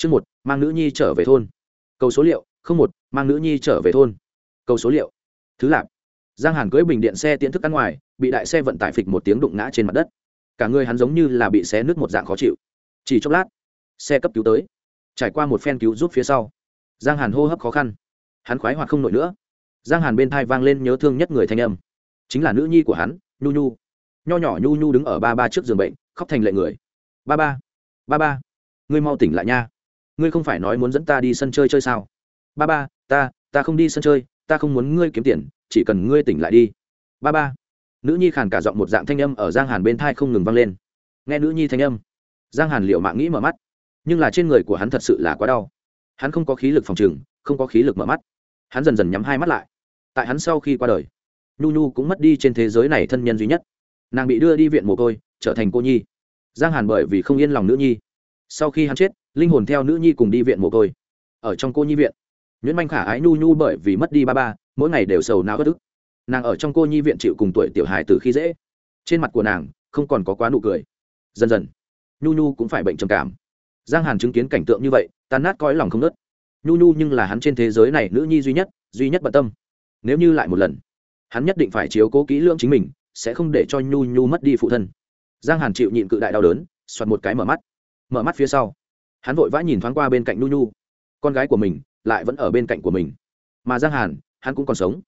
chương một, mang nữ nhi trở về thôn. Cầu số liệu, không một, mang nữ nhi trở về thôn. Cầu số liệu. Thứ lạp. Giang hàn cưỡi bình điện xe tiễn thức ăn ngoài, bị đại xe vận tải phịch một tiếng đụng ngã trên mặt đất. Cả người hắn giống như là bị xé nước một dạng khó chịu. Chỉ chốc lát, xe cấp cứu tới. Trải qua một phen cứu giúp phía sau, giang hàn hô hấp khó khăn. Hắn khoái hoạt không nổi nữa. Giang hàn bên thai vang lên nhớ thương nhất người thanh âm. Chính là nữ nhi của hắn, nhu nhu. Nho nhỏ nhu nhu đứng ở ba ba trước giường bệnh, khóc thành lệ người. Ba ba ba ba, ngươi mau tỉnh lại nha ngươi không phải nói muốn dẫn ta đi sân chơi chơi sao? Ba ba, ta ta không đi sân chơi, ta không muốn ngươi kiếm tiền, chỉ cần ngươi tỉnh lại đi. Ba ba. Nữ nhi khàn cả giọng một dạng thanh âm ở giang hàn bên thai không ngừng vang lên. Nghe nữ nhi thanh âm, giang hàn liệu mạng nghĩ mở mắt. Nhưng là trên người của hắn thật sự là quá đau. Hắn không có khí lực phòng trừng không có khí lực mở mắt. Hắn dần dần nhắm hai mắt lại. Tại hắn sau khi qua đời, nhu nhu cũng mất đi trên thế giới này thân nhân duy nhất. Nàng bị đưa đi viện mồ côi, trở thành cô nhi. Giang hàn bởi vì không yên lòng nữ nhi. Sau khi hắn chết linh hồn theo nữ nhi cùng đi viện mồ côi. Ở trong cô nhi viện, nguyễn manh khả ái nhu nhu bởi vì mất đi ba ba, mỗi ngày đều sầu não bất ức. Nàng ở trong cô nhi viện chịu cùng tuổi tiểu hài từ khi dễ. Trên mặt của nàng không còn có quá nụ cười. Dần dần, nhu nhu cũng phải bệnh trầm cảm. Giang hàn chứng kiến cảnh tượng như vậy, tan nát cõi lòng không nớt nhu nhu nhưng là hắn trên thế giới này nữ nhi duy nhất duy nhất bận tâm. Nếu như lại một lần, hắn nhất định phải chiếu cố kỹ lưỡng chính mình, sẽ không để cho nhu nhu mất đi phụ thân. Giang hàn chịu nhịn cự đại đau đớn soạt một cái mở mắt. Mở mắt phía sau hắn vội vã nhìn thoáng qua bên cạnh nhu nhu. Con gái của mình lại vẫn ở bên cạnh của mình. Mà giang hàn hắn cũng còn sống.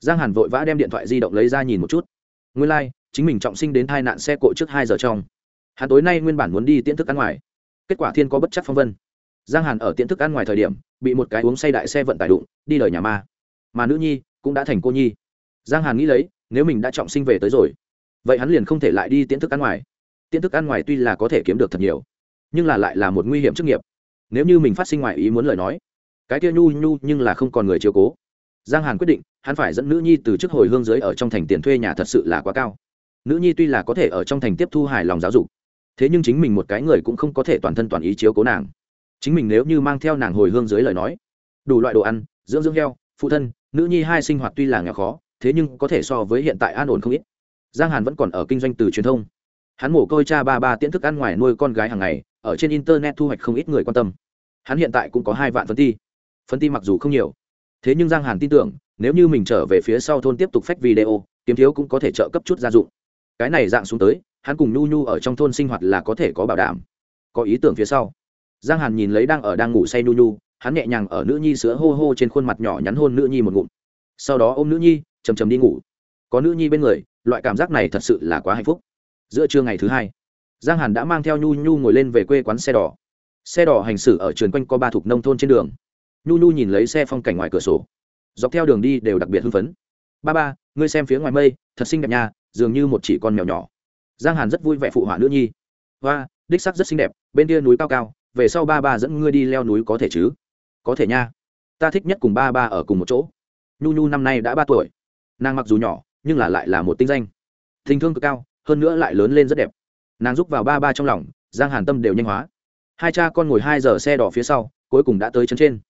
Giang hàn vội vã đem điện thoại di động lấy ra nhìn một chút. Nguyên lai、like, chính mình trọng sinh đến hai nạn xe cộ trước hai giờ trong. Hắn tối nay nguyên bản muốn đi tiễn thức ăn ngoài. Kết quả thiên có bất chấp phong vân. Giang hàn ở tiễn thức ăn ngoài thời điểm bị một cái uống say đại xe vận tải đụng đi đời nhà ma. Mà nữ nhi cũng đã thành cô nhi. Giang hàn nghĩ lấy nếu mình đã trọng sinh về tới rồi vậy hắn liền không thể lại đi tiễn thức ăn ngoài. Tiễn thức ăn ngoài tuy là có thể kiếm được thật nhiều nhưng là lại là một nguy hiểm chức nghiệp. Nếu như mình phát sinh ngoài ý muốn lời nói, cái kia nhu nhu nhưng là không còn người chiều cố. Giang hàn quyết định, hắn phải dẫn nữ nhi từ trước hồi hương dưới ở trong thành tiền thuê nhà thật sự là quá cao. Nữ nhi tuy là có thể ở trong thành tiếp thu hài lòng giáo dục, thế nhưng chính mình một cái người cũng không có thể toàn thân toàn ý chiếu cố nàng. Chính mình nếu như mang theo nàng hồi hương dưới lời nói, đủ loại đồ ăn, dưỡng dưỡng heo, phụ thân, nữ nhi hai sinh hoạt tuy là nghèo khó, thế nhưng có thể so với hiện tại an ổn không ít. Giang hàn vẫn còn ở kinh doanh từ truyền thông. Hắn mổ côi cha ba ba tiễn thức ăn ngoài nuôi con gái hàng ngày ở trên internet thu hoạch không ít người quan tâm. Hắn hiện tại cũng có hai vạn phân ti. Phân ti mặc dù không nhiều, thế nhưng giang hàn tin tưởng, nếu như mình trở về phía sau thôn tiếp tục phách video, kiếm thiếu cũng có thể trợ cấp chút gia dụng. Cái này dạng xuống tới, hắn cùng nhu nhu ở trong thôn sinh hoạt là có thể có bảo đảm. Có ý tưởng phía sau. Giang hàn nhìn lấy đang ở đang ngủ say nhu nhu, hắn nhẹ nhàng ở nữ nhi sữa hô hô trên khuôn mặt nhỏ nhắn hôn nữ nhi một ngụm. Sau đó ôm nữ nhi, chầm chầm đi ngủ. Có nữ nhi bên người, loại cảm giác này thật sự là quá hạnh phúc. Giữa trưa ngày thứ hai giang hàn đã mang theo nhu nhu ngồi lên về quê quán xe đỏ. Xe đỏ hành xử ở trường quanh co ba thuộc nông thôn trên đường. Nhu nhu nhìn lấy xe phong cảnh ngoài cửa sổ. Dọc theo đường đi đều đặc biệt hưng phấn. Ba ba, ngươi xem phía ngoài mây, thật xinh đẹp nha, dường như một chỉ con mèo nhỏ. Giang hàn rất vui vẻ phụ họa nữ nhi. Hoa, đích sắc rất xinh đẹp, bên kia núi cao cao, về sau ba ba dẫn ngươi đi leo núi có thể chứ? Có thể nha, ta thích nhất cùng ba ba ở cùng một chỗ. Nhu nhu năm nay đã ba tuổi. Nàng mặc dù nhỏ, nhưng là lại là một tinh danh. Tình thương cực cao, hơn nữa lại lớn lên rất đẹp nàng rúc vào ba ba trong lòng, giang hàn tâm đều nhanh hóa. Hai cha con ngồi hai giờ xe đỏ phía sau, cuối cùng đã tới trấn trên.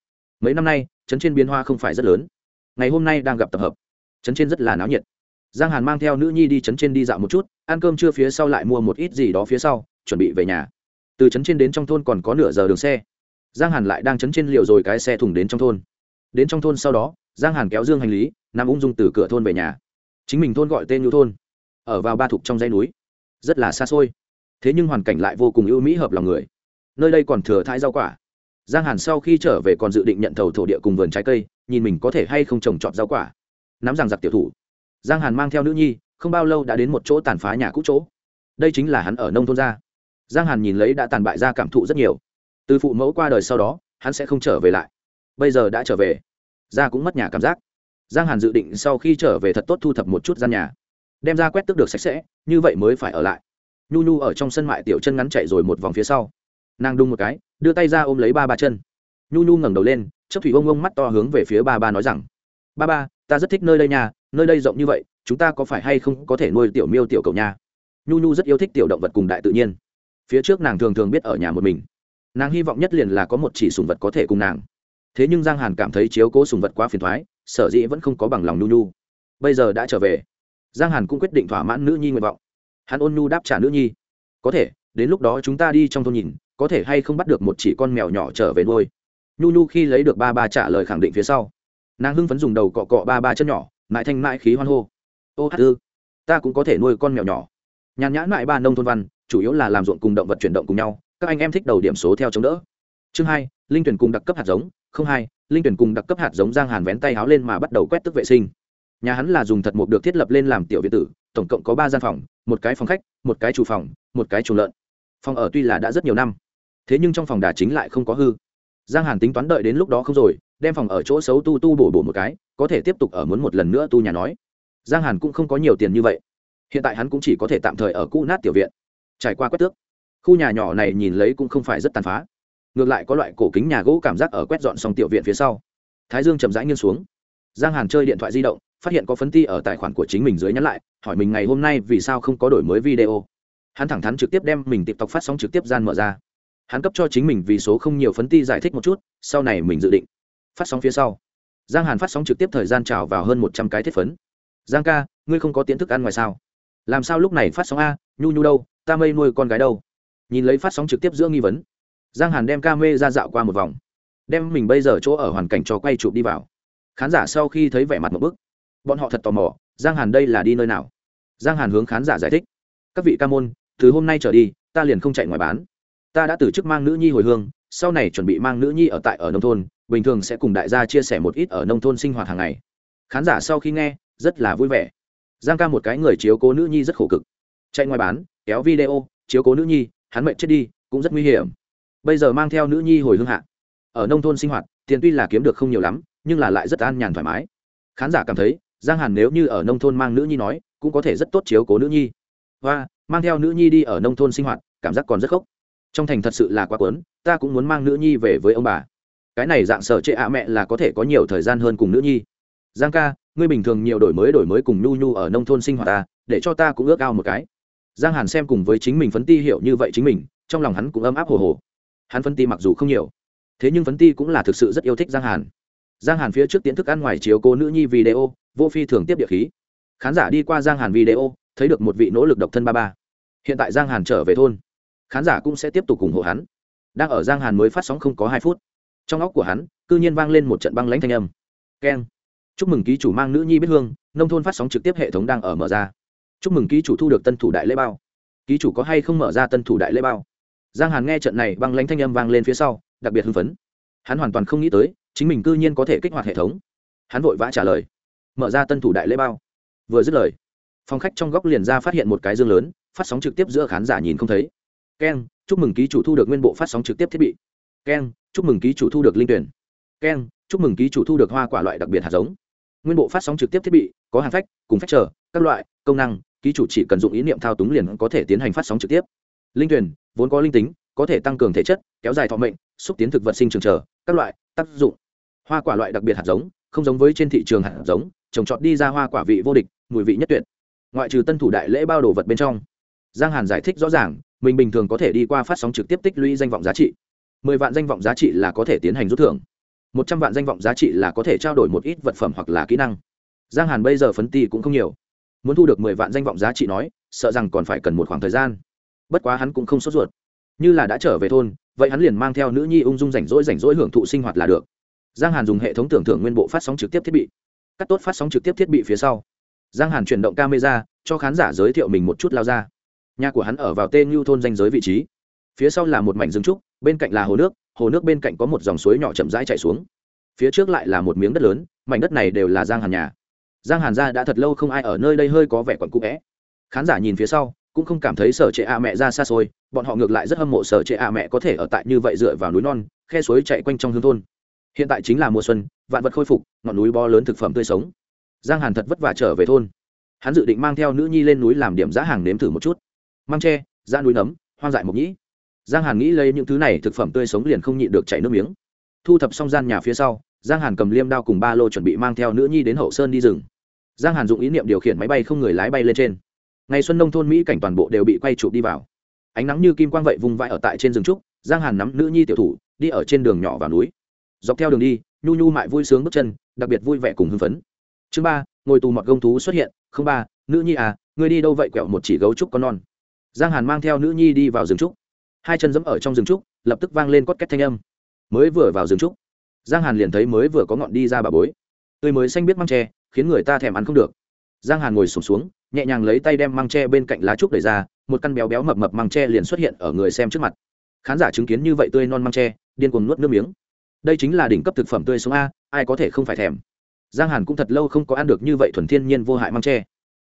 Mấy năm nay, trấn trên biến hoa không phải rất lớn. Ngày hôm nay đang gặp tập hợp. Trấn trên rất là náo nhiệt. Giang hàn mang theo nữ nhi đi trấn trên đi dạo một chút, ăn cơm trưa phía sau lại mua một ít gì đó phía sau, chuẩn bị về nhà. Từ trấn trên đến trong thôn còn có nửa giờ đường xe. Giang hàn lại đang trấn trên liệu rồi cái xe thùng đến trong thôn. Đến trong thôn sau đó, giang hàn kéo dương hành lý, nằm ung dung từ cửa thôn về nhà. Chính mình thôn gọi tên nhu thôn. Ở vào ba thục trong dãy núi rất là xa xôi. Thế nhưng hoàn cảnh lại vô cùng ưu mỹ hợp lòng người. Nơi đây còn thừa thãi rau quả. Giang hàn sau khi trở về còn dự định nhận thầu thổ địa cùng vườn trái cây, nhìn mình có thể hay không trồng trọt rau quả. Nắm rằng giặc tiểu thủ. Giang hàn mang theo nữ nhi, không bao lâu đã đến một chỗ tàn phá nhà cũ chỗ. Đây chính là hắn ở nông thôn ra giang hàn nhìn lấy đã tàn bại ra cảm thụ rất nhiều. Từ phụ mẫu qua đời sau đó, hắn sẽ không trở về lại. Bây giờ đã trở về ra cũng mất nhà cảm giác. Giang hàn dự định sau khi trở về thật tốt thu thập một chút gian nhà đem ra quét tức được sạch sẽ, như vậy mới phải ở lại. Nhu nhu ở trong sân mại tiểu chân ngắn chạy rồi một vòng phía sau. Nàng đung một cái, đưa tay ra ôm lấy ba ba chân. Nhu nhu ngẩng đầu lên chấp thủy ông ông mắt to hướng về phía ba ba nói rằng, ba ba, ta rất thích nơi đây nha, nơi đây rộng như vậy, chúng ta có phải hay không có thể nuôi tiểu miêu tiểu cầu nha? Nhu nhu rất yêu thích tiểu động vật cùng đại tự nhiên. Phía trước nàng thường thường biết ở nhà một mình. Nàng hy vọng nhất liền là có một chỉ sùng vật có thể cùng nàng. Thế nhưng giang hàn cảm thấy chiếu cố sùng vật quá phiền thoái, sở dĩ vẫn không có bằng lòng nhu nhu. Bây giờ đã trở về giang hàn cũng quyết định thỏa mãn nữ nhi nguyện vọng. Hắn ôn nhu đáp trả nữ nhi. Có thể, đến lúc đó chúng ta đi trong thôn nhìn, có thể hay không bắt được một chỉ con mèo nhỏ trở về nuôi. Nhu nhu khi lấy được ba ba trả lời khẳng định phía sau. Nàng hưng phấn dùng đầu cọ cọ ba ba chân nhỏ, mãi thanh mãi khí hoan hô. Ô hát tư ta cũng có thể nuôi con mèo nhỏ. Nhàn nhã mãi ba nông thôn văn, chủ yếu là làm ruộng cùng động vật chuyển động cùng nhau, các anh em thích đầu điểm số theo chống đỡ. Chương hai, linh tuyển cùng đặc cấp hạt giống, không hai, linh tuyển cùng đặc cấp hạt giống giang hàn vén tay háo lên mà bắt đầu quét tức vệ sinh nhà hắn là dùng thật mục được thiết lập lên làm tiểu viện tử, tổng cộng có ba gian phòng, một cái phòng khách, một cái chủ phòng, một cái chuồng lợn. Phòng ở tuy là đã rất nhiều năm, thế nhưng trong phòng đà chính lại không có hư. Giang hàn tính toán đợi đến lúc đó không rồi, đem phòng ở chỗ xấu tu tu bổ bổ một cái, có thể tiếp tục ở muốn một lần nữa tu nhà nói. Giang hàn cũng không có nhiều tiền như vậy. Hiện tại hắn cũng chỉ có thể tạm thời ở cũ nát tiểu viện. Trải qua quét tước, khu nhà nhỏ này nhìn lấy cũng không phải rất tàn phá. Ngược lại có loại cổ kính nhà gỗ cảm giác ở quét dọn xong tiểu viện phía sau. Thái dương chậm rãi nghiêng xuống. Giang hàn chơi điện thoại di động phát hiện có phấn ti ở tài khoản của chính mình dưới nhắn lại, hỏi mình ngày hôm nay vì sao không có đổi mới video. Hắn thẳng thắn trực tiếp đem mình tiktok phát sóng trực tiếp gian mở ra. Hắn cấp cho chính mình vì số không nhiều phấn ti giải thích một chút, sau này mình dự định phát sóng phía sau. Giang hàn phát sóng trực tiếp thời gian trào vào hơn một trăm cái thiết phấn. Giang ca, ngươi không có tiến thức ăn ngoài sao? Làm sao lúc này phát sóng a, nhu nhu đâu, ta mây nuôi con gái đâu? Nhìn lấy phát sóng trực tiếp giữa nghi vấn, giang hàn đem ca mê ra dạo qua một vòng. Đem mình bây giờ chỗ ở hoàn cảnh cho quay chụp đi vào. Khán giả sau khi thấy vẻ mặt một bức bọn họ thật tò mò, giang hàn đây là đi nơi nào? Giang hàn hướng khán giả giải thích. Các vị ca môn, từ hôm nay trở đi, ta liền không chạy ngoài bán. Ta đã từ chức mang nữ nhi hồi hương, sau này chuẩn bị mang nữ nhi ở tại ở nông thôn, bình thường sẽ cùng đại gia chia sẻ một ít ở nông thôn sinh hoạt hàng ngày. Khán giả sau khi nghe, rất là vui vẻ. Giang ca một cái người chiếu cố nữ nhi rất khổ cực. Chạy ngoài bán, kéo video, chiếu cố nữ nhi, hắn mệnh chết đi, cũng rất nguy hiểm. Bây giờ mang theo nữ nhi hồi hương hạ. Ở nông thôn sinh hoạt, tiền tuy là kiếm được không nhiều lắm, nhưng là lại rất an nhàn thoải mái. Khán giả cảm thấy giang hàn nếu như ở nông thôn mang nữ nhi nói, cũng có thể rất tốt chiếu cố nữ nhi. Và mang theo nữ nhi đi ở nông thôn sinh hoạt, cảm giác còn rất khốc. Trong thành thật sự là quá quấn ta cũng muốn mang nữ nhi về với ông bà. Cái này dạng sở trệ ạ mẹ là có thể có nhiều thời gian hơn cùng nữ nhi. Giang ca, ngươi bình thường nhiều đổi mới đổi mới cùng nhu nhu ở nông thôn sinh hoạt ta, để cho ta cũng ước ao một cái. Giang hàn xem cùng với chính mình phấn ti hiểu như vậy chính mình, trong lòng hắn cũng ấm áp hồ hồ. Hắn phấn ti mặc dù không nhiều, thế nhưng phấn ti cũng là thực sự rất yêu thích giang hàn giang hàn phía trước tiến thức ăn ngoài chiếu cô nữ nhi video, vô phi thường tiếp địa khí. Khán giả đi qua giang hàn video, thấy được một vị nỗ lực độc thân ba ba. Hiện tại giang hàn trở về thôn. Khán giả cũng sẽ tiếp tục ủng hộ hắn. Đang ở giang hàn mới phát sóng không có hai phút. Trong óc của hắn, cư nhiên vang lên một trận băng lãnh thanh âm. Keng. Chúc mừng ký chủ mang nữ nhi biết hương, nông thôn phát sóng trực tiếp hệ thống đang ở mở ra. Chúc mừng ký chủ thu được tân thủ đại lễ bao. Ký chủ có hay không mở ra tân thủ đại lễ bao? Giang hàn nghe trận này băng lãnh thanh âm vang lên phía sau, đặc biệt hưng phấn. Hắn hoàn toàn không nghĩ tới chính mình cư nhiên có thể kích hoạt hệ thống. Hắn vội vã trả lời. Mở ra tân thủ đại lễ bao. Vừa dứt lời, phòng khách trong góc liền ra phát hiện một cái dương lớn, phát sóng trực tiếp giữa khán giả nhìn không thấy. Keng chúc mừng ký chủ thu được nguyên bộ phát sóng trực tiếp thiết bị. Keng chúc mừng ký chủ thu được linh tuyển. Keng chúc mừng ký chủ thu được hoa quả loại đặc biệt hạt giống. Nguyên bộ phát sóng trực tiếp thiết bị có hàng phách, cùng phách trở các loại, công năng, ký chủ chỉ cần dụng ý niệm thao túng liền có thể tiến hành phát sóng trực tiếp. Linh tuyển, vốn có linh tính, có thể tăng cường thể chất, kéo dài thọ mệnh, xúc tiến thực vật sinh trường trở các loại, tác dụng hoa quả loại đặc biệt hạt giống, không giống với trên thị trường hạt giống, trồng trọt đi ra hoa quả vị vô địch, mùi vị nhất tuyệt. Ngoại trừ tân thủ đại lễ bao đồ vật bên trong, giang hàn giải thích rõ ràng, mình bình thường có thể đi qua phát sóng trực tiếp tích lũy danh vọng giá trị. Mười vạn danh vọng giá trị là có thể tiến hành rút thưởng. Một trăm vạn danh vọng giá trị là có thể trao đổi một ít vật phẩm hoặc là kỹ năng. Giang hàn bây giờ phấn ti cũng không nhiều. Muốn thu được mười vạn danh vọng giá trị nói, sợ rằng còn phải cần một khoảng thời gian. Bất quá hắn cũng không sốt ruột. Như là đã trở về thôn, vậy hắn liền mang theo nữ nhi ung dung rảnh rỗi rảnh rỗi hưởng thụ sinh hoạt là được giang hàn dùng hệ thống tưởng thưởng nguyên bộ phát sóng trực tiếp thiết bị. Cắt tốt phát sóng trực tiếp thiết bị phía sau. Giang hàn chuyển động camera, cho khán giả giới thiệu mình một chút lao ra. Nhà của hắn ở vào tên như thôn danh giới vị trí. Phía sau là một mảnh rừng trúc, bên cạnh là hồ nước hồ nước bên cạnh có một dòng suối nhỏ chậm rãi chạy xuống. Phía trước lại là một miếng đất lớn, mảnh đất này đều là giang hàn nhà. Giang hàn ra đã thật lâu không ai ở nơi đây hơi có vẻ quặn cụ vẽ. Khán giả nhìn phía sau, cũng không cảm thấy sở trệ a mẹ ra xa xôi, bọn họ ngược lại rất hâm mộ sở trệ a mẹ có thể ở tại như vậy dựa vào núi non, khe suối chạy quanh trong hương thôn hiện tại chính là mùa xuân, vạn vật khôi phục, ngọn núi bo lớn thực phẩm tươi sống. Giang hàn thật vất vả trở về thôn. Hắn dự định mang theo nữ nhi lên núi làm điểm giá hàng nếm thử một chút. Mang tre ra núi nấm, hoang dại mộc nhĩ. Giang hàn nghĩ lấy những thứ này thực phẩm tươi sống liền không nhịn được chảy nước miếng. Thu thập xong gian nhà phía sau, giang hàn cầm liêm đao cùng ba lô chuẩn bị mang theo nữ nhi đến hậu sơn đi rừng. Giang hàn dụng ý niệm điều khiển máy bay không người lái bay lên trên. Ngày xuân nông thôn mỹ cảnh toàn bộ đều bị quay chụp đi vào. Ánh nắng như kim quang vậy vùng vãi ở tại trên rừng trúc, giang hàn nắm nữ nhi tiểu thủ, đi ở trên đường nhỏ vào núi dọc theo đường đi nhu nhu mại vui sướng bước chân đặc biệt vui vẻ cùng hưng phấn. Chương ba ngồi tù mọt gông thú xuất hiện. Không ba nữ nhi à ngươi đi đâu vậy quẹo một chỉ gấu trúc con non? Giang hàn mang theo nữ nhi đi vào rừng trúc. Hai chân dẫm ở trong rừng trúc lập tức vang lên cốt két thanh âm. Mới vừa vào rừng trúc giang hàn liền thấy mới vừa có ngọn đi ra bà bối. Tươi mới xanh biết măng tre khiến người ta thèm ăn không được. Giang hàn ngồi sụp xuống, xuống nhẹ nhàng lấy tay đem măng tre bên cạnh lá trúc đẩy ra một căn béo béo mập mập măng tre liền xuất hiện ở người xem trước mặt. Khán giả chứng kiến như vậy tươi non măng tre điên cuồng nuốt nước miếng đây chính là đỉnh cấp thực phẩm tươi sống a, ai có thể không phải thèm. Giang hàn cũng thật lâu không có ăn được như vậy thuần thiên nhiên vô hại măng tre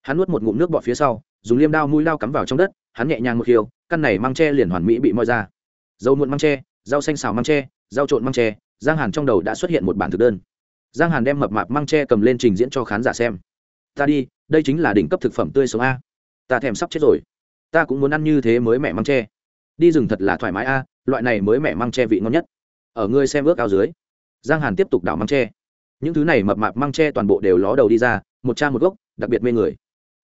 hắn nuốt một ngụm nước bọt phía sau, dùng liêm đao mũi lao cắm vào trong đất, hắn nhẹ nhàng một khiêu, căn này măng tre liền hoàn mỹ bị moi ra. Dầu muộn măng tre rau xanh xào măng tre rau trộn măng tre giang hàn trong đầu đã xuất hiện một bản thực đơn. Giang hàn đem mập mạp măng tre cầm lên trình diễn cho khán giả xem. Ta đi, đây chính là đỉnh cấp thực phẩm tươi sống a. Ta thèm sắp chết rồi. Ta cũng muốn ăn như thế mới mẹ măng tre đi rừng thật là thoải mái a, loại này mới mẹ măng tre vị ngon nhất ở ngươi xem ước ao dưới. Giang hàn tiếp tục đảo măng tre. Những thứ này mập mạp măng tre toàn bộ đều ló đầu đi ra, một cha một gốc, đặc biệt mê người.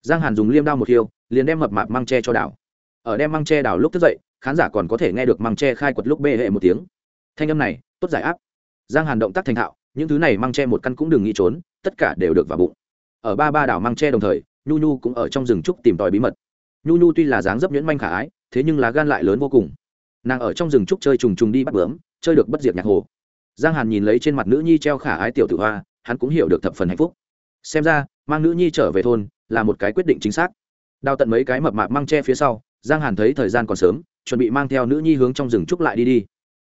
Giang hàn dùng liêm đao một khiêu liền đem mập mạp măng tre cho đảo. Ở đem măng tre đảo lúc thức dậy, khán giả còn có thể nghe được măng tre khai quật lúc bê hệ một tiếng. Thanh âm này, tốt giải áp. Giang hàn động tác thành thạo, những thứ này măng tre một căn cũng đừng nghĩ trốn, tất cả đều được vào bụng. Ở ba ba đảo măng tre đồng thời, nhu nhu cũng ở trong rừng trúc tìm tòi bí mật. Nhu nhu tuy là dáng dấp nhuyễn manh khả ái, thế nhưng lá gan lại lớn vô cùng. Nàng ở trong rừng trúc chơi trùng trùng đi bắt bướm chơi được bất diệt nhạc hồ. Giang hàn nhìn lấy trên mặt nữ nhi treo khả ái tiểu tử hoa, hắn cũng hiểu được thập phần hạnh phúc. Xem ra, mang nữ nhi trở về thôn là một cái quyết định chính xác. Đào tận mấy cái mập mạp mang tre phía sau, giang hàn thấy thời gian còn sớm, chuẩn bị mang theo nữ nhi hướng trong rừng trúc lại đi đi.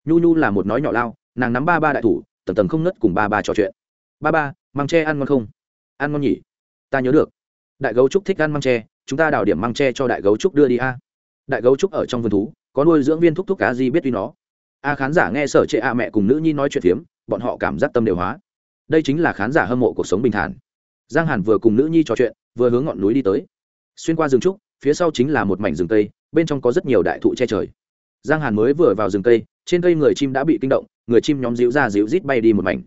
Nhu nhu là một nói nhỏ lao, nàng nắm ba ba đại thủ, tầng tầng không nứt cùng ba ba trò chuyện. Ba ba măng tre ăn ngon không? Ăn ngon nhỉ. Ta nhớ được. Đại gấu trúc thích ăn măng tre chúng ta đào điểm măng tre cho đại gấu trúc đưa đi a. Đại gấu trúc ở trong vườn thú, có nuôi dưỡng viên thúc thúc cá gì biết tuy nó a khán giả nghe sở trệ a mẹ cùng nữ nhi nói chuyện phiếm, bọn họ cảm giác tâm đều hóa. Đây chính là khán giả hâm mộ cuộc sống bình thản. Giang hàn vừa cùng nữ nhi trò chuyện, vừa hướng ngọn núi đi tới. Xuyên qua rừng trúc, phía sau chính là một mảnh rừng cây, bên trong có rất nhiều đại thụ che trời. Giang hàn mới vừa vào rừng cây, trên cây người chim đã bị kinh động, người chim nhóm dịu ra dịu rít bay đi một mảnh.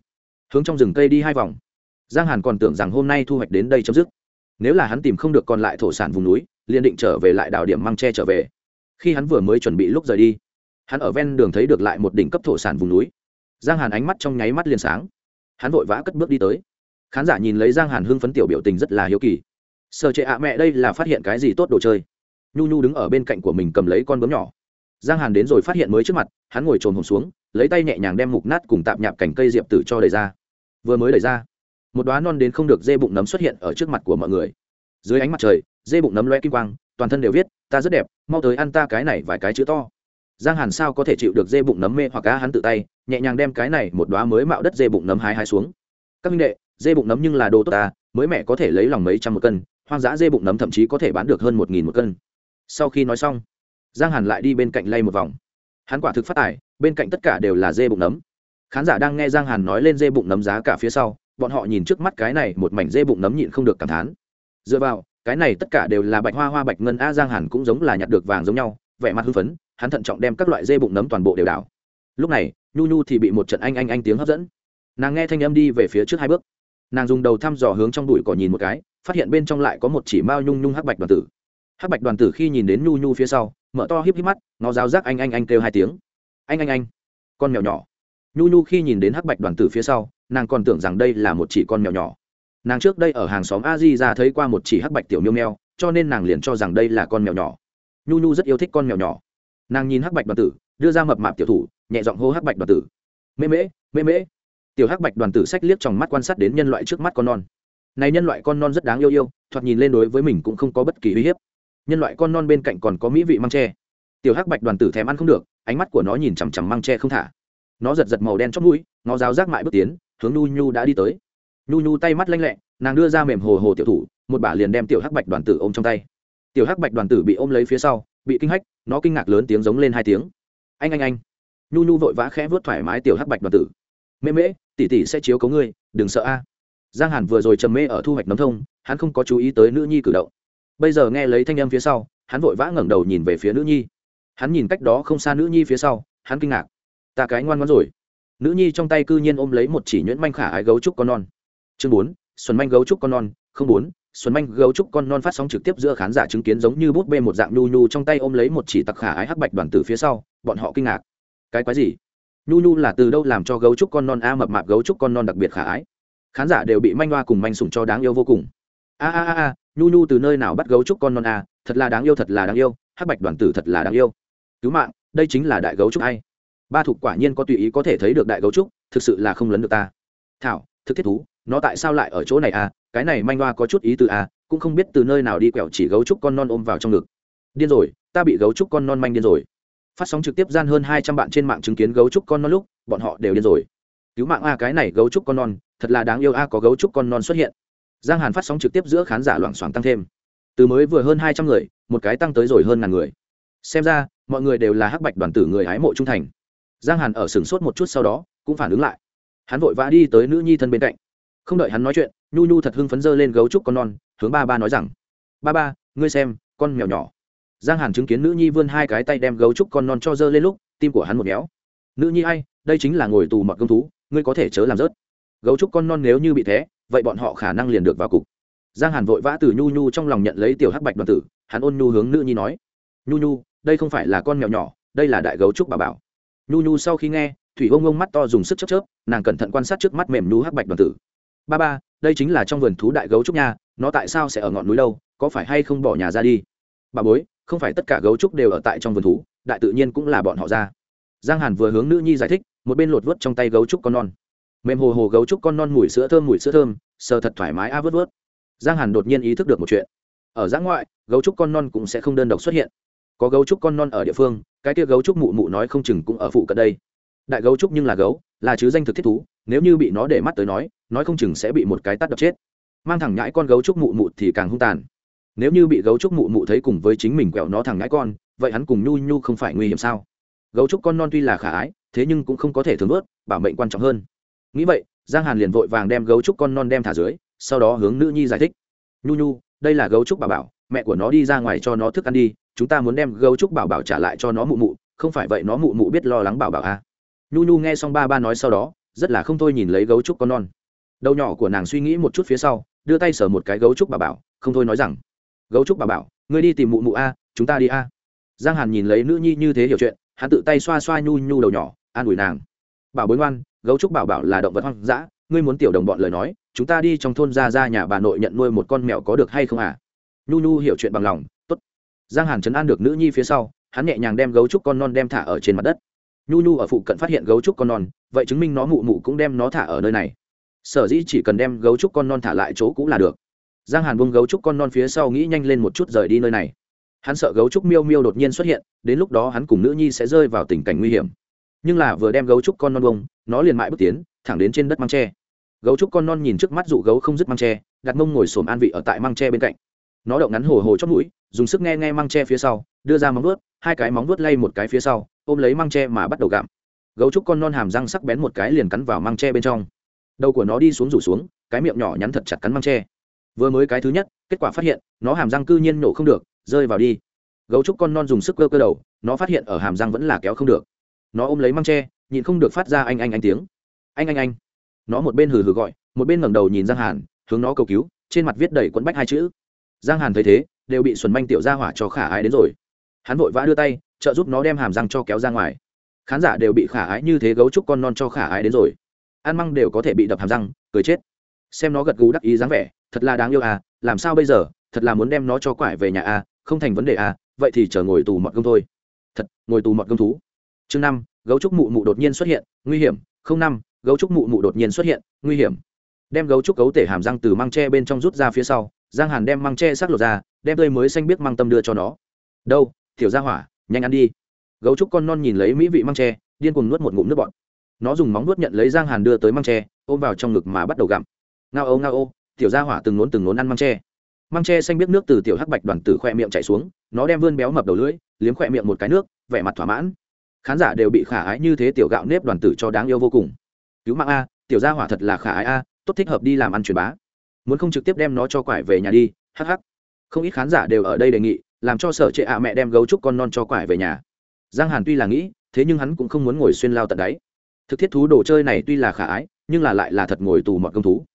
Hướng trong rừng cây đi hai vòng. Giang hàn còn tưởng rằng hôm nay thu hoạch đến đây chấm dứt. Nếu là hắn tìm không được còn lại thổ sản vùng núi, liền định trở về lại đảo điểm măng tre trở về. Khi hắn vừa mới chuẩn bị lúc rời đi hắn ở ven đường thấy được lại một đỉnh cấp thổ sản vùng núi. Giang hàn ánh mắt trong nháy mắt liền sáng. Hắn vội vã cất bước đi tới. Khán giả nhìn lấy giang hàn hưng phấn tiểu biểu tình rất là hiếu kỳ. Sợ trệ ạ, mẹ, đây là phát hiện cái gì tốt đồ chơi? Nhu nhu đứng ở bên cạnh của mình cầm lấy con bướm nhỏ. Giang hàn đến rồi phát hiện mới trước mặt, hắn ngồi trồn hồn xuống, lấy tay nhẹ nhàng đem mục nát cùng tạm nhạp cành cây diệp tử cho đầy ra. Vừa mới đầy ra, một đoá non đến không được dê bụng nấm xuất hiện ở trước mặt của mọi người. Dưới ánh mặt trời, dê bụng nấm loe kim quang, toàn thân đều viết, ta rất đẹp, mau tới ăn ta cái này vài cái chữ to giang hàn sao có thể chịu được dê bụng nấm mê hoặc cá hắn tự tay, nhẹ nhàng đem cái này một đoá mới mạo đất dê bụng nấm hái hái xuống. Các minh đệ, dê bụng nấm nhưng là đồ tốt ta mới mẹ có thể lấy lòng mấy trăm một cân, hoang dã dê bụng nấm thậm chí có thể bán được hơn một nghìn một cân. Sau khi nói xong, giang hàn lại đi bên cạnh lay một vòng. Hắn quả thực phát tài, bên cạnh tất cả đều là dê bụng nấm. Khán giả đang nghe giang hàn nói lên dê bụng nấm giá cả phía sau, bọn họ nhìn trước mắt cái này một mảnh dê bụng nấm nhịn không được cảm thán. Dựa vào, cái này tất cả đều là bạch hoa hoa bạch ngân a giang hàn cũng giống là nhặt được vàng giống nhau vẻ mặt hưng phấn, hắn thận trọng đem các loại dê bụng nấm toàn bộ đều đảo. Lúc này, nhu nhu thì bị một trận anh anh anh tiếng hấp dẫn. Nàng nghe thanh âm đi về phía trước hai bước. Nàng dùng đầu thăm dò hướng trong đùi cỏ nhìn một cái, phát hiện bên trong lại có một chỉ mao nhung nhung hắc bạch đoàn tử. Hắc bạch đoàn tử khi nhìn đến nhu nhu phía sau, mở to híp híp mắt, nó giáo giác anh anh anh kêu hai tiếng. Anh anh anh, con mèo nhỏ. Nhu nhu khi nhìn đến hắc bạch đoàn tử phía sau, nàng còn tưởng rằng đây là một chỉ con mèo nhỏ. Nàng trước đây ở hàng xóm a di ra thấy qua một chỉ hắc bạch tiểu miêu meo cho nên nàng liền cho rằng đây là con mèo nhỏ nhu nhu rất yêu thích con mèo nhỏ. Nàng nhìn hắc bạch đoàn tử, đưa ra mập mạp tiểu thủ, nhẹ giọng hô hắc bạch đoàn tử. Mễ mễ mễ mễ. Tiểu hắc bạch đoàn tử sách liếc trong mắt quan sát đến nhân loại trước mắt con non. Này nhân loại con non rất đáng yêu yêu, thoạt nhìn lên đối với mình cũng không có bất kỳ uy hiếp. Nhân loại con non bên cạnh còn có mỹ vị măng tre tiểu hắc bạch đoàn tử thèm ăn không được, ánh mắt của nó nhìn chằm chằm măng tre không thả. Nó giật giật màu đen chót mũi, nó ráo rác mại bước tiến, hướng nhu nhu đã đi tới. Nhu nhu tay mắt lanh lẹ, nàng đưa ra mềm hồ hồ tiểu thủ, một bả liền đem tiểu hắc bạch đoàn tử ôm trong tay tiểu hắc bạch đoàn tử bị ôm lấy phía sau, bị kinh hách, nó kinh ngạc lớn tiếng giống lên hai tiếng. Anh anh anh. Nhu nhu vội vã khẽ vớt thoải mái tiểu hắc bạch đoàn tử. Mễ mễ, tỷ tỷ sẽ chiếu cấu ngươi, đừng sợ a. Giang hàn vừa rồi trầm mê ở thu hoạch nấm thông, hắn không có chú ý tới nữ nhi cử động. Bây giờ nghe lấy thanh âm phía sau, hắn vội vã ngẩng đầu nhìn về phía nữ nhi. Hắn nhìn cách đó không xa nữ nhi phía sau, hắn kinh ngạc. Ta cái ngoan ngoãn rồi. Nữ nhi trong tay cư nhiên ôm lấy một chỉ nhuyễn manh khả ái gấu trúc con non. Chương bốn, xuân manh gấu trúc con non, không bốn xuân manh gấu trúc con non phát sóng trực tiếp giữa khán giả chứng kiến giống như bút bê một dạng nhu nhu trong tay ôm lấy một chỉ tặc khả ái hắc bạch đoàn tử phía sau, bọn họ kinh ngạc. Cái quái gì? Nhu nhu là từ đâu làm cho gấu trúc con non a mập mạp gấu trúc con non đặc biệt khả ái? Khán giả đều bị manh hoa cùng manh sủng cho đáng yêu vô cùng. A a a a, nhu nhu từ nơi nào bắt gấu trúc con non a? Thật là đáng yêu, thật là đáng yêu. Hắc bạch đoàn tử thật là đáng yêu. Cứu mạng, đây chính là đại gấu trúc hay? Ba thục quả nhiên có tùy ý có thể thấy được đại gấu trúc, thực sự là không lấn được ta. Thảo, thực thiết thú nó tại sao lại ở chỗ này à? Cái này manh hoa có chút ý từ à? Cũng không biết từ nơi nào đi quẹo chỉ gấu trúc con non ôm vào trong ngực. Điên rồi, ta bị gấu trúc con non manh điên rồi. Phát sóng trực tiếp gian hơn hai trăm bạn trên mạng chứng kiến gấu trúc con non lúc, bọn họ đều điên rồi. Cứu mạng a, cái này gấu trúc con non, thật là đáng yêu a, có gấu trúc con non xuất hiện. Giang hàn phát sóng trực tiếp giữa khán giả loảng xoảng tăng thêm. Từ mới vừa hơn hai trăm người, một cái tăng tới rồi hơn ngàn người. Xem ra, mọi người đều là hắc bạch đoàn tử người hái mộ trung thành. Giang hàn ở sừng sốt một chút sau đó, cũng phản ứng lại. Hắn vội vã đi tới nữ nhi thân bên cạnh không đợi hắn nói chuyện, nhu nhu thật hưng phấn dơ lên gấu trúc con non, hướng ba ba nói rằng, ba ba, ngươi xem, con mèo nhỏ. Giang hàn chứng kiến nữ nhi vươn hai cái tay đem gấu trúc con non cho dơ lên lúc, tim của hắn một méo. Nữ nhi ai, đây chính là ngồi tù mọt công thú, ngươi có thể chớ làm rớt. Gấu trúc con non nếu như bị thế, vậy bọn họ khả năng liền được vào cục. Giang hàn vội vã từ nhu nhu trong lòng nhận lấy tiểu hắc bạch đoàn tử, hắn ôn nhu hướng nữ nhi nói, nhu nhu, đây không phải là con mèo nhỏ, đây là đại gấu trúc bà bảo. Nhu nhu sau khi nghe, thủy ông ông mắt to dùng sức chớp chớp, nàng cẩn thận quan sát trước mắt mềm nhu hắc bạch đoàn tử ba ba, đây chính là trong vườn thú đại gấu trúc nha, nó tại sao sẽ ở ngọn núi đâu, có phải hay không bỏ nhà ra đi? Bà bối, không phải tất cả gấu trúc đều ở tại trong vườn thú, đại tự nhiên cũng là bọn họ ra. Giang hàn vừa hướng nữ nhi giải thích, một bên lột vớt trong tay gấu trúc con non. Mềm hồ hồ gấu trúc con non mùi sữa thơm, mùi sữa thơm, sờ thật thoải mái a vớt vớt. Giang hàn đột nhiên ý thức được một chuyện. Ở giã ngoại, gấu trúc con non cũng sẽ không đơn độc xuất hiện. Có gấu trúc con non ở địa phương, cái kia gấu trúc mụ mụ nói không chừng cũng ở phụ cận đây đại gấu trúc nhưng là gấu, là chứ danh thực thiết thú, nếu như bị nó để mắt tới nói nói không chừng sẽ bị một cái tắt đập chết. Mang thẳng nhãi con gấu trúc mụ mụ thì càng hung tàn. Nếu như bị gấu trúc mụ mụ thấy cùng với chính mình quẹo nó thẳng nhãi con, vậy hắn cùng nhu nhu không phải nguy hiểm sao? Gấu trúc con non tuy là khả ái, thế nhưng cũng không có thể thường ướt bảo mệnh quan trọng hơn. Nghĩ vậy, giang hàn liền vội vàng đem gấu trúc con non đem thả dưới, sau đó hướng nữ nhi giải thích. Nhu nhu, đây là gấu trúc bà bảo, mẹ của nó đi ra ngoài cho nó thức ăn đi, chúng ta muốn đem gấu trúc bảo bảo trả lại cho nó mụ mụ, không phải vậy nó mụ mụ biết lo lắng bảo bảo à nhu nhu nghe xong ba ba nói sau đó, rất là không thôi nhìn lấy gấu trúc con non. Đầu nhỏ của nàng suy nghĩ một chút phía sau, đưa tay sờ một cái gấu trúc bà bảo, không thôi nói rằng, gấu trúc bà bảo, ngươi đi tìm mụ mụ a, chúng ta đi a. Giang hàn nhìn lấy nữ nhi như thế hiểu chuyện, hắn tự tay xoa xoa nhu nhu đầu nhỏ, an ủi nàng, bảo bối ngoan, gấu trúc bảo bảo là động vật hoang dã, ngươi muốn tiểu đồng bọn lời nói, chúng ta đi trong thôn ra ra nhà bà nội nhận nuôi một con mèo có được hay không à? Nhu nhu hiểu chuyện bằng lòng, tốt. Giang hàn chấn an được nữ nhi phía sau, hắn nhẹ nhàng đem gấu trúc con non đem thả ở trên mặt đất nhu nhu ở phụ cận phát hiện gấu trúc con non, vậy chứng minh nó mụ mụ cũng đem nó thả ở nơi này. Sở dĩ chỉ cần đem gấu trúc con non thả lại chỗ cũng là được. Giang hàn bông gấu trúc con non phía sau nghĩ nhanh lên một chút rời đi nơi này. Hắn sợ gấu trúc miêu miêu đột nhiên xuất hiện, đến lúc đó hắn cùng nữ nhi sẽ rơi vào tình cảnh nguy hiểm. Nhưng là vừa đem gấu trúc con non bông nó liền mãi bước tiến, thẳng đến trên đất măng tre. Gấu trúc con non nhìn trước mắt dụ gấu không dứt măng tre, đặt mông ngồi xổm an vị ở tại măng tre bên cạnh. Nó đậu ngắn hồ hồ chót mũi, dùng sức nghe nghe măng tre phía sau, đưa ra móng vuốt, hai cái móng vuốt lay một cái phía sau ôm lấy măng tre mà bắt đầu gặm. Gấu trúc con non hàm răng sắc bén một cái liền cắn vào măng tre bên trong. Đầu của nó đi xuống rủ xuống, cái miệng nhỏ nhắn thật chặt cắn măng tre. Vừa mới cái thứ nhất, kết quả phát hiện, nó hàm răng cư nhiên nổ không được, rơi vào đi. Gấu trúc con non dùng sức cơ cơ đầu, nó phát hiện ở hàm răng vẫn là kéo không được. Nó ôm lấy măng tre, nhịn không được phát ra anh anh anh tiếng. Anh anh anh. Nó một bên hừ hừ gọi, một bên ngẩng đầu nhìn giang hàn, hướng nó cầu cứu, trên mặt viết đầy quẫn bách hai chữ. Giang hàn thấy thế, đều bị xuân manh tiểu ra hỏa cho khả ái đến rồi. Hắn vội vã đưa tay trợ giúp nó đem hàm răng cho kéo ra ngoài. Khán giả đều bị khả ái như thế gấu trúc con non cho khả ái đến rồi. Ăn măng đều có thể bị đập hàm răng, cười chết. Xem nó gật gù đắc ý dáng vẻ, thật là đáng yêu à làm sao bây giờ, thật là muốn đem nó cho quải về nhà à không thành vấn đề à vậy thì chờ ngồi tù mọt công thôi. Thật, ngồi tù mọt công thú. Chương năm, gấu trúc mụ mụ đột nhiên xuất hiện, nguy hiểm. Không năm, gấu trúc mụ mụ đột nhiên xuất hiện, nguy hiểm. Đem gấu trúc cấu tể hàm răng từ măng tre bên trong rút ra phía sau, giang hàn đem măng tre sắc lột ra, đem tươi mới xanh biết măng tâm đưa cho nó. Đâu thiểu ra hỏa nhanh ăn đi. Gấu trúc con non nhìn lấy mỹ vị măng tre, điên cuồng nuốt một ngụm nước bọt. Nó dùng móng nuốt nhận lấy giang hàn đưa tới măng tre, ôm vào trong ngực mà bắt đầu gặm. Ngao âu ngao ô, tiểu gia hỏa từng nốn từng nốn ăn măng tre. Măng tre xanh biết nước từ tiểu hắc bạch đoàn tử khoe miệng chạy xuống, nó đem vươn béo mập đầu lưỡi, liếm khoe miệng một cái nước, vẻ mặt thỏa mãn. Khán giả đều bị khả ái như thế tiểu gạo nếp đoàn tử cho đáng yêu vô cùng. Cứu mạng a, tiểu gia hỏa thật là khả ái a, tốt thích hợp đi làm ăn truyền bá. Muốn không trực tiếp đem nó cho quải về nhà đi, hắc hắc. Không ít khán giả đều ở đây đề nghị làm cho sở trệ ạ mẹ đem gấu trúc con non cho quải về nhà. Giang hàn tuy là nghĩ, thế nhưng hắn cũng không muốn ngồi xuyên lao tận đáy. Thực thiết thú đồ chơi này tuy là khả ái, nhưng là lại là thật ngồi tù mọi công thú.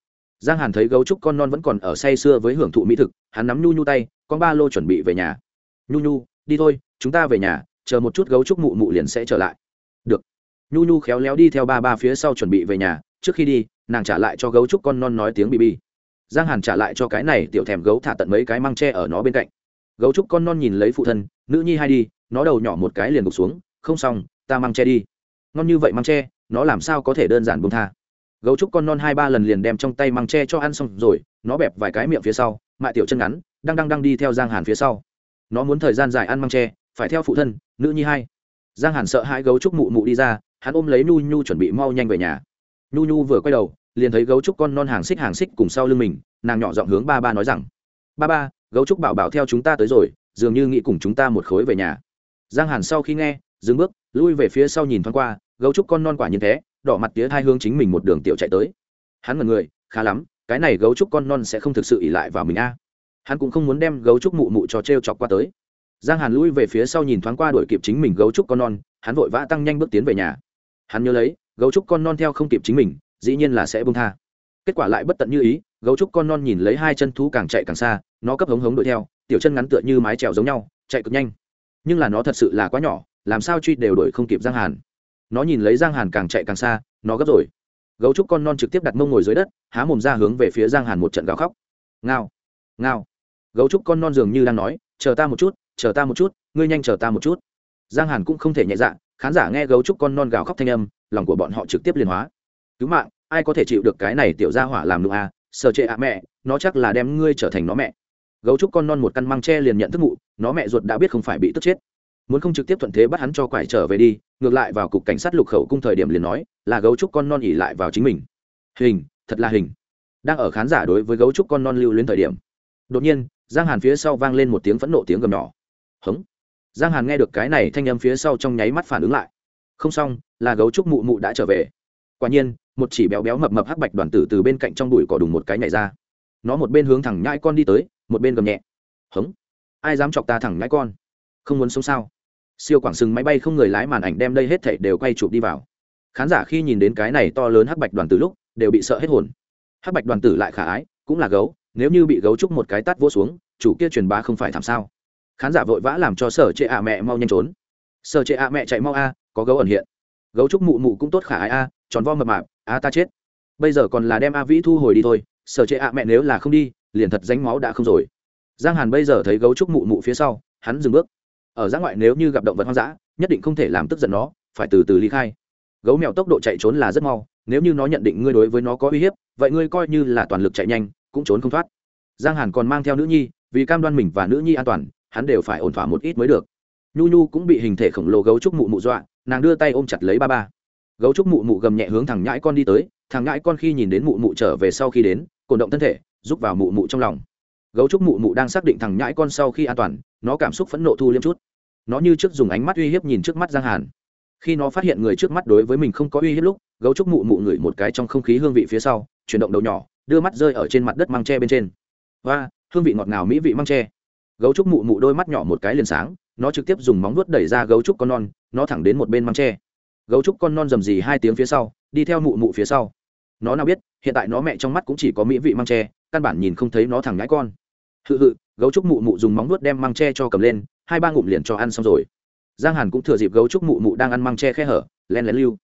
Giang hàn thấy gấu trúc con non vẫn còn ở say sưa với hưởng thụ mỹ thực, hắn nắm nhu nhu tay con ba lô chuẩn bị về nhà. Nhu nhu, đi thôi, chúng ta về nhà, chờ một chút gấu trúc mụ mụ liền sẽ trở lại. Được. Nhu nhu khéo léo đi theo ba ba phía sau chuẩn bị về nhà, trước khi đi, nàng trả lại cho gấu trúc con non nói tiếng bb giang hàn trả lại cho cái này, tiểu thèm gấu thả tận mấy cái măng tre ở nó bên cạnh gấu trúc con non nhìn lấy phụ thân, nữ nhi hai đi, nó đầu nhỏ một cái liền gục xuống, không xong, ta mang che đi. Ngon như vậy mang che, nó làm sao có thể đơn giản buông tha? Gấu trúc con non hai ba lần liền đem trong tay mang che cho ăn xong rồi, nó bẹp vài cái miệng phía sau, mại tiểu chân ngắn, đang đang đang đi theo giang hàn phía sau. Nó muốn thời gian dài ăn mang che, phải theo phụ thân, nữ nhi hai. Giang hàn sợ hai gấu trúc mụ mụ đi ra, hắn ôm lấy nhu nhu chuẩn bị mau nhanh về nhà. Nhu nhu vừa quay đầu, liền thấy gấu trúc con non hàng xích hàng xích cùng sau lưng mình, nàng nhỏ giọng hướng ba ba nói rằng, ba ba gấu trúc bảo bảo theo chúng ta tới rồi, dường như nghĩ cùng chúng ta một khối về nhà. Giang hàn sau khi nghe, dừng bước, lui về phía sau nhìn thoáng qua, gấu trúc con non quả nhiên thế, đỏ mặt tía hai hướng chính mình một đường tiểu chạy tới. Hắn ngần người, khá lắm, cái này gấu trúc con non sẽ không thực sự ỉ lại vào mình a. Hắn cũng không muốn đem gấu trúc mụ mụ cho t r e o chọc qua tới. Giang hàn lui về phía sau nhìn thoáng qua đuổi kịp chính mình gấu trúc con non, hắn vội vã tăng nhanh bước tiến về nhà. Hắn nhớ lấy, gấu trúc con non theo không kịp chính mình, dĩ nhiên là sẽ bông tha kết quả lại bất tận như ý, gấu trúc con non nhìn lấy hai chân thú càng chạy càng xa, nó cấp hống hống đuổi theo, tiểu chân ngắn tựa như mái trèo giống nhau, chạy cực nhanh. Nhưng là nó thật sự là quá nhỏ, làm sao truy đều đuổi không kịp giang hàn. Nó nhìn lấy giang hàn càng chạy càng xa, nó gấp rồi. Gấu trúc con non trực tiếp đặt mông ngồi dưới đất, há mồm ra hướng về phía giang hàn một trận gào khóc. Ngao ngao. Gấu trúc con non dường như đang nói, chờ ta một chút, chờ ta một chút, ngươi nhanh chờ ta một chút. Giang hàn cũng không thể nhẹ dạ khán giả nghe gấu trúc con non gào khóc thanh âm, lòng của bọn họ trực tiếp liên hóa. Cứu mạng ai có thể chịu được cái này tiểu gia hỏa làm nụ à? Sợ trệ ạ, mẹ, nó chắc là đem ngươi trở thành nó mẹ. Gấu trúc con non một căn măng tre liền nhận thức mụ, nó mẹ ruột đã biết không phải bị tức chết. Muốn không trực tiếp thuận thế bắt hắn cho quải trở về đi, ngược lại vào cục cảnh sát lục khẩu cung thời điểm liền nói, là gấu trúc con non ỉ lại vào chính mình. Hình, thật là hình. Đang ở khán giả đối với gấu trúc con non lưu lên thời điểm, đột nhiên, giang hàn phía sau vang lên một tiếng phẫn nộ tiếng gầm nhỏ. Hống. Giang hàn nghe được cái này thanh âm phía sau trong nháy mắt phản ứng lại. Không xong, là gấu trúc mụ mụ đã trở về. Quả nhiên một chỉ béo béo mập mập hắc bạch đoàn tử từ bên cạnh trong đùi cỏ đùng một cái nhảy ra. Nó một bên hướng thẳng nhãi con đi tới, một bên gầm nhẹ. Hống! Ai dám chọc ta thẳng nhãi con? Không muốn sống sao? Siêu quảng sừng máy bay không người lái màn ảnh đem đây hết thảy đều quay chụp đi vào. Khán giả khi nhìn đến cái này to lớn hắc bạch đoàn tử lúc, đều bị sợ hết hồn. Hắc bạch đoàn tử lại khả ái, cũng là gấu, nếu như bị gấu trúc một cái tát vỗ xuống, chủ kia truyền bá không phải thảm sao? Khán giả vội vã làm cho sở trệ ạ mẹ mau nhanh trốn. Sở trệ ạ mẹ chạy mau a, có gấu ẩn hiện. Gấu trúc mụ mụ cũng tốt khả ái a tròn vo mập mạp, a ta chết. Bây giờ còn là đem a vĩ thu hồi đi thôi, sở trệ ạ mẹ nếu là không đi, liền thật danh máu đã không rồi. Giang hàn bây giờ thấy gấu trúc mụ mụ phía sau, hắn dừng bước. Ở giã ngoại nếu như gặp động vật hoang dã, nhất định không thể làm tức giận nó, phải từ từ ly khai. Gấu mèo tốc độ chạy trốn là rất mau, nếu như nó nhận định ngươi đối với nó có uy hiếp, vậy ngươi coi như là toàn lực chạy nhanh, cũng trốn không thoát. Giang hàn còn mang theo nữ nhi, vì cam đoan mình và nữ nhi an toàn, hắn đều phải ổn thỏa một ít mới được. Nhu nhu cũng bị hình thể khổng lồ gấu trúc mụ mụ dọa, nàng đưa tay ôm chặt lấy ba ba gấu trúc mụ mụ gầm nhẹ hướng thằng nhãi con đi tới, thằng nhãi con khi nhìn đến mụ mụ trở về sau khi đến cổn động thân thể giúp vào mụ mụ trong lòng. Gấu trúc mụ mụ đang xác định thằng nhãi con sau khi an toàn, nó cảm xúc phẫn nộ thu liêm chút. Nó như trước dùng ánh mắt uy hiếp nhìn trước mắt giang hàn. Khi nó phát hiện người trước mắt đối với mình không có uy hiếp lúc, gấu trúc mụ mụ ngửi một cái trong không khí hương vị phía sau, chuyển động đầu nhỏ, đưa mắt rơi ở trên mặt đất măng tre bên trên. Và hương vị ngọt ngào mỹ vị măng tre. Gấu trúc mụ mụ đôi mắt nhỏ một cái liền sáng, nó trực tiếp dùng móng nuốt đẩy ra gấu trúc con non, nó thẳng đến một bên măng tre gấu trúc con non rầm rì hai tiếng phía sau, đi theo mụ mụ phía sau. Nó nào biết, hiện tại nó mẹ trong mắt cũng chỉ có mỹ vị măng tre, căn bản nhìn không thấy nó thẳng ngãi con. Hự hự, gấu trúc mụ mụ dùng móng nuốt đem măng tre cho cầm lên, hai ba ngụm liền cho ăn xong rồi. Giang hàn cũng thừa dịp gấu trúc mụ mụ đang ăn măng tre khe hở len lén lưu.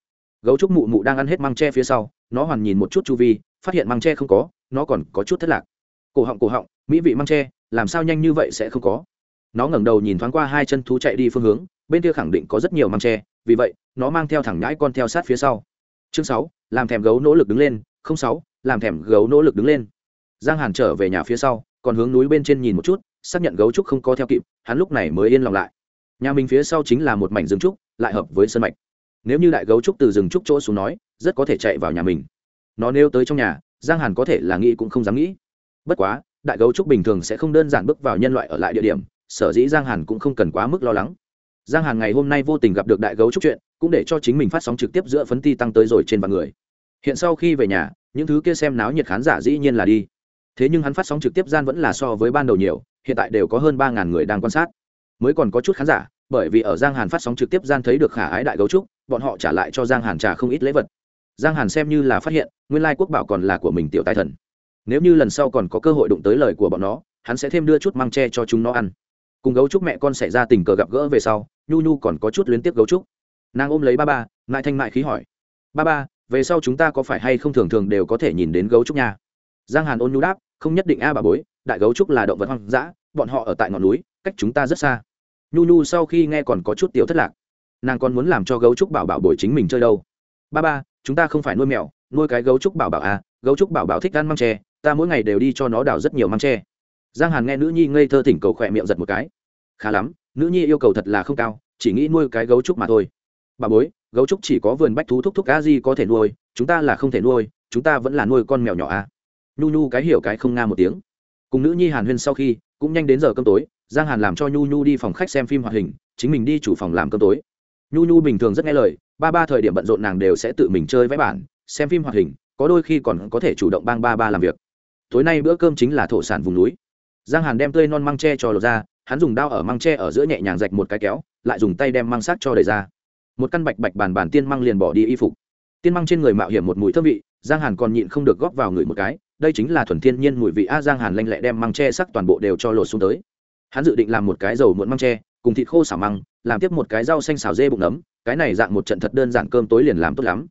Gấu trúc mụ mụ đang ăn hết măng tre phía sau, nó hoàn nhìn một chút chu vi, phát hiện măng tre không có, nó còn có chút thất lạc. Cổ họng cổ họng, mỹ vị măng tre, làm sao nhanh như vậy sẽ không có? Nó ngẩng đầu nhìn thoáng qua hai chân thú chạy đi phương hướng, bên kia khẳng định có rất nhiều măng tre, vì vậy nó mang theo thẳng nhãi con theo sát phía sau. Chương sáu, làm thèm gấu nỗ lực đứng lên, không sáu, làm thèm gấu nỗ lực đứng lên. Giang hàn trở về nhà phía sau, còn hướng núi bên trên nhìn một chút, xác nhận gấu trúc không có theo kịp, hắn lúc này mới yên lòng lại. Nhà mình phía sau chính là một mảnh rừng trúc, lại hợp với sân mạch. Nếu như đại gấu trúc từ rừng trúc chỗ xuống nói, rất có thể chạy vào nhà mình. Nó nêu tới trong nhà, giang hàn có thể là nghĩ cũng không dám nghĩ. Bất quá, đại gấu trúc bình thường sẽ không đơn giản bước vào nhân loại ở lại địa điểm, sở dĩ giang hàn cũng không cần quá mức lo lắng. Giang hàn ngày hôm nay vô tình gặp được đại gấu trúc chuyện cũng để cho chính mình phát sóng trực tiếp giữa phấn ti tăng tới rồi trên vạn người. Hiện sau khi về nhà, những thứ kia xem náo nhiệt khán giả dĩ nhiên là đi. Thế nhưng hắn phát sóng trực tiếp gian vẫn là so với ban đầu nhiều, hiện tại đều có hơn ba ngàn người đang quan sát. Mới còn có chút khán giả, bởi vì ở giang hàn phát sóng trực tiếp gian thấy được khả ái đại gấu trúc, bọn họ trả lại cho giang hàn trả không ít lễ vật. Giang hàn xem như là phát hiện, nguyên lai quốc bảo còn là của mình tiểu tài thần. Nếu như lần sau còn có cơ hội đụng tới lời của bọn nó, hắn sẽ thêm đưa chút măng tre cho chúng nó ăn. Cùng gấu trúc mẹ con xảy ra tình cờ gặp gỡ về sau, nhu nhu còn có chút luyến tiếc gấu trúc nàng ôm lấy ba ba mãi thanh mại khí hỏi. Ba ba, về sau chúng ta có phải hay không thường thường đều có thể nhìn đến gấu trúc nha? Giang hàn ôn nhu đáp, không nhất định a bà bối, đại gấu trúc là động vật hoang dã, bọn họ ở tại ngọn núi, cách chúng ta rất xa. Nhu nhu sau khi nghe còn có chút tiểu thất lạc. Nàng còn muốn làm cho gấu trúc bảo bảo bồi chính mình chơi đâu. Ba ba, chúng ta không phải nuôi mèo, nuôi cái gấu trúc bảo bảo à gấu trúc bảo bảo thích ăn măng tre ta mỗi ngày đều đi cho nó đào rất nhiều măng tre giang hàn nghe nữ nhi ngây thơ thỉnh cầu khỏe miệng giật một cái. Khá lắm, nữ nhi yêu cầu thật là không cao, chỉ nghĩ nuôi cái gấu trúc mà thôi bà bối, gấu trúc chỉ có vườn bách thú thúc thúc cá gì có thể nuôi, chúng ta là không thể nuôi, chúng ta vẫn là nuôi con mèo nhỏ à nhu nhu cái hiểu cái không nga một tiếng. Cùng nữ nhi hàn huyên sau khi, cũng nhanh đến giờ cơm tối, giang hàn làm cho nhu nhu đi phòng khách xem phim hoạt hình, chính mình đi chủ phòng làm cơm tối. Nhu nhu bình thường rất nghe lời, ba ba thời điểm bận rộn nàng đều sẽ tự mình chơi vẽ bản, xem phim hoạt hình, có đôi khi còn có thể chủ động bang ba ba làm việc. Tối nay bữa cơm chính là thổ sản vùng núi. Giang hàn đem tươi non măng tre cho lột ra, hắn dùng dao ở măng tre ở giữa nhẹ nhàng rạch một cái kéo, lại dùng tay đem măng sắc cho đầy ra một căn bạch bạch bàn bàn tiên măng liền bỏ đi y phục. Tiên măng trên người mạo hiểm một mùi thơm vị, giang hàn còn nhịn không được góp vào người một cái, đây chính là thuần thiên nhiên mùi vị a giang hàn lanh lẹ đem măng tre sắc toàn bộ đều cho lột xuống tới. Hắn dự định làm một cái dầu muộn măng tre cùng thịt khô xào măng, làm tiếp một cái rau xanh xào dê bụng nấm, cái này dạng một trận thật đơn giản cơm tối liền làm tốt lắm.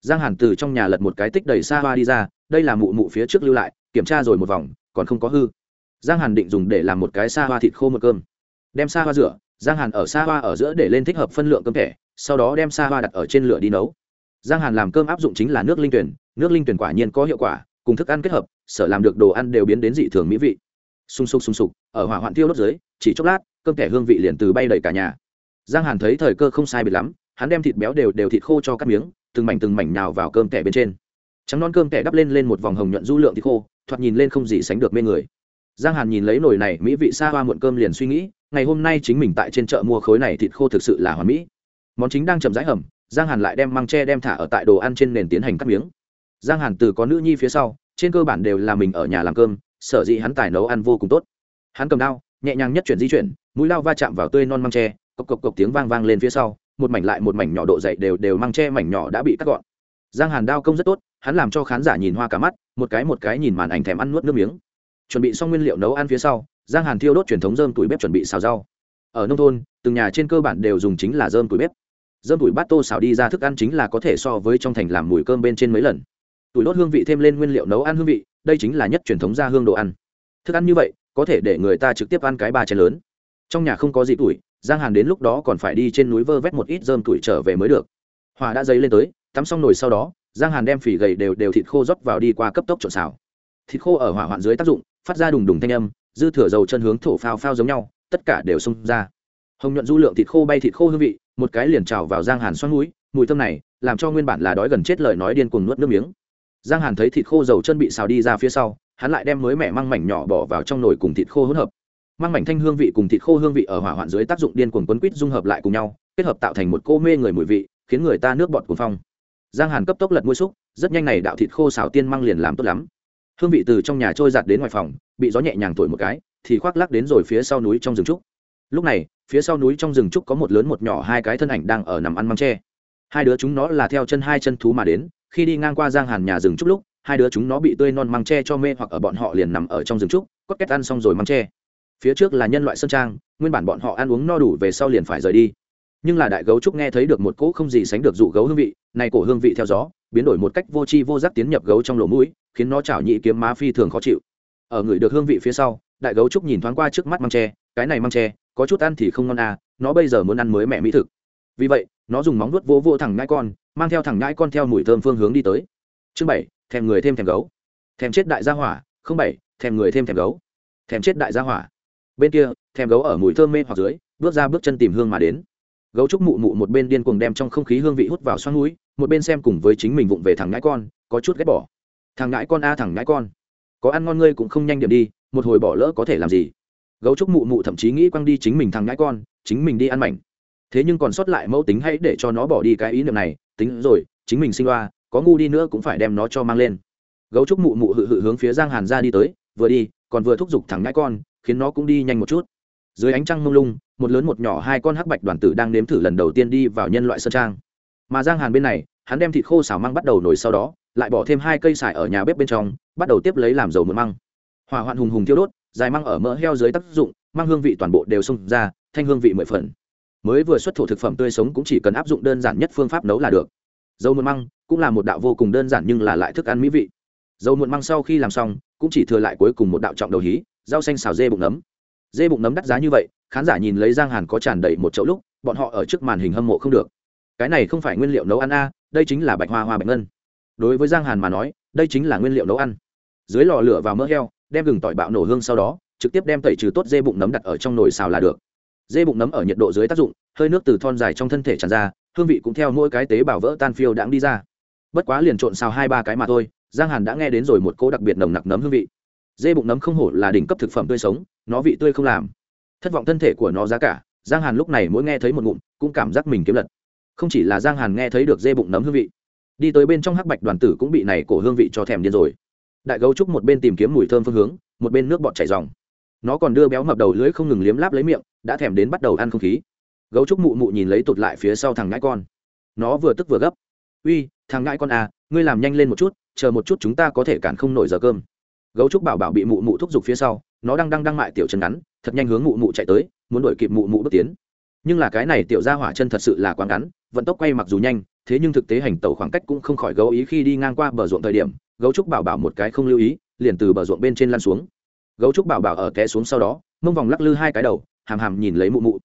Giang hàn từ trong nhà lật một cái tích đầy xa hoa đi ra, đây là mụ mụ phía trước lưu lại, kiểm tra rồi một vòng, còn không có hư. Giang hàn định dùng để làm một cái xa hoa thịt khô một cơm. Đem xa hoa rửa, giang hàn ở xa hoa ở giữa để lên thích hợp phân lượng cơm thẻ sau đó đem sa hoa đặt ở trên lửa đi nấu. Giang hàn làm cơm áp dụng chính là nước linh tuyển, nước linh tuyển quả nhiên có hiệu quả, cùng thức ăn kết hợp, sở làm được đồ ăn đều biến đến dị thường mỹ vị. Sung sục sung sục, ở hỏa hoạn tiêu đốt dưới, chỉ chốc lát, cơm thẻ hương vị liền từ bay đầy cả nhà. Giang hàn thấy thời cơ không sai biệt lắm, hắn đem thịt béo đều đều thịt khô cho cắt miếng, từng mảnh từng mảnh nào vào cơm thẻ bên trên. Trắng non cơm thẻ đắp lên lên một vòng hồng nhuận du lượng thịt khô, thoạt nhìn lên không gì sánh được mê người. Giang hàn nhìn lấy nồi này, mỹ vị xa hoa muộn cơm liền suy nghĩ, ngày hôm nay chính mình tại trên chợ mua khối này thịt khô thực sự là hoàn mỹ món chính đang chậm rãi hầm giang hàn lại đem măng tre đem thả ở tại đồ ăn trên nền tiến hành cắt miếng. Giang hàn từ có nữ nhi phía sau, trên cơ bản đều là mình ở nhà làm cơm, sở dĩ hắn tài nấu ăn vô cùng tốt. Hắn cầm đao, nhẹ nhàng nhất chuyển di chuyển, mũi lao va chạm vào tươi non măng tre, cộc cộc cộc tiếng vang vang lên phía sau, một mảnh lại một mảnh nhỏ độ dậy đều đều măng tre mảnh nhỏ đã bị cắt gọn. Giang hàn đao công rất tốt, hắn làm cho khán giả nhìn hoa cả mắt, một cái một cái nhìn màn ảnh thèm ăn nuốt nước miếng. Chuẩn bị xong nguyên liệu nấu ăn phía sau, giang hàn thiêu đốt truyền thống dơm tủi bếp chuẩn bị xào rau. Ở nông thôn, từng nhà trên cơ bản đều dùng chính là dơm tủi bếp dơm bụi bát tô xào đi ra thức ăn chính là có thể so với trong thành làm mùi cơm bên trên mấy lần. Tuổi đốt hương vị thêm lên nguyên liệu nấu ăn hương vị, đây chính là nhất truyền thống ra hương đồ ăn. Thức ăn như vậy, có thể để người ta trực tiếp ăn cái ba chén lớn. Trong nhà không có gì tuổi, giang hàn đến lúc đó còn phải đi trên núi vơ vét một ít dơm tuổi trở về mới được. Hòa đã dấy lên tới, tắm xong nồi sau đó, giang hàn đem phỉ gầy đều đều thịt khô rót vào đi qua cấp tốc trộn xào. Thịt khô ở hỏa hoạn dưới tác dụng, phát ra đùng đùng thanh âm, dư thừa dầu chân hướng thổ phao phao giống nhau, tất cả đều xông ra. Hồng nhuận du lượng thịt khô bay thịt khô hương vị một cái liền trào vào giang hàn xoắn mũi, mùi thơm này làm cho nguyên bản là đói gần chết lời nói điên cuồng nuốt nước miếng. Giang hàn thấy thịt khô dầu chân bị xào đi ra phía sau, hắn lại đem mới mẻ măng mảnh nhỏ bỏ vào trong nồi cùng thịt khô hỗn hợp. Măng mảnh thanh hương vị cùng thịt khô hương vị ở hỏa hoạn dưới tác dụng điên cuồng quấn quýt dung hợp lại cùng nhau, kết hợp tạo thành một cô mê người mùi vị, khiến người ta nước bọt cuồng phong. Giang hàn cấp tốc lật mũi xúc, rất nhanh này đạo thịt khô xào tiên măng liền làm tốt lắm. Hương vị từ trong nhà trôi giạt đến ngoài phòng, bị gió nhẹ nhàng thổi một cái, thì khoác lắc đến rồi phía sau núi trong rừng trúc lúc này, phía sau núi trong rừng trúc có một lớn một nhỏ hai cái thân ảnh đang ở nằm ăn măng tre. Hai đứa chúng nó là theo chân hai chân thú mà đến, khi đi ngang qua giang hàn nhà rừng trúc lúc, hai đứa chúng nó bị tươi non măng tre cho mê hoặc ở bọn họ liền nằm ở trong rừng trúc có kết ăn xong rồi măng tre. Phía trước là nhân loại sơn trang, nguyên bản bọn họ ăn uống no đủ về sau liền phải rời đi. Nhưng là đại gấu trúc nghe thấy được một cỗ không gì sánh được dụ gấu hương vị, này cổ hương vị theo gió, biến đổi một cách vô tri vô giác tiến nhập gấu trong lỗ mũi, khiến nó chảo nhị kiếm má phi thường khó chịu. Ở người được hương vị phía sau, đại gấu trúc nhìn thoáng qua trước mắt măng tre, cái này măng tre có chút ăn thì không ngon à nó bây giờ muốn ăn mới mẹ mỹ thực. Vì vậy, nó dùng móng vuốt vỗ vỗ thẳng ngãi con, mang theo thẳng ngãi con theo mùi thơm phương hướng đi tới. Chương bảy, thèm người thêm thèm gấu. Thèm chết đại gia hỏa, không bảy, thèm người thêm thèm gấu. Thèm chết đại gia hỏa. Bên kia, thèm gấu ở mùi thơm mê hoặc dưới, bước ra bước chân tìm hương mà đến. Gấu trúc mụ mụ một bên điên cuồng đem trong không khí hương vị hút vào xoắn núi, một bên xem cùng với chính mình vụng về thằng ngãi con, có chút ghét bỏ. Thằng ngãi con a, thằng ngãi con. Có ăn ngon ngươi cũng không nhanh điểm đi, một hồi bỏ lỡ có thể làm gì? Gấu trúc mụ mụ thậm chí nghĩ quăng đi chính mình thằng ngãi con, chính mình đi ăn mảnh. Thế nhưng còn sót lại mẫu tính hãy để cho nó bỏ đi cái ý niệm này, tính rồi, chính mình sinh loa, có ngu đi nữa cũng phải đem nó cho mang lên. Gấu trúc mụ mụ hự hự hướng phía giang hàn ra đi tới, vừa đi, còn vừa thúc giục thằng ngãi con, khiến nó cũng đi nhanh một chút. Dưới ánh trăng mông lung, một lớn một nhỏ hai con hắc bạch đoàn tử đang nếm thử lần đầu tiên đi vào nhân loại sơn trang. Mà giang hàn bên này, hắn đem thịt khô xào măng bắt đầu nổi sau đó, lại bỏ thêm hai cây xài ở nhà bếp bên trong, bắt đầu tiếp lấy làm dầu mượn măng. Hỏa hoạn hùng hùng thiêu đốt dài măng ở mỡ heo dưới tác dụng, măng hương vị toàn bộ đều xông ra, thanh hương vị mười phần. Mới vừa xuất thổ thực phẩm tươi sống cũng chỉ cần áp dụng đơn giản nhất phương pháp nấu là được. Dầu muộn măng cũng là một đạo vô cùng đơn giản nhưng là lại thức ăn mỹ vị. Dầu muộn măng sau khi làm xong, cũng chỉ thừa lại cuối cùng một đạo trọng đầu hí, rau xanh xào dê bụng nấm. Dê bụng nấm đắt giá như vậy, khán giả nhìn lấy giang hàn có tràn đầy một chậu lúc, bọn họ ở trước màn hình hâm mộ không được. Cái này không phải nguyên liệu nấu ăn a, đây chính là bạch hoa hoa bạch ngân. Đối với giang hàn mà nói, đây chính là nguyên liệu nấu ăn. Dưới lò lửa vào mỡ heo đem gừng tỏi bạo nổ hương sau đó, trực tiếp đem tẩy trừ tốt dê bụng nấm đặt ở trong nồi xào là được. Dê bụng nấm ở nhiệt độ dưới tác dụng, hơi nước từ thon dài trong thân thể tràn ra, hương vị cũng theo mỗi cái tế bào vỡ tan phiêu đãng đi ra. Bất quá liền trộn xào hai ba cái mà thôi, giang hàn đã nghe đến rồi một cô đặc biệt nồng nặc nấm hương vị. Dê bụng nấm không hổ là đỉnh cấp thực phẩm tươi sống, nó vị tươi không làm. Thất vọng thân thể của nó giá cả, giang hàn lúc này mỗi nghe thấy một ngụm, cũng cảm giác mình kiếm lật. Không chỉ là giang hàn nghe thấy được dê bụng nấm hương vị, đi tới bên trong hắc bạch đoàn tử cũng bị này cổ hương vị cho thèm điên rồi đại gấu trúc một bên tìm kiếm mùi thơm phương hướng, một bên nước bọt chảy dòng. Nó còn đưa béo mập đầu lưỡi không ngừng liếm láp lấy miệng, đã thèm đến bắt đầu ăn không khí. Gấu trúc mụ mụ nhìn lấy tụt lại phía sau thằng ngãi con. Nó vừa tức vừa gấp. Uy, thằng ngãi con à ngươi làm nhanh lên một chút, chờ một chút chúng ta có thể cản không nổi giờ cơm. Gấu trúc bảo bảo bị mụ mụ thúc giục phía sau, nó đang đang đang mại tiểu chân ngắn, thật nhanh hướng mụ mụ chạy tới, muốn đuổi kịp mụ mụ bước tiến. Nhưng là cái này tiểu ra hỏa chân thật sự là quá ngắn, vận tốc quay mặc dù nhanh, thế nhưng thực tế hành tẩu khoảng cách cũng không khỏi gấu ý khi đi ngang qua bờ ruộng thời điểm gấu trúc bảo bảo một cái không lưu ý, liền từ bờ ruộng bên trên lăn xuống. Gấu trúc bảo bảo ở té xuống sau đó, mông vòng lắc lư hai cái đầu, hàm hàm nhìn lấy mụ mụ.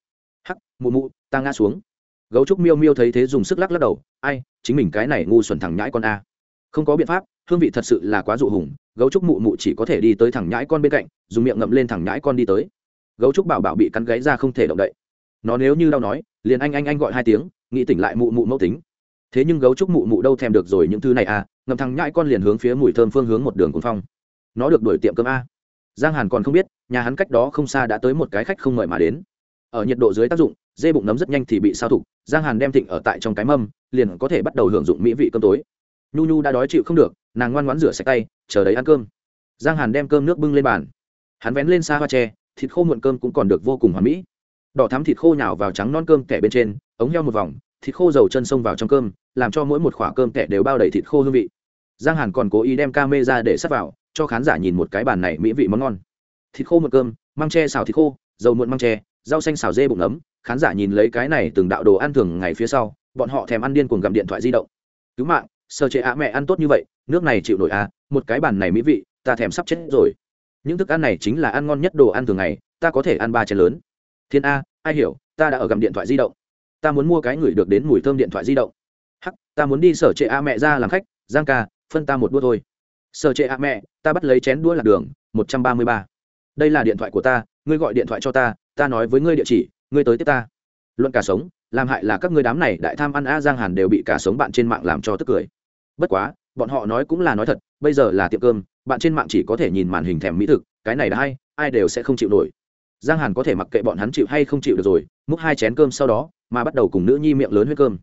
Hắc, mụ mụ, ta ngã xuống. Gấu trúc miêu miêu thấy thế dùng sức lắc lắc đầu, ai, chính mình cái này ngu xuẩn thẳng nhãi con a. Không có biện pháp, hương vị thật sự là quá dụ hùng, gấu trúc mụ mụ chỉ có thể đi tới thẳng nhãi con bên cạnh, dùng miệng ngậm lên thẳng nhãi con đi tới. Gấu trúc bảo bảo bị cắn gáy ra không thể động đậy. Nó nếu như đau nói, liền anh anh anh gọi hai tiếng, nghĩ tỉnh lại mụ mụ mẫu tính thế nhưng gấu trúc mụ mụ đâu thèm được rồi những thứ này à ngầm thằng nhãi con liền hướng phía mùi thơm phương hướng một đường cuốn phong. Nó được đuổi tiệm cơm a. Giang hàn còn không biết, nhà hắn cách đó không xa đã tới một cái khách không mời mà đến. Ở nhiệt độ dưới tác dụng, dê bụng nấm rất nhanh thì bị sao thục, giang hàn đem thịnh ở tại trong cái mâm, liền có thể bắt đầu hưởng dụng mỹ vị cơm tối. Nhu nhu đã đói chịu không được, nàng ngoan ngoãn rửa sạch tay, chờ đấy ăn cơm. Giang hàn đem cơm nước bưng lên bàn. Hắn vén lên xa hoa tre, thịt khô muộn cơm cũng còn được vô cùng hoàn mỹ. Đỏ thắm thịt khô nhào vào trắng non cơm kẻ bên trên, ống heo một vòng thịt khô dầu chân xông vào trong cơm, làm cho mỗi một khoả cơm kẻ đều bao đầy thịt khô hương vị. Giang hàn còn cố ý đem ca mê ra để sắp vào, cho khán giả nhìn một cái bàn này mỹ vị món ngon. Thịt khô một cơm, măng tre xào thịt khô, dầu muộn măng tre rau xanh xào dê bụng ấm, khán giả nhìn lấy cái này từng đạo đồ ăn thường ngày phía sau, bọn họ thèm ăn điên cuồng gặm điện thoại di động. Cứu mạng sơ chế ạ mẹ ăn tốt như vậy, nước này chịu nổi à một cái bàn này mỹ vị, ta thèm sắp chết rồi. Những thức ăn này chính là ăn ngon nhất đồ ăn thường ngày, ta có thể ăn ba chén lớn. Thiên a, ai hiểu, ta đã ở gặm điện thoại di động ta muốn mua cái người được đến mùi thơm điện thoại di động. Hắc, ta muốn đi sở trệ a mẹ ra làm khách, giang ca, phân ta một đua thôi. Sở trệ a mẹ, ta bắt lấy chén đua lạc đường, một trăm ba mươi ba. Đây là điện thoại của ta, ngươi gọi điện thoại cho ta ta nói với ngươi địa chỉ, ngươi tới tiếp ta. Luận cả sống, làm hại là các ngươi đám này đại tham ăn a giang hàn đều bị cả sống bạn trên mạng làm cho tức cười. Bất quá, bọn họ nói cũng là nói thật, bây giờ là tiệm cơm, bạn trên mạng chỉ có thể nhìn màn hình thèm mỹ thực, cái này đã hay ai đều sẽ không chịu nổi. Giang hàn có thể mặc kệ bọn hắn chịu hay không chịu được rồi múc hai chén cơm sau đó, mà bắt đầu cùng nữ nhi miệng lớn huyết cơm.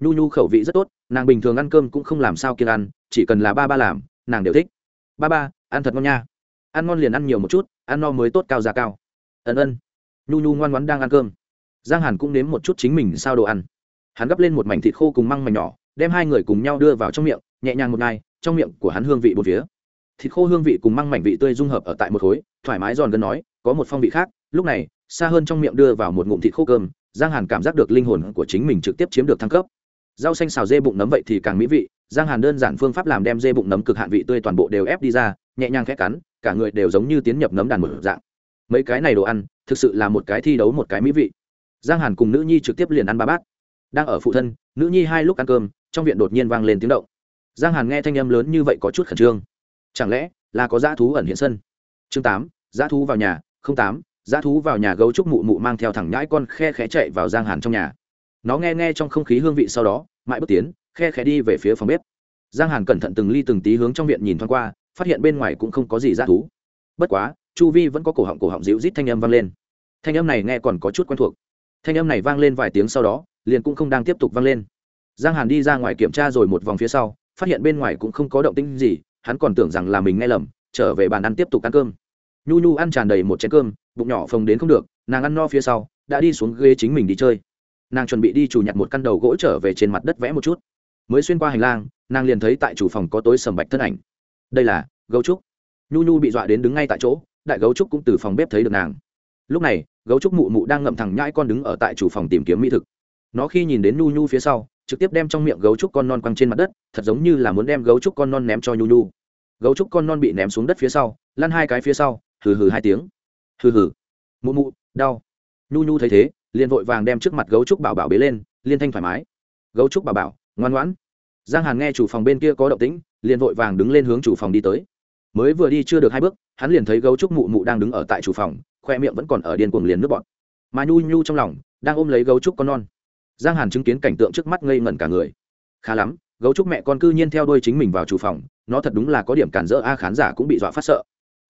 Nhu nhu khẩu vị rất tốt, nàng bình thường ăn cơm cũng không làm sao kiên ăn, chỉ cần là ba ba làm, nàng đều thích. Ba ba, ăn thật ngon nha. Ăn ngon liền ăn nhiều một chút, ăn no mới tốt cao giá cao. Ân ân. Nhu nhu ngoan ngoãn đang ăn cơm. Giang hàn cũng nếm một chút chính mình sao đồ ăn. Hắn gắp lên một mảnh thịt khô cùng măng mảnh nhỏ, đem hai người cùng nhau đưa vào trong miệng, nhẹ nhàng một ngày trong miệng của hắn hương vị một phía. Thịt khô hương vị cùng măng mảnh vị tươi dung hợp ở tại một khối, thoải mái giòn gần nói, có một phong vị khác, lúc này xa hơn trong miệng đưa vào một ngụm thịt khô cơm, giang hàn cảm giác được linh hồn của chính mình trực tiếp chiếm được thăng cấp. Rau xanh xào dê bụng nấm vậy thì càng mỹ vị, giang hàn đơn giản phương pháp làm đem dê bụng nấm cực hạn vị tươi toàn bộ đều ép đi ra, nhẹ nhàng khẽ cắn, cả người đều giống như tiến nhập nấm đàn một dạng. Mấy cái này đồ ăn, thực sự là một cái thi đấu một cái mỹ vị. Giang hàn cùng nữ nhi trực tiếp liền ăn ba bát. Đang ở phụ thân, nữ nhi hai lúc ăn cơm, trong viện đột nhiên vang lên tiếng động. Giang hàn nghe thanh âm lớn như vậy có chút khẩn trương. Chẳng lẽ là có dã thú ẩn hiện sân? Chương tám, dã thú vào nhà, không tám dã thú vào nhà gấu trúc mụ mụ mang theo thẳng nhãi con khe khẽ chạy vào giang hàn trong nhà. Nó nghe nghe trong không khí hương vị sau đó, mãi bước tiến, khe khẽ đi về phía phòng bếp. Giang hàn cẩn thận từng ly từng tí hướng trong viện nhìn thoáng qua, phát hiện bên ngoài cũng không có gì dã thú. Bất quá, chu vi vẫn có cổ họng cổ họng dịu rít thanh âm vang lên. Thanh âm này nghe còn có chút quen thuộc. Thanh âm này vang lên vài tiếng sau đó, liền cũng không đang tiếp tục vang lên. Giang hàn đi ra ngoài kiểm tra rồi một vòng phía sau, phát hiện bên ngoài cũng không có động tĩnh gì, hắn còn tưởng rằng là mình nghe lầm, trở về bàn ăn tiếp tục ăn cơm. Nhu nhu ăn tràn đầy một chén cơm bụng nhỏ phồng đến không được, nàng ăn no phía sau, đã đi xuống ghế chính mình đi chơi. Nàng chuẩn bị đi chủ nhặt một căn đầu gỗ trở về trên mặt đất vẽ một chút. Mới xuyên qua hành lang, nàng liền thấy tại chủ phòng có tối sầm bạch thân ảnh. Đây là gấu trúc. Nhu nhu bị dọa đến đứng ngay tại chỗ, đại gấu trúc cũng từ phòng bếp thấy được nàng. Lúc này, gấu trúc mụ mụ đang ngậm thẳng nhãi con đứng ở tại chủ phòng tìm kiếm mỹ thực. Nó khi nhìn đến nhu nhu phía sau, trực tiếp đem trong miệng gấu trúc con non quăng trên mặt đất, thật giống như là muốn đem gấu trúc con non ném cho nhu nhu. Gấu trúc con non bị ném xuống đất phía sau, lăn hai cái phía sau, hừ hừ hai tiếng hừ hừ. Mụ mụ, đau. Nhu nhu thấy thế, liền vội vàng đem trước mặt gấu trúc bảo bảo bế lên, liên thanh thoải mái. Gấu trúc bảo bảo, ngoan ngoãn. Giang hàn nghe chủ phòng bên kia có động tĩnh, liền vội vàng đứng lên hướng chủ phòng đi tới. Mới vừa đi chưa được hai bước, hắn liền thấy gấu trúc mụ mụ đang đứng ở tại chủ phòng, khoe miệng vẫn còn ở điên cuồng liền nước bọt. Mà nhu nhu trong lòng, đang ôm lấy gấu trúc con non. Giang hàn chứng kiến cảnh tượng trước mắt ngây ngẩn cả người. Khá lắm, gấu trúc mẹ con cư nhiên theo đuôi chính mình vào chủ phòng, nó thật đúng là có điểm cản rỡ a, khán giả cũng bị dọa phát sợ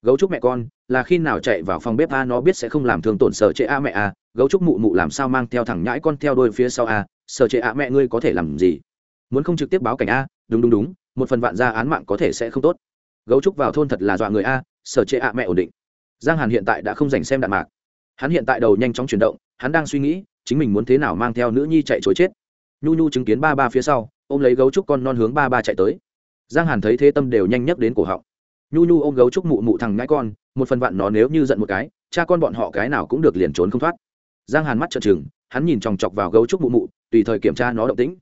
gấu trúc mẹ con, là khi nào chạy vào phòng bếp a, nó biết sẽ không làm thương tổn sợ trệ a mẹ a, gấu trúc mụ mụ làm sao mang theo thằng nhãi con theo đôi phía sau a sợ trệ a mẹ ngươi có thể làm gì? Muốn không trực tiếp báo cảnh a? Đúng đúng đúng, một phần vạn ra án mạng có thể sẽ không tốt. Gấu trúc vào thôn thật là dọa người a, sở trệ a mẹ ổn định. Giang hàn hiện tại đã không dành xem đạn mạc. Hắn hiện tại đầu nhanh chóng chuyển động, hắn đang suy nghĩ, chính mình muốn thế nào mang theo nữ nhi chạy chối chết. Nhu nhu chứng kiến ba ba phía sau, ôm lấy gấu trúc con non hướng ba ba chạy tới. Giang hàn thấy thế tâm đều nhanh nhất đến cổ họng nhu nhu ôm gấu trúc mụ mụ thằng ngãi con, một phần vạn nó nếu như giận một cái, cha con bọn họ cái nào cũng được liền trốn không thoát. Giang hàn mắt trợn trừng, hắn nhìn chòng chọc vào gấu trúc mụ mụ, tùy thời kiểm tra nó động tĩnh.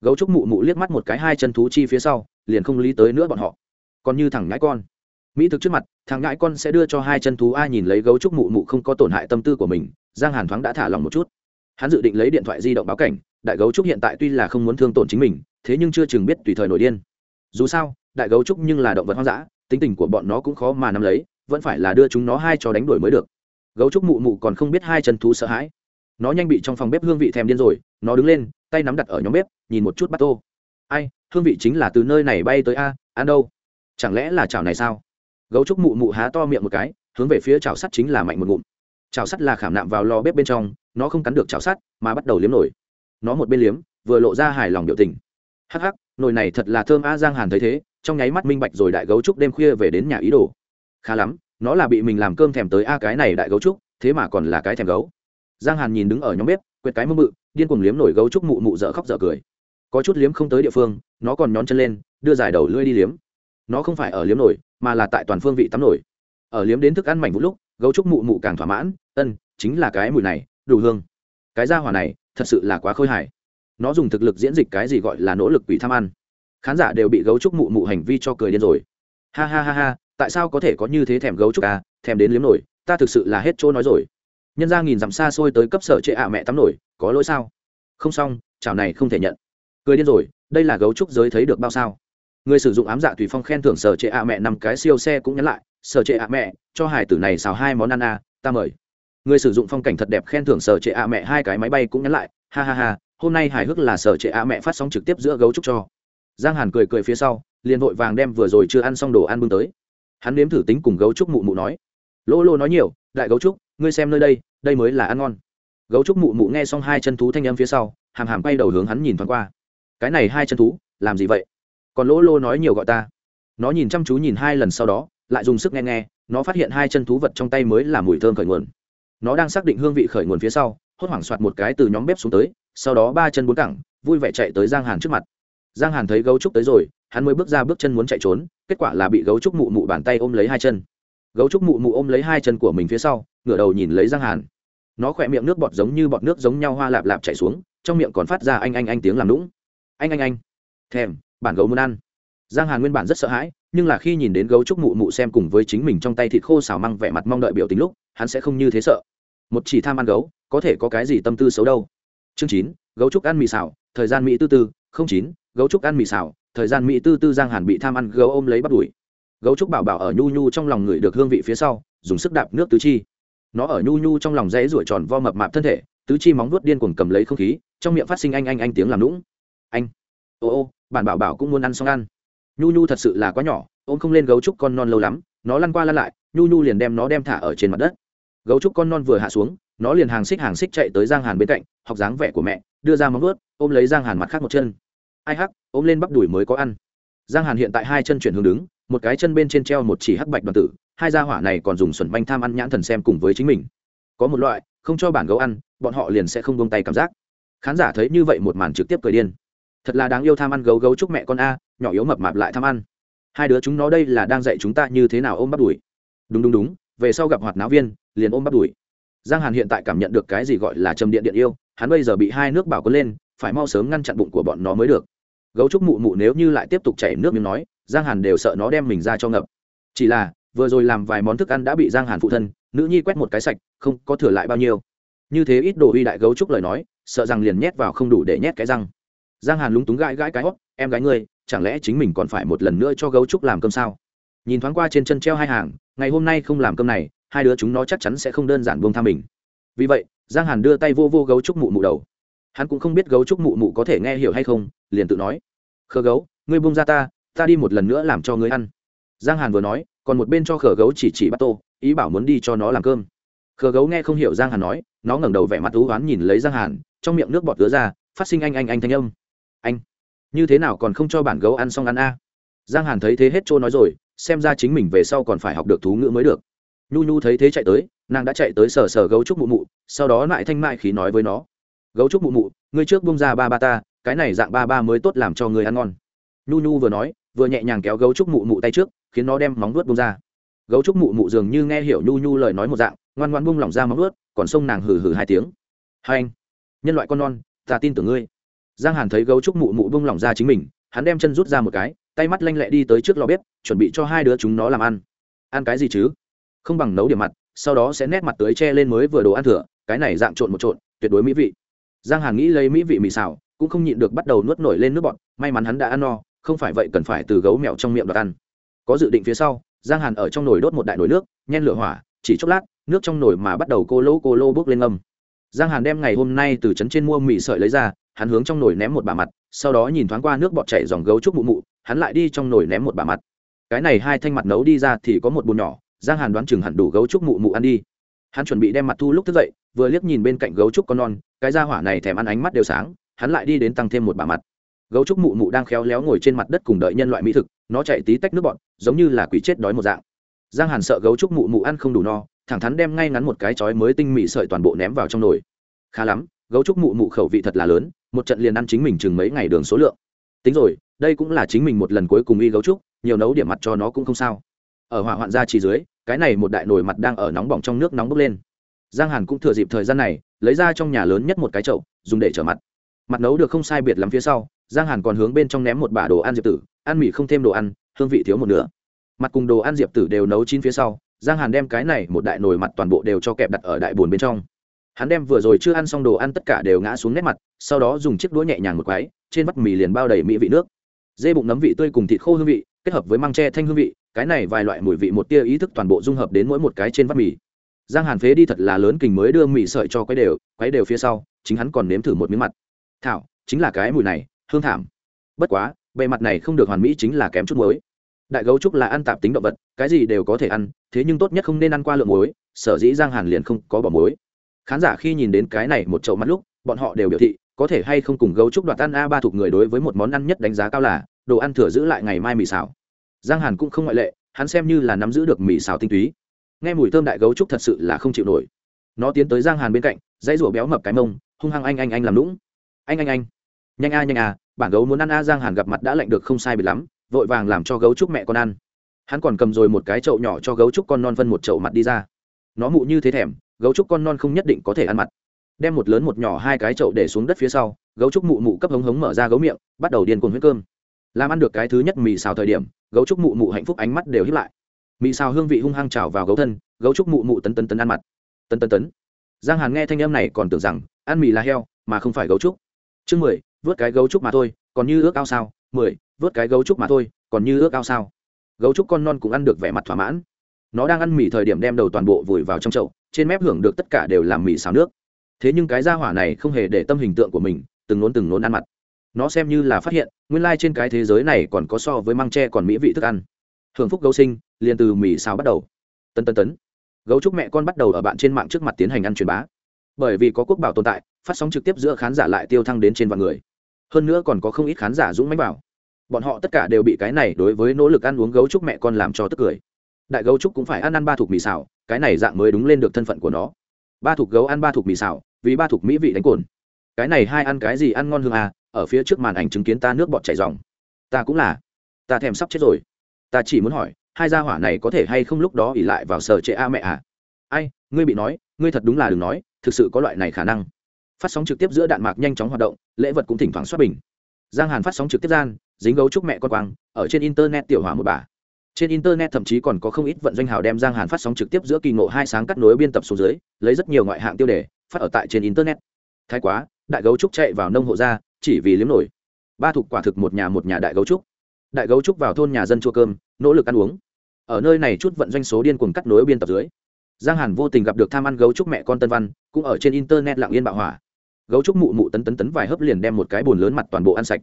Gấu trúc mụ mụ liếc mắt một cái hai chân thú chi phía sau, liền không lý tới nữa bọn họ. Còn như thằng ngãi con. Mỹ thực trước mặt, thằng ngãi con sẽ đưa cho hai chân thú ai nhìn lấy gấu trúc mụ mụ không có tổn hại tâm tư của mình, giang hàn thoáng đã thả lòng một chút. Hắn dự định lấy điện thoại di động báo cảnh, đại gấu trúc hiện tại tuy là không muốn thương tổn chính mình, thế nhưng chưa chừng biết tùy thời nổi điên. Dù sao, đại gấu trúc nhưng là động vật hoang dã tính tình của bọn nó cũng khó mà nắm lấy, vẫn phải là đưa chúng nó hai cho đánh đuổi mới được. Gấu trúc mụ mụ còn không biết hai chân thú sợ hãi. Nó nhanh bị trong phòng bếp hương vị thèm điên rồi, nó đứng lên, tay nắm đặt ở nhóm bếp, nhìn một chút bắt tô. Ai, hương vị chính là từ nơi này bay tới a, ăn đâu? Chẳng lẽ là chảo này sao? Gấu trúc mụ mụ há to miệng một cái, hướng về phía chảo sắt chính là mạnh một ngụm. Chảo sắt là khảm nạm vào lò bếp bên trong, nó không cắn được chảo sắt, mà bắt đầu liếm nổi nó một bên liếm, vừa lộ ra hài lòng biểu tình. Hắc hắc, nồi này thật là thơm a, giang hàn thấy thế trong nháy mắt minh bạch rồi đại gấu trúc đêm khuya về đến nhà ý đồ. Khá lắm, nó là bị mình làm cơm thèm tới a cái này đại gấu trúc, thế mà còn là cái thèm gấu. Giang hàn nhìn đứng ở nhóm bếp, quệt cái mơ mự điên cuồng liếm nổi gấu trúc mụ mụ dở khóc dở cười. Có chút liếm không tới địa phương, nó còn nhón chân lên, đưa dài đầu lưỡi đi liếm. Nó không phải ở liếm nổi, mà là tại toàn phương vị tắm nổi. Ở liếm đến thức ăn mảnh vũ lúc, gấu trúc mụ mụ càng thỏa mãn, ân, chính là cái mùi này, đủ hương. Cái da hỏa này, thật sự là quá khôi hài. Nó dùng thực lực diễn dịch cái gì gọi là nỗ lực quỷ tham ăn khán giả đều bị gấu trúc mụ mụ hành vi cho cười điên rồi. Ha ha ha ha, tại sao có thể có như thế thèm gấu trúc à? Thèm đến liếm nổi, ta thực sự là hết chỗ nói rồi. Nhân ra nghìn dặm xa xôi tới cấp sở trệ ạ mẹ tắm nổi, có lỗi sao? Không xong, chảo này không thể nhận. Cười điên rồi, đây là gấu trúc giới thấy được bao sao? Người sử dụng ám dạ tùy phong khen thưởng sở trệ ạ mẹ năm cái siêu xe cũng nhắn lại, sở trệ ạ mẹ, cho hải tử này xào hai món ăn a ta mời. Người sử dụng phong cảnh thật đẹp khen thưởng sở trệ ạ mẹ hai cái máy bay cũng nhắn lại, ha ha ha, hôm nay hài hước là sở trệ ạ mẹ phát sóng trực tiếp giữa gấu trúc cho giang hàn cười cười phía sau, liền vội vàng đem vừa rồi chưa ăn xong đồ ăn bưng tới. Hắn nếm thử tính cùng gấu trúc mụ mụ nói. Lỗ lô nói nhiều, đại gấu trúc, ngươi xem nơi đây đây mới là ăn ngon. Gấu trúc mụ mụ nghe xong hai chân thú thanh âm phía sau, hàm hàm quay đầu hướng hắn nhìn thoáng qua. Cái này hai chân thú, làm gì vậy? Còn lỗ lô nói nhiều gọi ta. Nó nhìn chăm chú nhìn hai lần sau đó, lại dùng sức nghe nghe, nó phát hiện hai chân thú vật trong tay mới là mùi thơm khởi nguồn. Nó đang xác định hương vị khởi nguồn phía sau, hốt hoảng soạt một cái từ nhóm bếp xuống tới, sau đó ba chân bốn cẳng, vui vẻ chạy tới giang hàn trước mặt giang hàn thấy gấu trúc tới rồi, hắn mới bước ra bước chân muốn chạy trốn, kết quả là bị gấu trúc mụ mụ bàn tay ôm lấy hai chân. Gấu trúc mụ mụ ôm lấy hai chân của mình phía sau, ngửa đầu nhìn lấy giang hàn. Nó khỏe miệng nước bọt giống như bọt nước giống nhau hoa lạp lạp chảy xuống, trong miệng còn phát ra anh anh anh tiếng làm lũng anh anh anh. Thèm, bản gấu muốn ăn. Giang hàn nguyên bản rất sợ hãi, nhưng là khi nhìn đến gấu trúc mụ mụ xem cùng với chính mình trong tay thịt khô xào măng vẻ mặt mong đợi biểu tình lúc, hắn sẽ không như thế sợ. Một chỉ tham ăn gấu, có thể có cái gì tâm tư xấu đâu. Chương chín, gấu trúc ăn mì xào, thời gian mỹ tư tư, không chín gấu trúc ăn mì xào, thời gian mỹ tư tư giang hàn bị tham ăn gấu ôm lấy bắt đuổi. Gấu trúc bảo bảo ở nhu nhu trong lòng người được hương vị phía sau, dùng sức đạp nước tứ chi. Nó ở nhu nhu trong lòng dãy ruổi tròn vo mập mạp thân thể, tứ chi móng vuốt điên cuồng cầm lấy không khí, trong miệng phát sinh anh anh anh tiếng làm lũng anh, ô ô, bản bảo bảo cũng muốn ăn xong ăn. Nhu nhu thật sự là quá nhỏ, ôm không lên gấu trúc con non lâu lắm, nó lăn qua lăn lại, nhu nhu liền đem nó đem thả ở trên mặt đất. Gấu trúc con non vừa hạ xuống, nó liền hàng xích hàng xích chạy tới giang hàn bên cạnh, học dáng vẻ của mẹ, đưa ra móng vuốt, ôm lấy giang hàn mặt khác một chân ai hắc, ôm lên bắp đùi mới có ăn. Giang hàn hiện tại hai chân chuyển hướng đứng, một cái chân bên trên treo một chỉ hắc bạch đoàn tử, hai gia hỏa này còn dùng xuẩn banh tham ăn nhãn thần xem cùng với chính mình. Có một loại, không cho bản gấu ăn, bọn họ liền sẽ không bông tay cảm giác. Khán giả thấy như vậy một màn trực tiếp cười điên. Thật là đáng yêu tham ăn gấu gấu chúc mẹ con a, nhỏ yếu mập mạp lại tham ăn. Hai đứa chúng nó đây là đang dạy chúng ta như thế nào ôm bắp đùi. Đúng đúng đúng, về sau gặp hoạt náo viên, liền ôm bắp đùi. Giang hàn hiện tại cảm nhận được cái gì gọi là trầm điện điện yêu, hắn bây giờ bị hai nước bảo có lên, phải mau sớm ngăn chặn bụng của bọn nó mới được gấu trúc mụ mụ nếu như lại tiếp tục chảy nước miếng nói, giang hàn đều sợ nó đem mình ra cho ngập. Chỉ là, vừa rồi làm vài món thức ăn đã bị giang hàn phụ thân, nữ nhi quét một cái sạch, không có thừa lại bao nhiêu. Như thế ít đồ uy đại gấu trúc lời nói, sợ rằng liền nhét vào không đủ để nhét cái răng. Giang hàn lúng túng gãi gãi cái hót, em gái ngươi, chẳng lẽ chính mình còn phải một lần nữa cho gấu trúc làm cơm sao? Nhìn thoáng qua trên chân treo hai hàng, ngày hôm nay không làm cơm này, hai đứa chúng nó chắc chắn sẽ không đơn giản buông tha mình. Vì vậy, giang hàn đưa tay vô vô gấu trúc mụ mụ đầu. Hắn cũng không biết gấu trúc mụ mụ có thể nghe hiểu hay không liền tự nói, khờ gấu, ngươi buông ra ta ta đi một lần nữa làm cho ngươi ăn. Giang hàn vừa nói, còn một bên cho khờ gấu chỉ chỉ bắt tô, ý bảo muốn đi cho nó làm cơm. Khờ gấu nghe không hiểu giang hàn nói, nó ngẩng đầu vẻ mặt thú oán nhìn lấy giang hàn, trong miệng nước bọt ứa ra, phát sinh anh anh anh thanh âm. Anh, như thế nào còn không cho bản gấu ăn xong ăn a? Giang hàn thấy thế hết trôi nói rồi, xem ra chính mình về sau còn phải học được thú ngữ mới được. Nhu nhu thấy thế chạy tới, nàng đã chạy tới sờ sờ gấu trúc mụ mụ, sau đó lại thanh mại khí nói với nó, gấu trúc mụ mụ, ngươi trước bung ra ba ba ta cái này dạng ba ba mới tốt làm cho người ăn ngon. Nhu nhu vừa nói, vừa nhẹ nhàng kéo gấu trúc mụ mụ tay trước, khiến nó đem móng vuốt bung ra. Gấu trúc mụ mụ dường như nghe hiểu nhu nhu lời nói một dạng, ngoan ngoan bung lỏng ra móng vuốt, còn sông nàng hừ hừ hai tiếng. Hai anh, nhân loại con non, ta tin tưởng ngươi. Giang hàn thấy gấu trúc mụ mụ bung lỏng ra chính mình, hắn đem chân rút ra một cái, tay mắt lanh lẹ đi tới trước lò bếp, chuẩn bị cho hai đứa chúng nó làm ăn. Ăn cái gì chứ? Không bằng nấu điểm mặt, sau đó sẽ nét mặt tưới che lên mới vừa đồ ăn thừa, cái này dạng trộn một trộn, tuyệt đối mỹ vị. Giang hàn nghĩ lấy mỹ vị mì xào cũng không nhịn được bắt đầu nuốt nổi lên nước bọt, may mắn hắn đã ăn no, không phải vậy cần phải từ gấu mèo trong miệng đoạt ăn. Có dự định phía sau, giang hàn ở trong nồi đốt một đại nồi nước, nhen lửa hỏa, chỉ chốc lát, nước trong nồi mà bắt đầu cô lô cô lô bước lên âm giang hàn đem ngày hôm nay từ trấn trên mua mì sợi lấy ra, hắn hướng trong nồi ném một bà mặt, sau đó nhìn thoáng qua nước bọt chảy dòng gấu trúc mụ mụ, hắn lại đi trong nồi ném một bà mặt. Cái này hai thanh mặt nấu đi ra thì có một bùn nhỏ, giang hàn đoán chừng hẳn đủ gấu trúc mụ mụ ăn đi. Hắn chuẩn bị đem mặt thu lúc thức dậy, vừa liếc nhìn bên cạnh gấu trúc con non, cái da hỏa này thèm ăn ánh mắt đều sáng hắn lại đi đến tăng thêm một bà mặt. Gấu trúc mụ mụ đang khéo léo ngồi trên mặt đất cùng đợi nhân loại mỹ thực, nó chạy tí tách nước bọn giống như là quỷ chết đói một dạng. Giang hàn sợ gấu trúc mụ mụ ăn không đủ no, thẳng thắn đem ngay ngắn một cái chói mới tinh mị sợi toàn bộ ném vào trong nồi. Khá lắm, gấu trúc mụ mụ khẩu vị thật là lớn, một trận liền ăn chính mình chừng mấy ngày đường số lượng. Tính rồi, đây cũng là chính mình một lần cuối cùng y gấu trúc, nhiều nấu điểm mặt cho nó cũng không sao. Ở hỏa hoạn ra chỉ dưới, cái này một đại nồi mặt đang ở nóng bỏng trong nước nóng bốc lên. Giang hàn cũng thừa dịp thời gian này, lấy ra trong nhà lớn nhất một cái chậu, dùng để trở mặt mặt nấu được không sai biệt lắm phía sau, giang hàn còn hướng bên trong ném một bả đồ ăn diệp tử, ăn mì không thêm đồ ăn, hương vị thiếu một nửa. Mặt cùng đồ ăn diệp tử đều nấu chín phía sau, giang hàn đem cái này một đại nồi mặt toàn bộ đều cho kẹp đặt ở đại bồn bên trong. Hắn đem vừa rồi chưa ăn xong đồ ăn tất cả đều ngã xuống nét mặt, sau đó dùng chiếc đũa nhẹ nhàng một quái, trên vắt mì liền bao đầy mỹ vị nước. Dê bụng nấm vị tươi cùng thịt khô hương vị, kết hợp với măng tre thanh hương vị, cái này vài loại mùi vị một tia ý thức toàn bộ dung hợp đến mỗi một cái trên vắt mì. Giang hàn phế đi thật là lớn kình mới đưa mì sợi cho quái đều quái đều phía sau, chính hắn còn nếm thử một miếng mặt thảo, chính là cái mùi này, hương thảm. Bất quá, bề mặt này không được hoàn mỹ chính là kém chút muối. Đại gấu trúc là ăn tạp tính động vật, cái gì đều có thể ăn, thế nhưng tốt nhất không nên ăn qua lượng muối, sở dĩ giang hàn liền không có bỏ muối. Khán giả khi nhìn đến cái này một chậu mắt lúc, bọn họ đều biểu thị, có thể hay không cùng gấu trúc đoạt ăn a ba thuộc người đối với một món ăn nhất đánh giá cao là, đồ ăn thừa giữ lại ngày mai mì xào. Giang hàn cũng không ngoại lệ, hắn xem như là nắm giữ được mì xào tinh túy. Nghe mùi thơm đại gấu trúc thật sự là không chịu nổi. Nó tiến tới giang hàn bên cạnh, dãy rủa béo mập cái mông, hung hăng anh anh anh làm lũng anh anh anh. Nhanh a nhanh a, bản gấu muốn ăn a, giang hàn gặp mặt đã lạnh được không sai bị lắm, vội vàng làm cho gấu trúc mẹ con ăn. Hắn còn cầm rồi một cái chậu nhỏ cho gấu trúc con non phân một chậu mặt đi ra. Nó mụ như thế thèm, gấu trúc con non không nhất định có thể ăn mặt. Đem một lớn một nhỏ hai cái chậu để xuống đất phía sau, gấu trúc mụ mụ cấp hống hống mở ra gấu miệng, bắt đầu điên cuồng huyết cơm. Làm ăn được cái thứ nhất mì xào thời điểm, gấu trúc mụ mụ hạnh phúc ánh mắt đều hiếp lại. Mì xào hương vị hung hăng trào vào gấu thân, gấu trúc mụ mụ tấn tấn tấn ăn mặt. Tấn tấn tấn. Giang hàn nghe thanh âm này còn tưởng rằng, ăn mì là heo, mà không phải gấu trúc chương mười, vớt cái gấu trúc mà thôi, còn như ước ao sao? Mười, vớt cái gấu trúc mà thôi, còn như ước ao sao? Gấu trúc con non cũng ăn được vẻ mặt thỏa mãn. Nó đang ăn mì thời điểm đem đầu toàn bộ vùi vào trong chậu, trên mép hưởng được tất cả đều làm mì xào nước. Thế nhưng cái gia hỏa này không hề để tâm hình tượng của mình, từng nốn từng nốn ăn mặt. Nó xem như là phát hiện, nguyên lai、like、trên cái thế giới này còn có so với măng tre còn mỹ vị thức ăn. Hưởng phúc gấu sinh, liền từ mì xào bắt đầu. Tân tân tấn. Gấu trúc mẹ con bắt đầu ở bạn trên mạng trước mặt tiến hành ăn truyền bá. Bởi vì có quốc bảo tồn tại phát sóng trực tiếp giữa khán giả lại tiêu thăng đến trên vạn người. Hơn nữa còn có không ít khán giả dũng mánh bảo bọn họ tất cả đều bị cái này đối với nỗ lực ăn uống gấu trúc mẹ con làm cho tức cười. Đại gấu trúc cũng phải ăn ăn ba thục mì xào, cái này dạng mới đúng lên được thân phận của nó. Ba thục gấu ăn ba thục mì xào, vì ba thục mỹ vị đánh cồn. Cái này hai ăn cái gì ăn ngon hương à ở phía trước màn ảnh chứng kiến ta nước bọt chảy dòng ta cũng là. Ta thèm sắp chết rồi. Ta chỉ muốn hỏi, hai gia hỏa này có thể hay không lúc đó ỉ lại vào sở trệ a mẹ à? Ai, ngươi bị nói, ngươi thật đúng là đừng nói, thực sự có loại này khả năng phát sóng trực tiếp giữa đạn mạc nhanh chóng hoạt động, lễ vật cũng thỉnh thoảng xuất bình. Giang hàn phát sóng trực tiếp gian, dính gấu chúc mẹ con quang, ở trên internet tiểu hỏa một bà. Trên internet thậm chí còn có không ít vận doanh hào đem giang hàn phát sóng trực tiếp giữa kỳ ngộ hai sáng cắt nối biên tập xuống dưới, lấy rất nhiều ngoại hạng tiêu đề, phát ở tại trên internet. Thái quá, đại gấu trúc chạy vào nông hộ ra chỉ vì liếm nổi. Ba thuộc quả thực một nhà một nhà đại gấu trúc. Đại gấu trúc vào thôn nhà dân chua cơm, nỗ lực ăn uống. Ở nơi này chút vận doanh số điên cuồng cắt nối biên tập dưới. Giang hàn vô tình gặp được tham ăn gấu trúc mẹ con tân văn, cũng ở trên internet lặng yên bạo hỏa gấu trúc mụ mụ tấn tấn tấn vài hớp liền đem một cái bồn lớn mặt toàn bộ ăn sạch.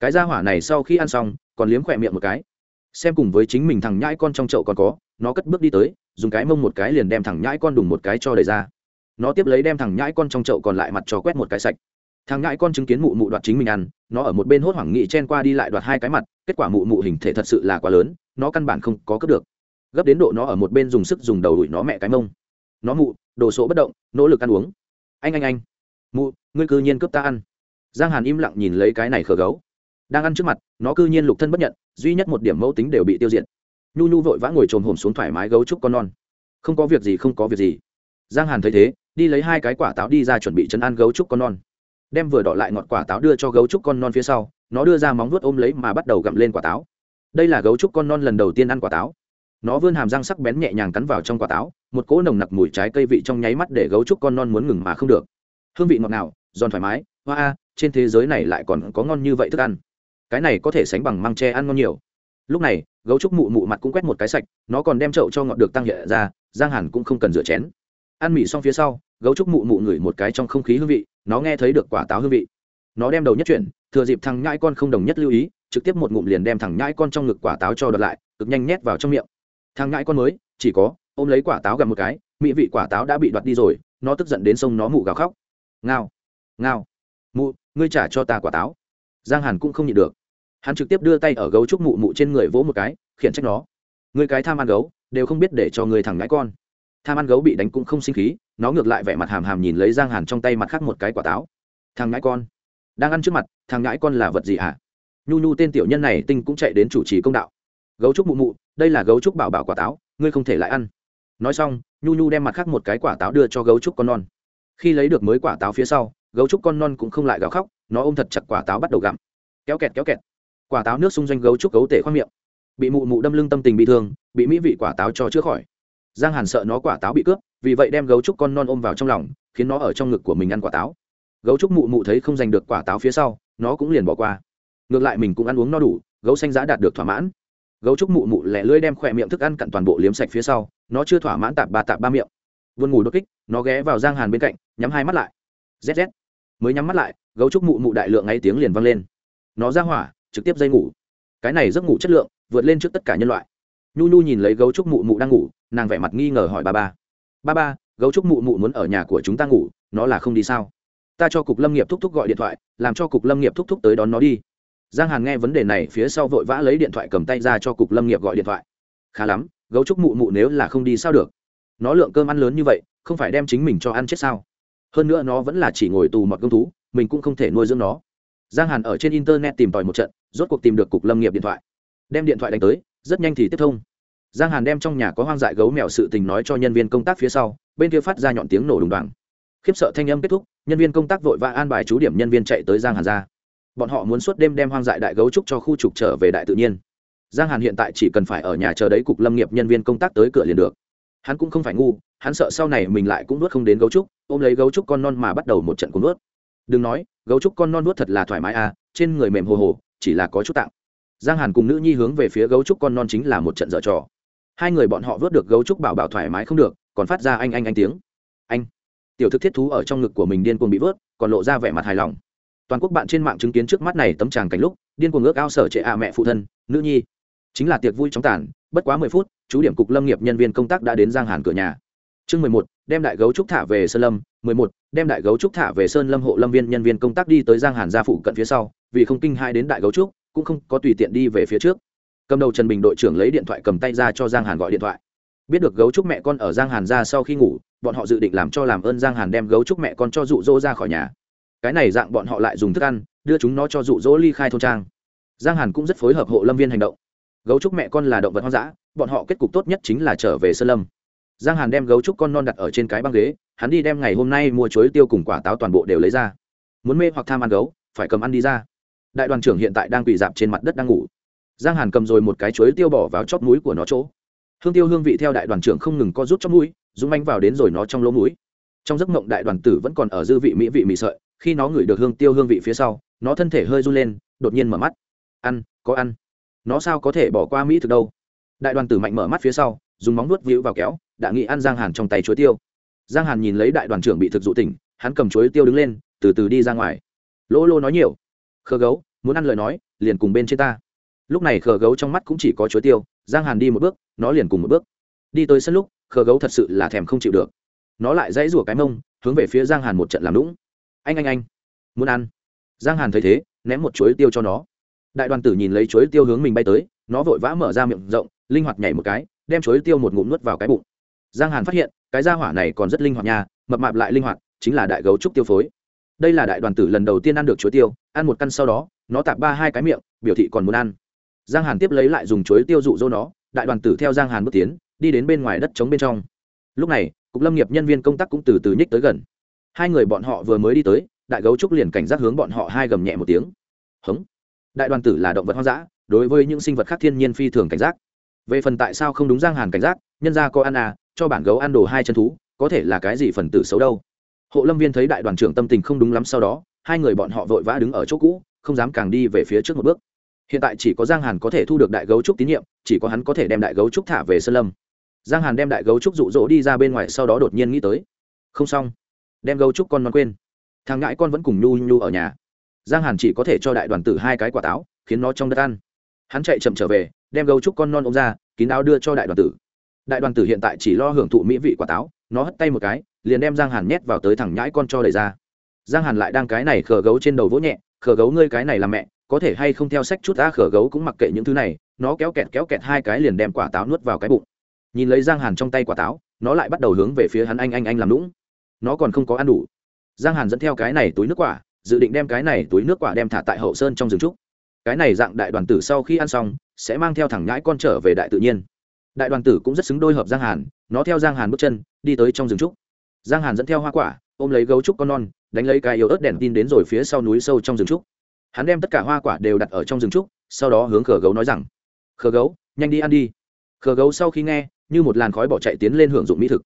Cái da hỏa này sau khi ăn xong, còn liếm khỏe miệng một cái. Xem cùng với chính mình thằng nhãi con trong chậu còn có, nó cất bước đi tới, dùng cái mông một cái liền đem thằng nhãi con đùng một cái cho đầy ra. Nó tiếp lấy đem thằng nhãi con trong chậu còn lại mặt cho quét một cái sạch. Thằng nhãi con chứng kiến mụ mụ đoạt chính mình ăn, nó ở một bên hốt hoảng nghị chen qua đi lại đoạt hai cái mặt, kết quả mụ mụ hình thể thật sự là quá lớn, nó căn bản không có cướp được. Gấp đến độ nó ở một bên dùng sức dùng đầu đuổi nó mẹ cái mông. Nó mụ, đồ sộ bất động, nỗ lực ăn uống. Anh anh anh mụ, ngươi cư nhiên cướp ta ăn. Giang hàn im lặng nhìn lấy cái này khờ gấu. Đang ăn trước mặt, nó cư nhiên lục thân bất nhận, duy nhất một điểm mẫu tính đều bị tiêu diệt. Nhu nhu vội vã ngồi trồm hổm xuống thoải mái gấu trúc con non. Không có việc gì, không có việc gì. Giang hàn thấy thế, đi lấy hai cái quả táo đi ra chuẩn bị chấn ăn gấu trúc con non. Đem vừa đỏ lại ngọt quả táo đưa cho gấu trúc con non phía sau, nó đưa ra móng vuốt ôm lấy mà bắt đầu gặm lên quả táo. Đây là gấu trúc con non lần đầu tiên ăn quả táo. Nó vươn hàm răng sắc bén nhẹ nhàng cắn vào trong quả táo, một cỗ nồng nặc mùi trái cây vị trong nháy mắt để gấu trúc con non muốn ngừng mà không được hương vị ngọt ngào, giòn thoải mái, hoa a, trên thế giới này lại còn có ngon như vậy thức ăn. Cái này có thể sánh bằng măng tre ăn ngon nhiều. Lúc này, gấu trúc mụ mụ mặt cũng quét một cái sạch, nó còn đem chậu cho ngọt được tăng nhẹ ra, giang hàn cũng không cần rửa chén. Ăn mì xong phía sau, gấu trúc mụ mụ ngửi một cái trong không khí hương vị, nó nghe thấy được quả táo hương vị. Nó đem đầu nhất chuyển, thừa dịp thằng nhãi con không đồng nhất lưu ý, trực tiếp một ngụm liền đem thằng nhãi con trong ngực quả táo cho đợt lại, cực nhanh nhét vào trong miệng. Thằng nhãi con mới, chỉ có, ôm lấy quả táo gặp một cái mỹ vị quả táo đã bị đoạt đi rồi, nó tức giận đến sông nó mụ gào khóc ngao ngao. Mụ, ngươi trả cho ta quả táo. Giang hàn cũng không nhịn được. Hắn trực tiếp đưa tay ở gấu trúc mụ mụ trên người vỗ một cái, khiển trách nó. Người cái tham ăn gấu, đều không biết để cho người thằng ngãi con. Tham ăn gấu bị đánh cũng không sinh khí, nó ngược lại vẻ mặt hàm hàm nhìn lấy giang hàn trong tay mặt khác một cái quả táo. Thằng ngãi con. Đang ăn trước mặt, thằng ngãi con là vật gì hả? À? nhu nhu tên tiểu nhân này tinh cũng chạy đến chủ trì công đạo. Gấu trúc mụ mụ, đây là gấu trúc bảo bảo quả táo, ngươi không thể lại ăn. Nói xong, nhu nhu đem mặt khác một cái quả táo đưa cho gấu trúc con non khi lấy được mới quả táo phía sau, gấu trúc con non cũng không lại gào khóc, nó ôm thật chặt quả táo bắt đầu gặm. Kéo kẹt kéo kẹt. Quả táo nước xung doanh gấu trúc gấu tể khoang miệng. Bị mụ mụ đâm lưng tâm tình bị thương, bị mỹ vị quả táo cho chữa khỏi. Giang hàn sợ nó quả táo bị cướp, vì vậy đem gấu trúc con non ôm vào trong lòng, khiến nó ở trong ngực của mình ăn quả táo. Gấu trúc mụ mụ thấy không giành được quả táo phía sau, nó cũng liền bỏ qua. Ngược lại mình cũng ăn uống no đủ, gấu xanh giã đạt được thỏa mãn. Gấu trúc mụ mụ lẻ lưỡi đem khỏe miệng thức ăn cặn toàn bộ liếm sạch phía sau, nó chưa thỏa mãn tạp ba tạp ba miệng vươn ngủ đột kích, nó ghé vào giang hàn bên cạnh, nhắm hai mắt lại. Rét rét mới nhắm mắt lại, gấu trúc mụ mụ đại lượng ngay tiếng liền vang lên. Nó ra hỏa, trực tiếp dây ngủ. Cái này giấc ngủ chất lượng, vượt lên trước tất cả nhân loại. Nhu nhu nhìn lấy gấu trúc mụ mụ đang ngủ, nàng vẻ mặt nghi ngờ hỏi ba ba. Ba ba, gấu trúc mụ mụ muốn ở nhà của chúng ta ngủ, nó là không đi sao? Ta cho cục lâm nghiệp thúc thúc gọi điện thoại, làm cho cục lâm nghiệp thúc thúc tới đón nó đi. Giang hàn nghe vấn đề này, phía sau vội vã lấy điện thoại cầm tay ra cho cục lâm nghiệp gọi điện thoại. Khá lắm, gấu trúc mụ mụ nếu là không đi sao được? Nó lượng cơm ăn lớn như vậy, không phải đem chính mình cho ăn chết sao? Hơn nữa nó vẫn là chỉ ngồi tù mọt công thú, mình cũng không thể nuôi dưỡng nó. Giang hàn ở trên internet tìm tòi một trận, rốt cuộc tìm được cục lâm nghiệp điện thoại. Đem điện thoại đánh tới, rất nhanh thì tiếp thông. Giang hàn đem trong nhà có hoang dại gấu mèo sự tình nói cho nhân viên công tác phía sau, bên kia phát ra nhọn tiếng nổ đùng đoàng. Khiếp sợ thanh âm kết thúc, nhân viên công tác vội vã an bài chú điểm nhân viên chạy tới giang hàn ra. Bọn họ muốn suốt đêm đem hoang dại đại gấu trúc cho khu trục trở về đại tự nhiên. Giang hàn hiện tại chỉ cần phải ở nhà chờ đấy cục lâm nghiệp nhân viên công tác tới cửa liền được hắn cũng không phải ngu, hắn sợ sau này mình lại cũng nuốt không đến gấu trúc, ôm lấy gấu trúc con non mà bắt đầu một trận cuốn nuốt. Đừng nói, gấu trúc con non nuốt thật là thoải mái à trên người mềm hồ hồ, chỉ là có chút tặng giang hàn cùng nữ nhi hướng về phía gấu trúc con non chính là một trận dở trò. Hai người bọn họ vớt được gấu trúc bảo bảo thoải mái không được, còn phát ra anh anh anh tiếng. Anh. Tiểu thức thiết thú ở trong ngực của mình điên cuồng bị vớt, còn lộ ra vẻ mặt hài lòng. Toàn quốc bạn trên mạng chứng kiến trước mắt này tấm tràng cảnh lúc, điên cuồng ước ao sở trệ ạ mẹ phụ thân, nữ nhi chính là tiệc vui trong tàn, bất quá mười phút, chú điểm cục lâm nghiệp nhân viên công tác đã đến giang hàn cửa nhà. Chương mười một, đem đại gấu trúc thả về sơn lâm, mười một, đem đại gấu trúc thả về sơn lâm hộ lâm viên nhân viên công tác đi tới giang hàn gia phụ cận phía sau, vì không kinh hai đến đại gấu trúc, cũng không có tùy tiện đi về phía trước. Cầm đầu trần bình đội trưởng lấy điện thoại cầm tay ra cho giang hàn gọi điện thoại. Biết được gấu trúc mẹ con ở giang hàn ra sau khi ngủ, bọn họ dự định làm cho làm ơn giang hàn đem gấu trúc mẹ con cho dụ dỗ ra khỏi nhà. Cái này dạng bọn họ lại dùng thức ăn, đưa chúng nó cho dụ dỗ ly khai thôn trang. Giang hàn cũng rất phối hợp hộ lâm viên hành động gấu trúc mẹ con là động vật hoang dã, bọn họ kết cục tốt nhất chính là trở về sơn lâm. Giang hàn đem gấu trúc con non đặt ở trên cái băng ghế, hắn đi đem ngày hôm nay mua chuối tiêu cùng quả táo toàn bộ đều lấy ra. Muốn mê hoặc tham ăn gấu, phải cầm ăn đi ra. Đại đoàn trưởng hiện tại đang quỳ dạp trên mặt đất đang ngủ. Giang hàn cầm rồi một cái chuối tiêu bỏ vào chóp mũi của nó chỗ. Hương tiêu hương vị theo đại đoàn trưởng không ngừng co rút chóp mũi, dũng manh vào đến rồi nó trong lỗ mũi. Trong giấc mộng đại đoàn tử vẫn còn ở dư vị mỹ vị mị sợi, khi nó ngửi được hương tiêu hương vị phía sau, nó thân thể hơi run lên, đột nhiên mở mắt. Ăn, có ăn nó sao có thể bỏ qua mỹ thực đâu? Đại đoàn tử mạnh mở mắt phía sau, dùng móng nuốt víu vào kéo, đã nghĩ ăn giang hàn trong tay chuối tiêu. Giang hàn nhìn lấy đại đoàn trưởng bị thực dụ tỉnh, hắn cầm chuối tiêu đứng lên, từ từ đi ra ngoài. Lỗ lô nói nhiều. Khờ gấu, muốn ăn lời nói, liền cùng bên trên ta. Lúc này khờ gấu trong mắt cũng chỉ có chuối tiêu, giang hàn đi một bước, nó liền cùng một bước. Đi tới sân lúc, khờ gấu thật sự là thèm không chịu được. Nó lại dãy rủa cái mông, hướng về phía giang hàn một trận làm lũng anh anh anh, muốn ăn. Giang hàn thấy thế, ném một chuối tiêu cho nó đại đoàn tử nhìn lấy chuối tiêu hướng mình bay tới, nó vội vã mở ra miệng rộng, linh hoạt nhảy một cái, đem chuối tiêu một ngụm nuốt vào cái bụng. Giang hàn phát hiện, cái da hỏa này còn rất linh hoạt nha, mập mạp lại linh hoạt, chính là đại gấu trúc tiêu phối. Đây là đại đoàn tử lần đầu tiên ăn được chuối tiêu, ăn một căn sau đó, nó tạp ba hai cái miệng, biểu thị còn muốn ăn. Giang hàn tiếp lấy lại dùng chuối tiêu dụ dỗ nó, đại đoàn tử theo giang hàn bước tiến, đi đến bên ngoài đất trống bên trong. Lúc này, cục lâm nghiệp nhân viên công tác cũng từ từ nhích tới gần. Hai người bọn họ vừa mới đi tới, đại gấu trúc liền cảnh giác hướng bọn họ hai gầm nhẹ một tiếng. Hống đại đoàn tử là động vật hoang dã, đối với những sinh vật khác thiên nhiên phi thường cảnh giác. Về phần tại sao không đúng giang hàn cảnh giác, nhân ra có ăn à cho bản gấu ăn đồ hai chân thú, có thể là cái gì phần tử xấu đâu. Hộ lâm viên thấy đại đoàn trưởng tâm tình không đúng lắm sau đó, hai người bọn họ vội vã đứng ở chỗ cũ, không dám càng đi về phía trước một bước. Hiện tại chỉ có giang hàn có thể thu được đại gấu trúc tín nhiệm, chỉ có hắn có thể đem đại gấu trúc thả về sơn lâm. Giang hàn đem đại gấu trúc rụ rỗ đi ra bên ngoài sau đó đột nhiên nghĩ tới. Không xong. Đem gấu trúc con non quên. Thằng ngãi con vẫn cùng nhu nhu ở nhà giang hàn chỉ có thể cho đại đoàn tử hai cái quả táo, khiến nó trong đất ăn. Hắn chạy chậm trở về, đem gấu trúc con non ôm ra, kín áo đưa cho đại đoàn tử. Đại đoàn tử hiện tại chỉ lo hưởng thụ mỹ vị quả táo, nó hất tay một cái, liền đem giang hàn nhét vào tới thẳng nhãi con cho đầy ra. Giang hàn lại đang cái này khờ gấu trên đầu vỗ nhẹ, khờ gấu ngươi cái này là mẹ, có thể hay không theo sách chút ta, khờ gấu cũng mặc kệ những thứ này. Nó kéo kẹt kéo kẹt hai cái liền đem quả táo nuốt vào cái bụng. Nhìn lấy giang hàn trong tay quả táo, nó lại bắt đầu hướng về phía hắn anh anh anh làm lũng nó còn không có ăn đủ. Giang hàn dẫn theo cái này túi nước quả dự định đem cái này túi nước quả đem thả tại hậu sơn trong rừng trúc. Cái này dạng đại đoàn tử sau khi ăn xong, sẽ mang theo thẳng nhãi con trở về đại tự nhiên. Đại đoàn tử cũng rất xứng đôi hợp giang hàn, nó theo giang hàn bước chân, đi tới trong rừng trúc. Giang hàn dẫn theo hoa quả, ôm lấy gấu trúc con non, đánh lấy cái yếu ớt đèn tin đến rồi phía sau núi sâu trong rừng trúc. Hắn đem tất cả hoa quả đều đặt ở trong rừng trúc, sau đó hướng khờ gấu nói rằng, khờ gấu, nhanh đi ăn đi. Khờ gấu sau khi nghe, như một làn khói bỏ chạy tiến lên hưởng dụng mỹ thực.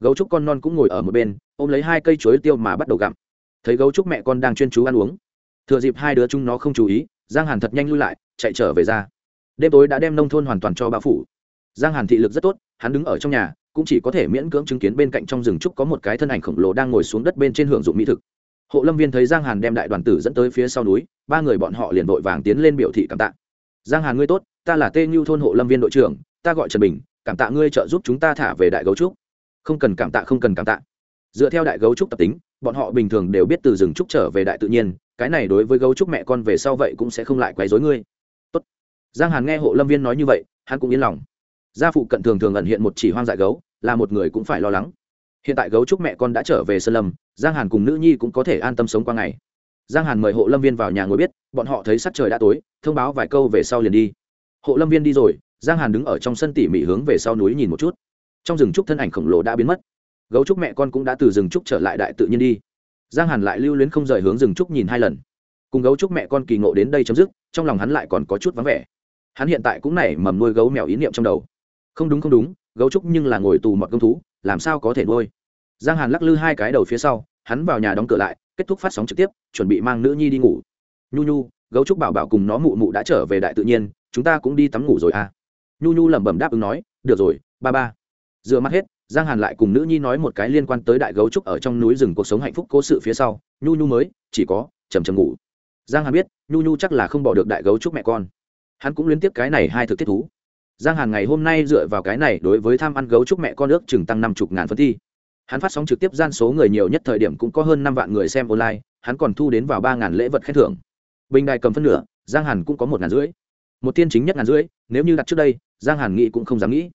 Gấu trúc con non cũng ngồi ở một bên, ôm lấy hai cây chuối tiêu mà bắt đầu gặm thấy gấu trúc mẹ con đang chuyên chú ăn uống. Thừa dịp hai đứa chúng nó không chú ý, giang hàn thật nhanh lui lại, chạy trở về ra. Đêm tối đã đem nông thôn hoàn toàn cho bão phủ. Giang hàn thị lực rất tốt, hắn đứng ở trong nhà, cũng chỉ có thể miễn cưỡng chứng kiến bên cạnh trong rừng trúc có một cái thân ảnh khổng lồ đang ngồi xuống đất bên trên hưởng dụng mỹ thực. Hộ lâm viên thấy giang hàn đem đại đoàn tử dẫn tới phía sau núi, ba người bọn họ liền vội vàng tiến lên biểu thị cảm tạ. Giang hàn ngươi tốt, ta là tê như thôn hộ lâm viên đội trưởng, ta gọi trần bình, cảm tạ ngươi trợ giúp chúng ta thả về đại gấu trúc. Không cần cảm tạ, không cần cảm tạ. Dựa theo đại gấu trúc tập tính bọn họ bình thường đều biết từ rừng trúc trở về đại tự nhiên, cái này đối với gấu trúc mẹ con về sau vậy cũng sẽ không lại quấy dối ngươi. Tốt. giang hàn nghe hộ lâm viên nói như vậy, hắn cũng yên lòng. Gia phụ cận thường thường ẩn hiện một chỉ hoang dại gấu, là một người cũng phải lo lắng. Hiện tại gấu trúc mẹ con đã trở về sơn lâm, giang hàn cùng nữ nhi cũng có thể an tâm sống qua ngày. Giang hàn mời hộ lâm viên vào nhà ngồi biết, bọn họ thấy sắc trời đã tối, thông báo vài câu về sau liền đi. Hộ lâm viên đi rồi, giang hàn đứng ở trong sân tỉ mỉ hướng về sau núi nhìn một chút. Trong rừng trúc thân ảnh khổng lồ đã biến mất gấu trúc mẹ con cũng đã từ rừng trúc trở lại đại tự nhiên đi. Giang hàn lại lưu luyến không rời hướng rừng trúc nhìn hai lần. Cùng gấu trúc mẹ con kỳ ngộ đến đây chấm dứt, trong lòng hắn lại còn có chút vắng vẻ. Hắn hiện tại cũng nảy mầm nuôi gấu mèo ý niệm trong đầu. Không đúng không đúng, gấu trúc nhưng là ngồi tù mọt công thú, làm sao có thể nuôi? Giang hàn lắc lư hai cái đầu phía sau, hắn vào nhà đóng cửa lại, kết thúc phát sóng trực tiếp, chuẩn bị mang nữ nhi đi ngủ. Nhu nhu, gấu trúc bảo bảo cùng nó mụ mụ đã trở về đại tự nhiên, chúng ta cũng đi tắm ngủ rồi à? Nhu nhu lẩm bẩm đáp ứng nói, được rồi, ba ba. Dựa mắt hết giang hàn lại cùng nữ nhi nói một cái liên quan tới đại gấu trúc ở trong núi rừng cuộc sống hạnh phúc cố sự phía sau, nhu nhu mới, chỉ có chầm chầm ngủ. Giang hàn biết, nhu nhu chắc là không bỏ được đại gấu trúc mẹ con. Hắn cũng liên tiếp cái này hai thực tiết thú. Giang hàn ngày hôm nay dựa vào cái này đối với tham ăn gấu trúc mẹ con ước chừng tăng năm chục ngàn phân thi. Hắn phát sóng trực tiếp gian số người nhiều nhất thời điểm cũng có hơn năm vạn người xem online, hắn còn thu đến vào ba ngàn lễ vật khen thưởng. Bình đài cầm phân nửa, giang hàn cũng có một ngàn rưỡi. Một tiên chính nhất ngàn rưỡi, nếu như đặt trước đây, giang hàn nghĩ cũng không dám nghĩ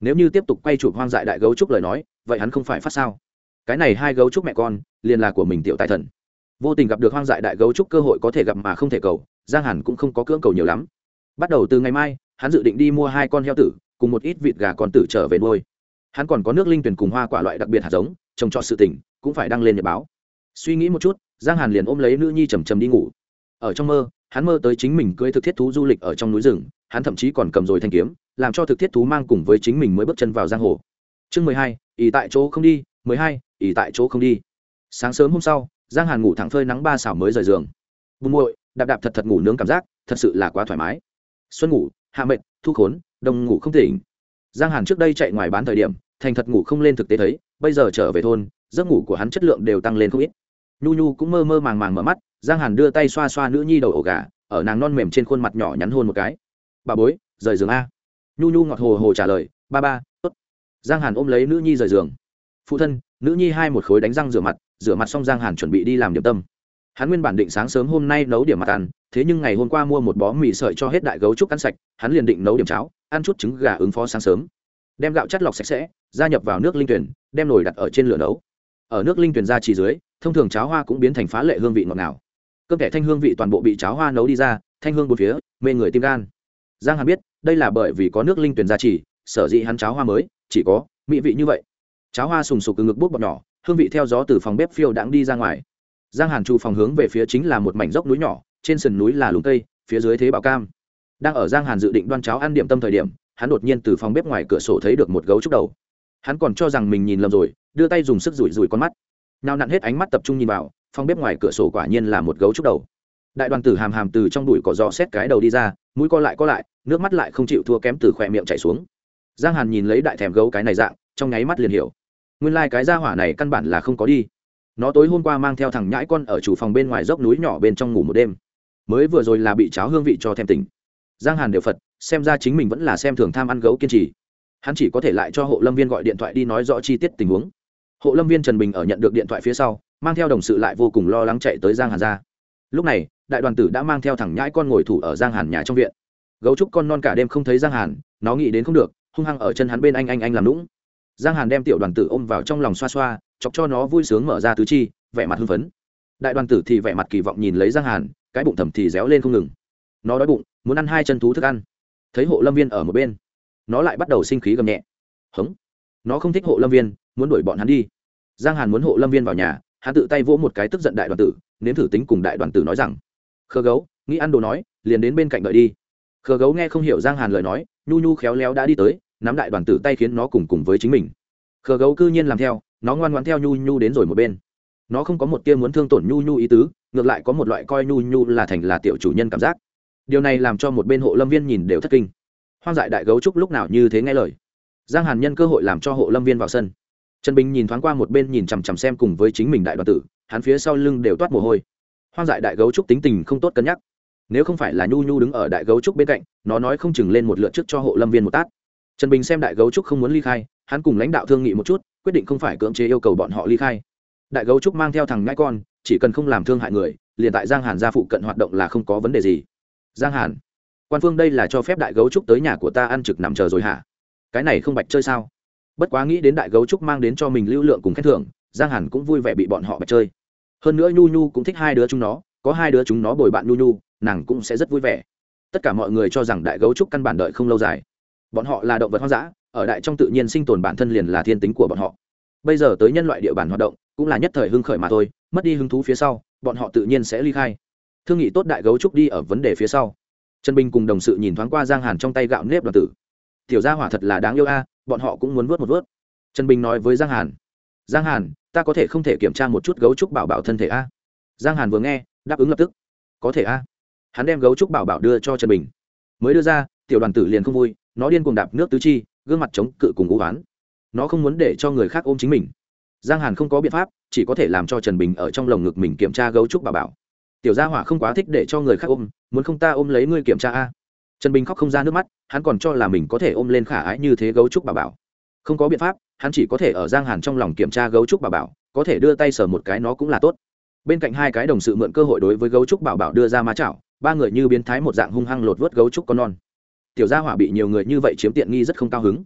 nếu như tiếp tục quay chụp hoang dại đại gấu trúc lời nói, vậy hắn không phải phát sao? Cái này hai gấu trúc mẹ con, liền là của mình tiểu tài thần. Vô tình gặp được hoang dại đại gấu trúc cơ hội có thể gặp mà không thể cầu, giang hàn cũng không có cưỡng cầu nhiều lắm. Bắt đầu từ ngày mai, hắn dự định đi mua hai con heo tử, cùng một ít vịt gà con tử trở về nuôi. Hắn còn có nước linh tuyển cùng hoa quả loại đặc biệt hạt giống, trồng trọt sự tỉnh cũng phải đăng lên nhật báo. Suy nghĩ một chút, giang hàn liền ôm lấy nữ nhi chầm chầm đi ngủ. Ở trong mơ, hắn mơ tới chính mình cưới thực thiết thú du lịch ở trong núi rừng, hắn thậm chí còn cầm rồi thanh kiếm làm cho thực thiết thú mang cùng với chính mình mới bước chân vào giang hồ. Chương mười hai ỉ tại chỗ không đi, mười hai ỉ tại chỗ không đi. Sáng sớm hôm sau, giang hàn ngủ thẳng phơi nắng ba xảo mới rời giường. Bùn bội đạp đạp thật thật ngủ nướng cảm giác, thật sự là quá thoải mái. Xuân ngủ, hạ mệnh, thu khốn, đông ngủ không tỉnh. Giang hàn trước đây chạy ngoài bán thời điểm, thành thật ngủ không lên thực tế thấy, bây giờ trở về thôn, giấc ngủ của hắn chất lượng đều tăng lên không ít. Nhu nhu cũng mơ mơ màng màng mở mắt, giang hàn đưa tay xoa xoa nữ nhi đầu ổ gà, ở nàng non mềm trên khuôn mặt nhỏ nhắn hôn một cái. Bà bối, rời giường a nhu nhu ngọt hồ hồ trả lời, ba ba, tốt. Giang hàn ôm lấy nữ nhi rời giường. Phụ thân, nữ nhi hai một khối đánh răng rửa mặt rửa mặt xong giang hàn chuẩn bị đi làm điểm tâm. Hắn nguyên bản định sáng sớm hôm nay nấu điểm mặt ăn, thế nhưng ngày hôm qua mua một bó mì sợi cho hết đại gấu trúc ăn sạch, hắn liền định nấu điểm cháo, ăn chút trứng gà ứng phó sáng sớm. Đem gạo chất lọc sạch sẽ, gia nhập vào nước linh tuyển, đem nồi đặt ở trên lửa nấu. Ở nước linh tuyển ra chỉ dưới, thông thường cháo hoa cũng biến thành phá lệ hương vị ngọt ngào. Cơm thẻ thanh hương vị toàn bộ bị cháo hoa nấu đi ra, thanh hương một phía, mê người tim gan giang hàn biết, đây là bởi vì có nước linh tuyển gia trì, sở dĩ hắn cháo hoa mới, chỉ có mỹ vị như vậy. Cháo hoa sùng sục từ ngực bút bọt nhỏ, hương vị theo gió từ phòng bếp phiêu đãng đi ra ngoài. Giang hàn chu phòng hướng về phía chính là một mảnh dốc núi nhỏ, trên sườn núi là lùng cây, phía dưới thế bảo cam. Đang ở giang hàn dự định đoan cháo ăn điểm tâm thời điểm, hắn đột nhiên từ phòng bếp ngoài cửa sổ thấy được một gấu trúc đầu. Hắn còn cho rằng mình nhìn lầm rồi, đưa tay dùng sức rủi rủi con mắt. Nào nặn hết ánh mắt tập trung nhìn vào, phòng bếp ngoài cửa sổ quả nhiên là một gấu trúc đầu. Đại đoàn tử hàm hàm từ trong đùi cỏ gió xét cái đầu đi ra, mũi co lại co lại nước mắt lại không chịu thua kém từ khỏe miệng chảy xuống. Giang hàn nhìn lấy đại thèm gấu cái này dạng, trong nháy mắt liền hiểu. Nguyên lai、like、cái gia hỏa này căn bản là không có đi. Nó tối hôm qua mang theo thằng nhãi con ở chủ phòng bên ngoài dốc núi nhỏ bên trong ngủ một đêm. Mới vừa rồi là bị cháo hương vị cho thèm tỉnh. Giang hàn đều phật, xem ra chính mình vẫn là xem thường tham ăn gấu kiên trì. Hắn chỉ có thể lại cho hộ lâm viên gọi điện thoại đi nói rõ chi tiết tình huống. Hộ lâm viên trần bình ở nhận được điện thoại phía sau, mang theo đồng sự lại vô cùng lo lắng chạy tới giang hàn ra. Lúc này, đại đoàn tử đã mang theo thằng nhãi con ngồi thủ ở giang hàn nhà trong viện gấu trúc con non cả đêm không thấy giang hàn, nó nghĩ đến không được, hung hăng ở chân hắn bên anh anh anh làm lũng giang hàn đem tiểu đoàn tử ôm vào trong lòng xoa xoa, chọc cho nó vui sướng mở ra tứ chi, vẻ mặt hưng phấn. Đại đoàn tử thì vẻ mặt kỳ vọng nhìn lấy giang hàn, cái bụng thầm thì réo lên không ngừng. Nó đói bụng, muốn ăn hai chân thú thức ăn. Thấy hộ lâm viên ở một bên, nó lại bắt đầu sinh khí gầm nhẹ. Hống! Nó không thích hộ lâm viên, muốn đuổi bọn hắn đi. Giang hàn muốn hộ lâm viên vào nhà, hắn tự tay vỗ một cái tức giận đại đoàn tử, nếm thử tính cùng đại đoàn tử nói rằng khờ gấu, nghĩ ăn đồ nói, liền đến bên cạnh đợi đi khờ gấu nghe không hiểu giang hàn lời nói, nhu nhu khéo léo đã đi tới, nắm đại đoàn tử tay khiến nó cùng cùng với chính mình. Khờ gấu cư nhiên làm theo, nó ngoan ngoan theo nhu nhu đến rồi một bên. Nó không có một tia muốn thương tổn nhu nhu ý tứ, ngược lại có một loại coi nhu nhu là thành là tiểu chủ nhân cảm giác. Điều này làm cho một bên hộ lâm viên nhìn đều thất kinh. Hoang dại đại gấu trúc lúc nào như thế nghe lời. Giang hàn nhân cơ hội làm cho hộ lâm viên vào sân. Trần bình nhìn thoáng qua một bên nhìn chằm chằm xem cùng với chính mình đại đoàn tử, hắn phía sau lưng đều toát mồ hôi. Hoang dại đại gấu trúc tính tình không tốt cân nhắc nếu không phải là nhu nhu đứng ở đại gấu trúc bên cạnh, nó nói không chừng lên một lượt trước cho hộ lâm viên một tát. Trần bình xem đại gấu trúc không muốn ly khai, hắn cùng lãnh đạo thương nghị một chút, quyết định không phải cưỡng chế yêu cầu bọn họ ly khai. Đại gấu trúc mang theo thằng ngãi con, chỉ cần không làm thương hại người, liền tại giang hàn gia phụ cận hoạt động là không có vấn đề gì. Giang hàn, quan phương đây là cho phép đại gấu trúc tới nhà của ta ăn trực nằm chờ rồi hả? Cái này không bạch chơi sao? Bất quá nghĩ đến đại gấu trúc mang đến cho mình lưu lượng cùng khen thưởng, giang hàn cũng vui vẻ bị bọn họ bạch chơi. Hơn nữa nhu nhu cũng thích hai đứa chúng nó, có hai đứa chúng nó bồi bạn nhu nhu nàng cũng sẽ rất vui vẻ. Tất cả mọi người cho rằng đại gấu trúc căn bản đợi không lâu dài. Bọn họ là động vật hoang dã, ở đại trong tự nhiên sinh tồn bản thân liền là thiên tính của bọn họ. Bây giờ tới nhân loại địa bàn hoạt động, cũng là nhất thời hưng khởi mà thôi, mất đi hứng thú phía sau, bọn họ tự nhiên sẽ ly khai. Thương nghị tốt đại gấu trúc đi ở vấn đề phía sau. Trần bình cùng đồng sự nhìn thoáng qua giang hàn trong tay gạo nếp đoàn tử. Tiểu gia hỏa thật là đáng yêu a, bọn họ cũng muốn vớt một vớt trần bình nói với giang hàn. Giang hàn, ta có thể không thể kiểm tra một chút gấu trúc bảo bảo thân thể a? Giang hàn vừa nghe, đáp ứng lập tức. Có thể a hắn đem gấu trúc bảo bảo đưa cho trần bình. Mới đưa ra, tiểu đoàn tử liền không vui, nó điên cuồng đạp nước tứ chi, gương mặt chống cự cùng ngũ oán nó không muốn để cho người khác ôm chính mình. Giang hàn không có biện pháp, chỉ có thể làm cho trần bình ở trong lồng ngực mình kiểm tra gấu trúc bảo bảo. Tiểu gia hỏa không quá thích để cho người khác ôm, muốn không ta ôm lấy ngươi kiểm tra a? Trần bình khóc không ra nước mắt, hắn còn cho là mình có thể ôm lên khả ái như thế gấu trúc bảo bảo. Không có biện pháp, hắn chỉ có thể ở giang hàn trong lòng kiểm tra gấu trúc bảo bảo, có thể đưa tay sờ một cái nó cũng là tốt. Bên cạnh hai cái đồng sự mượn cơ hội đối với gấu trúc bảo bảo đưa ra má chảo ba người như biến thái một dạng hung hăng lột vớt gấu trúc con non. Tiểu gia hỏa bị nhiều người như vậy chiếm tiện nghi rất không cao hứng.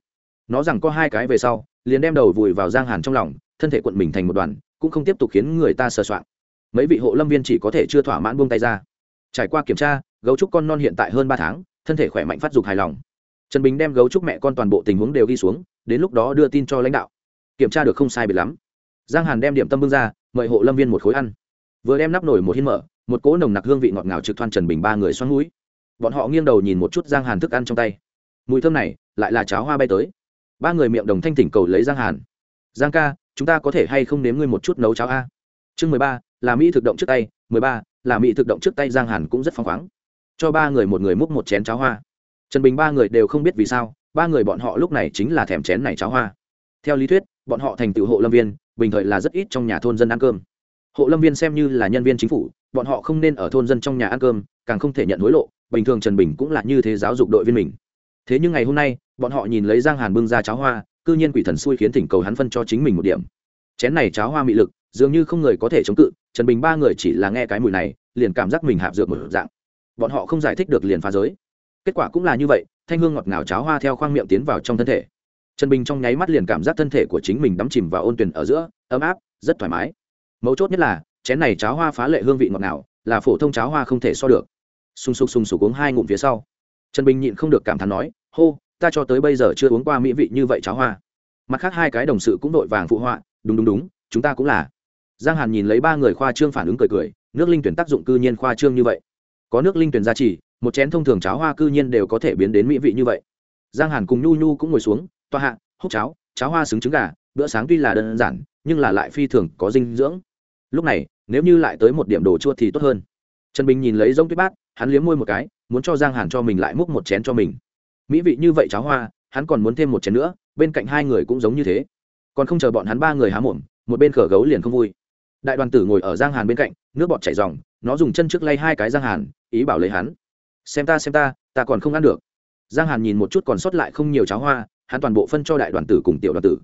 Nó rằng có hai cái về sau, liền đem đầu vùi vào giang hàn trong lòng, thân thể quận mình thành một đoàn, cũng không tiếp tục khiến người ta sờ soạn mấy vị hộ lâm viên chỉ có thể chưa thỏa mãn buông tay ra. Trải qua kiểm tra, gấu trúc con non hiện tại hơn ba tháng, thân thể khỏe mạnh phát dục hài lòng. Trần bình đem gấu trúc mẹ con toàn bộ tình huống đều ghi xuống, đến lúc đó đưa tin cho lãnh đạo. Kiểm tra được không sai biệt lắm. Giang hàn đem điểm tâm bưng ra, mời hộ lâm viên một khối ăn. Vừa đem nắp nổi một hiên mở một cỗ nồng nặc hương vị ngọt ngào trực thoan trần bình ba người xoắn mũi. Bọn họ nghiêng đầu nhìn một chút giang hàn thức ăn trong tay. Mùi thơm này lại là cháo hoa bay tới. Ba người miệng đồng thanh thỉnh cầu lấy giang hàn. Giang ca, chúng ta có thể hay không nếm ngươi một chút nấu cháo a? Chương mười ba, là mỹ thực động trước tay. Mười ba, là mỹ thực động trước tay giang hàn cũng rất phăng khoáng. Cho ba người một người múc một chén cháo hoa. Trần bình ba người đều không biết vì sao, ba người bọn họ lúc này chính là thèm chén này cháo hoa. Theo lý thuyết, bọn họ thành tựu hộ lâm viên, bình thời là rất ít trong nhà thôn dân ăn cơm. Hộ lâm viên xem như là nhân viên chính phủ bọn họ không nên ở thôn dân trong nhà ăn cơm, càng không thể nhận hối lộ, bình thường trần bình cũng là như thế giáo dục đội viên mình. Thế nhưng ngày hôm nay, bọn họ nhìn lấy giang hàn bưng ra cháo hoa, cư nhiên quỷ thần xui khiến thỉnh cầu hắn phân cho chính mình một điểm. Chén này cháo hoa mị lực, dường như không người có thể chống cự, trần bình ba người chỉ là nghe cái mùi này, liền cảm giác mình hạp dược một dạng. Bọn họ không giải thích được liền phá giới. Kết quả cũng là như vậy, thanh hương ngọt ngào cháo hoa theo khoang miệng tiến vào trong thân thể. Trần bình trong nháy mắt liền cảm giác thân thể của chính mình đắm chìm vào ôn tuyển ở giữa, ấm áp, rất thoải mái. Mấu chốt nhất là chén này cháo hoa phá lệ hương vị ngọt ngào, là phổ thông cháo hoa không thể so được. Sung sục sung sục uống hai ngụm phía sau. Trần bình nhịn không được cảm thán nói, hô, ta cho tới bây giờ chưa uống qua mỹ vị như vậy cháo hoa. Mặt khác hai cái đồng sự cũng đội vàng phụ họa, đúng đúng đúng, chúng ta cũng là. Giang hàn nhìn lấy ba người khoa trương phản ứng cười cười, nước linh tuyển tác dụng cư nhiên khoa trương như vậy. Có nước linh tuyển gia trì, một chén thông thường cháo hoa cư nhiên đều có thể biến đến mỹ vị như vậy. Giang hàn cùng nhu nhu cũng ngồi xuống, toa hạ, hút cháo cháo hoa xứng trứng gà, bữa sáng tuy là đơn giản, nhưng là lại phi thường có dinh dưỡng. Lúc này nếu như lại tới một điểm đồ chua thì tốt hơn. Trần bình nhìn lấy giống tuyết bát, hắn liếm môi một cái, muốn cho giang hàn cho mình lại múc một chén cho mình. Mỹ vị như vậy cháo hoa, hắn còn muốn thêm một chén nữa, bên cạnh hai người cũng giống như thế. Còn không chờ bọn hắn ba người há mồm, một bên khở gấu liền không vui. Đại đoàn tử ngồi ở giang hàn bên cạnh, nước bọt chảy dòng nó dùng chân trước lay hai cái giang hàn, ý bảo lấy hắn. Xem ta xem ta ta còn không ăn được. Giang hàn nhìn một chút còn sót lại không nhiều cháo hoa, hắn toàn bộ phân cho đại đoàn tử cùng tiểu đoàn tử.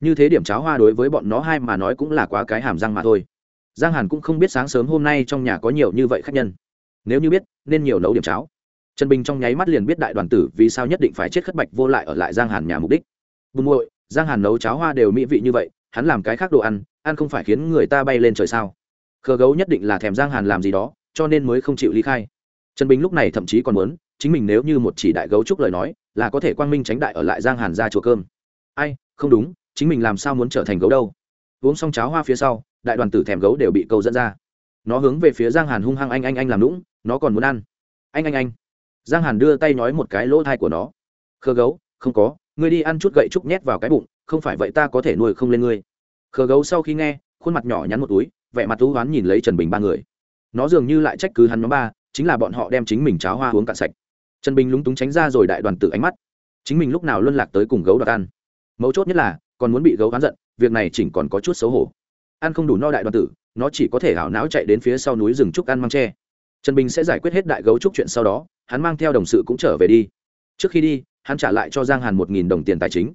Như thế điểm cháo hoa đối với bọn nó hai mà nói cũng là quá cái hàm răng mà thôi giang hàn cũng không biết sáng sớm hôm nay trong nhà có nhiều như vậy khách nhân. Nếu như biết, nên nhiều nấu điểm cháo. Trần bình trong nháy mắt liền biết đại đoàn tử vì sao nhất định phải chết khất bạch vô lại ở lại giang hàn nhà mục đích. Bùn muội, giang hàn nấu cháo hoa đều mỹ vị như vậy, hắn làm cái khác đồ ăn ăn không phải khiến người ta bay lên trời sao? Khờ gấu nhất định là thèm giang hàn làm gì đó, cho nên mới không chịu ly khai. Trần bình lúc này thậm chí còn muốn, chính mình nếu như một chỉ đại gấu trúc lời nói, là có thể quang minh tránh đại ở lại giang hàn ra chùa cơm. Ai, không đúng, chính mình làm sao muốn trở thành gấu đâu? Uống xong cháo hoa phía sau đại đoàn tử thèm gấu đều bị câu dẫn ra. Nó hướng về phía giang hàn hung hăng anh anh anh làm lũng nó còn muốn ăn. Anh anh anh. Giang hàn đưa tay nói một cái lỗ thai của nó. Khờ gấu, không có, ngươi đi ăn chút gậy trúc nhét vào cái bụng, không phải vậy ta có thể nuôi không lên ngươi. Khờ gấu sau khi nghe, khuôn mặt nhỏ nhắn một túi, vẻ mặt thú hoán nhìn lấy trần bình ba người. Nó dường như lại trách cứ hắn nhóm ba, chính là bọn họ đem chính mình cháo hoa uống cạn sạch. Trần bình lúng túng tránh ra rồi đại đoàn tử ánh mắt. Chính mình lúc nào luân lạc tới cùng gấu đoạt ăn. Mấu chốt nhất là, còn muốn bị gấu hắn giận, việc này chỉnh còn có chút xấu hổ ăn không đủ no đại đoàn tử, nó chỉ có thể hảo não chạy đến phía sau núi rừng trúc ăn mang tre. Trần bình sẽ giải quyết hết đại gấu trúc chuyện sau đó, hắn mang theo đồng sự cũng trở về đi. Trước khi đi, hắn trả lại cho giang hàn một nghìn đồng tiền tài chính.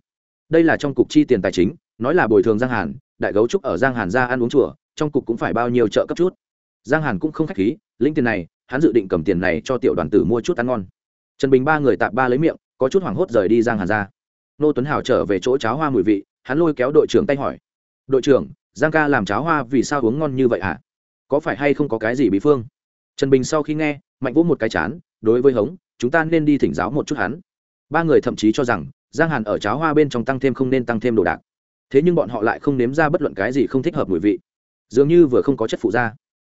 Đây là trong cục chi tiền tài chính, nói là bồi thường giang hàn, đại gấu trúc ở giang hàn ra ăn uống chùa, trong cục cũng phải bao nhiêu trợ cấp chút. Giang hàn cũng không k h á c h khí, lĩnh tiền này, hắn dự định cầm tiền này cho tiểu đoàn tử mua chút ăn ngon. Trần bình ba người tạp ba lấy miệng, có chút hoảng hốt rời đi giang hàn ra. Nô tuấn hào trở về chỗ cháo hoa mùi vị, hắn lôi kéo đội trưởng tay hỏi. Đội trưởng giang ca làm cháo hoa vì sao uống ngon như vậy ạ à? có phải hay không có cái gì bí phương? Trần bình sau khi nghe, mạnh vỗ một cái chán, đối với hống, chúng ta nên đi thỉnh giáo một chút hắn. Ba người thậm chí cho rằng, giang hàn ở cháo hoa bên trong tăng thêm không nên tăng thêm đồ đạc. Thế nhưng bọn họ lại không nếm ra bất luận cái gì không thích hợp mùi vị. Dường như vừa không có chất phụ da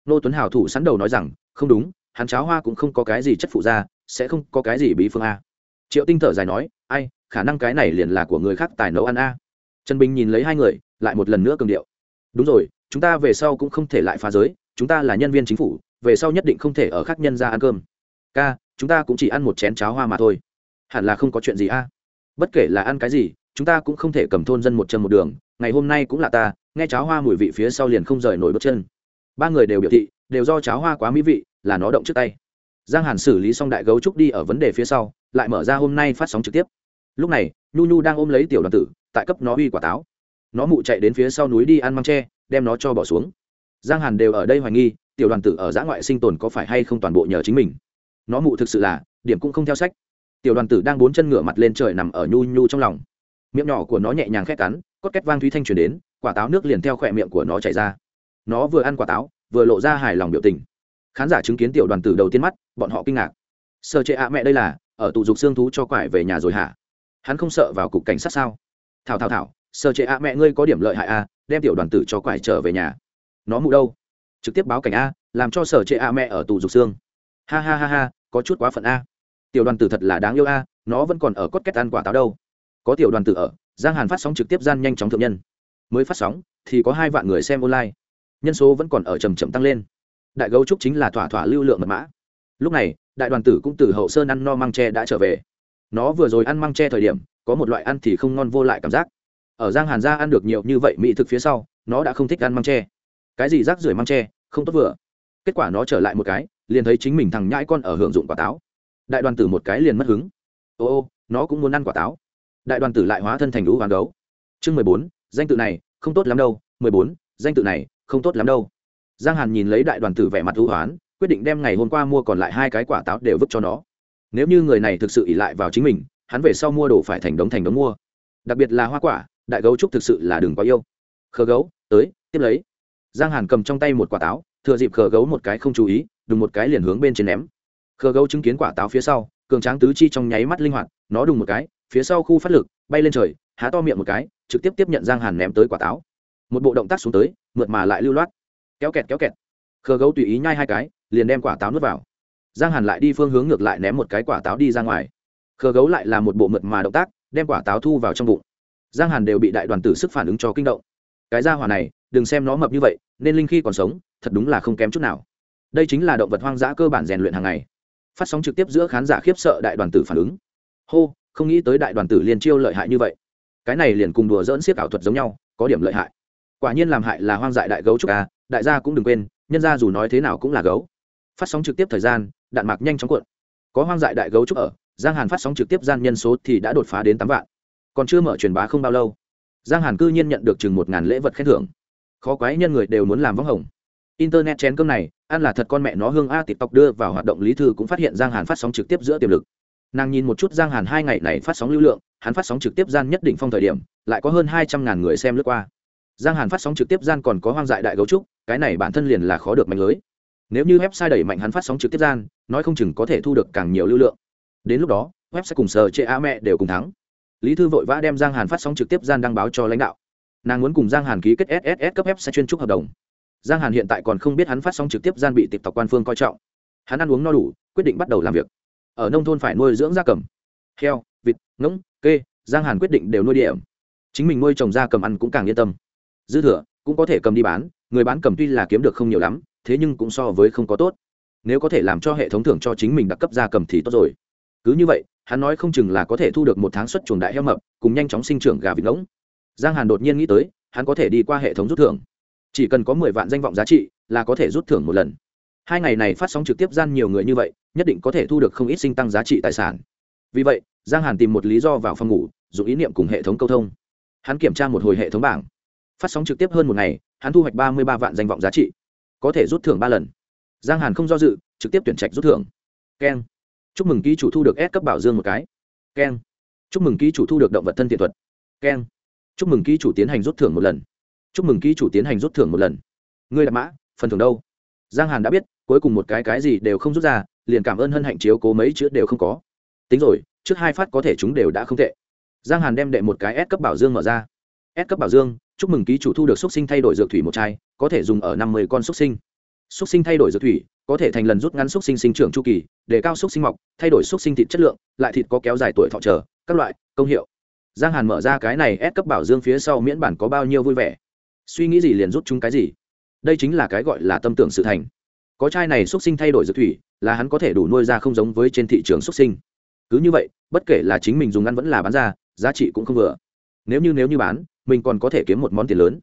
nô tuấn hào thủ sẵn đầu nói rằng, không đúng, hắn cháo hoa cũng không có cái gì chất phụ da sẽ không có cái gì bí phương a. Triệu tinh thở dài nói, ai, khả năng cái này liền là của người khác tài nấu ăn a. Trần bình nhìn lấy hai người, lại một lần nữa cường điệu đúng rồi, chúng ta về sau cũng không thể lại phá giới, chúng ta là nhân viên chính phủ, về sau nhất định không thể ở khác nhân ra ăn cơm. Ca, chúng ta cũng chỉ ăn một chén cháo hoa mà thôi. Hẳn là không có chuyện gì a. Bất kể là ăn cái gì, chúng ta cũng không thể cầm thôn dân một chân một đường, ngày hôm nay cũng là ta, nghe cháo hoa mùi vị phía sau liền không rời nổi bước chân. Ba người đều biểu thị, đều do cháo hoa quá mỹ vị, là nó động trước tay. Giang hàn xử lý xong đại gấu trúc đi ở vấn đề phía sau, lại mở ra hôm nay phát sóng trực tiếp. Lúc này, nhu nhu đang ôm lấy tiểu đoàn tử, tại cấp nó uy quả táo nó mụ chạy đến phía sau núi đi ăn măng tre, đem nó cho bỏ xuống. Giang hàn đều ở đây hoài nghi, tiểu đoàn tử ở giã ngoại sinh tồn có phải hay không toàn bộ nhờ chính mình. Nó mụ thực sự là, điểm cũng không theo sách. Tiểu đoàn tử đang bốn chân ngửa mặt lên trời nằm ở nhu nhu trong lòng. Miệng nhỏ của nó nhẹ nhàng khét cắn, cốt két vang thúy thanh chuyển đến, quả táo nước liền theo khỏe miệng của nó chảy ra. Nó vừa ăn quả táo, vừa lộ ra hài lòng biểu tình. Khán giả chứng kiến tiểu đoàn tử đầu tiên mắt, bọn họ kinh ngạc. Sợ chệ ạ mẹ đây là, ở tụ dục xương thú cho quải về nhà rồi hả? Hắn không sợ vào cục cảnh sát sao? Thảo thảo thảo sợ chệ ạ, mẹ ngươi có điểm lợi hại a đem tiểu đoàn tử cho quải trở về nhà. Nó mụ đâu? Trực tiếp báo cảnh a, làm cho sở chệ ạ, mẹ ở tù dục xương. Ha ha ha ha, có chút quá phận a. Tiểu đoàn tử thật là đáng yêu a, nó vẫn còn ở cốt két ăn quả táo đâu. Có tiểu đoàn tử ở, giang hàn phát sóng trực tiếp gian nhanh chóng thượng nhân. Mới phát sóng, thì có hai vạn người xem online. Nhân số vẫn còn ở trầm chậm tăng lên. Đại gấu trúc chính là thỏa thỏa lưu lượng mật mã. Lúc này, đại đoàn tử cũng từ hậu sơn ăn no măng tre đã trở về. Nó vừa rồi ăn măng tre thời điểm, có một loại ăn thì không ngon vô lại cảm giác ở giang hàn gia ăn được nhiều như vậy mỹ thực phía sau, nó đã không thích ăn măng tre. Cái gì rác rưởi măng tre, không tốt vừa. Kết quả nó trở lại một cái, liền thấy chính mình thằng nhãi con ở hưởng dụng quả táo. Đại đoàn tử một cái liền mất hứng. Ô ô, nó cũng muốn ăn quả táo. Đại đoàn tử lại hóa thân thành lũ hoàng gấu. Chương mười bốn, danh tự này, không tốt lắm đâu. Mười bốn, danh tự này, không tốt lắm đâu. Giang hàn nhìn lấy đại đoàn tử vẻ mặt hữu hoán, quyết định đem ngày hôm qua mua còn lại hai cái quả táo đều vứt cho nó. Nếu như người này thực sự ỉ lại vào chính mình, hắn về sau mua đồ phải thành đống thành đống mua. Đặc biệt là hoa quả đại gấu trúc thực sự là đừng có yêu. Khờ gấu, tới, tiếp lấy. Giang hàn cầm trong tay một quả táo, thừa dịp khờ gấu một cái không chú ý, đùng một cái liền hướng bên trên ném. Khờ gấu chứng kiến quả táo phía sau, cường tráng tứ chi trong nháy mắt linh hoạt, nó đùng một cái, phía sau khu phát lực, bay lên trời, há to miệng một cái, trực tiếp tiếp nhận giang hàn ném tới quả táo. Một bộ động tác xuống tới, mượt mà lại lưu loát. Kéo kẹt kéo kẹt. Khờ gấu tùy ý nhai hai cái, liền đem quả táo nuốt vào. Giang hàn lại đi phương hướng ngược lại ném một cái quả táo đi ra ngoài. Khờ gấu lại là một bộ mượt mà động tác, đem quả táo thu vào trong bụng giang hàn đều bị đại đoàn tử sức phản ứng cho kinh động. Cái gia hỏa này, đừng xem nó mập như vậy, nên linh khi còn sống, thật đúng là không kém chút nào. Đây chính là động vật hoang dã cơ bản rèn luyện hàng ngày. Phát sóng trực tiếp giữa khán giả khiếp sợ đại đoàn tử phản ứng. Hô, không nghĩ tới đại đoàn tử liền chiêu lợi hại như vậy. Cái này liền cùng đùa dỡn siết ảo thuật giống nhau, có điểm lợi hại. Quả nhiên làm hại là hoang dại đại gấu trúc à đại gia cũng đừng quên, nhân ra dù nói thế nào cũng là gấu. Phát sóng trực tiếp thời gian, đạn mạc nhanh chóng cuộn. Có hoang dại đại gấu trúc ở, giang hàn phát sóng trực tiếp gian nhân số thì đã đột phá đến tám vạn còn chưa mở truyền bá không bao lâu, giang hàn cư nhiên nhận được chừng một ngàn lễ vật khen thưởng. Khó quái nhân người đều muốn làm vắng hồng. Internet chén cơm này, ăn là thật con mẹ nó hương a, tiktok đưa vào hoạt động lý thư cũng phát hiện giang hàn phát sóng trực tiếp giữa tiềm lực. Nàng nhìn một chút giang hàn hai ngày này phát sóng lưu lượng, hắn phát sóng trực tiếp gian nhất định phong thời điểm, lại có hơn hai trăm ngàn người xem lướt qua. Giang hàn phát sóng trực tiếp gian còn có hoang dại đại gấu trúc, cái này bản thân liền là khó được mạnh lưới. Nếu như website đẩy mạnh hắn phát sóng trực tiếp gian, nói không chừng có thể thu được càng nhiều lưu lượng. Đến lúc đó website cùng sờ chê a mẹ đều cùng thắng lý thư vội vã đem giang hàn phát sóng trực tiếp gian đăng báo cho lãnh đạo. Nàng muốn cùng giang hàn ký kết sss cấp website chuyên trúc hợp đồng. Giang hàn hiện tại còn không biết hắn phát sóng trực tiếp gian bị tịp tộc quan phương coi trọng. Hắn ăn uống no đủ, quyết định bắt đầu làm việc. Ở nông thôn phải nuôi dưỡng gia cầm. Heo, vịt, ngỗng, kê, giang hàn quyết định đều nuôi điểm. Chính mình nuôi trồng gia cầm ăn cũng càng yên tâm. Dư thừa, cũng có thể cầm đi bán, người bán cầm tuy là kiếm được không nhiều lắm, thế nhưng cũng so với không có tốt. Nếu có thể làm cho hệ thống thưởng cho chính mình đặc cấp gia cầm thì tốt rồi. Cứ như vậy hắn nói không chừng là có thể thu được một tháng xuất chuồng đại heo mập, cùng nhanh chóng sinh trưởng gà vịt ngỗng. Giang hàn đột nhiên nghĩ tới, hắn có thể đi qua hệ thống rút thưởng. Chỉ cần có mười vạn danh vọng giá trị, là có thể rút thưởng một lần. Hai ngày này phát sóng trực tiếp gian nhiều người như vậy, nhất định có thể thu được không ít sinh tăng giá trị tài sản. Vì vậy, giang hàn tìm một lý do vào phòng ngủ, dùng ý niệm cùng hệ thống câu thông. Hắn kiểm tra một hồi hệ thống bảng. Phát sóng trực tiếp hơn một ngày, hắn thu hoạch ba mươi ba vạn danh vọng giá trị. Có thể rút thưởng ba lần. Giang hàn không do dự, trực tiếp tuyển trạch rút thưởng. Keng chúc mừng ký chủ thu được S cấp bảo dương một cái. Keng. Chúc mừng ký chủ thu được động vật thân thiện thuật. Keng. Chúc mừng ký chủ tiến hành rút thưởng một lần. Chúc mừng ký chủ tiến hành rút thưởng một lần. Ngươi đạp mã, phần thưởng đâu? Giang hàn đã biết, cuối cùng một cái cái gì đều không rút ra, liền cảm ơn hân hạnh chiếu cố mấy chữ đều không có. Tính rồi, trước hai phát có thể chúng đều đã không tệ. Giang hàn đem đệ một cái S cấp bảo dương mở ra. S cấp bảo dương, chúc mừng ký chủ thu được xúc sinh thay đổi dược thủy một chai, có thể dùng ở năm mươi con xúc sinh xúc sinh thay đổi dược thủy, có thể thành lần rút ngắn xúc sinh sinh trưởng chu kỳ để cao xúc sinh mọc, thay đổi xúc sinh thịt chất lượng, lại thịt có kéo dài tuổi thọ trở các loại, công hiệu. Giang hàn mở ra cái này ép cấp bảo dương phía sau miễn bản có bao nhiêu vui vẻ. Suy nghĩ gì liền rút chúng cái gì. Đây chính là cái gọi là tâm tưởng sự thành. Có chai này xúc sinh thay đổi dược thủy, là hắn có thể đủ nuôi ra không giống với trên thị trường xúc sinh. Cứ như vậy, bất kể là chính mình dùng ăn vẫn là bán ra, giá trị cũng không vừa. Nếu như nếu như bán, mình còn có thể kiếm một món tiền lớn.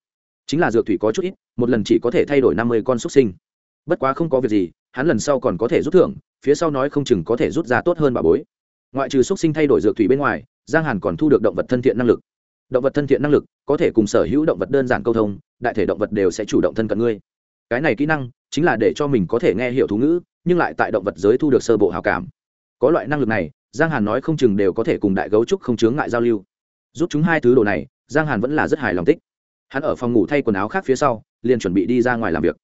Chính là dược thủy có chút ít, một lần chỉ có thể thay đổi năm mươi con xúc sinh bất quá không có việc gì, hắn lần sau còn có thể rút thưởng, phía sau nói không chừng có thể rút ra tốt hơn bà bối. Ngoại trừ xúc sinh thay đổi dược thủy bên ngoài, giang hàn còn thu được động vật thân thiện năng lực. Động vật thân thiện năng lực, có thể cùng sở hữu động vật đơn giản câu thông, đại thể động vật đều sẽ chủ động thân cận ngươi. Cái này kỹ năng, chính là để cho mình có thể nghe hiểu thú ngữ, nhưng lại tại động vật giới thu được sơ bộ hào cảm. Có loại năng lực này, giang hàn nói không chừng đều có thể cùng đại gấu trúc không chướng ngại giao lưu. Rút chúng hai thứ đồ này, giang hàn vẫn là rất hài lòng tích. Hắn ở phòng ngủ thay quần áo khác phía sau, liền chuẩn bị đi ra ngoài làm việc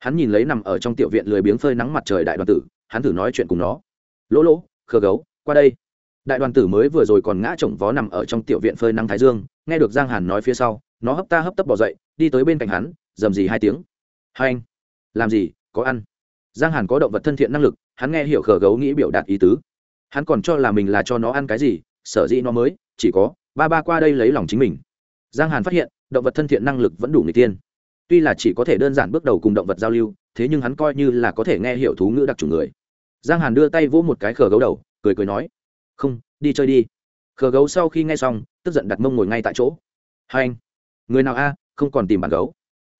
hắn nhìn lấy nằm ở trong tiểu viện lười biếng phơi nắng mặt trời đại đoàn tử, hắn thử nói chuyện cùng nó. Lỗ lỗ, khờ gấu, qua đây. Đại đoàn tử mới vừa rồi còn ngã chồng vó nằm ở trong tiểu viện phơi nắng thái dương, nghe được giang hàn nói phía sau, nó hấp ta hấp tấp bỏ dậy, đi tới bên cạnh hắn, dầm gì hai tiếng. Hai anh, làm gì, có ăn? Giang hàn có động vật thân thiện năng lực, hắn nghe hiểu khờ gấu nghĩ biểu đạt ý tứ. Hắn còn cho là mình là cho nó ăn cái gì, sở dĩ nó mới, chỉ có, ba ba qua đây lấy lòng chính mình. Giang hàn phát hiện, động vật thân thiện năng lực vẫn đủ người tiên tuy là chỉ có thể đơn giản bước đầu cùng động vật giao lưu, thế nhưng hắn coi như là có thể nghe hiểu thú ngữ đặc chủ người. Giang hàn đưa tay vỗ một cái khờ gấu đầu, cười cười nói, không, đi chơi đi. Khờ gấu sau khi nghe xong, tức giận đặt mông ngồi ngay tại chỗ. Hai anh, người nào a? Không còn tìm bạn gấu.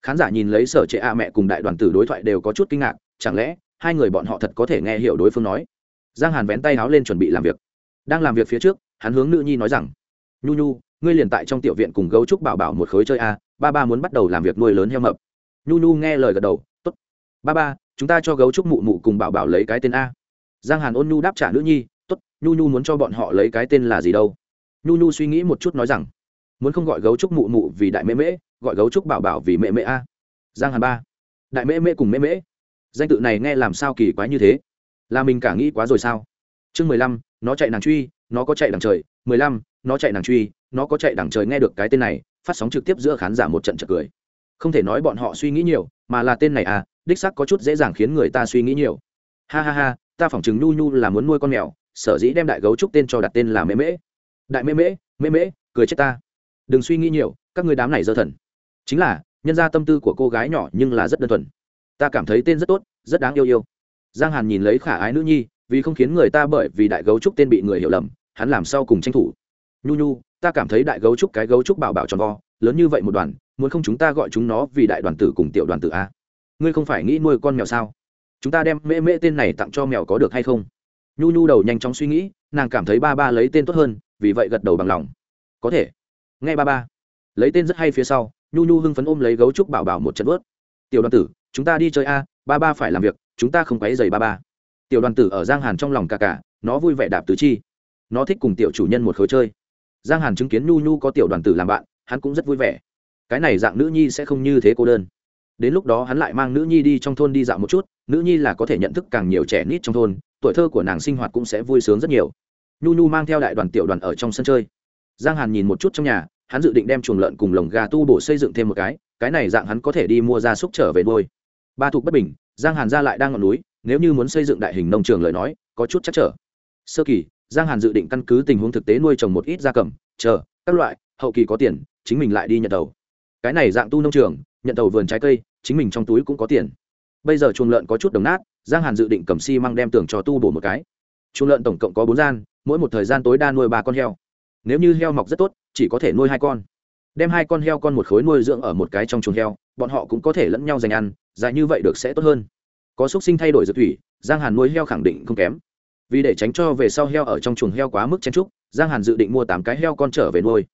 Khán giả nhìn lấy sở trệ a mẹ cùng đại đoàn tử đối thoại đều có chút kinh ngạc, chẳng lẽ hai người bọn họ thật có thể nghe hiểu đối phương nói? Giang hàn vén tay háo lên chuẩn bị làm việc. Đang làm việc phía trước, hắn hướng nữ nhi nói rằng, nhu nhu, ngươi liền tại trong tiểu viện cùng gấu trúc bảo bảo một khối chơi a ba ba muốn bắt đầu làm việc nuôi lớn heo mập. Nhu nhu nghe lời gật đầu t ố t ba ba, chúng ta cho gấu trúc mụ mụ cùng bảo bảo lấy cái tên a. Giang hàn ôn nhu đáp trả nữ nhi t ố t nhu nhu muốn cho bọn họ lấy cái tên là gì đâu? Nhu nhu suy nghĩ một chút nói rằng, muốn không gọi gấu trúc mụ mụ vì đại mễ mễ, gọi gấu trúc bảo bảo vì mẹ mễ a. Giang hàn ba, đại mễ mễ cùng mễ mễ. Danh tự này nghe làm sao kỳ quái như thế? Là mình cả nghĩ quá rồi sao? Chương mười lăm, nó chạy nàng truy, nó có chạy đằng trời. Mười lăm, nó chạy nàng truy, nó có chạy đằng trời nghe được cái tên này phát sóng trực tiếp giữa khán giả một trận chật cười. Không thể nói bọn họ suy nghĩ nhiều, mà là tên này à đích sắc có chút dễ dàng khiến người ta suy nghĩ nhiều. Ha ha ha, ta phỏng chừng nhu nhu là muốn nuôi con mèo, sở dĩ đem đại gấu trúc tên cho đặt tên là mễ mễ. Đại mễ mễ mễ mễ, cười chết ta. Đừng suy nghĩ nhiều, các người đám này dơ thần. Chính là, nhân ra tâm tư của cô gái nhỏ nhưng là rất đơn thuần. Ta cảm thấy tên rất tốt, rất đáng yêu yêu. Giang hàn nhìn lấy khả ái nữ nhi, vì không khiến người ta bởi vì đại gấu trúc tên bị người hiểu lầm, hắn làm sao cùng tranh thủ? Nhu nhu ta cảm thấy đại gấu trúc cái gấu trúc bảo bảo tròn vo, lớn như vậy một đoàn, muốn không chúng ta gọi chúng nó vì đại đoàn tử cùng tiểu đoàn tử a? Ngươi không phải nghĩ nuôi con mèo sao? Chúng ta đem mễ mễ tên này tặng cho mèo có được hay không? Nhu nhu đầu nhanh chóng suy nghĩ, nàng cảm thấy ba ba lấy tên tốt hơn, vì vậy gật đầu bằng lòng. Có thể. Nghe ba ba. Lấy tên rất hay phía sau, nhu nhu hưng phấn ôm lấy gấu trúc bảo bảo một trận vớt. Tiểu đoàn tử, chúng ta đi chơi a, ba ba phải làm việc, chúng ta không quấy giày ba ba. Tiểu đoàn tử ở giang hàn trong lòng cà cả nó vui vẻ đạp tứ chi. Nó thích cùng tiểu chủ nhân một khối chơi giang hàn chứng kiến nhu nhu có tiểu đoàn tử làm bạn, hắn cũng rất vui vẻ. Cái này dạng nữ nhi sẽ không như thế cô đơn. Đến lúc đó hắn lại mang nữ nhi đi trong thôn đi dạo một chút, nữ nhi là có thể nhận thức càng nhiều trẻ nít trong thôn, tuổi thơ của nàng sinh hoạt cũng sẽ vui sướng rất nhiều. Nhu nhu mang theo đại đoàn tiểu đoàn ở trong sân chơi. Giang hàn nhìn một chút trong nhà, hắn dự định đem chuồng lợn cùng lồng gà tu bổ xây dựng thêm một cái cái này dạng hắn có thể đi mua gia súc trở về nuôi. Ba thuộc bất bình, giang hàn ra lại đang ngọn núi, nếu như muốn xây dựng đại hình nông trường lời nói, có chút chắc trở. Sơ kỳ giang hàn dự định căn cứ tình huống thực tế nuôi trồng một ít gia cầm, chờ, các loại, hậu kỳ có tiền, chính mình lại đi nhận đầu cái này dạng tu nông trường, nhận đầu vườn trái cây, chính mình trong túi cũng có tiền. Bây giờ chuồng lợn có chút đồng nát, giang hàn dự định cầm xi、si、măng đem tường cho tu bổ một cái. Chuồng lợn tổng cộng có bốn gian, mỗi một thời gian tối đa nuôi ba con heo. Nếu như heo mọc rất tốt, chỉ có thể nuôi hai con. Đem hai con heo con một khối nuôi dưỡng ở một cái trong chuồng heo, bọn họ cũng có thể lẫn nhau dành ăn, dài như vậy được sẽ tốt hơn. Có xúc sinh thay đổi dược thủy, giang hàn nuôi heo khẳng định không kém vì để tránh cho về sau heo ở trong chuồng heo quá mức chen trúc giang hàn dự định mua tám cái heo con trở về nuôi.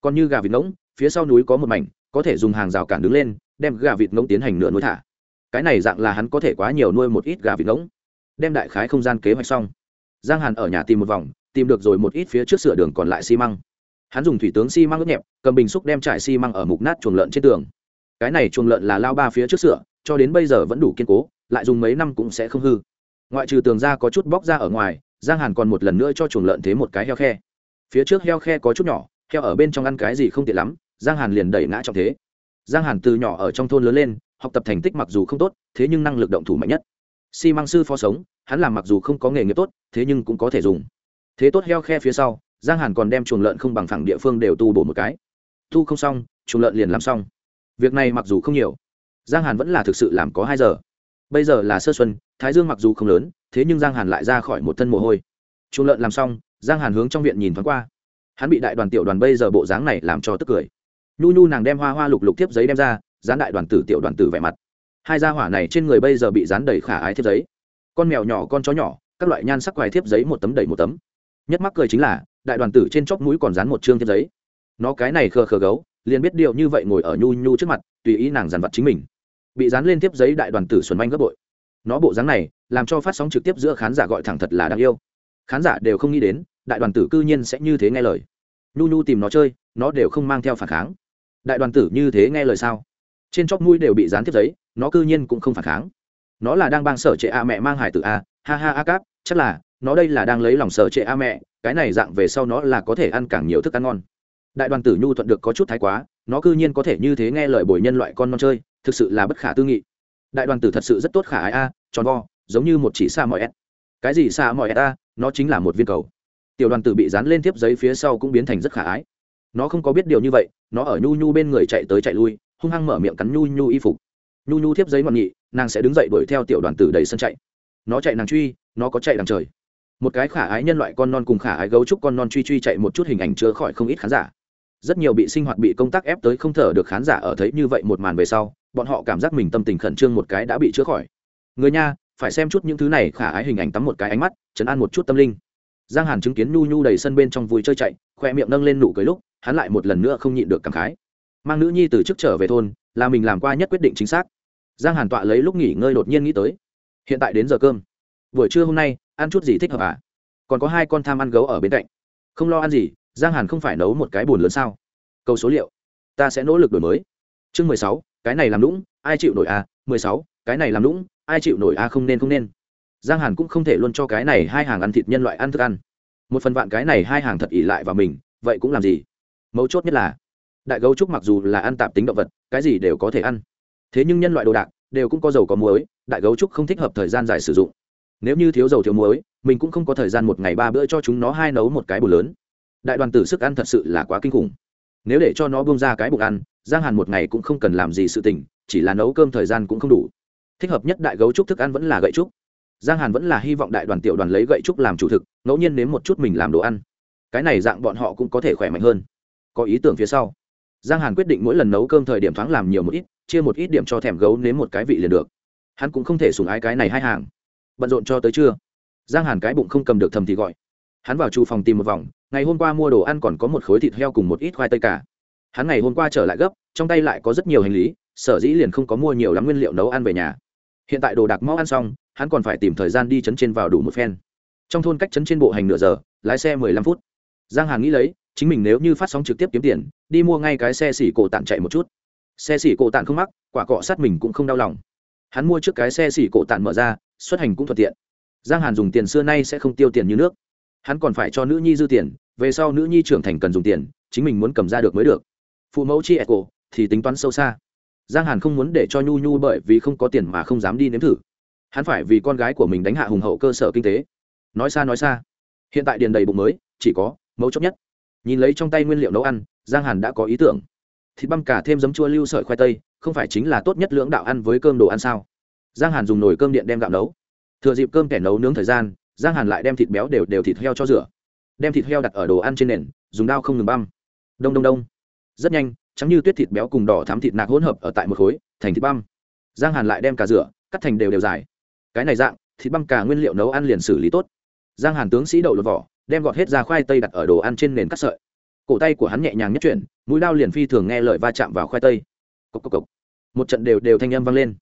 Còn như gà vịt ngỗng, phía sau núi có một mảnh, có thể dùng hàng rào cản đứng lên, đem gà vịt ngỗng tiến hành nửa nuôi thả. Cái này dạng là hắn có thể quá nhiều nuôi một ít gà vịt ngỗng. Đem đại khái không gian kế hoạch xong, giang hàn ở nhà tìm một vòng, tìm được rồi một ít phía trước sửa đường còn lại xi măng. Hắn dùng thủy tướng xi măng ướt nhẹp, cầm bình xúc đem trải xi măng ở mục nát chuồng lợn trên tường. Cái này chuồng lợn là lao ba phía trước sửa, cho đến bây giờ vẫn đủ kiên cố, lại dùng mấy năm cũng sẽ không hư ngoại trừ tường ra có chút bóc ra ở ngoài, giang hàn còn một lần nữa cho chuồng lợn thế một cái heo khe. Phía trước heo khe có chút nhỏ, heo ở bên trong ăn cái gì không tiện lắm, giang hàn liền đẩy ngã trọng thế. Giang hàn từ nhỏ ở trong thôn lớn lên, học tập thành tích mặc dù không tốt, thế nhưng năng lực động thủ mạnh nhất. Xi măng sư phó sống, hắn làm mặc dù không có nghề nghiệp tốt, thế nhưng cũng có thể dùng. Thế tốt heo khe phía sau, giang hàn còn đem chuồng lợn không bằng phẳng địa phương đều tu bổ một cái. Tu không xong, chuồng lợn liền làm xong. Việc này mặc dù không nhiều, giang hàn vẫn là thực sự làm có hai giờ bây giờ là sơ xuân, thái dương mặc dù không lớn, thế nhưng giang hàn lại ra khỏi một thân mồ hôi. Chuồng lợn làm xong, giang hàn hướng trong viện nhìn thoáng qua. Hắn bị đại đoàn tiểu đoàn bây giờ bộ dáng này làm cho tức cười. Nhu nhu nàng đem hoa hoa lục lục tiếp giấy đem ra, dán đại đoàn tử tiểu đoàn tử vẻ mặt. Hai gia hỏa này trên người bây giờ bị dán đầy khả ái thiếp giấy. Con mèo nhỏ, con chó nhỏ, các loại nhan sắc quài thiếp giấy một tấm đầy một tấm. Nhất mắc cười chính là, đại đoàn tử trên chóp mũi còn dán một chương thiếp giấy. Nó cái này khờ khờ gấu, liền biết điều như vậy ngồi ở nhu nhu trước mặt, tùy ý nàng dàn vặt chính mình bị dán lên tiếp giấy đại đoàn tử xuân manh gấp bội. Nó bộ dáng này, làm cho phát sóng trực tiếp giữa khán giả gọi thẳng thật là đáng yêu. Khán giả đều không nghĩ đến, đại đoàn tử cư nhiên sẽ như thế nghe lời. Nhu nhu tìm nó chơi, nó đều không mang theo phản kháng. Đại đoàn tử như thế nghe lời sao? Trên chóp mũi đều bị dán tiếp giấy, nó cư nhiên cũng không phản kháng. Nó là đang bang sở trệ a mẹ mang hải tử a, ha ha a cáp, chắc là, nó đây là đang lấy lòng sở trệ a mẹ, cái này dạng về sau nó là có thể ăn càng nhiều thức ăn ngon. Đại đoàn tử nhu thuận được có chút thái quá, nó cư nhiên có thể như thế nghe lời bồi nhân loại con non chơi thực sự là bất khả tư nghị. Đại đoàn tử thật sự rất tốt khả ái a, tròn vo, giống như một chỉ xa mọi s cái gì xa mọi s a? Nó chính là một viên cầu. Tiểu đoàn tử bị dán lên tiếp giấy phía sau cũng biến thành rất khả ái. Nó không có biết điều như vậy, nó ở nhu nhu bên người chạy tới chạy lui, hung hăng mở miệng cắn nhu nhu y phục. Nhu nhu tiếp giấy ngoạn nghị nàng sẽ đứng dậy đuổi theo tiểu đoàn tử đầy sân chạy. Nó chạy nàng truy, nó có chạy đằng trời. Một cái khả ái nhân loại con non cùng khả ái gấu trúc con non truy truy chạy một chút hình ảnh chứa khỏi không ít khán giả. Rất nhiều bị sinh hoạt bị công tác ép tới không thở được khán giả ở thấy như vậy một màn về sau bọn họ cảm giác mình tâm tình khẩn trương một cái đã bị chữa khỏi. Người nha, phải xem chút những thứ này khả ái hình ảnh tắm một cái ánh mắt chấn an một chút tâm linh. Giang hàn chứng kiến nhu nhu đầy sân bên trong vui chơi chạy, khoe miệng nâng lên nụ cười lúc, hắn lại một lần nữa không nhịn được cảm khái. Mang nữ nhi từ trước trở về thôn, là mình làm qua nhất quyết định chính xác. Giang hàn tọa lấy lúc nghỉ ngơi đột nhiên nghĩ tới. Hiện tại đến giờ cơm. Buổi trưa hôm nay, ăn chút gì thích hợp à? Còn có hai con tham ăn gấu ở bên cạnh. Không lo ăn gì, giang hàn không phải nấu một cái bùn lớn sao? Câu số liệu. Ta sẽ nỗ lực đổi mới. Chương mười sáu cái này làm lũng, ai chịu nổi a? mười sáu, cái này làm lũng, ai chịu nổi a không nên không nên. Giang hàn cũng không thể luôn cho cái này hai hàng ăn thịt nhân loại ăn thức ăn. Một phần vạn cái này hai hàng thật ỉ lại vào mình, vậy cũng làm gì? Mấu chốt nhất là, đại gấu trúc mặc dù là ăn tạp tính động vật, cái gì đều có thể ăn. Thế nhưng nhân loại đồ đạc đều cũng có dầu có muối, đại gấu trúc không thích hợp thời gian dài sử dụng. Nếu như thiếu dầu thiếu muối, mình cũng không có thời gian một ngày ba bữa cho chúng nó hai nấu một cái bù lớn. Đại đoàn tử sức ăn thật sự là quá kinh khủng nếu để cho nó bung ra cái bụng ăn, giang hàn một ngày cũng không cần làm gì sự tình, chỉ là nấu cơm thời gian cũng không đủ. Thích hợp nhất đại gấu trúc thức ăn vẫn là gậy trúc. Giang hàn vẫn là hy vọng đại đoàn tiểu đoàn lấy gậy trúc làm chủ thực, ngẫu nhiên nếm một chút mình làm đồ ăn. Cái này dạng bọn họ cũng có thể khỏe mạnh hơn. Có ý tưởng phía sau. Giang hàn quyết định mỗi lần nấu cơm thời điểm thoáng làm nhiều một ít, chia một ít điểm cho thèm gấu nếm một cái vị liền được. Hắn cũng không thể sùng ái cái này hai hàng. Bận rộn cho tới trưa. Giang hàn cái bụng không cầm được thầm thì gọi hắn vào chu phòng tìm một vòng, ngày hôm qua mua đồ ăn còn có một khối thịt heo cùng một ít khoai tây cả. Hắn ngày hôm qua trở lại gấp, trong tay lại có rất nhiều hành lý, sở dĩ liền không có mua nhiều lắm nguyên liệu nấu ăn về nhà. Hiện tại đồ đạc mau ăn xong, hắn còn phải tìm thời gian đi chấn trên vào đủ một phen. Trong thôn cách chấn trên bộ hành nửa giờ, lái xe mười lăm phút. Giang hàn nghĩ lấy, chính mình nếu như phát sóng trực tiếp kiếm tiền, đi mua ngay cái xe xỉ cổ tản chạy một chút. Xe xỉ cổ tản không mắc, quả cọ sát mình cũng không đau lòng. Hắn mua trước cái xe xỉ cổ tản mở ra, xuất hành cũng thuận tiện. Giang hàn dùng tiền xưa nay sẽ không tiêu tiền như nước hắn còn phải cho nữ nhi dư tiền, về sau nữ nhi trưởng thành cần dùng tiền, chính mình muốn cầm ra được mới được. Phụ mẫu chi eco thì tính toán sâu xa. Giang hàn không muốn để cho nhu nhu bởi vì không có tiền mà không dám đi nếm thử. Hắn phải vì con gái của mình đánh hạ hùng hậu cơ sở kinh tế. Nói xa nói xa. Hiện tại điền đầy bụng mới, chỉ có mấu chốt nhất. Nhìn lấy trong tay nguyên liệu nấu ăn, giang hàn đã có ý tưởng. Thịt băm cả thêm giấm chua lưu sợi khoai tây, không phải chính là tốt nhất lưỡng đạo ăn với cơm đồ ăn sao? Giang hàn dùng nồi cơm điện đem gạo nấu. Thừa dịp cơm kẻ nấu nướng thời gian giang hàn lại đem thịt béo đều đều thịt heo cho rửa. Đem thịt heo đặt ở đồ ăn trên nền, dùng dao không ngừng băm. Đông đông đông. Rất nhanh, trắng như tuyết thịt béo cùng đỏ thám thịt nạc hỗn hợp ở tại một khối, thành thịt băm. Giang hàn lại đem cả rửa, cắt thành đều đều dài. Cái này dạng, thịt băm cả nguyên liệu nấu ăn liền xử lý tốt. Giang hàn tướng sĩ đậu lột vỏ, đem gọt hết ra khoai tây đặt ở đồ ăn trên nền cắt sợi. Cổ tay của hắn nhẹ nhàng nhất chuyển, mũi đao liền phi thường nghe lời va chạm vào khoai tây. Cộc cộc cộc. Một trận đều đều thanh âm vang lên.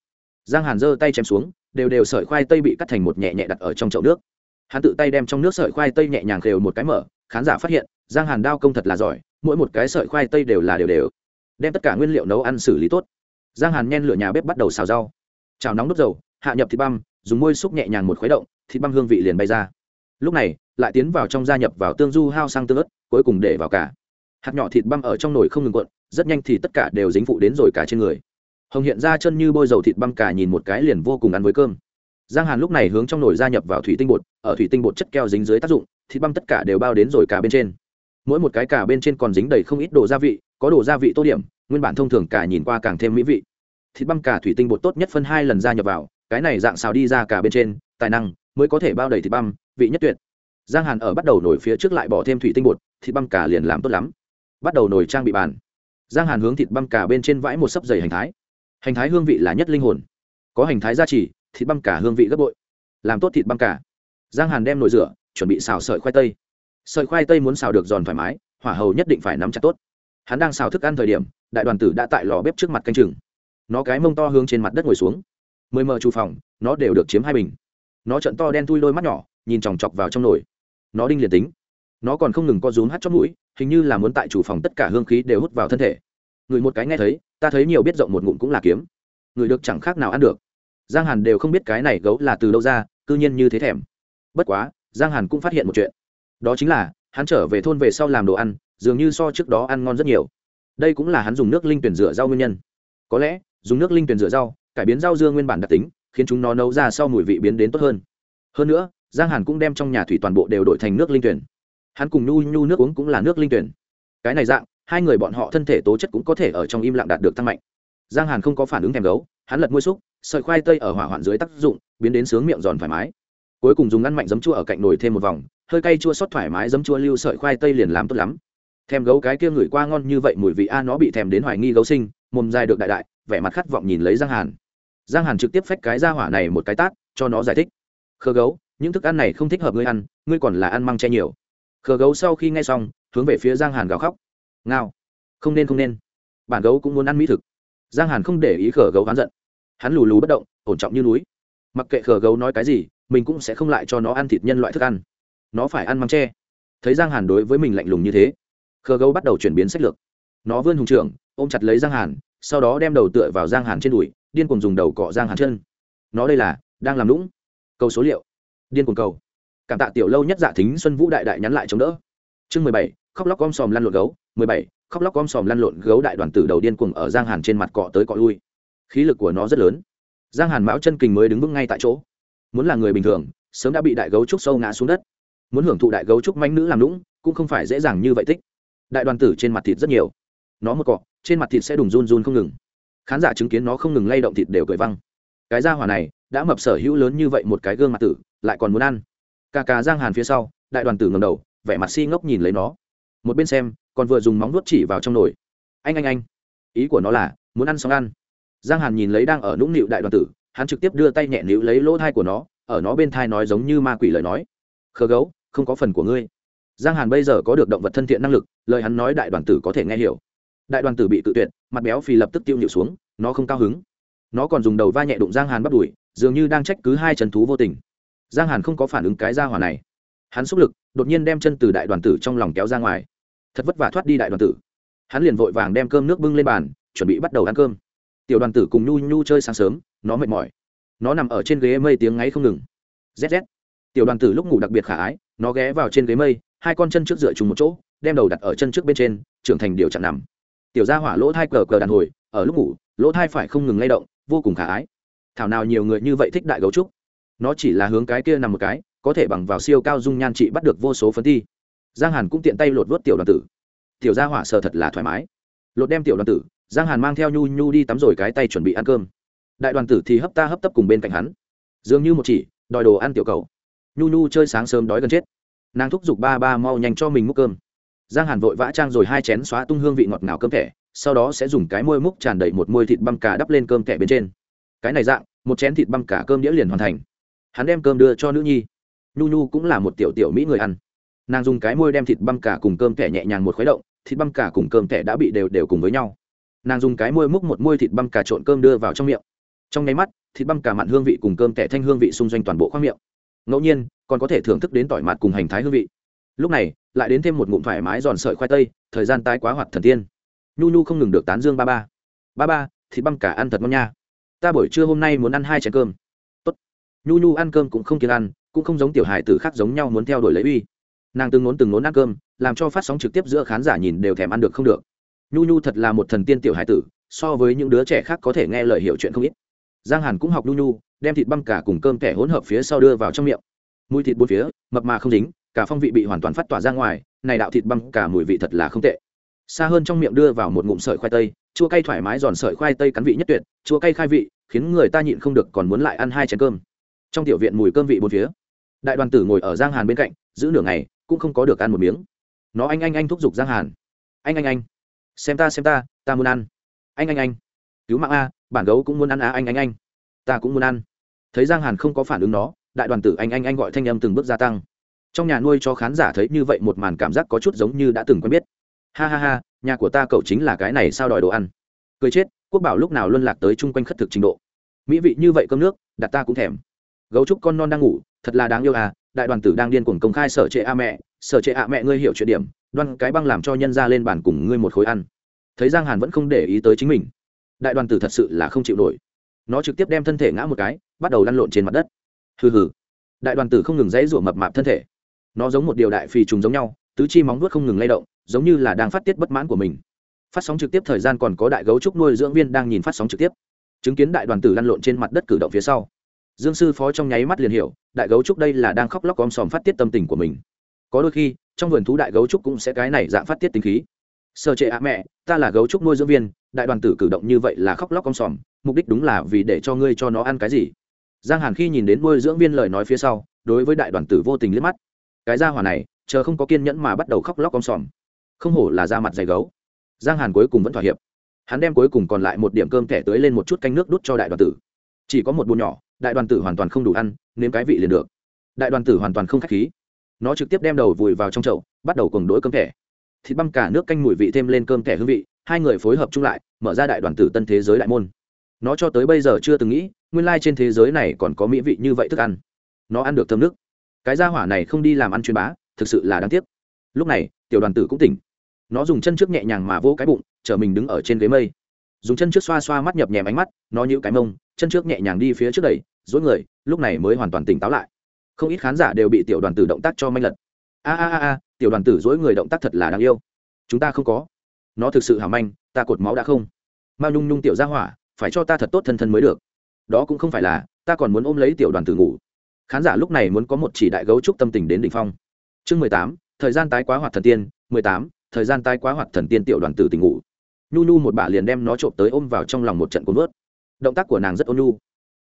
Giang hàn giơ tay chém xuống, đều đều sợi khoai tây bị cắt thành một nhẹ nhẹ đặt ở trong chậu nước hắn tự tay đem trong nước sợi khoai tây nhẹ nhàng khều một cái mở, khán giả phát hiện, giang hàn đao công thật là giỏi, mỗi một cái sợi khoai tây đều là đều đều. Đem tất cả nguyên liệu nấu ăn xử lý tốt. Giang hàn nhen lửa nhà bếp bắt đầu xào rau. Chào nóng đốt dầu, hạ nhập thịt băm, dùng môi xúc nhẹ nhàng một khuấy động, thịt băm hương vị liền bay ra. Lúc này, lại tiến vào trong gia nhập vào tương du hao sang tương ớt, cuối cùng để vào cả. Hạt nhỏ thịt băm ở trong nồi không ngừng cuộn, rất nhanh thì tất cả đều dính phụ đến rồi cả trên người. Hồng hiện ra chân như bôi dầu thịt băm cả nhìn một cái liền vô cùng ăn với cơm giang hàn lúc này hướng trong nồi gia nhập vào thủy tinh bột, ở thủy tinh bột chất keo dính dưới tác dụng, thịt băm tất cả đều bao đến rồi cả bên trên. Mỗi một cái cả bên trên còn dính đầy không ít đồ gia vị, có đồ gia vị tô điểm, nguyên bản thông thường cả nhìn qua càng thêm mỹ vị. Thịt băm cả thủy tinh bột tốt nhất phân hai lần gia nhập vào, cái này dạng xào đi ra cả bên trên, tài năng mới có thể bao đầy thịt băm, vị nhất tuyệt. Giang hàn ở bắt đầu nổi phía trước lại bỏ thêm thủy tinh bột, thịt băm cả liền làm tốt lắm. Bắt đầu nồi trang bị bàn. Giang hàn hướng thịt băm cả bên trên vãi một sấp dày hành thái. Hành thái hương vị là nhất linh hồn. Có hành thái gia trì thịt băm cả hương vị gấp bội. Làm tốt thịt băm cả. Giang hàn đem nồi rửa, chuẩn bị xào sợi khoai tây. Sợi khoai tây muốn xào được giòn thoải mái, hỏa hầu nhất định phải nắm chặt tốt. Hắn đang xào thức ăn thời điểm, đại đoàn tử đã tại lò bếp trước mặt canh chừng. Nó cái mông to hướng trên mặt đất ngồi xuống. Mười mờ trù phòng, nó đều được chiếm hai bình. Nó trận to đen thui đôi mắt nhỏ, nhìn chòng chọc vào trong nồi. Nó đinh liền tính. Nó còn không ngừng co rúm hát chót mũi, hình như là muốn tại chủ phòng tất cả hương khí đều hút vào thân thể. Người một cái nghe thấy, ta thấy nhiều biết rộng một ngụm cũng là kiếm. Người được chẳng khác nào ăn được giang hàn đều không biết cái này gấu là từ đâu ra, cư nhiên như thế thèm. Bất quá, giang hàn cũng phát hiện một chuyện. Đó chính là, hắn trở về thôn về sau làm đồ ăn, dường như so trước đó ăn ngon rất nhiều. Đây cũng là hắn dùng nước linh tuyển rửa rau nguyên nhân. Có lẽ, dùng nước linh tuyển rửa rau, cải biến rau dưa nguyên bản đặc tính, khiến chúng nó nấu ra sau mùi vị biến đến tốt hơn. Hơn nữa, giang hàn cũng đem trong nhà thủy toàn bộ đều đổi thành nước linh tuyển. Hắn cùng nhu nhu nước uống cũng là nước linh tuyển. Cái này dạng, hai người bọn họ thân thể tố chất cũng có thể ở trong im lặng đạt được tăng mạnh. Giang hàn không có phản ứng thèm gấu, hắn lật môi xúc sợi khoai tây ở hỏa hoạn dưới tác dụng, biến đến sướng miệng giòn thoải mái. Cuối cùng dùng ngăn mạnh giấm chua ở cạnh nồi thêm một vòng, hơi cay chua xót thoải mái giấm chua lưu sợi khoai tây liền làm tốt lắm. Thèm gấu cái kia ngửi qua ngon như vậy mùi vị a, nó bị thèm đến hoài nghi gấu sinh, mồm dài được đại đại, vẻ mặt khát vọng nhìn lấy giang hàn. Giang hàn trực tiếp phách cái ra hỏa này một cái tát, cho nó giải thích. Khờ gấu, những thức ăn này không thích hợp ngươi ăn, ngươi còn là ăn măng che nhiều. Khờ gấu sau khi nghe xong, hướng về phía giang hàn gào khóc. Ngao, không nên không nên. Bản gấu cũng muốn ăn mỹ thực. Giang hàn không để ý khờ gấu hắn giận hắn lù lù bất động, ổn trọng như núi. Mặc kệ khờ gấu nói cái gì, mình cũng sẽ không lại cho nó ăn thịt nhân loại thức ăn. Nó phải ăn măng tre. Thấy giang hàn đối với mình lạnh lùng như thế, khờ gấu bắt đầu chuyển biến sách lược. Nó vươn hùng trưởng, ôm chặt lấy giang hàn, sau đó đem đầu tựa vào giang hàn trên đùi, điên cuồng dùng đầu cọ giang hàn chân. Nó đây là, đang làm lũng câu số liệu. Điên cuồng cầu. Cảm tạ tiểu lâu nhất dạ thính xuân vũ đại đại nhắn lại chống đỡ. Chương mười bảy, khóc lóc om sòm lăn lộn gấu. Mười bảy, khóc lóc om sòm lăn lộn gấu đại đoàn tử đầu điên cuồng ở giang hàn trên mặt cọ tới cọ lui khí lực của nó rất lớn. Giang hàn mão chân kình mới đứng vững ngay tại chỗ. Muốn là người bình thường, sớm đã bị đại gấu trúc sâu ngã xuống đất. Muốn hưởng thụ đại gấu trúc manh nữ làm lũng cũng không phải dễ dàng như vậy tích. Đại đoàn tử trên mặt thịt rất nhiều. Nó một cọ, trên mặt thịt sẽ đùng run run không ngừng. Khán giả chứng kiến nó không ngừng lay động thịt đều cười văng. Cái da hỏa này, đã mập sở hữu lớn như vậy một cái gương mặt tử, lại còn muốn ăn. Cà cà giang hàn phía sau, đại đoàn tử ngầm đầu, vẻ mặt si ngốc nhìn lấy nó. Một bên xem, còn vừa dùng móng vuốt chỉ vào trong nồi. Anh anh anh. Ý của nó là, muốn ăn xong ăn giang hàn nhìn lấy đang ở nũng nịu đại đoàn tử, hắn trực tiếp đưa tay nhẹ níu lấy lỗ thai của nó, ở nó bên thai nói giống như ma quỷ lời nói. Khờ gấu, không có phần của ngươi. Giang hàn bây giờ có được động vật thân thiện năng lực, lời hắn nói đại đoàn tử có thể nghe hiểu. Đại đoàn tử bị tự tuyệt, mặt béo phì lập tức tiêu nhịu xuống, nó không cao hứng. Nó còn dùng đầu va nhẹ đụng giang hàn bắt đùi, dường như đang trách cứ hai chân thú vô tình. Giang hàn không có phản ứng cái ra hỏa này. Hắn xúc lực, đột nhiên đem chân từ đại đoàn tử trong lòng kéo ra ngoài. Thật vất vả thoát đi đại đoàn tử. Hắn liền vội vàng đem cơm nước bưng lên bàn, chuẩn bị bắt đầu ăn cơm tiểu đoàn tử cùng nhu nhu chơi sáng sớm, nó mệt mỏi. Nó nằm ở trên ghế mây tiếng ngáy không ngừng. Zz tiểu đoàn tử lúc ngủ đặc biệt khả ái, nó ghé vào trên ghế mây, hai con chân trước dựa chung một chỗ, đem đầu đặt ở chân trước bên trên, trưởng thành điều chặn nằm. Tiểu gia hỏa lỗ thai cờ cờ đàn hồi, ở lúc ngủ, lỗ thai phải không ngừng lay động, vô cùng khả ái. Thảo nào nhiều người như vậy thích đại gấu trúc. Nó chỉ là hướng cái kia nằm một cái, có thể bằng vào siêu cao dung nhan trị bắt được vô số phấn thi. Giang hàn cũng tiện tay lột vớt tiểu đoàn tử. Tiểu gia hỏa sờ thật là thoải mái. Lột đem tiểu đoàn tử giang hàn mang theo nhu nhu đi tắm rồi cái tay chuẩn bị ăn cơm. Đại đoàn tử thì hấp ta hấp tấp cùng bên cạnh hắn. Dường như một chỉ, đòi đồ ăn tiểu cầu. Nhu nhu chơi sáng sớm đói gần chết. Nàng thúc giục ba ba mau nhanh cho mình múc cơm. Giang hàn vội vã trang rồi hai chén xóa tung hương vị ngọt ngào cơm thẻ, sau đó sẽ dùng cái môi múc tràn đầy một môi thịt băm cà đắp lên cơm thẻ bên trên. Cái này dạng, một chén thịt băm cả cơm đĩa liền hoàn thành. Hắn đem cơm đưa cho nữ nhi. Nhu nhu cũng là một tiểu tiểu mỹ người ăn. Nàng dùng cái môi đem thịt băm cả cùng cơm thẻ nhẹ nhàng một khuấy động, thịt băm cả cùng cơm thẻ đã bị đều đều cùng với nhau nàng dùng cái môi múc một môi thịt băm cà trộn cơm đưa vào trong miệng. Trong nháy mắt, thịt băm cà mặn hương vị cùng cơm tẻ thanh hương vị xung doanh toàn bộ khoang miệng. Ngẫu nhiên, còn có thể thưởng thức đến tỏi mặt cùng hành thái hương vị. Lúc này, lại đến thêm một ngụm thoải mái giòn sợi khoai tây, thời gian tái quá hoạt thần tiên. Nhu nhu không ngừng được tán dương ba ba. Ba ba, thịt băm cà ăn thật ngon nha. Ta buổi trưa hôm nay muốn ăn hai chén cơm. Tốt. nhu nhu ăn cơm cũng không kiêng ăn, cũng không giống tiểu hài tử khác giống nhau muốn theo đuổi lấy uy. Nàng từng nốn từng nốn ăn cơm, làm cho phát sóng trực tiếp giữa khán giả nhìn đều thèm ăn được không được nhu nhu thật là một thần tiên tiểu hải tử, so với những đứa trẻ khác có thể nghe lời hiểu chuyện không ít. Giang hàn cũng học nhu nhu, đem thịt băm cả cùng cơm kẻ hỗn hợp phía sau đưa vào trong miệng. Mùi thịt bốn phía, mập mà không dính, cả phong vị bị hoàn toàn phát tỏa ra ngoài, này đạo thịt băm cả mùi vị thật là không tệ. Xa hơn trong miệng đưa vào một ngụm sợi khoai tây, chua cay thoải mái giòn sợi khoai tây cắn vị nhất tuyệt, chua cay khai vị, khiến người ta nhịn không được còn muốn lại ăn hai chén cơm. Trong tiểu viện mùi cơm vị bốn phía, đại đoàn tử ngồi ở giang hàn bên cạnh, giữ nửa ngày, cũng không có được ăn một miếng. Nó anh anh anh thúc giục giang hàn. Anh anh anh xem ta xem ta ta muốn ăn. Anh anh anh. Cứu mạng a, bản gấu cũng muốn ăn á anh anh anh. Ta cũng muốn ăn. Thấy giang hàn không có phản ứng nó, đại đoàn tử anh anh anh gọi thanh âm từng bước gia tăng. Trong nhà nuôi cho khán giả thấy như vậy một màn cảm giác có chút giống như đã từng quen biết. Ha ha ha, nhà của ta cậu chính là cái này sao đòi đồ ăn? Cười chết, quốc bảo lúc nào luân lạc tới chung quanh khất thực trình độ. Mỹ vị như vậy cơm nước, đặt ta cũng thèm. Gấu trúc con non đang ngủ, thật là đáng yêu à đại đoàn tử đang điên cuồng công khai sở trệ a mẹ, sở trệ a mẹ, ngươi hiểu chuyện điểm, đoan cái băng làm cho nhân ra lên bàn cùng ngươi một khối ăn. Thấy giang hàn vẫn không để ý tới chính mình, đại đoàn tử thật sự là không chịu nổi. Nó trực tiếp đem thân thể ngã một cái, bắt đầu lăn lộn trên mặt đất. Hừ hừ. Đại đoàn tử không ngừng dãy rủa mập mạp thân thể. Nó giống một điều đại phì trùng giống nhau, tứ chi móng vuốt không ngừng lay động, giống như là đang phát tiết bất mãn của mình. Phát sóng trực tiếp thời gian còn có đại gấu trúc nuôi dưỡng viên đang nhìn phát sóng trực tiếp. Chứng kiến đại đoàn tử lăn lộn trên mặt đất cử động phía sau dương sư phó trong nháy mắt liền hiểu, đại gấu trúc đây là đang khóc lóc om sòm phát tiết tâm tình của mình. Có đôi khi, trong vườn thú đại gấu trúc cũng sẽ cái này dạng phát tiết tính khí. Sơ trệ ạ, mẹ, ta là gấu trúc nuôi dưỡng viên, đại đoàn tử cử động như vậy là khóc lóc con sòm, mục đích đúng là vì để cho ngươi cho nó ăn cái gì. Giang hàn khi nhìn đến nuôi dưỡng viên lời nói phía sau, đối với đại đoàn tử vô tình liếc mắt. Cái gia hỏa này, chờ không có kiên nhẫn mà bắt đầu khóc lóc con sòm. Không hổ là da mặt dày gấu. Giang hàn cuối cùng vẫn thỏa hiệp. Hắn đem cuối cùng còn lại một điểm cơm thẻ tới lên một chút canh nước đút cho đại đoàn tử. Chỉ có một bùn nhỏ đại đoàn tử hoàn toàn không đủ ăn, nếm cái vị liền được. Đại đoàn tử hoàn toàn không k h á c h khí. Nó trực tiếp đem đầu vùi vào trong chậu, bắt đầu cùng đỗi cơm thẻ. Thịt băm cả nước canh mùi vị thêm lên cơm thẻ hương vị, hai người phối hợp chung lại, mở ra đại đoàn tử tân thế giới đại môn. Nó cho tới bây giờ chưa từng nghĩ, nguyên lai trên thế giới này còn có mỹ vị như vậy thức ăn. Nó ăn được thơm nước. Cái gia hỏa này không đi làm ăn chuyên bá, thực sự là đáng tiếc. Lúc này, tiểu đoàn tử cũng tỉnh. Nó dùng chân trước nhẹ nhàng mà vỗ cái bụng, chở mình đứng ở trên ghế mây. Dùng chân trước xoa xoa mắt nhập nhèm ánh mắt, nó như cái mông, chân trước nhẹ nhàng đi phía trước đầy dối người, lúc này mới hoàn toàn tỉnh táo lại. Không ít khán giả đều bị tiểu đoàn tử động tác cho manh lật. A a a a, tiểu đoàn tử dối người động tác thật là đáng yêu. Chúng ta không có. Nó thực sự hàm manh, ta cột máu đã không. Mao nhung nhung tiểu ra hỏa, phải cho ta thật tốt thân thân mới được. Đó cũng không phải là, ta còn muốn ôm lấy tiểu đoàn tử ngủ. Khán giả lúc này muốn có một chỉ đại gấu trúc tâm tình đến đ ỉ n h phong. Chương mười tám, thời gian tái quá hoạt thần tiên, mười tám, thời gian tái quá hoạt thần tiên tiểu đoàn tử tình ngủ. Nhu nhu một bà liền đem nó trộm tới ôm vào trong lòng một trận cuốn vớt. Động tác của nàng rất ôn nhu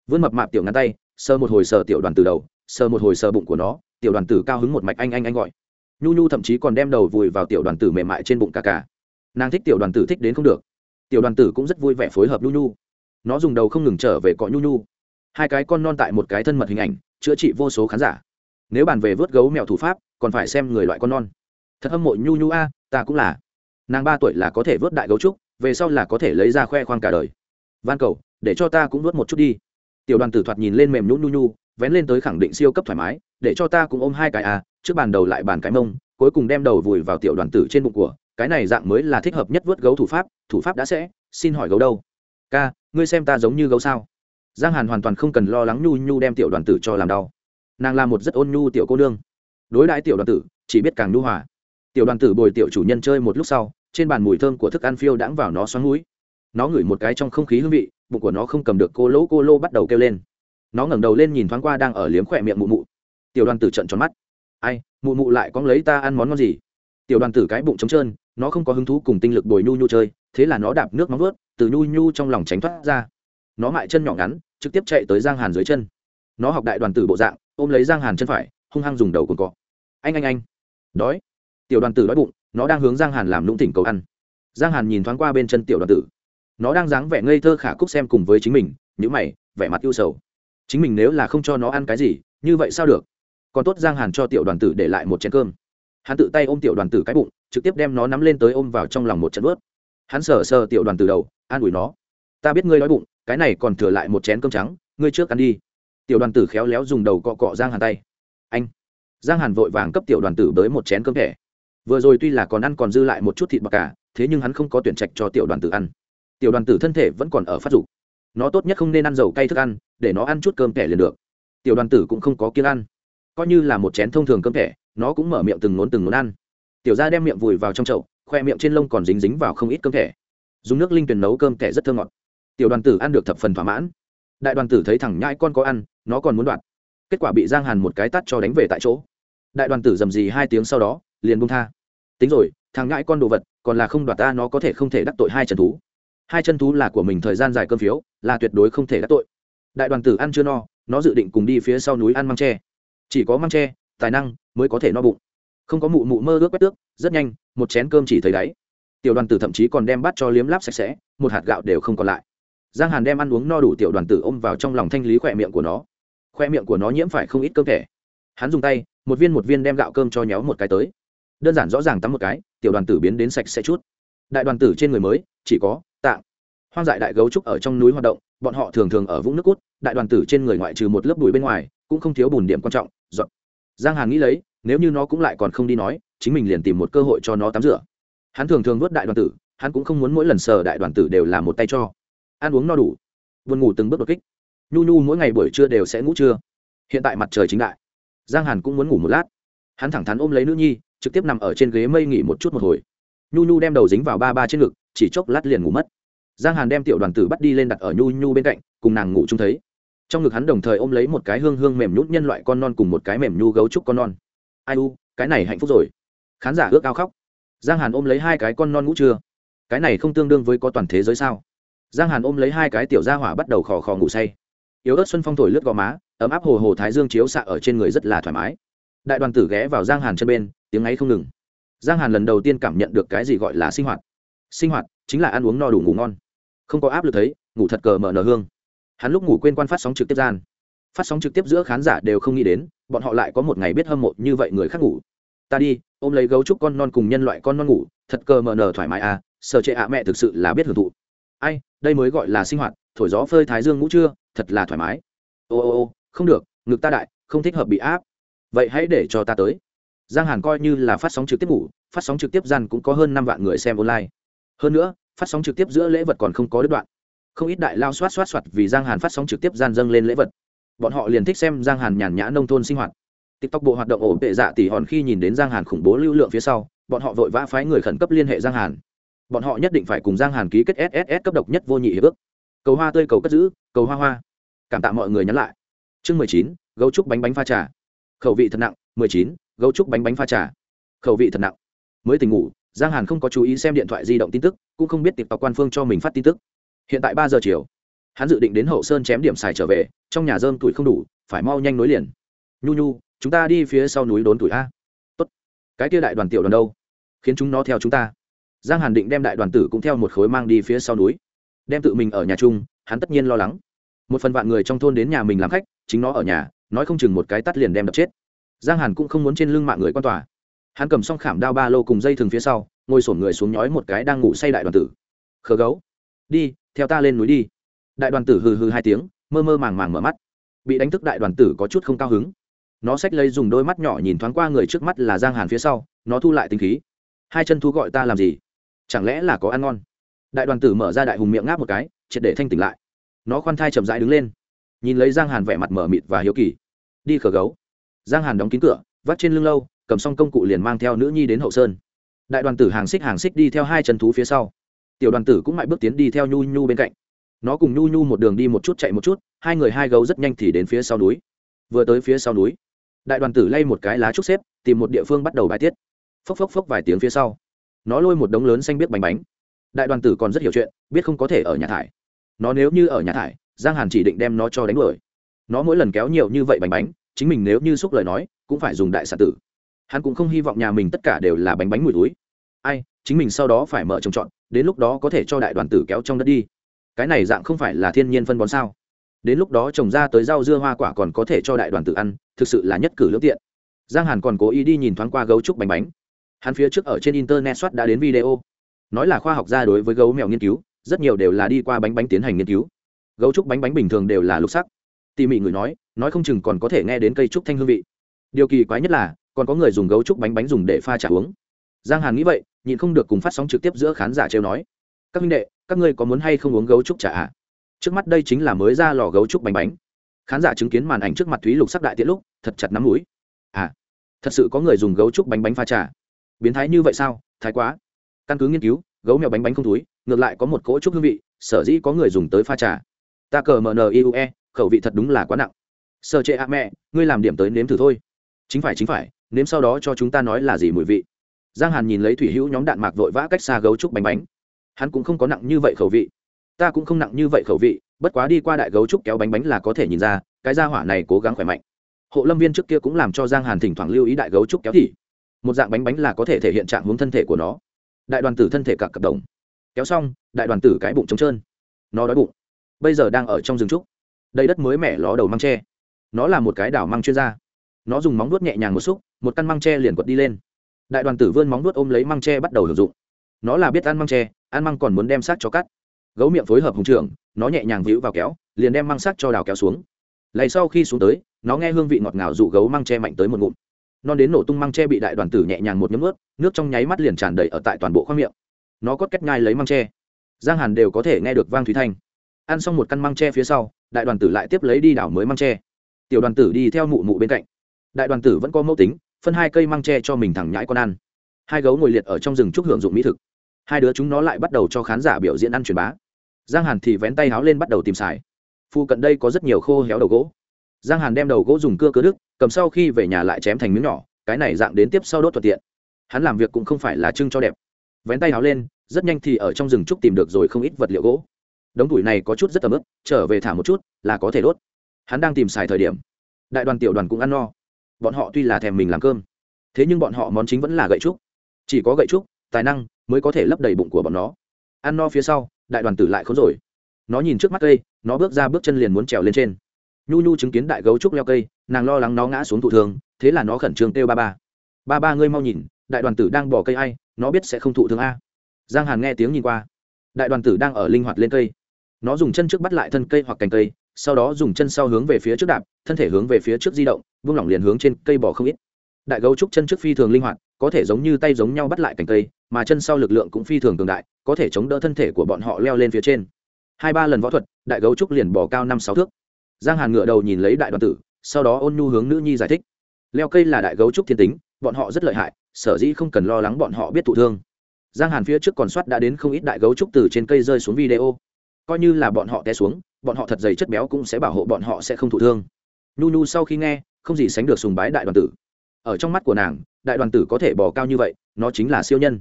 vươn mập mạp tiểu ngăn tay, sờ một hồi sờ tiểu đoàn từ đầu, sờ một hồi sờ bụng của nó, tiểu đoàn tử cao hứng một mạch anh anh anh gọi. Nhu nhu thậm chí còn đem đầu vùi vào tiểu đoàn tử mềm mại trên bụng cả cả. Nàng thích tiểu đoàn tử thích đến không được. Tiểu đoàn tử cũng rất vui vẻ phối hợp nhu nhu. Nó dùng đầu không ngừng trở về cọ nhu nhu. Hai cái con non tại một cái thân mật hình ảnh, chữa trị vô số khán giả. Nếu bàn về vớt gấu mèo thủ pháp, còn phải xem người loại con non. Thật hâm mộ nhu nhu a, ta cũng là. Nàng ba tuổi là có thể vớt đại gấu trúc, về sau là có thể lấy ra khoe khoang cả đời. Van cầu, để cho ta cũng vớt một chút đi tiểu đoàn tử thoạt nhìn lên mềm nhũ nhu nhu, vén lên tới khẳng định siêu cấp thoải mái, để cho ta cũng ôm hai cái à? trước bàn đầu lại bàn cái mông, cuối cùng đem đầu vùi vào tiểu đoàn tử trên bụng của, cái này dạng mới là thích hợp nhất vớt gấu thủ pháp thủ pháp đã sẽ, xin hỏi gấu đâu? Ca, ngươi xem ta giống như gấu sao? Giang hàn hoàn toàn không cần lo lắng nhu nhu đem tiểu đoàn tử cho làm đau. Nàng là một rất ôn nhu tiểu cô nương. Đối đãi tiểu đoàn tử, chỉ biết càng nhu hòa. Tiểu đoàn tử bồi tiểu chủ nhân chơi một lúc sau, trên bàn mùi thơm của thức ăn phiêu đãng vào nó xoắn núi nó ngửi một cái trong không khí hương vị, bụng của nó không cầm được cô lỗ cô lô bắt đầu kêu lên. Nó ngẩng đầu lên nhìn thoáng qua đang ở liếm khỏe miệng mụ mụ. Tiểu đoàn tử trận tròn mắt. Ai, mụ mụ lại có lấy ta ăn món ngon gì? Tiểu đoàn tử cái bụng trống trơn, nó không có hứng thú cùng tinh lực bồi nhu nhu chơi, thế là nó đạp nước nóng vớt từ nhu nhu trong lòng tránh thoát ra. Nó mại chân nhỏ ngắn, trực tiếp chạy tới giang hàn dưới chân. Nó học đại đoàn tử bộ dạng, ôm lấy giang hàn chân phải, hung hăng dùng đầu cồn cọ. Anh anh anh. Đói. Tiểu đoàn tử đói bụng, nó đang hướng giang hàn làm lũng thỉnh cầu ăn. Giang hàn nhìn thoáng qua bên chân tiểu đoàn tử nó đang dáng vẻ ngây thơ khả cúc xem cùng với chính mình nhữ mày, vẻ mặt yêu sầu. Chính mình nếu là không cho nó ăn cái gì, như vậy sao được? Còn tốt giang hàn cho tiểu đoàn tử để lại một chén cơm. Hắn tự tay ôm tiểu đoàn tử cái bụng, trực tiếp đem nó nắm lên tới ôm vào trong lòng một trận ướt. Hắn sờ sờ tiểu đoàn tử đầu, an ủi nó. Ta biết ngươi đói bụng, cái này còn thừa lại một chén cơm trắng, ngươi trước ăn đi. Tiểu đoàn tử khéo léo dùng đầu cọ cọ giang hàn tay. Anh. Giang hàn vội vàng cấp tiểu đoàn tử tới một chén cơm thẻ. Vừa rồi tuy là còn ăn còn dư lại một chút thịt bạc cả, thế nhưng hắn không có tuyển trạch cho tiểu đoàn tử ăn tiểu đoàn tử thân thể vẫn còn ở phát dục. Nó tốt nhất không nên ăn dầu cay thức ăn để nó ăn chút cơm kẻ liền được. Tiểu đoàn tử cũng không có kiêng ăn. Coi như là một chén thông thường cơm kẻ, nó cũng mở miệng từng ngốn từng ngốn ăn. Tiểu ra đem miệng vùi vào trong chậu khoe miệng trên lông còn dính dính vào không ít cơm kẻ. dùng nước linh tuyển nấu cơm kẻ rất thơm ngọt. Tiểu đoàn tử ăn được thập phần thỏa mãn. Đại đoàn tử thấy thằng nhãi con có ăn nó còn muốn đoạt. Kết quả bị giang hàn một cái tắt cho đánh về tại chỗ. Đại đoàn tử dầm gì hai tiếng sau đó liền bung tha. Tính rồi thằng nhãi con đồ vật còn là không đoạt ta nó có thể không thể đắc tội hai trần thú hai chân thú là của mình thời gian dài cơm phiếu, là tuyệt đối không thể đắc tội. Đại đoàn tử ăn chưa no, nó dự định cùng đi phía sau núi ăn măng tre. Chỉ có măng tre, tài năng mới có thể no bụng. Không có mụ mụ mơ ước quét tước, rất nhanh, một chén cơm chỉ thấy đáy. Tiểu đoàn tử thậm chí còn đem bắt cho liếm láp sạch sẽ, một hạt gạo đều không còn lại. Giang hàn đem ăn uống no đủ tiểu đoàn tử ôm vào trong lòng thanh lý khỏe miệng của nó. Khoe miệng của nó nhiễm phải không ít cơm thẻ. Hắn dùng tay, một viên một viên đem gạo cơm cho nhéo một cái tới. Đơn giản rõ ràng tắm một cái, tiểu đoàn tử biến đến sạch sẽ chút. Đại đoàn tử trên người mới, chỉ có hoang dại đại gấu trúc ở trong núi hoạt động, bọn họ thường thường ở vũng nước cút đại đoàn tử trên người ngoại trừ một lớp bùi bên ngoài, cũng không thiếu bùn điểm quan trọng, dọn. Giang hàn nghĩ lấy, nếu như nó cũng lại còn không đi nói, chính mình liền tìm một cơ hội cho nó tắm rửa. Hắn thường thường vớt đại đoàn tử, hắn cũng không muốn mỗi lần sờ đại đoàn tử đều là một tay cho. Ăn uống no đủ. Buồn ngủ từng bước đột kích. Nhu nhu mỗi ngày buổi trưa đều sẽ ngủ trưa. Hiện tại mặt trời chính đại. Giang hàn cũng muốn ngủ một lát. Hắn thẳng thắn ôm lấy nữ nhi, trực tiếp nằm ở trên ghế mây nghỉ một chút một hồi. Nhu nhu đem đầu dính vào ba ba trên ngực, chỉ chốc lát liền ngủ mất giang hàn đem tiểu đoàn tử bắt đi lên đặt ở nhu nhu bên cạnh, cùng nàng ngủ chung thấy. Trong ngực hắn đồng thời ôm lấy một cái hương hương mềm nhút nhân loại con non cùng một cái mềm nhu gấu trúc con non. Ai u, cái này hạnh phúc rồi. Khán giả ước ao khóc. Giang hàn ôm lấy hai cái con non ngủ chưa cái này không tương đương với có toàn thế giới sao? Giang hàn ôm lấy hai cái tiểu gia hỏa bắt đầu khò khò ngủ say. Yếu ớt xuân phong thổi lướt gò má, ấm áp hồ hồ thái dương chiếu xạ ở trên người rất là thoải mái. Đại đoàn tử ghé vào giang hàn chân bên, tiếng ấy không ngừng. Giang hàn lần đầu tiên cảm nhận được cái gì gọi là sinh hoạt. Sinh hoạt chính là ăn uống no đủ ngủ ngon không có áp lực thấy, ngủ thật cờ mở nở hương. Hắn lúc ngủ quên quan phát sóng trực tiếp gian. Phát sóng trực tiếp giữa khán giả đều không nghĩ đến, bọn họ lại có một ngày biết hâm mộ như vậy người khác ngủ. Ta đi, ôm lấy gấu trúc con non cùng nhân loại con non ngủ, thật cờ mở nở thoải mái à sợ trệ ạ mẹ thực sự là biết hưởng thụ. Ai, đây mới gọi là sinh hoạt, thổi gió phơi thái dương ngủ trưa, thật là thoải mái. Ô ô ô, không được, ngực ta đại, không thích hợp bị áp. Vậy hãy để cho ta tới. Giang hàn coi như là phát sóng trực tiếp ngủ, phát sóng trực tiếp gian cũng có hơn năm vạn người xem online. Hơn nữa phát sóng trực tiếp giữa lễ vật còn không có đứt đoạn. Không ít đại lao xoát xoát xoát vì giang hàn phát sóng trực tiếp gian dâng lên lễ vật. Bọn họ liền thích xem giang hàn nhàn nhã nông thôn sinh hoạt. Tiktok bộ hoạt động ổn tệ dạ tỉ hòn khi nhìn đến giang hàn khủng bố lưu lượng phía sau, bọn họ vội vã phái người khẩn cấp liên hệ giang hàn. Bọn họ nhất định phải cùng giang hàn ký kết sss cấp độc nhất vô nhị hiệp ước. Cầu hoa tươi cầu cất giữ, cầu hoa hoa. Cảm tạ mọi người nhắn lại. Chương mười chín, gấu trúc bánh bánh pha trà. Khẩu vị thật nặng, mười chín, gấu trúc bánh bánh pha trà. Khẩu vị thật nặng. Mới tỉnh ngủ, giang hàn không có chú ý xem điện thoại di động tin tức cũng không biết tiệp tộc quan phương cho mình phát tin tức. Hiện tại ba giờ chiều, hắn dự định đến hậu sơn chém điểm xài trở về, trong nhà dơm tuổi không đủ, phải mau nhanh nối liền. Nhu nhu, chúng ta đi phía sau núi đốn tuổi a. Tốt. Cái kia đại đoàn tiểu đoàn đâu? Khiến chúng nó theo chúng ta. Giang hàn định đem đại đoàn tử cũng theo một khối mang đi phía sau núi. Đem tự mình ở nhà chung, hắn tất nhiên lo lắng. Một phần vạn người trong thôn đến nhà mình làm khách, chính nó ở nhà, nói không chừng một cái tắt liền đem đập chết. Giang hàn cũng không muốn trên lưng mạng người quan tòa hắn cầm xong khảm đao ba lô cùng dây thừng phía sau, ngồi sổn người xuống nhói một cái đang ngủ say đại đoàn tử. Khờ gấu, đi, theo ta lên núi đi. Đại đoàn tử hừ hừ hai tiếng, mơ mơ màng màng mở mắt. Bị đánh thức đại đoàn tử có chút không cao hứng. Nó xách lấy dùng đôi mắt nhỏ nhìn thoáng qua người trước mắt là giang hàn phía sau, nó thu lại tinh khí. Hai chân thu gọi ta làm gì? Chẳng lẽ là có ăn ngon? Đại đoàn tử mở ra đại hùng miệng ngáp một cái, triệt để thanh tỉnh lại. Nó khoan thai chậm rãi đứng lên. Nhìn lấy giang hàn vẻ mặt mở mịt và hiếu kỳ. Đi khờ gấu. Giang hàn đóng kín cửa, vắt trên lưng lâu cầm xong công cụ liền mang theo nữ nhi đến hậu sơn. Đại đoàn tử hàng xích hàng xích đi theo hai chân thú phía sau. Tiểu đoàn tử cũng mãi bước tiến đi theo nhu nhu bên cạnh. Nó cùng nhu nhu một đường đi một chút chạy một chút, hai người hai gấu rất nhanh thì đến phía sau núi. Vừa tới phía sau núi, đại đoàn tử lay một cái lá trúc xếp, tìm một địa phương bắt đầu bài tiết. Phốc phốc phốc vài tiếng phía sau, nó lôi một đống lớn xanh biết bánh bánh. Đại đoàn tử còn rất hiểu chuyện, biết không có thể ở nhà thải. Nó nếu như ở nhà thải, giang hàn chỉ định đem nó cho đánh đuổi. Nó mỗi lần kéo nhiều như vậy bánh bánh, chính mình nếu như xúc lời nói, cũng phải dùng đại sản tử hắn cũng không hy vọng nhà mình tất cả đều là bánh bánh mùi túi. Ai, chính mình sau đó phải mở trồng trọt, đến lúc đó có thể cho đại đoàn tử kéo trong đất đi. Cái này dạng không phải là thiên nhiên phân bón sao? Đến lúc đó trồng ra tới rau dưa hoa quả còn có thể cho đại đoàn tử ăn, thực sự là nhất cử lương tiện. Giang hàn còn cố ý đi nhìn thoáng qua gấu trúc bánh bánh. Hắn phía trước ở trên internet soát đã đến video. Nói là khoa học gia đối với gấu mèo nghiên cứu, rất nhiều đều là đi qua bánh bánh tiến hành nghiên cứu. Gấu trúc bánh bánh bình thường đều là lục sắc. Tỉ mỉ người nói nói không chừng còn có thể nghe đến cây trúc thanh hương vị. Điều kỳ quái nhất là còn có người dùng gấu trúc bánh bánh dùng để pha trà uống. Giang hàn nghĩ vậy, nhịn không được cùng phát sóng trực tiếp giữa khán giả trêu nói. Các minh đệ, các ngươi có muốn hay không uống gấu trúc trà ạ à? trước mắt đây chính là mới ra lò gấu trúc bánh bánh. Khán giả chứng kiến màn ảnh trước mặt thúy lục sắc đại tiện lúc, thật chặt nắm mũi. À thật sự có người dùng gấu trúc bánh bánh pha trà. Biến thái như vậy sao? Thái quá. Căn cứ nghiên cứu, gấu mèo bánh bánh không túi ngược lại có một cỗ trúc hương vị, sở dĩ có người dùng tới pha trà. Ta cờ mờ niue khẩu vị thật đúng là quá nặng. Sợ trệ ạ mẹ, ngươi làm điểm tới nếm thử thôi. Chính phải chính phải nếm sau đó cho chúng ta nói là gì mùi vị. Giang hàn nhìn lấy thủy hữu nhóm đạn mạc vội vã cách xa gấu trúc bánh bánh. Hắn cũng không có nặng như vậy khẩu vị. Ta cũng không nặng như vậy khẩu vị, bất quá đi qua đại gấu trúc kéo bánh bánh là có thể nhìn ra, cái gia hỏa này cố gắng khỏe mạnh. Hộ lâm viên trước kia cũng làm cho giang hàn thỉnh thoảng lưu ý đại gấu trúc kéo thì, một dạng bánh bánh là có thể thể hiện trạng hướng thân thể của nó. Đại đoàn tử thân thể cặp cặp đồng. Kéo xong, đại đoàn tử cái bụng trống trơn. Nó đói bụng. Bây giờ đang ở trong rừng trúc. Đây đất mới mẻ ló đầu măng tre. Nó là một cái đảo măng chuyên gia nó dùng móng nuốt nhẹ nhàng một xúc, một căn măng tre liền quật đi lên. Đại đoàn tử vươn móng nuốt ôm lấy măng tre bắt đầu hưởng dụng. Nó là biết ăn măng tre, ăn măng còn muốn đem xác cho cắt. Gấu miệng phối hợp hùng trưởng, nó nhẹ nhàng víu vào kéo, liền đem măng xác cho đào kéo xuống. Lầy sau khi xuống tới, nó nghe hương vị ngọt ngào dụ gấu măng tre mạnh tới một ngụm. Non đến nổ tung măng tre bị đại đoàn tử nhẹ nhàng một nhấm ướt nước trong nháy mắt liền tràn đầy ở tại toàn bộ khoang miệng. Nó cốt cách nhai lấy măng tre. Giang hàn đều có thể nghe được vang thúy thanh. Ăn xong một căn măng tre phía sau, đại đoàn tử lại tiếp lấy đi đảo mới măng tre. Tiểu đoàn tử đi theo mụ mụ bên cạnh đại đoàn tử vẫn có mẫu tính, phân hai cây măng tre cho mình thẳng nhãi con ăn. Hai gấu ngồi liệt ở trong rừng trúc hưởng dụng mỹ thực. Hai đứa chúng nó lại bắt đầu cho khán giả biểu diễn ăn truyền bá. Giang hàn thì vén tay háo lên bắt đầu tìm xài. Phu cận đây có rất nhiều khô héo đầu gỗ. Giang hàn đem đầu gỗ dùng cưa cưa đức cầm sau khi về nhà lại chém thành miếng nhỏ, cái này dạng đến tiếp sau đốt thuận tiện. Hắn làm việc cũng không phải là trưng cho đẹp. Vén tay háo lên, rất nhanh thì ở trong rừng trúc tìm được rồi không ít vật liệu gỗ. Đống tuổi này có chút rất tầm ướp trở về thả một chút là có thể đốt. Hắn đang tìm xài thời điểm. Đại đoàn tiểu đoàn cũng ăn no bọn họ tuy là thèm mình làm cơm, thế nhưng bọn họ món chính vẫn là gậy trúc. Chỉ có gậy trúc, tài năng mới có thể lấp đầy bụng của bọn nó. Ăn no phía sau, đại đoàn tử lại khốn rồi. Nó nhìn trước mắt cây, nó bước ra bước chân liền muốn trèo lên trên. Nhu nhu chứng kiến đại gấu trúc leo cây, nàng lo lắng nó ngã xuống thụ thương, thế là nó khẩn trương kêu ba ba. Ba ba ngươi mau nhìn, đại đoàn tử đang bỏ cây ai, nó biết sẽ không thụ thương a. Giang hàn nghe tiếng nhìn qua. Đại đoàn tử đang ở linh hoạt lên cây. Nó dùng chân trước bắt lại thân cây hoặc cành cây sau đó dùng chân sau hướng về phía trước đạp, thân thể hướng về phía trước di động, vung lỏng liền hướng trên cây bò không ít. Đại gấu trúc chân trước phi thường linh hoạt, có thể giống như tay giống nhau bắt lại cành cây, mà chân sau lực lượng cũng phi thường cường đại, có thể chống đỡ thân thể của bọn họ leo lên phía trên. Hai ba lần võ thuật, đại gấu trúc liền bò cao năm sáu thước. Giang hàn ngựa đầu nhìn lấy đại đoàn tử, sau đó ôn nhu hướng nữ nhi giải thích. Leo cây là đại gấu trúc thiên tính, bọn họ rất lợi hại, sở dĩ không cần lo lắng bọn họ biết thụ thương. Giang hàn phía trước còn soát đã đến không ít đại gấu trúc từ trên cây rơi xuống video coi như là bọn họ té xuống, bọn họ thật dày chất béo cũng sẽ bảo hộ bọn họ sẽ không thụ thương. Nhu nhu sau khi nghe, không gì sánh được sùng bái đại đoàn tử. Ở trong mắt của nàng, đại đoàn tử có thể bò cao như vậy, nó chính là siêu nhân.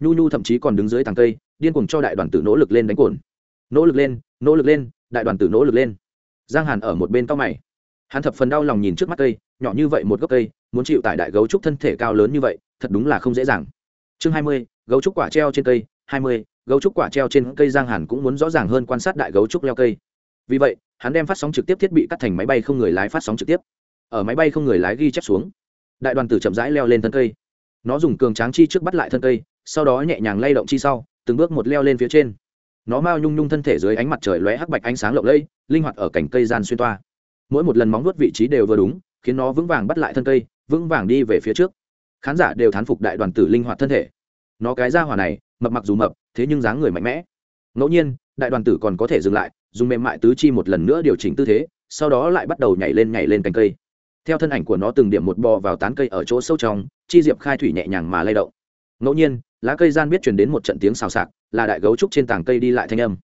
Nhu nhu thậm chí còn đứng dưới thằng cây, điên cuồng cho đại đoàn tử nỗ lực lên đánh cồn nỗ lực lên, nỗ lực lên, đại đoàn tử nỗ lực lên. Giang hàn ở một bên cao mày. Hắn thập phần đau lòng nhìn trước mắt cây, nhỏ như vậy một gốc cây, muốn chịu tải đại gấu trúc thân thể cao lớn như vậy, thật đúng là không dễ dàng. Chương hai mươi, gấu trúc quả treo trên cây, hai mươi gấu trúc quả treo trên cây giang hàn cũng muốn rõ ràng hơn quan sát đại gấu trúc leo cây. Vì vậy, hắn đem phát sóng trực tiếp thiết bị cắt thành máy bay không người lái phát sóng trực tiếp. Ở máy bay không người lái ghi chép xuống, đại đoàn tử chậm rãi leo lên thân cây. Nó dùng cường tráng chi trước bắt lại thân cây, sau đó nhẹ nhàng lay động chi sau, từng bước một leo lên phía trên. Nó mau nhung nhung thân thể dưới ánh mặt trời lóe hắc bạch ánh sáng lộng lẫy, linh hoạt ở cành cây gian xuyên toa. Mỗi một lần móng vuốt vị trí đều vừa đúng, khiến nó vững vàng bắt lại thân cây, vững vàng đi về phía trước. Khán giả đều thán phục đại đoàn tử linh hoạt thân thể. Nó cái ra hỏa này, mập mặc dù mập thế nhưng dáng người mạnh mẽ. Ngẫu nhiên, đại đoàn tử còn có thể dừng lại, dùng mềm mại tứ chi một lần nữa điều chỉnh tư thế, sau đó lại bắt đầu nhảy lên nhảy lên cành cây. Theo thân ảnh của nó từng điểm một bò vào tán cây ở chỗ sâu trong, chi diệp khai thủy nhẹ nhàng mà lay động. Ngẫu nhiên, lá cây gian biết chuyển đến một trận tiếng xào xạc, là đại gấu trúc trên tảng cây đi lại thanh âm.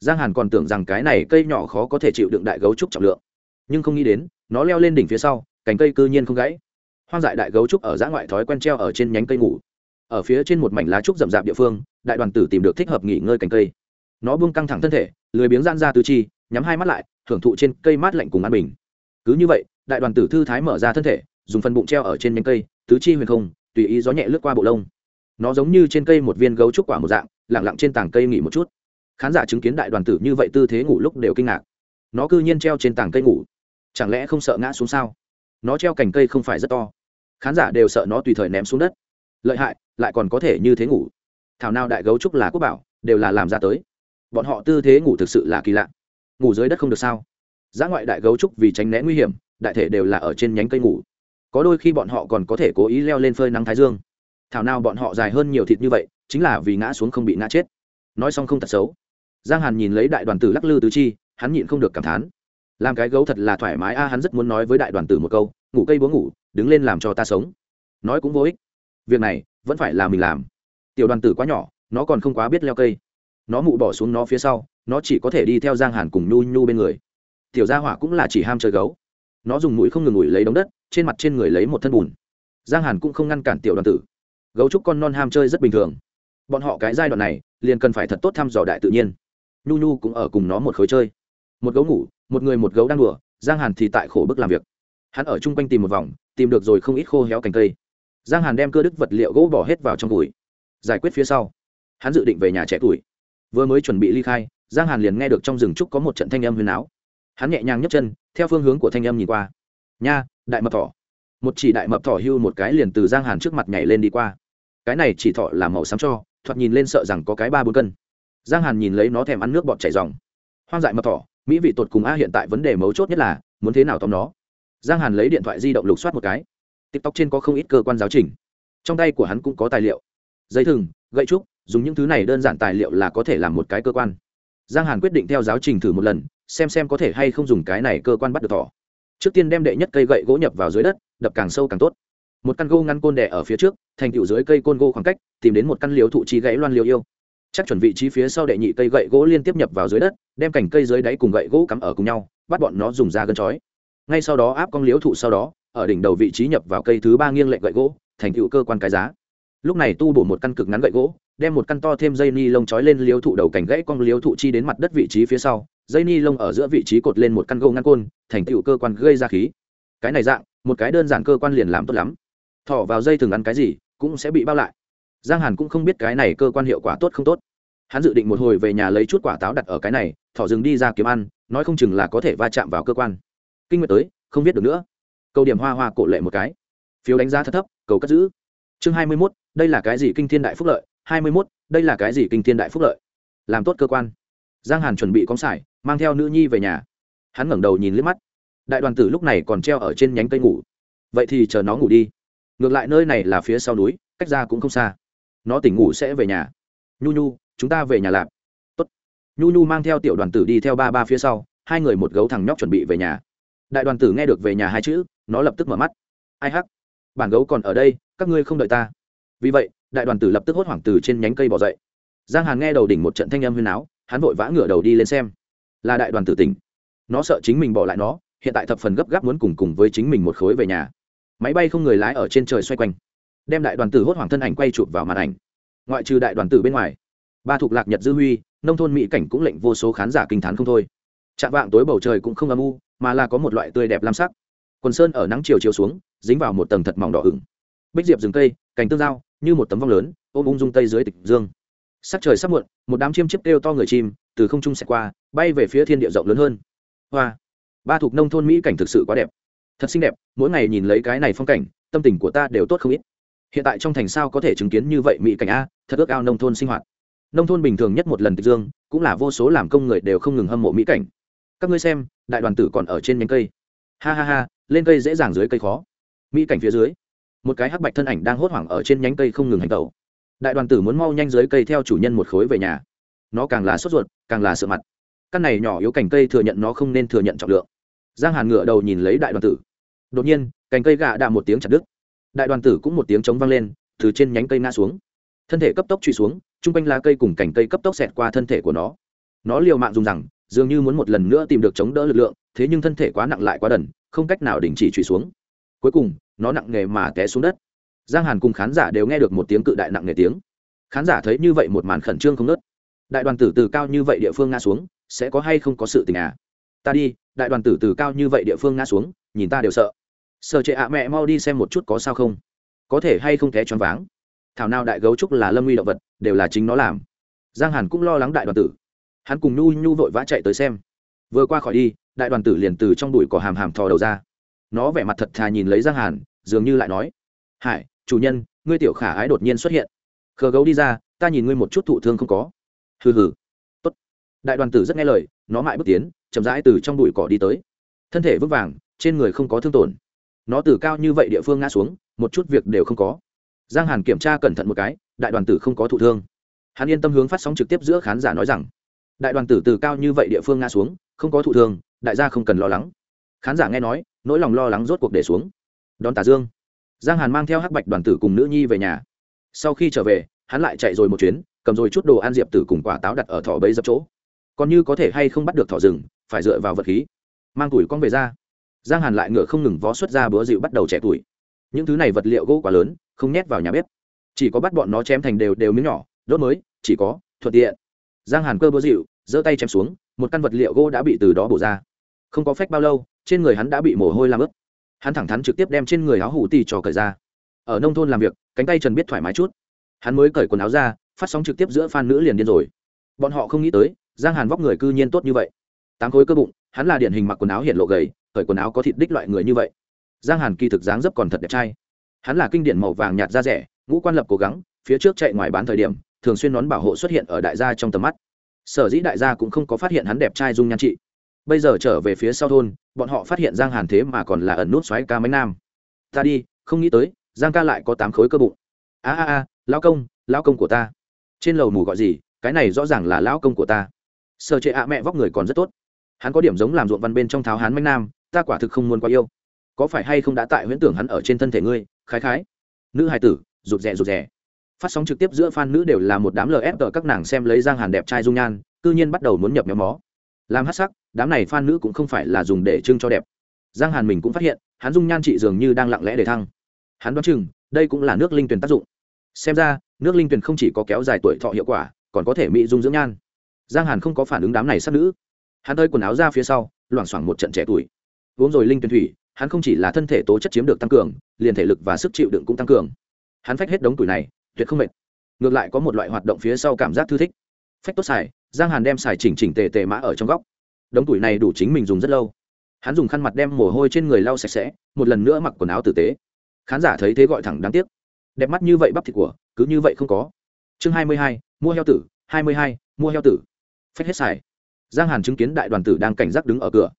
Giang hàn còn tưởng rằng cái này cây nhỏ khó có thể chịu đựng đại gấu trúc trọng lượng. Nhưng không nghĩ đến, nó leo lên đỉnh phía sau, cành cây cư nhiên không gãy. Hoang dại đại gấu trúc ở dã ngoại thói quen treo ở trên nhánh cây ngủ ở phía trên một mảnh lá trúc rậm rạp địa phương, đại đoàn tử tìm được thích hợp nghỉ ngơi cành cây. Nó buông căng thẳng thân thể, lười biếng gian ra tứ chi, nhắm hai mắt lại thưởng thụ trên cây mát lạnh cùng an bình. Cứ như vậy, đại đoàn tử thư thái mở ra thân thể, dùng phần bụng treo ở trên nhánh cây, tứ chi huyền không, tùy ý gió nhẹ lướt qua bộ lông. Nó giống như trên cây một viên gấu trúc quả một dạng lẳng lặng trên tảng cây nghỉ một chút. Khán giả chứng kiến đại đoàn tử như vậy tư thế ngủ lúc đều kinh ngạc. Nó cư nhiên treo trên tảng cây ngủ. Chẳng lẽ không sợ ngã xuống sao? Nó treo cành cây không phải rất to. Khán giả đều sợ nó tùy thời ném xuống đất lợi hại, lại còn có thể như thế ngủ. Thảo nào đại gấu trúc là quốc bảo, đều là làm ra tới. Bọn họ tư thế ngủ thực sự là kỳ lạ. Ngủ dưới đất không được sao? Giá ngoại đại gấu trúc vì tránh né nguy hiểm, đại thể đều là ở trên nhánh cây ngủ. Có đôi khi bọn họ còn có thể cố ý leo lên phơi nắng thái dương. Thảo nào bọn họ dài hơn nhiều thịt như vậy, chính là vì ngã xuống không bị ngã chết. Nói xong không thật xấu. Giang hàn nhìn lấy đại đoàn tử lắc lư tứ chi, hắn nhịn không được cảm thán. Làm cái gấu thật là thoải mái a à, hắn rất muốn nói với đại đoàn tử một câu, ngủ cây búa ngủ, đứng lên làm cho ta sống. Nói cũng vô ích việc này vẫn phải là mình làm. Tiểu đoàn tử quá nhỏ, nó còn không quá biết leo cây. Nó mụ bỏ xuống nó phía sau, nó chỉ có thể đi theo giang hàn cùng nhu nhu bên người. Tiểu gia hỏa cũng là chỉ ham chơi gấu. Nó dùng mũi không ngừng ngủi lấy đống đất, trên mặt trên người lấy một thân bùn. Giang hàn cũng không ngăn cản tiểu đoàn tử. Gấu trúc con non ham chơi rất bình thường. Bọn họ cái giai đoạn này, liền cần phải thật tốt thăm dò đại tự nhiên. Nhu nhu cũng ở cùng nó một khối chơi. Một gấu ngủ, một người một gấu đang đùa, giang hàn thì tại khổ bức làm việc. Hắn ở chung quanh tìm một vòng, tìm được rồi không ít khô héo cành cây giang hàn đem cơ đức vật liệu gỗ bỏ hết vào trong tủi. Giải quyết phía sau, hắn dự định về nhà trẻ tuổi. Vừa mới chuẩn bị ly khai, giang hàn liền nghe được trong rừng trúc có một trận thanh âm huyền áo hắn nhẹ nhàng nhấc chân, theo phương hướng của thanh âm nhìn qua. Nha, đại mập thỏ. Một chỉ đại mập thỏ hưu một cái liền từ giang hàn trước mặt nhảy lên đi qua. Cái này chỉ thọ là màu xám cho, thoạt nhìn lên sợ rằng có cái ba bốn cân. Giang hàn nhìn lấy nó thèm ăn nước bọt chảy dòng hoang dại mập thỏ, mỹ vị tột cùng a, hiện tại vấn đề mấu chốt nhất là, muốn thế nào tóm nó? Giang hàn lấy điện thoại di động lục soát một cái tiktok trên có không ít cơ quan giáo trình. Trong tay của hắn cũng có tài liệu. Dây thừng, gậy trúc, dùng những thứ này đơn giản tài liệu là có thể làm một cái cơ quan. Giang hàn quyết định theo giáo trình thử một lần, xem xem có thể hay không dùng cái này cơ quan bắt được thỏ. Trước tiên đem đệ nhất cây gậy gỗ nhập vào dưới đất, đập càng sâu càng tốt. Một căn gỗ ngăn côn đẻ ở phía trước, thành tựu dưới cây côn gỗ khoảng cách, tìm đến một căn liều thụ chi gãy loan liều yêu. Chắc chuẩn vị trí phía sau đệ nhị cây gậy gỗ liên tiếp nhập vào dưới đất, đem cành cây dưới đáy cùng gậy gỗ cắm ở cùng nhau, bắt bọn nó dùng ra gân chói. Ngay sau đó áp con liếu thụ sau đó ở đỉnh đầu vị trí nhập vào cây thứ ba nghiêng lệch gậy gỗ, thành tựu cơ quan cái giá. Lúc này tu bổ một căn cực ngắn gậy gỗ, đem một căn to thêm dây ni lông trói lên liếu thụ đầu cành gãy cong liếu thụ chi đến mặt đất vị trí phía sau, dây ni lông ở giữa vị trí cột lên một căn gỗ ngăn côn, thành tựu cơ quan gây ra khí. Cái này dạng, một cái đơn giản cơ quan liền làm tốt lắm. Thỏ vào dây thường ăn cái gì cũng sẽ bị bao lại. Giang hàn cũng không biết cái này cơ quan hiệu quả tốt không tốt. Hắn dự định một hồi về nhà lấy chút quả táo đặt ở cái này thỏ rừng đi ra kiếm ăn, nói không chừng là có thể va chạm vào cơ quan. Kinh nguyệt tới, không viết được nữa câu điểm hoa hoa cổ lệ một cái. Phiếu đánh giá thấp thấp, cầu cất giữ. Chương hai mươi mốt, đây là cái gì kinh thiên đại phúc lợi? hai mươi mốt, đây là cái gì kinh thiên đại phúc lợi? Làm tốt cơ quan. Giang hàn chuẩn bị cóng sải, mang theo nữ nhi về nhà. Hắn ngẩng đầu nhìn liếc mắt. Đại đoàn tử lúc này còn treo ở trên nhánh cây ngủ. Vậy thì chờ nó ngủ đi. Ngược lại nơi này là phía sau núi, cách ra cũng không xa. Nó tỉnh ngủ sẽ về nhà. Nhu nhu, chúng ta về nhà lạp Tốt. nhu nhu mang theo tiểu đoàn tử đi theo ba ba phía sau. Hai người một gấu thằng nhóc chuẩn bị về nhà đại đoàn tử nghe được về nhà hai chữ, nó lập tức mở mắt. Ai hắc? Bản gấu còn ở đây, các ngươi không đợi ta. Vì vậy, đại đoàn tử lập tức hốt hoảng từ trên nhánh cây bỏ dậy. Giang hàn nghe đầu đỉnh một trận thanh âm huyên áo hắn vội vã ngửa đầu đi lên xem. Là đại đoàn tử tỉnh. Nó sợ chính mình bỏ lại nó, hiện tại thập phần gấp gáp muốn cùng cùng với chính mình một khối về nhà. Máy bay không người lái ở trên trời xoay quanh. Đem đại đoàn tử hốt hoảng thân ảnh quay chụp vào màn ảnh. Ngoại trừ đại đoàn tử bên ngoài, ba thuộc lạc nhật dư huy, nông thôn mỹ cảnh cũng lệnh vô số khán giả kinh t h á n không thôi. Chạm vạng tối bầu trời cũng không âm u mà là có một loại tươi đẹp lam sắc. Quần sơn ở nắng chiều chiều xuống, dính vào một tầng thật mỏng đỏ ửng. Bích diệp rừng cây, cành tương giao, như một tấm vong lớn, ôm ung dung tây dưới tịch dương. Sắc trời sắp muộn, một đám chiêm chiếc kêu to người chim, từ không trung xẹt qua, bay về phía thiên địa rộng lớn hơn. Hoa! Ba thuộc nông thôn mỹ cảnh thực sự quá đẹp. Thật xinh đẹp, mỗi ngày nhìn lấy cái này phong cảnh, tâm tình của ta đều tốt không ít. Hiện tại trong thành sao có thể chứng kiến như vậy mỹ cảnh a, thật ước ao nông thôn sinh hoạt. Nông thôn bình thường nhất một lần tịch dương, cũng là vô số làm công người đều không ngừng hâm mộ mỹ cảnh các ngươi xem, đại đoàn tử còn ở trên nhánh cây. Ha ha ha, lên cây dễ dàng dưới cây khó. Mỹ cảnh phía dưới, một cái hắc bạch thân ảnh đang hốt hoảng ở trên nhánh cây không ngừng hành tẩu. Đại đoàn tử muốn mau nhanh dưới cây theo chủ nhân một khối về nhà. Nó càng là sốt ruột, càng là sợ mặt. Căn này nhỏ yếu cành cây thừa nhận nó không nên thừa nhận trọng lượng. Giang hàn ngựa đầu nhìn lấy đại đoàn tử. Đột nhiên, cành cây gạ đạ một tiếng chặt đứt. Đại đoàn tử cũng một tiếng chống vang lên, từ trên nhánh cây ngã xuống. Thân thể cấp tốc truy xuống, chung quanh lá cây cùng cành cây cấp tốc xẹt qua thân thể của nó. Nó liều mạng dùng rằng dường như muốn một lần nữa tìm được chống đỡ lực lượng, thế nhưng thân thể quá nặng lại quá đần, không cách nào đình chỉ trụy xuống. Cuối cùng, nó nặng nề mà té xuống đất. Giang hàn cùng khán giả đều nghe được một tiếng cự đại nặng nề tiếng. Khán giả thấy như vậy một màn khẩn trương không nớt. Đại đoàn tử từ cao như vậy địa phương ngã xuống, sẽ có hay không có sự tình à? Ta đi, đại đoàn tử từ cao như vậy địa phương ngã xuống, nhìn ta đều sợ. Sợ chệ ạ, mẹ mau đi xem một chút có sao không? Có thể hay không té choáng váng? Thảo nào đại gấu trúc là lâm nguy động vật, đều là chính nó làm. Giang hàn cũng lo lắng đại đoàn tử hắn cùng nhu nhu vội vã chạy tới xem. Vừa qua khỏi đi, đại đoàn tử liền từ trong đùi cỏ hàm hàm thò đầu ra. Nó vẻ mặt thật thà nhìn lấy giang hàn, dường như lại nói, hải, chủ nhân, ngươi tiểu khả ái đột nhiên xuất hiện. Khờ gấu đi ra, ta nhìn ngươi một chút thụ thương không có. Hừ hừ. Tốt. Đại đoàn tử rất nghe lời, nó mãi bước tiến, chậm rãi từ trong đùi cỏ đi tới. Thân thể vững vàng, trên người không có thương tổn. Nó từ cao như vậy địa phương ngã xuống, một chút việc đều không có. Giang hàn kiểm tra cẩn thận một cái, đại đoàn tử không có thụ thương. Hắn yên tâm hướng phát sóng trực tiếp giữa khán giả nói rằng đại đoàn tử từ cao như vậy địa phương ngã xuống, không có thụ thương, đại gia không cần lo lắng. Khán giả nghe nói, nỗi lòng lo lắng rốt cuộc để xuống. Đón tà dương. Giang hàn mang theo hắc bạch đoàn tử cùng nữ nhi về nhà. Sau khi trở về, hắn lại chạy rồi một chuyến, cầm rồi chút đồ ăn diệp tử cùng quả táo đặt ở thỏ bấy dập chỗ. Còn như có thể hay không bắt được thỏ rừng, phải dựa vào vật khí. Mang tuổi con về ra. Giang hàn lại ngựa không ngừng vó xuất ra bữa dịu bắt đầu trẻ tuổi. Những thứ này vật liệu gỗ quá lớn, không nhét vào nhà bếp. Chỉ có bắt bọn nó chém thành đều đều miếng nhỏ, đốt mới, chỉ có, thuận tiện giang hàn cơ búa dịu, giơ tay chém xuống, một căn vật liệu gỗ đã bị từ đó bổ ra. Không có phách bao lâu, trên người hắn đã bị mồ hôi làm ướt. Hắn thẳng thắn trực tiếp đem trên người áo hủ tì trò cởi ra. Ở nông thôn làm việc, cánh tay trần biết thoải mái chút. Hắn mới cởi quần áo ra, phát sóng trực tiếp giữa phan nữ liền điên rồi. Bọn họ không nghĩ tới, giang hàn vóc người cư nhiên tốt như vậy. Tám khối cơ bụng, hắn là điển hình mặc quần áo hiện lộ gầy, cởi quần áo có thịt đích loại người như vậy. Giang hàn kỳ thực dáng dấp còn thật đẹp trai. Hắn là kinh điển màu vàng nhạt da rẻ, ngũ quan lập cố gắng, phía trước chạy ngoài bán thời điểm thường xuyên nón bảo hộ xuất hiện ở đại gia trong tầm mắt. Sở dĩ đại gia cũng không có phát hiện hắn đẹp trai dung nhan trị. Bây giờ trở về phía sau thôn, bọn họ phát hiện giang hàn thế mà còn là ẩn nút xoáy ca mánh nam. Ta đi, không nghĩ tới, giang ca lại có tám khối cơ bụng. A a a, lão công lão công của ta. Trên lầu mù gọi gì, cái này rõ ràng là lão công của ta. Sở trệ ạ mẹ vóc người còn rất tốt. Hắn có điểm giống làm ruộng văn bên trong tháo hán mánh nam, ta quả thực không muốn quá yêu. Có phải hay không đã tại huyễn tưởng hắn ở trên thân thể ngươi, khái khái. Nữ hài tử, rụt rè rụt rè phát sóng trực tiếp giữa fan nữ đều là một đám lf các nàng xem lấy giang hàn đẹp trai dung nhan, cư nhiên bắt đầu muốn nhập nhóm mó. Làm hát sắc, đám này fan nữ cũng không phải là dùng để trưng cho đẹp. Giang hàn mình cũng phát hiện, hắn dung nhan chị dường như đang lặng lẽ để thăng. Hắn đoán chừng, đây cũng là nước linh tuyển tác dụng. Xem ra, nước linh tuyển không chỉ có kéo dài tuổi thọ hiệu quả, còn có thể mỹ dung dưỡng nhan. Giang hàn không có phản ứng đám này sắc nữ. Hắn hơi quần áo ra phía sau, loảng xoảng một trận trẻ tuổi. Uống rồi linh tuyển thủy, hắn không chỉ là thân thể tố chất chiếm được tăng cường, liền thể lực và sức chịu đựng cũng tăng cường. Hắn phách hết đống tuổi này tuyệt không mệt. Ngược lại có một loại hoạt động phía sau cảm giác thư thích. Phách tốt xài, giang hàn đem xài chỉnh chỉnh tề tề mã ở trong góc. Đống tuổi này đủ chính mình dùng rất lâu. Hắn dùng khăn mặt đem mồ hôi trên người lau sạch sẽ, một lần nữa mặc quần áo tử tế. Khán giả thấy thế gọi thẳng đáng tiếc. Đẹp mắt như vậy bắp thịt của, cứ như vậy không có. Chương hai mươi hai, mua heo tử, hai mươi hai, mua heo tử. Phách hết xài. Giang hàn chứng kiến đại đoàn tử đang cảnh giác đứng ở cửa.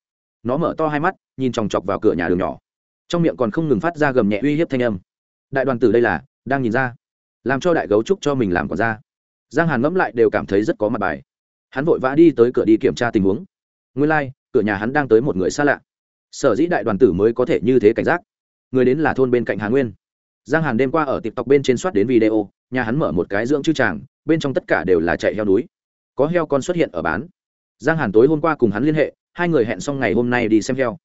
Nó mở to hai mắt, nhìn chòng chọc vào cửa nhà đường nhỏ. Trong miệng còn không ngừng phát ra gầm nhẹ uy hiếp thanh âm. Đại đoàn tử đây là, đang nhìn ra làm cho đại gấu trúc cho mình làm còn ra. Giang hàn ngẫm lại đều cảm thấy rất có mặt bài. Hắn vội vã đi tới cửa đi kiểm tra tình huống. Nguyên lai、like, cửa nhà hắn đang tới một người xa lạ. Sở dĩ đại đoàn tử mới có thể như thế cảnh giác? Người đến là thôn bên cạnh hà nguyên. Giang hàn đêm qua ở tiktok bên trên soát đến video nhà hắn mở một cái dưỡng chư tràng bên trong tất cả đều là chạy heo núi. Có heo con xuất hiện ở bán. Giang hàn tối hôm qua cùng hắn liên hệ hai người hẹn xong ngày hôm nay đi xem heo.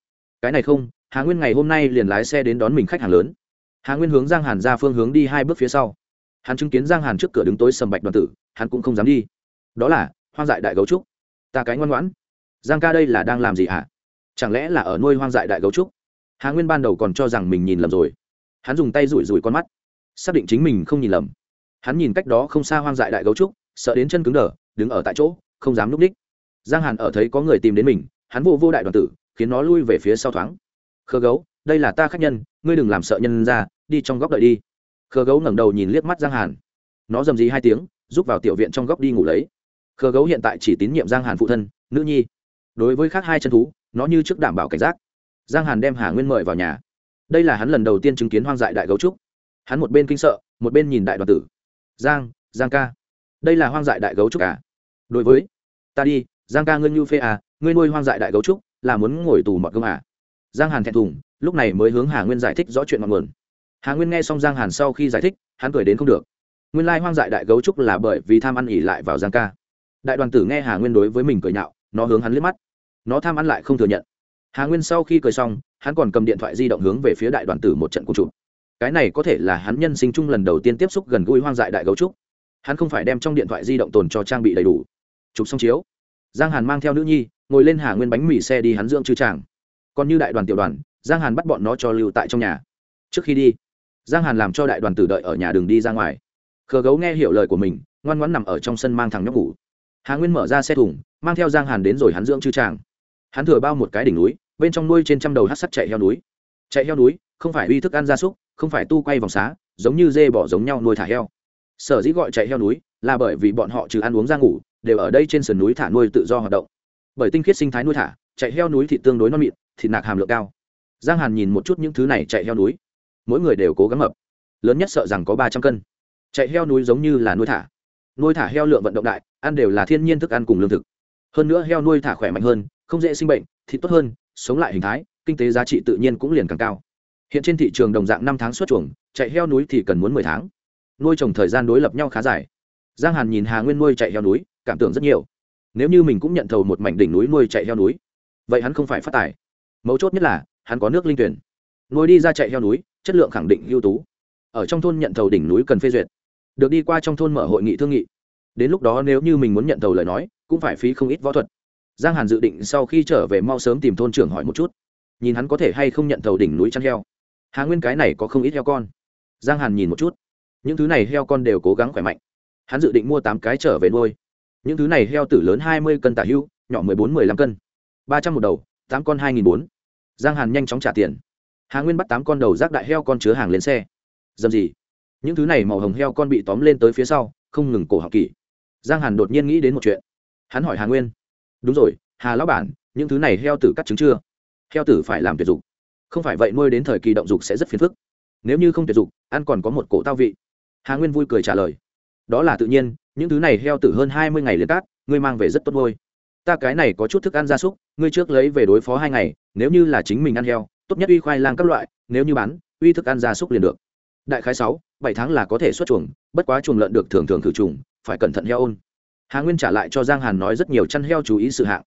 Cái này không hà nguyên ngày hôm nay liền lái xe đến đón mình khách hàng lớn. Hà nguyên hướng giang hàn ra phương hướng đi hai bước phía sau hắn chứng kiến giang hàn trước cửa đứng tối sầm bạch đoàn tử, hắn cũng không dám đi. Đó là, hoang dại đại gấu trúc. Ta cái ngoan ngoãn. Giang ca đây là đang làm gì hả? Chẳng lẽ là ở nuôi hoang dại đại gấu trúc? Hà nguyên ban đầu còn cho rằng mình nhìn lầm rồi. Hắn dùng tay rủi rủi con mắt. Xác định chính mình không nhìn lầm. Hắn nhìn cách đó không xa hoang dại đại gấu trúc, sợ đến chân cứng đờ, đứng ở tại chỗ, không dám núp ních giang hàn ở thấy có người tìm đến mình, hắn vô vô đại đoàn tử, khiến nó lui về phía sau thoáng. Khờ gấu, đây là ta khách nhân, ngươi đừng làm sợ nhân ra, đi trong góc đợi đi khờ gấu ngẩng đầu nhìn liếc mắt giang hàn. Nó dầm dí hai tiếng, rút vào tiểu viện trong góc đi ngủ lấy. Khờ gấu hiện tại chỉ tín nhiệm giang hàn phụ thân, nữ nhi. Đối với khác hai chân thú, nó như trước đảm bảo cảnh giác. Giang hàn đem hà nguyên mời vào nhà. Đây là hắn lần đầu tiên chứng kiến hoang dại đại gấu trúc. Hắn một bên kinh sợ, một bên nhìn đại đoàn tử. Giang giang ca. Đây là hoang dại đại gấu trúc à? Đối với, ta đi, giang ca ngươi như phê à ngươi nuôi hoang dại đại gấu trúc là muốn ngồi tù mọt công à? Giang hàn thẹn thùng, lúc này mới hướng hà nguyên giải thích rõ chuyện ngọn nguồn hà nguyên nghe xong giang hàn sau khi giải thích, hắn cười đến không được. Nguyên lai hoang dại đại gấu trúc là bởi vì tham ăn ỉ lại vào giang ca. Đại đoàn tử nghe hà nguyên đối với mình cười nhạo, nó hướng hắn liếc mắt. Nó tham ăn lại không thừa nhận. Hà nguyên sau khi cười xong, hắn còn cầm điện thoại di động hướng về phía đại đoàn tử một trận cung chụp. Cái này có thể là hắn nhân sinh chung lần đầu tiên tiếp xúc gần gũi hoang dại đại gấu trúc. Hắn không phải đem trong điện thoại di động tồn cho trang bị đầy đủ. Chụp xong chiếu, giang hàn mang theo nữ nhi, ngồi lên hà nguyên bánh mì xe đi hắn dưỡng chư tràng còn như đại đoàn tiểu đoàn, giang hàn bắt bọn nó cho lưu tại trong nhà. Trước khi đi giang hàn làm cho đại đoàn tử đợi ở nhà đường đi ra ngoài. Khờ gấu nghe hiểu lời của mình, ngoan ngoãn nằm ở trong sân mang thằng nhóc ngủ. Hà nguyên mở ra xe thùng, mang theo giang hàn đến rồi hắn dưỡng chư tràng hắn thừa bao một cái đỉnh núi, bên trong nuôi trên trăm đầu hát sắt chạy heo núi. Chạy heo núi, không phải uy thức ăn gia súc, không phải tu quay vòng xá, giống như dê bỏ giống nhau nuôi thả heo. Sở dĩ gọi chạy heo núi là bởi vì bọn họ trừ ăn uống ra ngủ, đều ở đây trên sườn núi thả nuôi tự do hoạt động. Bởi tinh khiết sinh thái nuôi thả, chạy heo núi thì tương đối non mịn, thịt nạc hàm lượng cao. Giang hàn nhìn một chút những thứ này chạy heo núi mỗi người đều cố gắng mập lớn nhất sợ rằng có ba trăm cân. Chạy heo núi giống như là nuôi thả. Nuôi thả heo lượng vận động đại, ăn đều là thiên nhiên thức ăn cùng lương thực. Hơn nữa heo nuôi thả khỏe mạnh hơn, không dễ sinh bệnh, thịt tốt hơn, sống lại hình thái, kinh tế giá trị tự nhiên cũng liền càng cao. Hiện trên thị trường đồng dạng năm tháng xuất chuồng, chạy heo núi thì cần muốn mười tháng. Nuôi trồng thời gian đối lập nhau khá dài. Giang hàn nhìn hà nguyên nuôi chạy heo núi, cảm tưởng rất nhiều. Nếu như mình cũng nhận thầu một mảnh đỉnh núi nuôi chạy heo núi, vậy hắn không phải phát tài. Mấu chốt nhất là, hắn có nước linh tuyển. Nuôi đi ra chạy heo núi chất lượng khẳng định ưu tú. Ở trong thôn nhận thầu đỉnh núi cần phê duyệt. Được đi qua trong thôn mở hội nghị thương nghị. Đến lúc đó nếu như mình muốn nhận thầu lời nói, cũng phải phí không ít võ thuật. Giang hàn dự định sau khi trở về mau sớm tìm thôn trưởng hỏi một chút. Nhìn hắn có thể hay không nhận thầu đỉnh núi chăn heo. Hà nguyên cái này có không ít heo con. Giang hàn nhìn một chút. Những thứ này heo con đều cố gắng khỏe mạnh. Hắn dự định mua tám cái trở về nuôi. Những thứ này heo tử lớn hai mươi cân tả hưu, nhỏ mười bốn mười lăm cân. ba trăm một đầu, tám con hai nghìn bốn. Giang hàn nhanh chóng trả tiền hà nguyên bắt tám con đầu rác đại heo con chứa hàng lên xe. Dầm gì? Những thứ này màu hồng heo con bị tóm lên tới phía sau, không ngừng cổ học kỳ giang hàn đột nhiên nghĩ đến một chuyện. Hắn hỏi hà nguyên. Đúng rồi, hà lão bản, những thứ này heo tử cắt trứng chưa? Heo tử phải làm tuyệt dục. Không phải vậy nuôi đến thời kỳ động dục sẽ rất phiền phức. Nếu như không tuyệt dục, ăn còn có một cổ tao vị. Hà nguyên vui cười trả lời. Đó là tự nhiên, những thứ này heo tử hơn hai mươi ngày liên cát ngươi mang về rất tốt vôi ta cái này có chút thức ăn gia súc, ngươi trước lấy về đối phó hai ngày, nếu như là chính mình ăn heo tốt nhất uy khoai lang các loại, nếu như bán, uy thức ăn gia súc liền được. Đại khái sáu, bảy tháng là có thể xuất chuồng, bất quá chuồng lợn được thường thường khử trùng, phải cẩn thận heo ôn. Hà nguyên trả lại cho giang hàn nói rất nhiều chăn heo chú ý sự hạng.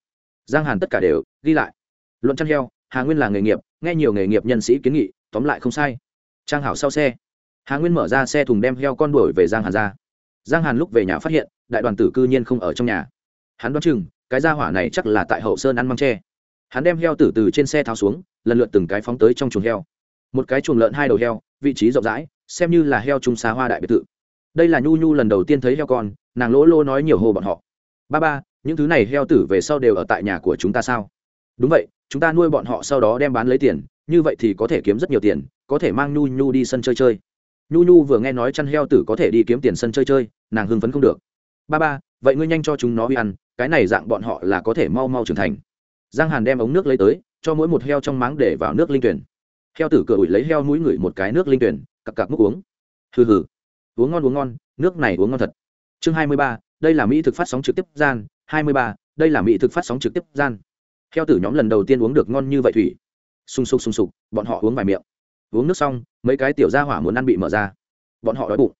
Giang hàn tất cả đều ghi lại. Luận chăn heo, hà nguyên là nghề nghiệp, nghe nhiều nghề nghiệp nhân sĩ kiến nghị, tóm lại không sai. Trang hảo sau xe. Hà nguyên mở ra xe thùng đem heo con đuổi về giang hàn ra. Giang hàn lúc về nhà phát hiện, đại đoàn tử cư nhiên không ở trong nhà. Hắn đoán chừng, cái gia hỏa này chắc là tại hậu sơn ăn măng tre hắn đem heo tử từ trên xe tháo xuống, lần lượt từng cái phóng tới trong chuồng heo. Một cái chuồng lợn hai đầu heo, vị trí rộng rãi, xem như là heo trung xá hoa đại biệt thự. Đây là nhu nhu lần đầu tiên thấy heo con, nàng lỗ lô nói nhiều hồ bọn họ. Ba ba, những thứ này heo tử về sau đều ở tại nhà của chúng ta sao? Đúng vậy, chúng ta nuôi bọn họ sau đó đem bán lấy tiền, như vậy thì có thể kiếm rất nhiều tiền, có thể mang nhu nhu đi sân chơi chơi. Nhu nhu vừa nghe nói chăn heo tử có thể đi kiếm tiền sân chơi chơi, nàng hưng phấn không được. Ba ba, vậy ngươi nhanh cho chúng nó đi ăn, cái này dạng bọn họ là có thể mau mau trưởng thành giang hàn đem ống nước lấy tới, cho mỗi một heo trong máng để vào nước linh tuyển. Heo tử cửa ủi lấy heo mũi ngửi một cái nước linh tuyển cặp cặp múc uống. Hừ hừ. Uống ngon uống ngon, nước này uống ngon thật. Chương hai mươi ba, đây là mỹ thực phát sóng trực tiếp gian. Hai mươi ba, đây là mỹ thực phát sóng trực tiếp gian. Heo tử nhóm lần đầu tiên uống được ngon như vậy thủy. Sung sục sung sục, bọn họ uống vài miệng. Uống nước xong, mấy cái tiểu ra hỏa muốn ăn bị mở ra. Bọn họ đói bụng.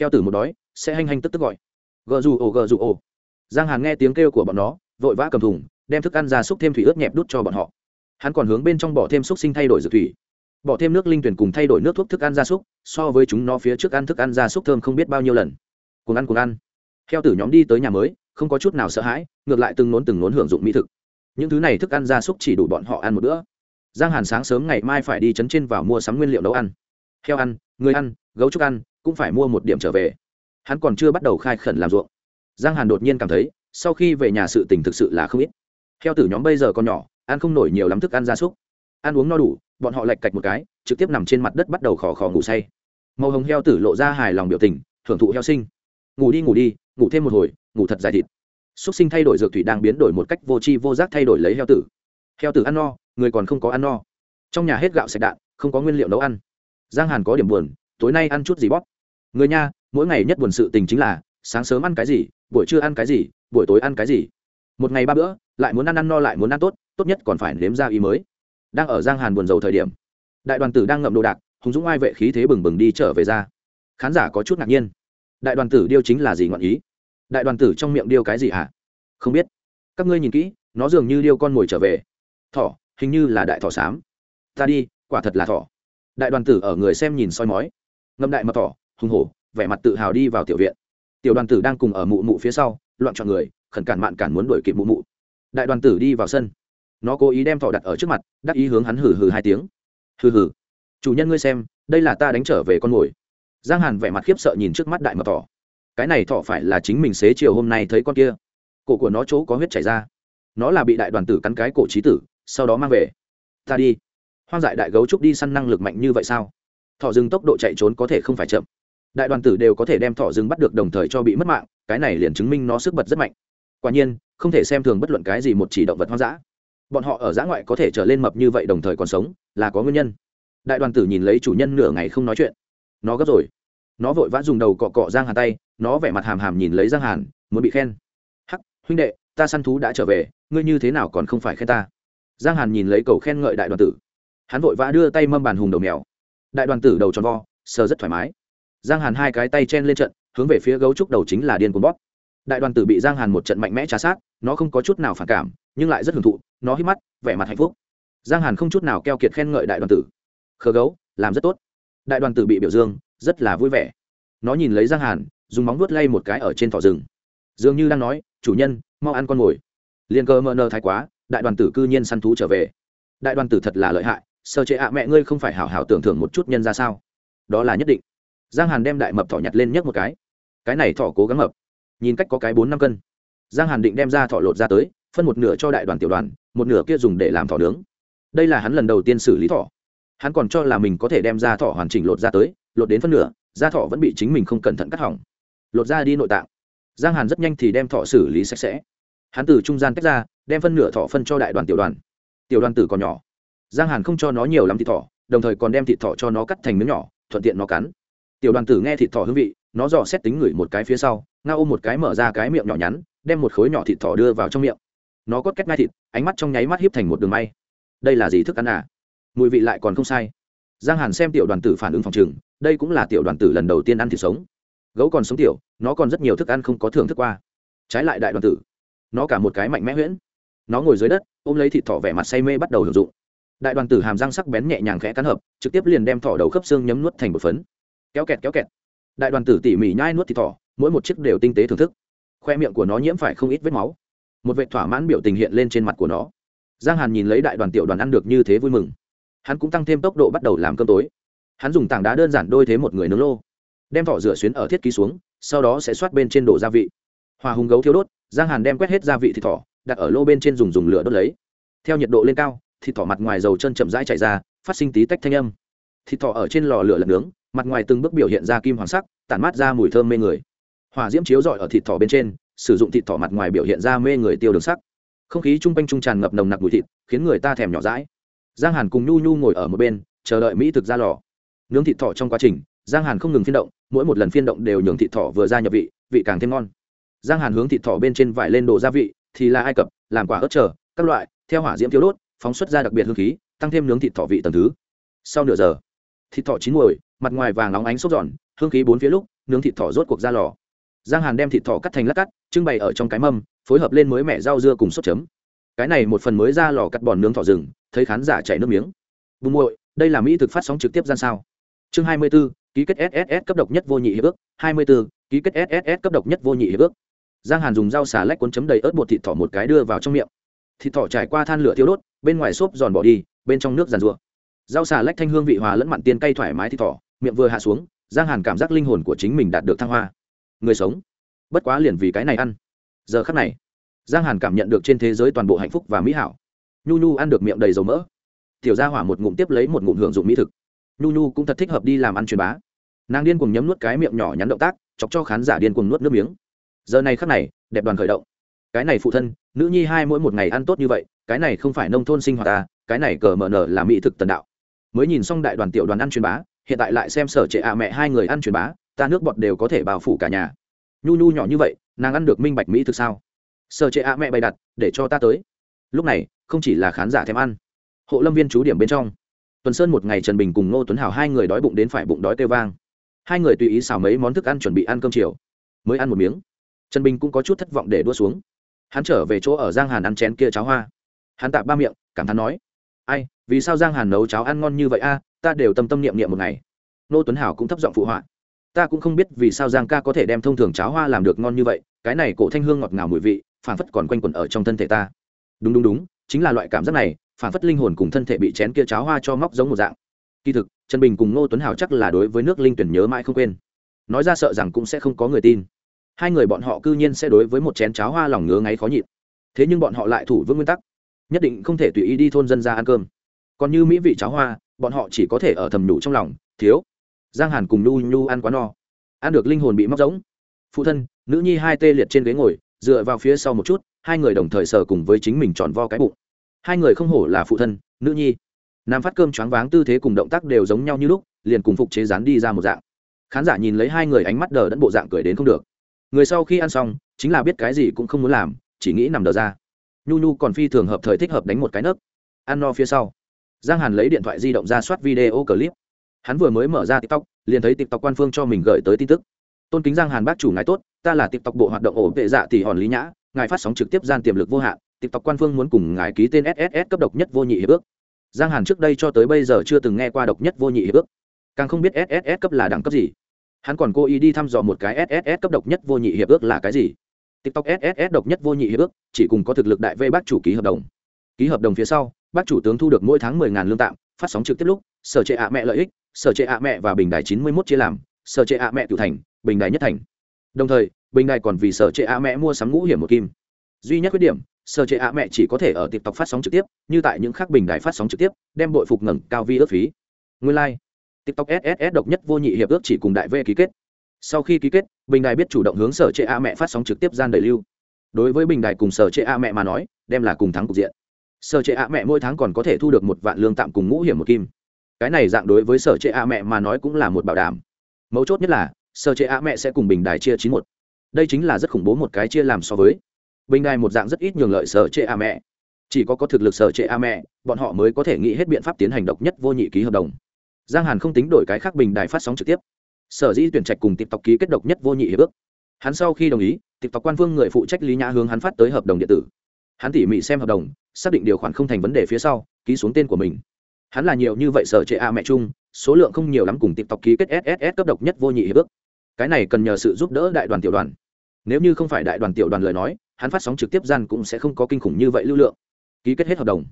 Heo tử một đói, sẽ hanh hanh tức tức gọi. Gờ dù ồ, gờ dù ồ. Giang hàn nghe tiếng kêu của bọn nó, vội vã cầm thùng đem thức ăn ra xúc thêm thủy ướt nhẹp đút cho bọn họ. Hắn còn hướng bên trong bỏ thêm xúc sinh thay đổi dược thủy. Bỏ thêm nước linh tuyển cùng thay đổi nước thuốc thức ăn gia súc so với chúng nó phía trước ăn thức ăn gia súc thơm không biết bao nhiêu lần. Cùng ăn cùng ăn. Theo tử nhóm đi tới nhà mới, không có chút nào sợ hãi, ngược lại từng nốn từng nốn hưởng dụng mỹ thực. Những thứ này thức ăn gia súc chỉ đủ bọn họ ăn một bữa. Giang hàn sáng sớm ngày mai phải đi chấn trên vào mua sắm nguyên liệu nấu ăn. Heo ăn, người ăn, gấu trúc ăn, cũng phải mua một điểm trở về. Hắn còn chưa bắt đầu khai khẩn làm ruộng. Giang hàn đột nhiên cảm thấy, sau khi về nhà sự tình thực sự là không ít heo tử nhóm bây giờ còn nhỏ, ăn không nổi nhiều lắm thức ăn gia súc. Ăn uống no đủ, bọn họ lạch cạch một cái, trực tiếp nằm trên mặt đất bắt đầu khò khò ngủ say. Màu hồng heo tử lộ ra hài lòng biểu tình hưởng thụ heo sinh. Ngủ đi ngủ đi, ngủ thêm một hồi, ngủ thật dài thịt. Xúc sinh thay đổi dược thủy đang biến đổi một cách vô tri vô giác thay đổi lấy heo tử. Heo tử ăn no, người còn không có ăn no. Trong nhà hết gạo sạch đạn, không có nguyên liệu nấu ăn. Giang hàn có điểm buồn, tối nay ăn chút gì bóp. Người nha, mỗi ngày nhất buồn sự tình chính là, sáng sớm ăn cái gì, buổi trưa ăn cái gì, buổi tối ăn cái gì. Một ngày ba bữa lại muốn ăn ăn no lại muốn ăn tốt tốt nhất còn phải nếm ra ý mới. Đang ở giang hàn buồn rầu thời điểm, đại đoàn tử đang ngậm đồ đạc, hùng dũng ai vệ khí thế bừng bừng đi trở về ra. Khán giả có chút ngạc nhiên. Đại đoàn tử điêu chính là gì ngọn ý? Đại đoàn tử trong miệng điêu cái gì hả? Không biết. Các ngươi nhìn kỹ, nó dường như điêu con mồi trở về. Thỏ, hình như là đại thỏ xám. Ta đi, quả thật là thỏ. Đại đoàn tử ở người xem nhìn soi mói. Ngâm đại mập thỏ, hùng hổ, vẻ mặt tự hào đi vào tiểu viện. Tiểu đoàn tử đang cùng ở mụ mụ phía sau, loạn chọn người, khẩn cản mạn cản muốn đuổi kịp mụ mụ đại đoàn tử đi vào sân. Nó cố ý đem thỏ đặt ở trước mặt, đắc ý hướng hắn hử hử hai tiếng. Hừ hừ. Chủ nhân ngươi xem, đây là ta đánh trở về con mồi. Giang hàn vẻ mặt khiếp sợ nhìn trước mắt đại mập thỏ. Cái này thỏ phải là chính mình xế chiều hôm nay thấy con kia. Cổ của nó chỗ có huyết chảy ra. Nó là bị đại đoàn tử cắn cái cổ trí tử, sau đó mang về. Ta đi. Hoang dại đại gấu trúc đi săn năng lực mạnh như vậy sao? Thỏ rừng tốc độ chạy trốn có thể không phải chậm. Đại đoàn tử đều có thể đem thỏ rừng bắt được đồng thời cho bị mất mạng, cái này liền chứng minh nó sức bật rất mạnh. Quả nhiên không thể xem thường bất luận cái gì một chỉ động vật hoang dã. Bọn họ ở giã ngoại có thể trở lên mập như vậy đồng thời còn sống, là có nguyên nhân. Đại đoàn tử nhìn lấy chủ nhân nửa ngày không nói chuyện. Nó gấp rồi. Nó vội vã dùng đầu cọ cọ giang hàn tay, nó vẻ mặt hàm hàm nhìn lấy giang hàn, muốn bị khen. Hắc, huynh đệ, ta săn thú đã trở về, ngươi như thế nào còn không phải khen ta? Giang hàn nhìn lấy cầu khen ngợi đại đoàn tử. Hắn vội vã đưa tay mâm bàn hùng đầu mèo. Đại đoàn tử đầu tròn vo, sờ rất thoải mái. Giang hàn hai cái tay chen lên trận, hướng về phía gấu trúc đầu chính là điên cuồng bóp. Đại đoàn tử bị giang hàn một trận mạnh mẽ trà sát nó không có chút nào phản cảm, nhưng lại rất hưởng thụ, nó hít mắt, vẻ mặt hạnh phúc. Giang hàn không chút nào keo kiệt khen ngợi đại đoàn tử. Khờ gấu, làm rất tốt. Đại đoàn tử bị biểu dương, rất là vui vẻ. Nó nhìn lấy giang hàn, dùng móng vuốt lay một cái ở trên thỏ rừng. Dường như đang nói, chủ nhân, mau ăn con mồi liền cơ mờ nơ thái quá, đại đoàn tử cư nhiên săn thú trở về. Đại đoàn tử thật là lợi hại, sơ chế ạ, mẹ ngươi không phải hảo hảo tưởng thưởng một chút nhân ra sao? Đó là nhất định. Giang hàn đem đại mập thỏ nhặt lên nhấc một cái. Cái này thỏ cố gắng mập. Nhìn cách có cái bốn năm cân giang hàn định đem ra thọ lột ra tới, phân một nửa cho đại đoàn tiểu đoàn, một nửa kia dùng để làm thọ nướng. Đây là hắn lần đầu tiên xử lý thọ hắn còn cho là mình có thể đem ra thọ hoàn chỉnh lột ra tới, lột đến phân nửa da thọ vẫn bị chính mình không cẩn thận cắt hỏng. Lột ra đi nội tạng. Giang hàn rất nhanh thì đem thọ xử lý sạch sẽ. Hắn từ trung gian tách ra, đem phân nửa thọ phân cho đại đoàn tiểu đoàn. Tiểu đoàn tử còn nhỏ. Giang hàn không cho nó nhiều lắm thịt thọ đồng thời còn đem thịt thọ cho nó cắt thành miếng nhỏ, thuận tiện nó cắn. Tiểu đoàn tử nghe thịt thọ hương vị, nó dò xét tính ngửi một cái phía sau nga ôm một cái mở ra cái miệng nhỏ nhắn đem một khối nhỏ thịt thỏ đưa vào trong miệng. Nó cốt két ngai thịt, ánh mắt trong nháy mắt hiếp thành một đường may. Đây là gì thức ăn à? Mùi vị lại còn không sai. Giang hàn xem tiểu đoàn tử phản ứng phòng trừng đây cũng là tiểu đoàn tử lần đầu tiên ăn thịt sống. Gấu còn sống tiểu, nó còn rất nhiều thức ăn không có thưởng thức qua. Trái lại đại đoàn tử, nó cả một cái mạnh mẽ huyễn. Nó ngồi dưới đất, ôm lấy thịt thỏ vẻ mặt say mê bắt đầu hưởng dụng. Đại đoàn tử hàm răng sắc bén nhẹ nhàng khẽ cắn hợp, trực tiếp liền đem thỏ đầu khớp xương nhấm nuốt thành một phấn. Kéo kẹt kéo kẹt. Đại đoàn tử tỉ mỉ nhai nuốt thịt thỏ, mỗi một chiếc đều tinh tế thưởng thức khoe miệng của nó nhiễm phải không ít vết máu. Một vệ thỏa mãn biểu tình hiện lên trên mặt của nó. Giang hàn nhìn lấy đại đoàn tiểu đoàn ăn được như thế vui mừng. Hắn cũng tăng thêm tốc độ bắt đầu làm cơm tối. Hắn dùng tảng đá đơn giản đôi thế một người nướng lô, đem vỏ rửa xuyến ở thiết ký xuống, sau đó sẽ xoát bên trên đổ gia vị. Hòa hùng gấu thiếu đốt, giang hàn đem quét hết gia vị thịt thỏ, đặt ở lô bên trên dùng dùng lửa đốt lấy. Theo nhiệt độ lên cao, thịt thỏ mặt ngoài dầu chân chậm rãi chảy ra, phát sinh tí tách thanh âm. Thịt thỏ ở trên lò lửa lật nướng, mặt ngoài từng bước biểu hiện ra kim hoàng sắc, tản mát ra mùi thơm mê người hỏa diễm chiếu rọi ở thịt thỏ bên trên, sử dụng thịt thỏ mặt ngoài biểu hiện ra mê người tiêu đường sắc. Không khí chung quanh trung tràn ngập nồng nặc mùi thịt, khiến người ta thèm nhỏ rãi giang hàn cùng nhu nhu ngồi ở một bên, chờ đợi mỹ thực ra lò. Nướng thịt thỏ trong quá trình, giang hàn không ngừng phiên động, mỗi một lần phiên động đều nhường thịt thỏ vừa ra nhập vị vị càng thêm ngon. Giang hàn hướng thịt thỏ bên trên vải lên đồ gia vị, thì là ai cập, làm quả ớt trở các loại, theo hỏa diễm thiếu đốt, phóng xuất ra đặc biệt hương khí, tăng thêm nướng thịt thỏ vị tầng thứ. Sau nửa giờ, thịt thỏ chín mùi mặt ngoài vàng óng ánh sốt giòn, hương khí bốn phía lúc, nướng thịt thỏ rốt cuộc ra lò giang hàn đem thịt thỏ cắt thành lát cắt trưng bày ở trong cái mâm phối hợp lên mới mẻ rau dưa cùng sốt chấm. Cái này một phần mới ra lò cắt bòn nướng thỏ rừng thấy khán giả chảy nước miếng. Bùn muội đây là mỹ thực phát sóng trực tiếp gian sao? Chương 24, ký kết sss cấp độc nhất vô nhị hiệp ước. 24, ký kết sss cấp độc nhất vô nhị hiệp ước. Giang hàn dùng dao xà lách cuốn chấm đầy ớt bột thịt thỏ một cái đưa vào trong miệng. Thịt thỏ trải qua than lửa thiếu đốt bên ngoài xốp giòn bỏ đi bên trong nước giàn rùa rau xà lách thanh hương vị hòa lẫn mặn tiên cay thoải mái thịt thỏ miệng vừa hạ xuống giang hàn cảm giác linh hồn của chính mình đạt được thăng hoa người sống. Bất quá liền vì cái này ăn. Giờ khắc này, giang hàn cảm nhận được trên thế giới toàn bộ hạnh phúc và mỹ hảo. Nhu nhu ăn được miệng đầy dầu mỡ. Tiểu gia hỏa một ngụm tiếp lấy một ngụm hưởng dụng mỹ thực. Nhu nhu cũng thật thích hợp đi làm ăn truyền bá. Nàng điên cùng nhấm nuốt cái miệng nhỏ nhắn động tác, chọc cho khán giả điên cùng nuốt nước miếng. Giờ này khắc này, đẹp đoàn khởi động. Cái này phụ thân, nữ nhi hai mỗi một ngày ăn tốt như vậy, cái này không phải nông thôn sinh hoạt ta cái này cờ mở nở là mỹ thực tần đạo. Mới nhìn xong đại đoàn tiểu đoàn ăn truyền bá, hiện tại lại xem sở trệ ạ mẹ hai người ăn truyền bá ta nước bọt đều có thể bao phủ cả nhà. Nhu nhu nhỏ như vậy, nàng ăn được minh bạch mỹ thực sao? Sợ chệ ạ mẹ bày đặt, để cho ta tới. Lúc này, không chỉ là khán giả thèm ăn, hộ lâm viên chú điểm bên trong. Tuần sơn một ngày trần bình cùng ngô tuấn hào hai người đói bụng đến phải bụng đói tê vang. Hai người tùy ý xào mấy món thức ăn chuẩn bị ăn cơm chiều. Mới ăn một miếng. Trần bình cũng có chút thất vọng để đua xuống. Hắn trở về chỗ ở giang hàn ăn chén kia cháo hoa. Hắn tạp ba miệng, cảm thán nói, ai, vì sao giang hàn nấu cháo ăn ngon như vậy a? Ta đều tâm tâm niệm niệm một ngày. Nô tuấn hảo cũng thấp giọng phụ họa ta cũng không biết vì sao giang ca có thể đem thông thường cháo hoa làm được ngon như vậy, cái này cổ thanh hương ngọt ngào mùi vị phản phất còn quanh quẩn ở trong thân thể ta. Đúng đúng đúng, chính là loại cảm giác này phản phất linh hồn cùng thân thể bị chén kia cháo hoa cho móc giống một dạng. Kỳ thực, trần bình cùng ngô tuấn Hào chắc là đối với nước linh tuyển nhớ mãi không quên. Nói ra sợ rằng cũng sẽ không có người tin. Hai người bọn họ cư nhiên sẽ đối với một chén cháo hoa lòng ngứa ngáy khó nhịn. Thế nhưng bọn họ lại thủ vững nguyên tắc. Nhất định không thể tùy ý đi thôn dân ra ăn cơm. Còn như mỹ vị cháo hoa, bọn họ chỉ có thể ở thầm nhủ trong lòng, thiếu giang hàn cùng nhu nhu ăn quá no. Ăn được linh hồn bị móc giống phụ thân, nữ nhi hai tê liệt trên ghế ngồi, dựa vào phía sau một chút, hai người đồng thời sờ cùng với chính mình tròn vo cái bụng. Hai người không hổ là phụ thân, nữ nhi. Nam phát cơm choáng váng tư thế cùng động tác đều giống nhau như lúc, liền cùng phục chế rán đi ra một dạng. Khán giả nhìn lấy hai người ánh mắt đờ đẫn bộ dạng cười đến không được. Người sau khi ăn xong, chính là biết cái gì cũng không muốn làm, chỉ nghĩ nằm đờ ra. Nhu nhu còn phi thường hợp thời thích hợp đánh một cái nấc. Ăn no phía sau. Giang hàn lấy điện thoại di động ra soát video clip hắn vừa mới mở ra tiktok, liền thấy tiktok quan phương cho mình gửi tới tin tức. Tôn kính giang hàn bác chủ ngài tốt, ta là tiktok bộ hoạt động ổ vệ dạ tỷ hòn lý nhã, ngài phát sóng trực tiếp gian tiềm lực vô hạn, tiktok quan phương muốn cùng ngài ký tên sss cấp độc nhất vô nhị hiệp ước. Giang hàn trước đây cho tới bây giờ chưa từng nghe qua độc nhất vô nhị hiệp ước. Càng không biết sss cấp là đẳng cấp gì. Hắn còn cố ý đi thăm dò một cái sss cấp độc nhất vô nhị hiệp ước là cái gì. Tiktok sss độc nhất vô nhị hiệp ước, chỉ cùng có thực lực đại vây bác chủ ký hợp đồng. Ký hợp đồng phía sau, bác chủ tướng thu được mỗi tháng mười ngàn lương tạm, phát sóng trực tiếp lúc, sở trệ ạ mẹ lợi ích sở trệ ạ mẹ và bình đài chín mươi mốt chia làm, sở trệ ạ mẹ cựu thành, bình đài nhất thành. Đồng thời, bình đài còn vì sở trệ ạ mẹ mua sắm ngũ hiểm một kim. Duy nhất khuyết điểm, sở trệ ạ mẹ chỉ có thể ở tiktok phát sóng trực tiếp, như tại những khác bình đài phát sóng trực tiếp, đem bội phục ngẩng cao vi ước phí. Nguyên lai、like. tiktok sss độc nhất vô nhị hiệp ước chỉ cùng đại v ký kết. Sau khi ký kết, bình đài biết chủ động hướng sở trệ a mẹ phát sóng trực tiếp gian đầy lưu. Đối với bình đài cùng sở trệ a mẹ mà nói, đem là cùng thắng cục diện. Sở trệ a mẹ mỗi tháng còn có thể thu được một vạn lương tạm cùng ngũ hiểm một kim cái này dạng đối với sở trệ a mẹ mà nói cũng là một bảo đảm. Mấu chốt nhất là, sở trệ a mẹ sẽ cùng bình đài chia chín một. Đây chính là rất khủng bố một cái chia làm so với. Bình đài một dạng rất ít nhường lợi sở trệ a mẹ. Chỉ có có thực lực sở trệ a mẹ, bọn họ mới có thể nghĩ hết biện pháp tiến hành độc nhất vô nhị ký hợp đồng. Giang hàn không tính đổi cái khác bình đài phát sóng trực tiếp. Sở dĩ tuyển trạch cùng tộc ký kết độc nhất vô nhị hiệp ước. Hắn sau khi đồng ý tộc quan vương người phụ trách lý nhã hướng hắn phát tới hợp đồng điện tử. Hắn tỉ mỉ xem hợp đồng, xác định điều khoản không thành vấn đề phía sau, ký xuống tên của mình hắn là nhiều như vậy sở trệ a mẹ chung, số lượng không nhiều lắm cùng tiktok ký kết sss cấp độc nhất vô nhị hiệp ước. Cái này cần nhờ sự giúp đỡ đại đoàn tiểu đoàn. Nếu như không phải đại đoàn tiểu đoàn lời nói, hắn phát sóng trực tiếp gian cũng sẽ không có kinh khủng như vậy lưu lượng. Ký kết hết hợp đồng.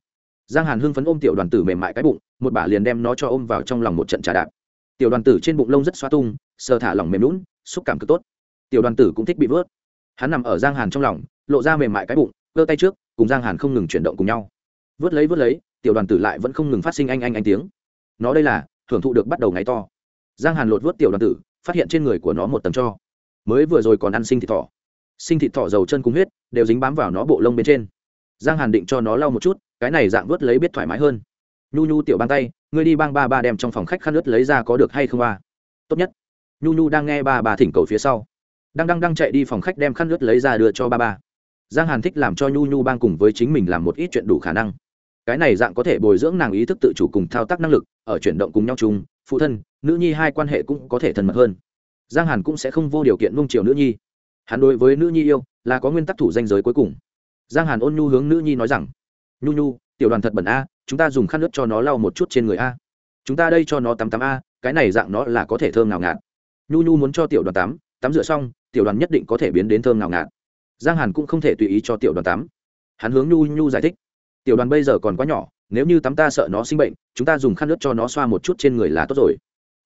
Giang hàn hưng phấn ôm tiểu đoàn tử mềm mại cái bụng, một bả liền đem nó cho ôm vào trong lòng một trận trà đạp. Tiểu đoàn tử trên bụng lông rất xoa tung, sờ thả lỏng mềm lún xúc cảm cực tốt. Tiểu đoàn tử cũng thích bị vớt. Hắn nằm ở giang hàn trong lòng, lộ ra mềm mại cái bụng, cơ tay trước, cùng giang hàn không ngừng chuyển động cùng nhau. Vớt lấy vớt lấy tiểu đoàn tử lại vẫn không ngừng phát sinh anh anh anh tiếng. Nó đây là, thưởng thụ được bắt đầu ngày to. Giang hàn lột vớt tiểu đoàn tử, phát hiện trên người của nó một tầng cho. Mới vừa rồi còn ăn sinh thịt thỏ. Sinh thịt thỏ dầu chân cung huyết, đều dính bám vào nó bộ lông bên trên. Giang hàn định cho nó lau một chút, cái này dạng vớt lấy biết thoải mái hơn. Nhu nhu tiểu bang tay, ngươi đi bang ba ba đem trong phòng khách khăn ướt lấy ra có được hay không ba tốt nhất. Nhu nhu đang nghe ba ba thỉnh cầu phía sau. Đang đang đang chạy đi phòng khách đem khăn ướt lấy ra đưa cho ba ba. Giang hàn thích làm cho nhu nhu bang cùng với chính mình làm một ít chuyện đủ khả năng cái này dạng có thể bồi dưỡng nàng ý thức tự chủ cùng thao tác năng lực, ở chuyển động cùng nhau chung, phụ thân, nữ nhi hai quan hệ cũng có thể thân mật hơn. Giang hàn cũng sẽ không vô điều kiện nung chiều nữ nhi. Hắn đối với nữ nhi yêu, là có nguyên tắc thủ danh giới cuối cùng. Giang hàn ôn nhu hướng nữ nhi nói rằng, nhu nhu, tiểu đoàn thật bẩn a, chúng ta dùng khăn nước cho nó lau một chút trên người a. Chúng ta đây cho nó tắm tắm a, cái này dạng nó là có thể thơm ngào ngạt. Nhu nhu muốn cho tiểu đoàn tắm tắm rửa xong, tiểu đoàn nhất định có thể biến đến thơm ngào ngạt. Giang hàn cũng không thể tùy ý cho tiểu đoàn tắm. Hắn hướng nhu nhu giải thích tiểu đoàn bây giờ còn quá nhỏ, nếu như tắm ta sợ nó sinh bệnh, chúng ta dùng khăn nước cho nó xoa một chút trên người là tốt rồi.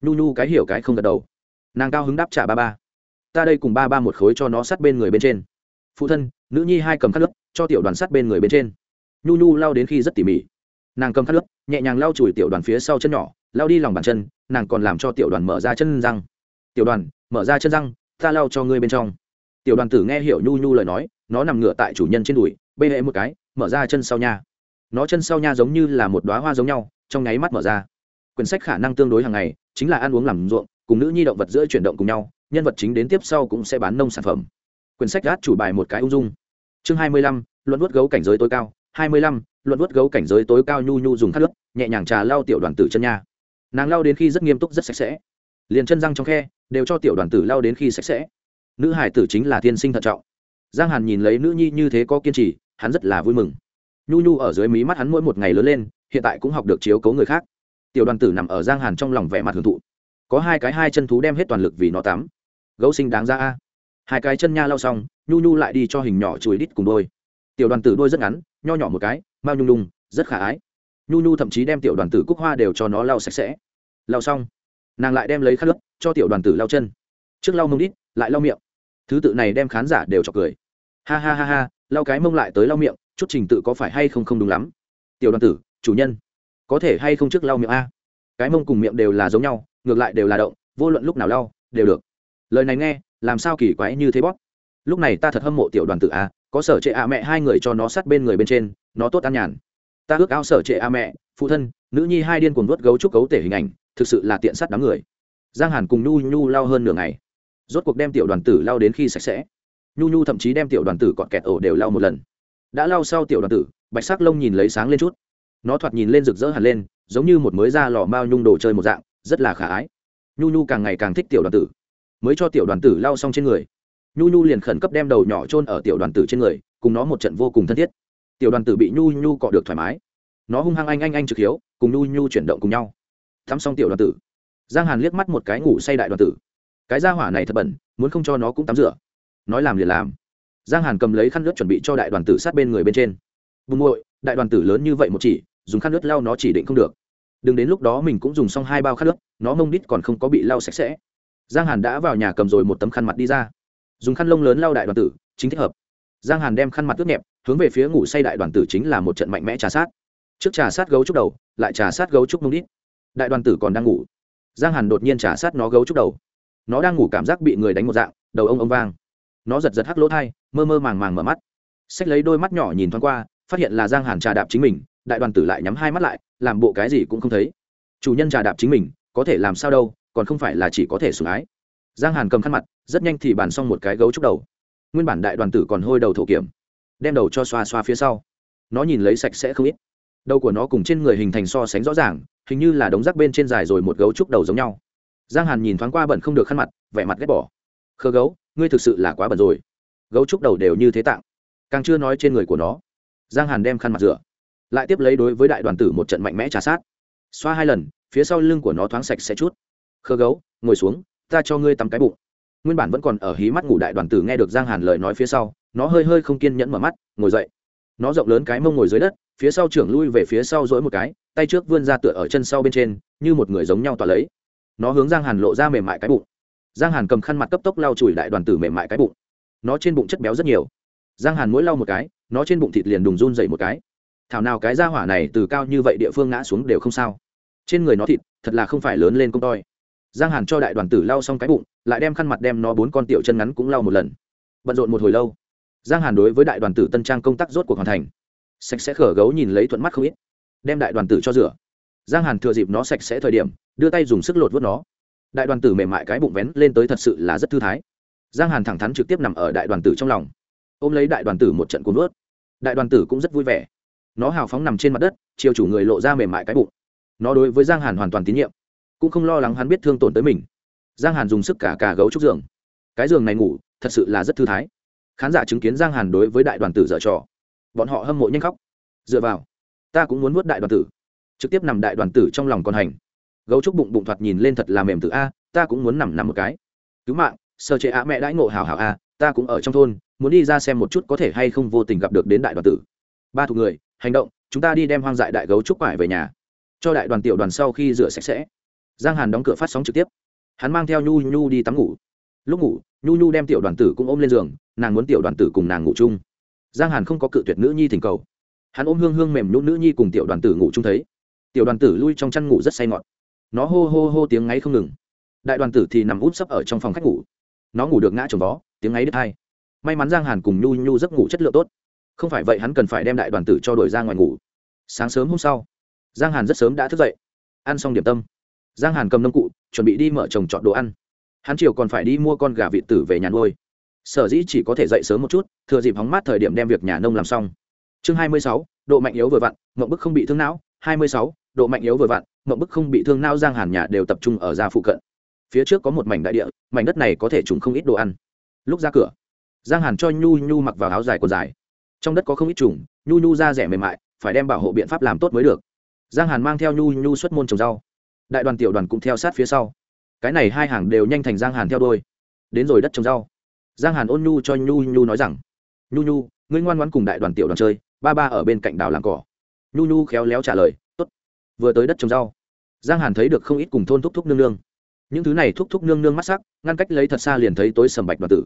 Nhu nhu cái hiểu cái không gật đầu. Nàng cao hứng đáp trả ba ba. Ta đây cùng ba ba một khối cho nó sát bên người bên trên. Phụ thân, nữ nhi hai cầm khăn nước cho tiểu đoàn sát bên người bên trên. Nhu nhu lao đến khi rất tỉ mỉ. Nàng cầm khăn nước nhẹ nhàng lau chùi tiểu đoàn phía sau chân nhỏ lao đi lòng bàn chân, nàng còn làm cho tiểu đoàn mở ra chân răng. Tiểu đoàn, mở ra chân răng, ta lau cho ngươi bên trong. Tiểu đoàn tử nghe hiểu nhu nhu lời nói, nó nằm ngửa tại chủ nhân trên đùi bê hệ một cái, mở ra chân sau nha. Nó chân sau nha giống như là một đoá hoa giống nhau, trong nháy mắt mở ra. Quyển sách khả năng tương đối hàng ngày, chính là ăn uống làm ruộng, cùng nữ nhi động vật giữa chuyển động cùng nhau, nhân vật chính đến tiếp sau cũng sẽ bán nông sản phẩm. Quyển sách gát chủ bài một cái ung dung. Chương hai mươi lăm, luận vuốt gấu cảnh giới tối cao. Hai mươi lăm, luận vuốt gấu cảnh giới tối cao nhu nhu dùng khát nước, nhẹ nhàng trà lau tiểu đoàn tử chân nha. Nàng lau đến khi rất nghiêm túc, rất sạch sẽ. Liền chân răng trong khe, đều cho tiểu đoàn tử lau đến khi sạch sẽ. Nữ hải tử chính là tiên sinh thận trọng. Giang hàn nhìn lấy nữ nhi như thế có kiên trì hắn rất là vui mừng. Nhu nhu ở dưới mí mắt hắn mỗi một ngày lớn lên, hiện tại cũng học được chiếu cấu người khác. Tiểu đoàn tử nằm ở giang hàn trong lòng vẻ mặt hưởng thụ. Có hai cái hai chân thú đem hết toàn lực vì nó tắm. Gấu sinh đáng ra a. Hai cái chân nha lau xong, nhu nhu lại đi cho hình nhỏ chùi đít cùng đôi. Tiểu đoàn tử đôi rất ngắn, nho nhỏ một cái, mao nhung nhung, rất khả ái. Nhu nhu thậm chí đem tiểu đoàn tử cúc hoa đều cho nó lau sạch sẽ. Lau xong, nàng lại đem lấy khăn nước cho tiểu đoàn tử lau chân. Trước lau mông đít, lại lau miệng. Thứ tự này đem khán giả đều chọc cười. Ha ha ha ha lau cái mông lại tới lau miệng, chút trình tự có phải hay không không đúng lắm. Tiểu đoàn tử, chủ nhân, có thể hay không trước lau miệng a? Cái mông cùng miệng đều là giống nhau, ngược lại đều là động, vô luận lúc nào lau, đều được. Lời này nghe, làm sao kỳ quái như thế bóp? Lúc này ta thật hâm mộ tiểu đoàn tử a, có sở trệ a mẹ hai người cho nó sát bên người bên trên, nó tốt an nhàn. Ta ước ao sở trệ a mẹ, phụ thân, nữ nhi hai điên cuồng vớt gấu trúc gấu tể hình ảnh, thực sự là tiện sát đám người. Giang hàn cùng nhu nhu lao hơn nửa ngày. Rốt cuộc đem tiểu đoàn tử lao đến khi sạch sẽ nhu nhu thậm chí đem tiểu đoàn tử cọt kẹt ổ đều lau một lần. Đã lau sau tiểu đoàn tử, bạch sắc lông nhìn lấy sáng lên chút. Nó thoạt nhìn lên rực rỡ hẳn lên, giống như một mới ra lò mao nhung đồ chơi một dạng, rất là khả ái. Nhu nhu càng ngày càng thích tiểu đoàn tử. Mới cho tiểu đoàn tử lau xong trên người. Nhu nhu liền khẩn cấp đem đầu nhỏ trôn ở tiểu đoàn tử trên người, cùng nó một trận vô cùng thân thiết. Tiểu đoàn tử bị nhu nhu cọ được thoải mái. Nó hung hăng anh anh anh trực hiếu, cùng nhu nhu chuyển động cùng nhau. Thắm xong tiểu đoàn tử, giang hàn liếc mắt một cái ngủ say đại đoàn tử. Cái da hỏa này thật bẩn, muốn không cho nó cũng tắm rửa nói làm liền làm. Giang hàn cầm lấy khăn nước chuẩn bị cho đại đoàn tử sát bên người bên trên. Vùng muội, đại đoàn tử lớn như vậy một chỉ, dùng khăn nước lau nó chỉ định không được. Đừng đến lúc đó mình cũng dùng xong hai bao khăn nước nó mông đít còn không có bị lau sạch sẽ. Giang hàn đã vào nhà cầm rồi một tấm khăn mặt đi ra. Dùng khăn lông lớn lau đại đoàn tử, chính thích hợp. Giang hàn đem khăn mặt ướt nhẹp, hướng về phía ngủ say đại đoàn tử chính là một trận mạnh mẽ trà sát. Trước trà sát gấu trúc đầu, lại trà sát gấu trúc mông đít. Đại đoàn tử còn đang ngủ. Giang hàn đột nhiên trà sát nó gấu trúc đầu. Nó đang ngủ cảm giác bị người đánh một dạng, đầu ông ông vang nó giật giật hắc lỗ thai, mơ mơ màng màng mở mắt. Xách lấy đôi mắt nhỏ nhìn thoáng qua, phát hiện là giang hàn trà đạp chính mình, đại đoàn tử lại nhắm hai mắt lại, làm bộ cái gì cũng không thấy. Chủ nhân trà đạp chính mình, có thể làm sao đâu, còn không phải là chỉ có thể sủng ái. Giang hàn cầm khăn mặt, rất nhanh thì bàn xong một cái gấu trúc đầu. Nguyên bản đại đoàn tử còn hôi đầu thổ kiểm, đem đầu cho xoa xoa phía sau. Nó nhìn lấy sạch sẽ không ít. Đầu của nó cùng trên người hình thành so sánh rõ ràng, hình như là đống rác bên trên dài rồi một gấu trúc đầu giống nhau. Giang hàn nhìn thoáng qua bẩn không được khăn mặt, vẻ mặt ghét bỏ. Khơ gấu ngươi thực sự là quá bẩn rồi. Gấu trúc đầu đều như thế tạng. Càng chưa nói trên người của nó. Giang hàn đem khăn mặt rửa. Lại tiếp lấy đối với đại đoàn tử một trận mạnh mẽ trả sát. Xoa hai lần, phía sau lưng của nó thoáng sạch sẽ chút. Khơ gấu, ngồi xuống, ta cho ngươi tắm cái bụng. Nguyên bản vẫn còn ở hí mắt ngủ đại đoàn tử nghe được giang hàn lời nói phía sau, nó hơi hơi không kiên nhẫn mở mắt, ngồi dậy. Nó rộng lớn cái mông ngồi dưới đất, phía sau trưởng lui về phía sau dỗi một cái, tay trước vươn ra tựa ở chân sau bên trên, như một người giống nhau tỏa lấy. Nó hướng giang hàn lộ ra mềm mại cái bụng giang hàn cầm khăn mặt cấp tốc lau chùi đại đoàn tử mềm mại cái bụng. Nó trên bụng chất béo rất nhiều. Giang hàn mỗi lau một cái, nó trên bụng thịt liền đùng run dậy một cái. Thảo nào cái da hỏa này từ cao như vậy địa phương ngã xuống đều không sao. Trên người nó thịt, thật là không phải lớn lên công toi. Giang hàn cho đại đoàn tử lau xong cái bụng, lại đem khăn mặt đem nó bốn con tiểu chân ngắn cũng lau một lần. Bận rộn một hồi lâu, giang hàn đối với đại đoàn tử tân trang công tác rốt cuộc hoàn thành. Sạch sẽ khở gấu nhìn lấy thuận mắt không ít. Đem đại đoàn tử cho rửa. Giang hàn thừa dịp nó sạch sẽ thời điểm, đưa tay dùng sức lột vớt nó đại đoàn tử mềm mại cái bụng vén lên tới thật sự là rất thư thái. Giang hàn thẳng thắn trực tiếp nằm ở đại đoàn tử trong lòng. Ôm lấy đại đoàn tử một trận cuốn vớt đại đoàn tử cũng rất vui vẻ. Nó hào phóng nằm trên mặt đất, chiều chủ người lộ ra mềm mại cái bụng. Nó đối với giang hàn hoàn toàn tín nhiệm, cũng không lo lắng hắn biết thương tổn tới mình. Giang hàn dùng sức cả cả gấu trúc giường. Cái giường này ngủ, thật sự là rất thư thái. Khán giả chứng kiến giang hàn đối với đại đoàn tử dở trò. Bọn họ hâm mộ nhanh khóc. Dựa vào, ta cũng muốn nuốt đại đoàn tử. Trực tiếp nằm đại đoàn tử trong lòng còn hành gấu trúc bụng bụng thoạt nhìn lên thật là mềm từ a, ta cũng muốn nằm nằm một cái. Cứu mạng sơ chế á mẹ đãi ngộ hào hào a, ta cũng ở trong thôn, muốn đi ra xem một chút có thể hay không vô tình gặp được đến đại đoàn tử. Ba thuộc người, hành động, chúng ta đi đem hoang dại đại gấu trúc quải về nhà, cho đại đoàn tiểu đoàn sau khi rửa sạch sẽ. Giang hàn đóng cửa phát sóng trực tiếp. Hắn mang theo nhu nhu đi tắm ngủ. Lúc ngủ, nhu nhu đem tiểu đoàn tử cũng ôm lên giường, nàng muốn tiểu đoàn tử cùng nàng ngủ chung. Giang hàn không có cự tuyệt nữ nhi thỉnh cầu. Hắn ôm hương hương mềm nhún nữ nhi cùng tiểu đoàn tử ngủ chung thấy. Tiểu đoàn tử lui trong chăn ngủ rất say ngọt nó hô hô hô tiếng ngáy không ngừng. Đại đoàn tử thì nằm út sấp ở trong phòng khách ngủ. Nó ngủ được ngã trồng vó, tiếng ngáy đứt hai. May mắn giang hàn cùng nhu nhu giấc ngủ chất lượng tốt. Không phải vậy hắn cần phải đem đại đoàn tử cho đổi ra ngoài ngủ. Sáng sớm hôm sau, giang hàn rất sớm đã thức dậy. Ăn xong điểm tâm, giang hàn cầm nông cụ, chuẩn bị đi mở trồng chọn đồ ăn. Hắn chiều còn phải đi mua con gà vịt tử về nhà nuôi. Sở dĩ chỉ có thể dậy sớm một chút, thừa dịp hóng mát thời điểm đem việc nhà nông làm xong. Chương hai mươi sáu, độ mạnh yếu vừa vặn, mộng bức không bị thương não. Hai mươi sáu, độ mạnh yếu vừa vặn mộng bức không bị thương não giang hàn nhà đều tập trung ở ra phụ cận. Phía trước có một mảnh đại địa, mảnh đất này có thể trùng không ít đồ ăn. Lúc ra cửa, giang hàn cho nhu nhu mặc vào áo dài còn dài. Trong đất có không ít trùng, nhu nhu ra rẻ mềm mại, phải đem bảo hộ biện pháp làm tốt mới được. Giang hàn mang theo nhu nhu xuất môn trồng rau. Đại đoàn tiểu đoàn cũng theo sát phía sau. Cái này hai hàng đều nhanh thành giang hàn theo đôi đến rồi đất trồng rau. Giang hàn ôn nhu cho nhu nhu nói rằng, nhu nhu, ngươi ngoan ngoan cùng đại đoàn tiểu đoàn chơi, ba ba ở bên cạnh đảo làm cỏ. Nhu nhu khéo léo trả lời vừa tới đất trồng rau. Giang hàn thấy được không ít cùng thôn thúc thúc nương nương. Những thứ này thúc thúc nương nương mắt sắc, ngăn cách lấy thật xa liền thấy tối sầm bạch đoàn tử.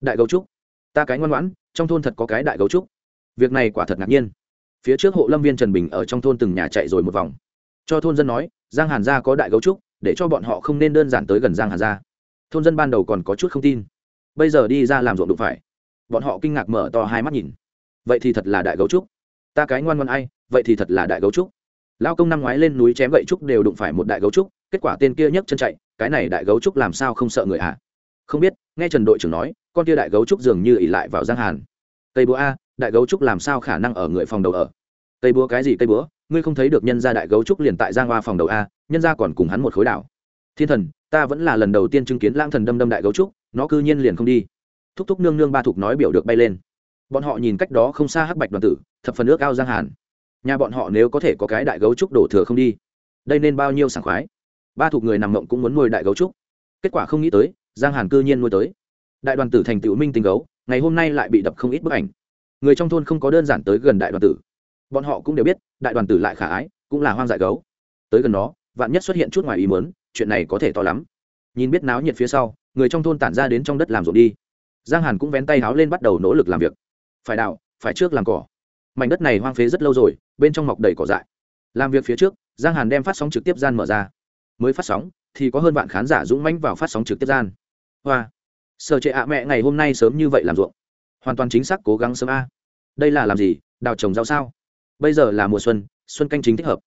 Đại gấu trúc, ta cái ngoan ngoãn, trong thôn thật có cái đại gấu trúc. Việc này quả thật ngạc nhiên. Phía trước hộ lâm viên trần bình ở trong thôn từng nhà chạy rồi một vòng. Cho thôn dân nói, giang hàn gia có đại gấu trúc, để cho bọn họ không nên đơn giản tới gần giang hàn gia. Thôn dân ban đầu còn có chút không tin. Bây giờ đi ra làm ruộng đụng phải. Bọn họ kinh ngạc mở to hai mắt nhìn. Vậy thì thật là đại gấu trúc. Ta cái ngoan ngoan ai, vậy thì thật là đại gấu trúc lao công năm ngoái lên núi chém gậy trúc đều đụng phải một đại gấu trúc, kết quả tên kia nhấc chân chạy, cái này đại gấu trúc làm sao không sợ người ạ à? không biết, nghe trần đội trưởng nói, con kia đại gấu trúc dường như ỉ lại vào giang hàn. Cây búa a, đại gấu trúc làm sao khả năng ở người phòng đầu ở? Cây búa cái gì cây búa? Ngươi không thấy được nhân gia đại gấu trúc liền tại giang hoa phòng đầu a, nhân gia còn cùng hắn một khối đảo. Thiên thần, ta vẫn là lần đầu tiên chứng kiến lang thần đâm đâm đại gấu trúc, nó cư nhiên liền không đi. Thúc thúc nương nương ba thục nói biểu được bay lên. Bọn họ nhìn cách đó không xa hắc bạch đoàn tử, thập phần ước ao giang hàn nhà bọn họ nếu có thể có cái đại gấu trúc đổ thừa không đi, đây nên bao nhiêu sảng khoái. Ba thuộc người nằm mộng cũng muốn nuôi đại gấu trúc. Kết quả không nghĩ tới, giang hàn cư nhiên nuôi tới. Đại đoàn tử thành tựu minh tình gấu, ngày hôm nay lại bị đập không ít bức ảnh. Người trong thôn không có đơn giản tới gần đại đoàn tử. Bọn họ cũng đều biết, đại đoàn tử lại khả ái, cũng là hoang dại gấu. Tới gần đó vạn nhất xuất hiện chút ngoài ý mớn chuyện này có thể to lắm. Nhìn biết náo nhiệt phía sau, người trong thôn tản ra đến trong đất làm ruộng đi. Giang hàn cũng vén tay háo lên bắt đầu nỗ lực làm việc. Phải đạo, phải trước làm cỏ mảnh đất này hoang phế rất lâu rồi, bên trong mọc đầy cỏ dại. Làm việc phía trước, giang hàn đem phát sóng trực tiếp gian mở ra. Mới phát sóng, thì có hơn bạn khán giả dũng mãnh vào phát sóng trực tiếp gian. Hoa. Sợ trệ ạ mẹ, ngày hôm nay sớm như vậy làm ruộng. Hoàn toàn chính xác cố gắng sớm a. Đây là làm gì? Đào trồng rau sao? Bây giờ là mùa xuân xuân canh chính thích hợp.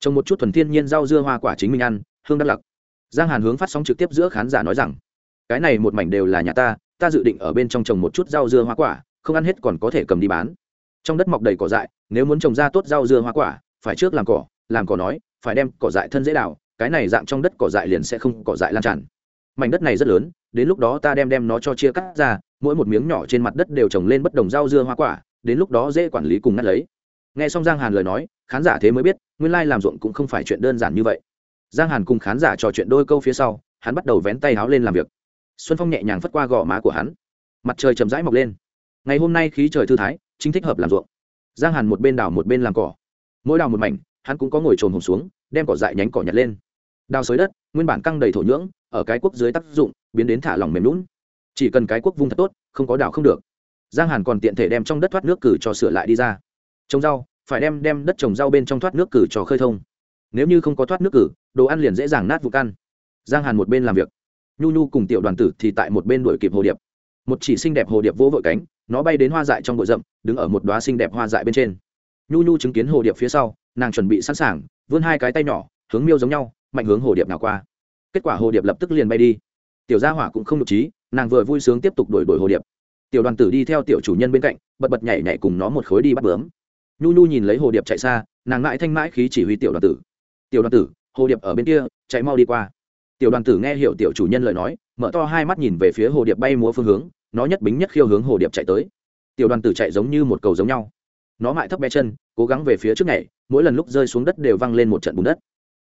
Trồng một chút thuần thiên nhiên rau dưa hoa quả chính mình ăn, hương đắc lặc giang hàn hướng phát sóng trực tiếp giữa khán giả nói rằng, cái này một mảnh đều là nhà ta ta dự định ở bên trong trồng một chút rau dưa hoa quả, không ăn hết còn có thể cầm đi bán trong đất mọc đầy cỏ dại, nếu muốn trồng ra tốt rau dưa hoa quả, phải trước làm cỏ làm cỏ nói, phải đem cỏ dại thân dễ đào, cái này dạng trong đất cỏ dại liền sẽ không cỏ dại lan tràn. Mảnh đất này rất lớn, đến lúc đó ta đem đem nó cho chia cắt ra, mỗi một miếng nhỏ trên mặt đất đều trồng lên bất đồng rau dưa hoa quả, đến lúc đó dễ quản lý cùng ngắt lấy. Nghe xong giang hàn lời nói, khán giả thế mới biết, nguyên lai làm ruộng cũng không phải chuyện đơn giản như vậy. Giang hàn cùng khán giả trò chuyện đôi câu phía sau, hắn bắt đầu vén tay háo lên làm việc. Xuân phong nhẹ nhàng phất qua gò má của hắn. Mặt trời chầm rãi mọc lên. Ngày hôm nay khí trời thư thái chính thích hợp làm ruộng. Giang hàn một bên đào một bên làm cỏ. Mỗi đào một mảnh, hắn cũng có ngồi trồm hồng xuống, đem cỏ dại nhánh cỏ nhặt lên. Đào xới đất, nguyên bản căng đầy thổ nhưỡng, ở cái quốc dưới tác dụng, biến đến thả lỏng mềm lún chỉ cần cái quốc vung thật tốt, không có đào không được. Giang hàn còn tiện thể đem trong đất thoát nước cử cho sửa lại đi ra. Trồng rau, phải đem đem đất trồng rau bên trong thoát nước cử cho khơi thông. Nếu như không có thoát nước cử, đồ ăn liền dễ dàng nát vụ căn. Giang hàn một bên làm việc. Nhu nhu cùng tiểu đoàn tử thì tại một bên đuổi kịp hồ điệp. Một chỉ xinh đẹp hồ điệp vỗ vội cánh nó bay đến hoa dại trong bụi rậm, đứng ở một đoá xinh đẹp hoa dại bên trên. Nhu nhu chứng kiến hồ điệp phía sau, nàng chuẩn bị sẵn sàng, vươn hai cái tay nhỏ, hướng miêu giống nhau, mạnh hướng hồ điệp nào qua. Kết quả hồ điệp lập tức liền bay đi. Tiểu gia hỏa cũng không được trí, nàng vừa vui sướng tiếp tục đuổi đuổi hồ điệp. Tiểu đoàn tử đi theo tiểu chủ nhân bên cạnh, bật bật nhảy nhảy cùng nó một khối đi bắt bướm. Nhu nhu nhìn lấy hồ điệp chạy xa, nàng mãi thanh mãi khí chỉ huy tiểu đoàn tử. Tiểu đoàn tử, hồ điệp ở bên kia, chạy mau đi qua. Tiểu đoàn tử nghe hiểu tiểu chủ nhân lời nói, mở to hai mắt nhìn về phía hồ điệp bay múa phương hướng nó nhất bính nhất khiêu hướng hồ điệp chạy tới. Tiểu đoàn tử chạy giống như một cầu giống nhau. Nó mại thấp bé chân, cố gắng về phía trước này mỗi lần lúc rơi xuống đất đều văng lên một trận bùn đất.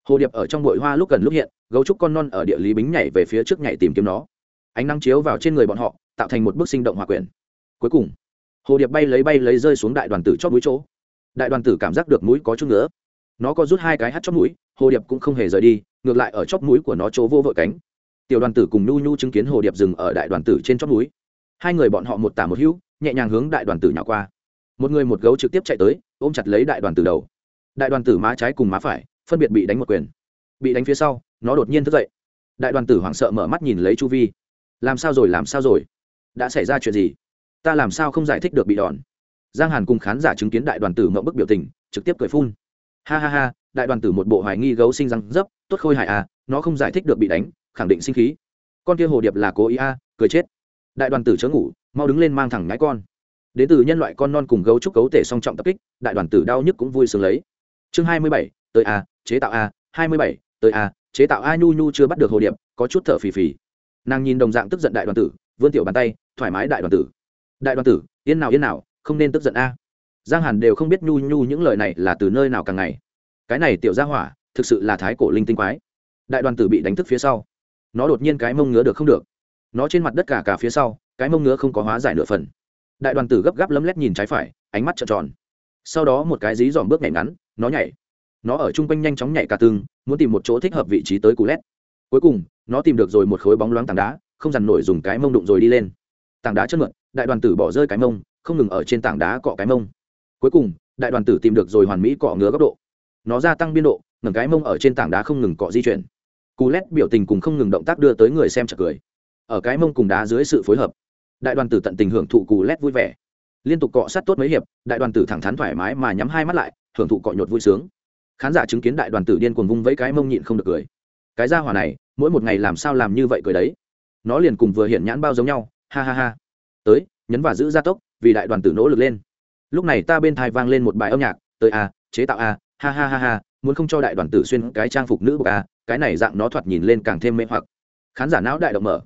Hồ điệp ở trong bụi hoa lúc gần lúc hiện, gấu trúc con non ở địa lý bính nhảy về phía trước nhảy tìm kiếm nó. Ánh nắng chiếu vào trên người bọn họ, tạo thành một bức sinh động hòa quyển. Cuối cùng, hồ điệp bay lấy bay lấy rơi xuống đại đoàn tử chót mũi chỗ. Đại đoàn tử cảm giác được mũi có chút nữa nó có rút hai cái hắt chót mũi, hồ điệp cũng không hề rời đi, ngược lại ở chót mũi của nó chỗ vô vội cánh. Tiểu đoàn tử cùng nhu nhu chứng kiến hồ điệp dừng ở đại đoàn tử trên chót mũi hai người bọn họ một tả một hữu nhẹ nhàng hướng đại đoàn tử nhỏ qua. Một người một gấu trực tiếp chạy tới ôm chặt lấy đại đoàn tử đầu. Đại đoàn tử má trái cùng má phải phân biệt bị đánh một quyền. Bị đánh phía sau nó đột nhiên thức dậy. Đại đoàn tử hoảng sợ mở mắt nhìn lấy chu vi. Làm sao rồi làm sao rồi? Đã xảy ra chuyện gì? Ta làm sao không giải thích được bị đòn? Giang hàn cùng khán giả chứng kiến đại đoàn tử mậu bức biểu tình trực tiếp cười phun. Ha ha ha đại đoàn tử một bộ hoài nghi gấu sinh răng dấp tốt khôi hại à nó không giải thích được bị đánh khẳng định sinh khí. Con kia hồ điệp là cố ý a à, cười chết đại đoàn tử chớ ngủ, mau đứng lên mang thẳng ngái con. Đến từ nhân loại con non cùng gấu trúc gấu tể song trọng tập kích, đại đoàn tử đau nhức cũng vui sướng lấy. Chương hai mươi bảy, tới a, chế tạo a, hai mươi bảy, tới a, chế tạo a nhu nhu chưa bắt được hồ điệp, có chút thở phì phì. Nàng nhìn đồng dạng tức giận đại đoàn tử, vươn tiểu bàn tay, thoải mái đại đoàn tử. Đại đoàn tử, yên nào yên nào, không nên tức giận a. Giang hàn đều không biết nhu nhu những lời này là từ nơi nào càng ngày. Cái này tiểu gia hỏa, thực sự là thái cổ linh tinh quái. Đại đoàn tử bị đánh thức phía sau, nó đột nhiên cái mông ngứa được không được nó trên mặt đất cả cả phía sau, cái mông ngứa không có hóa giải nửa phần. Đại đoàn tử gấp gáp lấm lét nhìn trái phải, ánh mắt trợn tròn. Sau đó một cái dí dòm bước nhảy ngắn, nó nhảy. Nó ở chung quanh nhanh chóng nhảy cả tương muốn tìm một chỗ thích hợp vị trí tới cú lét. Cuối cùng, nó tìm được rồi một khối bóng loáng tảng đá, không dằn nổi dùng cái mông đụng rồi đi lên. Tảng đá chất mượn đại đoàn tử bỏ rơi cái mông, không ngừng ở trên tảng đá cọ cái mông. Cuối cùng, đại đoàn tử tìm được rồi hoàn mỹ cọ ngứa góc độ. Nó gia tăng biên độ ngừng cái mông ở trên tảng đá không ngừng cọ di chuyển. Cú lét biểu tình cùng không ngừng động tác đưa tới người xem chật cười ở cái mông cùng đá dưới sự phối hợp. Đại đoàn tử tận tình hưởng thụ cù lét vui vẻ. Liên tục cọ sát tốt mấy hiệp, đại đoàn tử thẳng thắn thoải mái mà nhắm hai mắt lại, hưởng thụ cọ nhột vui sướng. Khán giả chứng kiến đại đoàn tử điên cuồng vung vẫy cái mông nhịn không được cười. Cái ra hỏa này, mỗi một ngày làm sao làm như vậy cười đấy. Nó liền cùng vừa hiện nhãn bao giống nhau, ha ha ha. Tới, nhấn và giữ gia tốc, vì đại đoàn tử nỗ lực lên. Lúc này ta bên thai vang lên một bài âm nhạc, tới a, chế tạo a, ha ha ha ha, muốn không cho đại đoàn tử xuyên cái trang phục nữ bậc a, cái này dạng nó thoạt nhìn lên càng thêm mê hoặc. Khán giả não đại động mở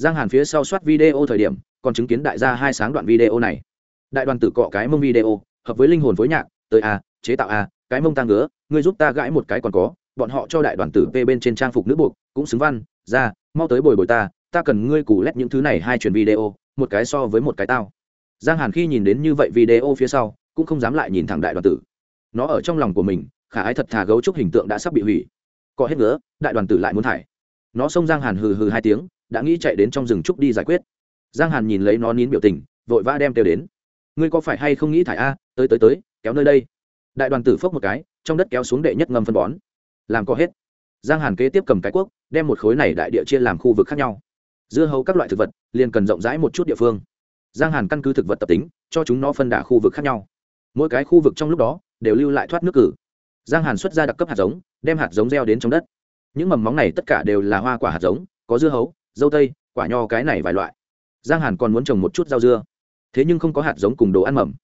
giang hàn phía sau soát video thời điểm, còn chứng kiến đại gia hai sáng đoạn video này. Đại đoàn tử cọ cái mông video, hợp với linh hồn phối nhạc, tới a chế tạo a cái mông ta ngứa, ngươi giúp ta gãi một cái còn có, bọn họ cho đại đoàn tử p bên trên trang phục nữ buộc, cũng xứng văn ra mau tới bồi bồi ta ta cần ngươi cù lét những thứ này hai truyền video, một cái so với một cái tao. Giang hàn khi nhìn đến như vậy video phía sau, cũng không dám lại nhìn thẳng đại đoàn tử. Nó ở trong lòng của mình, khả ái thật thà gấu trúc hình tượng đã sắp bị hủy. Cọ hết ngứa, đại đoàn tử lại muốn thải. Nó xông giang hàn hừ hừ hai tiếng đã nghĩ chạy đến trong rừng trúc đi giải quyết. Giang hàn nhìn lấy nó nín biểu tình, vội vã đem kêu đến. Ngươi có phải hay không nghĩ thải a, tới tới tới, kéo nơi đây. Đại đoàn tử phốc một cái, trong đất kéo xuống đệ nhất ngâm phân bón. Làm có hết. Giang hàn kế tiếp cầm cái cuốc, đem một khối này đại địa chia làm khu vực khác nhau. Dưa hấu các loại thực vật, liền cần rộng rãi một chút địa phương. Giang hàn căn cứ thực vật tập tính, cho chúng nó phân đả khu vực khác nhau. Mỗi cái khu vực trong lúc đó, đều lưu lại thoát nước cử. Giang hàn xuất ra đặc cấp hạt giống, đem hạt giống gieo đến trong đất. Những mầm móng này tất cả đều là hoa quả hạt giống, có dưa hấu dâu tây, quả nho cái này vài loại. Giang hàn còn muốn trồng một chút rau dưa. Thế nhưng không có hạt giống cùng đồ ăn mầm.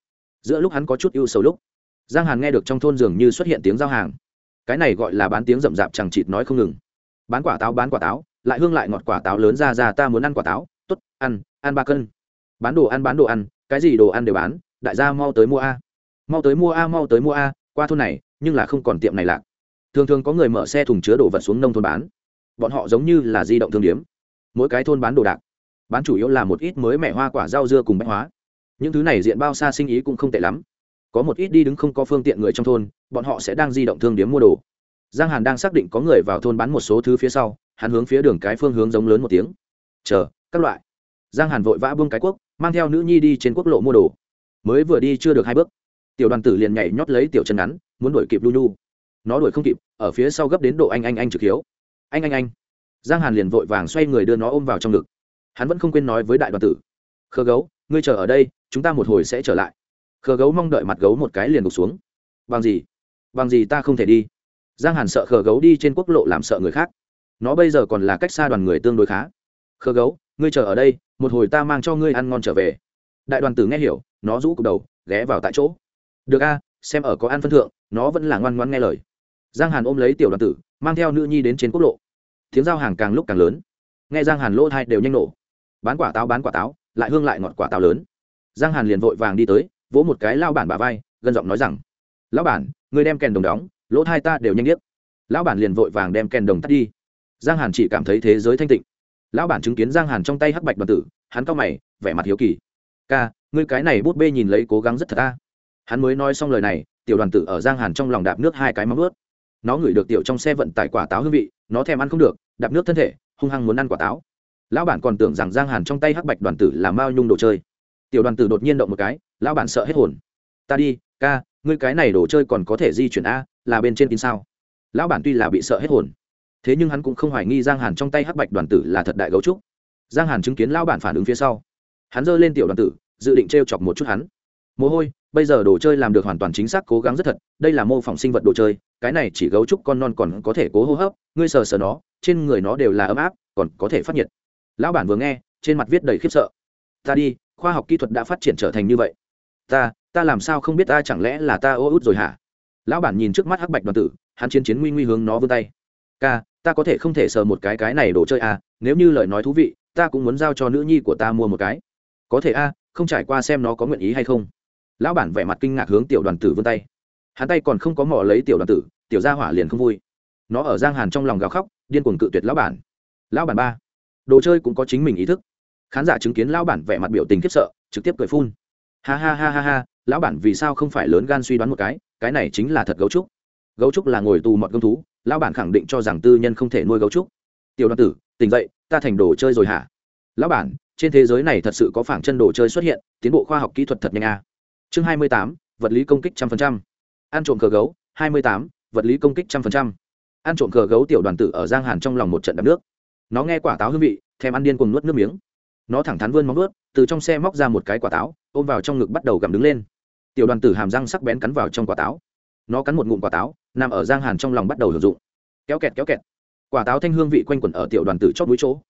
Giữa lúc hắn có chút ưu sầu lúc, giang hàn nghe được trong thôn dường như xuất hiện tiếng giao hàng. Cái này gọi là bán tiếng rậm rạp chẳng chịt nói không ngừng. Bán quả táo, bán quả táo, lại hương lại ngọt quả táo lớn ra ra, ta muốn ăn quả táo t ố t ăn ăn ba cân. Bán đồ ăn, bán đồ ăn, cái gì đồ ăn đều bán, đại gia mau tới mua a. Mau tới mua a, mau tới mua a, qua thôn này, nhưng là không còn tiệm này lạc. Thường thường có người mở xe thùng chứa đồ vật xuống nông thôn bán. Bọn họ giống như là di động thương điếm mỗi cái thôn bán đồ đạc. Bán chủ yếu là một ít mới mẻ hoa quả rau dưa cùng bách hóa. Những thứ này diện bao xa sinh ý cũng không tệ lắm. Có một ít đi đứng không có phương tiện người trong thôn, bọn họ sẽ đang di động thương điếm mua đồ. Giang hàn đang xác định có người vào thôn bán một số thứ phía sau, hắn hướng phía đường cái phương hướng giống lớn một tiếng. Chờ, các loại. Giang hàn vội vã buông cái quốc mang theo nữ nhi đi trên quốc lộ mua đồ. Mới vừa đi chưa được hai bước. Tiểu đoàn tử liền nhảy nhót lấy tiểu chân ngắn, muốn đuổi kịp lu nhu. Nó đuổi không kịp, ở phía sau gấp đến độ anh anh anh trực hiếu. Anh anh anh giang hàn liền vội vàng xoay người đưa nó ôm vào trong ngực. Hắn vẫn không quên nói với đại đoàn tử khờ gấu, ngươi chờ ở đây, chúng ta một hồi sẽ trở lại. Khờ gấu mong đợi mặt gấu một cái liền gục xuống. Bằng gì? Bằng gì ta không thể đi? Giang hàn sợ khờ gấu đi trên quốc lộ làm sợ người khác. Nó bây giờ còn là cách xa đoàn người tương đối khá. Khờ gấu, ngươi chờ ở đây, một hồi ta mang cho ngươi ăn ngon trở về. Đại đoàn tử nghe hiểu, nó rũ cục đầu, ghé vào tại chỗ. Được a, xem ở có ăn phân thượng, nó vẫn là ngoan ngoan nghe lời. Giang hàn ôm lấy tiểu đoàn tử, mang theo nữ nhi đến trên quốc lộ tiếng giao hàng càng lúc càng lớn. Nghe giang hàn lỗ thai đều nhanh nổ. Bán quả táo, bán quả táo, lại hương lại ngọt quả táo lớn. Giang hàn liền vội vàng đi tới, vỗ một cái lao bản bà vai, gân giọng nói rằng, lão bản, người đem kèn đồng đóng, lỗ thai ta đều nhanh điếc. Lão bản liền vội vàng đem kèn đồng tắt đi. Giang hàn chỉ cảm thấy thế giới thanh tịnh. Lão bản chứng kiến giang hàn trong tay hắc bạch đoàn tử, hắn cao mày, vẻ mặt hiếu kỳ. Ca, ngươi cái này bút bê nhìn lấy cố gắng rất thật ta. Hắn mới nói xong lời này, tiểu đoàn tử ở giang hàn trong lòng đạp nước hai cái móng ướt nó ngửi được tiểu trong xe vận tải quả táo hương vị, nó thèm ăn không được, đạp nước thân thể, hung hăng muốn ăn quả táo. Lão bản còn tưởng rằng giang hàn trong tay hắc bạch đoàn tử là mao nhung đồ chơi. Tiểu đoàn tử đột nhiên động một cái, lão bản sợ hết hồn. Ta đi, ca, ngươi cái này đồ chơi còn có thể di chuyển a, là bên trên tin sao? Lão bản tuy là bị sợ hết hồn, thế nhưng hắn cũng không hoài nghi giang hàn trong tay hắc bạch đoàn tử là thật đại gấu trúc. Giang hàn chứng kiến lão bản phản ứng phía sau, hắn giơ lên tiểu đoàn tử, dự định t r e o chọc một chút hắn. Mồ hôi, bây giờ đồ chơi làm được hoàn toàn chính xác cố gắng rất thật, đây là mô phỏng sinh vật đồ chơi cái này chỉ gấu trúc con non còn có thể cố hô hấp, ngươi sờ sờ nó, trên người nó đều là ấm áp, còn có thể phát nhiệt. Lão bản vừa nghe, trên mặt viết đầy khiếp sợ. Ta đi, khoa học kỹ thuật đã phát triển trở thành như vậy. Ta ta làm sao không biết ta chẳng lẽ là ta ô út rồi hả? Lão bản nhìn trước mắt hắc bạch đoàn tử, hắn chiến chiến nguy nguy hướng nó vươn tay. Ca, ta có thể không thể sờ một cái cái này đồ chơi à nếu như lời nói thú vị, ta cũng muốn giao cho nữ nhi của ta mua một cái. Có thể a không trải qua xem nó có nguyện ý hay không. Lão bản vẻ mặt kinh ngạc hướng tiểu đoàn tử vươn tay hắn tay còn không có mỏ lấy tiểu đoàn tử, tiểu gia hỏa liền không vui. Nó ở giang hàn trong lòng gào khóc, điên cuồng cự tuyệt lão bản. Lão bản ba. Đồ chơi cũng có chính mình ý thức. Khán giả chứng kiến lão bản vẻ mặt biểu tình khiếp sợ, trực tiếp cười phun. Ha ha ha ha ha, lão bản vì sao không phải lớn gan suy đoán một cái cái này chính là thật gấu trúc. Gấu trúc là ngồi tù mọt công thú, lão bản khẳng định cho rằng tư nhân không thể nuôi gấu trúc. Tiểu đoàn tử, tỉnh dậy, ta thành đồ chơi rồi hả? Lão bản, trên thế giới này thật sự có phảng chân đồ chơi xuất hiện, tiến bộ khoa học kỹ thuật thật nhanh a. Chương hai mươi tám, vật lý công kích trăm phần trăm ăn trộm cờ gấu, hai mươi tám, vật lý công kích trăm phần trăm. Ăn trộm cờ gấu tiểu đoàn tử ở giang hàn trong lòng một trận đập nước. Nó nghe quả táo hương vị, thèm ăn điên cùng nuốt nước miếng. Nó thẳng thắn vươn móng nuốt từ trong xe móc ra một cái quả táo, ôm vào trong ngực bắt đầu gặm đứng lên. Tiểu đoàn tử hàm răng sắc bén cắn vào trong quả táo. Nó cắn một ngụm quả táo, nằm ở giang hàn trong lòng bắt đầu hưởng dụng. Kéo kẹt kéo kẹt. Quả táo thanh hương vị quanh quẩn ở tiểu đoàn tử chót núi chỗ.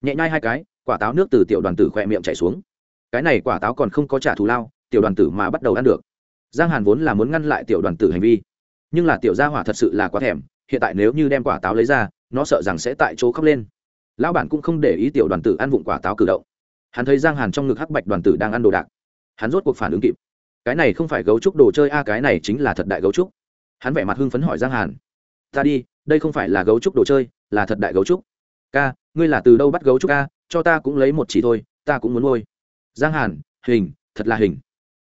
Nhẹ nhai hai cái, quả táo nước từ tiểu đoàn tử khỏe miệng chảy xuống. Cái này quả táo còn không có trả thù lao, tiểu đoàn tử mà bắt đầu ăn được giang hàn vốn là muốn ngăn lại tiểu đoàn tử hành vi. Nhưng là tiểu gia hỏa thật sự là quá thèm, hiện tại nếu như đem quả táo lấy ra, nó sợ rằng sẽ tại chỗ khóc lên. Lão bản cũng không để ý tiểu đoàn tử ăn vụng quả táo cử động. Hắn thấy giang hàn trong ngực hắc bạch đoàn tử đang ăn đồ đạc. Hắn rốt cuộc phản ứng kịp. Cái này không phải gấu trúc đồ chơi a, cái này chính là thật đại gấu trúc. Hắn vẻ mặt hưng phấn hỏi giang hàn. Ta đi, đây không phải là gấu trúc đồ chơi, là thật đại gấu trúc. Ca, ngươi là từ đâu bắt gấu trúc ca cho ta cũng lấy một chỉ thôi, ta cũng muốn nuôi. Giang hàn, hình, thật là hình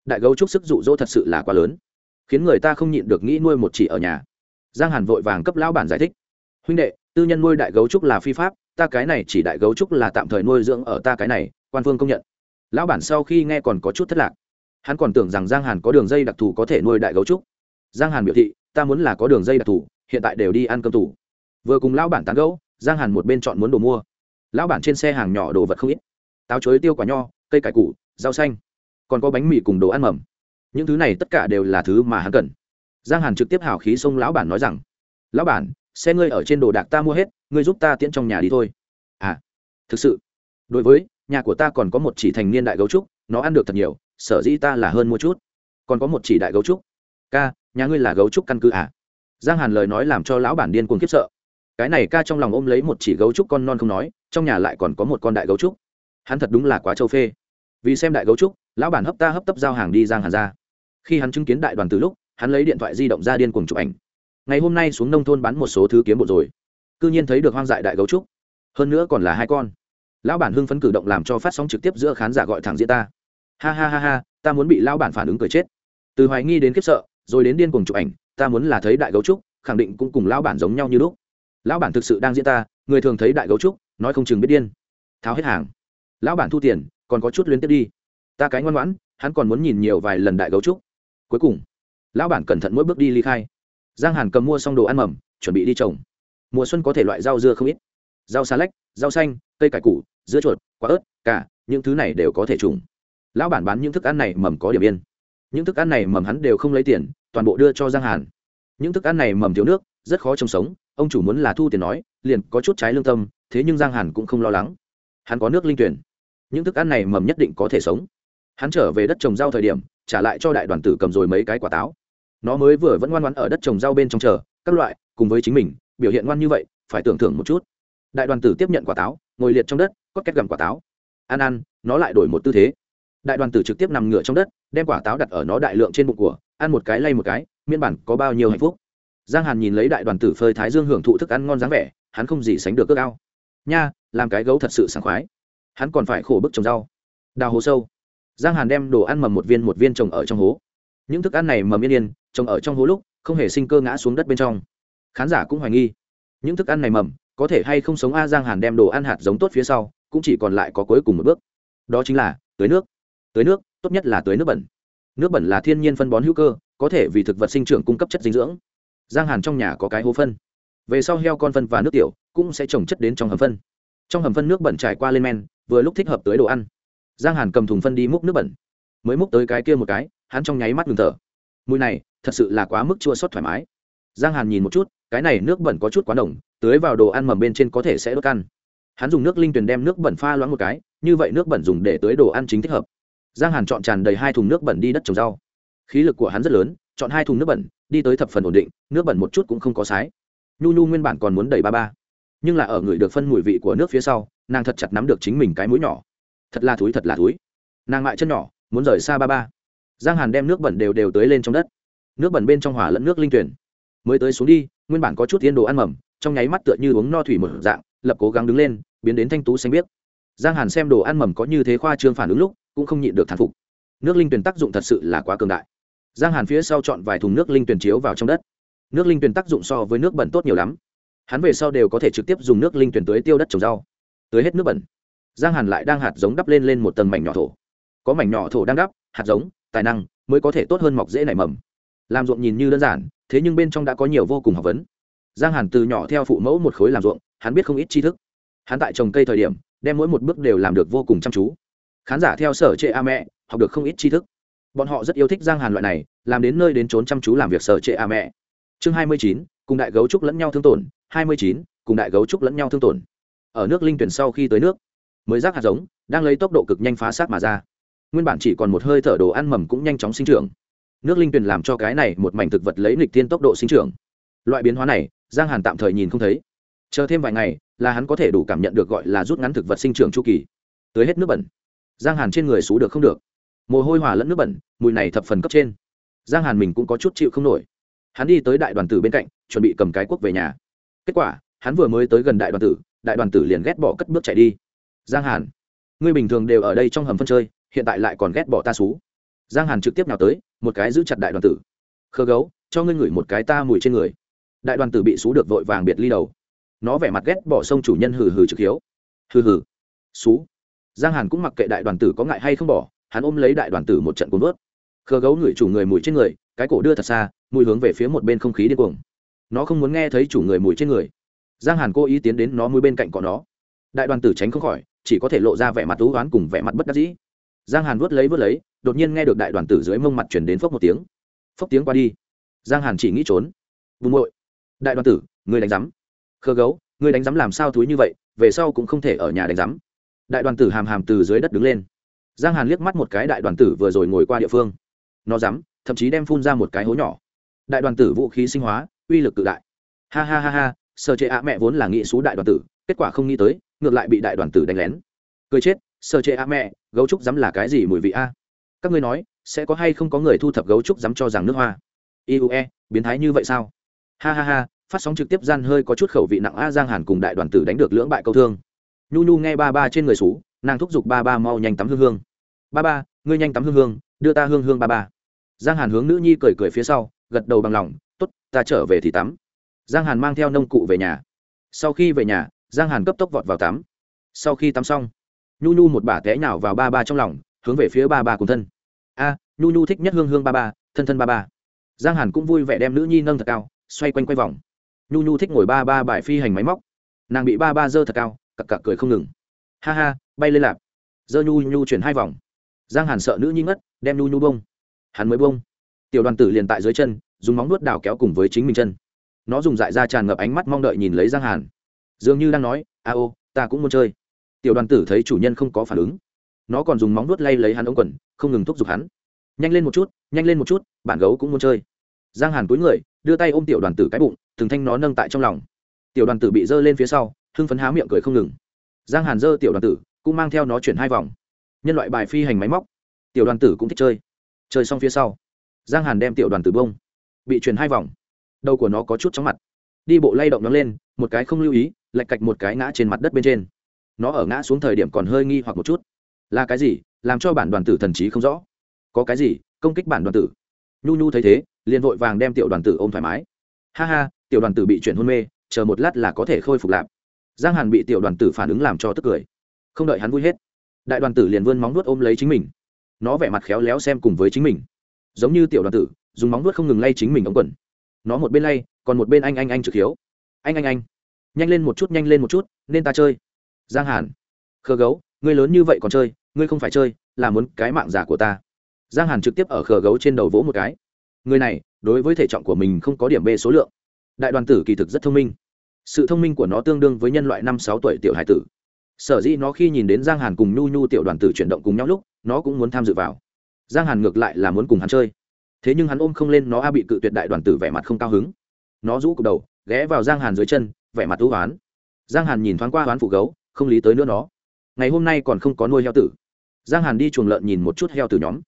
đại gấu trúc sức dụ dỗ thật sự là quá lớn, khiến người ta không nhịn được nghĩ nuôi một chỉ ở nhà. Giang hàn vội vàng cấp lão bản giải thích. Huynh đệ, tư nhân nuôi đại gấu trúc là phi pháp, ta cái này chỉ đại gấu trúc là tạm thời nuôi dưỡng ở ta cái này, quan phương công nhận. Lão bản sau khi nghe còn có chút thất lạc. Hắn còn tưởng rằng giang hàn có đường dây đặc thù có thể nuôi đại gấu trúc. Giang hàn biểu thị, ta muốn là có đường dây đặc thù, hiện tại đều đi ăn cơm tủ vừa cùng lão bản tán gấu giang hàn một bên chọn muốn đồ mua. Lão bản trên xe hàng nhỏ đồ vật không ít. Táo chuối tiêu quả nho, cây cải củ, rau xanh còn có bánh mì cùng đồ ăn mầm. Những thứ này tất cả đều là thứ mà hắn cần. Giang hàn trực tiếp hào khí xông lão bản nói rằng, lão bản, xe ngươi ở trên đồ đạc ta mua hết, ngươi giúp ta tiễn trong nhà đi thôi. À thực sự? Đối với, nhà của ta còn có một chỉ thành niên đại gấu trúc, nó ăn được thật nhiều, sở dĩ ta là hơn mua chút. Còn có một chỉ đại gấu trúc. Ca, nhà ngươi là gấu trúc căn cứ à? Giang hàn lời nói làm cho lão bản điên cuồng khiếp sợ. Cái này ca trong lòng ôm lấy một chỉ gấu trúc con non không nói, trong nhà lại còn có một con đại gấu trúc. Hắn thật đúng là quá châu phê. Vì xem đại gấu trúc lão bản hấp ta hấp tấp giao hàng đi giang hàn ra. Khi hắn chứng kiến đại đoàn từ lúc, hắn lấy điện thoại di động ra điên cuồng chụp ảnh. Ngày hôm nay xuống nông thôn bán một số thứ kiếm bộ rồi. C ư nhiên thấy được hoang dại đại gấu trúc. Hơn nữa còn là hai con. Lão bản hưng phấn cử động làm cho phát sóng trực tiếp giữa khán giả gọi thẳng diễn ta. Ha ha ha ha, ta muốn bị lão bản phản ứng cười chết. Từ hoài nghi đến khiếp sợ, rồi đến điên cùng chụp ảnh, ta muốn là thấy đại gấu trúc, khẳng định cũng cùng lão bản giống nhau như lúc. Lão bản thực sự đang diễn ta, người thường thấy đại gấu trúc, nói không chừng biết điên. Tháo hết hàng. Lão bản thu tiền, còn có chút luyến tiếp đi ta cái ngoan ngoãn, hắn còn muốn nhìn nhiều vài lần đại gấu trúc. Cuối cùng, lão bản cẩn thận mỗi bước đi ly khai. Giang hàn cầm mua xong đồ ăn mầm, chuẩn bị đi trồng. Mùa xuân có thể loại rau dưa không ít. Rau xà lách, rau xanh, cây cải củ, dưa chuột, quả ớt cả những thứ này đều có thể trùng. Lão bản bán những thức ăn này mầm có điểm yên. Những thức ăn này mầm hắn đều không lấy tiền, toàn bộ đưa cho giang hàn. Những thức ăn này mầm thiếu nước, rất khó trồng sống, ông chủ muốn là thu tiền nói, liền có chút trái lương tâm, thế nhưng giang hàn cũng không lo lắng. Hắn có nước linh tuyển. Những thức ăn này mầm nhất định có thể sống hắn trở về đất trồng rau thời điểm, trả lại cho đại đoàn tử cầm rồi mấy cái quả táo. Nó mới vừa vẫn ngoan ngoãn ở đất trồng rau bên trong chờ, các loại, cùng với chính mình, biểu hiện ngoan như vậy, phải tưởng thưởng một chút. Đại đoàn tử tiếp nhận quả táo, ngồi liệt trong đất có két gầm quả táo. Ăn ăn nó lại đổi một tư thế. Đại đoàn tử trực tiếp nằm ngửa trong đất, đem quả táo đặt ở nó đại lượng trên bụng của, ăn một cái lay một cái miên bản có bao nhiêu hạnh phúc. Giang hàn nhìn lấy đại đoàn tử phơi thái dương hưởng thụ thức ăn ngon dáng vẻ, hắn không gì sánh được ước ao. Nha, làm cái gấu thật sự sảng khoái. Hắn còn phải khổ bức trồng rau. Đào hố sâu giang hàn đem đồ ăn mầm một viên một viên trồng ở trong hố. Những thức ăn này mầm yên yên trồng ở trong hố lúc, không hề sinh cơ ngã xuống đất bên trong. Khán giả cũng hoài nghi, những thức ăn này mầm, có thể hay không sống a giang hàn đem đồ ăn hạt giống tốt phía sau, cũng chỉ còn lại có cuối cùng một bước. Đó chính là tưới nước. Tưới nước, tốt nhất là tưới nước bẩn. Nước bẩn là thiên nhiên phân bón hữu cơ, có thể vì thực vật sinh trưởng cung cấp chất dinh dưỡng. Giang hàn trong nhà có cái hố phân. Về sau heo con phân và nước tiểu cũng sẽ trồng chất đến trong hầm phân. Trong hầm phân nước bẩn trải qua lên men, vừa lúc thích hợp tới đồ ăn giang hàn cầm thùng phân đi múc nước bẩn. Mới múc tới cái kia một cái, hắn trong nháy mắt ngừng thở. Mùi này, thật sự là quá mức chua sót thoải mái. Giang hàn nhìn một chút, cái này nước bẩn có chút quá đồng tưới vào đồ ăn mầm bên trên có thể sẽ đốt ăn. Hắn dùng nước linh tuyền đem nước bẩn pha loãng một cái, như vậy nước bẩn dùng để tưới đồ ăn chính thích hợp. Giang hàn chọn tràn đầy hai thùng nước bẩn đi đất trồng rau. Khí lực của hắn rất lớn, chọn hai thùng nước bẩn, đi tới thập phần ổn định, nước bẩn một chút cũng không có sái. Nhu nhu nguyên bản còn muốn đầy ba ba, nhưng là ở người được phân mùi vị của nước phía sau, nàng thật chặt nắm được chính mình cái mũi nhỏ thật là thúi, thật là thúi. Nàng mại chân nhỏ, muốn rời xa ba ba. Giang hàn đem nước bẩn đều đều tới lên trong đất. Nước bẩn bên trong hỏa lẫn nước linh tuyển. Mới tới xuống đi, nguyên bản có chút tiến đồ ăn mầm, trong nháy mắt tựa như uống no thủy một dạng, lập cố gắng đứng lên, biến đến thanh tú xanh biếc. Giang hàn xem đồ ăn mầm có như thế khoa trương phản ứng lúc, cũng không nhịn được thán phục. Nước linh tuyển tác dụng thật sự là quá cường đại. Giang hàn phía sau chọn vài thùng nước linh tuyển chiếu vào trong đất. Nước linh tuyển tác dụng so với nước bẩn tốt nhiều lắm. Hắn về sau đều có thể trực tiếp dùng nước linh tuyển tưới tiêu đất trồng rau. Tưới hết nước bẩn giang hàn lại đang hạt giống đắp lên lên một tầng mảnh nhỏ thổ. Có mảnh nhỏ thổ đang đắp, hạt giống, tài năng mới có thể tốt hơn mọc dễ nảy mầm. Làm ruộng nhìn như đơn giản, thế nhưng bên trong đã có nhiều vô cùng học vấn. Giang hàn từ nhỏ theo phụ mẫu một khối làm ruộng, hắn biết không ít tri thức. Hắn tại trồng cây thời điểm, đem mỗi một bước đều làm được vô cùng chăm chú. Khán giả theo sở trệ a mẹ, học được không ít tri thức. Bọn họ rất yêu thích giang hàn loại này, làm đến nơi đến trốn chăm chú làm việc sở trệ a mẹ. Chương hai mươi chín, cùng đại gấu trúc lẫn nhau thương tổn, hai mươi chín, cùng đại gấu trúc lẫn nhau thương tổn. Ở nước linh tuyển sau khi tới nước mới rác hạt giống, đang lấy tốc độ cực nhanh phá sát mà ra. Nguyên bản chỉ còn một hơi thở đồ ăn mầm cũng nhanh chóng sinh trưởng. Nước linh tuyền làm cho cái này một mảnh thực vật lấy lịch tiên tốc độ sinh trưởng. Loại biến hóa này, giang hàn tạm thời nhìn không thấy. Chờ thêm vài ngày, là hắn có thể đủ cảm nhận được gọi là rút ngắn thực vật sinh trưởng chu kỳ. Tới hết nước bẩn. Giang hàn trên người xú được không được. Mồ hôi hòa lẫn nước bẩn, mùi này thập phần cấp trên. Giang hàn mình cũng có chút chịu không nổi. Hắn đi tới đại đoàn tử bên cạnh, chuẩn bị cầm cái quốc về nhà. Kết quả, hắn vừa mới tới gần đại đoàn tử, đại đoàn tử liền ghét bỏ cất bước chạy đi giang hàn, ngươi bình thường đều ở đây trong hầm phân chơi, hiện tại lại còn ghét bỏ ta xú. Giang hàn trực tiếp nào tới, một cái giữ chặt đại đoàn tử. Khơ gấu, cho ngươi ngửi một cái ta mùi trên người. Đại đoàn tử bị xú được vội vàng biệt ly đầu. Nó vẻ mặt ghét bỏ sông chủ nhân hừ hừ trực hiếu. Hừ hừ. Xú. Giang hàn cũng mặc kệ đại đoàn tử có ngại hay không bỏ, hắn ôm lấy đại đoàn tử một trận cuốn vớt. Khơ gấu ngửi chủ người mùi trên người, cái cổ đưa thật xa, mùi hướng về phía một bên không khí điên cuồng. Nó không muốn nghe thấy chủ người mùi trên người. Giang hàn cố ý tiến đến nó mũi bên cạnh cọ nó. Đại đoàn tử tránh không khỏi chỉ có thể lộ ra vẻ mặt thú oán cùng vẻ mặt bất đắc dĩ. Giang hàn vớt lấy vớt lấy, đột nhiên nghe được đại đoàn tử dưới mông mặt chuyển đến phốc một tiếng. Phốc tiếng qua đi. Giang hàn chỉ nghĩ trốn. Vùng hội đại đoàn tử người đánh rắm khơ gấu người đánh rắm làm sao thúi như vậy, về sau cũng không thể ở nhà đánh rắm đại đoàn tử hàm hàm từ dưới đất đứng lên. Giang hàn liếc mắt một cái đại đoàn tử vừa rồi ngồi qua địa phương. Nó dám thậm chí đem phun ra một cái hố nhỏ. Đại đoàn tử vũ khí sinh hóa, uy lực cự đại. Ha ha ha ha sở chế ạ mẹ vốn là nghị xú đại đoàn tử, kết quả không nghĩ tới ngược lại bị đại đoàn tử đánh lén. Cười chết sơ chế a mẹ, gấu trúc dám là cái gì mùi vị a? Các ngươi nói, sẽ có hay không có người thu thập gấu trúc dám cho rằng nước hoa? Iue biến thái như vậy sao? Ha ha ha, phát sóng trực tiếp gian hơi có chút khẩu vị nặng a, giang hàn cùng đại đoàn tử đánh được lưỡng bại câu thương. Nhu nhu nghe ba ba trên người xú, nàng thúc giục ba ba mau nhanh tắm hương hương. Ba ba, ngươi nhanh tắm hương hương, đưa ta hương hương ba ba. Giang hàn hướng nữ nhi cười cười phía sau, gật đầu bằng lòng t ố t ta trở về thì tắm. Giang hàn mang theo nông cụ về nhà. Sau khi về nhà giang hàn cấp tốc vọt vào tắm. Sau khi tắm xong, nhu nhu một bả té nhào vào ba ba trong lòng, hướng về phía ba ba cùng thân. A, nhu nhu thích nhất hương hương ba ba, thân thân ba ba. Giang hàn cũng vui vẻ đem nữ nhi nâng thật cao, xoay quanh quay vòng. Nhu nhu thích ngồi ba ba bài phi hành máy móc. Nàng bị ba ba dơ thật cao cặp cặp cười không ngừng. Ha ha, bay lên lạp. Dơ nhu nhu chuyển hai vòng. Giang hàn sợ nữ nhi ngất, đem nhu nhu bông. Hắn mới bông. Tiểu đoàn tử liền tại dưới chân, dùng móng nuốt đào kéo cùng với chính mình chân. Nó dùng dại ra tràn ngập ánh mắt mong đợi nhìn lấy giang hàn dường như đang nói, a ô, ta cũng muốn chơi. Tiểu đoàn tử thấy chủ nhân không có phản ứng. Nó còn dùng móng nuốt lay lấy hắn ống quần, không ngừng thúc giục hắn. Nhanh lên một chút, nhanh lên một chút bản gấu cũng muốn chơi. Giang hàn cúi người, đưa tay ôm tiểu đoàn tử cái bụng, từng thanh nó nâng tại trong lòng. Tiểu đoàn tử bị dơ lên phía sau, hưng phấn há miệng cười không ngừng. Giang hàn dơ tiểu đoàn tử, cũng mang theo nó chuyển hai vòng. Nhân loại bài phi hành máy móc. Tiểu đoàn tử cũng thích chơi. Chơi xong phía sau, giang hàn đem tiểu đoàn tử bông. Bị chuyển hai vòng. Đầu của nó có chút chóng mặt. Đi bộ lay động nó lên, một cái không lưu ý lạch cạch một cái ngã trên mặt đất bên trên. Nó ở ngã xuống thời điểm còn hơi nghi hoặc một chút. Là cái gì? Làm cho bản đoàn tử thần trí không rõ. Có cái gì? Công kích bản đoàn tử. Nhu nhu thấy thế, liền vội vàng đem tiểu đoàn tử ôm thoải mái. Ha ha, tiểu đoàn tử bị chuyển hôn mê, chờ một lát là có thể khôi phục lạp giang hàn bị tiểu đoàn tử phản ứng làm cho tức cười. Không đợi hắn vui hết, đại đoàn tử liền vươn móng nuốt ôm lấy chính mình. Nó vẻ mặt khéo léo xem cùng với chính mình. Giống như tiểu đoàn tử, dùng móng nuốt không ngừng lay chính mình ống quần. Nó một bên lay, còn một bên anh anh anh trực hiếu. Anh anh anh nhanh lên một chút, nhanh lên một chút, nên ta chơi. Giang hàn khờ gấu, ngươi lớn như vậy còn chơi, ngươi không phải chơi, là muốn cái mạng giả của ta. Giang hàn trực tiếp ở khờ gấu trên đầu vỗ một cái. Người này, đối với thể trọng của mình không có điểm b số lượng. Đại đoàn tử kỳ thực rất thông minh. Sự thông minh của nó tương đương với nhân loại năm sáu tuổi tiểu hải tử. Sở dĩ nó khi nhìn đến giang hàn cùng nhu nhu tiểu đoàn tử chuyển động cùng nhau lúc, nó cũng muốn tham dự vào. Giang hàn ngược lại là muốn cùng hắn chơi. Thế nhưng hắn ôm không lên nó, a bị cự tuyệt đại đoàn tử vẻ mặt không cao hứng. Nó rũ cục đầu, ghé vào giang hàn dưới chân vẻ mặt thú hoán. Giang hàn nhìn thoáng qua hoán phụ gấu, không lý tới nữa nó. Ngày hôm nay còn không có nuôi heo tử. Giang hàn đi chuồng lợn nhìn một chút heo tử nhóm.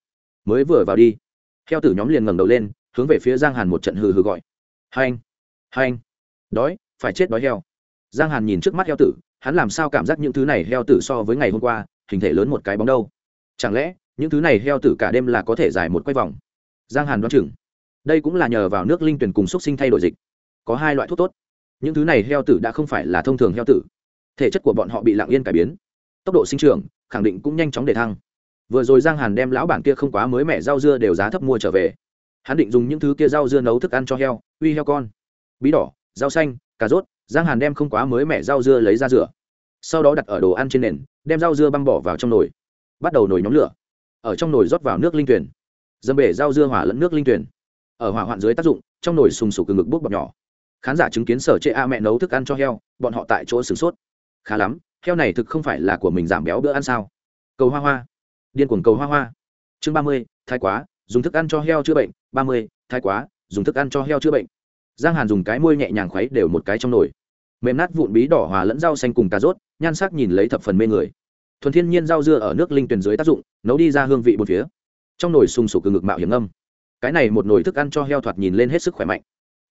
Mới vừa vào đi, heo tử nhóm liền ngẩng đầu lên, hướng về phía giang hàn một trận hừ hừ gọi. Hai anh hai anh đói, phải chết đói heo. Giang hàn nhìn trước mắt heo tử, hắn làm sao cảm giác những thứ này heo tử so với ngày hôm qua, hình thể lớn một cái bóng đâu. Chẳng lẽ, những thứ này heo tử cả đêm là có thể dài một quay vòng? Giang hàn đoán chừng. Đây cũng là nhờ vào nước linh tuyển cùng xúc sinh thay đổi dịch. Có hai loại thuốc tốt những thứ này heo tử đã không phải là thông thường heo tử. Thể chất của bọn họ bị lặng yên cải biến. Tốc độ sinh trưởng khẳng định cũng nhanh chóng để thăng. Vừa rồi giang hàn đem lão bản kia không quá mới mẻ rau dưa đều giá thấp mua trở về. Hắn định dùng những thứ kia rau dưa nấu thức ăn cho heo, uy heo con. Bí đỏ, rau xanh, cà rốt, giang hàn đem không quá mới mẻ rau dưa lấy ra rửa. Sau đó đặt ở đồ ăn trên nền, đem rau dưa băm bỏ vào trong nồi. Bắt đầu nồi nhóm lửa. Ở trong nồi rót vào nước linh tuyển. Dâm bể rau dưa hỏa lẫn nước linh tuyển. Ở hỏa hoạn dưới tác dụng, trong nồi sùng sục từ ngực bút bọc nhỏ khán giả chứng kiến sở chệ a mẹ nấu thức ăn cho heo, bọn họ tại chỗ sửng sốt. Khá lắm, heo này thực không phải là của mình giảm béo bữa ăn sao? Cầu hoa hoa. Điên cuồng cầu hoa hoa. Chương ba mươi, thái quá, dùng thức ăn cho heo chữa bệnh. Ba mươi, thái quá, dùng thức ăn cho heo chữa bệnh. Giang hàn dùng cái môi nhẹ nhàng khuấy đều một cái trong nồi. Mềm nát vụn bí đỏ hòa lẫn rau xanh cùng cà rốt, nhan sắc nhìn lấy thập phần mê người. Thuần thiên nhiên rau dưa ở nước linh tuyền dưới tác dụng, nấu đi ra hương vị một phía. Trong nồi sùng sục từ ngực mạo hiểm âm. Cái này một nồi thức ăn cho heo thoạt nhìn lên hết sức khỏe mạnh.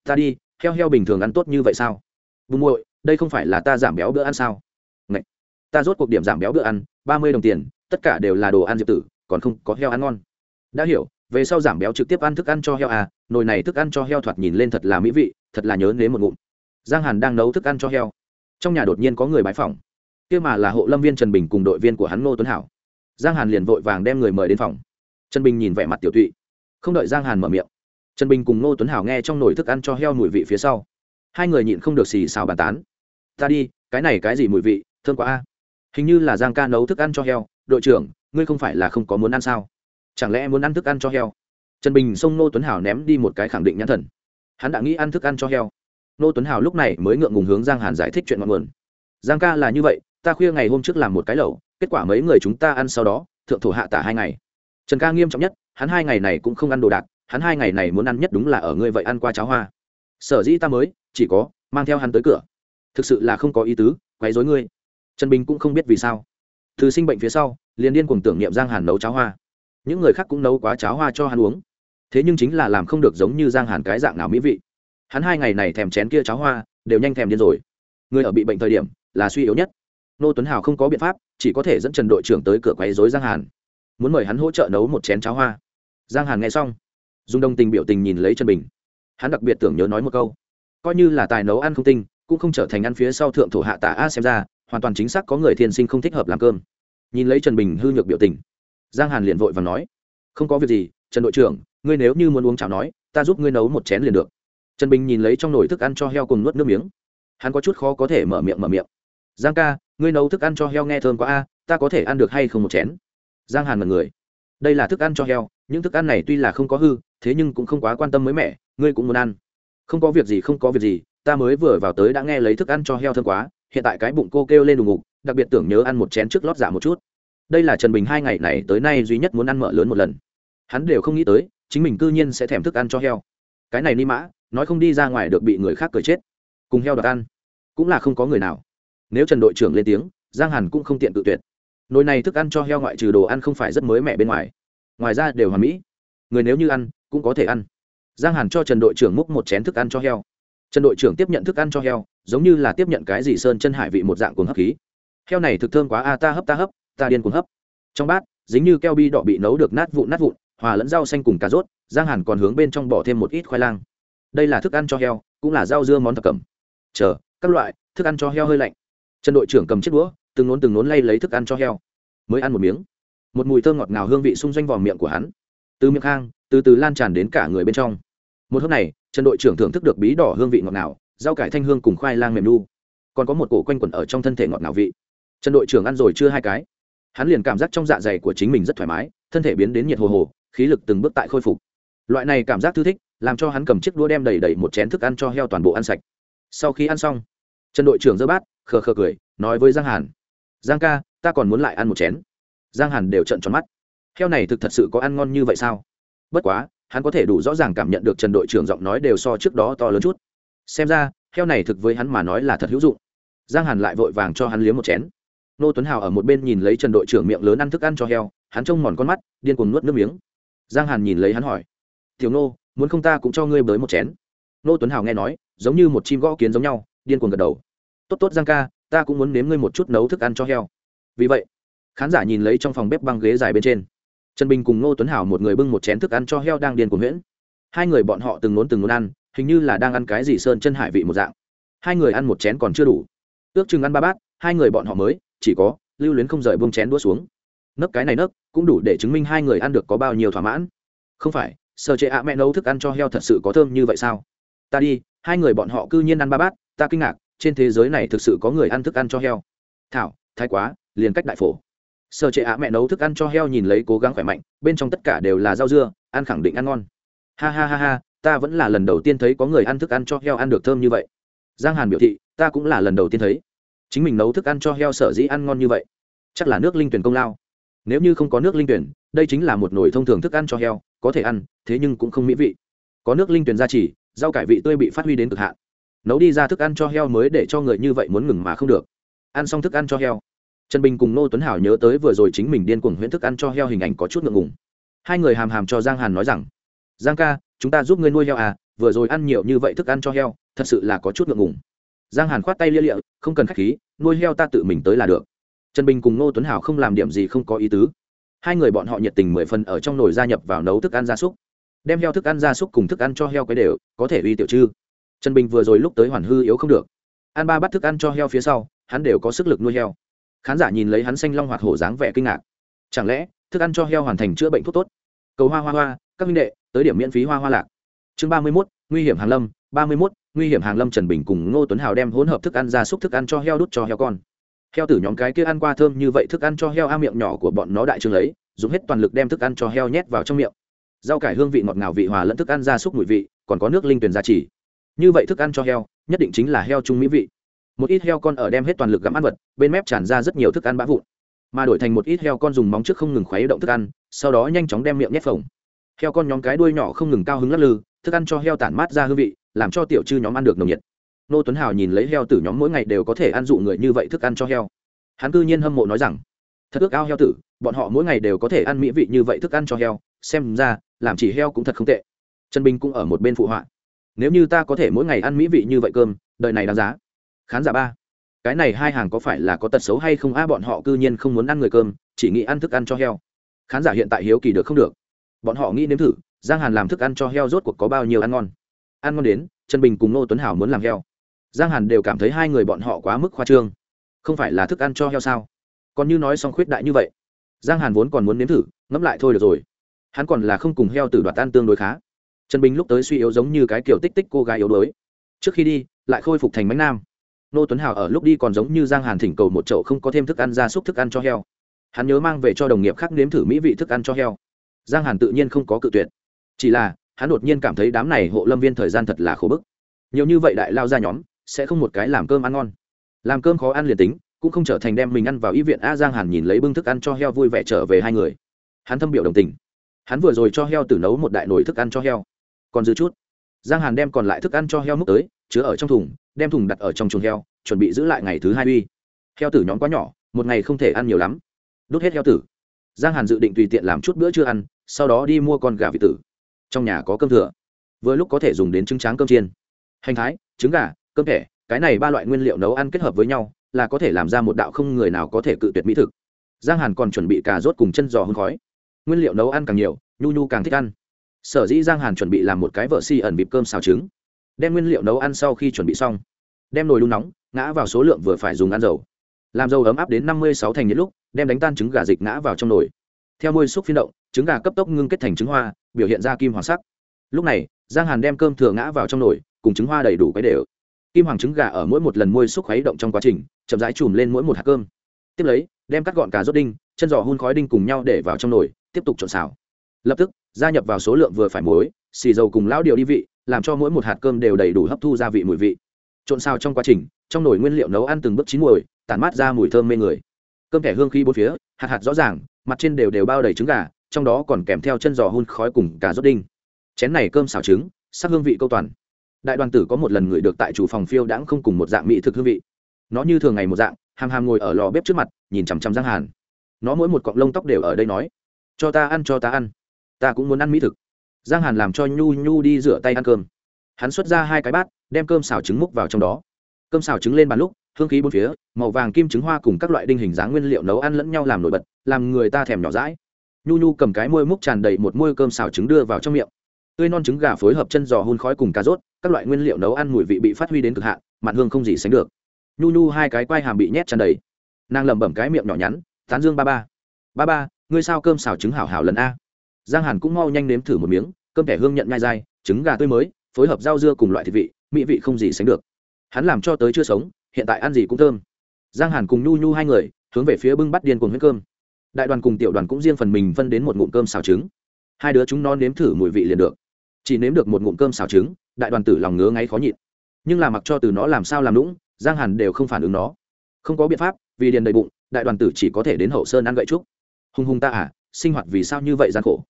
Ta đi heo heo bình thường ăn tốt như vậy sao? Bùn muội, đây không phải là ta giảm béo bữa ăn sao? Ngậy. ta rốt cuộc điểm giảm béo bữa ăn, ba mươi đồng tiền, tất cả đều là đồ ăn diệp tử, còn không có heo ăn ngon. Đã hiểu, về sau giảm béo trực tiếp ăn thức ăn cho heo à nồi này thức ăn cho heo thoạt nhìn lên thật là mỹ vị, thật là nhớ nếm một ngụm. Giang hàn đang nấu thức ăn cho heo. Trong nhà đột nhiên có người bái phòng kia mà là hộ lâm viên trần bình cùng đội viên của hắn ngô tuấn hảo. Giang hàn liền vội vàng đem người mời đến phòng. Trần bình nhìn vẻ mặt tiểu tụy. Không đợi giang hàn mở miệng trần bình cùng ngô tuấn hảo nghe trong nồi thức ăn cho heo mùi vị phía sau. Hai người nhịn không được xì xào bàn tán. Ta đi, cái này cái gì mùi vị thương quá a. Hình như là giang ca nấu thức ăn cho heo. Đội trưởng, ngươi không phải là không có muốn ăn sao? Chẳng lẽ muốn ăn thức ăn cho heo? Trần bình xông Ngô tuấn hảo ném đi một cái khẳng định nhãn thần. Hắn đã nghĩ ăn thức ăn cho heo. Ngô tuấn hảo lúc này mới ngượng ngùng hướng giang hàn giải thích chuyện ngọn nguồn. Giang ca là như vậy, ta khuya ngày hôm trước làm một cái lẩu, kết quả mấy người chúng ta ăn sau đó, thượng thổ hạ tả hai ngày. Trần ca nghiêm trọng nhất, hắn hai ngày này cũng không ăn đồ đạc hắn hai ngày này muốn ăn nhất đúng là ở ngươi vậy ăn qua cháo hoa. Sở dĩ ta mới, chỉ có, mang theo hắn tới cửa. Thực sự là không có ý tứ, quấy dối ngươi. Trần bình cũng không biết vì sao. Từ sinh bệnh phía sau, liền điên cuồng tưởng niệm giang hàn nấu cháo hoa. Những người khác cũng nấu quá cháo hoa cho hắn uống. Thế nhưng chính là làm không được giống như giang hàn cái dạng nào mỹ vị. Hắn hai ngày này thèm chén kia cháo hoa, đều nhanh thèm điên rồi. Người ở bị bệnh thời điểm, là suy yếu nhất. Nô tuấn hào không có biện pháp, chỉ có thể dẫn trần đội trưởng tới cửa quấy dối giang hàn. Muốn mời hắn hỗ trợ nấu một chén cháo hoa. Giang hàn nghe xong dùng đồng tình biểu tình nhìn lấy trần bình hắn đặc biệt tưởng nhớ nói một câu. Coi như là tài nấu ăn không tinh, cũng không trở thành ăn phía sau thượng thổ hạ tả a xem ra, hoàn toàn chính xác có người thiên sinh không thích hợp làm cơm. Nhìn lấy trần bình hư nhược biểu tình, giang hàn liền vội và nói, không có việc gì, trần đội trưởng, ngươi nếu như muốn uống cháo nói, ta giúp ngươi nấu một chén liền được. Trần bình nhìn lấy trong nồi thức ăn cho heo cùng nuốt nước miếng. Hắn có chút khó có thể mở miệng mở miệng. Giang ca, ngươi nấu thức ăn cho heo nghe thơm quá a, ta có thể ăn được hay không một chén? Giang hàn mật người đây là thức ăn cho heo, những thức ăn này tuy là không có hư thế nhưng cũng không quá quan tâm mới mẻ, ngươi cũng muốn ăn. Không có việc gì, không có việc gì, ta mới vừa vào tới đã nghe lấy thức ăn cho heo thơm quá, hiện tại cái bụng cô kêu lên đùng ngục, đặc biệt tưởng nhớ ăn một chén trước lót giả một chút. Đây là trần bình hai ngày này tới nay duy nhất muốn ăn mỡ lớn một lần. Hắn đều không nghĩ tới, chính mình cư nhiên sẽ thèm thức ăn cho heo. Cái này ni mã, nói không đi ra ngoài được bị người khác cười chết. Cùng heo đoạt ăn, cũng là không có người nào. Nếu trần đội trưởng lên tiếng, giang hàn cũng không tiện tự tuyệt. Nồi này thức ăn cho heo ngoại trừ đồ ăn không phải rất mới mẻ bên ngoài. Ngoài ra đều hoàn mỹ. Người nếu như ăn cũng có thể ăn. Giang hàn cho trần đội trưởng múc một chén thức ăn cho heo. Trần đội trưởng tiếp nhận thức ăn cho heo, giống như là tiếp nhận cái gì sơn chân hải vị một dạng cuồng hấp khí. Heo này thực thơm quá a, ta hấp ta hấp, ta điên cuồng hấp. Trong bát, dính như keo bi đỏ bị nấu được nát vụn nát vụn, hòa lẫn rau xanh cùng cà rốt, giang hàn còn hướng bên trong bỏ thêm một ít khoai lang. Đây là thức ăn cho heo, cũng là rau dưa món thập cẩm. Chờ, các loại, thức ăn cho heo hơi lạnh. Trần đội trưởng cầm chiếc đũa từng nốn từng nốn lay lấy thức ăn cho heo. Mới ăn một miếng. Một mùi thơm ngọt ngào hương vị xung doanh vào miệng của hắn. Từ miệng hang từ từ lan tràn đến cả người bên trong. Một hôm này, trần đội trưởng thưởng thức được bí đỏ hương vị ngọt ngào, rau cải thanh hương cùng khoai lang mềm nu. Còn có một cổ quanh quẩn ở trong thân thể ngọt ngào vị. Trần đội trưởng ăn rồi chưa hai cái? Hắn liền cảm giác trong dạ dày của chính mình rất thoải mái, thân thể biến đến nhiệt hồ hồ, khí lực từng bước tại khôi phục. Loại này cảm giác thư thích, làm cho hắn cầm chiếc đũa đem đầy đầy một chén thức ăn cho heo toàn bộ ăn sạch. Sau khi ăn xong, trần đội trưởng dơ bát, khờ khờ cười, nói với giang hàn, giang ca, ta còn muốn lại ăn một chén. Giang hàn đều trận tròn mắt. Heo này thực thật sự có ăn ngon như vậy sao? Bất quá, hắn có thể đủ rõ ràng cảm nhận được trần đội trưởng giọng nói đều so trước đó to lớn chút. Xem ra, heo này thực với hắn mà nói là thật hữu dụng. Giang hàn lại vội vàng cho hắn liếm một chén. Nô tuấn hào ở một bên nhìn lấy trần đội trưởng miệng lớn ăn thức ăn cho heo, hắn trông mòn con mắt, điên cuồng nuốt nước miếng. Giang hàn nhìn lấy hắn hỏi, tiểu nô, muốn không ta cũng cho ngươi bới một chén? Nô tuấn hào nghe nói, giống như một chim gõ kiến giống nhau, điên cuồng gật đầu. Tốt tốt, giang ca, ta cũng muốn nếm ngươi một chút nấu thức ăn cho heo. Vì vậy, khán giả nhìn lấy trong phòng bếp băng ghế dài bên trên trần bình cùng ngô tuấn hảo một người bưng một chén thức ăn cho heo đang điên cuồng huyễn. Hai người bọn họ từng nốn từng nốn ăn, hình như là đang ăn cái gì sơn chân hải vị một dạng. Hai người ăn một chén còn chưa đủ. Ước chừng ăn ba bát, hai người bọn họ mới, chỉ có lưu luyến không rời bông chén đũa xuống. Nấc cái này nấc, cũng đủ để chứng minh hai người ăn được có bao nhiêu thỏa mãn. Không phải sợ chế ạ mẹ nấu thức ăn cho heo thật sự có thơm như vậy sao? Ta đi, hai người bọn họ cư nhiên ăn ba bát, ta kinh ngạc, trên thế giới này thực sự có người ăn thức ăn cho heo. Thảo, thái quá, liền cách đại phổ sở chế ạ mẹ nấu thức ăn cho heo nhìn lấy cố gắng khỏe mạnh, bên trong tất cả đều là rau dưa, ăn khẳng định ăn ngon. Ha ha ha ha, ta vẫn là lần đầu tiên thấy có người ăn thức ăn cho heo ăn được thơm như vậy. Giang hàn biểu thị, ta cũng là lần đầu tiên thấy. Chính mình nấu thức ăn cho heo sở dĩ ăn ngon như vậy, chắc là nước linh tuyển công lao. Nếu như không có nước linh tuyển, đây chính là một nồi thông thường thức ăn cho heo, có thể ăn, thế nhưng cũng không mỹ vị. Có nước linh tuyển gia trì, rau cải vị tươi bị phát huy đến cực hạn. Nấu đi ra thức ăn cho heo mới để cho người như vậy muốn ngừng mà không được. Ăn xong thức ăn cho heo trần bình cùng nô tuấn hảo nhớ tới vừa rồi chính mình điên cuồng huyễn thức ăn cho heo hình ảnh có chút ngượng ngùng. Hai người hàm hàm cho giang hàn nói rằng, giang ca, chúng ta giúp ngươi nuôi heo à vừa rồi ăn nhiều như vậy thức ăn cho heo, thật sự là có chút ngượng ngùng. Giang hàn khoát tay lia lịa, không cần k h á c h khí, nuôi heo ta tự mình tới là được. Trần bình cùng nô tuấn hảo không làm điểm gì không có ý tứ. Hai người bọn họ nhiệt tình mười phần ở trong nồi gia nhập vào nấu thức ăn gia súc. Đem heo thức ăn gia súc cùng thức ăn cho heo cái đều, có thể uy tiểu chư. Trần bình vừa rồi lúc tới hoàn hư yếu không được. Ăn ba bát thức ăn cho heo phía sau, hắn đều có sức lực nuôi heo khán giả nhìn lấy hắn xanh long hoạt hổ dáng vẻ kinh ngạc. Chẳng lẽ, thức ăn cho heo hoàn thành chữa bệnh thuốc tốt? Cầu hoa hoa hoa, các minh đệ, tới điểm miễn phí hoa hoa lạc. Chương ba mươi mốt, nguy hiểm hàng lâm, ba mươi mốt, nguy hiểm hàng lâm trần bình cùng ngô tuấn hào đem hỗn hợp thức ăn ra xúc thức ăn cho heo đút cho heo con. Heo tử nhóm cái kia ăn qua thơm như vậy thức ăn cho heo a miệng nhỏ của bọn nó đại trương lấy, dùng hết toàn lực đem thức ăn cho heo nhét vào trong miệng. Rau cải hương vị ngọt ngào vị hòa lẫn thức ăn ra xúc mùi vị, còn có nước linh tuyền gia trì. Như vậy thức ăn cho heo, nhất định chính là heo trung mỹ vị một ít heo con ở đem hết toàn lực gặm ăn vật, bên mép tràn ra rất nhiều thức ăn bã vụn. Mà đổi thành một ít heo con dùng móng trước không ngừng khuấy động thức ăn, sau đó nhanh chóng đem miệng nhét phồng. Heo con nhóm cái đuôi nhỏ không ngừng cao hứng lắc lư, thức ăn cho heo tản mát ra hương vị, làm cho tiểu chư nhóm ăn được nồng nhiệt. Nô tuấn hào nhìn lấy heo tử nhóm mỗi ngày đều có thể ăn dụ người như vậy thức ăn cho heo. Hắn cư nhiên hâm mộ nói rằng, thật ước ao heo tử, bọn họ mỗi ngày đều có thể ăn mỹ vị như vậy thức ăn cho heo, xem ra, làm chỉ heo cũng thật không tệ. Trần bình cũng ở một bên phụ họa, nếu như ta có thể mỗi ngày ăn mỹ vị như vậy cơm đợi này đáng giá khán giả ba. Cái này hai hàng có phải là có tật xấu hay không? A bọn họ cư nhiên không muốn ăn người cơm, chỉ nghĩ ăn thức ăn cho heo. Khán giả hiện tại hiếu kỳ được không được. Bọn họ nghĩ nếm thử, giang hàn làm thức ăn cho heo rốt cuộc có bao nhiêu ăn ngon. Ăn ngon đến, trần bình cùng nô tuấn hảo muốn làm heo. Giang hàn đều cảm thấy hai người bọn họ quá mức khoa trương. Không phải là thức ăn cho heo sao? Còn như nói xong khuyết đại như vậy, giang hàn vốn còn muốn nếm thử, ngẫm lại thôi được rồi. Hắn còn là không cùng heo từ đoạt ăn tương đối khá. Trần bình lúc tới suy yếu giống như cái kiểu tích tích cô gái yếu đuối. Trước khi đi, lại khôi phục thành mánh nam nô tuấn hào ở lúc đi còn giống như giang hàn thỉnh cầu một chậu không có thêm thức ăn ra súc thức ăn cho heo. Hắn nhớ mang về cho đồng nghiệp khác nếm thử mỹ vị thức ăn cho heo. Giang hàn tự nhiên không có cự tuyệt. Chỉ là, hắn đột nhiên cảm thấy đám này hộ lâm viên thời gian thật là khổ bức. Nhiều như vậy đại lao ra nhóm, sẽ không một cái làm cơm ăn ngon. Làm cơm khó ăn liền tính, cũng không trở thành đem mình ăn vào y viện. A giang hàn nhìn lấy bưng thức ăn cho heo vui vẻ trở về hai người. Hắn thâm biểu đồng tình. Hắn vừa rồi cho heo tử nấu một đại nồi thức ăn cho heo. Còn dư chút. Giang hàn đem còn lại thức ăn cho heo múc tới, chứa ở trong thùng đem thùng đặt ở trong chuồng heo, chuẩn bị giữ lại ngày thứ hai uy. Heo tử nhóm quá nhỏ, một ngày không thể ăn nhiều lắm. Đốt hết heo tử. Giang hàn dự định tùy tiện làm chút bữa chưa ăn, sau đó đi mua con gà vị tử. Trong nhà có cơm thừa. Vừa lúc có thể dùng đến trứng tráng cơm chiên. Hành thái, trứng gà, cơm thẻ, cái này ba loại nguyên liệu nấu ăn kết hợp với nhau, là có thể làm ra một đạo không người nào có thể cự tuyệt mỹ thực. Giang hàn còn chuẩn bị cà rốt cùng chân giò hương khói. Nguyên liệu nấu ăn càng nhiều, nhu nhu càng thích ăn. Sở dĩ giang hàn chuẩn bị làm một cái vợ si ẩn bịp cơm xào trứng đem nguyên liệu nấu ăn sau khi chuẩn bị xong. Đem nồi đun nóng, ngã vào số lượng vừa phải dùng ăn dầu. Làm dầu ấm áp đến năm mươi sáu thành nhiệt lúc, đem đánh tan trứng gà dịch ngã vào trong nồi. Theo môi xúc phiên động, trứng gà cấp tốc ngưng kết thành trứng hoa, biểu hiện ra kim hoàng sắc. Lúc này, giang hàn đem cơm thừa ngã vào trong nồi, cùng trứng hoa đầy đủ cái đều. Kim hoàng trứng gà ở mỗi một lần môi xúc khuấy động trong quá trình, chậm rãi chùm lên mỗi một hạt cơm. Tiếp lấy, đem cắt gọn cà rốt đinh, chân giò hun khói đinh cùng nhau để vào trong nồi, tiếp tục trộn xào. Lập tức, gia nhập vào số lượng vừa phải muối, xì dầu cùng lão điều đi vị làm cho mỗi một hạt cơm đều đầy đủ hấp thu gia vị mùi vị. Trộn xào trong quá trình, trong nồi nguyên liệu nấu ăn từng bước chín mùi, tản mát ra mùi thơm mê người. Cơm thẻ hương khí bốn phía, hạt hạt rõ ràng, mặt trên đều đều bao đầy trứng gà, trong đó còn kèm theo chân giò hun khói cùng cả rốt đinh. Chén này cơm xào trứng, sắc hương vị câu toàn. Đại đoàn tử có một lần ngửi được tại chủ phòng phiêu đãng không cùng một dạng mỹ thực hương vị. Nó như thường ngày một dạng, hàm hàm ngồi ở lò bếp trước mặt, nhìn chằm chằm giang hàn. Nó mỗi một cọng lông tóc đều ở đây nói, cho ta ăn, cho ta ăn. Ta cũng muốn ăn mỹ thực giang hàn làm cho nhu nhu đi rửa tay ăn cơm. Hắn xuất ra hai cái bát, đem cơm xào trứng múc vào trong đó. Cơm xào trứng lên bàn lúc, hương khí bốn phía, màu vàng, kim, trứng hoa cùng các loại đinh hình dáng nguyên liệu nấu ăn lẫn nhau làm nổi bật, làm người ta thèm nhỏ rãi nhu nhu cầm cái môi múc tràn đầy một môi cơm xào trứng đưa vào trong miệng. Tươi non trứng gà phối hợp chân giò hun khói cùng cà rốt, các loại nguyên liệu nấu ăn mùi vị bị phát huy đến cực hạn, mặn hương không gì sánh được. Nhu nhu hai cái quai hàm bị nhét tràn đầy. Nàng lẩm bẩm cái miệng nhỏ nhắn, tán dương ba ba. Ba ba, ngươi sao cơm xào trứng hảo hảo lần a? Giang hàn cũng mau nhanh nếm thử một miếng, cơm thẻ hương nhận ngai dai, trứng gà tươi mới, phối hợp rau dưa cùng loại thịt vị, mỹ vị không gì sánh được. Hắn làm cho tới chưa sống, hiện tại ăn gì cũng thơm. Giang hàn cùng nhu nhu hai người, hướng về phía bưng bắt điên cùng huyết cơm. Đại đoàn cùng tiểu đoàn cũng riêng phần mình phân đến một ngụm cơm xào trứng. Hai đứa chúng nó nếm thử mùi vị liền được. Chỉ nếm được một ngụm cơm xào trứng, đại đoàn tử lòng ngứa ngáy khó nhịn. Nhưng là mặc cho từ nó làm sao làm lũng giang hàn đều không phản ứng nó. Không có biện pháp, vì điền đầy bụng, đại đoàn tử chỉ có thể đến hậu sơn ăn gậy trúc. Hùng hùng ta à sinh hoạt vì sao như vậy gian khổ?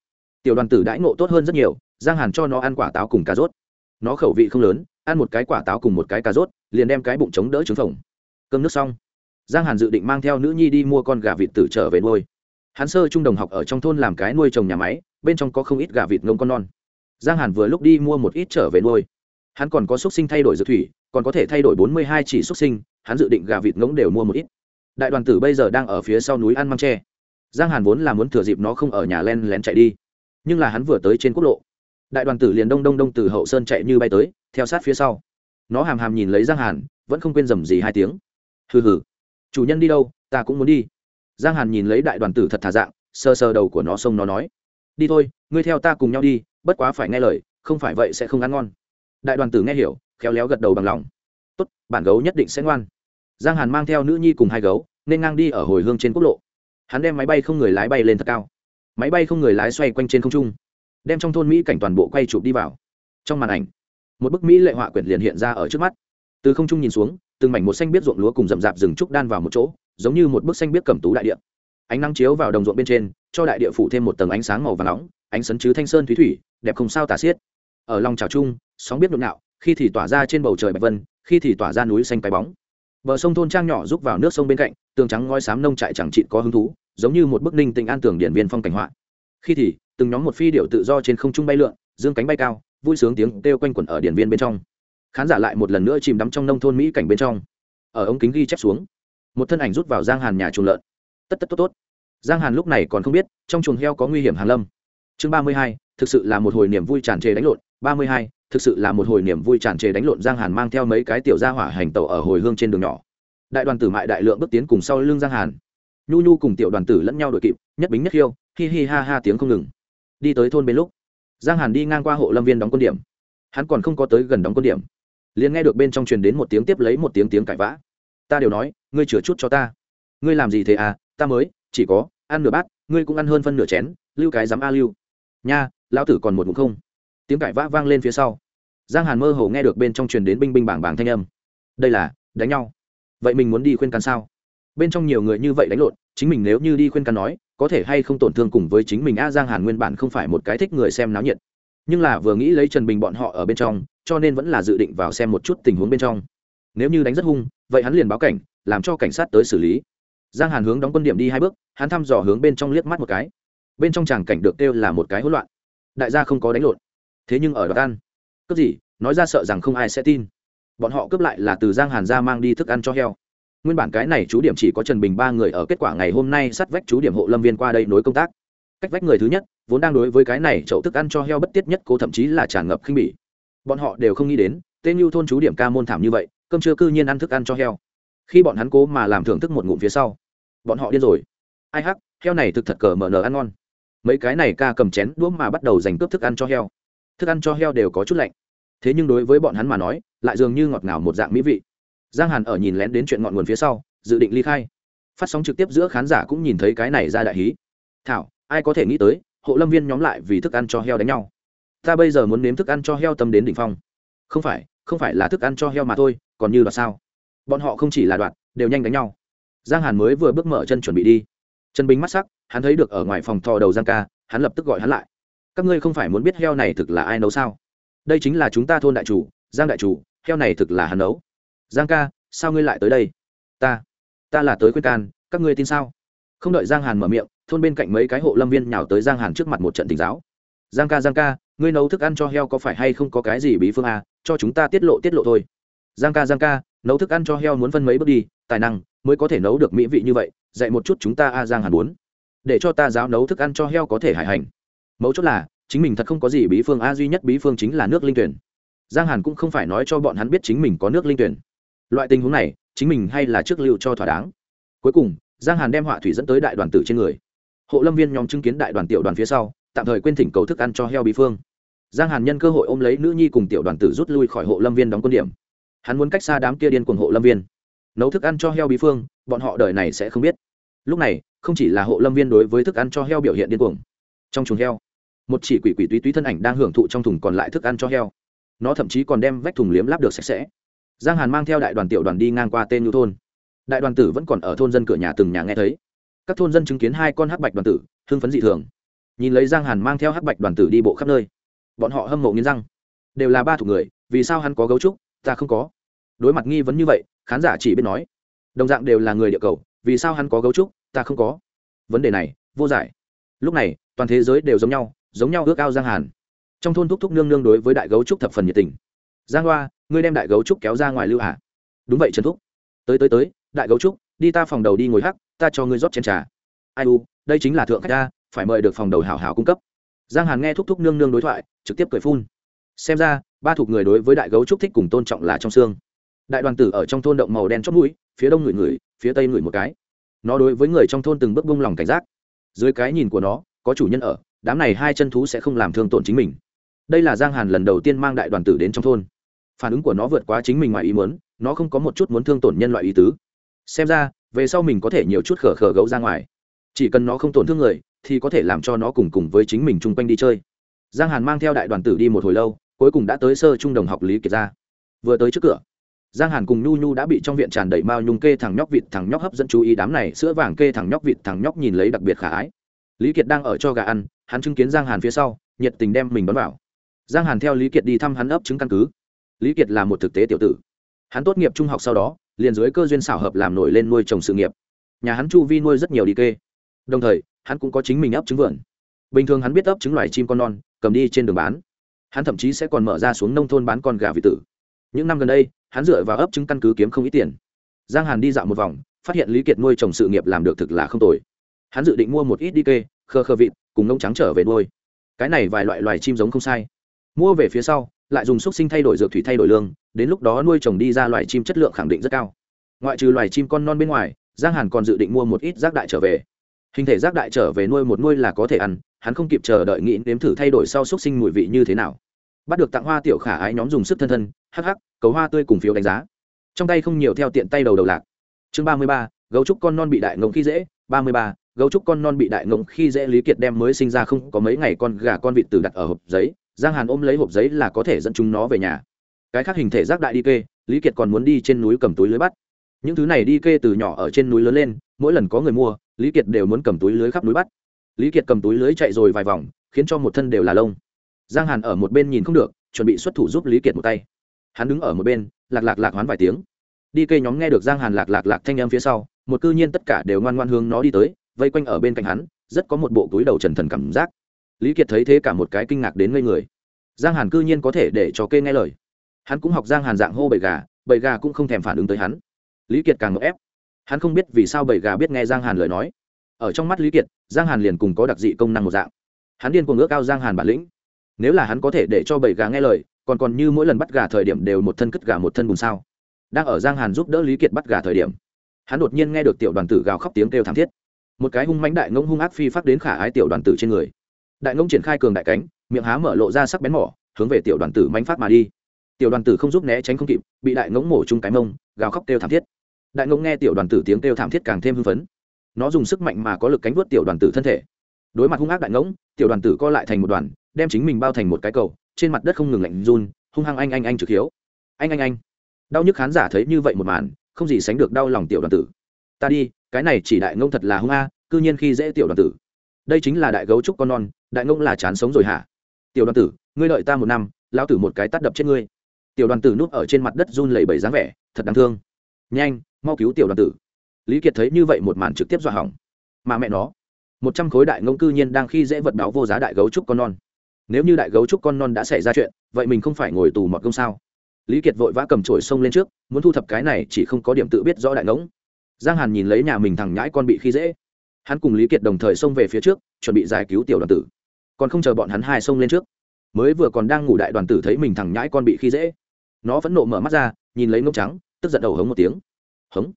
Tiểu đoàn tử đãi ngộ tốt hơn rất nhiều, giang hàn cho nó ăn quả táo cùng cà rốt. Nó khẩu vị không lớn, ăn một cái quả táo cùng một cái cà rốt, liền đem cái bụng chống đỡ trứng phồng. Cơm nước xong, giang hàn dự định mang theo nữ nhi đi mua con gà vịt tử trở về nuôi. Hắn sơ trung đồng học ở trong thôn làm cái nuôi trồng nhà máy, bên trong có không ít gà vịt ngông con non. Giang hàn vừa lúc đi mua một ít trở về nuôi. Hắn còn có xúc sinh thay đổi dược thủy, còn có thể thay đổi bốn mươi hai chỉ xúc sinh, hắn dự định gà vịt ngỗng đều mua một ít. Đại đoàn tử bây giờ đang ở phía sau núi ăn măng tre. Giang hàn vốn là muốn thừa dịp nó không ở nhà len lén chạy đi nhưng là hắn vừa tới trên quốc lộ. Đại đoàn tử liền đông đông đông từ hậu sơn chạy như bay tới, theo sát phía sau. Nó hàm hàm nhìn lấy giang hàn, vẫn không quên dầm gì hai tiếng. Hừ hừ. Chủ nhân đi đâu, ta cũng muốn đi. Giang hàn nhìn lấy đại đoàn tử thật thà dạng, sờ sờ đầu của nó xông nó nói. Đi thôi, ngươi theo ta cùng nhau đi, bất quá phải nghe lời, không phải vậy sẽ không ăn ngon. Đại đoàn tử nghe hiểu, khéo léo gật đầu bằng lòng. Tốt, bản gấu nhất định sẽ ngoan. Giang hàn mang theo nữ nhi cùng hai gấu, nên ngang đi ở hồi hương trên quốc lộ. Hắn đem máy bay không người lái bay lên thật cao máy bay không người lái xoay quanh trên không trung, đem trong thôn mỹ cảnh toàn bộ quay chụp đi vào. Trong màn ảnh, một bức mỹ lệ họa quyển liền hiện ra ở trước mắt. Từ không trung nhìn xuống, từng mảnh một xanh biết ruộng lúa cùng rậm rạp rừng trúc đan vào một chỗ, giống như một bức xanh biết cầm tú đại địa. Ánh nắng chiếu vào đồng ruộng bên trên, cho đại địa phủ thêm một tầng ánh sáng màu và nóng, ánh sấn chứ thanh sơn thúy thủy, đẹp không sao tả xiết. Ở lòng trào trung, sóng biết nhộn nhạo khi thì tỏa ra trên bầu trời bạch vân, khi thì tỏa ra núi xanh cái bóng. Bờ sông thôn trang nhỏ rút vào nước sông bên cạnh, tường trắng ngói xám nông trại chẳng chịt có hứng thú giống như một bức ninh tình an tưởng điện viên phong cảnh họa. Khi thì, từng nhóm một phi điệu tự do trên không trung bay lượn, dương cánh bay cao, vui sướng tiếng kêu quanh quẩn ở điện viên bên trong. Khán giả lại một lần nữa chìm đắm trong nông thôn mỹ cảnh bên trong. Ở ống kính ghi chép xuống, một thân ảnh rút vào giang hàn nhà chuồng lợn. Tất tất, tốt tốt. Giang hàn lúc này còn không biết, trong chuồng heo có nguy hiểm hàn lâm. Chương ba mươi hai, thực sự là một hồi niềm vui tràn trề đánh lộn. Ba mươi hai, thực sự là một hồi niềm vui tràn trề đánh lộn. Giang hàn mang theo mấy cái tiểu gia hỏa hành tàu ở hồi hương trên đường nhỏ. Đại đoàn tử mại đại lượng bước tiến cùng sau lưng giang hàn nhu nhu cùng tiểu đoàn tử lẫn nhau đội kịp, nhất bính nhất khiêu, hi hi ha ha tiếng không ngừng. Đi tới thôn bên lúc, giang hàn đi ngang qua hộ lâm viên đóng quân điểm. Hắn còn không có tới gần đóng quân điểm, liền nghe được bên trong truyền đến một tiếng tiếp lấy một tiếng tiếng cãi vã. Ta đều nói, ngươi chừa chút cho ta. Ngươi làm gì thế à ta mới, chỉ có ăn nửa bát, ngươi cũng ăn hơn phân nửa chén, lưu cái dám a lưu. Nha, lão tử còn một ngụm không. Tiếng cãi vã vang lên phía sau. Giang hàn mơ hồ nghe được bên trong truyền đến binh binh bảng bảng thanh âm. Đây là, đánh nhau. Vậy mình muốn đi khuyên can sao? Bên trong nhiều người như vậy đánh lộn, chính mình nếu như đi khuyên can nói, có thể hay không tổn thương cùng với chính mình a giang hàn nguyên bản không phải một cái thích người xem náo nhiệt. Nhưng là vừa nghĩ lấy trần bình bọn họ ở bên trong, cho nên vẫn là dự định vào xem một chút tình huống bên trong. Nếu như đánh rất hung, vậy hắn liền báo cảnh, làm cho cảnh sát tới xử lý. Giang hàn hướng đóng quân điểm đi hai bước, hắn thăm dò hướng bên trong liếc mắt một cái. Bên trong tràng cảnh được kêu là một cái hỗn loạn. Đại gia không có đánh lộn. Thế nhưng ở đó ăn. Cướp gì? Nói ra sợ rằng không ai sẽ tin. Bọn họ cướp lại là từ giang hàn ra mang đi thức ăn cho heo nguyên bản cái này chú điểm chỉ có trần bình ba người ở kết quả ngày hôm nay sát vách chú điểm hộ lâm viên qua đây nối công tác. Cách vách người thứ nhất, vốn đang đối với cái này chậu thức ăn cho heo bất tiết nhất cố thậm chí là tràn ngập khinh bỉ. Bọn họ đều không nghĩ đến, tên như thôn chú điểm ca môn thảm như vậy, cơm chưa cư nhiên ăn thức ăn cho heo. Khi bọn hắn cố mà làm thưởng thức một ngụm phía sau, bọn họ điên rồi. Ai hắc, heo này thực thật cờ mở nở ăn ngon. Mấy cái này ca cầm chén đũa mà bắt đầu giành cướp thức ăn cho heo. Thức ăn cho heo đều có chút lạnh. Thế nhưng đối với bọn hắn mà nói, lại dường như ngọt ngào một dạng mỹ vị giang hàn ở nhìn lén đến chuyện ngọn nguồn phía sau, dự định ly khai. Phát sóng trực tiếp giữa khán giả cũng nhìn thấy cái này ra đại hí. Thảo, ai có thể nghĩ tới, hộ lâm viên nhóm lại vì thức ăn cho heo đánh nhau. Ta bây giờ muốn nếm thức ăn cho heo tâm đến đỉnh phong. Không phải không phải là thức ăn cho heo mà thôi, còn như đoạt sao? Bọn họ không chỉ là đoạt đều nhanh đánh nhau. Giang hàn mới vừa bước mở chân chuẩn bị đi. Trần bình mắt sắc, hắn thấy được ở ngoài phòng thò đầu giang ca, hắn lập tức gọi hắn lại. Các ngươi không phải muốn biết heo này thực là ai nấu sao? Đây chính là chúng ta thôn đại chủ, giang đại chủ, heo này thực là hắn nấu giang ca, sao ngươi lại tới đây? Ta ta là tới khuyên can, các ngươi tin sao? Không đợi giang hàn mở miệng, thôn bên cạnh mấy cái hộ lâm viên nhào tới giang hàn trước mặt một trận tình giáo. Giang ca giang ca, ngươi nấu thức ăn cho heo có phải hay không có cái gì bí phương à? Cho chúng ta tiết lộ tiết lộ thôi. Giang ca giang ca, nấu thức ăn cho heo muốn phân mấy bước đi, tài năng mới có thể nấu được mỹ vị như vậy, dạy một chút chúng ta a, giang hàn muốn. Để cho ta giáo nấu thức ăn cho heo có thể hải hành. Mấu chốt là, chính mình thật không có gì bí phương a, duy nhất bí phương chính là nước linh tuyển. Giang hàn cũng không phải nói cho bọn hắn biết chính mình có nước linh tuyển loại tình huống này, chính mình hay là trước lưu cho thỏa đáng. Cuối cùng, giang hàn đem họa thủy dẫn tới đại đoàn tử trên người. Hộ lâm viên nhóm chứng kiến đại đoàn tiểu đoàn phía sau, tạm thời quên thỉnh cầu thức ăn cho heo bí phương. Giang hàn nhân cơ hội ôm lấy nữ nhi cùng tiểu đoàn tử rút lui khỏi hộ lâm viên đóng quân điểm. Hắn muốn cách xa đám kia điên cuồng hộ lâm viên. Nấu thức ăn cho heo bí phương, bọn họ đời này sẽ không biết. Lúc này, không chỉ là hộ lâm viên đối với thức ăn cho heo biểu hiện điên cuồng. Trong chuồng heo, một chỉ quỷ quỷ túy túy thân ảnh đang hưởng thụ trong thùng còn lại thức ăn cho heo. Nó thậm chí còn đem vách thùng liếm láp được sạch sẽ giang hàn mang theo đại đoàn tiểu đoàn đi ngang qua tên nhu thôn. Đại đoàn tử vẫn còn ở thôn dân cửa nhà từng nhà nghe thấy. Các thôn dân chứng kiến hai con hắc bạch đoàn tử, hưng phấn dị thường. Nhìn lấy giang hàn mang theo hắc bạch đoàn tử đi bộ khắp nơi, bọn họ hâm mộ nghiến răng. Đều là ba thuộc người, vì sao hắn có gấu trúc, ta không có? Đối mặt nghi vấn như vậy, khán giả chỉ biết nói, đồng dạng đều là người địa cầu, vì sao hắn có gấu trúc, ta không có? Vấn đề này, vô giải. Lúc này, toàn thế giới đều giống nhau giống nhau ước ao giang hàn. Trong thôn thúc thúc nương nương đối với đại gấu trúc thập phần nhiệt tình giang hoa, ngươi đem đại gấu trúc kéo ra ngoài lưu hạ đúng vậy, trần thúc. Tới tới tới, đại gấu trúc, đi ta phòng đầu đi ngồi hắc, ta cho ngươi rót chén trà. Ai u, đây chính là thượng khách ta, phải mời được phòng đầu hảo hảo cung cấp. Giang hàn nghe thúc thúc nương nương đối thoại, trực tiếp cười phun. Xem ra, ba thuộc người đối với đại gấu trúc thích cùng tôn trọng là trong xương. Đại đoàn tử ở trong thôn động màu đen chót mũi, phía đông ngửi ngửi, phía tây ngửi một cái. Nó đối với người trong thôn từng bước bung lòng cảnh giác. Dưới cái nhìn của nó, có chủ nhân ở, đám này hai chân thú sẽ không làm thương tổn chính mình. Đây là giang hàn lần đầu tiên mang đại đoàn tử đến trong thôn phản ứng của nó vượt quá chính mình ngoài ý muốn, nó không có một chút muốn thương tổn nhân loại ý tứ. Xem ra, về sau mình có thể nhiều chút khở khở gấu ra ngoài. Chỉ cần nó không tổn thương người, thì có thể làm cho nó cùng cùng với chính mình chung quanh đi chơi. Giang hàn mang theo đại đoàn tử đi một hồi lâu, cuối cùng đã tới sơ trung đồng học lý kiệt ra vừa tới trước cửa, giang hàn cùng nhu nhu đã bị trong viện tràn đầy mao nhung kê thằng nhóc vịt thằng nhóc hấp dẫn chú ý đám này sữa vàng kê thằng nhóc vịt thằng nhóc nhìn lấy đặc biệt khả ái. Lý kiệt đang ở cho gà ăn, hắn chứng kiến giang hàn phía sau, nhiệt tình đem mình đón vào. Giang hàn theo lý kiệt đi thăm hắn ấp chứng căn cứ lý kiệt là một thực tế tiểu tử. Hắn tốt nghiệp trung học sau đó, liền dưới cơ duyên xảo hợp làm nổi lên nuôi trồng sự nghiệp. Nhà hắn chu vi nuôi rất nhiều đi kê. Đồng thời, hắn cũng có chính mình ấp trứng vườn. Bình thường hắn biết ấp trứng loài chim con non, cầm đi trên đường bán. Hắn thậm chí sẽ còn mở ra xuống nông thôn bán con gà vị tử. Những năm gần đây, hắn dựa vào ấp trứng căn cứ kiếm không ít tiền. Giang hàn đi dạo một vòng, phát hiện lý kiệt nuôi trồng sự nghiệp làm được thực là không tồi. Hắn dự định mua một ít đi kê khơ khơ vịt, cùng nông trắng trở về nuôi. Cái này vài loại loài chim giống không sai. Mua về phía sau lại dùng xúc sinh thay đổi dược thủy thay đổi lương, đến lúc đó nuôi trồng đi ra loài chim chất lượng khẳng định rất cao. Ngoại trừ loài chim con non bên ngoài, giang hàn còn dự định mua một ít rác đại trở về. Hình thể rác đại trở về nuôi một nuôi là có thể ăn, hắn không kịp chờ đợi nghĩ nếm thử thay đổi sau xúc sinh mùi vị như thế nào. Bắt được tặng hoa tiểu khả ái nhóm dùng sức thân thân, hắc hắc, cầu hoa tươi cùng phiếu đánh giá. Trong tay không nhiều theo tiện tay đầu đầu lạc. Chương ba mươi ba, gấu trúc con non bị đại ngông khi dễ, ba mươi ba, gấu trúc con non bị đại ngông khi dễ lý kiệt đem mới sinh ra không có mấy ngày con gà con vịt tử đặt ở hộp giấy giang hàn ôm lấy hộp giấy là có thể dẫn chúng nó về nhà. Cái khác hình thể rác đại đi kê, lý kiệt còn muốn đi trên núi cầm túi lưới bắt. Những thứ này đi kê từ nhỏ ở trên núi lớn lên, mỗi lần có người mua, lý kiệt đều muốn cầm túi lưới khắp núi bắt. Lý kiệt cầm túi lưới chạy rồi vài vòng, khiến cho một thân đều là lông. Giang hàn ở một bên nhìn không được, chuẩn bị xuất thủ giúp lý kiệt một tay. Hắn đứng ở một bên, lạc lạc lạc hoán vài tiếng. Đi kê nhóm nghe được giang hàn lạc lạc lạc thanh em phía sau, một cư nhiên tất cả đều ngoan ngoan hướng nó đi tới, vây quanh ở bên cạnh hắn, rất có một bộ túi đầu trần thần cảm giác lý kiệt thấy thế cả một cái kinh ngạc đến ngây người. Giang hàn cư nhiên có thể để cho kê nghe lời. Hắn cũng học giang hàn dạng hô bầy gà bầy gà cũng không thèm phản ứng tới hắn. Lý kiệt càng ngộ ép. Hắn không biết vì sao bầy gà biết nghe giang hàn lời nói. Ở trong mắt lý kiệt, giang hàn liền cùng có đặc dị công năng một dạng. Hắn điên cuồng ước cao giang hàn bản lĩnh. Nếu là hắn có thể để cho bầy gà nghe lời, còn còn như mỗi lần bắt gà thời điểm đều một thân cất gà một thân bùn sao. Đang ở giang hàn giúp đỡ lý kiệt bắt gà thời điểm, hắn đột nhiên nghe được tiểu đoàn tử gào khóc tiếng kêu thảm thiết. Một cái hung mãnh đại ngông hung ác phi phát đến khả ái tiểu đoàn tử trên người đại ngông triển khai cường đại cánh, miệng há mở lộ ra sắc bén mỏ, hướng về tiểu đoàn tử mánh phát mà đi. Tiểu đoàn tử không giúp né tránh không kịp, bị đại ngỗng mổ chung cái mông, gào khóc kêu thảm thiết. Đại ngỗng nghe tiểu đoàn tử tiếng kêu thảm thiết càng thêm hưng phấn. Nó dùng sức mạnh mà có lực cánh vớt tiểu đoàn tử thân thể. Đối mặt hung ác đại ngỗng tiểu đoàn tử co lại thành một đoàn, đem chính mình bao thành một cái cầu, trên mặt đất không ngừng lạnh run, hung hăng anh anh anh trực hiếu. Anh anh anh. Đau nhức khán giả thấy như vậy một màn, không gì sánh được đau lòng tiểu đoàn tử. Ta đi, cái này chỉ đại ngông thật là hung a, cư nhiên khi dễ tiểu đoàn tử đây chính là đại gấu trúc con non, đại ngông là chán sống rồi hả? Tiểu đoàn tử, ngươi đợi ta một năm lao tử một cái tắt đập chết ngươi. Tiểu đoàn tử núp ở trên mặt đất run lẩy bẩy dáng vẻ, thật đáng thương. Nhanh, mau cứu tiểu đoàn tử. Lý kiệt thấy như vậy một màn trực tiếp dọa hỏng. Mà mẹ nó, một trăm khối đại ngông cư nhiên đang khi dễ vật báo vô giá đại gấu trúc con non. Nếu như đại gấu trúc con non đã xảy ra chuyện, vậy mình không phải ngồi tù mọt công sao? Lý kiệt vội vã cầm trổi sông lên trước, muốn thu thập cái này chỉ không có điểm tự biết rõ đại ngỗng. Giang hàn nhìn lấy nhà mình thằng nhãi con bị khi dễ hắn cùng lý kiệt đồng thời xông về phía trước, chuẩn bị giải cứu tiểu đoàn tử. Còn không chờ bọn hắn hai xông lên trước, mới vừa còn đang ngủ đại đoàn tử thấy mình thằng nhãi con bị khi dễ. Nó vẫn nộ mở mắt ra, nhìn lấy ngông trắng, tức giận đầu hống một tiếng. Hống.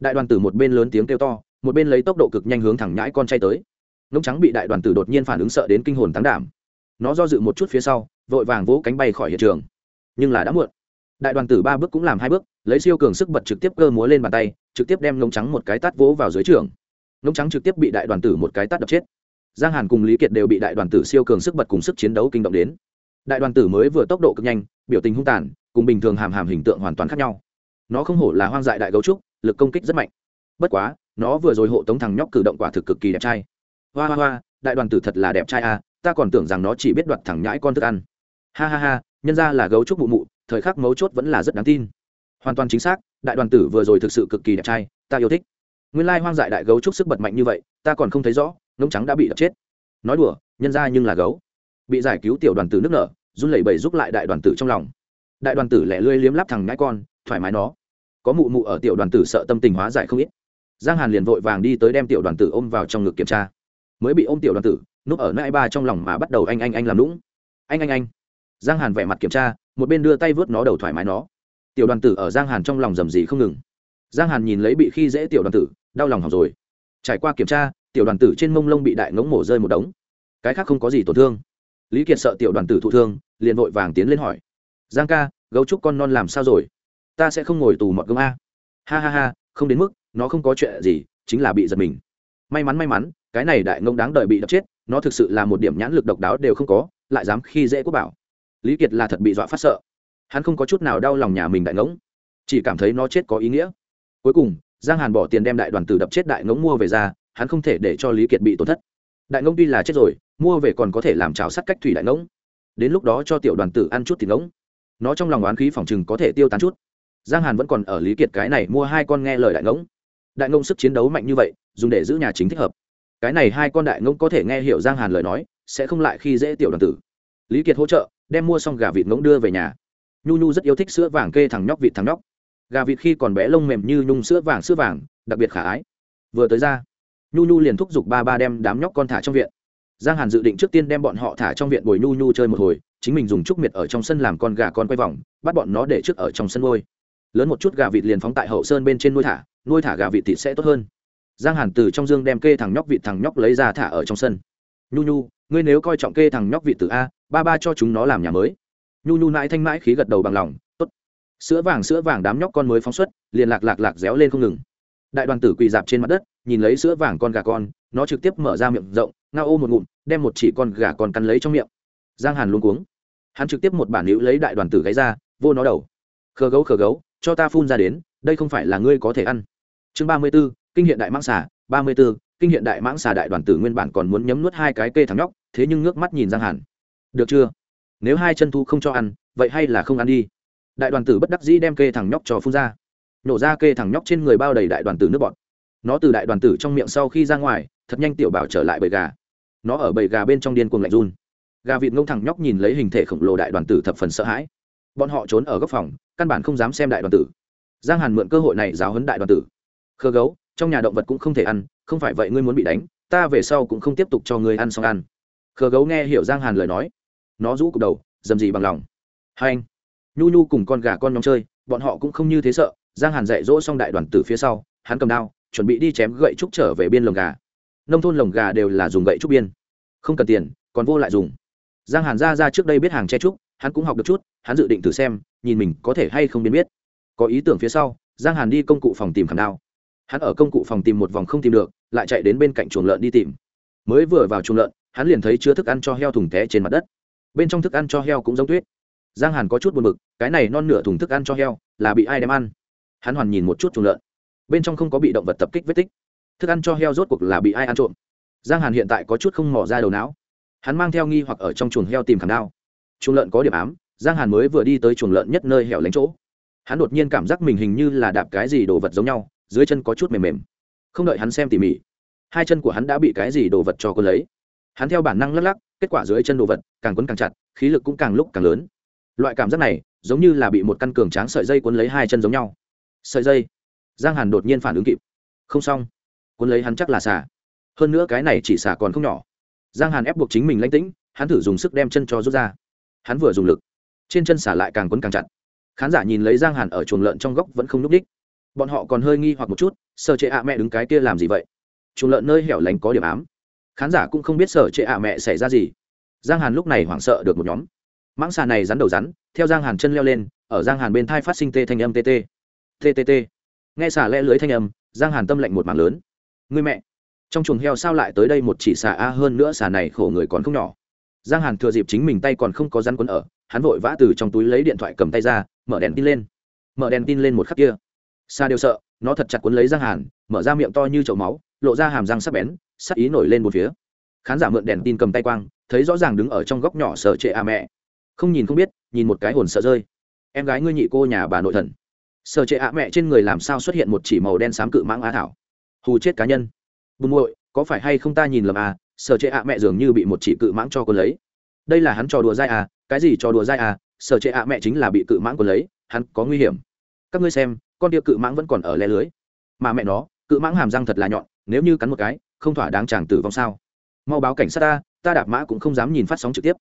Đại đoàn tử một bên lớn tiếng kêu to, một bên lấy tốc độ cực nhanh hướng thẳng nhãi con chay tới. Ngông trắng bị đại đoàn tử đột nhiên phản ứng sợ đến kinh hồn tán đảm. Nó do dự một chút phía sau, vội vàng vỗ cánh bay khỏi hiện trường. Nhưng là đã muộn. Đại đoàn tử ba bước cũng làm hai bước, lấy siêu cường sức bật trực tiếp cơ múa lên bàn tay, trực tiếp đem ngông trắng một cái tát vỗ vào dưới trường ngông trắng trực tiếp bị đại đoàn tử một cái tát đập chết. Giang hàn cùng lý kiệt đều bị đại đoàn tử siêu cường sức bật cùng sức chiến đấu kinh động đến. Đại đoàn tử mới vừa tốc độ cực nhanh, biểu tình hung tàn, cùng bình thường hàm hàm hình tượng hoàn toàn khác nhau. Nó không hổ là hoang dại đại gấu trúc, lực công kích rất mạnh. Bất quá, nó vừa rồi hộ tống thằng nhóc cử động quả thực cực kỳ đẹp trai. Hoa hoa hoa, đại đoàn tử thật là đẹp trai à ta còn tưởng rằng nó chỉ biết đoạt thằng nhãi con thức ăn. Ha ha ha, nhân ra là gấu trúc mụ mụ, thời khắc mấu chốt vẫn là rất đáng tin. Hoàn toàn chính xác, đại đoàn tử vừa rồi thực sự cực kỳ đẹp trai, ta yêu thích nguyên lai hoang dại đại gấu trúc sức bật mạnh như vậy, ta còn không thấy rõ ngông trắng đã bị đập chết. Nói đùa, nhân ra nhưng là gấu. Bị giải cứu tiểu đoàn tử nước nở, run lẩy bẩy giúp lại đại đoàn tử trong lòng. Đại đoàn tử lẻ lươi liếm lắp thằng ngãi con, thoải mái nó. Có mụ mụ ở tiểu đoàn tử sợ tâm tình hóa giải không ít. Giang hàn liền vội vàng đi tới đem tiểu đoàn tử ôm vào trong ngực kiểm tra. Mới bị ôm tiểu đoàn tử, núp ở nãi ba trong lòng mà bắt đầu anh anh anh làm lũng anh anh anh. Giang hàn vẻ mặt kiểm tra, một bên đưa tay vớt nó đầu thoải mái nó. Tiểu đoàn tử ở giang hàn trong lòng rầm rì không ngừng giang hàn nhìn lấy bị khi dễ tiểu đoàn tử, đau lòng hỏng rồi. Trải qua kiểm tra, tiểu đoàn tử trên mông lông bị đại ngống mổ rơi một đống. Cái khác không có gì tổn thương. Lý kiệt sợ tiểu đoàn tử thụ thương, liền vội vàng tiến lên hỏi. Giang ca, gấu trúc con non làm sao rồi? Ta sẽ không ngồi tù mọt gông a. Ha ha ha, không đến mức, nó không có chuyện gì, chính là bị giật mình. May mắn may mắn, cái này đại ngông đáng đợi bị đập chết, nó thực sự là một điểm nhãn lực độc đáo đều không có, lại dám khi dễ quốc bảo. Lý kiệt là thật bị dọa phát sợ. Hắn không có chút nào đau lòng nhà mình đại ngỗng. Chỉ cảm thấy nó chết có ý nghĩa cuối cùng, giang hàn bỏ tiền đem đại đoàn tử đập chết đại ngỗng mua về ra, hắn không thể để cho lý kiệt bị tổn thất. Đại ngỗng tuy là chết rồi, mua về còn có thể làm trào sắt cách thủy đại ngỗng. Đến lúc đó cho tiểu đoàn tử ăn chút thì ngỗng. Nó trong lòng oán khí phòng chừng có thể tiêu tán chút. Giang hàn vẫn còn ở lý kiệt cái này mua hai con nghe lời đại ngỗng. Đại ngỗng sức chiến đấu mạnh như vậy, dùng để giữ nhà chính thích hợp. Cái này hai con đại ngỗng có thể nghe hiểu giang hàn lời nói, sẽ không lại khi dễ tiểu đoàn tử. Lý kiệt hỗ trợ, đem mua xong gà vịt ngỗng đưa về nhà. Nhu nhu rất yêu thích sữa vàng kê thằng nhóc vịt thằng nhóc gà vịt khi còn bé lông mềm như nhung sữa vàng sữa vàng, đặc biệt khả ái. Vừa tới ra, nhu nhu liền thúc giục ba ba đem đám nhóc con thả trong viện. Giang hàn dự định trước tiên đem bọn họ thả trong viện bồi nhu nhu chơi một hồi, chính mình dùng trúc miệt ở trong sân làm con gà con quay vòng, bắt bọn nó để trước ở trong sân nuôi. Lớn một chút gà vịt liền phóng tại hậu sơn bên trên nuôi thả nuôi thả gà vịt thịt sẽ tốt hơn. Giang hàn từ trong dương đem kê thằng nhóc vịt thằng nhóc lấy ra thả ở trong sân. Nhu nhu, ngươi nếu coi trọng kê thằng nhóc vịt từ a, ba ba cho chúng nó làm nhà mới. Nhu nhu mãi thanh mãi khí gật đầu bằng lòng sữa vàng sữa vàng đám nhóc con mới phóng xuất, liền lạc lạc lạc réo lên không ngừng. Đại đoàn tử quỳ dạp trên mặt đất, nhìn lấy sữa vàng con gà con, nó trực tiếp mở ra miệng rộng, ngao ô một ngụm, đem một chỉ con gà con cắn lấy trong miệng. Giang hàn luôn cuống. Hắn trực tiếp một bản hữu lấy đại đoàn tử gáy ra, vô nó đầu. Khờ gấu khờ gấu, cho ta phun ra đến, đây không phải là ngươi có thể ăn. Chương ba mươi b ố kinh hiện đại mãng xà, ba mươi b ố kinh hiện đại mãng xà đại đoàn tử nguyên bản còn muốn nhấm nuốt hai cái kê thằng nhóc, thế nhưng ngước mắt nhìn giang hàn. Được chưa? Nếu hai chân thu không cho ăn, vậy hay là không ăn đi đại đoàn tử bất đắc dĩ đem kê thằng nhóc cho phun ra. Nổ ra kê thằng nhóc trên người bao đầy đại đoàn tử nước bọt. Nó từ đại đoàn tử trong miệng sau khi ra ngoài, thật nhanh tiểu bảo trở lại bầy gà. Nó ở bầy gà bên trong điên cuồng lạnh run. Gà vịt ngông thằng nhóc nhìn lấy hình thể khổng lồ đại đoàn tử thập phần sợ hãi. Bọn họ trốn ở góc phòng, căn bản không dám xem đại đoàn tử. Giang hàn mượn cơ hội này giáo huấn đại đoàn tử. Khơ gấu, trong nhà động vật cũng không thể ăn, không phải vậy ngươi muốn bị đánh, ta về sau cũng không tiếp tục cho ngươi ăn xong ăn. Khờ gấu nghe hiểu giang hàn lời nói. Nó rũ cục đầu, dầm gì bằng lòng. Hai anh nhu nhu cùng con gà con nhóm chơi, bọn họ cũng không như thế sợ. Giang hàn dạy dỗ xong đại đoàn tử phía sau, hắn cầm đao, chuẩn bị đi chém gậy trúc trở về biên lồng gà. Nông thôn lồng gà đều là dùng gậy trúc biên. Không cần tiền, còn vô lại dùng. Giang hàn ra ra trước đây biết hàng che trúc, hắn cũng học được chút, hắn dự định thử xem, nhìn mình có thể hay không biên biết. Có ý tưởng phía sau, giang hàn đi công cụ phòng tìm khảm đao. Hắn ở công cụ phòng tìm một vòng không tìm được, lại chạy đến bên cạnh chuồng lợn đi tìm. Mới vừa vào chuồng lợn, hắn liền thấy chứa thức ăn cho heo thùng té trên mặt đất. Bên trong thức ăn cho heo cũng giống tuyết giang hàn có chút buồn b ự c cái này non nửa thùng thức ăn cho heo, là bị ai đem ăn? Hắn hoàn nhìn một chút chuồng lợn. Bên trong không có bị động vật tập kích vết tích. Thức ăn cho heo rốt cuộc là bị ai ăn trộm? Giang hàn hiện tại có chút không mỏ ra đầu não. Hắn mang theo nghi hoặc ở trong chuồng heo tìm khảm đao. Chuồng lợn có điểm ám, giang hàn mới vừa đi tới chuồng lợn nhất nơi hẻo lánh chỗ. Hắn đột nhiên cảm giác mình hình như là đạp cái gì đồ vật giống nhau, dưới chân có chút mềm mềm. Không đợi hắn xem tỉ mỉ, hai chân của hắn đã bị cái gì đồ vật cho cô lấy. Hắn theo bản năng lắc lắc, kết quả dưới chân đồ vật càng quấn càng chặt, khí lực cũng càng lúc càng lớn loại cảm giác này, giống như là bị một căn cường tráng sợi dây quấn lấy hai chân giống nhau. Sợi dây? Giang hàn đột nhiên phản ứng kịp. Không xong. Quấn lấy hắn chắc là xả. Hơn nữa cái này chỉ xả còn không nhỏ. Giang hàn ép buộc chính mình lánh tĩnh, hắn thử dùng sức đem chân cho rút ra. Hắn vừa dùng lực, trên chân xả lại càng quấn càng chặt. Khán giả nhìn lấy giang hàn ở chuồng lợn trong góc vẫn không n ú c đích bọn họ còn hơi nghi hoặc một chút sợ trệ ạ mẹ đứng cái kia làm gì vậy? Chuồng lợn nơi hẻo lánh có điểm ám. Khán giả cũng không biết sợ trệ ạ mẹ xảy ra gì. Giang hàn lúc này hoảng sợ được một nhóm mãng xà này rắn đầu rắn, theo giang hàn chân leo lên, ở giang hàn bên thai phát sinh tê thanh âm tt ttt nghe xà lẽ lưới thanh âm, giang hàn tâm lạnh một mảng lớn. Người mẹ! Trong chuồng heo sao lại tới đây một chỉ xà a hơn nữa xà này khổ người còn không nhỏ. Giang hàn thừa dịp chính mình tay còn không có rắn quấn ở, hắn vội vã từ trong túi lấy điện thoại cầm tay ra, mở đèn tin lên. Mở đèn tin lên một khắc kia. Xa đều sợ, nó thật chặt cuốn lấy giang hàn, mở ra miệng to như chậu máu, lộ ra hàm răng sắc bén, sắc ý nổi lên một phía. Khán giả mượn đèn tin cầm tay quang, thấy rõ ràng đứng ở trong góc nhỏ sợ trệ a mẹ không nhìn không biết, nhìn một cái hồn sợ rơi. Em gái ngươi nhị cô nhà bà nội thần. Sợ trệ a mẹ trên người làm sao xuất hiện một chỉ màu đen xám cự mãng á thảo? Hù chết cá nhân. Bùn muội, có phải hay không ta nhìn lầm à? Sợ trệ a mẹ dường như bị một chỉ cự mãng cho cô lấy. Đây là hắn trò đùa dai à? Cái gì trò đùa dai à? Sợ trệ a mẹ chính là bị cự mãng cô lấy, hắn có nguy hiểm. Các ngươi xem, con tia cự mãng vẫn còn ở le lưới. Mà mẹ nó, cự mãng hàm răng thật là nhọn, nếu như cắn một cái, không thỏa đáng chàng tử vong sao? Mau báo cảnh sát ta ta đạp mã cũng không dám nhìn phát sóng trực tiếp.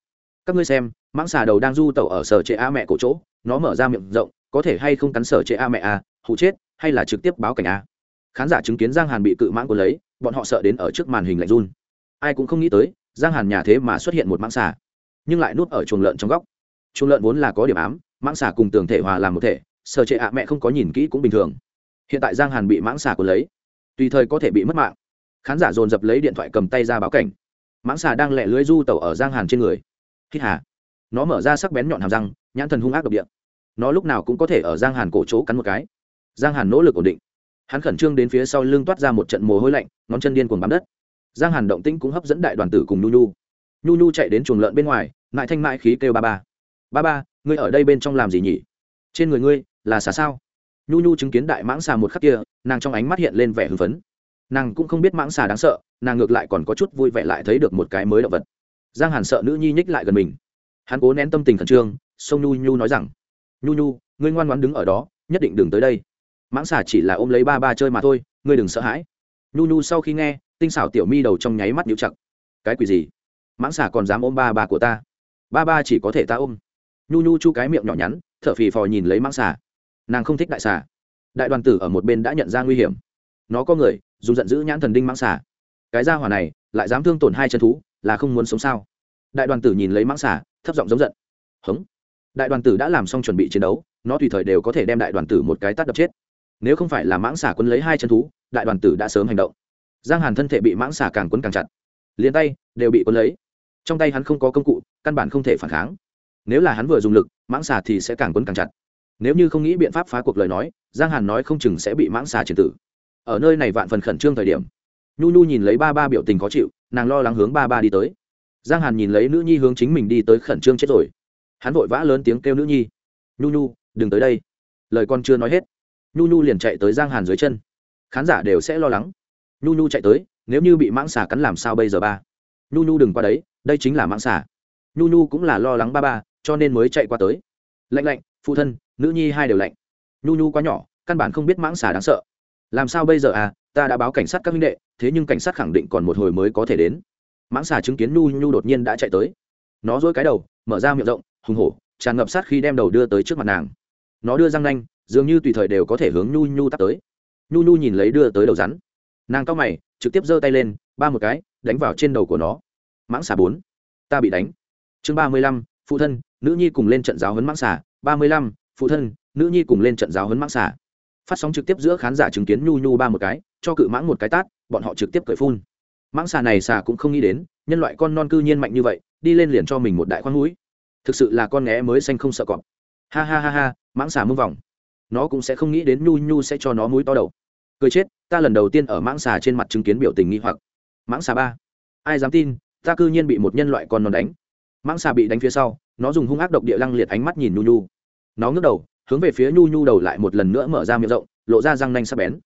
Các ngươi xem mãng xà đầu đang du tẩu ở sở trệ a mẹ cổ chỗ, nó mở ra miệng rộng, có thể hay không cắn sở trệ a mẹ à, a hụ chết, hay là trực tiếp báo cảnh a. Khán giả chứng kiến giang hàn bị cự mãng của lấy, bọn họ sợ đến ở trước màn hình lạnh run. Ai cũng không nghĩ tới, giang hàn nhà thế mà xuất hiện một mãng xà, nhưng lại nuốt ở chuồng lợn trong góc. Chuồng lợn vốn là có điểm ám, mãng xà cùng tường thể hòa làm một thể, sở trệ ạ mẹ không có nhìn kỹ cũng bình thường. Hiện tại giang hàn bị mãng xà của lấy, tùy thời có thể bị mất mạng. Khán giả dồn dập lấy điện thoại cầm tay ra báo cảnh. Mãng xà đang lẹ lưới du tẩu ở giang hàn trên người. Hít hà nó mở ra sắc bén nhọn hàm răng, nhãn thần hung ác độc địa. Nó lúc nào cũng có thể ở giang hàn cổ chỗ cắn một cái. Giang hàn nỗ lực ổn định. Hắn khẩn trương đến phía sau lưng toát ra một trận mồ hôi lạnh, ngón chân điên cuồng bám đất. Giang hàn động tĩnh cũng hấp dẫn đại đoàn tử cùng nhu nhu. Nhu nhu chạy đến chuồng lợn bên ngoài mãi thanh mãi khí kêu ba ba. Ba ba, ngươi ở đây bên trong làm gì nhỉ? Trên người ngươi là xà sao? Nhu nhu chứng kiến đại mãng xà một khắc kia, nàng trong ánh mắt hiện lên vẻ hưng phấn. Nàng cũng không biết mãng xà đáng sợ, nàng ngược lại còn có chút vui vẻ lại thấy được một cái mới động vật. Giang hàn sợ nữ nhi nhích lại gần mình hắn cố nén tâm tình khẩn trương, sông nhu nhu nói rằng, nhu nhu, ngươi ngoan ngoãn đứng ở đó, nhất định đừng tới đây. Mãng xà chỉ là ôm lấy ba ba chơi mà thôi, ngươi đừng sợ hãi. Nhu nhu sau khi nghe, tinh xảo tiểu mi đầu trong nháy mắt nhíu chặt. Cái quỷ gì? Mãng xà còn dám ôm ba ba của ta? Ba ba chỉ có thể ta ôm. Nhu nhu chu cái miệng nhỏ nhắn t h ở phì phò nhìn lấy mãng xà. Nàng không thích đại xà. Đại đoàn tử ở một bên đã nhận ra nguy hiểm. Nó có người, dùng giận dữ nhãn thần đinh mãng xà. Cái gia hỏa này, lại dám thương tổn hai chân thú, là không muốn sống sao? Đại đoàn tử nhìn lấy mãng xà thấp giọng giống giận. Hống. Đại đoàn tử đã làm xong chuẩn bị chiến đấu, nó tùy thời đều có thể đem đại đoàn tử một cái tắt đập chết. Nếu không phải là mãng xà quân lấy hai chân thú, đại đoàn tử đã sớm hành động. Giang hàn thân thể bị mãng xà càng quấn càng chặt. Liền tay đều bị quấn lấy. Trong tay hắn không có công cụ, căn bản không thể phản kháng. Nếu là hắn vừa dùng lực, mãng xà thì sẽ càng quấn càng chặt. Nếu như không nghĩ biện pháp phá cuộc lời nói, giang hàn nói không chừng sẽ bị mãng xà triệt tử. Ở nơi này vạn phần khẩn trương thời điểm, nhu nhu nhìn lấy ba ba biểu tình khó chịu, nàng lo lắng hướng ba ba đi tới giang hàn nhìn lấy nữ nhi hướng chính mình đi tới khẩn trương chết rồi. Hắn vội vã lớn tiếng kêu nữ nhi, nhu nhu, đừng tới đây. Lời con chưa nói hết, nhu nhu liền chạy tới giang hàn dưới chân. Khán giả đều sẽ lo lắng. Nhu nhu chạy tới, nếu như bị mãng xà cắn làm sao bây giờ ba? Nhu nhu đừng qua đấy, đây chính là mãng xà. Nhu nhu cũng là lo lắng ba ba, cho nên mới chạy qua tới. Lạnh lạnh, phụ thân, nữ nhi hai đều lạnh. Nhu nhu quá nhỏ, căn bản không biết mãng xà đáng sợ. Làm sao bây giờ à? Ta đã báo cảnh sát các minh đệ, thế nhưng cảnh sát khẳng định còn một hồi mới có thể đến mãng xà chứng kiến nhu nhu đột nhiên đã chạy tới. Nó dỗi cái đầu, mở ra miệng rộng, hùng hổ, tràn ngập sát khi đem đầu đưa tới trước mặt nàng. Nó đưa răng nanh, dường như tùy thời đều có thể hướng nhu nhu tắt tới. Nhu nhu nhìn lấy đưa tới đầu rắn. Nàng cao mày, trực tiếp giơ tay lên, ba một cái, đánh vào trên đầu của nó. Mãng xà bốn, ta bị đánh. Chương ba mươi lăm, phụ thân, nữ nhi cùng lên trận giáo hấn mãng xà. Ba mươi lăm, phụ thân, nữ nhi cùng lên trận giáo hấn mãng xà. Phát sóng trực tiếp giữa khán giả chứng kiến nhu nhu ba một cái, cho cự mãng một cái tát, bọn họ trực tiếp cởi phun mãng xà này xà cũng không nghĩ đến, nhân loại con non cư nhiên mạnh như vậy, đi lên liền cho mình một đại khoan mũi. Thực sự là con nghé mới xanh không sợ cọp. Ha ha ha ha, mãng xà mưng vòng. Nó cũng sẽ không nghĩ đến nhu nhu sẽ cho nó mũi to đầu. Cười chết, ta lần đầu tiên ở mãng xà trên mặt chứng kiến biểu tình nghi hoặc. Mãng xà ba. Ai dám tin, ta cư nhiên bị một nhân loại con non đánh. Mãng xà bị đánh phía sau, nó dùng hung ác độc địa lăng liệt ánh mắt nhìn nhu nhu. Nó ngước đầu, hướng về phía nhu nhu đầu lại một lần nữa mở ra miệng rộng, lộ ra răng nanh sắc bén.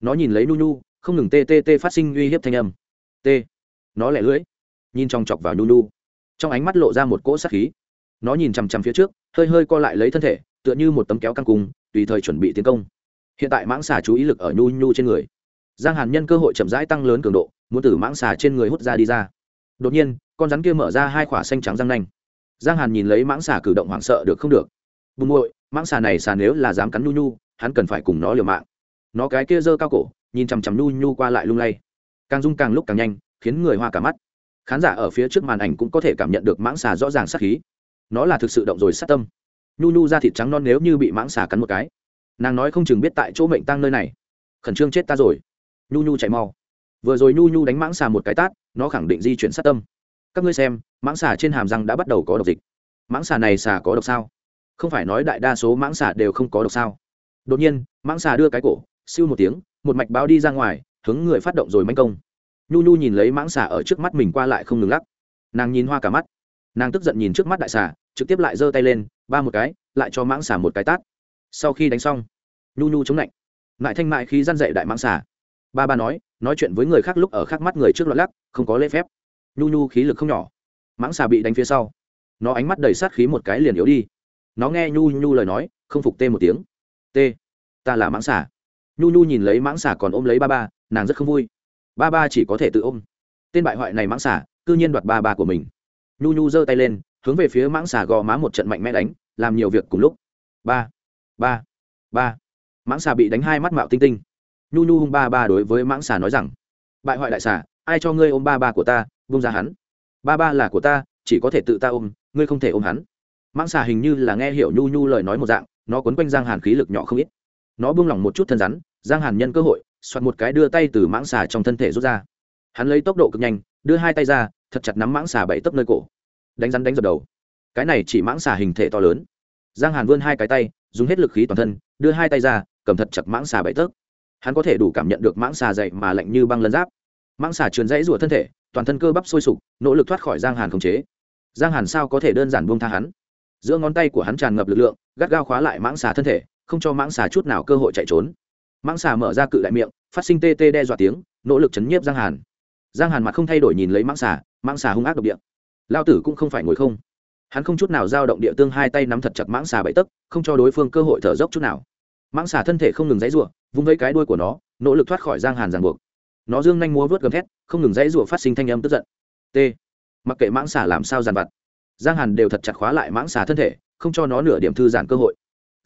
Nó nhìn lấy nhu nhu, không ngừng tê tê tê phát sinh uy hiếp thanh âm t. Nó lẻ lưỡi, nhìn trong chọc vào nhu nhu trong ánh mắt lộ ra một cỗ sát khí. Nó nhìn chằm chằm phía trước, hơi hơi co lại lấy thân thể, tựa như một tấm kéo căng cung tùy thời chuẩn bị tiến công. Hiện tại mãng xà chú ý lực ở nhu nhu trên người. Giang hàn nhân cơ hội chậm rãi tăng lớn cường độ, muốn từ mãng xà trên người hút ra đi ra. Đột nhiên, con rắn kia mở ra hai khỏa xanh trắng răng nanh. Giang hàn nhìn lấy mãng xà cử động hoảng sợ được không được. Bùng bội mãng xà này xà nếu là dám cắn nhu nhu hắn cần phải cùng nó liều mạng. Nó cái kia giơ cao cổ, nhìn chằm chằm nhu nhu qua lại lung lay càng rung càng lúc càng nhanh, khiến người hoa cả mắt. Khán giả ở phía trước màn ảnh cũng có thể cảm nhận được mãng xà rõ ràng sát khí. Nó là thực sự động rồi sát tâm. Nhu nhu ra thịt trắng non nếu như bị mãng xà cắn một cái. Nàng nói không chừng biết tại chỗ mệnh tăng nơi này. Khẩn trương chết ta rồi. Nhu nhu chạy mau. Vừa rồi nhu nhu đánh mãng xà một cái tát, nó khẳng định di chuyển sát tâm. Các ngươi xem, mãng xà trên hàm răng đã bắt đầu có độc dịch. Mãng xà này xà có độc sao? Không phải nói đại đa số mãng xà đều không có độc sao? Đột nhiên, mãng xà đưa cái cổ, siêu một tiếng, một mạch báo đi ra ngoài hướng người phát động rồi manh công. Nhu nhu nhìn lấy mãng xà ở trước mắt mình qua lại không ngừng lắc. Nàng nhìn hoa cả mắt. Nàng tức giận nhìn trước mắt đại xà, trực tiếp lại giơ tay lên, ba một cái, lại cho mãng xà một cái tát. Sau khi đánh xong, nhu nhu chống lạnh. Lại thanh mại khi răn dậy đại mãng xà. Ba ba nói nói chuyện với người khác lúc ở khác mắt người trước loạn lắc, không có lễ phép. Nhu nhu khí lực không nhỏ. Mãng xà bị đánh phía sau. Nó ánh mắt đầy sát khí một cái liền yếu đi. Nó nghe nhu nhu lời nói, không phục tê một tiếng. T ta là mãng xà nhu nhu nhìn lấy mãng xà còn ôm lấy ba ba, nàng rất không vui. Ba ba chỉ có thể tự ôm. Tên bại hoại này mãng xà, cư nhiên đoạt ba ba của mình. Nhu nhu giơ tay lên, hướng về phía mãng xà gò má một trận mạnh mẽ đánh, làm nhiều việc cùng lúc. Ba ba ba. Mãng xà bị đánh hai mắt mạo tinh tinh. Nhu nhu hung ba ba đối với mãng xà nói rằng, bại hoại đại xà, ai cho ngươi ôm ba ba của ta vung ra hắn. Ba ba là của ta, chỉ có thể tự ta ôm, ngươi không thể ôm hắn. Mãng xà hình như là nghe hiểu nhu nhu lời nói một dạng, nó quấn quanh giang hàn khí lực nhỏ không ít nó buông lỏng một chút thân rắn, giang hàn nhân cơ hội, soạt một cái đưa tay từ mãng xà trong thân thể rút ra. Hắn lấy tốc độ cực nhanh, đưa hai tay ra, thật chặt nắm mãng xà bảy tấc nơi cổ. Đánh rắn đánh dập đầu. Cái này chỉ mãng xà hình thể to lớn. Giang hàn vươn hai cái tay, dùng hết lực khí toàn thân, đưa hai tay ra, cầm thật chặt mãng xà bảy tấc. Hắn có thể đủ cảm nhận được mãng xà dậy mà lạnh như băng lân giáp. Mãng xà trườn dãy rủa thân thể, toàn thân cơ bắp sôi sục, nỗ lực thoát khỏi giang hàn khống chế. Giang hàn sao có thể đơn giản buông tha hắn? Giữa ngón tay của hắn tràn ngập lực lượng, gắt gao khóa lại mãng xà thân thể không cho mãng xà chút nào cơ hội chạy trốn. Mãng xà mở ra cự đại miệng, phát sinh tê tê đe dọa tiếng, nỗ lực chấn nhiếp giang hàn. Giang hàn mặt không thay đổi nhìn lấy mãng xà mãng xà hung ác độc địa. Lao tử cũng không phải ngồi không. Hắn không chút nào dao động địa tương hai tay nắm thật chặt mãng xà bậy tấc, không cho đối phương cơ hội thở dốc chút nào. Mãng xà thân thể không ngừng dãy rụa vung vẫy cái đuôi của nó, nỗ lực thoát khỏi giang hàn ràng buộc. Nó dương nhanh múa vớt gầm thét, không ngừng dãy rụa phát sinh thanh âm tức giận. T. Mặc kệ mãng xà làm sao dàn vặt, giang hàn đều thật chặt khóa lại mãng xà thân thể, không cho nó nửa điểm thư giãn cơ hội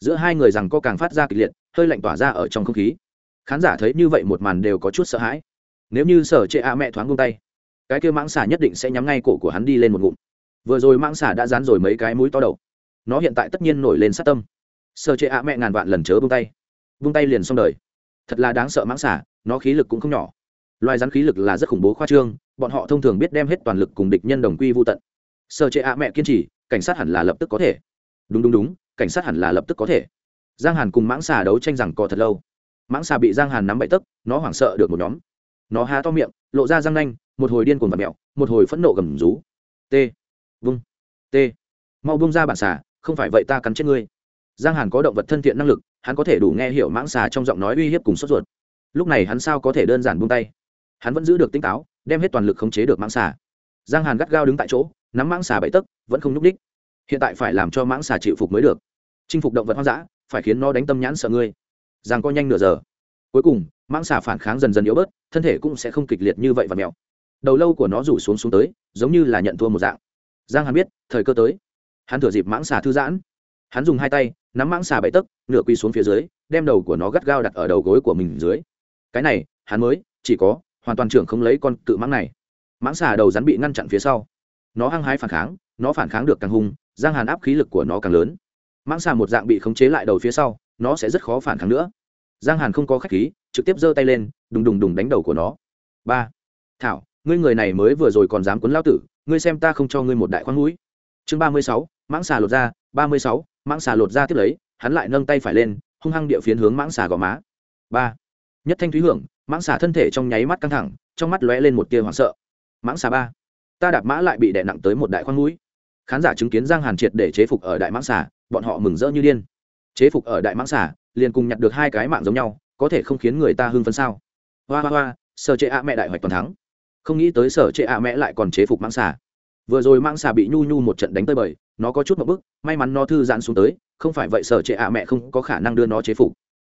giữa hai người rằng có càng phát ra kịch liệt, hơi lạnh tỏa ra ở trong không khí. Khán giả thấy như vậy một màn đều có chút sợ hãi. Nếu như sở trệ a mẹ thoáng buông tay, cái kia mãng xà nhất định sẽ nhắm ngay cổ của hắn đi lên một ngụm. Vừa rồi mãng xà đã dán rồi mấy cái mũi to đầu. Nó hiện tại tất nhiên nổi lên sát tâm. Sở trệ a mẹ ngàn vạn lần chớ buông tay. Buông tay liền xong đời. Thật là đáng sợ mãng xà, nó khí lực cũng không nhỏ. Loài rắn khí lực là rất khủng bố khoa trương, bọn họ thông thường biết đem hết toàn lực cùng địch nhân đồng quy vô tận. Sở trệ a mẹ kiên trì, cảnh sát hẳn là lập tức có thể. Đúng đúng đúng cảnh sát hẳn là lập tức có thể. Giang hàn cùng mãng xà đấu tranh rằng co thật lâu. Mãng xà bị giang hàn nắm bậy tấc, nó hoảng sợ được một nhóm. Nó há to miệng, lộ ra răng nanh, một hồi điên cuồng và mẹo một hồi phẫn nộ gầm rú. T, vung. T, mau bung ra bản xà, không phải vậy ta cắn chết ngươi. Giang hàn có động vật thân thiện năng lực, hắn có thể đủ nghe hiểu mãng xà trong giọng nói uy hiếp cùng sốt ruột. Lúc này hắn sao có thể đơn giản buông tay? Hắn vẫn giữ được tỉnh táo, đem hết toàn lực khống chế được mãng xà. Giang hàn gắt gao đứng tại chỗ, nắm mãng xà bậy tấc, vẫn không nhúc đích hiện tại phải làm cho mãng xà chịu phục mới được chinh phục động vật hoang dã, phải khiến nó đánh tâm nhãn sợ ngươi. Giang co nhanh nửa giờ. Cuối cùng, mãng xà phản kháng dần dần yếu bớt, thân thể cũng sẽ không kịch liệt như vậy và mèo. Đầu lâu của nó rủ xuống xuống tới, giống như là nhận thua một dạng. Giang hắn biết, thời cơ tới. Hắn thừa dịp mãng xà thư giãn. Hắn dùng hai tay, nắm mãng xà bậy tấc, nửa quy xuống phía dưới, đem đầu của nó gắt gao đặt ở đầu gối của mình dưới. Cái này, hắn mới, chỉ có, hoàn toàn trưởng không lấy con cự mãng này. Mãng xà đầu rắn bị ngăn chặn phía sau. Nó hăng hái phản kháng, nó phản kháng được càng hung, giang hàn áp khí lực của nó càng lớn mãng xà một dạng bị khống chế lại đầu phía sau, nó sẽ rất khó phản kháng nữa. Giang hàn không có khách khí, trực tiếp giơ tay lên, đùng đùng đùng đánh đầu của nó. Ba. Thảo, ngươi người này mới vừa rồi còn dám cuốn lao tử, ngươi xem ta không cho ngươi một đại khoan mũi. Chương ba mươi sáu, mãng xà lột ra ba mươi sáu, mãng xà lột ra tiếp lấy, hắn lại nâng tay phải lên, hung hăng địa phiến hướng mãng xà gò má. Ba. Nhất thanh thúy hưởng, mãng xà thân thể trong nháy mắt căng thẳng, trong mắt lóe lên một tia hoảng sợ. Mãng xà ba. Ta đạp mã lại bị đè nặng tới một đại khoan mũi. Khán giả chứng kiến giang hàn triệt để chế phục ở đại mãng xà bọn họ mừng rỡ như điên. Chế phục ở đại mãng xà, liền cùng nhặt được hai cái mạng giống nhau, có thể không khiến người ta hưng phấn sao? Hoa hoa hoa, sở trệ ạ mẹ đại hoạch toàn thắng. Không nghĩ tới sở trệ ạ mẹ lại còn chế phục mãng xà. Vừa rồi mãng xà bị nhu nhu một trận đánh tơi bời, nó có chút một bức, may mắn nó thư giãn xuống tới, không phải vậy sở trệ ạ mẹ không có khả năng đưa nó chế phục.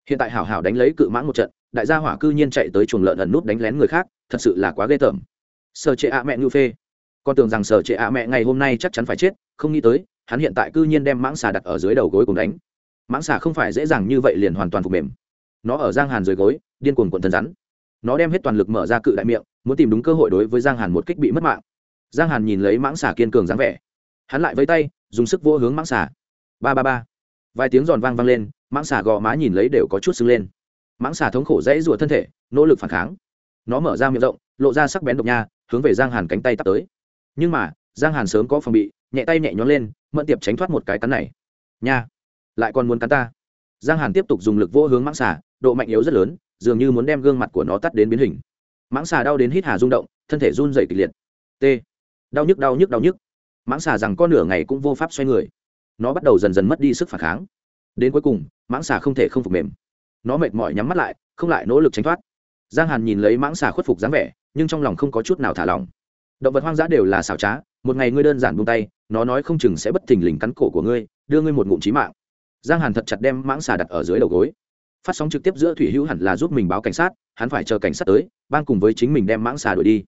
Hiện tại hảo hảo đánh lấy cự mãng một trận, đại gia hỏa cư nhiên chạy tới chuồng lợn ẩn nút đánh lén người khác, thật sự là quá ghê tởm. Sở trệ ạ mẹ ngưu phê. Con tưởng rằng sở trệ ạ mẹ ngày hôm nay chắc chắn phải chết, không nghĩ tới hắn hiện tại cư nhiên đem mãng xà đặt ở dưới đầu gối cùng đánh. Mãng xà không phải dễ dàng như vậy liền hoàn toàn phục mềm. Nó ở giang hàn dưới gối, điên cuồng quận thân rắn. Nó đem hết toàn lực mở ra cự đại miệng, muốn tìm đúng cơ hội đối với giang hàn một kích bị mất mạng. Giang hàn nhìn lấy mãng xà kiên cường dáng vẻ. Hắn lại với tay, dùng sức vô hướng mãng xà. Ba ba ba. Vài tiếng giòn vang vang lên, mãng xà gò má nhìn lấy đều có chút sưng lên. Mãng xà thống khổ dãy rủa thân thể, nỗ lực phản kháng. Nó mở ra miệng rộng, lộ ra sắc bén độc nha, hướng về giang hàn cánh tay tắt tới. Nhưng mà, giang hàn sớm có phòng bị, nhẹ tay nhẹ nhón lên mẫn tiệp tránh thoát một cái cắn này. Nha, lại còn muốn cắn ta. Giang hàn tiếp tục dùng lực vô hướng mãng xà, độ mạnh yếu rất lớn, dường như muốn đem gương mặt của nó tắt đến biến hình. Mãng xà đau đến hít hà rung động, thân thể run dày kịch liệt. T, đau nhức đau nhức đau nhức. Mãng xà rằng con nửa ngày cũng vô pháp xoay người. Nó bắt đầu dần dần mất đi sức phản kháng. Đến cuối cùng, mãng xà không thể không phục mềm. Nó mệt mỏi nhắm mắt lại, không lại nỗ lực tránh thoát. Giang hàn nhìn lấy mãng xà khuất phục dáng vẻ, nhưng trong lòng không có chút nào thả lỏng. Động vật hoang dã đều là xảo trá một ngày ngươi đơn giản buông tay, nó nói không chừng sẽ bất thình lình cắn cổ của ngươi, đưa ngươi một ngụm trí mạng. Giang hàn thật chặt đem mãng xà đặt ở dưới đầu gối. Phát sóng trực tiếp giữa thủy hữu hẳn là giúp mình báo cảnh sát, hắn phải chờ cảnh sát tới ban cùng với chính mình đem mãng xà đuổi đi.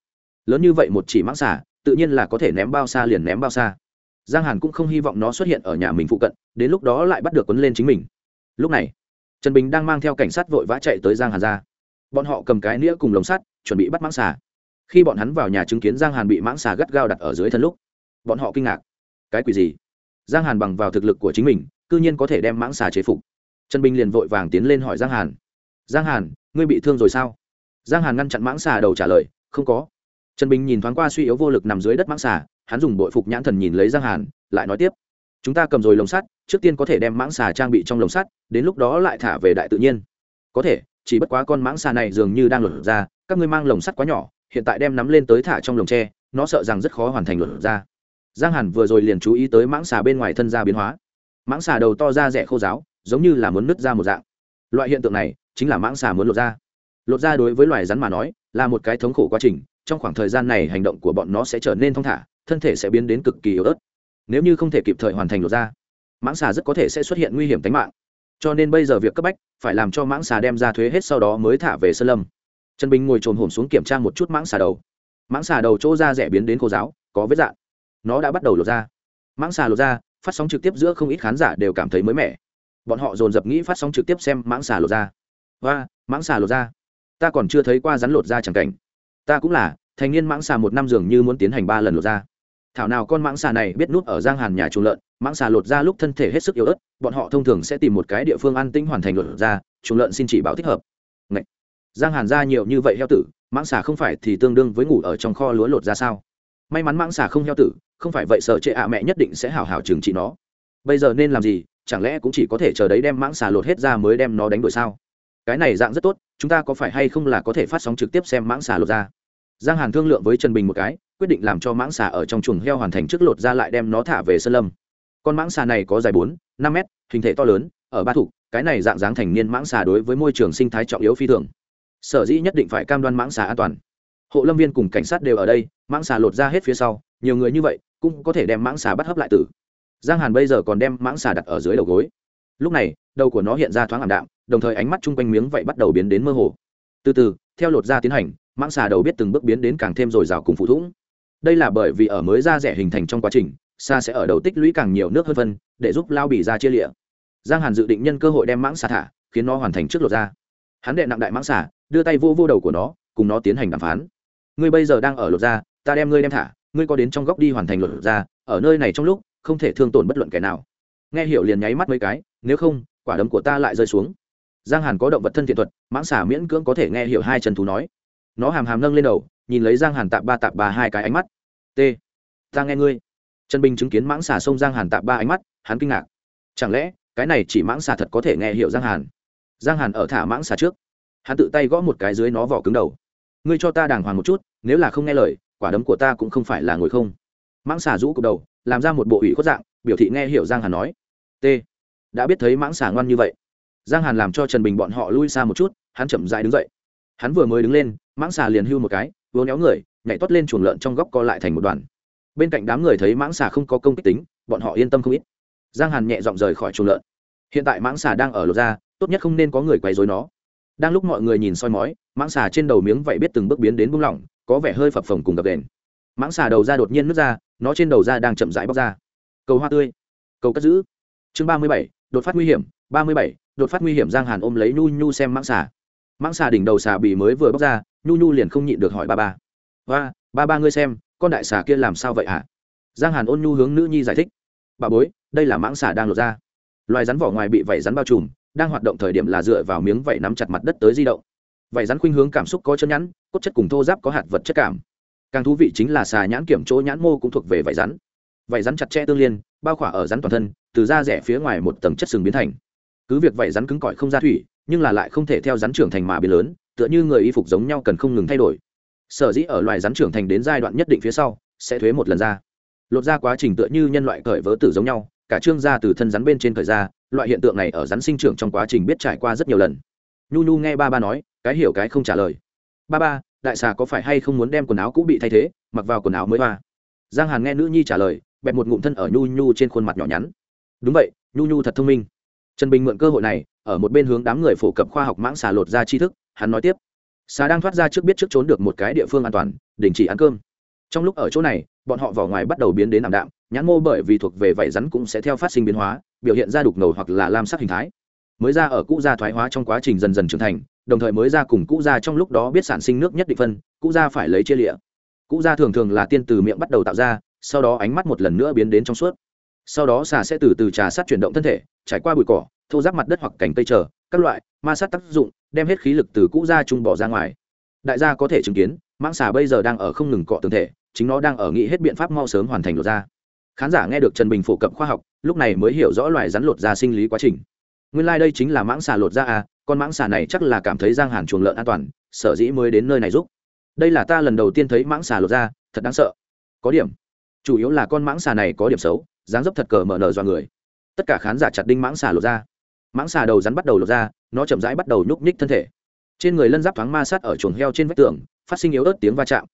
Lớn như vậy một chỉ mãng xà, tự nhiên là có thể ném bao xa liền ném bao xa. Giang hàn cũng không hy vọng nó xuất hiện ở nhà mình phụ cận, đến lúc đó lại bắt được quấn lên chính mình. Lúc này, trần bình đang mang theo cảnh sát vội vã chạy tới giang hàn ra. Bọn họ cầm cái nĩa cùng lồng sắt, chuẩn bị bắt mãng xà khi bọn hắn vào nhà chứng kiến giang hàn bị mãng xà gắt gao đặt ở dưới thân lúc, bọn họ kinh ngạc. Cái quỷ gì? Giang hàn bằng vào thực lực của chính mình c ư nhiên có thể đem mãng xà chế phục. Trần bình liền vội vàng tiến lên hỏi giang hàn. Giang hàn, ngươi bị thương rồi sao? Giang hàn ngăn chặn mãng xà đầu trả lời, không có. Trần bình nhìn thoáng qua suy yếu vô lực nằm dưới đất mãng xà, hắn dùng bội phục nhãn thần nhìn lấy giang hàn, lại nói tiếp, chúng ta cầm rồi lồng sắt, trước tiên có thể đem mãng xà trang bị trong lồng sắt, đến lúc đó lại thả về đại tự nhiên. Có thể, chỉ bất quá con mãng xà này dường như đang lột ra, các ngươi mang lồng sắt quá nhỏ hiện tại đem nắm lên tới thả trong lồng tre, nó sợ rằng rất khó hoàn thành lột ra. Giang hàn vừa rồi liền chú ý tới mãng xà bên ngoài thân ra biến hóa. Mãng xà đầu to ra rẻ khô giáo giống như là muốn nứt ra một dạng. Loại hiện tượng này chính là mãng xà muốn lột ra. Lột ra đối với loài rắn mà nói, là một cái thống khổ quá trình, trong khoảng thời gian này hành động của bọn nó sẽ trở nên thong thả, thân thể sẽ biến đến cực kỳ yếu ớt. Nếu như không thể kịp thời hoàn thành lột ra, mãng xà rất có thể sẽ xuất hiện nguy hiểm tính mạng. Cho nên bây giờ việc cấp bách phải làm cho mãng xà đem ra thuế hết sau đó mới thả về sơn lâm trần bình ngồi trồn hổm xuống kiểm tra một chút mãng xà đầu. Mãng xà đầu chỗ ra rẻ biến đến khô giáo có vết dạn. Nó đã bắt đầu lột ra mãng xà lột ra phát sóng trực tiếp giữa không ít khán giả đều cảm thấy mới mẻ. Bọn họ dồn dập nghĩ phát sóng trực tiếp xem mãng xà lột ra và, mãng xà lột ra ta còn chưa thấy qua rắn lột ra chẳng cảnh. Ta cũng là, thành niên mãng xà một năm dường như muốn tiến hành ba lần lột ra thảo nào con mãng xà này biết nút ở giang hàn nhà chuồng lợn, mãng xà lột ra lúc thân thể hết sức yếu ớt, bọn họ thông thường sẽ tìm một cái địa phương an tĩnh hoàn thành lột ra chuồng lợn xin chỉ bảo thích hợp giang hàn ra nhiều như vậy heo tử, mãng xà không phải thì tương đương với ngủ ở trong kho lúa lột ra sao? May mắn mãng xà không heo tử, không phải vậy sợ trệ ạ mẹ nhất định sẽ hảo hảo trừng trị nó. Bây giờ nên làm gì, chẳng lẽ cũng chỉ có thể chờ đấy đem mãng xà lột hết ra mới đem nó đánh đổi sao? Cái này dạng rất tốt, chúng ta có phải hay không là có thể phát sóng trực tiếp xem mãng xà lột ra? Giang hàn thương lượng với trần bình một cái, quyết định làm cho mãng xà ở trong chuồng heo hoàn thành trước lột ra lại đem nó thả về sân lâm. Con mãng xà này có dài bốn, năm mét, hình thể to lớn, ở ba thục cái này dạng dáng thành niên mãng xà đối với môi trường sinh thái trọng yếu phi thường sở dĩ nhất định phải cam đoan mãng xà an toàn. Hộ lâm viên cùng cảnh sát đều ở đây, mãng xà lột ra hết phía sau, nhiều người như vậy cũng có thể đem mãng xà bắt hấp lại tử. Giang hàn bây giờ còn đem mãng xà đặt ở dưới đầu gối. Lúc này, đầu của nó hiện ra thoáng ảm đạm, đồng thời ánh mắt chung quanh miếng vậy bắt đầu biến đến mơ hồ. Từ từ, theo lột ra tiến hành, mãng xà đầu biết từng bước biến đến càng thêm dồi dào cùng phụ thủng. Đây là bởi vì ở mới da rẻ hình thành trong quá trình, xa sẽ ở đầu tích lũy càng nhiều nước hơn phân, để giúp lao bì ra chia lịa. Giang hàn dự định nhân cơ hội đem mãng xà thả, khiến nó hoàn thành trước lột ra. Hắn đệ nặng đại mãng xà đưa tay vô vô đầu của nó, cùng nó tiến hành đàm phán. Ngươi bây giờ đang ở lột ra ta đem ngươi đem thả, ngươi có đến trong góc đi hoàn thành lột ra ở nơi này trong lúc, không thể thương tổn bất luận kẻ nào. Nghe hiểu liền nháy mắt mấy cái, nếu không, quả đấm của ta lại rơi xuống. Giang hàn có động vật thân thiện thuật, mãng xà miễn cưỡng có thể nghe hiểu hai chân thú nói. Nó hàm hàm nâng lên đầu, nhìn lấy giang hàn tạp ba tạp ba hai cái ánh mắt. T, ta nghe ngươi. Trần bình chứng kiến mãng xà sông giang hàn tạp ba ánh mắt, hắn kinh ngạc. Chẳng lẽ, cái này chỉ mãng xà thật có thể nghe hiểu giang hàn? Giang hàn ở thả mãng xà trước hắn tự tay gõ một cái dưới nó vỏ cứng đầu. Ngươi cho ta đàng hoàng một chút, nếu là không nghe lời, quả đấm của ta cũng không phải là ngồi không. Mãng xà rũ cục đầu, làm ra một bộ ủy khuất dạng, biểu thị nghe hiểu giang hàn nói. T. Đã biết thấy mãng xà ngoan như vậy. Giang hàn làm cho trần bình bọn họ lui xa một chút, hắn chậm dại đứng dậy. Hắn vừa mới đứng lên, mãng xà liền hưu một cái vừa néo người, nhảy toát lên chuồng lợn trong góc co lại thành một đoàn. Bên cạnh đám người thấy mãng xà không có công kích tính, bọn họ yên tâm không ít. Giang hàn nhẹ dọn rời khỏi chuồng lợn. Hiện tại mãng xà đang ở lột ra tốt nhất không nên có người quấy dối nó đang lúc mọi người nhìn soi mói, mãng xà trên đầu miếng vậy biết từng bước biến đến bung lỏng, có vẻ hơi phập phồng cùng gập đền mãng xà đầu ra đột nhiên nứt ra, nó trên đầu ra đang chậm rãi bóc ra. Cầu hoa tươi, cầu cất giữ. Chương ba mươi bảy, đột phát nguy hiểm, ba mươi bảy, đột phát nguy hiểm giang hàn ôm lấy nhu nhu xem mãng xà. Mãng xà đỉnh đầu xà bì mới vừa bóc ra, nhu nhu liền không nhịn được hỏi ba ba. Và ba ba ngươi xem, con đại xà kia làm sao vậy hả? Giang hàn ôn nhu hướng nữ nhi giải thích. Bà bối, đây là mãng xà đang lột ra loài rắn vỏ ngoài bị vảy rắn bao trùm đang hoạt động thời điểm là dựa vào miếng vảy nắm chặt mặt đất tới di động. Vảy rắn khuynh hướng cảm xúc có chân nhẵn, cốt chất cùng thô giáp có hạt vật chất cảm. Càng thú vị chính là xà nhãn kiểm chỗ nhãn mô cũng thuộc về vảy rắn. Vảy rắn chặt chẽ tương liên, bao khỏa ở rắn toàn thân, từ da rẻ phía ngoài một tầng chất sừng biến thành. Cứ việc vảy rắn cứng cỏi không ra thủy, nhưng là lại không thể theo rắn trưởng thành mà biến lớn, tựa như người y phục giống nhau cần không ngừng thay đổi. Sở dĩ ở loài rắn trưởng thành đến giai đoạn nhất định phía sau, sẽ thuế một lần ra. Lột ra quá trình tựa như nhân loại cởi vớ tử giống nhau cả trương da từ thân rắn bên trên thời ra, loại hiện tượng này ở rắn sinh trưởng trong quá trình biết trải qua rất nhiều lần. Nhu nhu nghe ba ba nói, cái hiểu cái không trả lời. Ba ba, đại xà có phải hay không muốn đem quần áo cũ bị thay thế, mặc vào quần áo mới hoa? Giang hàn nghe nữ nhi trả lời, bẹp một ngụm thân ở nhu nhu trên khuôn mặt nhỏ nhắn. Đúng vậy, nhu nhu thật thông minh. Trần bình mượn cơ hội này, ở một bên hướng đám người phổ cập khoa học mãng xà lột ra tri thức, hắn nói tiếp. Xà đang thoát ra trước biết trước trốn được một cái địa phương an toàn, đình chỉ ăn cơm. Trong lúc ở chỗ này, bọn họ vỏ ngoài bắt đầu biến đến ảm đạm nhãn mô bởi vì thuộc về vảy rắn cũng sẽ theo phát sinh biến hóa, biểu hiện ra đục ngầu hoặc là lam sắc hình thái. Mới ra ở cũ da thoái hóa trong quá trình dần dần trưởng thành, đồng thời mới ra cùng cũ da trong lúc đó biết sản sinh nước nhất định phân, cũ da phải lấy chia lịa. Cũ da thường thường là tiên từ miệng bắt đầu tạo ra, sau đó ánh mắt một lần nữa biến đến trong suốt. Sau đó xà sẽ từ từ trà sát chuyển động thân thể, trải qua bụi cỏ, thô giáp mặt đất hoặc cành cây trở các loại, ma sát tác dụng, đem hết khí lực từ cũ da trung bỏ ra ngoài. Đại gia có thể chứng kiến, mãng xà bây giờ đang ở không ngừng cọ tương thể, chính nó đang ở nghĩ hết biện pháp mau sớm hoàn thành lột ra khán giả nghe được trần bình phổ cập khoa học lúc này mới hiểu rõ loài rắn lột da sinh lý quá trình. Nguyên lai、like、đây chính là mãng xà lột da à con mãng xà này chắc là cảm thấy giang hàn chuồng lợn an toàn sở dĩ mới đến nơi này giúp. Đây là ta lần đầu tiên thấy mãng xà lột da thật đáng sợ. Có điểm. Chủ yếu là con mãng xà này có điểm xấu dáng dấp thật cờ mở nở do người. Tất cả khán giả chặt đinh mãng xà lột da. Mãng xà đầu rắn bắt đầu lột da, nó chậm rãi bắt đầu nhúc nhích thân thể. Trên người lân giáp thoáng ma sát ở chuồng heo trên vách tường phát sinh yếu ớt tiếng va chạm.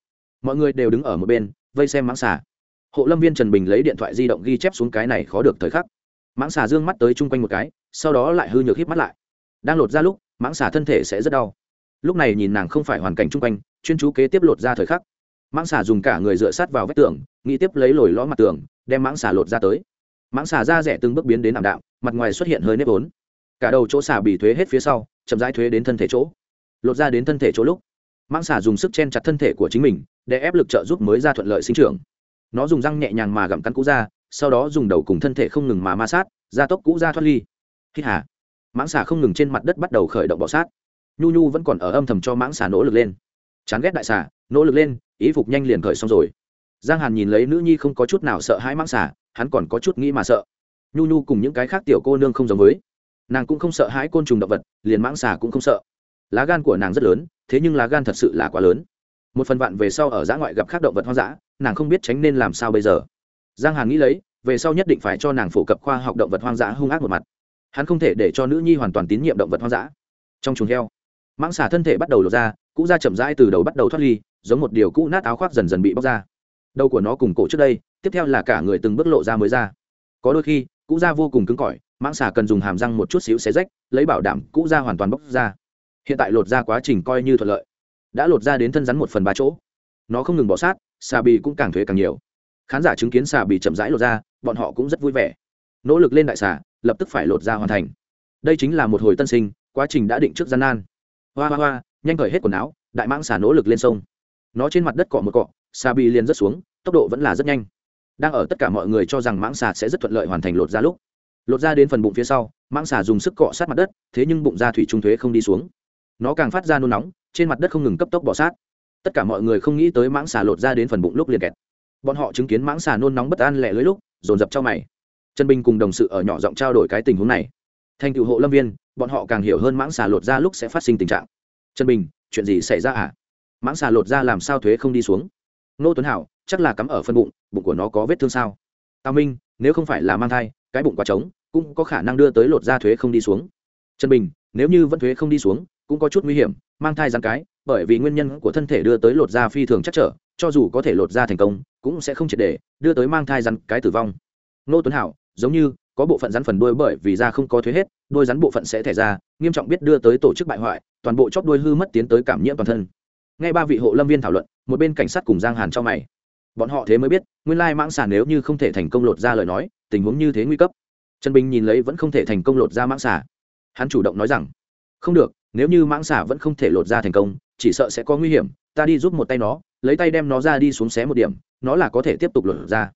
Mọi người đều đứng ở một bên vây xem mãng xà hộ lâm viên trần bình lấy điện thoại di động ghi chép xuống cái này khó được thời khắc. Mãng xà dương mắt tới chung quanh một cái, sau đó lại hư nhược hít mắt lại. Đang lột ra lúc, mãng xà thân thể sẽ rất đau. Lúc này nhìn nàng không phải hoàn cảnh chung quanh, chuyên chú kế tiếp lột ra thời khắc. Mãng xà dùng cả người dựa sát vào vách tường, nghĩ tiếp lấy lồi ló mặt tường, đem mãng xà lột ra tới. Mãng xà da rẻ từng bước biến đến ảm đạm, mặt ngoài xuất hiện hơi nếp vốn. Cả đầu chỗ xà bị thuế hết phía sau, chậm rãi thuế đến thân thể chỗ. Lột ra đến thân thể chỗ lúc, mãng xà dùng sức chen chặt thân thể của chính mình, để ép lực trợ giúp mới ra thuận lợi sinh trưởng nó dùng răng nhẹ nhàng mà gặm cắn cũ ra, sau đó dùng đầu cùng thân thể không ngừng mà ma sát, gia tốc cũ ra thoát ly. Hít hà. Mãng xà không ngừng trên mặt đất bắt đầu khởi động bọ sát. Nhu nhu vẫn còn ở âm thầm cho mãng xà nỗ lực lên. Chán ghét đại xà, nỗ lực lên, ý phục nhanh liền khởi xong rồi. Giang hàn nhìn lấy nữ nhi không có chút nào sợ hãi mãng xà, hắn còn có chút nghĩ mà sợ. Nhu nhu cùng những cái khác tiểu cô nương không giống với. Nàng cũng không sợ hãi côn trùng động vật, liền mãng xà cũng không sợ. Lá gan của nàng rất lớn, thế nhưng lá gan thật sự là quá lớn một phần vạn về sau ở giã ngoại gặp khác động vật hoang dã, nàng không biết tránh nên làm sao bây giờ. Giang hàn nghĩ lấy, về sau nhất định phải cho nàng phổ cập khoa học động vật hoang dã hung ác một mặt. Hắn không thể để cho nữ nhi hoàn toàn tín nhiệm động vật hoang dã. Trong chuồng heo, mãng xả thân thể bắt đầu lột ra cũ da chậm rãi từ đầu bắt đầu thoát ly, giống một điều cũ nát áo khoác dần dần bị bóc ra. Đầu của nó cùng cổ trước đây, tiếp theo là cả người từng bước lộ ra mới ra. Có đôi khi, cũ da vô cùng cứng cỏi, mãng xà cần dùng hàm răng một chút xíu xé rách, lấy bảo đảm cũ da hoàn toàn bóc ra. Hiện tại lột ra quá trình coi như thuận lợi đã lột ra đến thân rắn một phần ba chỗ. Nó không ngừng bỏ sát, xà bì cũng càng thuế càng nhiều. Khán giả chứng kiến xà bì chậm rãi lột ra, bọn họ cũng rất vui vẻ. Nỗ lực lên đại xà, lập tức phải lột ra hoàn thành. Đây chính là một hồi tân sinh, quá trình đã định trước gian nan. Hoa hoa hoa, nhanh cởi hết quần áo, đại mãng xà nỗ lực lên sông. Nó trên mặt đất cọ một cọ, xà bì liền rất xuống, tốc độ vẫn là rất nhanh. Đang ở tất cả mọi người cho rằng mãng xà sẽ rất thuận lợi hoàn thành lột ra lúc, lột ra đến phần bụng phía sau, mãng xà dùng sức cọ sát mặt đất, thế nhưng bụng da thủy trung thuế không đi xuống. Nó càng phát ra nôn nóng trên mặt đất không ngừng cấp tốc bỏ sát. Tất cả mọi người không nghĩ tới mãng xà lột ra đến phần bụng lúc liền kẹt. Bọn họ chứng kiến mãng xà nôn nóng bất an lẹ lưới lúc, dồn dập cho mày. Trần bình cùng đồng sự ở nhỏ giọng trao đổi cái tình huống này. Thành cựu hộ lâm viên, bọn họ càng hiểu hơn mãng xà lột ra lúc sẽ phát sinh tình trạng. Trần bình, chuyện gì xảy ra à? Mãng xà lột ra làm sao thuế không đi xuống? Nô tuấn hảo, chắc là cắm ở phân bụng bụng của nó có vết thương sao? Tào minh, nếu không phải là mang thai, cái bụng quá trống, cũng có khả năng đưa tới lột ra thuế không đi xuống. Trần bình, nếu như vẫn thuế không đi xuống cũng có chút nguy hiểm, mang thai rắn cái, bởi vì nguyên nhân của thân thể đưa tới lột da phi thường chắc trở, cho dù có thể lột da thành công, cũng sẽ không triệt để đưa tới mang thai rắn cái tử vong. Nô tuấn hảo, giống như, có bộ phận rắn phần đuôi bởi vì da không có thuế hết đuôi rắn bộ phận sẽ thẻ ra, nghiêm trọng biết đưa tới tổ chức bại hoại, toàn bộ chóp đuôi hư mất tiến tới cảm nhiễm toàn thân. Ngay ba vị hộ lâm viên thảo luận, một bên cảnh sát cùng giang hàn cho mày. Bọn họ thế mới biết, nguyên lai mãng xà nếu như không thể thành công lột ra lời nói, tình huống như thế nguy cấp. Trần bình nhìn lấy vẫn không thể thành công lột ra mãng xà. Hắn chủ động nói rằng, không được nếu như mãng xà vẫn không thể lột ra thành công, chỉ sợ sẽ có nguy hiểm, ta đi giúp một tay nó, lấy tay đem nó ra đi xuống xé một điểm, nó là có thể tiếp tục lột ra.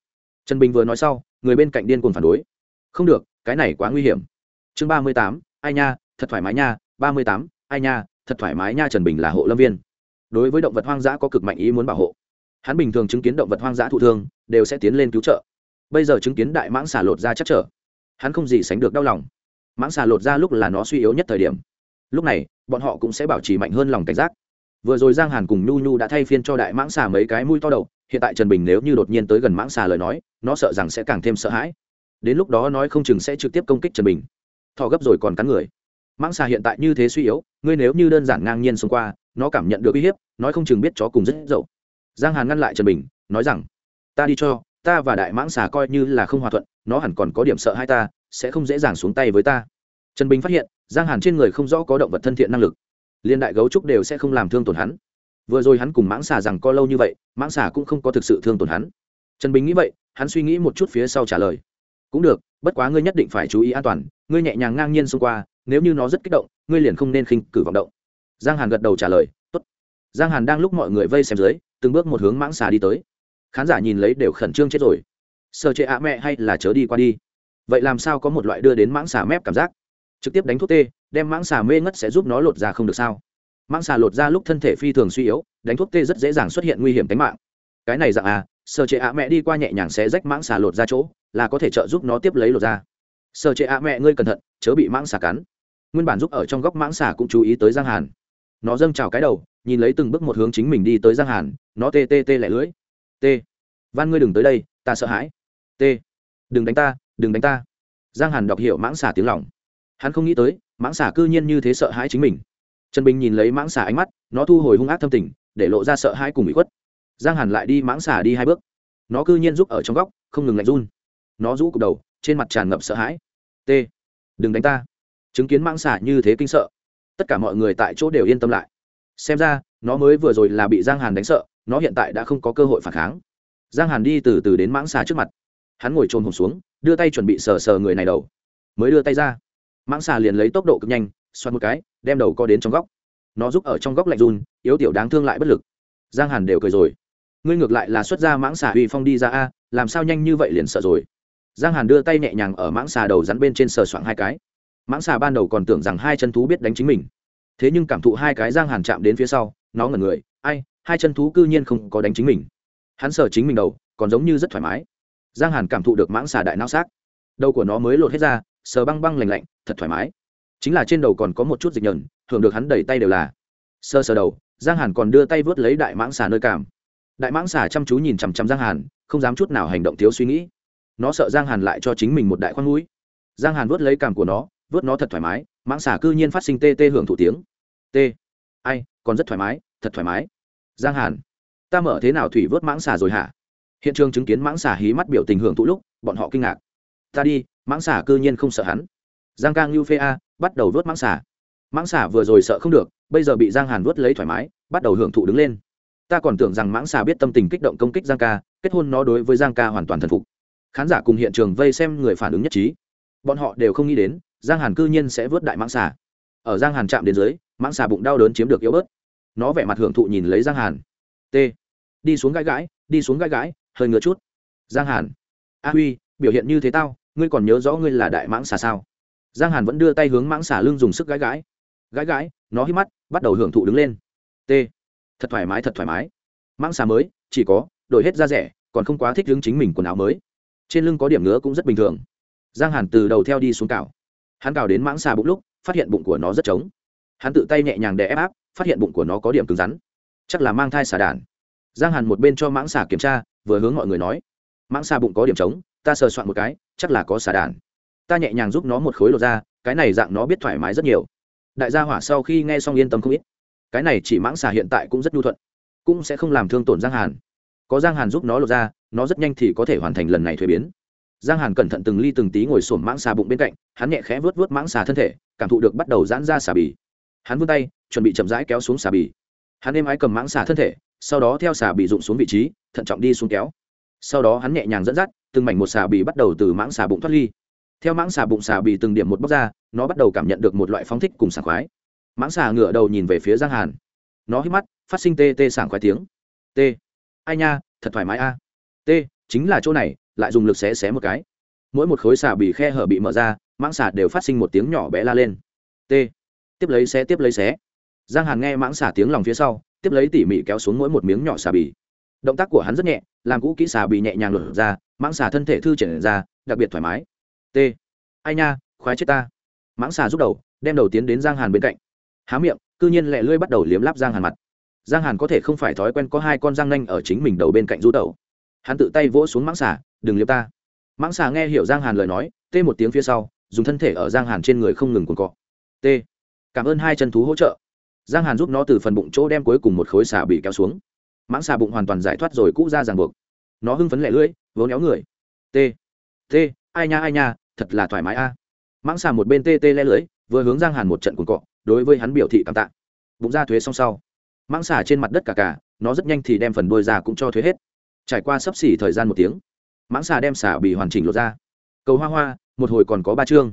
Trần bình vừa nói sau, người bên cạnh điên cuồng phản đối. Không được, cái này quá nguy hiểm. Chương ba mươi tám, ai nha, thật thoải mái nha, ba mươi tám, ai nha, thật thoải mái nha trần bình là hộ lâm viên. Đối với động vật hoang dã có cực mạnh ý muốn bảo hộ. Hắn bình thường chứng kiến động vật hoang dã thụ thương, đều sẽ tiến lên cứu trợ. Bây giờ chứng kiến đại mãng xà lột ra chắc trở. Hắn không gì sánh được đau lòng. Mãng xà lột ra lúc là nó suy yếu nhất thời điểm lúc này, bọn họ cũng sẽ bảo trì mạnh hơn lòng cảnh giác. Vừa rồi giang hàn cùng nhu nhu đã thay phiên cho đại mãng xà mấy cái mũi to đầu, hiện tại trần bình nếu như đột nhiên tới gần mãng xà lời nói, nó sợ rằng sẽ càng thêm sợ hãi. Đến lúc đó nói không chừng sẽ trực tiếp công kích trần bình. Thọ gấp rồi còn cắn người. Mãng xà hiện tại như thế suy yếu, ngươi nếu như đơn giản ngang nhiên xông qua, nó cảm nhận được uy hiếp, nói không chừng biết chó cùng rất dậu. Giang hàn ngăn lại trần bình, nói rằng, ta đi cho, ta và đại mãng xà coi như là không hòa thuận, nó hẳn còn có điểm sợ hai ta, sẽ không dễ dàng xuống tay với ta trần bình phát hiện, giang hàn trên người không rõ có động vật thân thiện năng lực. Liên đại gấu trúc đều sẽ không làm thương tổn hắn. Vừa rồi hắn cùng mãng xà rằng co lâu như vậy, mãng xà cũng không có thực sự thương tổn hắn. Trần bình nghĩ vậy, hắn suy nghĩ một chút phía sau trả lời. Cũng được, bất quá ngươi nhất định phải chú ý an toàn, ngươi nhẹ nhàng ngang nhiên xông qua, nếu như nó rất kích động, ngươi liền không nên khinh cử vọng động. Giang hàn gật đầu trả lời, tốt. Giang hàn đang lúc mọi người vây xem dưới, từng bước một hướng mãng xà đi tới. Khán giả nhìn lấy đều khẩn trương chết rồi. Sợ chệ ạ mẹ hay là chớ đi qua đi. Vậy làm sao có một loại đưa đến mãng xà mép cảm giác? Trực tiếp đánh thuốc tê, đem mãng xà mê ngất sẽ giúp nó lột ra không được sao? Mãng xà lột ra lúc thân thể phi thường suy yếu, đánh thuốc tê rất dễ dàng xuất hiện nguy hiểm tính mạng. Cái này dạng à sợ chế ạ mẹ đi qua nhẹ nhàng sẽ rách mãng xà lột ra chỗ, là có thể trợ giúp nó tiếp lấy lột ra sợ chế ạ mẹ, ngươi cẩn thận, chớ bị mãng xà cắn. Nguyên bản giúp ở trong góc mãng xà cũng chú ý tới giang hàn. Nó dâng trào cái đầu, nhìn lấy từng bước một hướng chính mình đi tới giang hàn, nó tê tê tê lẻ lưỡi. T van ngươi đừng tới đây, ta sợ hãi. T, đừng đánh ta, đừng đánh ta. Giang hàn đọc hiểu mãng xà tiếng lòng hắn không nghĩ tới, mãng xà cư nhiên như thế sợ hãi chính mình. Trần bình nhìn lấy mãng xà ánh mắt, nó thu hồi hung ác thâm tình, để lộ ra sợ hãi cùng bị khuất. Giang hàn lại đi mãng xà đi hai bước. Nó cư nhiên giúp ở trong góc, không ngừng lạnh run. Nó rũ cục đầu, trên mặt tràn ngập sợ hãi. T, đừng đánh ta. Chứng kiến mãng xà như thế kinh sợ, tất cả mọi người tại chỗ đều yên tâm lại. Xem ra, nó mới vừa rồi là bị giang hàn đánh sợ, nó hiện tại đã không có cơ hội phản kháng. Giang hàn đi từ từ đến mãng xà trước mặt. Hắn ngồi trồm hồn xuống, đưa tay chuẩn bị sờ sờ người này đầu. Mới đưa tay ra mãng xà liền lấy tốc độ cực nhanh xoắn một cái, đem đầu co đến trong góc. Nó giúp ở trong góc lạnh run, yếu tiểu đáng thương lại bất lực. Giang hàn đều cười rồi. Ngươi ngược lại là xuất ra mãng xà uy phong đi ra a, làm sao nhanh như vậy liền sợ rồi? Giang hàn đưa tay nhẹ nhàng ở mãng xà đầu rắn bên trên sờ soạng hai cái. Mãng xà ban đầu còn tưởng rằng hai chân thú biết đánh chính mình. Thế nhưng cảm thụ hai cái giang hàn chạm đến phía sau, nó ngẩn người, ai, hai chân thú cư nhiên không có đánh chính mình. Hắn sờ chính mình đầu, còn giống như rất thoải mái. Giang hàn cảm thụ được mãng xà đại não xác. Đầu của nó mới lột hết ra sờ băng băng lành lạnh, thật thoải mái. Chính là trên đầu còn có một chút dịch nhờn, thường được hắn đẩy tay đều là. Sơ sờ đầu, giang hàn còn đưa tay vớt lấy đại mãng xà nơi cảm. Đại mãng xà chăm chú nhìn chằm chằm giang hàn, không dám chút nào hành động thiếu suy nghĩ. Nó sợ giang hàn lại cho chính mình một đại khoan mũi. Giang hàn vớt lấy cảm của nó, vớt nó thật thoải mái, mãng xà cư nhiên phát sinh tê tê hưởng thụ tiếng. T. Ai, còn rất thoải mái, thật thoải mái. Giang hàn, ta mở thế nào thủy vớt mãng xà rồi hả? Hiện trường chứng kiến mãng xà hí mắt biểu tình hưởng thụ lúc, bọn họ kinh ngạc. Ta đi mãng xà cư nhiên không sợ hắn. Giang ca ngưu phê a, bắt đầu vớt mãng xà. Mãng xà vừa rồi sợ không được, bây giờ bị giang hàn vớt lấy thoải mái, bắt đầu hưởng thụ đứng lên. Ta còn tưởng rằng mãng xà biết tâm tình kích động công kích giang ca, kết hôn nó đối với giang ca hoàn toàn thần phục. Khán giả cùng hiện trường vây xem người phản ứng nhất trí. Bọn họ đều không nghĩ đến, giang hàn cư nhiên sẽ vớt đại mãng xà. Ở giang hàn chạm đến dưới, mãng xà bụng đau đớn chiếm được yếu bớt. Nó vẻ mặt hưởng thụ nhìn lấy giang hàn. T. Đi xuống gãi gãi, đi xuống gãi gãi, hơi ngứa chút. Giang hàn. A huy, biểu hiện như thế tao ngươi còn nhớ rõ ngươi là đại mãng xà sao? Giang hàn vẫn đưa tay hướng mãng xà lưng dùng sức gãi gãi. Gãi gãi, nó hít mắt, bắt đầu hưởng thụ đứng lên. T. Thật thoải mái, thật thoải mái. Mãng xà mới, chỉ có, đổi hết da rẻ, còn không quá thích hướng chính mình quần áo mới. Trên lưng có điểm nữa cũng rất bình thường. Giang hàn từ đầu theo đi xuống cào. Hắn cào đến mãng xà bụng lúc, phát hiện bụng của nó rất trống. Hắn tự tay nhẹ nhàng đè ép áp, phát hiện bụng của nó có điểm cứng rắn. Chắc là mang thai xà đàn. Giang hàn một bên cho mãng xà kiểm tra, vừa hướng mọi người nói. Mãng xà bụng có điểm trống ta sờ soạn một cái, chắc là có xà đàn. Ta nhẹ nhàng giúp nó một khối lột ra cái này dạng nó biết thoải mái rất nhiều. Đại gia hỏa sau khi nghe xong yên tâm không ít. Cái này chỉ mãng xà hiện tại cũng rất nhu thuận, cũng sẽ không làm thương tổn giang hàn. Có giang hàn giúp nó lột ra nó rất nhanh thì có thể hoàn thành lần này thuế biến. Giang hàn cẩn thận từng ly từng tí ngồi sổm mãng xà bụng bên cạnh, hắn nhẹ khẽ vớt vớt mãng xà thân thể, cảm thụ được bắt đầu giãn ra xà bì. Hắn vươn tay, chuẩn bị chậm rãi kéo xuống xà bì. Hắn êm ái cầm mãng xà thân thể, sau đó theo xà bì rụng xuống vị trí, thận trọng đi xuống kéo. Sau đó hắn nhẹ nhàng dẫn dắt từng mảnh một xà bì bắt đầu từ mãng xà bụng thoát ly. Theo mãng xà bụng xà bì từng điểm một bóc ra, nó bắt đầu cảm nhận được một loại phóng thích cùng sảng khoái. Mãng xà ngửa đầu nhìn về phía giang hàn. Nó hít mắt, phát sinh tê tê sảng khoái tiếng. T ai nha, thật thoải mái a. T chính là chỗ này, lại dùng lực xé xé một cái. Mỗi một khối xà bì khe hở bị mở ra, mãng xà đều phát sinh một tiếng nhỏ bé la lên. T tiếp lấy xé, tiếp lấy xé. Giang hàn nghe mãng xà tiếng lòng phía sau, tiếp lấy tỉ mỉ kéo xuống mỗi một miếng nhỏ xà bì động tác của hắn rất nhẹ, làm cũ kỹ xà bị nhẹ nhàng lột ra, mãng xà thân thể thư triển ra, đặc biệt thoải mái. T. Ai nha, khoái chết ta. Mãng xà rút đầu, đem đầu tiến đến giang hàn bên cạnh. Há miệng, cư nhiên lẹ lưỡi bắt đầu liếm láp giang hàn mặt. Giang hàn có thể không phải thói quen có hai con giang nanh ở chính mình đầu bên cạnh du tẩu. Hắn tự tay vỗ xuống mãng xà, đừng liếm ta. Mãng xà nghe hiểu giang hàn lời nói tê một tiếng phía sau, dùng thân thể ở giang hàn trên người không ngừng cuồng cọ t. Cảm ơn hai chân thú hỗ trợ. Giang hàn giúp nó từ phần bụng chỗ đem cuối cùng một khối xà bị kéo xuống mãng xà bụng hoàn toàn giải thoát rồi cũ ra ràng buộc. Nó hưng phấn lẻ lưỡi vỗ néo người. T t, ai nha ai nha, thật là thoải mái a. Mãng xà một bên tê tê le lưỡi, vừa hướng giang hàn một trận cuồng cọ, đối với hắn biểu thị cảm tạ. Bụng ra thuế xong sau. Mãng xà trên mặt đất cả cả, nó rất nhanh thì đem phần đôi ra cũng cho thuế hết. Trải qua sấp xỉ thời gian một tiếng, mãng xà đem xà bị hoàn chỉnh lột ra. Cầu hoa hoa, một hồi còn có ba chương.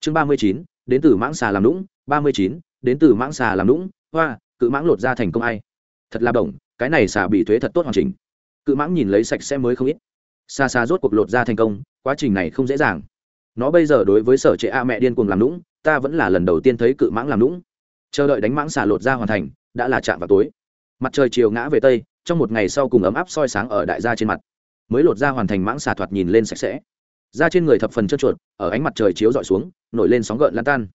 Chương ba mươi chín, đến từ mãng xà làm lũng ba mươi chín, đến từ mãng xà làm lũng hoa, cự mãng lột ra thành công ai? Thật là bổng cái này xà bị thuế thật tốt hoàn chỉnh. Cự mãng nhìn lấy sạch sẽ mới không ít. Xa xa rốt cuộc lột ra thành công, quá trình này không dễ dàng. Nó bây giờ đối với sở trệ a mẹ điên cuồng làm lũng ta vẫn là lần đầu tiên thấy cự mãng làm lũng chờ đợi đánh mãng xà lột ra hoàn thành, đã là chạm vào tối. Mặt trời chiều ngã về tây, trong một ngày sau cùng ấm áp soi sáng ở đại gia trên mặt. Mới lột ra hoàn thành mãng xà thoạt nhìn lên sạch sẽ. Da trên người thập phần trơn chuột ở ánh mặt trời chiếu d ọ i xuống, nổi lên sóng gợn lan tan.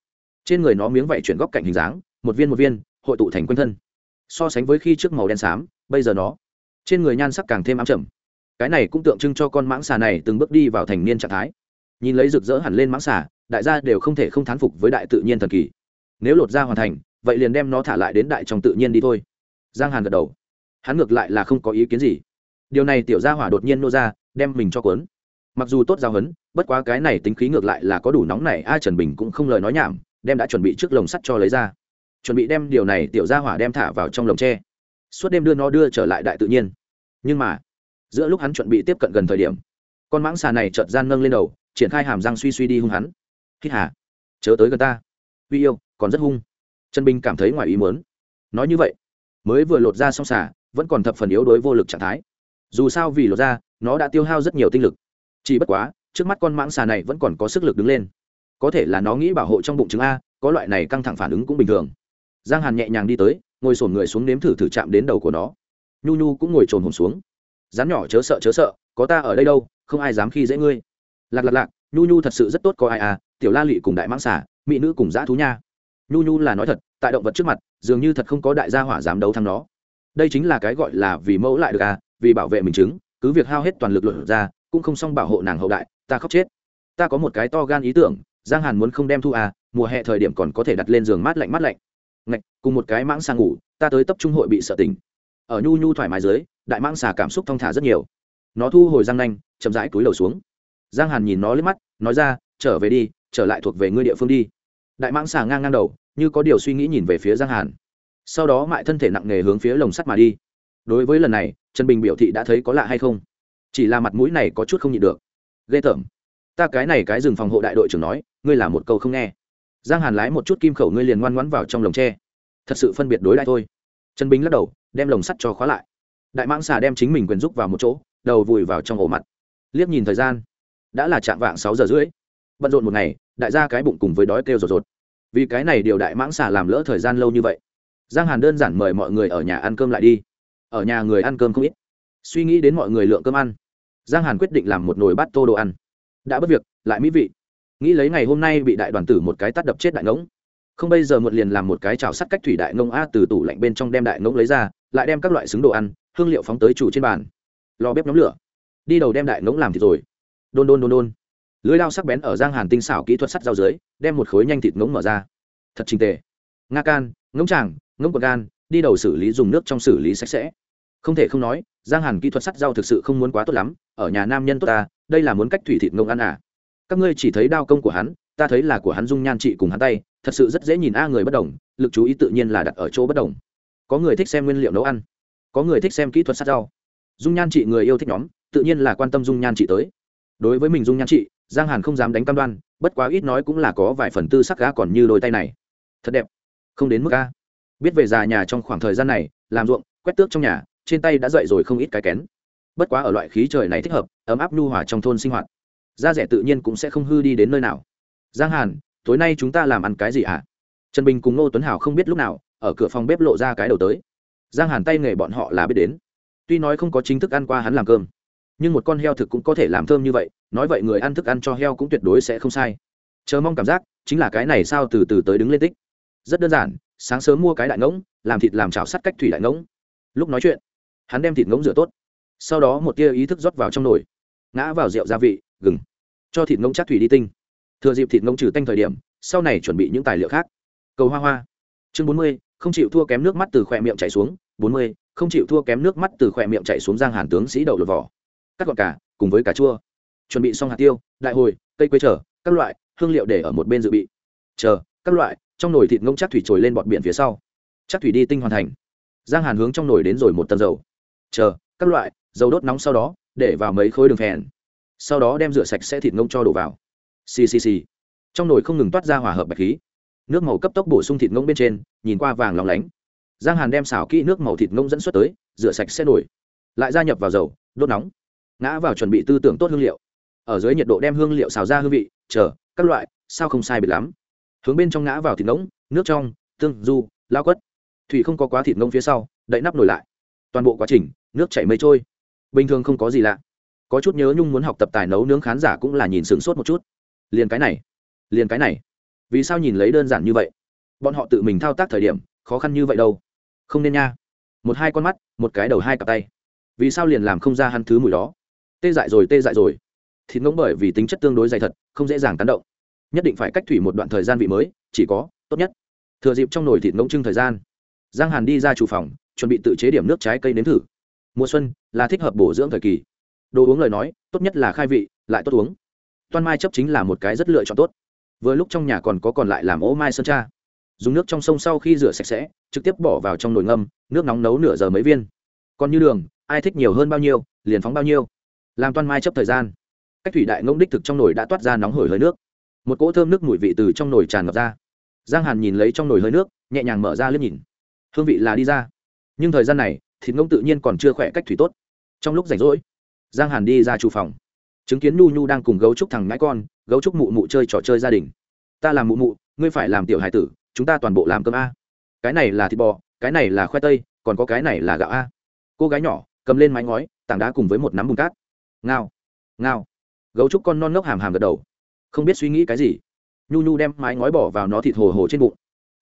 Trên người nó miếng vảy chuyển góc cạnh hình dáng, một viên một viên, hội tụ thành quanh thân so sánh với khi trước màu đen xám, bây giờ nó, trên người nhan sắc càng thêm ám trầm. Cái này cũng tượng trưng cho con mãng xà này từng bước đi vào thành niên trạng thái. Nhìn lấy rực rỡ hẳn lên mãng xà, đại gia đều không thể không thán phục với đại tự nhiên thần kỳ. Nếu lột ra hoàn thành, vậy liền đem nó thả lại đến đại trong tự nhiên đi thôi. Giang hàn gật đầu. Hắn ngược lại là không có ý kiến gì. Điều này tiểu gia hỏa đột nhiên nô ra, đem mình cho cuốn. Mặc dù tốt giao hấn, bất quá cái này tính khí ngược lại là có đủ nóng này ai trần bình cũng không lời nói nhảm, đem đã chuẩn bị trước lồng sắt cho lấy ra chuẩn bị đem điều này tiểu gia hỏa đem thả vào trong lồng tre. Suốt đêm đưa nó đưa trở lại đại tự nhiên. Nhưng mà, giữa lúc hắn chuẩn bị tiếp cận gần thời điểm, con mãng xà này chợt gian nâng lên đầu, triển khai hàm răng suy suy đi hung hắn. Hít hà, chớ tới gần ta. Uy yêu, còn rất hung. Trần bình cảm thấy ngoài ý muốn. Nói như vậy, mới vừa lột ra xong xà, vẫn còn thập phần yếu đối vô lực trạng thái. Dù sao vì lột ra, nó đã tiêu hao rất nhiều tinh lực. Chỉ bất quá, trước mắt con mãng xà này vẫn còn có sức lực đứng lên. Có thể là nó nghĩ bảo hộ trong bụng trứng a, có loại này căng thẳng phản ứng cũng bình thường giang hàn nhẹ nhàng đi tới, ngồi sổn người xuống nếm thử thử chạm đến đầu của nó. Nhu nhu cũng ngồi trồn hồn xuống. Rắn nhỏ chớ sợ chớ sợ, có ta ở đây đâu, không ai dám khi dễ ngươi. Lạc lạc lạc, nhu nhu thật sự rất tốt có ai à tiểu la lị cùng đại mãng xả mỹ nữ cùng dã thú nha. Nhu nhu là nói thật, tại động vật trước mặt, dường như thật không có đại gia hỏa dám đấu thắng nó. Đây chính là cái gọi là vì mẫu lại được à vì bảo vệ mình chứng, cứ việc hao hết toàn lực luận ra, cũng không xong bảo hộ nàng hậu đại, ta khóc chết. Ta có một cái to gan ý tưởng, giang hàn muốn không đem thu à mùa hè thời điểm còn có thể đặt lên giường mát lạnh mát lạnh ngạch, cùng một cái mãng sang ngủ, ta tới tập trung hội bị sợ tình ở nhu nhu thoải mái dưới, đại mãng xà cảm xúc thong thả rất nhiều. Nó thu hồi răng nanh, chậm rãi túi đầu xuống. Giang hàn nhìn nó lên mắt, nói ra, trở về đi, trở lại thuộc về ngươi địa phương đi. Đại mãng xà ngang ngang đầu, như có điều suy nghĩ nhìn về phía giang hàn. Sau đó mại thân thể nặng nề hướng phía lồng sắt mà đi. Đối với lần này, trần bình biểu thị đã thấy có lạ hay không? Chỉ là mặt mũi này có chút không nhịn được. Ghê tởm. Ta cái này cái rừng phòng hộ đại đội trưởng nói, ngươi là một câu không nghe giang hàn lái một chút kim khẩu ngươi liền ngoan ngoãn vào trong lồng tre. Thật sự phân biệt đối lại thôi. Trần bính lắc đầu, đem lồng sắt cho khóa lại. Đại mãng xà đem chính mình quyền rúc vào một chỗ, đầu vùi vào trong ổ mặt. Liếc nhìn thời gian, đã là chạm vạng sáu giờ rưỡi. Bận rộn một ngày, đại gia cái bụng cùng với đói kêu rột rột. Vì cái này điều đại mãng xà làm lỡ thời gian lâu như vậy. Giang hàn đơn giản mời mọi người ở nhà ăn cơm lại đi. Ở nhà người ăn cơm không ít. Suy nghĩ đến mọi người lượng cơm ăn, giang hàn quyết định làm một nồi bát tô đồ ăn. Đã bất việc, lại mỹ vị nghĩ lấy ngày hôm nay bị đại đoàn tử một cái tắt đập chết đại ngỗng. Không bây giờ một liền làm một cái chảo sắt cách thủy đại ngông a từ tủ lạnh bên trong đem đại ngỗng lấy ra, lại đem các loại xứng đồ ăn, hương liệu phóng tới chủ trên bàn. Lò bếp nhóm lửa. Đi đầu đem đại ngỗng làm thịt rồi. Đôn đôn đôn đôn. Lưới lao sắc bén ở giang hàn tinh xảo kỹ thuật sắt dao dưới, đem một khối nhanh thịt ngỗng mở ra. Thật trình tề. Nga can, ngỗng tràng, ngỗng quật gan, đi đầu xử lý dùng nước trong xử lý sạch sẽ. Không thể không nói, giang hàn kỹ thuật sắt dao thực sự không muốn quá tốt lắm, ở nhà nam nhân tốt ta, đây là muốn cách thủy thịt ngỗng ăn à các ngươi chỉ thấy đao công của hắn, ta thấy là của hắn dung nhan trị cùng hắn tay, thật sự rất dễ nhìn a người bất đồng, lực chú ý tự nhiên là đặt ở chỗ bất đồng. Có người thích xem nguyên liệu nấu ăn, có người thích xem kỹ thuật sát rau. Dung nhan trị người yêu thích nhóm, tự nhiên là quan tâm dung nhan trị tới. Đối với mình dung nhan trị, giang hàn không dám đánh cam đoan, bất quá ít nói cũng là có vài phần tư sắc gã còn như đôi tay này. Thật đẹp. Không đến mức a. Biết về già nhà trong khoảng thời gian này, làm ruộng, quét tước trong nhà, trên tay đã dậy rồi không ít cái kén. Bất quá ở loại khí trời này thích hợp, ấm áp nhu hòa trong thôn sinh hoạt da rẻ tự nhiên cũng sẽ không hư đi đến nơi nào. Giang hàn, tối nay chúng ta làm ăn cái gì ạ? À? trần bình cùng ngô tuấn hảo không biết lúc nào, ở cửa phòng bếp lộ ra cái đầu tới. Giang hàn tay nghề bọn họ là biết đến. Tuy nói không có chính thức ăn qua hắn làm cơm, nhưng một con heo thực cũng có thể làm thơm như vậy, nói vậy người ăn thức ăn cho heo cũng tuyệt đối sẽ không sai. Chờ mong cảm giác, chính là cái này sao từ từ tới đứng lên tích. Rất đơn giản, sáng sớm mua cái đại ngỗng, làm thịt làm chảo sắt cách thủy đại ngỗng. Lúc nói chuyện, hắn đem thịt ngỗng rửa tốt. Sau đó một tia ý thức rót vào trong nồi, ngã vào rượu gia vị, gừng cho thịt ngỗng chắc thủy đi tinh. Thừa dịp thịt ngỗng trừ tanh thời điểm, sau này chuẩn bị những tài liệu khác. Cầu hoa hoa. Chương bốn mươi, không chịu thua kém nước mắt từ khỏe miệng chảy xuống. Bốn mươi, không chịu thua kém nước mắt từ khỏe miệng chảy xuống giang hàn tướng sĩ đầu lột vỏ. Cắt gọn cả, cùng với cà chua. Chuẩn bị xong hạt tiêu, đại hồi, cây quế trở, các loại, hương liệu để ở một bên dự bị. Chờ, các loại, trong nồi thịt ngông chắc thủy trồi lên bọt biển phía sau. Chắc thủy đi tinh hoàn thành. Giang hàn hướng trong nồi đến rồi một tầng dầu. Chờ, các loại, dầu đốt nóng sau đó, để vào mấy khối đường phèn sau đó đem rửa sạch sẽ thịt ngông cho đổ vào. Xì xì xì. Trong nồi không ngừng toát ra hòa hợp bạch khí. Nước màu cấp tốc bổ sung thịt ngông bên trên, nhìn qua vàng lòng lánh. Giang hàn đem xào kỹ nước màu thịt ngông dẫn xuất tới, rửa sạch sẽ nổi lại gia nhập vào dầu, đốt nóng. Ngã vào chuẩn bị tư tưởng tốt hương liệu. Ở dưới nhiệt độ đem hương liệu xào ra hương vị, chờ, các loại, sao không sai biệt lắm. Hướng bên trong ngã vào thịt ngỗng, nước trong, tương, du, lao quất. Thủy không có quá thịt ngỗng phía sau, đậy nắp nổi lại. Toàn bộ quá trình, nước chảy mây trôi. Bình thường không có gì lạ có chút nhớ nhung muốn học tập tài nấu nướng khán giả cũng là nhìn sửng sốt một chút. Liền cái này, liền cái này. Vì sao nhìn lấy đơn giản như vậy? Bọn họ tự mình thao tác thời điểm, khó khăn như vậy đâu. Không nên nha. Một hai con mắt, một cái đầu hai cặp tay. Vì sao liền làm không ra hắn thứ mùi đó? Tê dại rồi, tê dại rồi. Thịt ngỗng bởi vì tính chất tương đối dày thật, không dễ dàng tán động. Nhất định phải cách thủy một đoạn thời gian vị mới, chỉ có, tốt nhất. Thừa dịp trong nồi thịt ngỗng trưng thời gian, giang hàn đi ra chủ phòng, chuẩn bị tự chế điểm nước trái cây nếm thử. Mùa xuân là thích hợp bổ dưỡng thời kỳ đồ uống lời nói, tốt nhất là khai vị, lại tốt uống. Toan mai chấp chính là một cái rất lựa chọn tốt. Vừa lúc trong nhà còn có còn lại làm ô mai sơn cha. Dùng nước trong sông sau khi rửa sạch sẽ, trực tiếp bỏ vào trong nồi ngâm, nước nóng nấu nửa giờ mấy viên. Còn như đường, ai thích nhiều hơn bao nhiêu, liền phóng bao nhiêu. Làm toan mai chấp thời gian. Cách thủy đại ngông đích thực trong nồi đã toát ra nóng hổi hơi nước. Một cỗ thơm nước mùi vị từ trong nồi tràn ngập ra. Giang hàn nhìn lấy trong nồi hơi nước, nhẹ nhàng mở ra liếc nhìn. Hương vị là đi ra. Nhưng thời gian này, thịt ngông tự nhiên còn chưa khỏe cách thủy tốt. Trong lúc rảnh rỗi giang hàn đi ra chủ phòng. Chứng kiến nhu nhu đang cùng gấu trúc thằng ngãi con, gấu trúc mụ mụ chơi trò chơi gia đình. Ta làm mụ mụ, ngươi phải làm tiểu hải tử, chúng ta toàn bộ làm cơm a. Cái này là thịt bò, cái này là khoai tây, còn có cái này là gạo a. Cô gái nhỏ, cầm lên mái ngói, tảng đá cùng với một nắm bùn cát. Ngao ngao. Gấu trúc con non ngốc hàm hàm gật đầu. Không biết suy nghĩ cái gì. Nhu nhu đem mái ngói bỏ vào nó thịt hồ hồ trên bụng.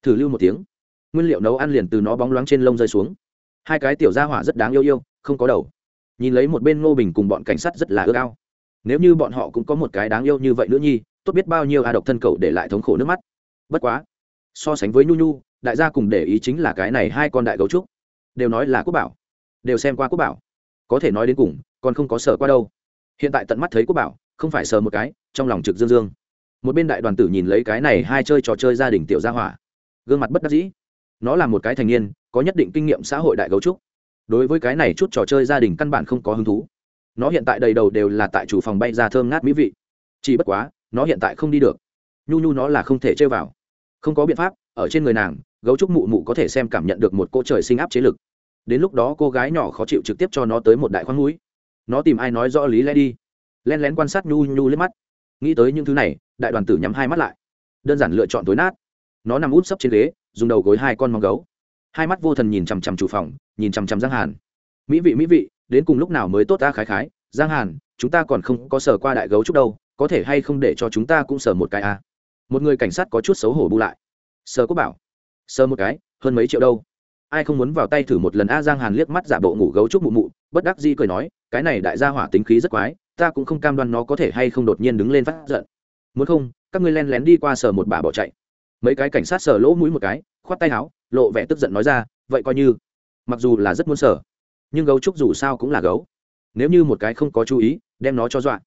Thử lưu một tiếng. Nguyên liệu nấu ăn liền từ nó bóng loáng trên lông rơi xuống. Hai cái tiểu gia hỏa rất đáng yêu yêu, không có đầu nhìn lấy một bên ngô bình cùng bọn cảnh sát rất là ước ao. Nếu như bọn họ cũng có một cái đáng yêu như vậy nữa nhi, tốt biết bao nhiêu a độc thân cậu để lại thống khổ nước mắt. Bất quá, so sánh với nhu nhu, đại gia cùng để ý chính là cái này hai con đại gấu trúc. Đều nói là quốc bảo, đều xem qua quốc bảo. Có thể nói đến cùng, còn không có sở qua đâu. Hiện tại tận mắt thấy quốc bảo, không phải sờ một cái, trong lòng trực dương dương. Một bên đại đoàn tử nhìn lấy cái này hai chơi trò chơi gia đình tiểu gia hỏa. Gương mặt bất đắc dĩ. Nó là một cái thành niên, có nhất định kinh nghiệm xã hội đại gấu trúc đối với cái này chút trò chơi gia đình căn bản không có hứng thú. Nó hiện tại đầy đầu đều là tại chủ phòng bay ra thơm ngát mỹ vị. Chỉ bất quá, nó hiện tại không đi được. Nhu nhu nó là không thể chơi vào. Không có biện pháp, ở trên người nàng, gấu trúc mụ mụ có thể xem cảm nhận được một cô trời sinh áp chế lực. Đến lúc đó cô gái nhỏ khó chịu trực tiếp cho nó tới một đại khoáng núi. Nó tìm ai nói rõ lý lẽ đi. Len lén quan sát nhu nhu lên mắt. Nghĩ tới những thứ này, đại đoàn tử nhắm hai mắt lại. Đơn giản lựa chọn tối nát. Nó nằm út sấp trên ghế, dùng đầu gối hai con mong gấu. Hai mắt vô thần nhìn chằm chằm chủ phòng nhìn chằm chằm giang hàn. Mỹ vị mỹ vị, đến cùng lúc nào mới tốt ta khái khái? Giang hàn, chúng ta còn không có sờ qua đại gấu trúc đâu, có thể hay không để cho chúng ta cũng sờ một cái à. một người cảnh sát có chút xấu hổ bu lại. Sờ có bảo. Sờ một cái, hơn mấy triệu đâu. Ai không muốn vào tay thử một lần a giang hàn liếc mắt giả bộ ngủ gấu trúc mụ mụ, bất đắc di cười nói, cái này đại gia hỏa tính khí rất quái, ta cũng không cam đoan nó có thể hay không đột nhiên đứng lên phát giận. Muốn không, các ngươi len lén đi qua sờ một bà bỏ chạy. Mấy cái cảnh sát sờ lỗ mũi một cái, khoát tay áo, lộ vẻ tức giận nói ra, vậy coi như mặc dù là rất muốn sở, nhưng gấu trúc dù sao cũng là gấu. Nếu như một cái không có chú ý đem nó cho dọa.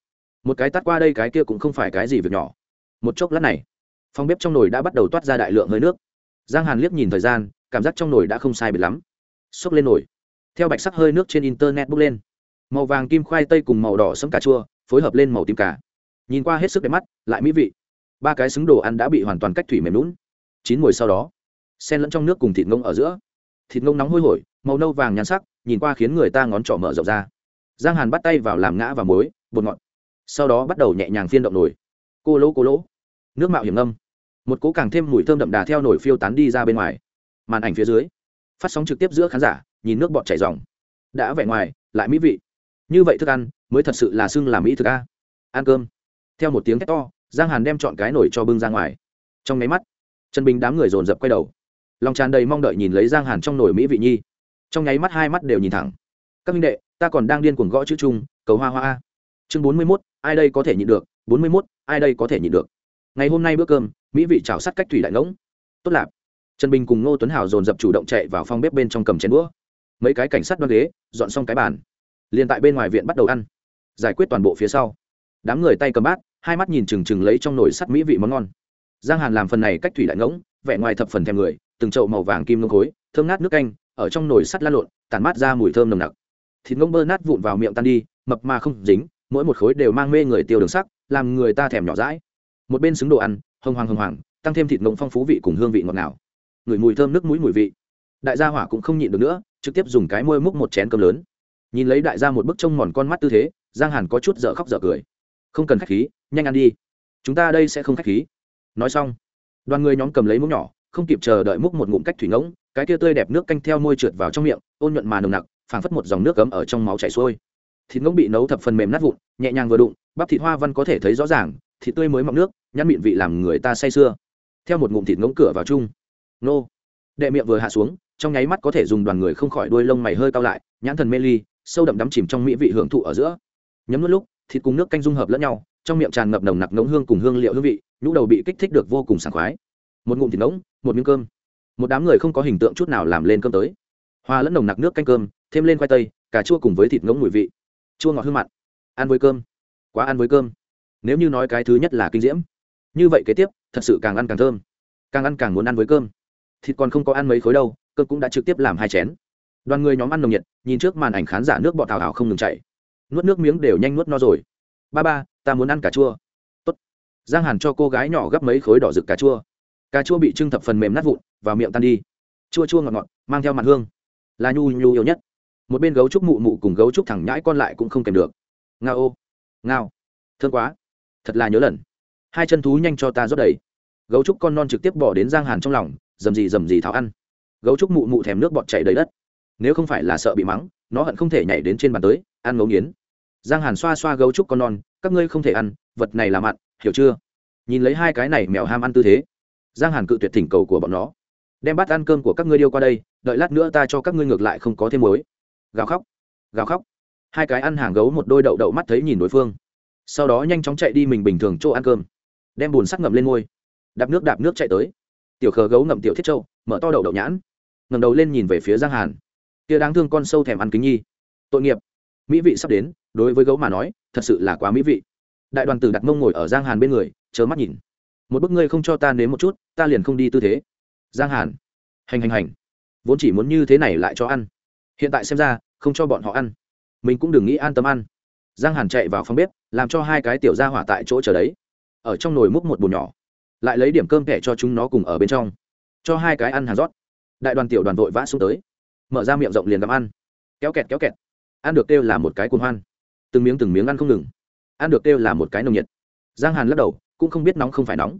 Một cái tắt qua đây cái kia cũng không phải cái gì việc nhỏ. Một chốc lát này phòng bếp trong nồi đã bắt đầu toát ra đại lượng hơi nước. Giang hàn liếc nhìn thời gian cảm giác trong nồi đã không sai biệt lắm. Xốc lên nồi. Theo bạch sắc hơi nước trên internet bốc lên. Màu vàng kim khoai tây cùng màu đỏ sẫm cà chua phối hợp lên màu tím cà. Nhìn qua hết sức đẹp mắt lại mỹ vị. Ba cái xứng đồ ăn đã bị hoàn toàn cách thủy mềm lún chín mùi sau đó xen lẫn trong nước cùng thịt ngông ở giữa thịt ngông nóng hôi hổi, màu nâu vàng nhàn sắc, nhìn qua khiến người ta ngón trỏ mở rộng ra. Giang hàn bắt tay vào làm ngã và muối, bột ngọt. Sau đó bắt đầu nhẹ nhàng phiên động nồi. Cô lỗ cô lỗ. Nước mạo hiểm ngâm. Một cố càng thêm mùi thơm đậm đà theo nồi phiêu tán đi ra bên ngoài. Màn ảnh phía dưới. Phát sóng trực tiếp giữa khán giả, nhìn nước bọt chảy dòng đã vẻ ngoài, lại mỹ vị. Như vậy thức ăn, mới thật sự là xưng làm mỹ thực a. Ăn cơm. Theo một tiếng thét to, giang hàn đem chọn cái nổi cho bưng ra ngoài. Trong máy mắt trần bình đám người dồn dập quay đầu lòng tràn đầy mong đợi nhìn lấy giang hàn trong nồi mỹ vị nhi. Trong nháy mắt hai mắt đều nhìn thẳng. Các minh đệ, ta còn đang điên cuồng gõ chữ chung, cầu hoa hoa a. Chương bốn mươi mốt, ai đây có thể nhịn được? bốn mươi mốt, ai đây có thể nhịn được? Ngày hôm nay bữa cơm, mỹ vị chảo sắt cách thủy đại ngỗng. Tốt lạp. Trần bình cùng ngô tuấn hào dồn dập chủ động chạy vào phòng bếp bên trong cầm chén đũa. Mấy cái cảnh sát đoan ghế, dọn xong cái bàn. Liền tại bên ngoài viện bắt đầu ăn. Giải quyết toàn bộ phía sau. Đám người tay cầm bát, hai mắt nhìn chừng chừng lấy trong nồi sắt mỹ vị món ngon. Giang hàn làm phần này cách thủy đại ngỗng, vẻ ngoài thập phần thèm người từng chậu màu vàng kim nông khối, thơm ngát nước canh, ở trong nồi sắt lan lộn, tản mát ra mùi thơm nồng nặc. Thịt ngỗng bơ nát vụn vào miệng tan đi, mập mà không dính, mỗi một khối đều mang mê người tiêu đường sắc, làm người ta thèm nhỏ rãi một bên xứng đồ ăn, hồng hoàng hồng hoàng, tăng thêm thịt ngỗng phong phú vị cùng hương vị ngọt ngào. Người mùi thơm nước mũi mùi vị. Đại gia hỏa cũng không nhịn được nữa, trực tiếp dùng cái môi múc một chén cơm lớn. Nhìn lấy đại gia một bức trông mòn con mắt tư thế, giang hàn có chút dở khóc dở cười. Không cần khách khí, nhanh ăn đi. Chúng ta đây sẽ không khách khí. Nói xong, đoàn người nhóm cầm lấy muỗng nhỏ không kịp chờ đợi múc một ngụm cách thủy ngỗng, cái tia tươi đẹp nước canh theo môi trượt vào trong miệng, ôn nhuận mà nồng nặc, phảng phất một dòng nước cấm ở trong máu chảy xuôi. Thịt ngỗng bị nấu thập phần mềm nát vụn, nhẹ nhàng vừa đụng, bắp thịt hoa văn có thể thấy rõ ràng, thịt tươi mới mọng nước nhăn miệng vị làm người ta say sưa. Theo một ngụm thịt ngỗng cửa vào chung. Nô. Đệ miệng vừa hạ xuống, trong nháy mắt có thể dùng đoàn người không khỏi đuôi lông mày hơi cao lại, nhãn thần mê ly, sâu đậm đắm chìm trong mỹ vị hưởng thụ ở giữa. Nhấm nuốt lúc, thịt cùng nước canh dung hợp lẫn nhau, trong miệng tràn ngập nồng nặc ngỗng hương cùng hương liệu hương vị, nhũ đầu bị kích thích được vô cùng sảng khoái một ngụm thịt ngỗng một miếng cơm. Một đám người không có hình tượng chút nào làm lên cơm tới. Hoa lẫn nồng nặc nước canh cơm, thêm lên khoai tây, cà chua cùng với thịt ngỗng mùi vị. Chua ngọt hương mặn. Ăn với cơm. Quá ăn với cơm. Nếu như nói cái thứ nhất là kinh diễm, như vậy kế tiếp, thật sự càng ăn càng thơm. Càng ăn càng muốn ăn với cơm. Thịt còn không có ăn mấy khối đâu, cơm cũng đã trực tiếp làm hai chén. Đoàn người nhóm ăn nồng nhiệt, nhìn trước màn ảnh khán giả nước bọt thảo hảo không ngừng chạy nuốt nước miếng đều nhanh nuốt no rồi. Ba ba, ta muốn ăn cà chua. Tốt. giang hàn cho cô gái nhỏ gấp mấy khối đỏ rực cà chua cà chua bị trưng thập phần mềm nát vụn, vào miệng tan đi. Chua chua ngọt ngọt, mang theo mặt hương. Là nhu nhu yêu nhất. Một bên gấu trúc mụ mụ cùng gấu trúc thẳng nhãi con lại cũng không kèm được. Ngao ô. Ngao. Thương quá. Thật là nhớ lần. Hai chân thú nhanh cho ta rót đầy. Gấu trúc con non trực tiếp bỏ đến giang hàn trong lòng, dầm gì dầm gì tháo ăn. Gấu trúc mụ mụ thèm nước bọt chảy đầy đất. Nếu không phải là sợ bị mắng, nó hận không thể nhảy đến trên bàn tới, ăn ngấu nghiến. Giang hàn xoa xoa gấu trúc con non, các ngươi không thể ăn, vật này là mặn, hiểu chưa? Nhìn lấy hai cái này mèo ham ăn tư thế giang hàn cự tuyệt thỉnh cầu của bọn nó. Đem bát ăn cơm của các ngươi điêu qua đây, đợi lát nữa ta cho các ngươi ngược lại không có thêm mối gào khóc gào khóc. Hai cái ăn hàng gấu một đôi đậu đậu mắt thấy nhìn đối phương. Sau đó nhanh chóng chạy đi mình bình thường chỗ ăn cơm. Đem bùn sắc ngậm lên ngôi. Đạp nước đạp nước chạy tới. Tiểu khờ gấu ngậm tiểu thiết trâu mở to đậu đậu nhãn. Ngầm đầu lên nhìn về phía giang hàn. Kia đáng thương con sâu thèm ăn kính nhi. Tội nghiệp. Mỹ vị sắp đến, đối với gấu mà nói, thật sự là quá mỹ vị. Đại đoàn tử đặt mông ngồi ở giang hàn bên người chớ mắt nhìn một bức ngươi không cho ta nếm một chút, ta liền không đi tư thế. Giang hàn. Hành hành hành. Vốn chỉ muốn như thế này lại cho ăn. Hiện tại xem ra, không cho bọn họ ăn. Mình cũng đừng nghĩ an tâm ăn. Giang hàn chạy vào phòng bếp, làm cho hai cái tiểu ra hỏa tại chỗ chờ đấy. Ở trong nồi múc một bùn nhỏ. Lại lấy điểm cơm kẻ cho chúng nó cùng ở bên trong. Cho hai cái ăn hàn rót. Đại đoàn tiểu đoàn vội vã xuống tới. Mở ra miệng rộng liền gặm ăn. Kéo kẹt kéo kẹt. Ăn được kêu là một cái cuồng hoan. Từng miếng từng miếng ăn không ngừng. Ăn được kêu là một cái nồng nhiệt. Giang hàn lắc đầu cũng không biết nóng không phải nóng.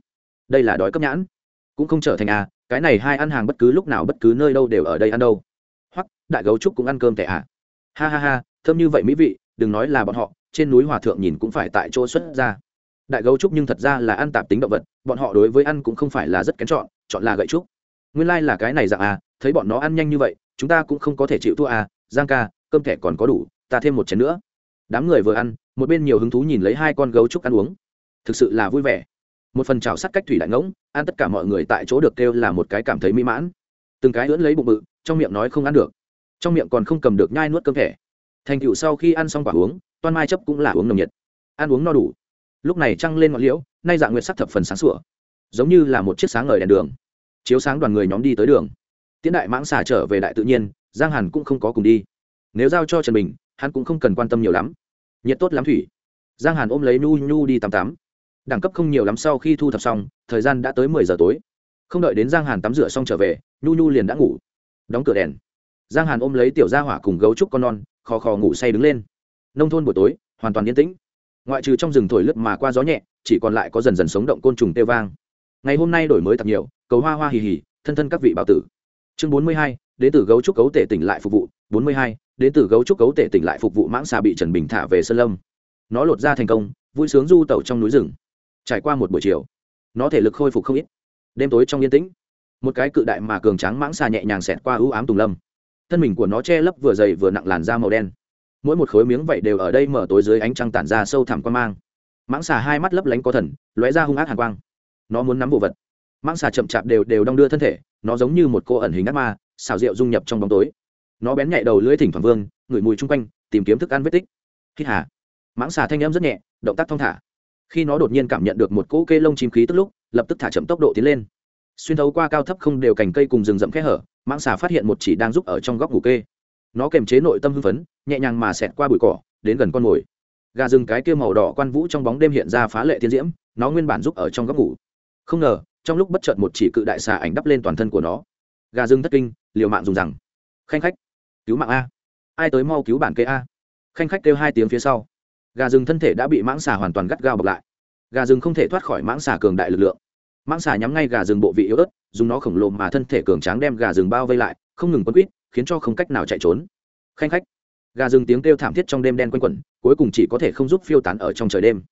Đây là đói cấp nhãn. Cũng không trở thành à cái này hai ăn hàng bất cứ lúc nào bất cứ nơi đâu đều ở đây ăn đâu. Hoặc, đại gấu trúc cũng ăn cơm tệ à. Ha ha ha, thơm như vậy mỹ vị, đừng nói là bọn họ, trên núi hòa thượng nhìn cũng phải tại chỗ xuất ra. Đại gấu trúc nhưng thật ra là ăn tạp tính động vật, bọn họ đối với ăn cũng không phải là rất kén chọn chọn là gậy trúc. Nguyên lai、like、là cái này dạng à thấy bọn nó ăn nhanh như vậy, chúng ta cũng không có thể chịu thua à giang ca, cơm thẻ còn có đủ, ta thêm một chén nữa. Đám người vừa ăn, một bên nhiều hứng thú nhìn lấy hai con gấu trúc ăn uống thực sự là vui vẻ. Một phần chảo sắt cách thủy đại ngỗng, ăn tất cả mọi người tại chỗ được kêu là một cái cảm thấy mỹ mãn. Từng cái lưỡn lấy bụng bự, trong miệng nói không ăn được. Trong miệng còn không cầm được nhai nuốt cơm thẻ. Thành cựu sau khi ăn xong quả uống, toan mai chấp cũng là uống nồng nhiệt. Ăn uống no đủ. Lúc này trăng lên ngọn liễu, nay dạng nguyệt sắc thập phần sáng sủa. Giống như là một chiếc sáng ngời đèn đường. Chiếu sáng đoàn người nhóm đi tới đường. Tiến đại mãng xà trở về đại tự nhiên, giang hàn cũng không có cùng đi. Nếu giao cho trần bình, hắn cũng không cần quan tâm nhiều lắm. Nhiệt tốt lắm thủy. Giang hàn ôm lấy nhu nhu đi tắm tắm đẳng cấp không nhiều lắm sau khi thu thập xong, thời gian đã tới mười giờ tối. Không đợi đến giang hàn tắm rửa xong trở về, nhu nhu liền đã ngủ. Đóng cửa đèn. Giang hàn ôm lấy tiểu gia hỏa cùng gấu trúc con non, khò khò ngủ say đứng lên. Nông thôn buổi tối, hoàn toàn yên tĩnh. Ngoại trừ trong rừng thổi lướt mà qua gió nhẹ, chỉ còn lại có dần dần sống động côn trùng tê vang. Ngày hôm nay đổi mới thật nhiều, cầu hoa hoa hì hì, thân thân các vị bảo tử. Chương bốn mươi hai đến từ gấu trúc cấu tể tỉnh lại phục vụ. Bốn mươi hai đến từ gấu trúc cấu tể tỉnh lại phục vụ mãng xà bị trần bình thả về sơn lâm. Nó lột ra thành công, vui sướng du tẩu trong núi rừng trải qua một buổi chiều, nó thể lực khôi phục không ít. Đêm tối trong yên tĩnh, một cái cự đại mà cường tráng mãng xà nhẹ nhàng xẹt qua ưu ám tùng lâm. Thân mình của nó che lấp vừa dày vừa nặng làn da màu đen. Mỗi một khối miếng vậy đều ở đây mở tối dưới ánh trăng tản ra sâu thẳm quan mang. Mãng xà hai mắt lấp lánh có thần, lóe ra hung ác hàn quang. Nó muốn nắm bộ vật. Mãng xà chậm chạp đều đều đong đưa thân thể, nó giống như một cô ẩn hình ác ma xào rượu dung nhập trong bóng tối. Nó bén nhạy đầu lưỡi thỉnh thoảng vương, ngửi mùi chung quanh, tìm kiếm thức ăn vết tích. Hít hà. Mãng xà thanh em rất nhẹ, động tác thong thả khi nó đột nhiên cảm nhận được một cỗ kê lông chim khí tức lúc, lập tức thả chậm tốc độ tiến lên. Xuyên thấu qua cao thấp không đều cành cây cùng rừng rậm kẽ hở, mãng xà phát hiện một chỉ đang giúp ở trong góc ngủ kê. Nó kềm chế nội tâm hưng phấn, nhẹ nhàng mà xẹt qua bụi cỏ, đến gần con mồi. Gà rừng cái kia màu đỏ quan vũ trong bóng đêm hiện ra phá lệ tiên diễm, nó nguyên bản giúp ở trong góc ngủ. Không ngờ, trong lúc bất chợt một chỉ cự đại xà ảnh đắp lên toàn thân của nó. Gà rừng thất kinh, liều mạng dùng rằng. Khanh khách, cứu mạng a. Ai tới mau cứu bản kê a. Khanh khách kêu hai tiếng phía sau gà rừng thân thể đã bị mãng xà hoàn toàn gắt gao bọc lại. Gà rừng không thể thoát khỏi mãng xà cường đại lực lượng. Mãng xà nhắm ngay gà rừng bộ vị yếu ớt, dùng nó khổng lồ mà thân thể cường tráng đem gà rừng bao vây lại, không ngừng quấn quýt, khiến cho không cách nào chạy trốn. Khanh khách. Gà rừng tiếng kêu thảm thiết trong đêm đen quanh quẩn, cuối cùng chỉ có thể không giúp phiêu tán ở trong trời đêm.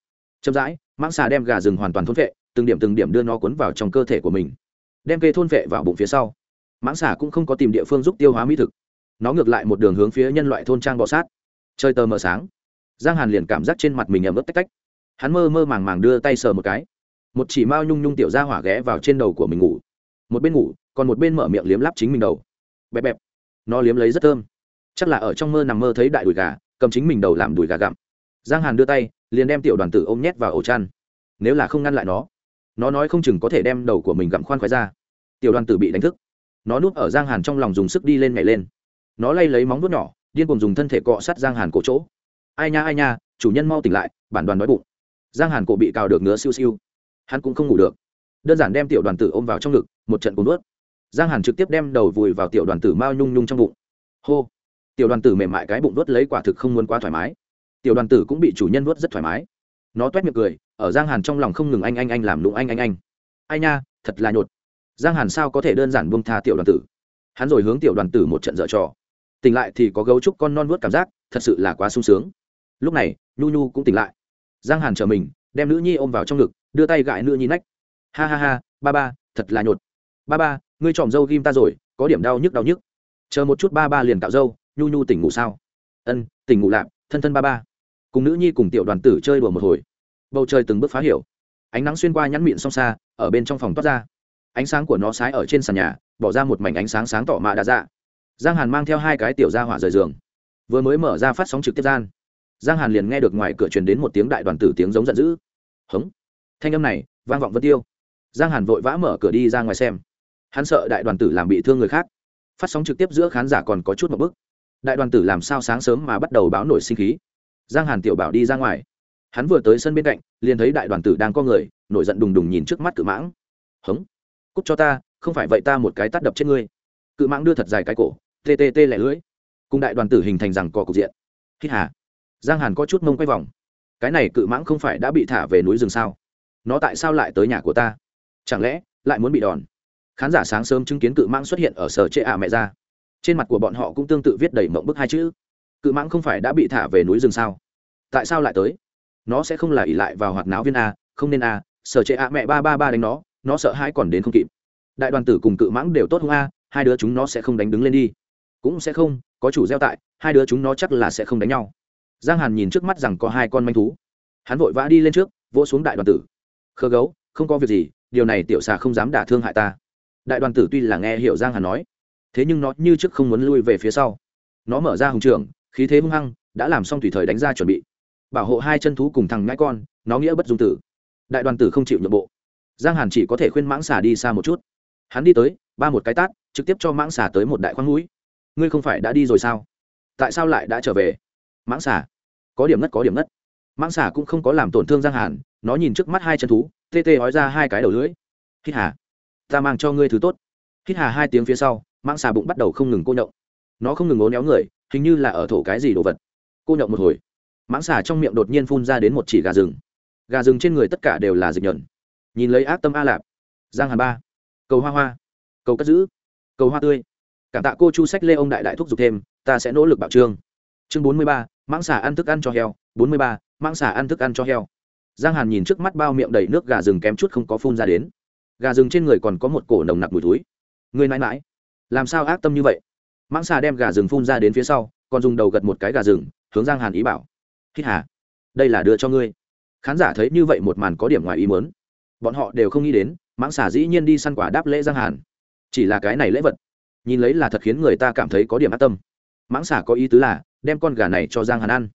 Chậm rãi, mãng xà đem gà rừng hoàn toàn thôn vệ, từng điểm từng điểm đưa nó cuốn vào trong cơ thể của mình. Đem kê thôn vệ vào bụng phía sau. Mãng xà cũng không có tìm địa phương giúp tiêu hóa mỹ thực. Nó ngược lại một đường hướng phía nhân loại thôn trang bọ sát. Chơi tờ mờ sáng giang hàn liền cảm giác trên mặt mình ẩm ướt tách tách. Hắn mơ mơ màng màng đưa tay sờ một cái. Một chỉ mao nhung nhung tiểu ra hỏa ghé vào trên đầu của mình ngủ. Một bên ngủ, còn một bên mở miệng liếm lắp chính mình đầu. Bẹp bẹp. Nó liếm lấy rất thơm. Chắc là ở trong mơ nằm mơ thấy đại đùi gà, cầm chính mình đầu làm đùi gà gặm. Giang hàn đưa tay, liền đem tiểu đoàn tử ôm nhét vào ổ chăn. Nếu là không ngăn lại nó nó nói không chừng có thể đem đầu của mình gặm khoan khoái ra. Tiểu đoàn tử bị đánh thức. Nó núp ở giang hàn trong lòng dùng sức đi lên nhảy lên. Nó lay lấy móng vuốt nhỏ, điên cùng dùng thân thể cọ sát giang hàn cổ chỗ ai nha ai nha, chủ nhân mau tỉnh lại, bản đoàn nói bụng. Giang hàn cổ bị cào được ngứa siêu siêu. Hắn cũng không ngủ được. Đơn giản đem tiểu đoàn tử ôm vào trong ngực, một trận cuốn vớt giang hàn trực tiếp đem đầu vùi vào tiểu đoàn tử mao nhung nhung trong bụng. Hô. Tiểu đoàn tử mềm mại cái bụng vớt lấy quả thực không muốn quá thoải mái. Tiểu đoàn tử cũng bị chủ nhân vớt rất thoải mái. Nó toét miệng cười, ở giang hàn trong lòng không ngừng anh anh anh làm lụng anh anh anh. Ai nha, thật là nhột. Giang hàn sao có thể đơn giản buông tha tiểu đoàn tử? Hắn rồi hướng tiểu đoàn tử một trận dở trò. Tỉnh lại thì có gấu trúc con non vớt cảm giác, thật sự là quá sung sướng lúc này, nhu nhu cũng tỉnh lại. Giang hàn chờ mình, đem nữ nhi ôm vào trong ngực, đưa tay gãi nữ nhi nách. Ha ha ha, ba ba, thật là nhột. Ba ba, ngươi tròm dâu ghim ta rồi, có điểm đau nhức đau nhức. Chờ một chút ba ba liền cạo dâu, nhu nhu tỉnh ngủ sao? Ân, tỉnh ngủ lạp, thân thân ba ba. Cùng nữ nhi cùng tiểu đoàn tử chơi đùa một hồi. Bầu trời từng bước phá hiểu. Ánh nắng xuyên qua nhắn miệng song xa, ở bên trong phòng toát ra. Ánh sáng của nó sái ở trên sàn nhà, bỏ ra một mảnh ánh sáng sáng tỏ mạ đã dạ. Giang hàn mang theo hai cái tiểu ra hỏa rời giường. Vừa mới mở ra phát sóng trực tiếp gian giang hàn liền nghe được ngoài cửa truyền đến một tiếng đại đoàn tử tiếng giống giận dữ. Hống. Thanh âm này, vang vọng vân tiêu. Giang hàn vội vã mở cửa đi ra ngoài xem. Hắn sợ đại đoàn tử làm bị thương người khác. Phát sóng trực tiếp giữa khán giả còn có chút một bức. Đại đoàn tử làm sao sáng sớm mà bắt đầu báo nổi sinh khí. Giang hàn tiểu bảo đi ra ngoài. Hắn vừa tới sân bên cạnh, liền thấy đại đoàn tử đang có người, nổi giận đùng đùng nhìn trước mắt cự mãng. Hống. Cúc cho ta, không phải vậy ta một cái tắt đập trên ngươi. Cự mãng đưa thật dài cái cổ, tê tê tê lẻ lưỡi. Cùng đại đoàn tử hình thành rằng cò cục diện. Hít hà giang hàn có chút mông quay vòng. Cái này cự mãng không phải đã bị thả về núi rừng sao? Nó tại sao lại tới nhà của ta? Chẳng lẽ lại muốn bị đòn? Khán giả sáng sớm chứng kiến cự mãng xuất hiện ở sở chệ ạ mẹ ra. Trên mặt của bọn họ cũng tương tự viết đầy mộng bức hai chữ. Cự mãng không phải đã bị thả về núi rừng sao? Tại sao lại tới? Nó sẽ không là ỉ lại vào hoạt náo viên a, không nên a, sở trệ ạ mẹ ba ba ba đánh nó nó sợ hãi còn đến không kịp. Đại đoàn tử cùng cự mãng đều tốt không a, hai đứa chúng nó sẽ không đánh đứng lên đi. Cũng sẽ không, có chủ gieo tại, hai đứa chúng nó chắc là sẽ không đánh nhau giang hàn nhìn trước mắt rằng có hai con manh thú. Hắn vội vã đi lên trước, vỗ xuống đại đoàn tử. Khơ gấu, không có việc gì, điều này tiểu xà không dám đả thương hại ta. Đại đoàn tử tuy là nghe hiểu giang hàn nói, thế nhưng nó như trước không muốn lui về phía sau. Nó mở ra hùng trường, khí thế hung hăng, đã làm xong tùy thời đánh ra chuẩn bị. Bảo hộ hai chân thú cùng thằng ngãi con, nó nghĩa bất dung tử. Đại đoàn tử không chịu nhượng bộ. Giang hàn chỉ có thể khuyên mãng xà đi xa một chút. Hắn đi tới, ba một cái tát, trực tiếp cho mãng xà tới một đại khoang mũi ngươi không phải đã đi rồi sao? Tại sao lại đã trở về? Mãng xà. Có điểm ngất, có điểm ngất. Mãng xà cũng không có làm tổn thương giang hàn, nó nhìn trước mắt hai chân thú, tê tê hói ra hai cái đầu lưỡi. Hít hà, ta mang cho ngươi thứ tốt. Hít hà hai tiếng phía sau, mãng xà bụng bắt đầu không ngừng cô nhậu nó không ngừng ố néo người, hình như là ở thổ cái gì đồ vật. Cô nhậu một hồi, mãng xà trong miệng đột nhiên phun ra đến một chỉ gà rừng. Gà rừng trên người tất cả đều là dịch nhẫn nhìn lấy ác tâm a lạp, giang hàn ba, cầu hoa hoa, cầu cất giữ, cầu hoa tươi. Cảm tạ cô chu sách lê ông đại đại thúc giục thêm, ta sẽ nỗ lực bảo trương. Chương bốn mươi ba mãng xà ăn thức ăn cho heo, bốn mươi ba, mãng xà ăn thức ăn cho heo. Giang hàn nhìn trước mắt bao miệng đầy nước gà rừng kém chút không có phun ra đến. Gà rừng trên người còn có một cổ nồng nặc mùi túi người mãi mãi, làm sao ác tâm như vậy? Mãng xà đem gà rừng phun ra đến phía sau, còn dùng đầu gật một cái gà rừng, hướng giang hàn ý bảo. Hít hà, đây là đưa cho ngươi. Khán giả thấy như vậy một màn có điểm ngoài ý mớn bọn họ đều không nghĩ đến, mãng xà dĩ nhiên đi săn quả đáp lễ giang hàn. Chỉ là cái này lễ vật, nhìn lấy là thật khiến người ta cảm thấy có điểm ác tâm mãng xà có ý tứ là, đem con gà này cho giang hàn ăn.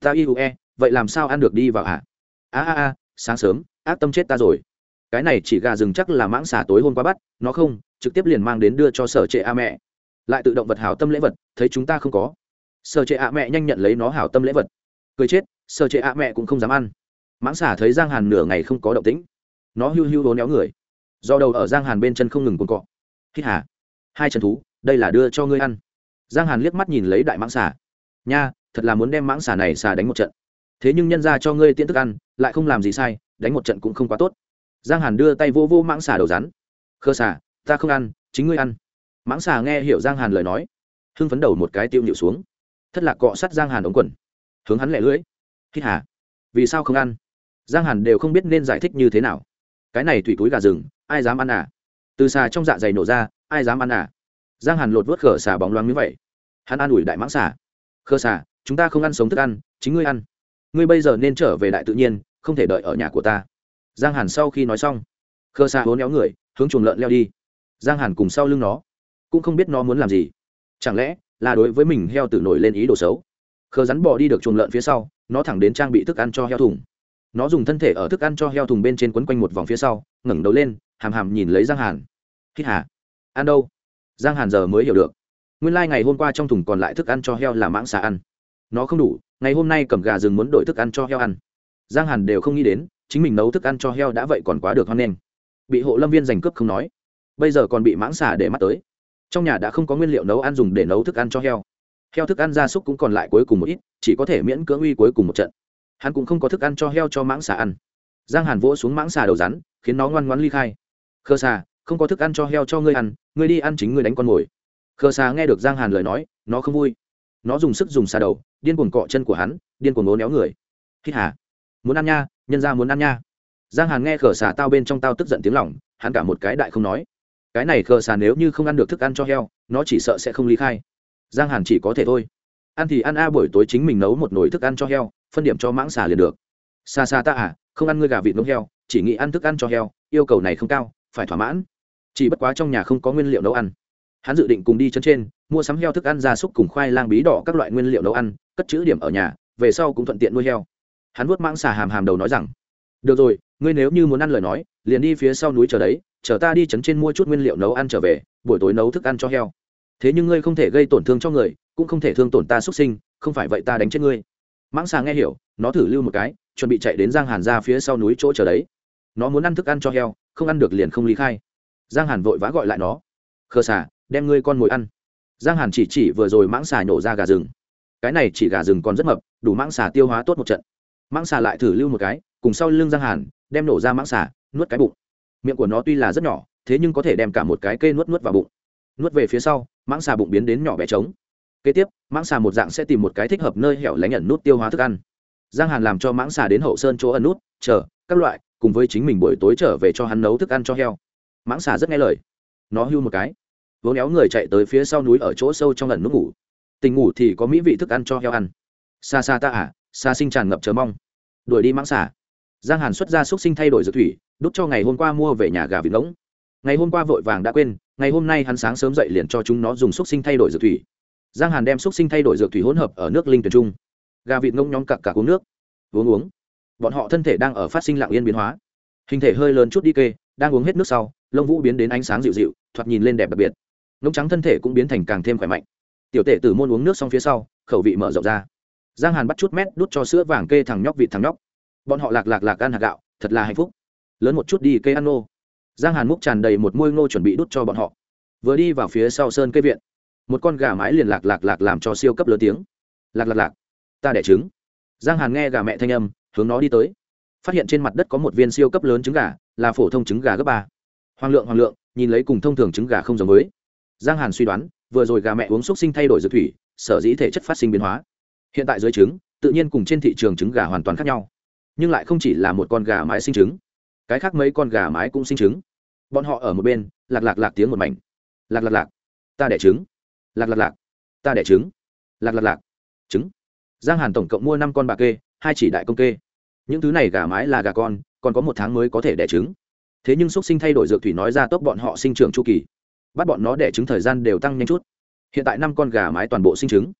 Ta yêu e vậy làm sao ăn được đi vào hả? A a a, sáng sớm, ác tâm chết ta rồi. Cái này chỉ gà rừng chắc là mãng xà tối hôm qua bắt, nó không, trực tiếp liền mang đến đưa cho sở trệ a mẹ. Lại tự động vật hảo tâm lễ vật, thấy chúng ta không có. Sở trệ a mẹ nhanh nhận lấy nó hảo tâm lễ vật. Cười chết, sở trệ a mẹ cũng không dám ăn. Mãng xà thấy giang hàn nửa ngày không có động tĩnh. Nó hưu hưu đốn éo người. Do đầu ở giang hàn bên chân không ngừng cuồng cọ. Hít hà. Hai chân thú, đây là đưa cho ngươi ăn giang hàn liếc mắt nhìn lấy đại mãng xà. Nha, thật là muốn đem mãng xà này xà đánh một trận. Thế nhưng nhân ra cho ngươi tiễn thức ăn, lại không làm gì sai, đánh một trận cũng không quá tốt. Giang hàn đưa tay vô vô mãng xà đầu rắn. Khơ xà, ta không ăn, chính ngươi ăn. Mãng xà nghe hiểu giang hàn lời nói, hưng phấn đầu một cái tiêu nhịu xuống. Thất lạc cọ sắt giang hàn ống quần, hướng hắn lẹ lưỡi. Hít hà, vì sao không ăn? Giang hàn đều không biết nên giải thích như thế nào. Cái này thủy túi gà rừng, ai dám ăn à? Từ xà trong dạ dày nổ ra, ai dám ăn à? Giang hàn lột vớt khở xà bóng loáng như vậy. Hắn ăn ủi đại mãng xà. Khơ xà, chúng ta không ăn sống thức ăn, chính ngươi ăn. Ngươi bây giờ nên trở về đại tự nhiên, không thể đợi ở nhà của ta. Giang hàn sau khi nói xong khơ xà hố néo người, hướng chuồng lợn leo đi. Giang hàn cùng sau lưng nó, cũng không biết nó muốn làm gì. Chẳng lẽ là đối với mình heo tự nổi lên ý đồ xấu? Khờ rắn bò đi được chuồng lợn phía sau, nó thẳng đến trang bị thức ăn cho heo thùng. Nó dùng thân thể ở thức ăn cho heo thùng bên trên quấn quanh một vòng phía sau, ngẩng đầu lên, hàm hàm nhìn lấy giang hàn. Hít hà. Ăn đâu? Giang hàn giờ mới hiểu được. Nguyên lai、like、ngày hôm qua trong thùng còn lại thức ăn cho heo là mãng xà ăn. Nó không đủ, ngày hôm nay cầm gà rừng muốn đổi thức ăn cho heo ăn. Giang hàn đều không nghĩ đến, chính mình nấu thức ăn cho heo đã vậy còn quá được hoan nghênh. Bị hộ lâm viên giành cướp không nói. Bây giờ còn bị mãng xà để mắt tới. Trong nhà đã không có nguyên liệu nấu ăn dùng để nấu thức ăn cho heo. Heo thức ăn gia súc cũng còn lại cuối cùng một ít, chỉ có thể miễn cưỡng uy cuối cùng một trận. Hắn cũng không có thức ăn cho heo cho mãng xà ăn. Giang hàn vỗ xuống mãng xà đầu rắn, khiến nó ngoan ngoan ly khai. Khơ xà không có thức ăn cho heo cho ngươi ăn, ngươi đi ăn chính ngươi đánh con mồi. Khờ xà nghe được giang hàn lời nói, nó không vui. Nó dùng sức dùng xà đầu, điên cuồng cọ chân của hắn, điên cuồng ngố néo người. Hít hà. Muốn ăn nha, nhân ra muốn ăn nha. Giang hàn nghe khờ xà tao bên trong tao tức giận tiếng lỏng hắn cả một cái đại không nói. Cái này khờ xà nếu như không ăn được thức ăn cho heo, nó chỉ sợ sẽ không ly khai. Giang hàn chỉ có thể thôi. Ăn thì ăn a, buổi tối chính mình nấu một nồi thức ăn cho heo, phân điểm cho mãng xà liền được. Xa xa ta à không ăn ngươi gà vịt nấu heo, chỉ nghĩ ăn thức ăn cho heo, yêu cầu này không cao, phải thỏa mãn chỉ bất quá trong nhà không có nguyên liệu nấu ăn. Hắn dự định cùng đi chân trên, mua sắm heo thức ăn gia súc cùng khoai lang bí đỏ các loại nguyên liệu nấu ăn, cất chữ điểm ở nhà, về sau cũng thuận tiện nuôi heo. Hắn vuốt mãng xà hàm hàm đầu nói rằng, được rồi, ngươi nếu như muốn ăn lời nói, liền đi phía sau núi chờ đấy, chờ ta đi chấn trên mua chút nguyên liệu nấu ăn trở về, buổi tối nấu thức ăn cho heo. Thế nhưng ngươi không thể gây tổn thương cho người, cũng không thể thương tổn ta xuất sinh, không phải vậy ta đánh chết ngươi. Mãng xà nghe hiểu, nó thử lưu một cái, chuẩn bị chạy đến giang hàn ra phía sau núi chỗ chờ đấy. Nó muốn ăn thức ăn cho heo, không ăn được liền không lý khai giang hàn vội vã gọi lại nó. Khờ xà, đem ngươi con mồi ăn. Giang hàn chỉ chỉ vừa rồi mãng xà nhổ ra gà rừng. Cái này chỉ gà rừng còn rất mập, đủ mãng xà tiêu hóa tốt một trận. Mãng xà lại thử lưu một cái, cùng sau lưng giang hàn, đem nổ ra mãng xà, nuốt cái bụng. Miệng của nó tuy là rất nhỏ, thế nhưng có thể đem cả một cái cây nuốt nuốt vào bụng. Nuốt về phía sau, mãng xà bụng biến đến nhỏ bé trống. Kế tiếp, mãng xà một dạng sẽ tìm một cái thích hợp nơi hẻo lánh ẩn nút tiêu hóa thức ăn. Giang hàn làm cho mãng xà đến hậu sơn chỗ ẩn nút, chờ, các loại, cùng với chính mình buổi tối trở về cho hắn nấu thức ăn cho heo mãng xà rất nghe lời. Nó hưu một cái vỗ néo người chạy tới phía sau núi ở chỗ sâu trong lần nước ngủ. Tình ngủ thì có mỹ vị thức ăn cho heo ăn. Xa xa ta à xa sinh tràn ngập chờ mong. Đuổi đi mãng xà. Giang hàn xuất ra xúc sinh thay đổi dược thủy, đút cho ngày hôm qua mua về nhà gà vịt ngỗng. Ngày hôm qua vội vàng đã quên, ngày hôm nay hắn sáng sớm dậy liền cho chúng nó dùng xúc sinh thay đổi dược thủy. Giang hàn đem xúc sinh thay đổi dược thủy hỗn hợp ở nước linh tuyển trung. Gà vịt ngỗng nhóm cặp cả uống nước, uống uống. Bọn họ thân thể đang ở phát sinh lạng yên biến hóa. Hình thể hơi lớn chút đi kê, đang uống hết nước sau lông vũ biến đến ánh sáng dịu dịu, thoạt nhìn lên đẹp đặc biệt. Ngông trắng thân thể cũng biến thành càng thêm khỏe mạnh. Tiểu tể tử môn uống nước xong phía sau, khẩu vị mở rộng ra. Giang hàn bắt chút mét đút cho sữa vàng kê thằng nhóc vị thằng nhóc. Bọn họ lạc lạc lạc ăn hạt gạo, thật là hạnh phúc. Lớn một chút đi cây ăn nô. giang hàn múc tràn đầy một môi ngô chuẩn bị đút cho bọn họ. Vừa đi vào phía sau sơn cây viện, một con gà mái liền lạc lạc lạc làm cho siêu cấp lớn tiếng. Lạc lạc lạc, ta đẻ trứng. Giang hàn nghe gà mẹ thanh âm, hướng nó đi tới. Phát hiện trên mặt đất có một viên siêu cấp lớn trứng gà, là phổ thông trứng gà gấp ba hoàng lượng hoàng lượng, nhìn lấy cùng thông thường trứng gà không giống với. Giang hàn suy đoán, vừa rồi gà mẹ uống xúc sinh thay đổi dược thủy, sở dĩ thể chất phát sinh biến hóa. Hiện tại dưới trứng, tự nhiên cùng trên thị trường trứng gà hoàn toàn khác nhau. Nhưng lại không chỉ là một con gà mái sinh trứng. Cái khác mấy con gà mái cũng sinh trứng. Bọn họ ở một bên, lạc lạc lạc tiếng một mảnh. Lạc lạc lạc. Ta đẻ trứng. Lạc lạc lạc. Ta đẻ trứng. Lạc lạc lạc. Trứng. Giang hàn tổng cộng mua năm con bà kê, hai chỉ đại công kê. Những thứ này gà mái là gà con, còn có một tháng mới có thể đẻ trứng thế nhưng x sinh thay đổi dược thủy nói ra tốc bọn họ sinh trưởng chu kỳ. Bắt bọn nó đẻ trứng thời gian đều tăng nhanh chút. Hiện tại năm con gà mái toàn bộ sinh trứng.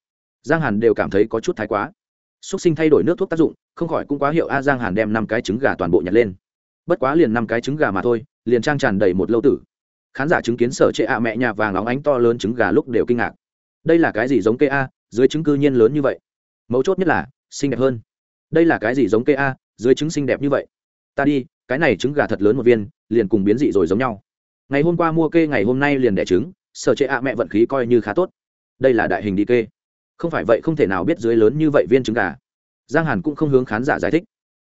Giang hàn đều cảm thấy có chút thái quá. Xúc sinh thay đổi nước thuốc tác dụng, không khỏi cũng quá hiệu a giang hàn đem năm cái trứng gà toàn bộ nhặt lên. Bất quá liền năm cái trứng gà mà thôi, liền trang tràn đầy một lâu tử. Khán giả chứng kiến sở chệ ạ mẹ nhà vàng óng ánh to lớn trứng gà lúc đều kinh ngạc. Đây là cái gì giống cây a, dưới trứng cư nhiên lớn như vậy? Mấu chốt nhất là, xinh đẹp hơn. Đây là cái gì giống cây a, dưới trứng xinh đẹp như vậy? Ta đi cái này trứng gà thật lớn một viên, liền cùng biến dị rồi giống nhau. Ngày hôm qua mua kê, ngày hôm nay liền đẻ trứng, sở chế ạ mẹ vận khí coi như khá tốt. Đây là đại hình đi kê. Không phải vậy không thể nào biết dưới lớn như vậy viên trứng gà. Giang hàn cũng không hướng khán giả giải thích.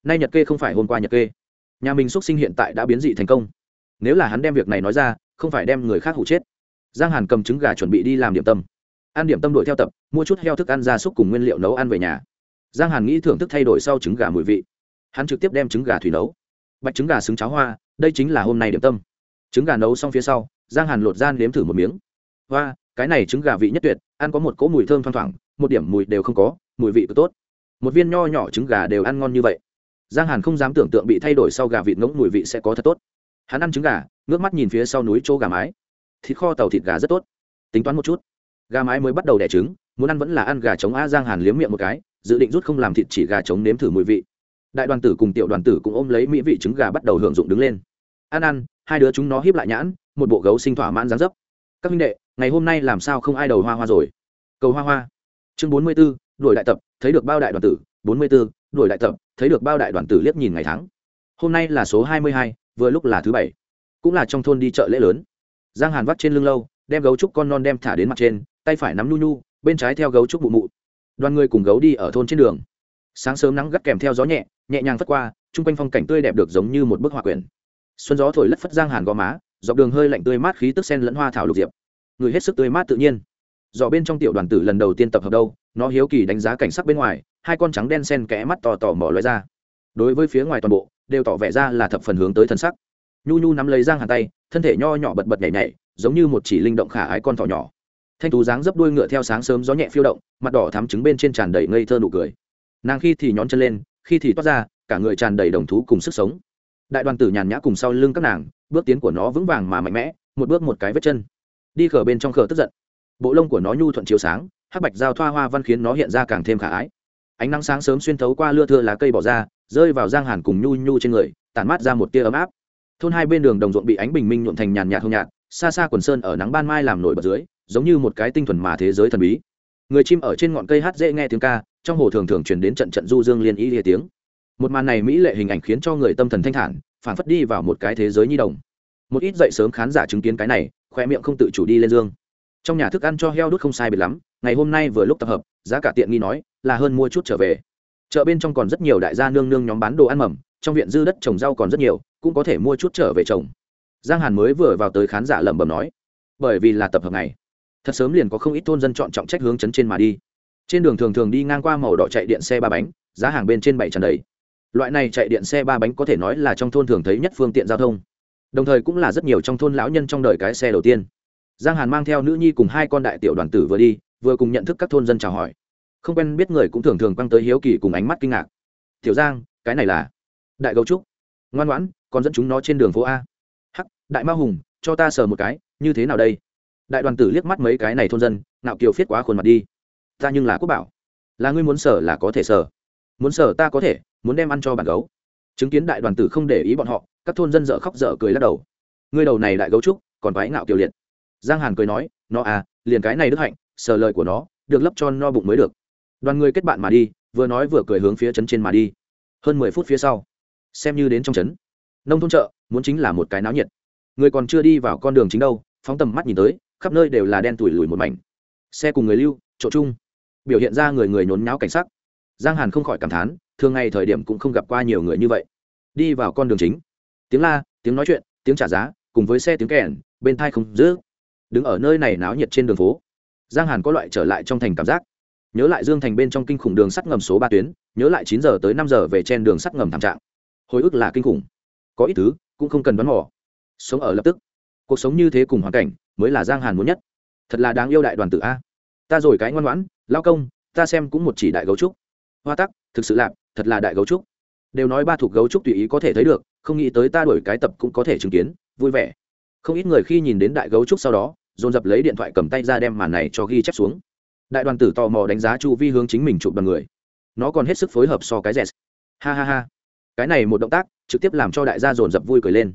Nay nhật kê không phải hôm qua nhật kê. Nhà mình xuất sinh hiện tại đã biến dị thành công. Nếu là hắn đem việc này nói ra, không phải đem người khác hụ chết. Giang hàn cầm trứng gà chuẩn bị đi làm điểm tâm. Ăn điểm tâm đuổi theo tập, mua chút heo thức ăn gia súc cùng nguyên liệu nấu ăn về nhà. Giang hàn nghĩ thưởng thức thay đổi sau trứng gà mùi vị. Hắn trực tiếp đem trứng gà thủy nấu bạch trứng gà xứng cháo hoa, đây chính là hôm nay điểm tâm. Trứng gà nấu xong phía sau, giang hàn lột gian nếm thử một miếng. Hoa, cái này trứng gà vị nhất tuyệt, ăn có một cỗ mùi thơm thoang thoảng, một điểm mùi đều không có, mùi vị cứ tốt. Một viên nho nhỏ trứng gà đều ăn ngon như vậy. Giang hàn không dám tưởng tượng bị thay đổi sau gà vịt ngỗng mùi vị sẽ có thật tốt. Hắn ăn trứng gà, ngước mắt nhìn phía sau núi chỗ gà mái. Thịt kho tàu thịt gà rất tốt. Tính toán một chút. Gà mái mới bắt đầu đẻ trứng, muốn ăn vẫn là ăn gà trống a giang hàn liếm miệng một cái, dự định rút không làm thịt chỉ gà trống nếm thử mùi vị đại đoàn tử cùng tiểu đoàn tử cũng ôm lấy mỹ vị trứng gà bắt đầu hưởng dụng đứng lên. Ăn ăn hai đứa chúng nó hiếp lại nhãn, một bộ gấu sinh thỏa mãn dáng dấp. Các minh đệ, ngày hôm nay làm sao không ai đầu hoa hoa rồi? Cầu hoa hoa. Chương bốn mươi b ố đuổi đại tập, thấy được bao đại đoàn tử. bốn mươi b ố đuổi đại tập, thấy được bao đại đoàn tử liếc nhìn ngày tháng. Hôm nay là số hai mươi hai, vừa lúc là thứ bảy. Cũng là trong thôn đi chợ lễ lớn. Giang hàn vắt trên lưng lâu, đem gấu trúc con non đem thả đến mặt trên, tay phải nắm nhu nhu, bên trái theo gấu trúc mụ mụ. Đoàn người cùng gấu đi ở thôn trên đường. Sáng sớm nắng gắt kèm theo gió nhẹ nhẹ nhàng phất qua, chung quanh phong cảnh tươi đẹp được giống như một bức họa quyển. Xuân gió thổi lất phất giang hàn gò má, dọc đường hơi lạnh tươi mát khí tức sen lẫn hoa thảo lục diệp. Người hết sức tươi mát tự nhiên. Dò bên trong tiểu đoàn tử lần đầu tiên tập hợp đâu, nó hiếu kỳ đánh giá cảnh sắc bên ngoài, hai con trắng đen sen kẽ mắt tò tò mò loay ra. Đối với phía ngoài toàn bộ, đều tỏ vẻ ra là thập phần hướng tới thân sắc. Nhu nhu nắm lấy giang hàn tay, thân thể nho nhỏ bật bật nhảy nhảy, giống như một chỉ linh động khả ái con thỏ nhỏ. Thanh tú dáng dấp đuôi ngựa theo sáng sớm gió nhẹ phiêu động, mặt đỏ thắm trứng bên trên tràn đầy ngây thơ nụ cười. Nàng khi thì nhón chân lên khi thì toát ra, cả người tràn đầy đồng thú cùng sức sống. Đại đoàn tử nhàn nhã cùng sau lưng các nàng, bước tiến của nó vững vàng mà mạnh mẽ, một bước một cái vết chân. Đi khở bên trong khở tức giận. Bộ lông của nó nhu thuận chiếu sáng, hắc bạch giao thoa hoa văn khiến nó hiện ra càng thêm khả ái. Ánh nắng sáng sớm xuyên thấu qua lưa thưa lá cây bỏ ra, rơi vào giang hàn cùng nhu nhu trên người, tản mát ra một tia ấm áp. Thôn hai bên đường đồng ruộng bị ánh bình minh nhuộm thành nhàn nhạt hông nhạt, xa xa quần sơn ở nắng ban mai làm nổi bật dưới, giống như một cái tinh thuần mà thế giới thần bí người chim ở trên ngọn cây hát dễ nghe tiếng ca, trong hồ thường thường chuyển đến trận trận du dương liên ý lìa tiếng. Một màn này mỹ lệ hình ảnh khiến cho người tâm thần thanh thản, phản phất đi vào một cái thế giới nhi đồng. Một ít dậy sớm khán giả chứng kiến cái này khoe miệng không tự chủ đi lên dương. Trong nhà thức ăn cho heo đốt không sai biệt lắm, ngày hôm nay vừa lúc tập hợp, giá cả tiện nghi nói là hơn mua chút trở về. Chợ bên trong còn rất nhiều đại gia nương nương nhóm bán đồ ăn mầm, trong viện dư đất trồng rau còn rất nhiều, cũng có thể mua chút trở về trồng. Giang hàn mới vừa vào tới khán giả lẩm bẩm nói, bởi vì là tập hợp này thật sớm liền có không ít thôn dân chọn trọng trách hướng chấn trên mà đi. Trên đường thường thường đi ngang qua màu đỏ chạy điện xe ba bánh, giá hàng bên trên bảy tràn đầy. Loại này chạy điện xe ba bánh có thể nói là trong thôn thường thấy nhất phương tiện giao thông. Đồng thời cũng là rất nhiều trong thôn lão nhân trong đời cái xe đầu tiên. Giang hàn mang theo nữ nhi cùng hai con đại tiểu đoàn tử vừa đi, vừa cùng nhận thức các thôn dân chào hỏi. Không quen biết người cũng thường thường quăng tới hiếu kỳ cùng ánh mắt kinh ngạc. Tiểu giang, cái này là đại gấu trúc. Ngoan ngoãn, còn dẫn chúng nó trên đường phố a. Hắc, đại ma hùng, cho ta sờ một cái, như thế nào đây? Đại đoàn tử liếc mắt mấy cái này thôn dân nạo kiều phiết quá khuôn mặt đi. Ta nhưng là quốc bảo. Là ngươi muốn sở là có thể sở, muốn sở ta có thể muốn đem ăn cho bản gấu. Chứng kiến đại đoàn tử không để ý bọn họ các thôn dân dở khóc dở cười lắc đầu. Ngươi đầu này đại gấu trúc còn quái ngạo kiều liệt. Giang hàn cười nói nó à liền cái này đức hạnh sở lời của nó được lấp cho no bụng mới được. Đoàn người kết bạn mà đi vừa nói vừa cười hướng phía trấn trên mà đi. Hơn mười phút phía sau xem như đến trong trấn nông thôn chợ muốn chính là một cái náo nhiệt. Người còn chưa đi vào con đường chính đâu phóng tầm mắt nhìn tới khắp nơi đều là đen tủi lùi một mảnh. Xe cùng người lưu, chỗ chung. Biểu hiện ra người người nhốn nháo cảnh sắc. Giang hàn không khỏi cảm thán, thường ngày thời điểm cũng không gặp qua nhiều người như vậy. Đi vào con đường chính. Tiếng la, tiếng nói chuyện, tiếng trả giá, cùng với xe tiếng kèn, bên thai không giữ. Đứng ở nơi này náo nhiệt trên đường phố. Giang hàn có loại trở lại trong thành cảm giác. Nhớ lại dương thành bên trong kinh khủng đường sắt ngầm số ba tuyến, nhớ lại chín giờ tới năm giờ về trên đường sắt ngầm thảm trạng. Hồi ức là kinh khủng. Có ít thứ, cũng không cần đoán mò. Sống ở lập tức. Cuộc sống như thế cùng hoàn cảnh mới là giang hàn muốn nhất. Thật là đáng yêu đại đoàn tử a. Ta rồi cái ngoan ngoãn, lao công, ta xem cũng một chỉ đại gấu trúc. Hoa tắc, thực sự lạp thật là đại gấu trúc. Đều nói ba thuộc gấu trúc tùy ý có thể thấy được, không nghĩ tới ta đổi cái tập cũng có thể chứng kiến, vui vẻ. Không ít người khi nhìn đến đại gấu trúc sau đó, dồn dập lấy điện thoại cầm tay ra đem màn này cho ghi chép xuống. Đại đoàn tử tò mò đánh giá chu vi hướng chính mình chụp bằng người. Nó còn hết sức phối hợp so cái rẻ ha ha ha. Cái này một động tác, trực tiếp làm cho đại gia dồn dập vui cười lên.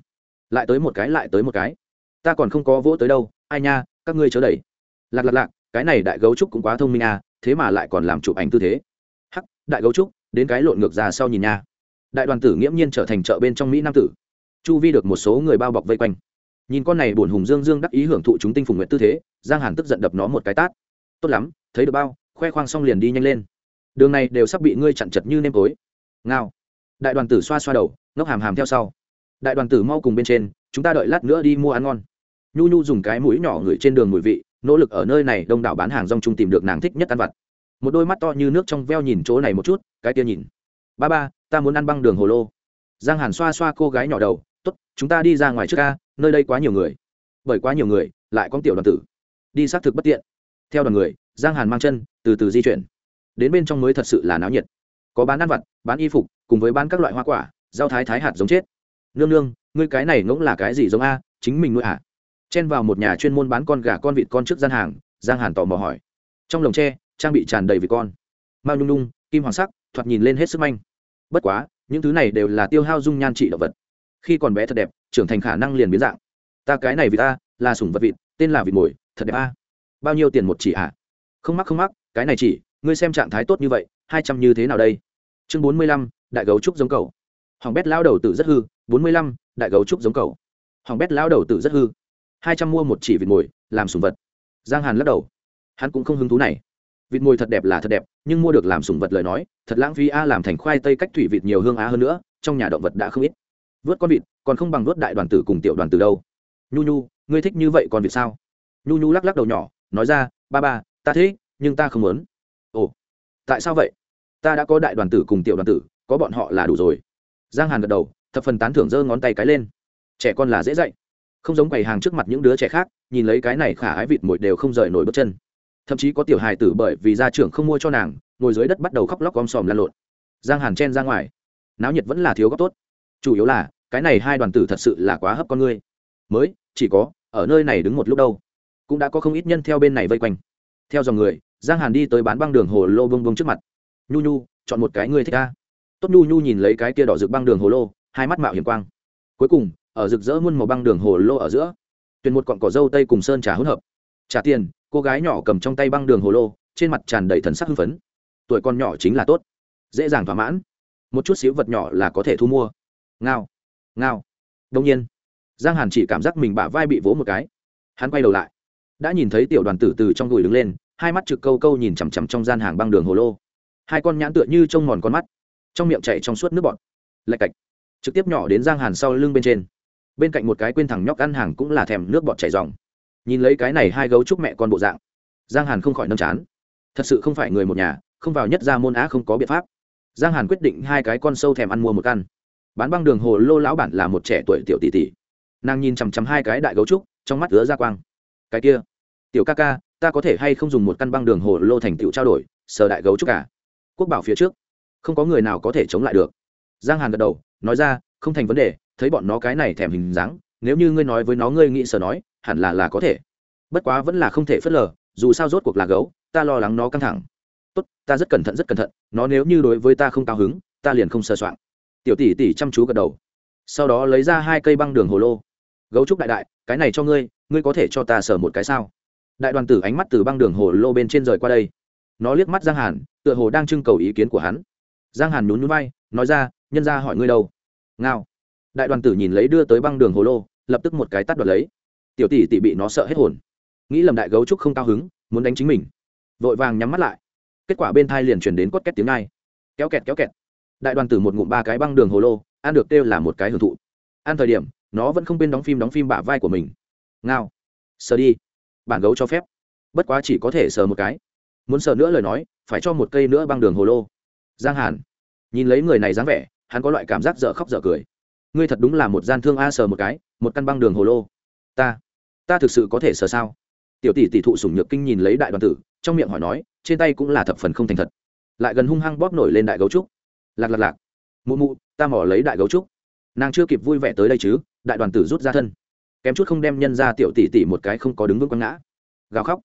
Lại tới một cái, lại tới một cái ta còn không có vỗ tới đâu, ai nha, các ngươi chớ đẩy. Lạc lạc lạc, cái này đại gấu trúc cũng quá thông minh à thế mà lại còn làm chụp ảnh tư thế. Hắc, đại gấu trúc, đến cái lộn ngược ra sau nhìn nha. Đại đoàn tử nghiễm nhiên trở thành chợ bên trong mỹ nam tử. Chu vi được một số người bao bọc vây quanh. Nhìn con này buồn hùng dương dương đắc ý hưởng thụ chúng tinh phùng nguyện tư thế, giang hàn tức giận đập nó một cái tát. Tốt lắm, thấy được bao, khoe khoang xong liền đi nhanh lên. Đường này đều sắp bị ngươi chặn chật như nêm tối. Ngao. Đại đoàn tử xoa xoa đầu, ngốc hàm hàm theo sau. Đại đoàn tử mau cùng bên trên, chúng ta đợi lát nữa đi mua ăn ngon nhu nhu dùng cái mũi nhỏ ngửi trên đường mùi vị, nỗ lực ở nơi này đông đảo bán hàng rong chung tìm được nàng thích nhất ăn vặt. Một đôi mắt to như nước trong veo nhìn chỗ này một chút, cái kia nhìn. Ba ba, ta muốn ăn băng đường hồ lô. Giang hàn xoa xoa cô gái nhỏ đầu t ố t chúng ta đi ra ngoài trước ca nơi đây quá nhiều người. Bởi quá nhiều người, lại có tiểu đoàn tử. Đi xác thực bất tiện. Theo đoàn người, giang hàn mang chân, từ từ di chuyển. Đến bên trong mới thật sự là náo nhiệt. Có bán ăn vặt, bán y phục, cùng với bán các loại hoa quả, rau thái thái hạt giống chết. Nương nương, ngươi cái này ngỗng là cái gì giống a? Chính mình nuôi à? Chen vào một nhà chuyên môn bán con gà con vịt con trước gian hàng, giang hàn tò mò hỏi. Trong lồng tre, trang bị tràn đầy vịt con. Mao nhung nhung, kim hoàng sắc, thoạt nhìn lên hết sức manh. Bất quá, những thứ này đều là tiêu hao dung nhan trị động vật. Khi còn bé thật đẹp, trưởng thành khả năng liền biến dạng. Ta cái này vì ta là sủng vật vịt, tên là vịt mồi, thật đẹp a. Bao nhiêu tiền một chỉ ạ? À? không mắc không mắc, cái này chỉ, ngươi xem trạng thái tốt như vậy, hai trăm như thế nào đây? Chương bốn mươi lăm, đại gấu trúc giống cầu. Hoàng bét lao đầu tử rất hư, bốn mươi lăm, đại gấu trúc giống cầu. Hoàng bét lao đầu tử rất hư hai trăm mua một chỉ vịt mồi, làm sùng vật. Giang hàn lắc đầu. Hắn cũng không hứng thú này. Vịt mồi thật đẹp là thật đẹp, nhưng mua được làm sùng vật lời nói, thật lãng phí a làm thành khoai tây cách thủy vịt nhiều hương á hơn nữa, trong nhà động vật đã không ít. Vớt con vịt, còn không bằng vớt đại đoàn tử cùng tiểu đoàn tử đâu. Nhu nhu, ngươi thích như vậy còn vịt sao? Nhu nhu lắc lắc đầu nhỏ, nói ra, ba ba, ta thích, nhưng ta không muốn. Ồ, tại sao vậy? Ta đã có đại đoàn tử cùng tiểu đoàn tử, có bọn họ là đủ rồi. Giang hàn gật đầu, thập phần tán thưởng giơ ngón tay cái lên. Trẻ con là dễ dạy không giống quầy hàng trước mặt những đứa trẻ khác, nhìn lấy cái này khả ái vịt mồi đều không rời nổi bước chân. Thậm chí có tiểu hài tử bởi vì gia trưởng không mua cho nàng, ngồi dưới đất bắt đầu khóc lóc om sòm lan lộn. Giang hàn chen ra ngoài. Náo nhiệt vẫn là thiếu góc tốt. Chủ yếu là, cái này hai đoàn tử thật sự là quá hấp con ngươi. Mới, chỉ có, ở nơi này đứng một lúc đâu. Cũng đã có không ít nhân theo bên này vây quanh. Theo dòng người, giang hàn đi tới bán băng đường hồ lô bông bông trước mặt. Nhu nhu, chọn một cái ngươi thích ca tốt nhu nhu nhìn lấy cái kia đỏ rực băng đường hồ lô, hai mắt mạo hiểm quang. Cuối cùng ở rực rỡ muôn màu băng đường hồ lô ở giữa. Tuyển một cọn cỏ dâu tây cùng sơn trà hỗn hợp. Trả tiền, cô gái nhỏ cầm trong tay băng đường hồ lô, trên mặt tràn đầy thần sắc hưng phấn. Tuổi con nhỏ chính là tốt. Dễ dàng thỏa mãn. Một chút xíu vật nhỏ là có thể thu mua. Ngao ngao. Đông nhiên, giang hàn chỉ cảm giác mình bả vai bị vỗ một cái. Hắn quay đầu lại. Đã nhìn thấy tiểu đoàn tử từ trong đùi đứng lên, hai mắt trực câu câu nhìn chằm chằm trong gian hàng băng đường hồ lô. Hai con nhãn tựa như trông mòn con mắt, trong miệng chạy trong suốt nước bọt. Lạch cạch. Trực tiếp nhỏ đến giang hàn sau lưng bên trên bên cạnh một cái quên thằng nhóc ăn hàng cũng là thèm nước bọt chảy dòng. Nhìn lấy cái này hai gấu trúc mẹ con bộ dạng, giang hàn không khỏi nâm chán. Thật sự không phải người một nhà, không vào nhất ra môn á không có biện pháp. Giang hàn quyết định hai cái con sâu thèm ăn mua một căn. Bán băng đường hồ lô lão bản là một trẻ tuổi tiểu tỷ tỷ. Nàng nhìn chằm chằm hai cái đại gấu trúc, trong mắt ứa ra quang. Cái kia, tiểu ca ca, ta có thể hay không dùng một căn băng đường hồ lô thành tiểu trao đổi, sờ đại gấu trúc cả quốc bảo phía trước, không có người nào có thể chống lại được. Giang hàn gật đầu, nói ra, không thành vấn đề thấy bọn nó cái này thèm hình dáng, nếu như ngươi nói với nó ngươi nghĩ sở nói, hẳn là là có thể. Bất quá vẫn là không thể phớt lờ, dù sao rốt cuộc là gấu, ta lo lắng nó căng thẳng. Tốt, ta rất cẩn thận, rất cẩn thận, nó nếu như đối với ta không cao hứng, ta liền không sơ soạn tiểu tỷ tỷ chăm chú gật đầu. Sau đó lấy ra hai cây băng đường hồ lô. Gấu trúc đại đại, cái này cho ngươi ngươi có thể cho ta sở một cái sao? Đại đoàn tử ánh mắt từ băng đường hồ lô bên trên rời qua đây. Nó liếc mắt giang hàn, tựa hồ đang trưng cầu ý kiến của hắn. Giang hàn nhún nhún vai, nói ra, nhân ra hỏi ngươi đâu? Ngao đại đoàn tử nhìn lấy đưa tới băng đường hồ lô, lập tức một cái tắt đoạt lấy. Tiểu tỷ tỷ bị nó sợ hết hồn. Nghĩ lầm đại gấu trúc không cao hứng, muốn đánh chính mình. Vội vàng nhắm mắt lại. Kết quả bên thai liền chuyển đến cốt két tiếng ngay kéo kẹt kéo kẹt. Đại đoàn tử một ngụm ba cái băng đường hồ lô, ăn được kêu là một cái hưởng thụ. Ăn thời điểm, nó vẫn không bên đóng phim đóng phim bả vai của mình. Ngao. Sờ đi. Bản gấu cho phép. Bất quá chỉ có thể sờ một cái. Muốn sờ nữa lời nói, phải cho một cây nữa băng đường hồ lô. Giang hàn. Nhìn lấy người này dáng vẻ, hắn có loại cảm giác dở khóc dở cười ngươi thật đúng là một gian thương a sờ một cái, một căn băng đường hồ lô. Ta ta thực sự có thể sờ sao? Tiểu tỷ tỷ thụ sủng nhược kinh nhìn lấy đại đoàn tử, trong miệng hỏi nói, trên tay cũng là thập phần không thành thật. Lại gần hung hăng bóp nổi lên đại gấu trúc. Lạc lạc lạc. Mụ mụ, ta mỏ lấy đại gấu trúc. Nàng chưa kịp vui vẻ tới đây chứ, đại đoàn tử rút ra thân. Kém chút không đem nhân ra tiểu tỷ tỷ một cái không có đứng vững quăng ngã. Gào khóc.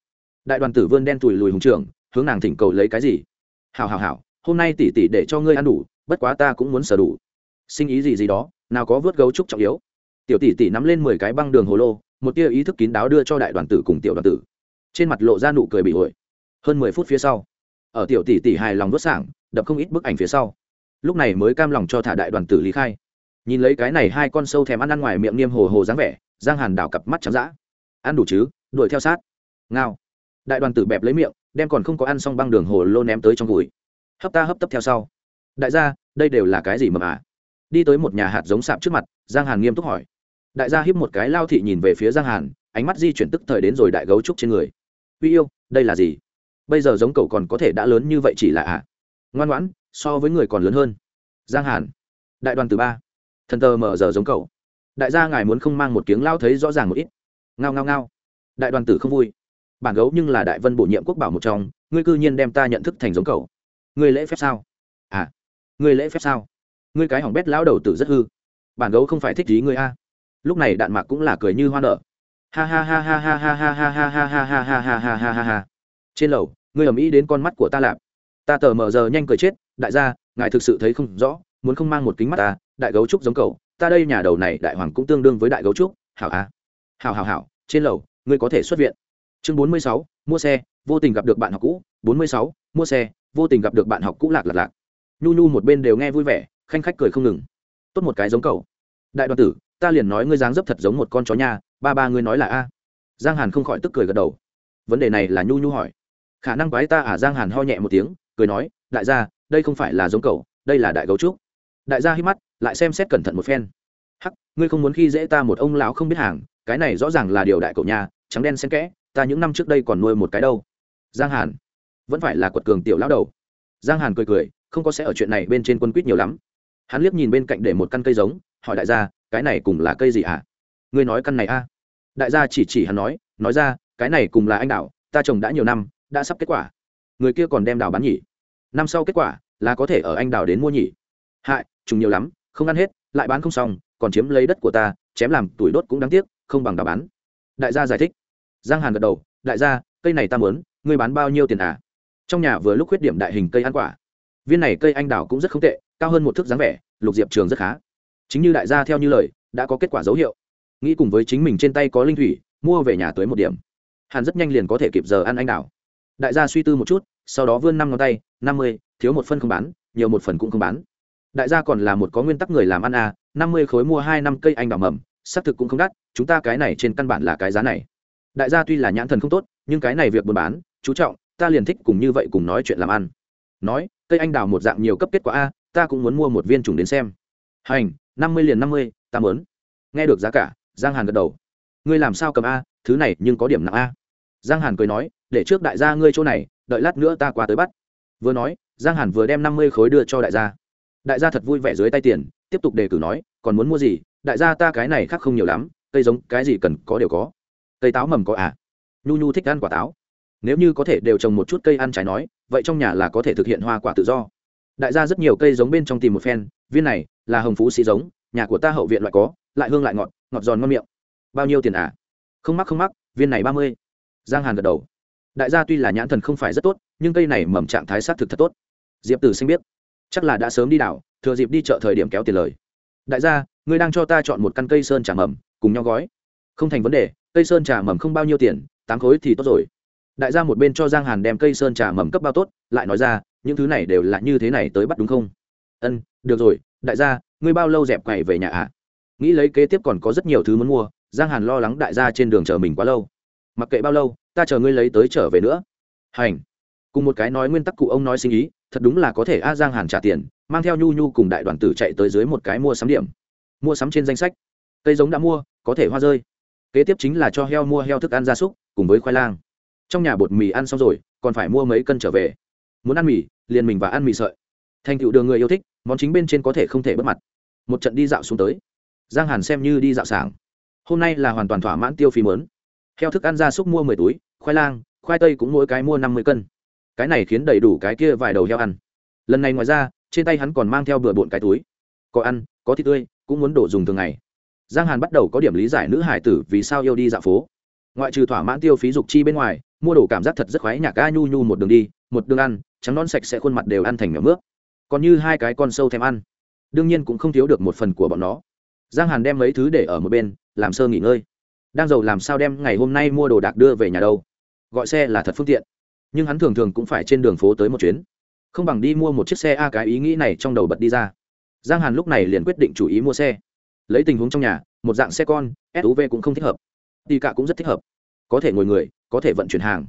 Đại đoàn tử vươn đen tùi lùi hùng trưởng, hướng nàng thỉnh cầu lấy cái gì? Hào hào hào hôm nay tỷ tỷ để cho ngươi ăn đủ, bất quá ta cũng muốn sở đủ. Sinh ý gì gì đó nào có vớt gấu trúc trọng yếu. Tiểu tỷ tỷ nắm lên mười cái băng đường hồ lô, một tia ý thức kín đáo đưa cho đại đoàn tử cùng tiểu đoàn tử. Trên mặt lộ ra nụ cười bị ổi. Hơn mười phút phía sau, ở tiểu tỷ tỷ hài lòng vớt sảng, đập không ít bức ảnh phía sau. Lúc này mới cam lòng cho thả đại đoàn tử lý khai. Nhìn lấy cái này hai con sâu thèm ăn ăn ngoài miệng niêm hồ hồ dáng vẻ, giang hàn đảo cặp mắt trắng d ăn đủ chứ, đuổi theo sát. Ngao. Đại đoàn tử bẹp lấy miệng, đem còn không có ăn xong băng đường hồ lô ném tới trong gùi hấp ta hấp tấp theo sau. Đại gia, đây đều là cái gì mà à? Đi tới một nhà hạt giống sạp trước mặt, giang hàn nghiêm túc hỏi. Đại gia hiếp một cái lao thị nhìn về phía giang hàn, ánh mắt di chuyển tức thời đến rồi đại gấu trúc trên người. Uy yêu, đây là gì? Bây giờ giống cậu còn có thể đã lớn như vậy chỉ là ạ? À? ngoan ngoãn, so với người còn lớn hơn. Giang hàn. Đại đoàn từ ba. Thần tờ mở giờ giống cậu. Đại gia ngài muốn không mang một tiếng lao thấy rõ ràng một ít. Ngao ngao ngao. Đại đoàn tử không vui. Bản gấu nhưng là đại vân bổ nhiệm quốc bảo một trong, ngươi cư nhiên đem ta nhận thức thành giống cậu. Ngươi lễ phép sao? À ngươi lễ phép sao? Ngươi cái hỏng bét lão đầu tử rất hư bản gấu không phải thích ý ngươi a lúc này đạn mạc cũng là cười như hoa nở ha ha ha ha ha ha ha ha ha ha ha ha ha ha ha ha ha ha trên lầu ngươi ầm ĩ đến con mắt của ta lạp ta tờ mờ giờ nhanh cười chết đại gia ngài thực sự thấy không rõ muốn không mang một kính mắt ta đại gấu trúc giống cậu ta đây nhà đầu này đại hoàng cũng tương đương với đại gấu trúc hảo a hảo hảo hảo trên lầu ngươi có thể xuất viện chương bốn mươi sáu mua xe vô tình gặp được bạn học cũ bốn mươi sáu mua xe vô tình gặp được bạn học cũ lạc lạc lạc nhu nhu một bên đều nghe vui vẻ khanh khách cười không ngừng. Tốt một cái giống cậu. Đại đoàn tử, ta liền nói ngươi dáng dấp thật giống một con chó nha, ba ba ngươi nói là a. Giang hàn không khỏi tức cười gật đầu. Vấn đề này là nhu nhu hỏi. Khả năng quái ta à? Giang hàn ho nhẹ một tiếng, cười nói, đại gia, đây không phải là giống cậu, đây là đại gấu trúc. Đại gia hít mắt, lại xem xét cẩn thận một phen. Hắc, ngươi không muốn khi dễ ta một ông lão không biết hàng, cái này rõ ràng là điều đại cậu nhà trắng đen xen kẽ, ta những năm trước đây còn nuôi một cái đâu. Giang hàn, vẫn phải là quật cường tiểu lão đầu. Giang hàn cười cười, không có sẽ ở chuyện này bên trên quân quýt nhiều lắm hắn liếc nhìn bên cạnh để một căn cây giống, hỏi đại gia, cái này cùng là cây gì à? ngươi nói căn này a. Đại gia chỉ chỉ hắn nói nói ra, cái này cùng là anh đào ta trồng đã nhiều năm, đã sắp kết quả. Người kia còn đem đào bán nhỉ? Năm sau kết quả, là có thể ở anh đào đến mua nhỉ. Hại, trùng nhiều lắm, không ăn hết, lại bán không xong, còn chiếm lấy đất của ta, chém làm tuổi đốt cũng đáng tiếc, không bằng đào bán. Đại gia giải thích. Giang hàn gật đầu, đại gia, cây này ta muốn, ngươi bán bao nhiêu tiền à? Trong nhà vừa lúc khuyết điểm đại hình cây ăn quả. Viên này cây anh đào cũng rất không tệ cao hơn một thước dáng vẻ, lục diệp trường rất khá. Chính như đại gia theo như lời, đã có kết quả dấu hiệu. Nghĩ cùng với chính mình trên tay có linh thủy, mua về nhà tới một điểm. Hàn rất nhanh liền có thể kịp giờ ăn anh đào. Đại gia suy tư một chút, sau đó vươn năm ngón tay, năm mươi, thiếu một phân không bán, nhiều một phần cũng không bán. Đại gia còn là một có nguyên tắc người làm ăn à năm mươi khối mua hai năm cây anh đào mầm, xác thực cũng không đắt, chúng ta cái này trên căn bản là cái giá này. Đại gia tuy là nhãn thần không tốt, nhưng cái này việc buôn bán, chú trọng, ta liền thích cùng như vậy cùng nói chuyện làm ăn. Nói, cây anh đào một dạng nhiều cấp kết quả a ta cũng muốn mua một viên trùng đến xem. Hành, năm mươi liền năm mươi, ta mớn nghe được giá cả, giang hàn gật đầu. Ngươi làm sao cầm a, thứ này nhưng có điểm nặng a. Giang hàn cười nói, để trước đại gia ngươi chỗ này, đợi lát nữa ta qua tới bắt. Vừa nói, giang hàn vừa đem năm mươi khối đưa cho đại gia. Đại gia thật vui vẻ dưới tay tiền, tiếp tục đề cử nói, còn muốn mua gì? Đại gia ta cái này khác không nhiều lắm, cây giống, cái gì cần có đều có. Cây táo mầm có à? Nhu nhu thích ăn quả táo. Nếu như có thể đều trồng một chút cây ăn trái nói, vậy trong nhà là có thể thực hiện hoa quả tự do đại gia rất nhiều cây giống bên trong tìm một phen, viên này là hồng phú sĩ giống, nhà của ta hậu viện loại có, lại hương lại ngọt ngọt giòn ngon miệng. Bao nhiêu tiền à? Không mắc không mắc, viên này ba mươi. Giang hàn gật đầu. Đại gia tuy là nhãn thần không phải rất tốt, nhưng cây này mầm trạng thái s á t thực thật tốt. Diệp tử sinh biết, chắc là đã sớm đi đảo, thừa dịp đi chợ thời điểm kéo tiền lời. Đại gia, ngươi đang cho ta chọn một căn cây sơn trà mầm, cùng nhau gói. Không thành vấn đề, cây sơn trà mầm không bao nhiêu tiền, tám khối thì tốt rồi. Đại gia một bên cho giang hàn đem cây sơn trà mầm cấp bao tốt, lại nói ra những thứ này đều là như thế này tới bắt đúng không? Ân, được rồi, đại gia, ngươi bao lâu dẹp quầy về nhà ạ à? nghĩ lấy kế tiếp còn có rất nhiều thứ muốn mua, giang hàn lo lắng đại gia trên đường chờ mình quá lâu. Mặc kệ bao lâu, ta chờ ngươi lấy tới trở về nữa. Hành. Cùng một cái nói nguyên tắc cụ ông nói sinh ý, thật đúng là có thể a, giang hàn trả tiền, mang theo nhu nhu cùng đại đoàn tử chạy tới dưới một cái mua sắm điểm. Mua sắm trên danh sách. Cây giống đã mua, có thể hoa rơi. Kế tiếp chính là cho heo mua heo thức ăn gia súc, cùng với khoai lang. Trong nhà bột mì ăn xong rồi, còn phải mua mấy cân trở về muốn ăn mì, liền mình và ăn mì sợi. Thành tựu đường người yêu thích, món chính bên trên có thể không thể bất mặt. Một trận đi dạo xuống tới. Giang hàn xem như đi dạo sảng. Hôm nay là hoàn toàn thỏa mãn tiêu phí mớn heo thức ăn ra súc mua mười túi, khoai lang, khoai tây cũng mỗi cái mua năm mươi cân. Cái này khiến đầy đủ cái kia vài đầu heo ăn. Lần này ngoài ra, trên tay hắn còn mang theo bừa bộn cái túi. Có ăn, có thịt tươi, cũng muốn đổ dùng thường ngày. Giang hàn bắt đầu có điểm lý giải nữ hải tử vì sao yêu đi dạo phố. Ngoại trừ thỏa mãn tiêu phí dục chi bên ngoài, mua đồ cảm giác thật rất khoái nhạc ca nhu nhu một đường đi, một đường ăn trắng non sạch sẽ khuôn mặt đều ăn thành ngấm mướp. Còn như hai cái con sâu thèm ăn. Đương nhiên cũng không thiếu được một phần của bọn nó. Giang hàn đem mấy thứ để ở một bên, làm sơ nghỉ ngơi. Đang giàu làm sao đem ngày hôm nay mua đồ đạc đưa về nhà đâu? Gọi xe là thật phương tiện. Nhưng hắn thường thường cũng phải trên đường phố tới một chuyến. Không bằng đi mua một chiếc xe a cái ý nghĩ này trong đầu bật đi ra. Giang hàn lúc này liền quyết định chủ ý mua xe. Lấy tình huống trong nhà, một dạng xe con suv cũng không thích hợp. Đi cả cũng rất thích hợp. Có thể ngồi người, có thể vận chuyển hàng.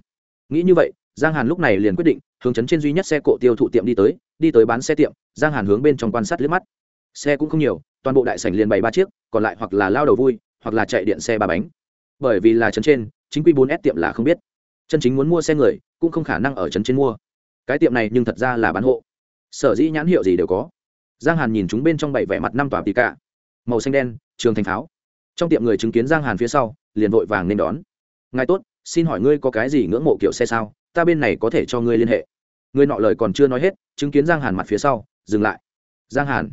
Nghĩ như vậy giang hàn lúc này liền quyết định, hướng chấn trên duy nhất xe cộ tiêu thụ tiệm đi tới đi tới bán xe tiệm, giang hàn hướng bên trong quan sát liếc mắt. Xe cũng không nhiều, toàn bộ đại sảnh liền bày ba chiếc, còn lại hoặc là lao đầu vui, hoặc là chạy điện xe ba bánh. Bởi vì là chấn trên, chính quy bốn s tiệm là không biết. Chân chính muốn mua xe người, cũng không khả năng ở chấn trên mua. Cái tiệm này nhưng thật ra là bán hộ. Sở dĩ nhãn hiệu gì đều có. Giang hàn nhìn chúng bên trong bảy vẻ mặt năm tòa tì cả. Màu xanh đen, trường thành pháo. Trong tiệm người chứng kiến giang hàn phía sau, liền vội vàng nên đón. Ngài tốt, xin hỏi ngươi có cái gì ngưỡng mộ kiểu xe sao? Ta bên này có thể cho ngươi liên hệ. Người nọ lời còn chưa nói hết, chứng kiến giang hàn mặt phía sau, dừng lại. Giang hàn.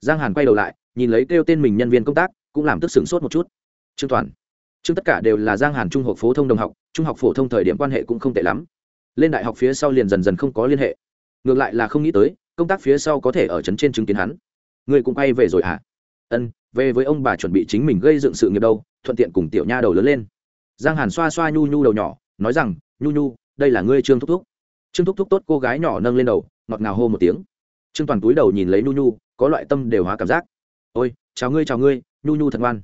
Giang hàn quay đầu lại, nhìn lấy kêu tên mình nhân viên công tác, cũng làm tức sửng sốt một chút. Trương toàn. Trương tất cả đều là giang hàn trung học phổ thông đồng học, trung học phổ thông thời điểm quan hệ cũng không tệ lắm. Lên đại học phía sau liền dần dần không có liên hệ. Ngược lại là không nghĩ tới, công tác phía sau có thể ở trấn trên chứng kiến hắn. Người cũng quay về rồi hả? Ân, về với ông bà chuẩn bị chính mình gây dựng sự nghiệp đâu, thuận tiện cùng tiểu nha đầu lớn lên. Giang hàn xoa xoa nhu nhu đầu nhỏ, nói rằng, nhu nhu đây là ngươi trương thúc thúc. Trương thúc thúc tốt cô gái nhỏ nâng lên đầu, ngọt ngào hô một tiếng. Trương toàn túi đầu nhìn lấy nhu nhu, có loại tâm đều hóa cảm giác. Ôi, chào ngươi chào ngươi, nhu nhu thật ngoan.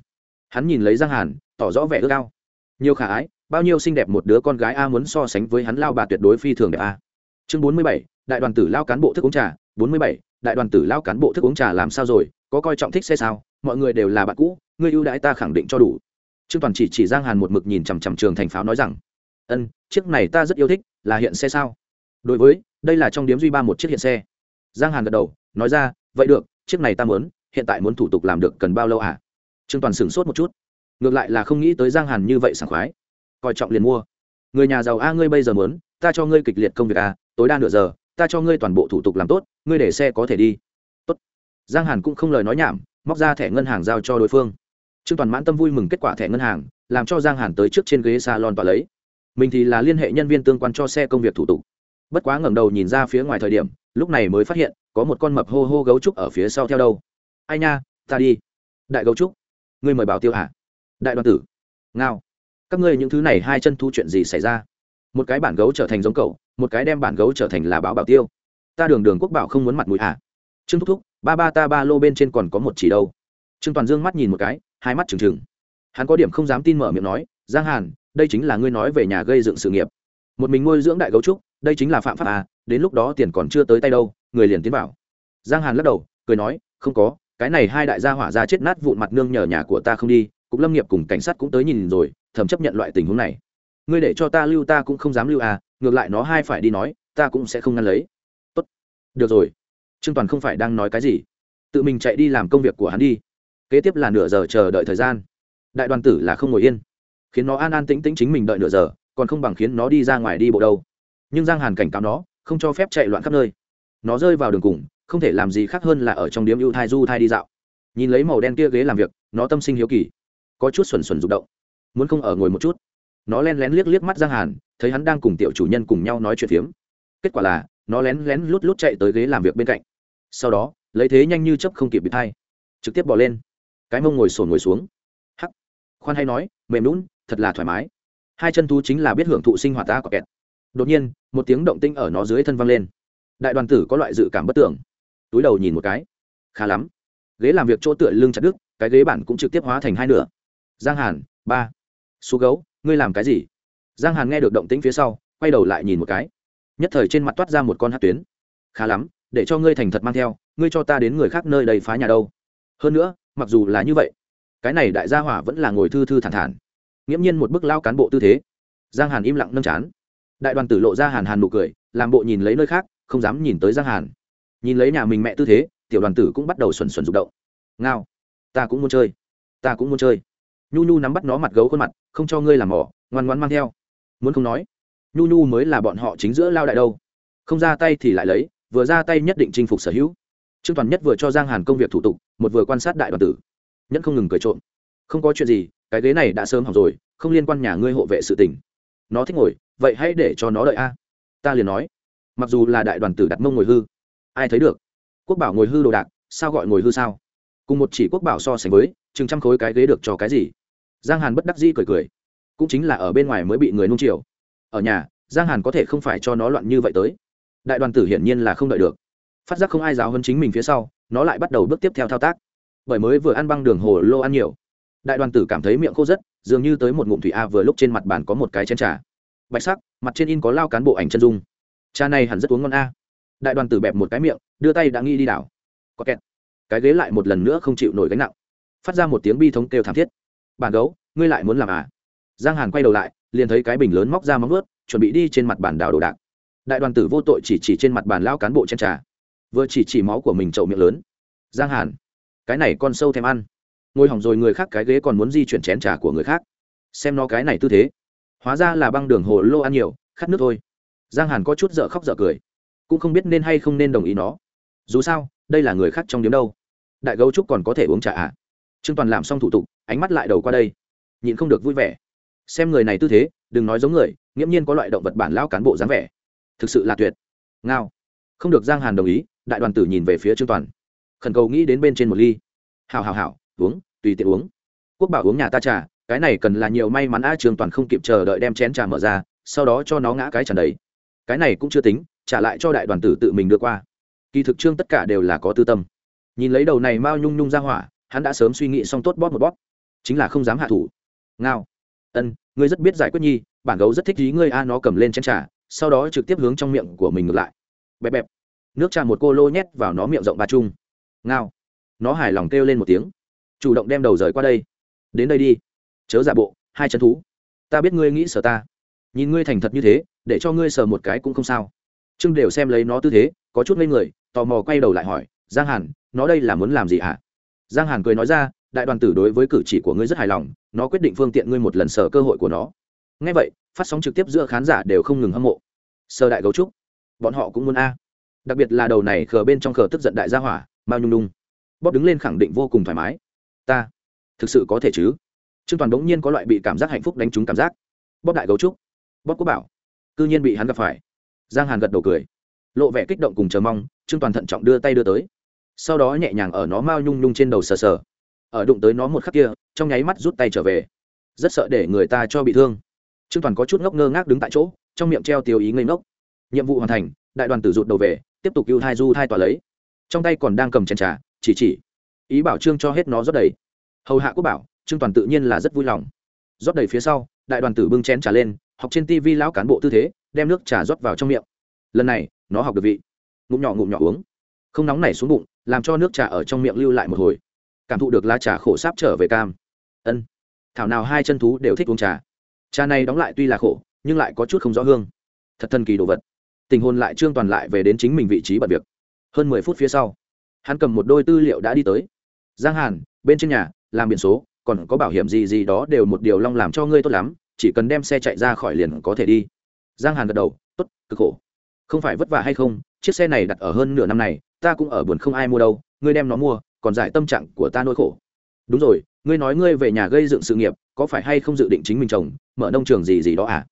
Hắn nhìn lấy giang hàn, tỏ rõ vẻ ước ao. Nhiều khả ái, bao nhiêu xinh đẹp một đứa con gái a muốn so sánh với hắn lao bà tuyệt đối phi thường đẹp a. Chương bốn mươi bảy, đại đoàn tử lao cán bộ thức uống trà. bốn mươi bảy, đại đoàn tử lao cán bộ thức uống trà làm sao rồi? Có coi trọng thích xe sao? Mọi người đều là bạn cũ, ngươi ưu đãi ta khẳng định cho đủ. Trương toàn chỉ chỉ giang hàn một mực nhìn chằm chằm trường thành pháo nói rằng ân, chiếc này ta rất yêu thích, là hiện xe sao? Đối với, đây là trong điếm duy ba một chiếc hiện xe. Giang hàn gật đầu, nói ra, vậy được, chiếc này ta muốn, hiện tại muốn thủ tục làm được cần bao lâu à trương toàn sửng sốt một chút. Ngược lại là không nghĩ tới giang hàn như vậy sảng khoái. Coi trọng liền mua. Người nhà giàu a, ngươi bây giờ muốn, ta cho ngươi kịch liệt công việc a, tối đa nửa giờ, ta cho ngươi toàn bộ thủ tục làm tốt, ngươi để xe có thể đi. Tốt. Giang hàn cũng không lời nói nhảm, móc ra thẻ ngân hàng giao cho đối phương. Trương toàn mãn tâm vui mừng kết quả thẻ ngân hàng, làm cho giang hàn tới trước trên ghế salon tòa lấy mình thì là liên hệ nhân viên tương quan cho xe công việc thủ tục. Bất quá ngẩng đầu nhìn ra phía ngoài thời điểm, lúc này mới phát hiện, có một con mập hô hô gấu trúc ở phía sau theo đâu. Ai nha, ta đi. Đại gấu trúc, ngươi mời bảo tiêu hả? Đại đoàn tử. Ngao. Các ngươi những thứ này hai chân thu chuyện gì xảy ra? Một cái bản gấu trở thành giống cậu, một cái đem bản gấu trở thành là báo bảo tiêu. Ta đường đường quốc bảo không muốn mặt mũi hả? Trương thúc thúc, ba ba ta ba lô bên trên còn có một chỉ đâu. Trương toàn dương mắt nhìn một cái, hai mắt trừng trừng. Hắn có điểm không dám tin mở miệng nói, giang hàn đây chính là ngươi nói về nhà gây dựng sự nghiệp. Một mình nuôi dưỡng đại gấu trúc, đây chính là phạm pháp à đến lúc đó tiền còn chưa tới tay đâu, người liền tiến vào. Giang hàn lắc đầu, cười nói, không có, cái này hai đại gia hỏa ra chết nát vụn mặt nương nhờ nhà của ta không đi, cục lâm nghiệp cùng cảnh sát cũng tới nhìn rồi, thầm chấp nhận loại tình huống này. Ngươi để cho ta lưu ta cũng không dám lưu à ngược lại nó hai phải đi nói, ta cũng sẽ không ngăn lấy. Tốt. Được rồi. Trương toàn không phải đang nói cái gì. Tự mình chạy đi làm công việc của hắn đi. Kế tiếp là nửa giờ chờ đợi thời gian. Đại đoàn tử là không ngồi yên khiến nó an an tĩnh tĩnh chính mình đợi nửa giờ, còn không bằng khiến nó đi ra ngoài đi bộ đâu. Nhưng giang hàn cảnh cáo nó, không cho phép chạy loạn khắp nơi. Nó rơi vào đường cùng, không thể làm gì khác hơn là ở trong điếm ưu thai du thai đi dạo. Nhìn lấy màu đen kia ghế làm việc, nó tâm sinh hiếu kỳ. Có chút xuẩn xuẩn rụng động. Muốn không ở ngồi một chút. Nó len lén liếc liếc mắt giang hàn, thấy hắn đang cùng tiểu chủ nhân cùng nhau nói chuyện phiếm. Kết quả là, nó lén lén lút lút chạy tới ghế làm việc bên cạnh. Sau đó, lấy thế nhanh như chấp không kịp bị thay. Trực tiếp bỏ lên. Cái mông ngồi sồn ngồi xuống. Hắc. Khoan hay nói, mềm lún thật là thoải mái. Hai chân thú chính là biết hưởng thụ sinh hoạt ta có kẹt. Đột nhiên, một tiếng động tinh ở nó dưới thân văng lên. Đại đoàn tử có loại dự cảm bất tưởng. Túi đầu nhìn một cái. Khá lắm. Ghế làm việc chỗ tựa lưng chặt đứt, cái ghế bản cũng trực tiếp hóa thành hai nửa. Giang hàn, ba. Số gấu, ngươi làm cái gì? Giang hàn nghe được động tĩnh phía sau, quay đầu lại nhìn một cái. Nhất thời trên mặt toát ra một con hát tuyến. Khá lắm, để cho ngươi thành thật mang theo, ngươi cho ta đến người khác nơi đầy phá nhà đâu. Hơn nữa, mặc dù là như vậy, cái này đại gia hỏa vẫn là ngồi thư thư thản thản nghiễm nhiên một bức lao cán bộ tư thế. Giang hàn im lặng nâng chán. Đại đoàn tử lộ ra hàn hàn nụ cười, làm bộ nhìn lấy nơi khác, không dám nhìn tới giang hàn. Nhìn lấy nhà mình mẹ tư thế, tiểu đoàn tử cũng bắt đầu xuẩn xuẩn rụng động. Ngao, ta cũng muốn chơi, ta cũng muốn chơi. Nhu nhu nắm bắt nó mặt gấu khuôn mặt, không cho ngươi làm mỏ, ngoan ngoan mang theo. Muốn không nói, nhu nhu mới là bọn họ chính giữa lao đại đâu. Không ra tay thì lại lấy, vừa ra tay nhất định chinh phục sở hữu. Trương toàn nhất vừa cho giang hàn công việc thủ tục, một vừa quan sát đại đoàn tử. Nhất không ngừng cười trộm. Không có chuyện gì cái ghế này đã sớm học rồi, không liên quan nhà ngươi hộ vệ sự tình. Nó thích ngồi, vậy hãy để cho nó đợi a. Ta liền nói. Mặc dù là đại đoàn tử đặt mông ngồi hư. Ai thấy được? Quốc bảo ngồi hư đồ đạc, sao gọi ngồi hư sao? Cùng một chỉ quốc bảo so sánh với, chừng trăm khối cái ghế được cho cái gì? Giang hàn bất đắc dĩ cười cười. Cũng chính là ở bên ngoài mới bị người nung chiều. Ở nhà, giang hàn có thể không phải cho nó loạn như vậy tới. Đại đoàn tử hiển nhiên là không đợi được. Phát giác không ai giáo hơn chính mình phía sau, nó lại bắt đầu bước tiếp theo thao tác. Bởi mới vừa ăn băng đường hồ lô ăn nhiều đại đoàn tử cảm thấy miệng khô rất, dường như tới một ngụm thủy a vừa lúc trên mặt bàn có một cái chén trà. Bạch sắc, mặt trên in có lao cán bộ ảnh chân dung. Cha này hẳn rất uống ngon a. Đại đoàn tử bẹp một cái miệng, đưa tay đã nghi đi đảo. Có kẹt. Cái ghế lại một lần nữa không chịu nổi gánh nặng. Phát ra một tiếng bi thống kêu thảm thiết. Bàn gấu, ngươi lại muốn làm à? Giang hàn quay đầu lại, liền thấy cái bình lớn móc ra móng ướt chuẩn bị đi trên mặt bàn đảo đồ đạc. Đại đoàn tử vô tội chỉ chỉ trên mặt bàn lao cán bộ chen trà. Vừa chỉ chỉ máu của mình chậu miệng lớn. Giang hàn, cái này con sâu thèm ăn ngồi hỏng rồi người khác cái ghế còn muốn di chuyển chén trà của người khác. Xem nó cái này tư thế. Hóa ra là băng đường hồ lô ăn nhiều, khát nước thôi. Giang hàn có chút dở khóc dở cười. Cũng không biết nên hay không nên đồng ý nó. Dù sao, đây là người khác trong điếm đâu. Đại gấu trúc còn có thể uống trà à? Trương toàn làm xong thủ tục, ánh mắt lại đầu qua đây. Nhịn không được vui vẻ. Xem người này tư thế, đừng nói giống người, nghiễm nhiên có loại động vật bản lao cán bộ dáng vẻ. Thực sự là tuyệt. Ngao. Không được giang hàn đồng ý, đại đoàn tử nhìn về phía trương toàn. Khẩn cầu nghĩ đến bên trên một ly. Hào hào hào uống tùy tiện uống. Quốc bảo uống nhà ta trà, cái này cần là nhiều may mắn a Trường toàn không kịp chờ đợi đem chén trà mở ra, sau đó cho nó ngã cái tràn đầy. Cái này cũng chưa tính, trả lại cho đại đoàn tử tự mình đưa qua. Kỳ thực trương tất cả đều là có tư tâm. Nhìn lấy đầu này mao nhung nhung ra hỏa, hắn đã sớm suy nghĩ xong tốt bóp một bóp. Chính là không dám hạ thủ. Ngao. Ân, ngươi rất biết giải quyết nhi, bản gấu rất thích ý ngươi a, nó cầm lên chén trà, sau đó trực tiếp hướng trong miệng của mình ngược lại. Bẹp bẹp. Nước trà một cô lô nhét vào nó miệng rộng ba chung. Ngao. Nó hài lòng kêu lên một tiếng chủ động đem đầu rời qua đây. Đến đây đi. Chớ giả bộ, hai chân thú. Ta biết ngươi nghĩ sở ta. Nhìn ngươi thành thật như thế, để cho ngươi sờ một cái cũng không sao. Trương đều xem lấy nó tư thế, có chút ngây người, tò mò quay đầu lại hỏi, giang hàn, nó đây là muốn làm gì hả? À? giang hàn cười nói ra, đại đoàn tử đối với cử chỉ của ngươi rất hài lòng, nó quyết định phương tiện ngươi một lần sờ cơ hội của nó. Ngay vậy, phát sóng trực tiếp giữa khán giả đều không ngừng hâm mộ. Sơ đại gấu trúc, bọn họ cũng muốn a. Đặc biệt là đầu này khờ bên trong khờ tức giận đại gia hỏa, mao nhung nhung. Bóp đứng lên khẳng định vô cùng thoải mái ta thực sự có thể chứ trương toàn đ ố n g nhiên có loại bị cảm giác hạnh phúc đánh trúng cảm giác bóp đại gấu trúc bóp quốc bảo cư nhiên bị hắn gặp phải giang hàn gật đầu cười lộ vẻ kích động cùng chờ mong trương toàn thận trọng đưa tay đưa tới sau đó nhẹ nhàng ở nó mao nhung nhung trên đầu sờ sờ ở đụng tới nó một khắc kia trong nháy mắt rút tay trở về rất sợ để người ta cho bị thương trương toàn có chút ngốc ngơ ngác đứng tại chỗ trong miệng treo tiêu ý ngây ngốc nhiệm vụ hoàn thành đại đoàn tử rụt đầu về tiếp tục ưu thai du thai tỏa lấy trong tay còn đang cầm chèn trà chỉ chỉ ý bảo trương cho hết nó rót đầy. Hầu hạ quốc bảo, trương toàn tự nhiên là rất vui lòng. Rót đầy phía sau, đại đoàn tử bưng chén trà lên, học trên tivi lão cán bộ tư thế, đem nước trà rót vào trong miệng. Lần này, nó học được vị. Ngụm nhỏ ngụm nhỏ uống. Không nóng này xuống bụng, làm cho nước trà ở trong miệng lưu lại một hồi. Cảm thụ được lá trà khổ sáp trở về cam. Ân. Thảo nào hai chân thú đều thích uống trà. Trà này đóng lại tuy là khổ, nhưng lại có chút không rõ hương. Thật thần kỳ đồ vật. Tình hôn lại trương toàn lại về đến chính mình vị trí bật việc. Hơn mười phút phía sau, hắn cầm một đôi tư liệu đã đi tới giang hàn, bên trên nhà, làm biển số, còn có bảo hiểm gì gì đó đều một điều long làm cho ngươi tốt lắm, chỉ cần đem xe chạy ra khỏi liền có thể đi. Giang hàn gật đầu, tốt, cực khổ. Không phải vất vả hay không, chiếc xe này đặt ở hơn nửa năm này, ta cũng ở buồn không ai mua đâu, ngươi đem nó mua, còn giải tâm trạng của ta nỗi khổ. Đúng rồi, ngươi nói ngươi về nhà gây dựng sự nghiệp, có phải hay không dự định chính mình chồng mở nông trường gì gì đó à?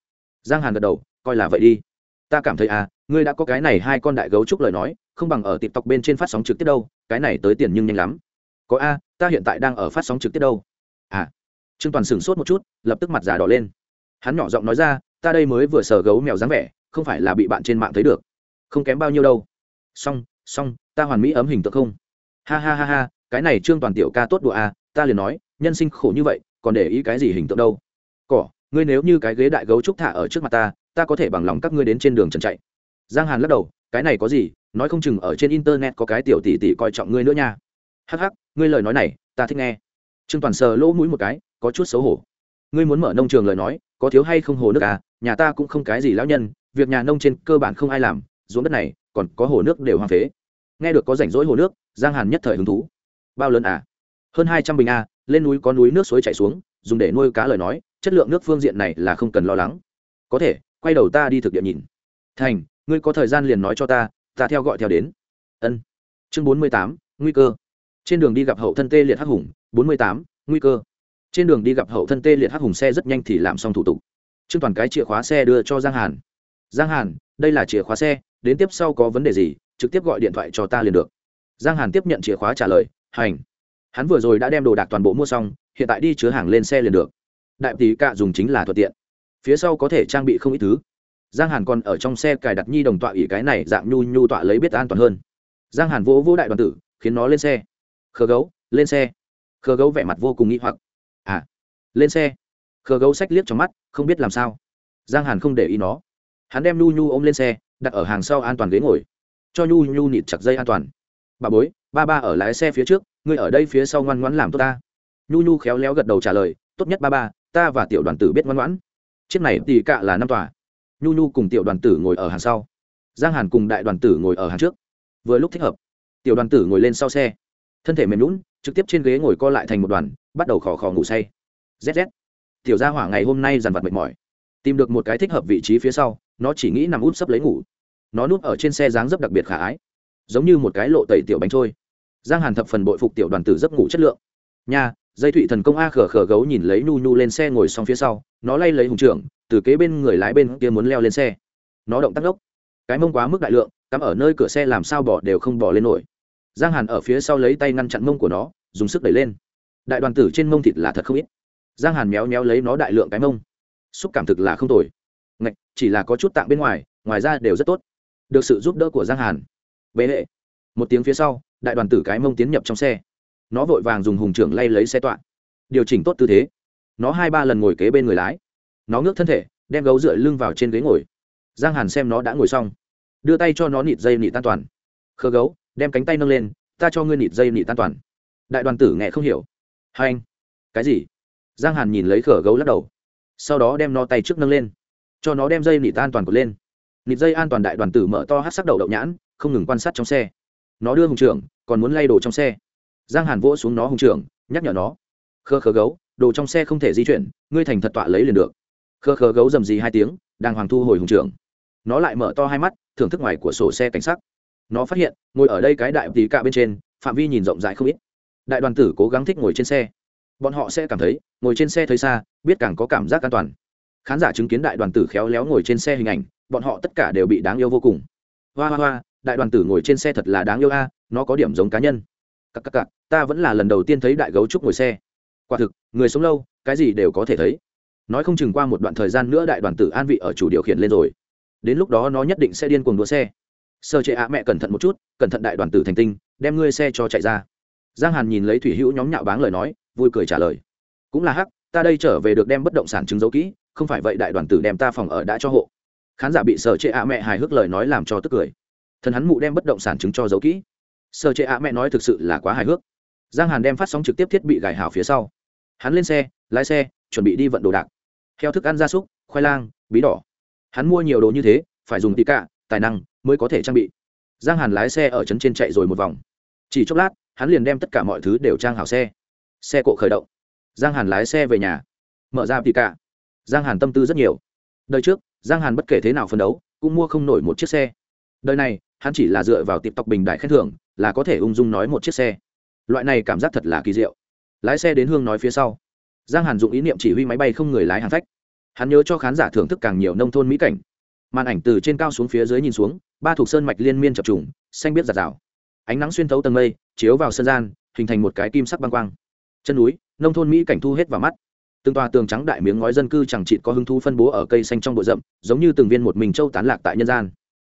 Giang hàn gật đầu, coi là vậy đi. Ta cảm thấy à ngươi đã có cái này hai con đại gấu trúc lời nói, không bằng ở tiktok bên trên phát sóng trực tiếp đâu, cái này tới tiền nhưng nhanh lắm có a, ta hiện tại đang ở phát sóng trực tiếp đâu. À. Trương toàn sửng sốt một chút, lập tức mặt giả đỏ lên. Hắn nhỏ giọng nói ra, ta đây mới vừa sờ gấu mèo dáng vẻ, không phải là bị bạn trên mạng thấy được. Không kém bao nhiêu đâu. Xong xong, ta hoàn mỹ ấm hình tượng không? Ha ha ha ha, cái này trương toàn tiểu ca tốt đùa a, ta liền nói, nhân sinh khổ như vậy, còn để ý cái gì hình tượng đâu? Cỏ, ngươi nếu như cái ghế đại gấu trúc thả ở trước mặt ta ta có thể bằng lòng các ngươi đến trên đường trần chạy. Giang hàn lắc đầu, cái này có gì, nói không chừng ở trên internet có cái tiểu tỷ tỷ coi trọng ngươi nữa nha hắc hắc, ngươi lời nói này, ta thích nghe. Trương toàn sờ lỗ mũi một cái, có chút xấu hổ. Ngươi muốn mở nông trường lời nói, có thiếu hay không hồ nước à? Nhà ta cũng không cái gì lão nhân, việc nhà nông trên cơ bản không ai làm, ruộng đất này, còn có hồ nước đều hoang phế. Nghe được có rảnh rỗi hồ nước, giang hàn nhất thời hứng thú. Bao lớn à? Hơn hai trăm bình a lên núi có núi nước suối chảy xuống, dùng để nuôi cá lời nói, chất lượng nước phương diện này là không cần lo lắng. Có thể, quay đầu ta đi thực địa nhìn. Thành, ngươi có thời gian liền nói cho ta ta theo gọi theo đến. Ân. Chương bốn mươi tám, nguy cơ trên đường đi gặp hậu thân tê liệt hắc hùng, bốn mươi tám, nguy cơ. Trên đường đi gặp hậu thân tê liệt hắc hùng xe rất nhanh thì làm xong thủ tục. Trương toàn cái chìa khóa xe đưa cho giang hàn. Giang hàn, đây là chìa khóa xe, đến tiếp sau có vấn đề gì, trực tiếp gọi điện thoại cho ta liền được. Giang hàn tiếp nhận chìa khóa trả lời, hành. Hắn vừa rồi đã đem đồ đạc toàn bộ mua xong, hiện tại đi chứa hàng lên xe liền được. Đại tỷ cạ dùng chính là thuận tiện. Phía sau có thể trang bị không ít thứ. Giang hàn còn ở trong xe cài đặt nhi đồng tọa ỉ cái này dạng nhu nhu tọa lấy biết an toàn hơn. Giang hàn vỗ vỗ đại đoàn tử, khiến nó lên xe khờ gấu, lên xe. Khờ gấu vẻ mặt vô cùng nghĩ hoặc. À lên xe. Khờ gấu xách liếc trong mắt, không biết làm sao. Giang hàn không để ý nó. Hắn đem nhu nhu ôm lên xe, đặt ở hàng sau an toàn ghế ngồi. Cho nhu nhu nịt chặt dây an toàn. Bà bối, ba ba ở lái xe phía trước, ngươi ở đây phía sau ngoan ngoãn làm tốt ta. Nhu nhu khéo léo gật đầu trả lời, tốt nhất ba ba, ta và tiểu đoàn tử biết ngoan ngoãn. Chiếc này tỉ cạ là năm tòa. Nhu nhu cùng tiểu đoàn tử ngồi ở hàng sau. Giang hàn cùng đại đoàn tử ngồi ở hàng trước. Vừa lúc thích hợp, tiểu đoàn tử ngồi lên sau xe thân thể mềm lún, trực tiếp trên ghế ngồi co lại thành một đoàn, bắt đầu khò khò ngủ say. Zz tiểu gia hỏa ngày hôm nay dằn vặt mệt mỏi. Tìm được một cái thích hợp vị trí phía sau, nó chỉ nghĩ nằm út sấp lấy ngủ. Nó núp ở trên xe dáng dấp đặc biệt khả ái. Giống như một cái lộ tẩy tiểu bánh trôi. Giang hàn thập phần bội phục tiểu đoàn tử giấc ngủ chất lượng. Nha, dây thụy thần công a khờ khờ gấu nhìn lấy nhu nhu lên xe ngồi xong phía sau, nó lay lấy hùng trưởng, từ kế bên người lái bên kia muốn leo lên xe. Nó động tác gốc cái mông quá mức đại lượng, cắm ở nơi cửa xe làm sao bỏ đều không bỏ lên nổi giang hàn ở phía sau lấy tay ngăn chặn mông của nó, dùng sức đẩy lên. Đại đoàn tử trên mông thịt là thật không ít. Giang hàn méo méo lấy nó đại lượng cái mông. Xúc cảm thực là không tồi. Ngạch, chỉ là có chút tạng bên ngoài ngoài ra đều rất tốt. Được sự giúp đỡ của giang hàn. Bế hệ. Một tiếng phía sau, đại đoàn tử cái mông tiến nhập trong xe. Nó vội vàng dùng hùng trưởng lay lấy xe tọa. Điều chỉnh tốt tư thế. Nó hai ba lần ngồi kế bên người lái. Nó ngước thân thể, đem gấu dựa lưng vào trên ghế ngồi. Giang hàn xem nó đã ngồi xong. Đưa tay cho nó nịt dây nịt tan toàn. Khơ gấu đem cánh tay nâng lên, ta cho ngươi nịt dây nịt tan toàn. Đại đoàn tử nghe không hiểu. Hai anh, cái gì? Giang hàn nhìn lấy khở gấu lắc đầu. Sau đó đem nó tay trước nâng lên. Cho nó đem dây nịt an toàn cột lên. Nịt dây an toàn đại đoàn tử mở to hát sắc đầu đậu nhãn, không ngừng quan sát trong xe. Nó đưa hùng trưởng, còn muốn lay đồ trong xe. Giang hàn vỗ xuống nó hùng trưởng, nhắc nhở nó. Khơ khơ gấu, đồ trong xe không thể di chuyển, ngươi thành thật tọa lấy liền được. Khơ khơ gấu dầm gì hai tiếng, đang hoàng thu hồi hùng trưởng. Nó lại mở to hai mắt, thưởng thức ngoài của sổ xe cảnh sát nó phát hiện, ngồi ở đây cái đại tỷ cạ bên trên, phạm vi nhìn rộng rãi không ít. Đại đoàn tử cố gắng thích ngồi trên xe. Bọn họ sẽ cảm thấy, ngồi trên xe thấy xa, biết càng có cảm giác an toàn. Khán giả chứng kiến đại đoàn tử khéo léo ngồi trên xe hình ảnh, bọn họ tất cả đều bị đáng yêu vô cùng. Hoa hoa hoa, đại đoàn tử ngồi trên xe thật là đáng yêu a, nó có điểm giống cá nhân. Cặp cặp cặp ta vẫn là lần đầu tiên thấy đại gấu trúc ngồi xe. Quả thực, người sống lâu, cái gì đều có thể thấy. Nói không chừng qua một đoạn thời gian nữa đại đoàn tử an vị ở chủ điều khiển lên rồi. Đến lúc đó nó nhất định sẽ điên cuồng đua xe sơ chế ạ, mẹ cẩn thận một chút, cẩn thận đại đoàn tử thành tinh, đem ngươi xe cho chạy ra. Giang hàn nhìn lấy thủy hữu nhóm nhạo báng lời nói, vui cười trả lời. Cũng là hắc, ta đây trở về được đem bất động sản chứng dấu kỹ, không phải vậy đại đoàn tử đem ta phòng ở đã cho hộ. Khán giả bị sở chế ạ, mẹ hài hước lời nói làm cho tức cười. Thần hắn mụ đem bất động sản chứng cho dấu kỹ. Sở chế ạ, mẹ nói thực sự là quá hài hước. Giang hàn đem phát sóng trực tiếp thiết bị gài hảo phía sau. Hắn lên xe, lái xe, chuẩn bị đi vận đồ đạc. Theo thức ăn gia súc, khoai lang, bí đỏ. Hắn mua nhiều đồ như thế, phải dùng tỷ cả tài năng mới có thể trang bị. Giang hàn lái xe ở trấn trên chạy rồi một vòng. Chỉ chốc lát, hắn liền đem tất cả mọi thứ đều trang hảo xe. Xe cộ khởi động. Giang hàn lái xe về nhà. Mở ra thì cả giang hàn tâm tư rất nhiều. Đời trước, giang hàn bất kể thế nào phấn đấu, cũng mua không nổi một chiếc xe. Đời này, hắn chỉ là dựa vào tiệp tộc bình đại khen thưởng, là có thể ung dung nói một chiếc xe. Loại này cảm giác thật là kỳ diệu. Lái xe đến hương nói phía sau. Giang hàn dụng ý niệm chỉ huy máy bay không người lái hàng khách. Hắn nhớ cho khán giả thưởng thức càng nhiều nông thôn mỹ cảnh màn ảnh từ trên cao xuống phía dưới nhìn xuống, ba thuộc sơn mạch liên miên chập trùng, xanh biết giạt rào. Ánh nắng xuyên thấu tầng mây, chiếu vào sân gian, hình thành một cái kim sắc băng quang. Chân núi, nông thôn mỹ cảnh thu hết vào mắt. Từng tòa tường trắng đại miếng ngói dân cư chẳng chịt có hứng thú phân bố ở cây xanh trong bụi rậm, giống như từng viên một mình châu tán lạc tại nhân gian.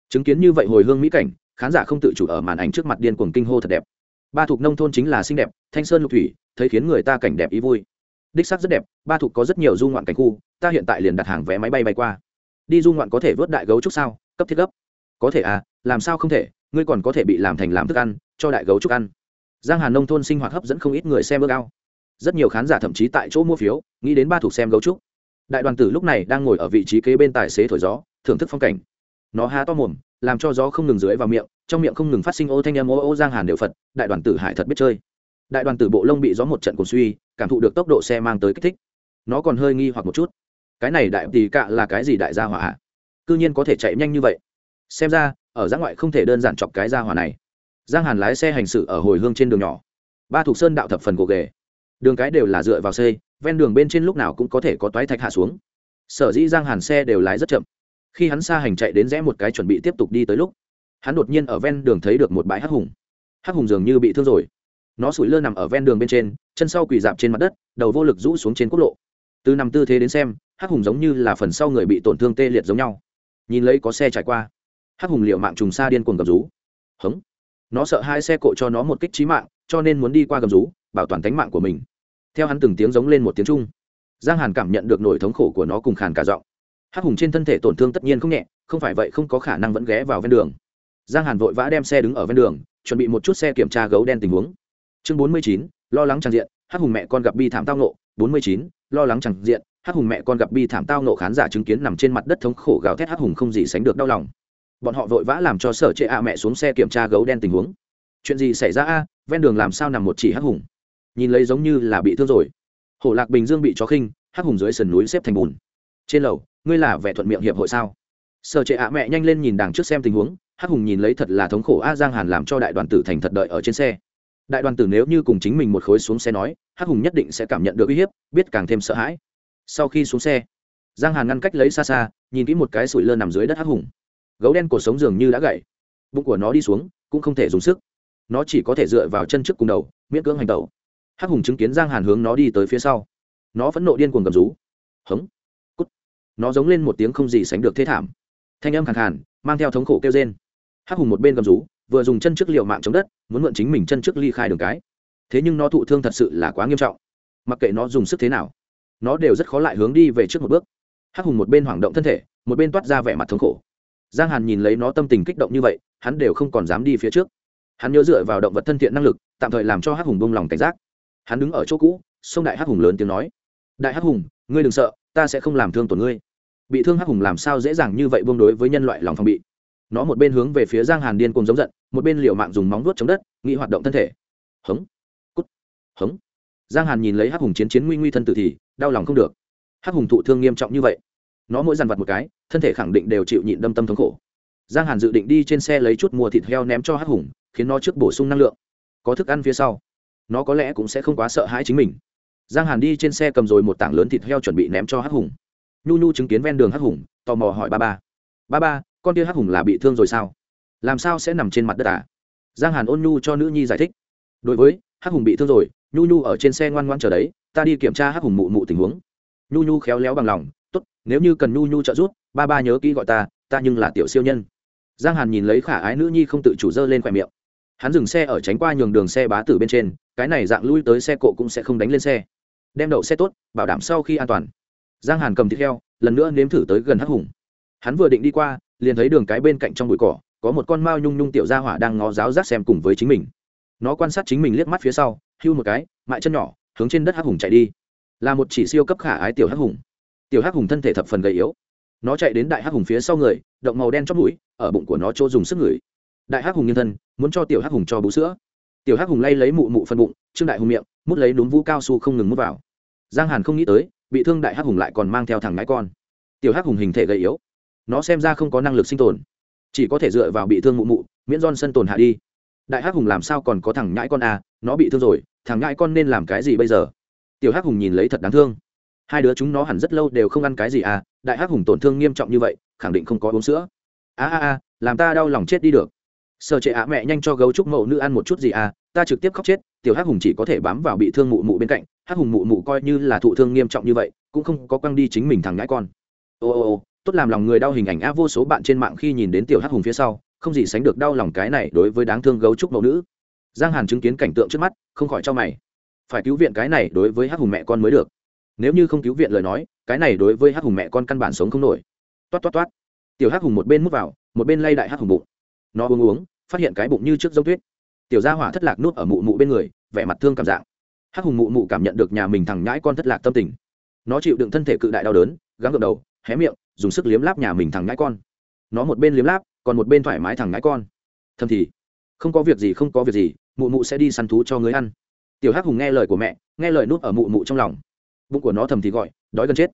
Chứng kiến như vậy hồi hương mỹ cảnh, khán giả không tự chủ ở màn ảnh trước mặt điên cuồng kinh hô thật đẹp. Ba thuộc nông thôn chính là xinh đẹp, thanh sơn lục thủy, thấy khiến người ta cảnh đẹp ý vui. Đích sắc rất đẹp, ba thuộc có rất nhiều du ngoạn cảnh khu, ta hiện tại liền đặt hàng vé máy bay bay qua đi du ngoạn có thể vớt đại gấu trúc sao? Cấp thiết gấp. Có thể à làm sao không thể? Ngươi còn có thể bị làm thành làm thức ăn, cho đại gấu trúc ăn. Giang hà nông thôn sinh hoạt hấp dẫn không ít người xem ước ao. Rất nhiều khán giả thậm chí tại chỗ mua phiếu, nghĩ đến ba thuộc xem gấu trúc. Đại đoàn tử lúc này đang ngồi ở vị trí kế bên tài xế thổi gió, thưởng thức phong cảnh. Nó há to mồm, làm cho gió không ngừng dưới vào miệng, trong miệng không ngừng phát sinh ô thanh em ô ô giang hàn đều phật, đại đoàn tử hải thật biết chơi. Đại đoàn tử bộ lông bị gió một trận cuồng suy, cảm thụ được tốc độ xe mang tới kích thích. Nó còn hơi nghi hoặc một chút cái này đại tỷ cạ là cái gì đại gia hỏa ạ? Cư nhiên có thể chạy nhanh như vậy. Xem ra, ở giã ngoại không thể đơn giản chọc cái gia hỏa này. Giang hàn lái xe hành xử ở hồi hương trên đường nhỏ. Ba thuộc sơn đạo thập phần gồ ghề. Đường cái đều là dựa vào xe ven đường bên trên lúc nào cũng có thể có toái thạch hạ xuống. Sở dĩ giang hàn xe đều lái rất chậm. Khi hắn xa hành chạy đến rẽ một cái chuẩn bị tiếp tục đi tới lúc, hắn đột nhiên ở ven đường thấy được một bãi hắc hùng. Hắc hùng dường như bị thương rồi. Nó sủi lơ nằm ở ven đường bên trên, chân sau quỳ dạp trên mặt đất, đầu vô lực rũ xuống trên quốc lộ. Từ nằm tư thế đến xem hắc hùng giống như là phần sau người bị tổn thương tê liệt giống nhau. Nhìn lấy có xe trải qua, hắc hùng liệu mạng trùng xa điên cuồng gầm rú. Hống. Nó sợ hai xe cộ cho nó một kích trí mạng, cho nên muốn đi qua gầm rú, bảo toàn tính mạng của mình. Theo hắn từng tiếng giống lên một tiếng trung, giang hàn cảm nhận được nỗi thống khổ của nó cùng khàn cả giọng. Hắc hùng trên thân thể tổn thương tất nhiên không nhẹ, không phải vậy không có khả năng vẫn ghé vào ven đường. Giang hàn vội vã đem xe đứng ở ven đường, chuẩn bị một chút xe kiểm tra gấu đen tình huống. Chương bốn mươi chín, lo lắng tràn diện, hắc hùng mẹ con gặp bi thảm tao nộ bốn mươi chín, lo lắng tràn diện hắc hùng mẹ con gặp bi thảm tao nộ khán giả chứng kiến nằm trên mặt đất thống khổ gào thét hắc hùng không gì sánh được đau lòng. Bọn họ vội vã làm cho sở trệ a mẹ xuống xe kiểm tra gấu đen tình huống. Chuyện gì xảy ra a? Ven đường làm sao nằm một chỉ hắc hùng? Nhìn lấy giống như là bị thương rồi. Hổ lạc bình dương bị chó khinh, hắc hùng dưới sườn núi xếp thành bùn. Trên lầu, ngươi là vẻ thuận miệng hiệp hội sao? Sở trệ ạ mẹ nhanh lên nhìn đằng trước xem tình huống, hắc hùng nhìn lấy thật là thống khổ a giang hàn làm cho đại đoàn tử thành thật đợi ở trên xe. Đại đoàn tử nếu như cùng chính mình một khối xuống xe nói, hắc hùng nhất định sẽ cảm nhận được uy hiếp, biết càng thêm sợ hãi sau khi xuống xe, giang hàn ngăn cách lấy xa xa, nhìn kỹ một cái sủi lơ nằm dưới đất hắc hùng. Gấu đen cổ sống dường như đã gãy. Bụng của nó đi xuống, cũng không thể dùng sức. Nó chỉ có thể dựa vào chân trước cùng đầu, miễn cưỡng hành tẩu. Hắc hùng chứng kiến giang hàn hướng nó đi tới phía sau. Nó phẫn nộ điên cuồng gầm rú. Hống, cút. Nó giống lên một tiếng không gì sánh được thế thảm. Thanh âm khàn khàn, mang theo thống khổ kêu trên hắc hùng một bên gầm rú, vừa dùng chân trước liệu mạng chống đất, muốn mượn chính mình chân trước ly khai đường cái. Thế nhưng nó thụ thương thật sự là quá nghiêm trọng. Mặc kệ nó dùng sức thế nào nó đều rất khó lại hướng đi về trước một bước. Hắc hùng một bên hoảng động thân thể, một bên toát ra vẻ mặt thống khổ. Giang hàn nhìn lấy nó tâm tình kích động như vậy, hắn đều không còn dám đi phía trước. Hắn nhớ dựa vào động vật thân thiện năng lực, tạm thời làm cho hắc hùng bông lòng cảnh giác. Hắn đứng ở chỗ cũ, sông đại hắc hùng lớn tiếng nói, đại hắc hùng, ngươi đừng sợ, ta sẽ không làm thương tổn ngươi. Bị thương hắc hùng làm sao dễ dàng như vậy buông đối với nhân loại lòng phòng bị. Nó một bên hướng về phía giang hàn điên cùng giống giận, một bên liều mạng dùng móng vuốt chống đất, nghĩ hoạt động thân thể. Hống. Cút. Hống giang hàn nhìn lấy hắc hùng chiến chiến nguy nguy thân tử thì, đau lòng không được. Hắc hùng thụ thương nghiêm trọng như vậy, nó mỗi dằn vặt một cái, thân thể khẳng định đều chịu nhịn đâm tâm thống khổ. Giang hàn dự định đi trên xe lấy chút mua thịt heo ném cho hắc hùng, khiến nó trước bổ sung năng lượng. Có thức ăn phía sau, nó có lẽ cũng sẽ không quá sợ hãi chính mình. Giang hàn đi trên xe cầm rồi một tảng lớn thịt heo chuẩn bị ném cho hắc hùng. Nhu nhu chứng kiến ven đường hắc hùng, tò mò hỏi ba ba. Ba ba, con tia hắc hùng là bị thương rồi sao? Làm sao sẽ nằm trên mặt đất à? Giang hàn ôn nhu cho nữ nhi giải thích. Đối với, hắc hùng bị thương rồi nhu nhu ở trên xe ngoan ngoan chờ đấy, ta đi kiểm tra hắc hùng mụ mụ tình huống. Nhu nhu khéo léo bằng lòng, tốt, nếu như cần nhu nhu trợ giúp, ba ba nhớ kỹ gọi ta ta nhưng là tiểu siêu nhân. Giang hàn nhìn lấy khả ái nữ nhi không tự chủ dơ lên khoe miệng. Hắn dừng xe ở tránh qua nhường đường xe bá tử bên trên, cái này dạng lui tới xe cộ cũng sẽ không đánh lên xe. Đem đậu xe tốt, bảo đảm sau khi an toàn. Giang hàn cầm thịt heo, lần nữa nếm thử tới gần hắc hùng. Hắn vừa định đi qua, liền thấy đường cái bên cạnh trong bụi cỏ, có một con mao nhung nhung tiểu gia hỏa đang ngó giáo giác xem cùng với chính mình. Nó quan sát chính mình liếc mắt phía sau hưu một cái, mại chân nhỏ, hướng trên đất hắc hùng chạy đi. Là một chỉ siêu cấp khả ái tiểu hắc hùng. Tiểu hắc hùng thân thể thập phần gầy yếu. Nó chạy đến đại hắc hùng phía sau người, động màu đen chót mũi, ở bụng của nó chỗ dùng sức ngửi. Đại hắc hùng nhân thân, muốn cho tiểu hắc hùng cho bú sữa. Tiểu hắc hùng lay lấy mụ mụ phân bụng, trương đại hùng miệng, mút lấy đúng vũ cao su không ngừng mút vào. Giang hàn không nghĩ tới, bị thương đại hắc hùng lại còn mang theo thằng ngái con. Tiểu hắc hùng hình thể gầy yếu. Nó xem ra không có năng lực sinh tồn. Chỉ có thể dựa vào bị thương mụ mụ, miễn don sân tồn hạ đi đại hắc hùng làm sao còn có thằng nhãi con à nó bị thương rồi, thằng nhãi con nên làm cái gì bây giờ? Tiểu hắc hùng nhìn lấy thật đáng thương. Hai đứa chúng nó hẳn rất lâu đều không ăn cái gì à đại hắc hùng tổn thương nghiêm trọng như vậy, khẳng định không có uống sữa. A a a, làm ta đau lòng chết đi được. Sợ trệ ạ mẹ nhanh cho gấu trúc mẫu nữ ăn một chút gì à ta trực tiếp khóc chết, tiểu hắc hùng chỉ có thể bám vào bị thương mụ mụ bên cạnh, hắc hùng mụ mụ coi như là thụ thương nghiêm trọng như vậy, cũng không có quăng đi chính mình thằng ngãi con. Ô ô ô, tốt làm lòng người đau hình ảnh a vô số bạn trên mạng khi nhìn đến tiểu hắc hùng phía sau không gì sánh được đau lòng cái này đối với đáng thương gấu trúc mẫu nữ. Giang hàn chứng kiến cảnh tượng trước mắt, không khỏi cho mày. Phải cứu viện cái này đối với hắc hùng mẹ con mới được. Nếu như không cứu viện lời nói, cái này đối với hắc hùng mẹ con căn bản sống không nổi. Toát toát toát. Tiểu hắc hùng một bên mút vào, một bên lay đại hắc hùng bụng. Nó uống uống, phát hiện cái bụng như trước dấu tuyết. Tiểu gia hỏa thất lạc nuốt ở mụ mụ bên người, vẻ mặt thương cảm dạng. Hắc hùng mụ mụ cảm nhận được nhà mình thằng nhãi con thất lạc tâm tình. Nó chịu đựng thân thể cự đại đau đớn, gắng gượng đầu, hé miệng, dùng sức liếm láp nhà mình thằng nhãi con. Nó một bên liếm láp còn một bên thoải mái thẳng ngái con. Thầm thì, không có việc gì, không có việc gì, mụ mụ sẽ đi săn thú cho người ăn. Tiểu hắc hùng nghe lời của mẹ, nghe lời nuốt ở mụ mụ trong lòng. Bụng của nó thầm thì gọi, đói gần chết.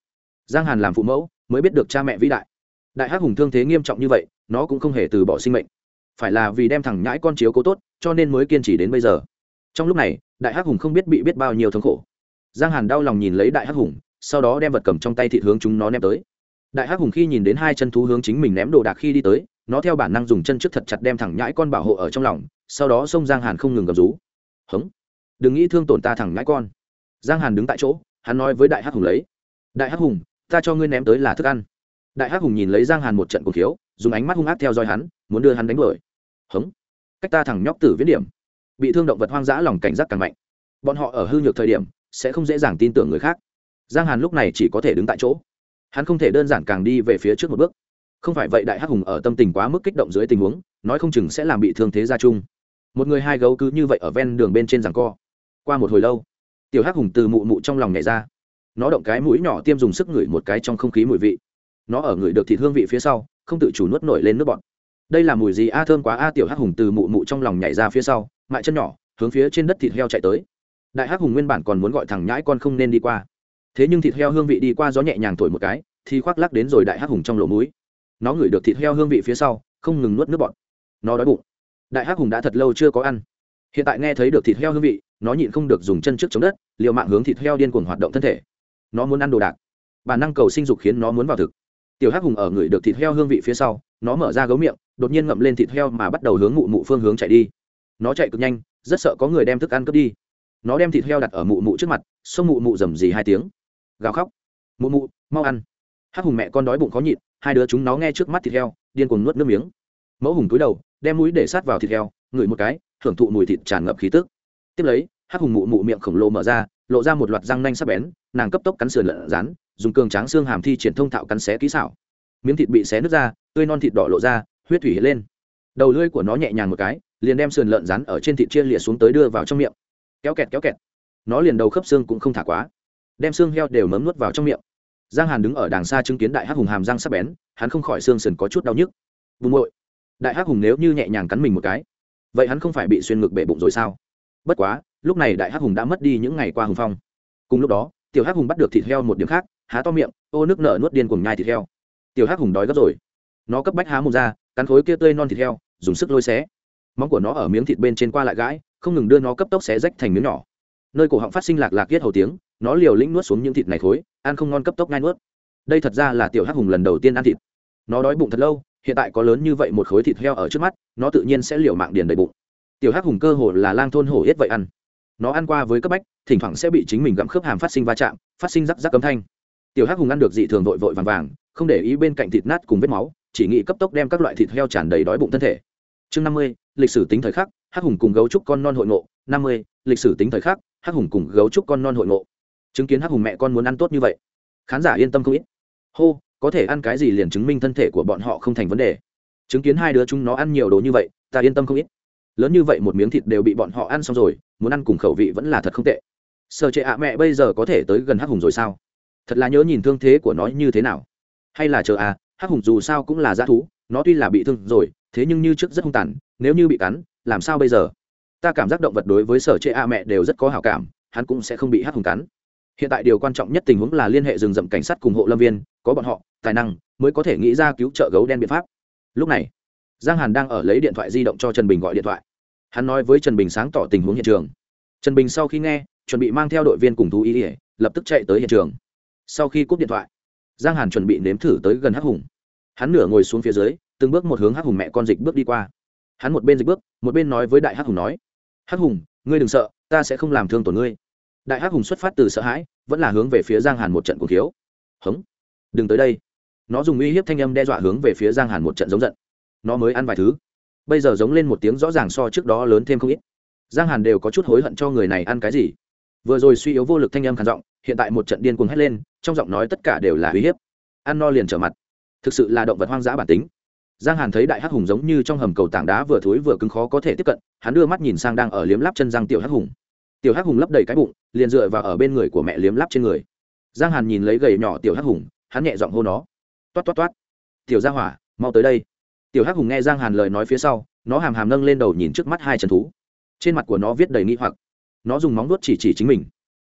Giang hàn làm phụ mẫu, mới biết được cha mẹ vĩ đại. Đại hắc hùng thương thế nghiêm trọng như vậy, nó cũng không hề từ bỏ sinh mệnh. Phải là vì đem thằng nhãi con chiếu cố tốt, cho nên mới kiên trì đến bây giờ. Trong lúc này, đại hắc hùng không biết bị biết bao nhiêu thống khổ. Giang hàn đau lòng nhìn lấy đại hắc hùng, sau đó đem vật cầm trong tay thị hướng chúng nó ném tới. Đại hắc hùng khi nhìn đến hai chân thú hướng chính mình ném đồ đạc khi đi tới nó theo bản năng dùng chân trước thật chặt đem thẳng nhãi con bảo hộ ở trong lòng, sau đó xông giang hàn không ngừng gầm rú. Hống! Đừng nghĩ thương tổn ta thẳng nhãi con. Giang hàn đứng tại chỗ, hắn nói với đại hắc hùng lấy, đại hắc hùng, ta cho ngươi ném tới là thức ăn. Đại hắc hùng nhìn lấy giang hàn một trận cổ thiếu dùng ánh mắt hung ác theo dõi hắn, muốn đưa hắn đánh đuổi. Hống! Cách ta thẳng nhóc tử viết điểm. Bị thương động vật hoang dã lòng cảnh giác càng mạnh. Bọn họ ở hư nhược thời điểm, sẽ không dễ dàng tin tưởng người khác. Giang hàn lúc này chỉ có thể đứng tại chỗ. Hắn không thể đơn giản càng đi về phía trước một bước không phải vậy đại hắc hùng ở tâm tình quá mức kích động dưới tình huống, nói không chừng sẽ làm bị thương thế gia chung một người hai gấu cứ như vậy ở ven đường bên trên rằng co. Qua một hồi lâu, tiểu hắc hùng từ mụ mụ trong lòng nhảy ra. Nó động cái mũi nhỏ tiêm dùng sức ngửi một cái trong không khí mùi vị. Nó ở ngửi được thịt hương vị phía sau, không tự chủ nuốt nổi lên nước bọt. Đây là mùi gì? A, thơm quá a, tiểu hắc hùng từ mụ mụ trong lòng nhảy ra phía sau, mại chân nhỏ, hướng phía trên đất thịt heo chạy tới. Đại hắc hùng nguyên bản còn muốn gọi thằng nhãi con không nên đi qua. Thế nhưng thịt heo hương vị đi qua gió nhẹ nhàng thổi một cái, thì khoác lắc đến rồi đại hắc hùng trong lỗ mũi nó ngửi được thịt heo hương vị phía sau, không ngừng nuốt nước bọt. Nó đói bụng. Đại hắc hùng đã thật lâu chưa có ăn. Hiện tại nghe thấy được thịt heo hương vị, nó nhịn không được dùng chân trước chống đất, liều mạng hướng thịt heo điên cuồng hoạt động thân thể. Nó muốn ăn đồ đạc. Bản năng cầu sinh dục khiến nó muốn vào thực. Tiểu hắc hùng ở người được thịt heo hương vị phía sau, nó mở ra gấu miệng, đột nhiên ngậm lên thịt heo mà bắt đầu hướng mụ mụ phương hướng chạy đi. Nó chạy cực nhanh, rất sợ có người đem thức ăn cướp đi. Nó đem thịt heo đặt ở mụ mụ trước mặt, xông mụ mụ rầm rì hai tiếng. Gào khóc. Mụ mụ, mau ăn hắc hùng mẹ con đói bụng khó nhịn, hai đứa chúng nó nghe trước mắt thịt heo, điên cuồng nuốt nước miếng. Mẫu hùng túi đầu, đem mũi để sát vào thịt heo, ngửi một cái hưởng thụ mùi thịt tràn ngập khí tức. Tiếp lấy, hắc hùng mụ mụ miệng khổng lồ mở ra, lộ ra một loạt răng nanh sắc bén, nàng cấp tốc cắn sườn lợn rán, dùng cường tráng xương hàm thi triển thông thạo cắn xé kỹ xảo. Miếng thịt bị xé nứt ra, tươi non thịt đỏ lộ ra, huyết thủy lên. Đầu lưỡi của nó nhẹ nhàng một cái, liền đem sườn lợn rán ở trên thịt chia lịa xuống tới đưa vào trong miệng. Kéo kẹt kéo kẹt. Nó liền đầu khớp xương cũng không thả quá. Đem xương heo đều mấm nuốt vào trong miệng giang hàn đứng ở đàng xa chứng kiến đại hắc hùng hàm răng sắp bén, hắn không khỏi xương sườn có chút đau nhức. Bùn mội đại hắc hùng nếu như nhẹ nhàng cắn mình một cái, vậy hắn không phải bị xuyên ngực bể bụng rồi sao? Bất quá, lúc này đại hắc hùng đã mất đi những ngày qua hùng phong. Cùng lúc đó, tiểu hắc hùng bắt được thịt heo một điểm khác, há to miệng, ô nước nở nuốt điên cùng nhai thịt heo. Tiểu hắc hùng đói gấp rồi. Nó cấp bách há mồm ra, cắn khối kia tươi non thịt heo, dùng sức lôi xé. Móng của nó ở miếng thịt bên trên qua lại gãi, không ngừng đưa nó cấp tốc xé rách thành miếng nhỏ. Nơi cổ họng phát sinh lạc lạc viết hầu tiếng nó liều lĩnh nuốt xuống những thịt này khối, ăn không ngon cấp tốc ngai nuốt. Đây thật ra là tiểu hắc hùng lần đầu tiên ăn thịt. Nó đói bụng thật lâu, hiện tại có lớn như vậy một khối thịt heo ở trước mắt, nó tự nhiên sẽ liều mạng điền đầy bụng. Tiểu hắc hùng cơ hồ là lang thôn hổ hết vậy ăn. Nó ăn qua với cấp bách, thỉnh thoảng sẽ bị chính mình gặm khớp hàm phát sinh va chạm, phát sinh rắc rắc cấm thanh. Tiểu hắc hùng ăn được dị thường vội vội vàng vàng, không để ý bên cạnh thịt nát cùng vết máu, chỉ nghĩ cấp tốc đem các loại thịt heo tràn đầy đói bụng thân thể. Chương năm mươi, lịch sử tính thời khắc, hắc hùng cùng gấu trúc con non hội ngộ. Năm mươi, lịch sử tính thời khắc, hắc hùng cùng gấu trúc con non hội ngộ chứng kiến hắc hùng mẹ con muốn ăn tốt như vậy. Khán giả yên tâm không ít. Hô, có thể ăn cái gì liền chứng minh thân thể của bọn họ không thành vấn đề. Chứng kiến hai đứa chúng nó ăn nhiều đồ như vậy, ta yên tâm không ít. Lớn như vậy một miếng thịt đều bị bọn họ ăn xong rồi, muốn ăn cùng khẩu vị vẫn là thật không tệ. Sợ trệ ạ, mẹ bây giờ có thể tới gần hắc hùng rồi sao? Thật là nhớ nhìn thương thế của nó như thế nào. Hay là chờ à hắc hùng dù sao cũng là g thú, nó tuy là bị thương rồi, thế nhưng như trước rất hung tàn, nếu như bị cắn, làm sao bây giờ? Ta cảm giác động vật đối với sở trệ a mẹ đều rất có hảo cảm, hắn cũng sẽ không bị hắc hùng cắn hiện tại điều quan trọng nhất tình huống là liên hệ rừng rậm cảnh sát cùng hộ lâm viên, có bọn họ, tài năng, mới có thể nghĩ ra cứu trợ gấu đen biện pháp. Lúc này, giang hàn đang ở lấy điện thoại di động cho trần bình gọi điện thoại. Hắn nói với trần bình sáng tỏ tình huống hiện trường. Trần bình sau khi nghe, chuẩn bị mang theo đội viên cùng thú ý ỉa lập tức chạy tới hiện trường. Sau khi cúp điện thoại, giang hàn chuẩn bị nếm thử tới gần hắc hùng. Hắn nửa ngồi xuống phía dưới, từng bước một hướng hắc hùng mẹ con dịch bước đi qua. Hắn một bên dịch bước, một bên nói với đại hắc hùng nói, hắc hùng, ngươi đừng sợ, ta sẽ không làm thương tổn ngươi đại hắc hùng xuất phát từ sợ hãi, vẫn là hướng về phía giang hàn một trận cuồng khiếu. Hống! Đừng tới đây. Nó dùng uy hiếp thanh âm đe dọa hướng về phía giang hàn một trận giống giận. Nó mới ăn vài thứ. Bây giờ giống lên một tiếng rõ ràng so trước đó lớn thêm không ít. Giang hàn đều có chút hối hận cho người này ăn cái gì. Vừa rồi suy yếu vô lực thanh âm khàn giọng, hiện tại một trận điên cuồng hét lên, trong giọng nói tất cả đều là uy hiếp. Ăn no liền trở mặt. Thực sự là động vật hoang dã bản tính. Giang hàn thấy đại hắc hùng giống như trong hầm cầu tảng đá vừa thối vừa cứng khó có thể tiếp cận, hắn đưa mắt nhìn sang đang ở liếm lắp chân răng tiểu hắc hùng tiểu hắc hùng lấp đầy cái bụng, liền dựa vào ở bên người của mẹ liếm lắp trên người. Giang hàn nhìn lấy gầy nhỏ tiểu hắc hùng, hắn nhẹ giọng hô nó. Toát toát toát. Tiểu gia hỏa, mau tới đây. Tiểu hắc hùng nghe giang hàn lời nói phía sau, nó hàm hàm nâng lên đầu nhìn trước mắt hai trần thú. Trên mặt của nó viết đầy nghi hoặc. Nó dùng móng vuốt chỉ chỉ chính mình.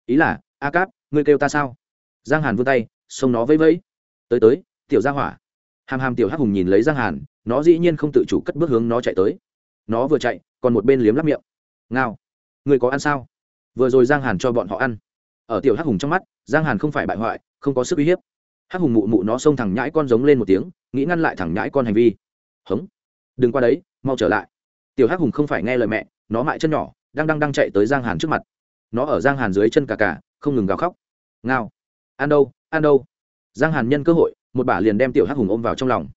Ý là, a cáp, ngươi kêu ta sao? Giang hàn vươn tay, xông nó vẫy vẫy. Tới tới, tiểu gia hỏa. Hàm hàm tiểu hắc hùng nhìn lấy giang hàn, nó dĩ nhiên không tự chủ cất bước hướng nó chạy tới. Nó vừa chạy, còn một bên liếm lắp miệng. Ngao người có ăn sao? Vừa rồi giang hàn cho bọn họ ăn. Ở tiểu hắc hùng trong mắt, giang hàn không phải bại hoại, không có sức uy hiếp. Hắc hùng mụ mụ nó xông thẳng nhãi con giống lên một tiếng, nghĩ ngăn lại thẳng nhãi con hành vi. Hống. Đừng qua đấy, mau trở lại. Tiểu hắc hùng không phải nghe lời mẹ, nó mại chân nhỏ, đang đang đang chạy tới giang hàn trước mặt. Nó ở giang hàn dưới chân cả cả, không ngừng gào khóc. Ngao. Ăn đâu ăn đâu. Giang hàn nhân cơ hội, một bả liền đem tiểu hắc hùng ôm vào trong lòng.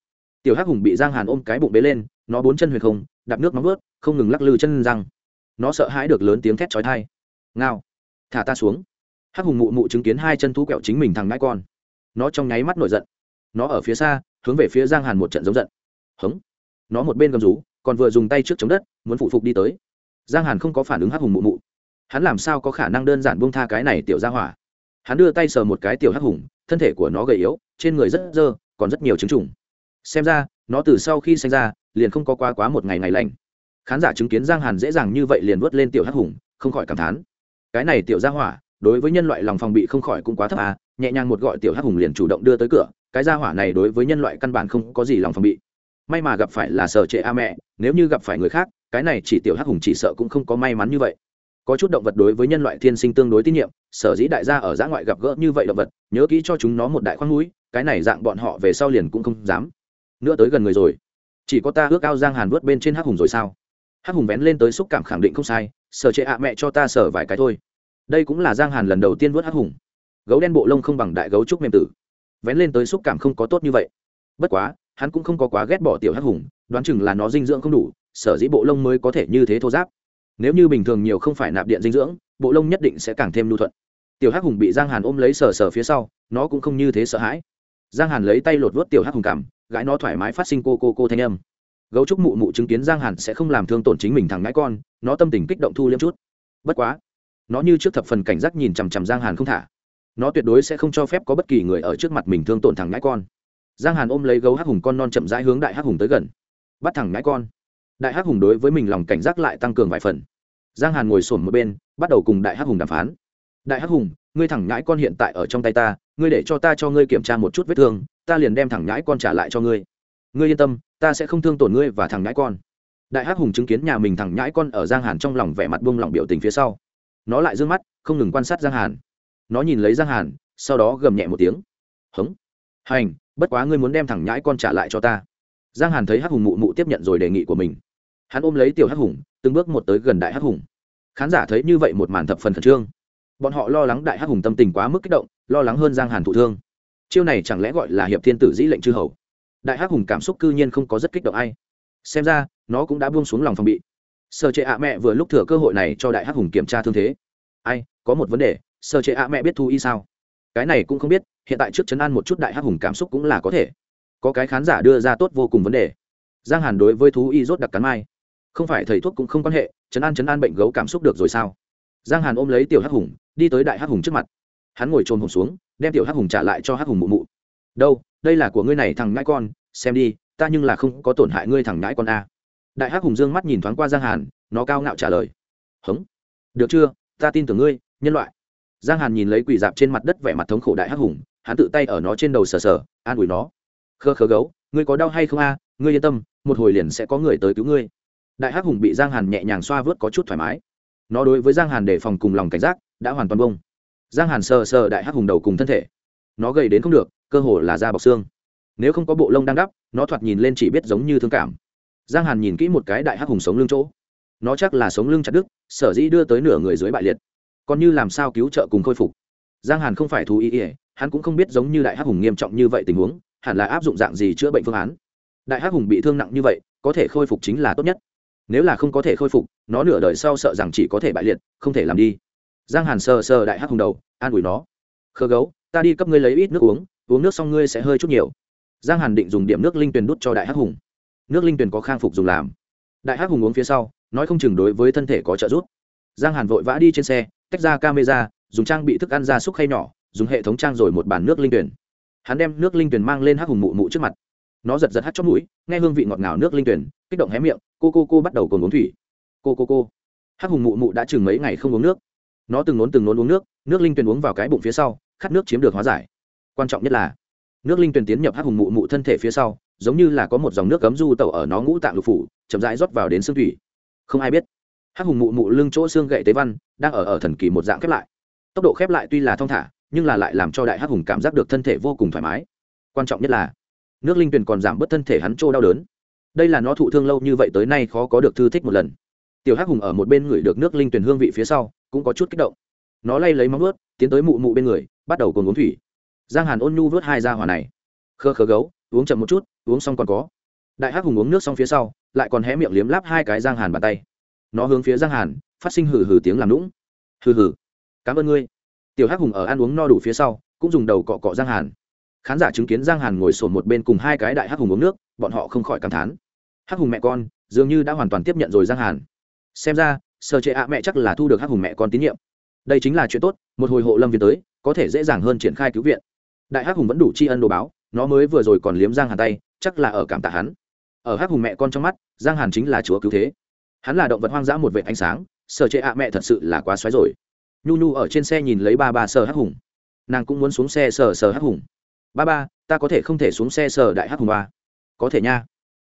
Tiểu hắc hùng bị giang hàn ôm cái bụng bế lên, nó bốn chân huyền không, đạp nước nóng vớt không ngừng lắc lư chân răng. Nó sợ hãi được lớn tiếng thét chói thai ngao, thả ta xuống. Hắc hùng mụ mụ chứng kiến hai chân thú kẹo chính mình thằng ngãi con. Nó trong nháy mắt nổi giận. Nó ở phía xa, hướng về phía giang hàn một trận giống giận. Hống. Nó một bên gầm rú, còn vừa dùng tay trước chống đất, muốn phụ phục đi tới. Giang hàn không có phản ứng hắc hùng mụ mụ. Hắn làm sao có khả năng đơn giản buông tha cái này tiểu ra hỏa? Hắn đưa tay sờ một cái tiểu hắc hùng, thân thể của nó gầy yếu, trên người rất dơ, còn rất nhiều chứng trùng. Xem ra, nó từ sau khi sinh ra, liền không có quá quá một ngày ngày lành. Khán giả chứng kiến giang hàn dễ dàng như vậy liền vớt lên tiểu hắc hùng, không khỏi cảm thán cái này tiểu gia hỏa, đối với nhân loại lòng phòng bị không khỏi cũng quá thấp à nhẹ nhàng một gọi tiểu hắc hùng liền chủ động đưa tới cửa, cái gia hỏa này đối với nhân loại căn bản không có gì lòng phòng bị. May mà gặp phải là sở trệ a mẹ, nếu như gặp phải người khác, cái này chỉ tiểu hắc hùng chỉ sợ cũng không có may mắn như vậy. Có chút động vật đối với nhân loại thiên sinh tương đối tín nhiệm, sở dĩ đại gia ở giã ngoại gặp gỡ như vậy động vật, nhớ kỹ cho chúng nó một đại khoang núi, cái này dạng bọn họ về sau liền cũng không dám. Nữa tới gần người rồi. Chỉ có ta ước ao giang hàn vớt bên trên hắc hùng rồi sao? Hắc hùng vén lên tới xúc cảm khẳng định không sai sở trệ ạ mẹ cho ta sở vài cái thôi. Đây cũng là giang hàn lần đầu tiên vớt hắc hùng. Gấu đen bộ lông không bằng đại gấu trúc mềm tử. Vén lên tới xúc cảm không có tốt như vậy. Bất quá, hắn cũng không có quá ghét bỏ tiểu hắc hùng, đoán chừng là nó dinh dưỡng không đủ, sở dĩ bộ lông mới có thể như thế thô giáp. Nếu như bình thường nhiều không phải nạp điện dinh dưỡng, bộ lông nhất định sẽ càng thêm lưu thuận. Tiểu hắc hùng bị giang hàn ôm lấy sờ sờ phía sau, nó cũng không như thế sợ hãi. Giang hàn lấy tay lột vớt tiểu hắc hùng cảm gãi nó thoải mái phát sinh cô cô cô thanh âm gấu trúc mụ mụ chứng kiến giang hàn sẽ không làm thương tổn chính mình thằng ngãi con, nó tâm tình kích động thu liêm chút. Bất quá, nó như trước thập phần cảnh giác nhìn chằm chằm giang hàn không thả. Nó tuyệt đối sẽ không cho phép có bất kỳ người ở trước mặt mình thương tổn thằng ngãi con. Giang hàn ôm lấy gấu hắc hùng con non chậm rãi hướng đại hắc hùng tới gần. Bắt thằng ngãi con. Đại hắc hùng đối với mình lòng cảnh giác lại tăng cường vài phần. Giang hàn ngồi sổm một bên, bắt đầu cùng đại hắc hùng đàm phán. Đại hắc hùng, ngươi thẳng nhãi con hiện tại ở trong tay ta, ngươi để cho ta cho ngươi kiểm tra một chút vết thương, ta liền đem thẳng nhãi con trả lại cho ngươi. Ngươi yên tâm ta sẽ không thương tổn ngươi và thằng nhãi con. Đại hắc hùng chứng kiến nhà mình thằng nhãi con ở giang hàn trong lòng vẻ mặt buông lỏng biểu tình phía sau. Nó lại d ư ơ n g mắt, không ngừng quan sát giang hàn. Nó nhìn lấy giang hàn, sau đó gầm nhẹ một tiếng. Hống. Hành, bất quá ngươi muốn đem thằng nhãi con trả lại cho ta. Giang hàn thấy hắc hùng mụ mụ tiếp nhận rồi đề nghị của mình. Hắn ôm lấy tiểu hắc hùng, từng bước một tới gần đại hắc hùng. Khán giả thấy như vậy một màn thập phần khẩn trương. Bọn họ lo lắng đại hắc hùng tâm tình quá mức kích động, lo lắng hơn giang hàn thụ thương. Chiêu này chẳng lẽ gọi là hiệp thiên tử dĩ lệnh chư hầu? Đại hắc hùng cảm xúc cư nhiên không có rất kích động ai. Xem ra, nó cũng đã buông xuống lòng phòng bị. Sơ chế ạ mẹ vừa lúc thừa cơ hội này cho đại hắc hùng kiểm tra thương thế. Ai, có một vấn đề sơ chế ạ mẹ biết thu y sao? Cái này cũng không biết, hiện tại trước chấn an một chút đại hắc hùng cảm xúc cũng là có thể. Có cái khán giả đưa ra tốt vô cùng vấn đề. Giang hàn đối với thú y rốt đặc cắn mai. Không phải thầy thuốc cũng không quan hệ, chấn an chấn an bệnh gấu cảm xúc được rồi sao? Giang hàn ôm lấy tiểu hắc hùng, đi tới đại hắc hùng trước mặt. Hắn ngồi trồn hùng xuống, đem tiểu hắc hùng trả lại cho hắc hùng mụ mụ. Đâu đây là của ngươi này thằng ngãi con, xem đi, ta nhưng là không có tổn hại ngươi thằng ngãi con a. Đại hắc hùng dương mắt nhìn thoáng qua giang hàn, nó cao ngạo trả lời. Hống. Được chưa, ta tin tưởng ngươi, nhân loại. Giang hàn nhìn lấy quỷ dạp trên mặt đất vẻ mặt thống khổ đại hắc hùng, hắn tự tay ở nó trên đầu sờ sờ, an ủi nó. Khơ khơ gấu, ngươi có đau hay không a? Ngươi yên tâm, một hồi liền sẽ có người tới cứu ngươi. Đại hắc hùng bị giang hàn nhẹ nhàng xoa vớt có chút thoải mái. Nó đối với giang hàn đề phòng cùng lòng cảnh giác, đã hoàn toàn bông giang hàn sờ sờ đại hắc hùng đầu cùng thân thể. Nó gầy đến không được cơ hồ là da bọc xương. Nếu không có bộ lông đang đắp, nó thoạt nhìn lên chỉ biết giống như thương cảm. Giang hàn nhìn kỹ một cái đại hắc hùng sống lưng chỗ. Nó chắc là sống lưng chặt đứt, sở dĩ đưa tới nửa người dưới bại liệt. Còn như làm sao cứu trợ cùng khôi phục? Giang hàn không phải thú ý ỉa hắn cũng không biết giống như đại hắc hùng nghiêm trọng như vậy tình huống, hẳn là áp dụng dạng gì chữa bệnh phương án. Đại hắc hùng bị thương nặng như vậy, có thể khôi phục chính là tốt nhất. Nếu là không có thể khôi phục, nó nửa đời sau sợ rằng chỉ có thể bại liệt, không thể làm đi. Giang hàn sờ sờ đại hắc hùng đầu, an ủi nó. Khơ gấu, ta đi cấp ngươi lấy ít nước uống uống nước xong ngươi sẽ hơi chút nhiều. Giang hàn định dùng điểm nước linh tuyền đút cho đại hắc hùng. Nước linh tuyền có khang phục dùng làm. Đại hắc hùng uống phía sau, nói không chừng đối với thân thể có trợ giúp. Giang hàn vội vã đi trên xe, tách ra camera, dùng trang bị thức ăn ra xúc khay nhỏ, dùng hệ thống trang rồi một bàn nước linh tuyển. Hắn đem nước linh tuyển mang lên hắc hùng mụ mụ trước mặt. Nó giật giật hắt chót mũi, nghe hương vị ngọt ngào nước linh tuyển, kích động hé miệng, cô cô cô, bắt đầu còn uống thủy. Cô cô cô. Hắc hùng mụ mụ đã chừng mấy ngày không uống nước. Nó từng nốn từng nốn uống nước nước linh tuyển uống vào cái bụng phía sau, khát nước chiếm được hóa giải quan trọng nhất là nước linh tuyển tiến nhập hắc hùng mụ mụ thân thể phía sau, giống như là có một dòng nước cấm du tẩu ở nó ngũ tạng lục phủ, chậm rãi rót vào đến xương thủy. Không ai biết, hắc hùng mụ mụ lưng chỗ xương gậy tế văn đang ở ở thần kỳ một dạng khép lại. Tốc độ khép lại tuy là thong thả, nhưng là lại làm cho đại hắc hùng cảm giác được thân thể vô cùng thoải mái. Quan trọng nhất là, nước linh tuyền còn giảm bớt thân thể hắn trô đau đớn. Đây là nó thụ thương lâu như vậy tới nay khó có được thư thích một lần. Tiểu hắc hùng ở một bên ngửi được nước linh tuyền hương vị phía sau, cũng có chút kích động. Nó lay lấy móng ướt tiến tới mụ mụ bên người, bắt đầu cồn uống thủy giang hàn ôn nhu vớt hai ra hỏa này. Khơ khơ gấu, uống chậm một chút, uống xong còn có. Đại hắc hùng uống nước xong phía sau, lại còn hé miệng liếm láp hai cái giang hàn bàn tay. Nó hướng phía giang hàn, phát sinh hừ hừ tiếng làm lũng hừ hừ. Cảm ơn ngươi. Tiểu hắc hùng ở ăn uống no đủ phía sau, cũng dùng đầu cọ cọ giang hàn. Khán giả chứng kiến giang hàn ngồi sồn một bên cùng hai cái đại hắc hùng uống nước, bọn họ không khỏi cảm thán. Hắc hùng mẹ con, dường như đã hoàn toàn tiếp nhận rồi giang hàn. Xem ra sơ chế ạ mẹ chắc là thu được hắc hùng mẹ con tín nhiệm. Đây chính là chuyện tốt, một hồi hộ lâm viên tới, có thể dễ dàng hơn triển khai cứu viện đại hắc hùng vẫn đủ tri ân đồ báo, nó mới vừa rồi còn liếm giang hàn tay, chắc là ở cảm tạ hắn. Ở hắc hùng mẹ con trong mắt, giang hàn chính là chúa cứu thế. Hắn là động vật hoang dã một vệ ánh sáng, sở chệ ạ mẹ thật sự là quá xoáy rồi. Nhu nhu ở trên xe nhìn lấy ba ba sờ hắc hùng. Nàng cũng muốn xuống xe sờ sờ hắc hùng. Ba ba, ta có thể không thể xuống xe sờ đại hắc hùng ba? Có thể nha.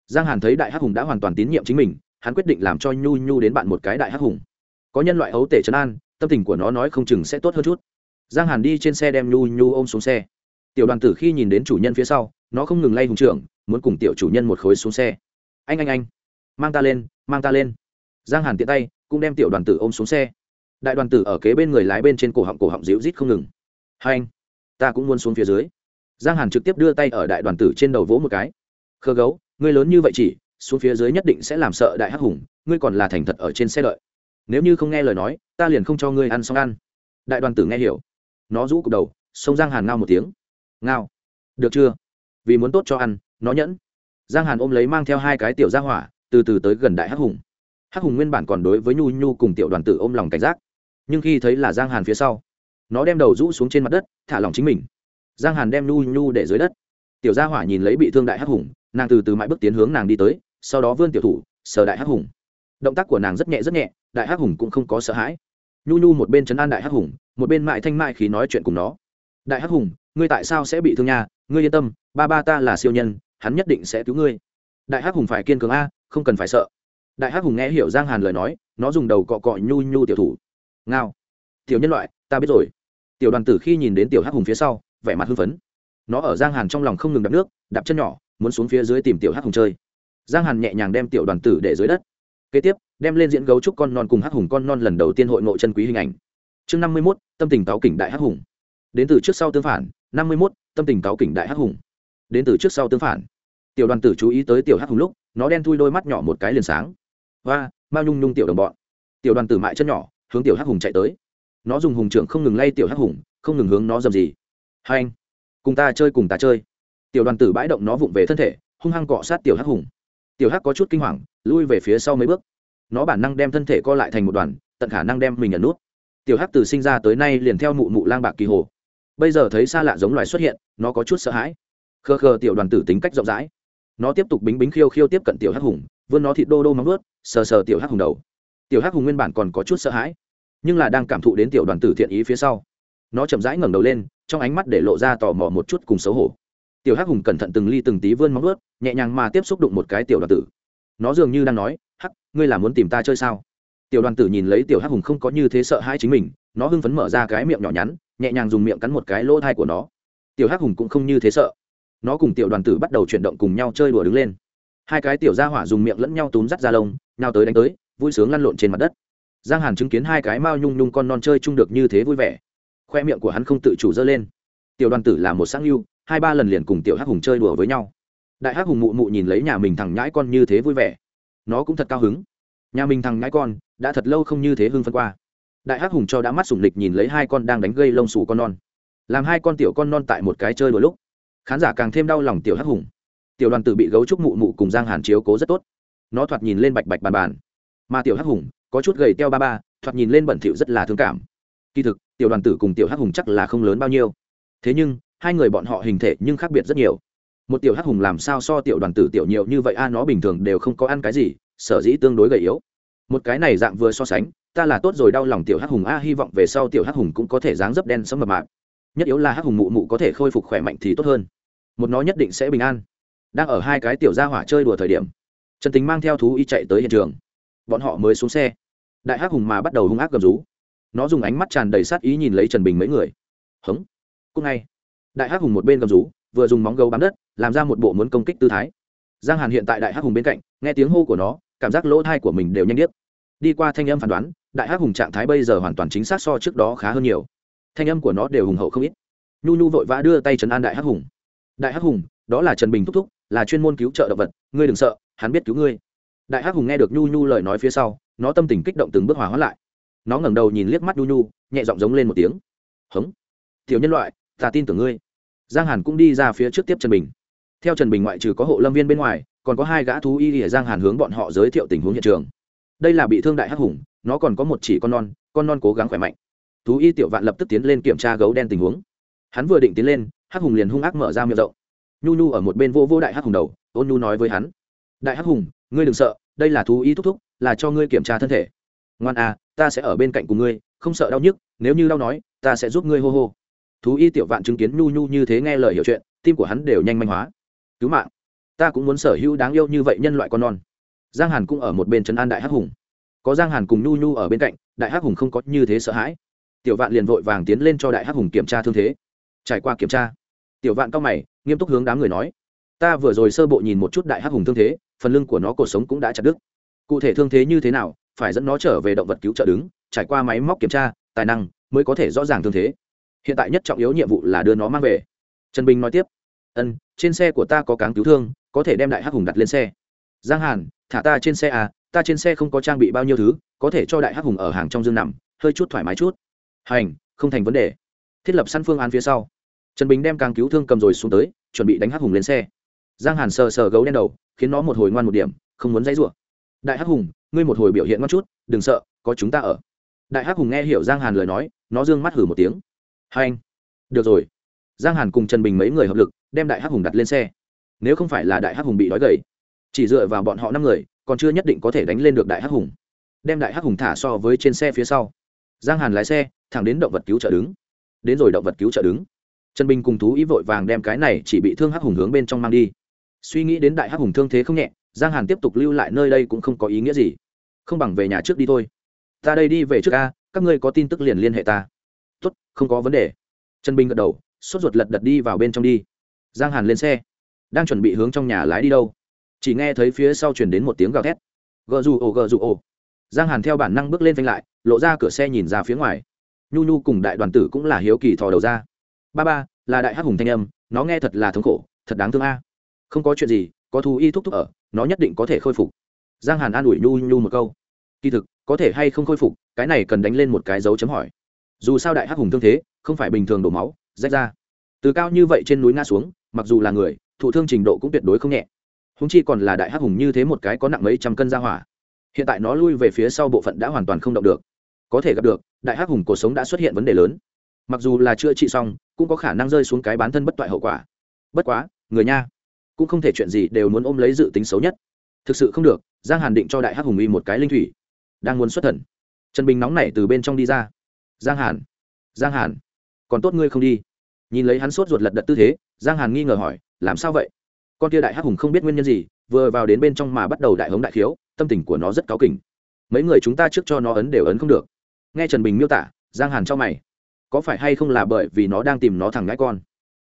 Giang hàn thấy đại hắc hùng đã hoàn toàn tín nhiệm chính mình, hắn quyết định làm cho nhu nhu đến bạn một cái đại hắc hùng. Có nhân loại ấu tể trấn an, tâm tình của nó nói không chừng sẽ tốt hơn chút. Giang hàn đi trên xe đem nhu nhu ôm xuống xe tiểu đoàn tử khi nhìn đến chủ nhân phía sau, nó không ngừng lay hùng trưởng, muốn cùng tiểu chủ nhân một khối xuống xe. Anh anh anh. Mang ta lên, mang ta lên. Giang hàn tiện tay, cũng đem tiểu đoàn tử ôm xuống xe. Đại đoàn tử ở kế bên người lái bên trên cổ họng cổ họng dịu rít không ngừng. Hai anh, ta cũng muốn xuống phía dưới. Giang hàn trực tiếp đưa tay ở đại đoàn tử trên đầu vỗ một cái. Khơ gấu, ngươi lớn như vậy chỉ, xuống phía dưới nhất định sẽ làm sợ đại hắc hùng, ngươi còn là thành thật ở trên xe đợi. Nếu như không nghe lời nói, ta liền không cho ngươi ăn xong ăn. Đại đoàn tử nghe hiểu. Nó rũ cục đầu, xông giang hàn ngao một tiếng ngao. Được chưa? Vì muốn tốt cho ăn, nó nhẫn. Giang hàn ôm lấy mang theo hai cái tiểu ra hỏa, từ từ tới gần đại hắc hùng. Hắc hùng nguyên bản còn đối với nhu nhu cùng tiểu đoàn tử ôm lòng cảnh giác. Nhưng khi thấy là giang hàn phía sau, nó đem đầu rũ xuống trên mặt đất, thả lòng chính mình. Giang hàn đem nhu nhu để dưới đất. Tiểu gia hỏa nhìn lấy bị thương đại hắc hùng, nàng từ từ mãi bước tiến hướng nàng đi tới, sau đó vươn tiểu thủ, sờ đại hắc hùng. Động tác của nàng rất nhẹ rất nhẹ, đại hắc hùng cũng không có sợ hãi. Nhu nhu một bên chấn an đại hắc hùng, một bên mại thanh mại khí nói chuyện cùng nó. Đại hắc hùng ngươi tại sao sẽ bị thương nha? Ngươi yên tâm, ba ba ta là siêu nhân, hắn nhất định sẽ cứu ngươi. Đại hắc hùng phải kiên cường a, không cần phải sợ. Đại hắc hùng nghe hiểu giang hàn lời nói, nó dùng đầu cọ cọ nhu nhu tiểu thủ. Ngao. Tiểu nhân loại, ta biết rồi. Tiểu đoàn tử khi nhìn đến tiểu hắc hùng phía sau, vẻ mặt hưng phấn. Nó ở giang hàn trong lòng không ngừng đập nước, đạp chân nhỏ, muốn xuống phía dưới tìm tiểu hắc hùng chơi. Giang hàn nhẹ nhàng đem tiểu đoàn tử để dưới đất. Kế tiếp, đem lên diễn gấu trúc con non cùng hắc hùng con non lần đầu tiên hội ngộ chân quý hình ảnh. Chương năm mươi mốt, tâm tình táo kỉnh đại hắc hùng đến từ trước sau tương phản, năm mươi mốt, tâm tình cáo kỉnh đại hắc hùng. Đến từ trước sau tương phản. Tiểu đoàn tử chú ý tới tiểu hắc hùng lúc, nó đen thui đôi mắt nhỏ một cái liền sáng. Và mao nhung nhung tiểu đồng bọn. Tiểu đoàn tử mại chân nhỏ, hướng tiểu hắc hùng chạy tới. Nó dùng hùng trưởng không ngừng lay tiểu hắc hùng, không ngừng hướng nó dầm gì. Hai anh, cùng ta chơi cùng ta chơi. Tiểu đoàn tử bãi động nó vụng về thân thể, hung hăng cọ sát tiểu hắc hùng. Tiểu hắc có chút kinh hoàng, lui về phía sau mấy bước. Nó bản năng đem thân thể co lại thành một đoàn, tận khả năng đem mình nhận nút. Tiểu hắc từ sinh ra tới nay liền theo mụ mụ lang bạc kỳ hồ bây giờ thấy xa lạ giống loài xuất hiện, nó có chút sợ hãi. Khơ khơ tiểu đoàn tử tính cách rộng rãi. Nó tiếp tục bính bính khiêu khiêu tiếp cận tiểu hắc hùng, vươn nó thịt đô đô móng ướt sờ sờ tiểu hắc hùng đầu. Tiểu hắc hùng nguyên bản còn có chút sợ hãi, nhưng là đang cảm thụ đến tiểu đoàn tử thiện ý phía sau. Nó chậm rãi ngẩng đầu lên, trong ánh mắt để lộ ra tò mò một chút cùng xấu hổ. Tiểu hắc hùng cẩn thận từng ly từng tí vươn móng ướt nhẹ nhàng mà tiếp xúc đụng một cái tiểu đoàn tử. Nó dường như đang nói, hắc, ngươi là muốn tìm ta chơi sao? Tiểu đoàn tử nhìn lấy tiểu hắc hùng không có như thế sợ hãi chính mình, nó hưng phấn mở ra cái miệng nhỏ nhắn nhẹ nhàng dùng miệng cắn một cái lỗ thai của nó. Tiểu hắc hùng cũng không như thế sợ. Nó cùng tiểu đoàn tử bắt đầu chuyển động cùng nhau chơi đùa đứng lên. Hai cái tiểu gia hỏa dùng miệng lẫn nhau túm rắt ra lông nhau tới đánh tới, vui sướng lăn lộn trên mặt đất. Giang hàn chứng kiến hai cái mao nhung nhung con non chơi chung được như thế vui vẻ. Khoe miệng của hắn không tự chủ dơ lên. Tiểu đoàn tử là một sáng yêu hai ba lần liền cùng tiểu hắc hùng chơi đùa với nhau. Đại hắc hùng mụ mụ nhìn lấy nhà mình thằng nhãi con như thế vui vẻ. Nó cũng thật cao hứng. Nhà mình thằng nhãi con, đã thật lâu không như thế hưng phân qua đại hắc hùng cho đã mắt sủng lịch nhìn lấy hai con đang đánh gây lông xù con non. Làm hai con tiểu con non tại một cái chơi đôi lúc, khán giả càng thêm đau lòng tiểu hắc hùng. Tiểu đoàn tử bị gấu trúc mụ mụ cùng giang hàn chiếu cố rất tốt. Nó thoạt nhìn lên bạch bạch bàn bàn. Mà tiểu hắc hùng, có chút gầy teo ba ba, thoạt nhìn lên bẩn thỉu rất là thương cảm. Kỳ thực, tiểu đoàn tử cùng tiểu hắc hùng chắc là không lớn bao nhiêu. Thế nhưng, hai người bọn họ hình thể nhưng khác biệt rất nhiều. Một tiểu hắc hùng làm sao so tiểu đoàn tử tiểu nhiều như vậy a à, nó bình thường đều không có ăn cái gì, sở dĩ tương đối gầy yếu. Một cái này dạng vừa so sánh ta là tốt rồi, đau lòng tiểu hắc hùng, a, hy vọng về sau tiểu hắc hùng cũng có thể dáng dấp đen sống mập mạp. Nhất yếu là hắc hùng mụ mụ có thể khôi phục khỏe mạnh thì tốt hơn. Một nó nhất định sẽ bình an. Đang ở hai cái tiểu gia hỏa chơi đùa thời điểm, trần tính mang theo thú y chạy tới hiện trường. Bọn họ mới xuống xe. Đại hắc hùng mà bắt đầu hung ác gầm rú. Nó dùng ánh mắt tràn đầy sát ý nhìn lấy trần bình mấy người. Hống. Cúc ngay. Đại hắc hùng một bên gầm rú, vừa dùng móng gấu bám đất, làm ra một bộ muốn công kích tư thái. Giang hàn hiện tại đại hắc hùng bên cạnh, nghe tiếng hô của nó, cảm giác lỗ thai của mình đều nhanh điếc đi qua thanh âm phán đoán, đại hắc hùng trạng thái bây giờ hoàn toàn chính xác so trước đó khá hơn nhiều. Thanh âm của nó đều hùng hậu không ít. Nhu nhu vội vã đưa tay trấn an đại hắc hùng. Đại hắc hùng, đó là trần bình thúc thúc, là chuyên môn cứu trợ động vật, ngươi đừng sợ, hắn biết cứu ngươi. Đại hắc hùng nghe được nhu nhu lời nói phía sau, nó tâm tình kích động từng bước hòa hóa lại. Nó ngẩng đầu nhìn liếc mắt nhu nhu, nhẹ giọng giống lên một tiếng. Hống, tiểu nhân loại, ta tin tưởng ngươi. Giang hàn cũng đi ra phía trước tiếp trần bình. Theo trần bình ngoại trừ có hộ lâm viên bên ngoài, còn có hai gã thú y ở giang hàn hướng bọn họ giới thiệu tình huống hiện trường đây là bị thương đại hắc hùng, nó còn có một chỉ con non con non cố gắng khỏe mạnh. Thú y tiểu vạn lập tức tiến lên kiểm tra gấu đen tình huống. Hắn vừa định tiến lên, hắc hùng liền hung ác mở ra miệng rộng. Nhu nhu ở một bên vô vô đại hắc hùng đầu, ôn nhu nói với hắn. Đại hắc hùng, ngươi đừng sợ, đây là thú y thúc thúc, là cho ngươi kiểm tra thân thể. Ngoan à ta sẽ ở bên cạnh cùng ngươi, không sợ đau nhức, nếu như đau nói, ta sẽ giúp ngươi hô hô. Thú y tiểu vạn chứng kiến nhu nhu như thế nghe lời hiểu chuyện, tim của hắn đều nhanh manh hóa. Cứu mạng. Ta cũng muốn sở hữu đáng yêu như vậy nhân loại con non giang hàn cũng ở một bên trấn an đại hắc hùng. Có giang hàn cùng nhu nhu ở bên cạnh, đại hắc hùng không có như thế sợ hãi. Tiểu vạn liền vội vàng tiến lên cho đại hắc hùng kiểm tra thương thế. Trải qua kiểm tra, tiểu vạn cao mày, nghiêm túc hướng đám người nói, ta vừa rồi sơ bộ nhìn một chút đại hắc hùng thương thế, phần lưng của nó cuộc sống cũng đã chặt đứt. Cụ thể thương thế như thế nào, phải dẫn nó trở về động vật cứu trợ đứng, trải qua máy móc kiểm tra, tài năng mới có thể rõ ràng thương thế. Hiện tại nhất trọng yếu nhiệm vụ là đưa nó mang về. Trần bình nói tiếp, ân, trên xe của ta có cáng cứu thương, có thể đem đại hắc hùng đặt lên xe giang hàn, thả ta trên xe à ta trên xe không có trang bị bao nhiêu thứ, có thể cho đại hắc hùng ở hàng trong dương nằm, hơi chút thoải mái chút. Hành, không thành vấn đề. Thiết lập săn phương án phía sau. Trần bình đem càng cứu thương cầm rồi xuống tới, chuẩn bị đánh hắc hùng lên xe. Giang hàn sờ sờ gấu đen đầu, khiến nó một hồi ngoan một điểm, không muốn dãy rủa. Đại hắc hùng, ngươi một hồi biểu hiện ngoan chút, đừng sợ, có chúng ta ở. Đại hắc hùng nghe hiểu giang hàn lời nói, nó d ư ơ n g mắt hử một tiếng. Hai anh được rồi. Giang hàn cùng trần bình mấy người hợp lực, đem đại hắc hùng đặt lên xe. Nếu không phải là đại hắc hùng bị đói gầy chỉ dựa vào bọn họ năm người, còn chưa nhất định có thể đánh lên được đại hắc hùng. Đem đại hắc hùng thả so với trên xe phía sau. Giang hàn lái xe, thẳng đến động vật cứu trợ đứng. Đến rồi động vật cứu trợ đứng. Trần bình cùng thú ý vội vàng đem cái này chỉ bị thương hắc hùng hướng bên trong mang đi. Suy nghĩ đến đại hắc hùng thương thế không nhẹ, giang hàn tiếp tục lưu lại nơi đây cũng không có ý nghĩa gì. Không bằng về nhà trước đi thôi. Ta đây đi về trước a, các ngươi có tin tức liền liên hệ ta. Tốt, không có vấn đề. Trần bình gật đầu, sốt ruột lật đật đi vào bên trong đi. Giang hàn lên xe. Đang chuẩn bị hướng trong nhà lái đi đâu chỉ nghe thấy phía sau chuyển đến một tiếng gào thét. Gờ dù ồ, gờ dù ồ. Giang hàn theo bản năng bước lên phanh lại, lộ ra cửa xe nhìn ra phía ngoài. Nhu nhu cùng đại đoàn tử cũng là hiếu kỳ thò đầu ra. Ba ba, là đại hắc hùng thanh âm, nó nghe thật là thống khổ, thật đáng thương a. Không có chuyện gì, có thú y thúc thúc ở, nó nhất định có thể khôi phục. Giang hàn an ủi nhu nhu một câu. Kỳ thực, có thể hay không khôi phục, cái này cần đánh lên một cái dấu chấm hỏi. Dù sao đại hắc hùng thương thế, không phải bình thường đổ máu, rách ra. Từ cao như vậy trên núi nga xuống, mặc dù là người, thụ thương trình độ cũng tuyệt đối không nhẹ húng chi còn là đại hắc hùng như thế một cái có nặng mấy trăm cân ra hỏa. Hiện tại nó lui về phía sau bộ phận đã hoàn toàn không động được. Có thể gặp được, đại hắc hùng cuộc sống đã xuất hiện vấn đề lớn. Mặc dù là chữa trị xong, cũng có khả năng rơi xuống cái bán thân bất toại hậu quả. Bất quá, người nha, cũng không thể chuyện gì đều muốn ôm lấy dự tính xấu nhất. Thực sự không được, giang hàn định cho đại hắc hùng y một cái linh thủy. Đang muốn xuất thần. Trần bình nóng nảy từ bên trong đi ra. Giang hàn giang hàn, còn tốt ngươi không đi. Nhìn lấy hắn sốt ruột lật đật tư thế, giang hàn nghi ngờ hỏi, làm sao vậy? Con kia đại hắc hùng không biết nguyên nhân gì, vừa vào đến bên trong mà bắt đầu đại hống đại khiếu, tâm tình của nó rất cáu kỉnh. Mấy người chúng ta trước cho nó ấn đều ấn không được. Nghe trần bình miêu tả, giang hàn cho mày. Có phải hay không là bởi vì nó đang tìm nó thằng ngãi con?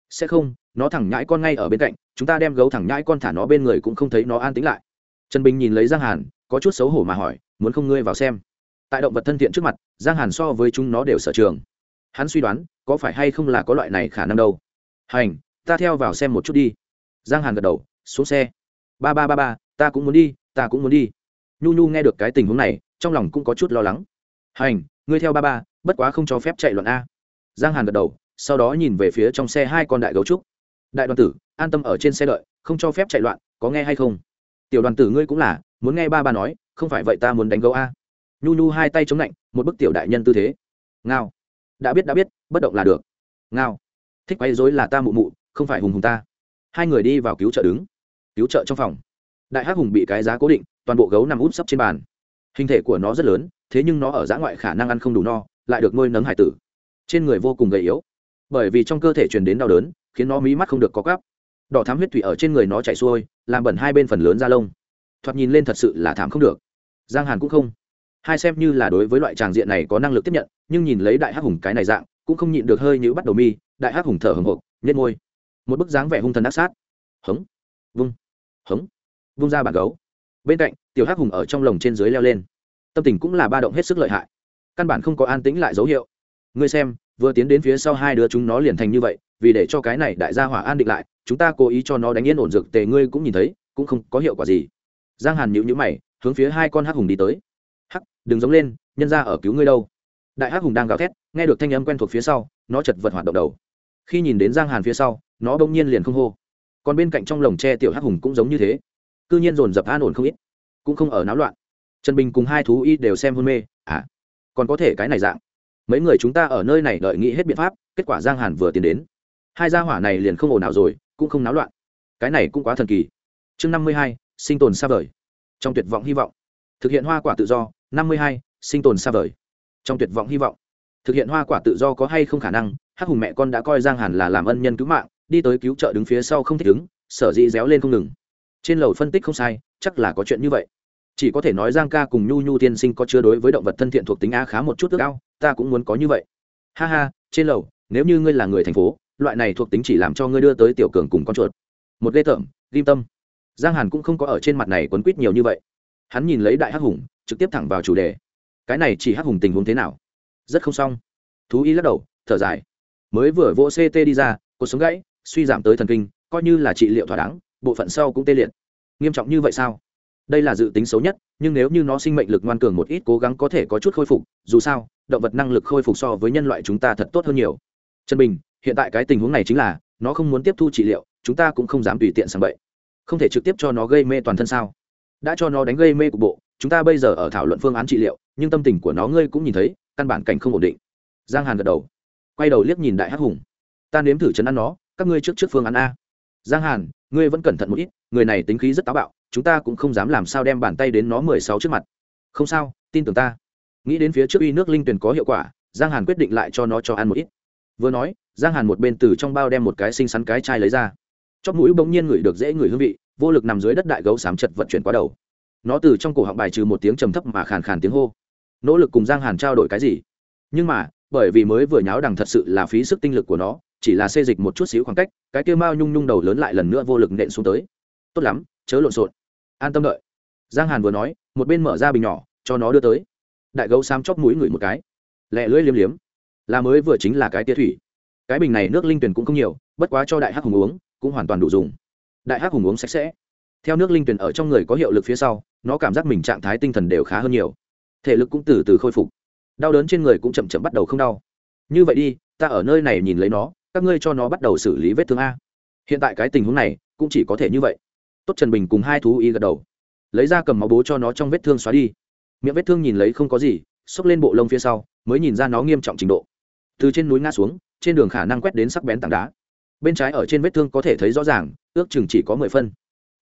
Sẽ không, nó thẳng nhãi con ngay ở bên cạnh, chúng ta đem gấu thẳng nhãi con thả nó bên người cũng không thấy nó an tĩnh lại. Trần bình nhìn lấy giang hàn, có chút xấu hổ mà hỏi, muốn không ngươi vào xem? Tại động vật thân thiện trước mặt, giang hàn so với chúng nó đều sở trường. Hắn suy đoán, có phải hay không là có loại này khả năng đâu. Hành, ta theo vào xem một chút đi giang hàn gật đầu, xuống xe. Ba ba ba ba, ta cũng muốn đi, ta cũng muốn đi. Nhu nhu nghe được cái tình huống này, trong lòng cũng có chút lo lắng. Hành, ngươi theo ba ba, bất quá không cho phép chạy loạn a. Giang hàn gật đầu, sau đó nhìn về phía trong xe hai con đại gấu trúc. Đại đoàn tử, an tâm ở trên xe đợi, không cho phép chạy loạn, có nghe hay không? Tiểu đoàn tử ngươi cũng là, muốn nghe ba ba nói, không phải vậy ta muốn đánh gấu a. Nhu nhu hai tay chống lạnh, một bức tiểu đại nhân tư thế. Ngao. Đã biết đã biết, bất động là được. Ngao. Thích quay dối là ta mụ mụ, không phải hùng hùng ta hai người đi vào cứu trợ đứng. Cứu trợ trong phòng. Đại hắc hùng bị cái giá cố định, toàn bộ gấu nằm út sấp trên bàn. Hình thể của nó rất lớn, thế nhưng nó ở giã ngoại khả năng ăn không đủ no, lại được nuôi nấng hải tử. Trên người vô cùng gầy yếu. Bởi vì trong cơ thể truyền đến đau đớn, khiến nó mí mắt không được có cắp đỏ thám huyết thủy ở trên người nó chảy xuôi, làm bẩn hai bên phần lớn da lông. Thoạt nhìn lên thật sự là thảm không được. Giang hàn cũng không. Hai xem như là đối với loại tràng diện này có năng lực tiếp nhận, nhưng nhìn lấy đại hắc hùng cái này dạng, cũng không nhịn được hơi như bắt đầu mi. Đại hắc hùng thở hồng hộc nhét môi một bức dáng vẻ hung thần ác sát. Hống, vung hống, vung ra bàn gấu. Bên cạnh, tiểu hắc hùng ở trong lồng trên dưới leo lên. Tâm tình cũng là ba động hết sức lợi hại. Căn bản không có an tĩnh lại dấu hiệu. Ngươi xem, vừa tiến đến phía sau hai đứa chúng nó liền thành như vậy, vì để cho cái này đại gia hỏa an định lại, chúng ta cố ý cho nó đánh yên ổn dược tề ngươi cũng nhìn thấy, cũng không có hiệu quả gì. Giang hàn nhịu nhữ mày, hướng phía hai con hắc hùng đi tới. Hắc, đừng giống lên, nhân ra ở cứu ngươi đâu. Đại hắc hùng đang gào thét, nghe được thanh âm quen thuộc phía sau, nó chật vật hoạt động đầu. Khi nhìn đến giang hàn phía sau nó bỗng nhiên liền không hô. Còn bên cạnh trong lồng tre tiểu hắc hùng cũng giống như thế. Cư nhiên dồn dập an ổn không ít, cũng không ở náo loạn. Trần bình cùng hai thú y đều xem hôn mê à còn có thể cái này dạng. Mấy người chúng ta ở nơi này đợi nghĩ hết biện pháp, kết quả giang hàn vừa tiến đến. Hai gia hỏa này liền không ồn ào rồi, cũng không náo loạn. Cái này cũng quá thần kỳ. Chương năm mươi hai, sinh tồn xa vời. Trong tuyệt vọng hy vọng. Thực hiện hoa quả tự do, năm mươi hai, sinh tồn xa vời. Trong tuyệt vọng hy vọng. Thực hiện hoa quả tự do có hay không khả năng, hắc hùng mẹ con đã coi giang hàn là làm ân nhân cứu mạng đi tới cứu trợ đứng phía sau không thích ứng, sở dĩ réo lên không ngừng. Trên lầu phân tích không sai, chắc là có chuyện như vậy. Chỉ có thể nói giang ca cùng nhu nhu tiên sinh có chứa đối với động vật thân thiện thuộc tính a khá một chút ước ao, ta cũng muốn có như vậy. Ha ha, trên lầu, nếu như ngươi là người thành phố, loại này thuộc tính chỉ làm cho ngươi đưa tới tiểu cường cùng con chuột. Một ghê tởm, ghim tâm. Giang hàn cũng không có ở trên mặt này quấn quýt nhiều như vậy. Hắn nhìn lấy đại hắc hùng, trực tiếp thẳng vào chủ đề. Cái này chỉ hắc hùng tình huống thế nào? Rất không xong. Thú y lắc đầu, thở dài. Mới vừa vỗ ct đi ra cuộc sống gãy suy giảm tới thần kinh, coi như là trị liệu thỏa đáng, bộ phận sau cũng tê liệt. Nghiêm trọng như vậy sao? Đây là dự tính xấu nhất, nhưng nếu như nó sinh mệnh lực ngoan cường một ít cố gắng có thể có chút khôi phục, dù sao, động vật năng lực khôi phục so với nhân loại chúng ta thật tốt hơn nhiều. Trần bình, hiện tại cái tình huống này chính là, nó không muốn tiếp thu trị liệu, chúng ta cũng không dám tùy tiện sang bậy. Không thể trực tiếp cho nó gây mê toàn thân sao? Đã cho nó đánh gây mê cục bộ, chúng ta bây giờ ở thảo luận phương án trị liệu, nhưng tâm tình của nó ngươi cũng nhìn thấy, căn bản cảnh không ổn định. Giang hàn gật đầu, quay đầu liếc nhìn đại hắc hùng. Ta nếm thử chấn ăn nó các ngươi trước trước phương án a. Giang hàn, ngươi vẫn cẩn thận một ít, người này tính khí rất táo bạo, chúng ta cũng không dám làm sao đem bàn tay đến nó mười sáu trước mặt. Không sao, tin tưởng ta. Nghĩ đến phía trước uy nước linh tuyển có hiệu quả, giang hàn quyết định lại cho nó cho ăn một ít. Vừa nói, giang hàn một bên từ trong bao đem một cái xinh xắn cái chai lấy ra. Chóp mũi bỗng nhiên ngửi được dễ ngửi hương vị, vô lực nằm dưới đất đại gấu sám chật vận chuyển qua đầu. Nó từ trong cổ họng bài trừ một tiếng trầm thấp mà khàn khàn tiếng hô. Nỗ lực cùng giang hàn trao đổi cái gì? Nhưng mà, bởi vì mới vừa nháo đằng thật sự là phí sức tinh lực của nó chỉ là xê dịch một chút xíu khoảng cách, cái kia mao nhung nhung đầu lớn lại lần nữa vô lực nện xuống tới. Tốt lắm, chớ lộn xộn. An tâm đợi. Giang hàn vừa nói, một bên mở ra bình nhỏ, cho nó đưa tới. Đại gấu xám chóc mũi ngửi một cái. Lẹ lưỡi liếm liếm. Là mới vừa chính là cái tia thủy. Cái bình này nước linh tuyển cũng không nhiều, bất quá cho đại hắc hùng uống, cũng hoàn toàn đủ dùng. Đại hắc hùng uống sạch sẽ. Theo nước linh tuyển ở trong người có hiệu lực phía sau, nó cảm giác mình trạng thái tinh thần đều khá hơn nhiều. Thể lực cũng từ từ khôi phục. Đau đớn trên người cũng chậm chậm bắt đầu không đau. Như vậy đi, ta ở nơi này nhìn lấy nó các ngươi cho nó bắt đầu xử lý vết thương a. Hiện tại cái tình huống này cũng chỉ có thể như vậy. Tốt trần bình cùng hai thú y gật đầu. Lấy ra cầm máu bố cho nó trong vết thương xóa đi. Miệng vết thương nhìn lấy không có gì, xốc lên bộ lông phía sau, mới nhìn ra nó nghiêm trọng trình độ. Từ trên núi ngã xuống, trên đường khả năng quét đến sắc bén tảng đá. Bên trái ở trên vết thương có thể thấy rõ ràng, ước chừng chỉ có mười phân.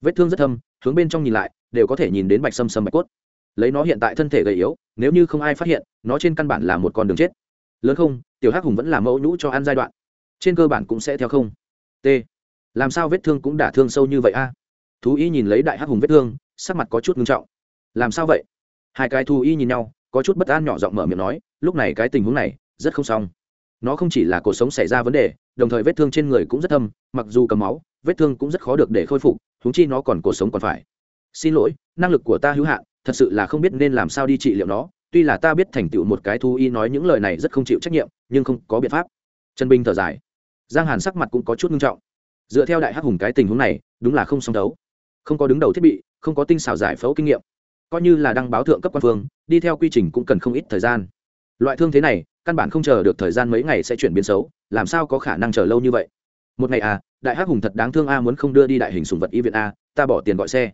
Vết thương rất thâm, hướng bên trong nhìn lại, đều có thể nhìn đến bạch sâm sâm bạch cốt. Lấy nó hiện tại thân thể gầy yếu, nếu như không ai phát hiện, nó trên căn bản là một con đường chết. Lớn không, tiểu hắc hùng vẫn là mẫu nhũ cho ăn giai đoạn trên cơ bản cũng sẽ theo không. T. Làm sao vết thương cũng đả thương sâu như vậy a? Thú y nhìn lấy đại hắc hùng vết thương, sắc mặt có chút ngưng trọng. Làm sao vậy? Hai cái thú y nhìn nhau, có chút bất an nhỏ giọng mở miệng nói, lúc này cái tình huống này, rất không xong. Nó không chỉ là cuộc sống xảy ra vấn đề, đồng thời vết thương trên người cũng rất thâm, mặc dù cầm máu, vết thương cũng rất khó được để khôi phục thúng chi nó còn cuộc sống còn phải. Xin lỗi, năng lực của ta hữu hạn, thật sự là không biết nên làm sao đi trị liệu nó. Tuy là ta biết thành tựu một cái thú y nói những lời này rất không chịu trách nhiệm, nhưng không có biện pháp. Trần bình thở dài giang hàn sắc mặt cũng có chút nghiêm trọng. Dựa theo đại hắc hùng cái tình huống này, đúng là không song đấu. Không có đứng đầu thiết bị, không có tinh xảo giải phẫu kinh nghiệm. Coi như là đăng báo thượng cấp quan phương, đi theo quy trình cũng cần không ít thời gian. Loại thương thế này, căn bản không chờ được thời gian mấy ngày sẽ chuyển biến xấu, làm sao có khả năng chờ lâu như vậy? Một ngày à đại hắc hùng thật đáng thương a muốn không đưa đi đại hình sùng vật y viện a, ta bỏ tiền gọi xe.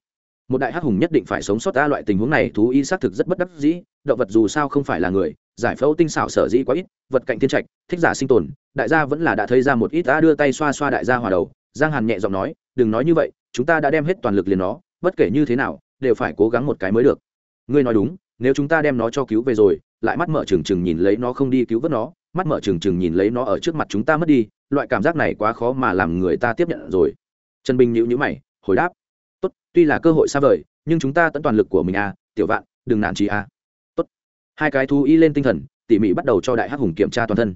Một đại hắc hùng nhất định phải sống sót ta loại tình huống này, thú y xác thực rất bất đắc dĩ, động vật dù sao không phải là người giải phẫu tinh xảo sở dĩ quá ít, vật cạnh thiên trạch, thích giả sinh tồn, đại gia vẫn là đã thấy ra một ít đã đưa tay xoa xoa đại gia hòa đầu. Giang hàn nhẹ giọng nói, đừng nói như vậy, chúng ta đã đem hết toàn lực liền nó, bất kể như thế nào, đều phải cố gắng một cái mới được. Ngươi nói đúng, nếu chúng ta đem nó cho cứu về rồi, lại mắt mở trừng trừng nhìn lấy nó không đi cứu vớt nó, mắt mở trừng trừng nhìn lấy nó ở trước mặt chúng ta mất đi, loại cảm giác này quá khó mà làm người ta tiếp nhận rồi. Trần bình nhữ nhữ mày, hồi đáp, tốt, tuy là cơ hội xa vời, nhưng chúng ta tận toàn lực của mình à tiểu vạn, đừng nản trí à hai cái thú y lên tinh thần, tỉ mỉ bắt đầu cho đại hắc hùng kiểm tra toàn thân.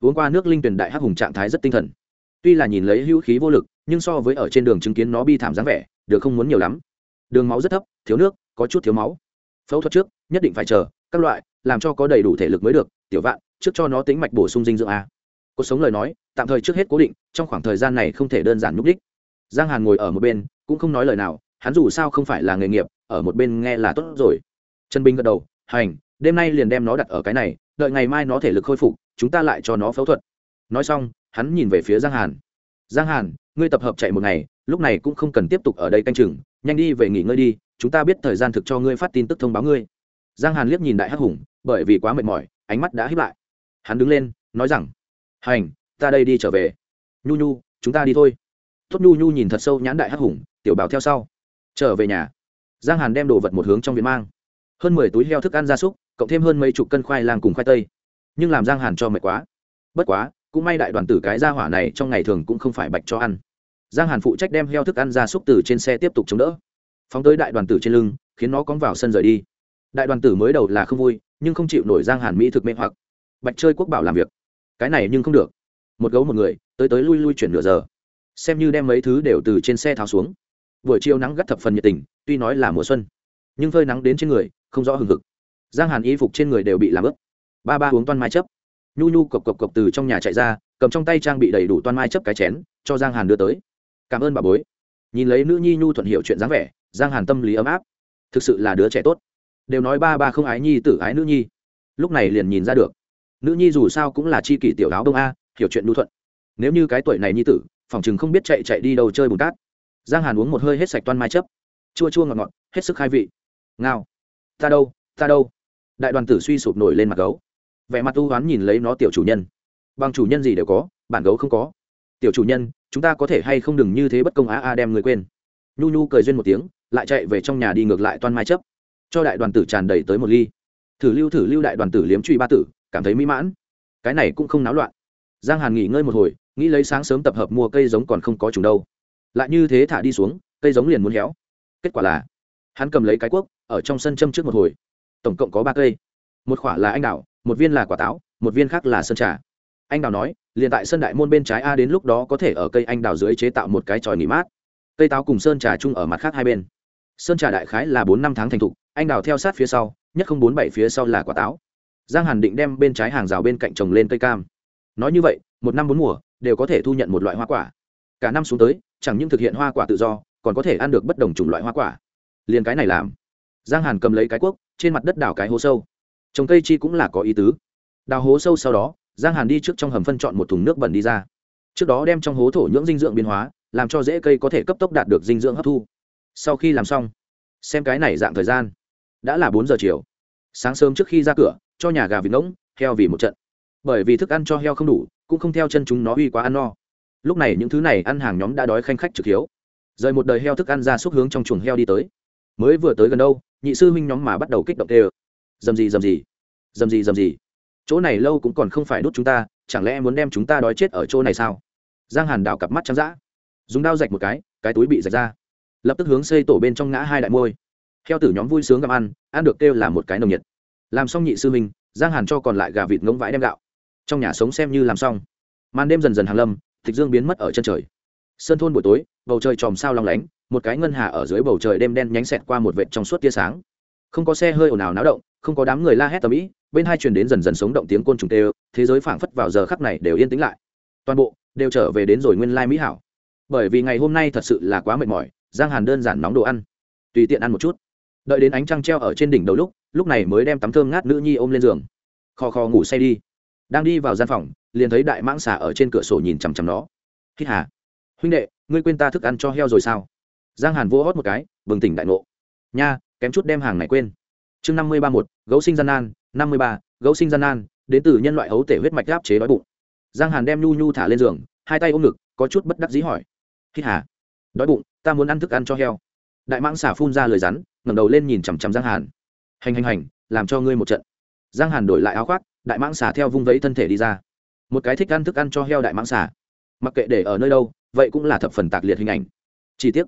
Uống qua nước linh tuyển đại hắc hùng trạng thái rất tinh thần. Tuy là nhìn lấy hữu khí vô lực, nhưng so với ở trên đường chứng kiến nó bi thảm dáng vẻ, được không muốn nhiều lắm. Đường máu rất thấp, thiếu nước, có chút thiếu máu. Phẫu thuật trước, nhất định phải chờ, các loại, làm cho có đầy đủ thể lực mới được, tiểu vạn, trước cho nó tính mạch bổ sung dinh dưỡng a. Cuộc sống lời nói, tạm thời trước hết cố định, trong khoảng thời gian này không thể đơn giản nhúc đích giang hàn ngồi ở một bên, cũng không nói lời nào, hắn dù sao không phải là nghề nghiệp, ở một bên nghe là tốt rồi. Trần bình gật đầu, hành đêm nay liền đem nó đặt ở cái này, đợi ngày mai nó thể lực khôi phục, chúng ta lại cho nó phẫu thuật. Nói xong, hắn nhìn về phía giang hàn. Giang hàn, ngươi tập hợp chạy một ngày, lúc này cũng không cần tiếp tục ở đây canh chừng, nhanh đi về nghỉ ngơi đi, chúng ta biết thời gian thực cho ngươi phát tin tức thông báo ngươi. Giang hàn liếc nhìn đại hắc hùng, bởi vì quá mệt mỏi, ánh mắt đã hiếp lại. Hắn đứng lên, nói rằng, hành, ta đây đi trở về. Nhu nhu, chúng ta đi thôi. Tốt nhu nhu nhìn thật sâu nhãn đại hắc hùng, tiểu bảo theo sau, trở về nhà. Giang hàn đem đồ vật một hướng trong viện mang. Hơn mười túi heo thức ăn gia súc cộng thêm hơn mấy chục cân khoai lang cùng khoai tây. Nhưng làm giang hàn cho mệt quá. Bất quá, cũng may đại đoàn tử cái gia hỏa này trong ngày thường cũng không phải bạch cho ăn. Giang hàn phụ trách đem heo thức ăn ra xúc từ trên xe tiếp tục chống đỡ. Phóng tới đại đoàn tử trên lưng, khiến nó cóng vào sân rời đi. Đại đoàn tử mới đầu là không vui, nhưng không chịu nổi giang hàn mỹ thực mê hoặc. Bạch chơi quốc bảo làm việc. Cái này nhưng không được. Một gấu một người, tới tới lui lui chuyển nửa giờ. Xem như đem mấy thứ đều từ trên xe tháo xuống. Buổi chiều nắng gắt thập phần nhiệt tình, tuy nói là mùa xuân, nhưng phơi nắng đến trên người, không rõ hừng hực giang hàn y phục trên người đều bị làm ướt. Ba ba uống toan mai chấp. Nhu nhu cộc cộc cộc từ trong nhà chạy ra, cầm trong tay trang bị đầy đủ toan mai chấp cái chén, cho giang hàn đưa tới. Cảm ơn bà bối. Nhìn lấy nữ nhi nhu thuận hiệu chuyện dáng vẻ, giang hàn tâm lý ấm áp. Thực sự là đứa trẻ tốt. Đều nói ba ba không ái nhi tử ái nữ nhi. Lúc này liền nhìn ra được. Nữ nhi dù sao cũng là chi kỷ tiểu áo đông a, hiểu chuyện nhu thuận. Nếu như cái tuổi này nhi tử, phòng chừng không biết chạy chạy đi đâu chơi bùn cát. Giang hàn uống một hơi hết sạch toan mai chấp. Chua chua ngọt ngọt, hết sức khai vị. Ngao. Ta đâu ta đâu? Đại đoàn tử suy sụp nổi lên mặt gấu. Vẻ mặt u hoán nhìn lấy nó tiểu chủ nhân. Bằng chủ nhân gì đều có, bản gấu không có. Tiểu chủ nhân, chúng ta có thể hay không đừng như thế bất công á a đem người quên. Nhu nhu cười duyên một tiếng, lại chạy về trong nhà đi ngược lại toan mai chấp. Cho đại đoàn tử tràn đầy tới một ly. Thử lưu thử lưu đại đoàn tử liếm truy ba tử, cảm thấy mỹ mãn. Cái này cũng không náo loạn. Giang hàn nghỉ ngơi một hồi, nghĩ lấy sáng sớm tập hợp mua cây giống còn không có trùng đâu. Lại như thế thả đi xuống, cây giống liền muốn héo. Kết quả là, hắn cầm lấy cái cuốc, ở trong sân châm trước một hồi tổng cộng có ba cây. Một khoả là anh đào, một viên là quả táo, một viên khác là sơn trà. Anh đào nói, liền tại sân đại môn bên trái a đến lúc đó có thể ở cây anh đào dưới chế tạo một cái tròi nghỉ mát. Cây táo cùng sơn trà chung ở mặt khác hai bên. Sơn trà đại khái là bốn năm tháng thành thục, anh đào theo sát phía sau, nhất không bốn bảy phía sau là quả táo. Giang hàn định đem bên trái hàng rào bên cạnh trồng lên cây cam. Nói như vậy, một năm bốn mùa, đều có thể thu nhận một loại hoa quả. Cả năm xuống tới, chẳng những thực hiện hoa quả tự do, còn có thể ăn được bất đồng chủng loại hoa quả. Liền cái này làm. Giang hàn cầm lấy cái cuốc trên mặt đất đào cái hố sâu. Trồng cây chi cũng là có ý tứ. Đào hố sâu sau đó, giang hàn đi trước trong hầm phân chọn một thùng nước bẩn đi ra. Trước đó đem trong hố thổ nhưỡng dinh dưỡng biến hóa, làm cho dễ cây có thể cấp tốc đạt được dinh dưỡng hấp thu. Sau khi làm xong, xem cái này dạng thời gian. Đã là bốn giờ chiều. Sáng sớm trước khi ra cửa, cho nhà gà vịt ngỗng heo vì một trận. Bởi vì thức ăn cho heo không đủ, cũng không theo chân chúng nó uy quá ăn no. Lúc này những thứ này ăn hàng nhóm đã đói khanh khách trực hiếu. Rời một đời heo thức ăn ra xúc hướng trong chuồng heo đi tới. Mới vừa tới gần đâu nhị sư huynh nhóm mà bắt đầu kích động tê ơ dầm gì dầm gì dầm gì dầm gì. Chỗ này lâu cũng còn không phải đốt chúng ta, chẳng lẽ muốn đem chúng ta đói chết ở chỗ này sao? Giang hàn đào cặp mắt trắng d dùng đao rạch một cái cái túi bị rạch ra. Lập tức hướng xây tổ bên trong ngã hai đại môi. Heo tử nhóm vui sướng gặm ăn ăn được kêu là một cái nồng nhiệt. Làm xong nhị sư huynh, giang hàn cho còn lại gà vịt ngỗng vãi đem gạo. Trong nhà sống xem như làm xong. Màn đêm dần dần hàng lâm, thịt dương biến mất ở chân trời. Sơn thôn buổi tối, bầu trời tròm sao long lánh một cái ngân hà ở dưới bầu trời đêm đen nhánh xẹt qua một vệt trong suốt tia sáng. Không có xe hơi ồn ào náo động, không có đám người la hét tầm ĩ, bên hai truyền đến dần dần sống động tiếng côn trùng tê thế giới phảng phất vào giờ khắc này đều yên tĩnh lại. Toàn bộ đều trở về đến rồi nguyên lai mỹ hảo. Bởi vì ngày hôm nay thật sự là quá mệt mỏi, giang hàn đơn giản nóng đồ ăn, tùy tiện ăn một chút. Đợi đến ánh trăng treo ở trên đỉnh đầu lúc lúc này mới đem tắm thơm ngát nữ nhi ôm lên giường. Khò khò ngủ say đi. Đang đi vào gian phòng, liền thấy đại mãng xà ở trên cửa sổ nhìn chằm chằm nó. Hít hà. Huynh đệ, ngươi quên ta thức ăn cho heo rồi sao? Giang hàn vô hót một cái bừng tỉnh đại ngộ. Nha kém chút đem hàng này quên. Chương năm mươi ba một gấu sinh gian nan năm mươi ba gấu sinh gian nan đến từ nhân loại ấu tể huyết mạch áp chế đói bụng. Giang hàn đem nhu nhu thả lên giường hai tay ôm ngực có chút bất đắc dĩ hỏi. Hít hà đói bụng ta muốn ăn thức ăn cho heo. Đại mãng xả phun ra lời rắn ngẩng đầu lên nhìn chằm chằm giang hàn. Hành hành hành làm cho ngươi một trận. Giang hàn đổi lại áo khoác đại mãng xả theo vung vẫy thân thể đi ra. Một cái thích ăn thức ăn cho heo đại mãng xả, mặc kệ để ở nơi đâu vậy cũng là thập phần tạc liệt hình ảnh. Chi tiết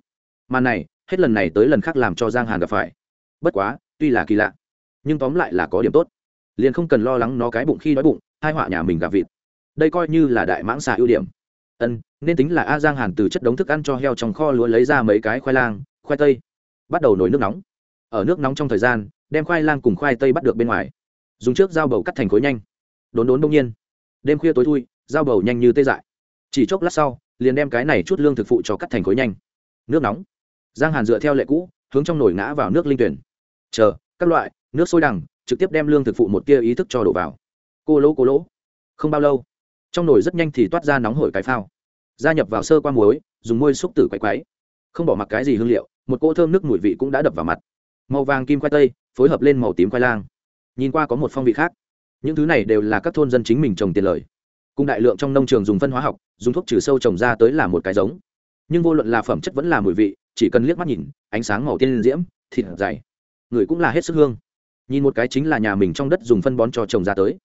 màn này, hết lần này tới lần khác làm cho giang hàn gặp phải. Bất quá, tuy là kỳ lạ, nhưng tóm lại là có điểm tốt. Liền không cần lo lắng nó cái bụng khi đói bụng, hai họa nhà mình gặp vịt. Đây coi như là đại mãng xà ưu điểm. Ân, nên tính là a giang hàn từ chất đống thức ăn cho heo trong kho lúa lấy ra mấy cái khoai lang, khoai tây, bắt đầu nồi nước nóng. Ở nước nóng trong thời gian, đem khoai lang cùng khoai tây bắt được bên ngoài. Dùng trước dao bầu cắt thành khối nhanh. Đốn đốn đông nhiên. Đêm khuya tối thui, dao bầu nhanh như tê dại. Chỉ chốc lát sau, liền đem cái này chút lương thực phụ cho cắt thành khối nhanh. Nước nóng giang hàn dựa theo lệ cũ, hướng trong nồi ngã vào nước linh tuyển. Chờ, các loại, nước sôi đằng, trực tiếp đem lương thực phụ một tia ý thức cho đổ vào. Cô lỗ cô lỗ. Không bao lâu, trong nồi rất nhanh thì toát ra nóng hổi cái phao. Gia nhập vào sơ qua muối, dùng môi xúc tử quay quáy không bỏ mặc cái gì hương liệu, một cỗ thơm nước mùi vị cũng đã đập vào mặt. Màu vàng kim khoai tây, phối hợp lên màu tím khoai lang. Nhìn qua có một phong vị khác. Những thứ này đều là các thôn dân chính mình trồng tiền lời. Cùng đại lượng trong nông trường dùng phân hóa học, dùng thuốc trừ sâu trồng ra tới là một cái giống. Nhưng vô luận là phẩm chất vẫn là mùi vị chỉ cần liếc mắt nhìn, ánh sáng màu tiên diễm, thịt dày. Người cũng là hết sức hương. Nhìn một cái chính là nhà mình trong đất dùng phân bón cho trồng ra tới.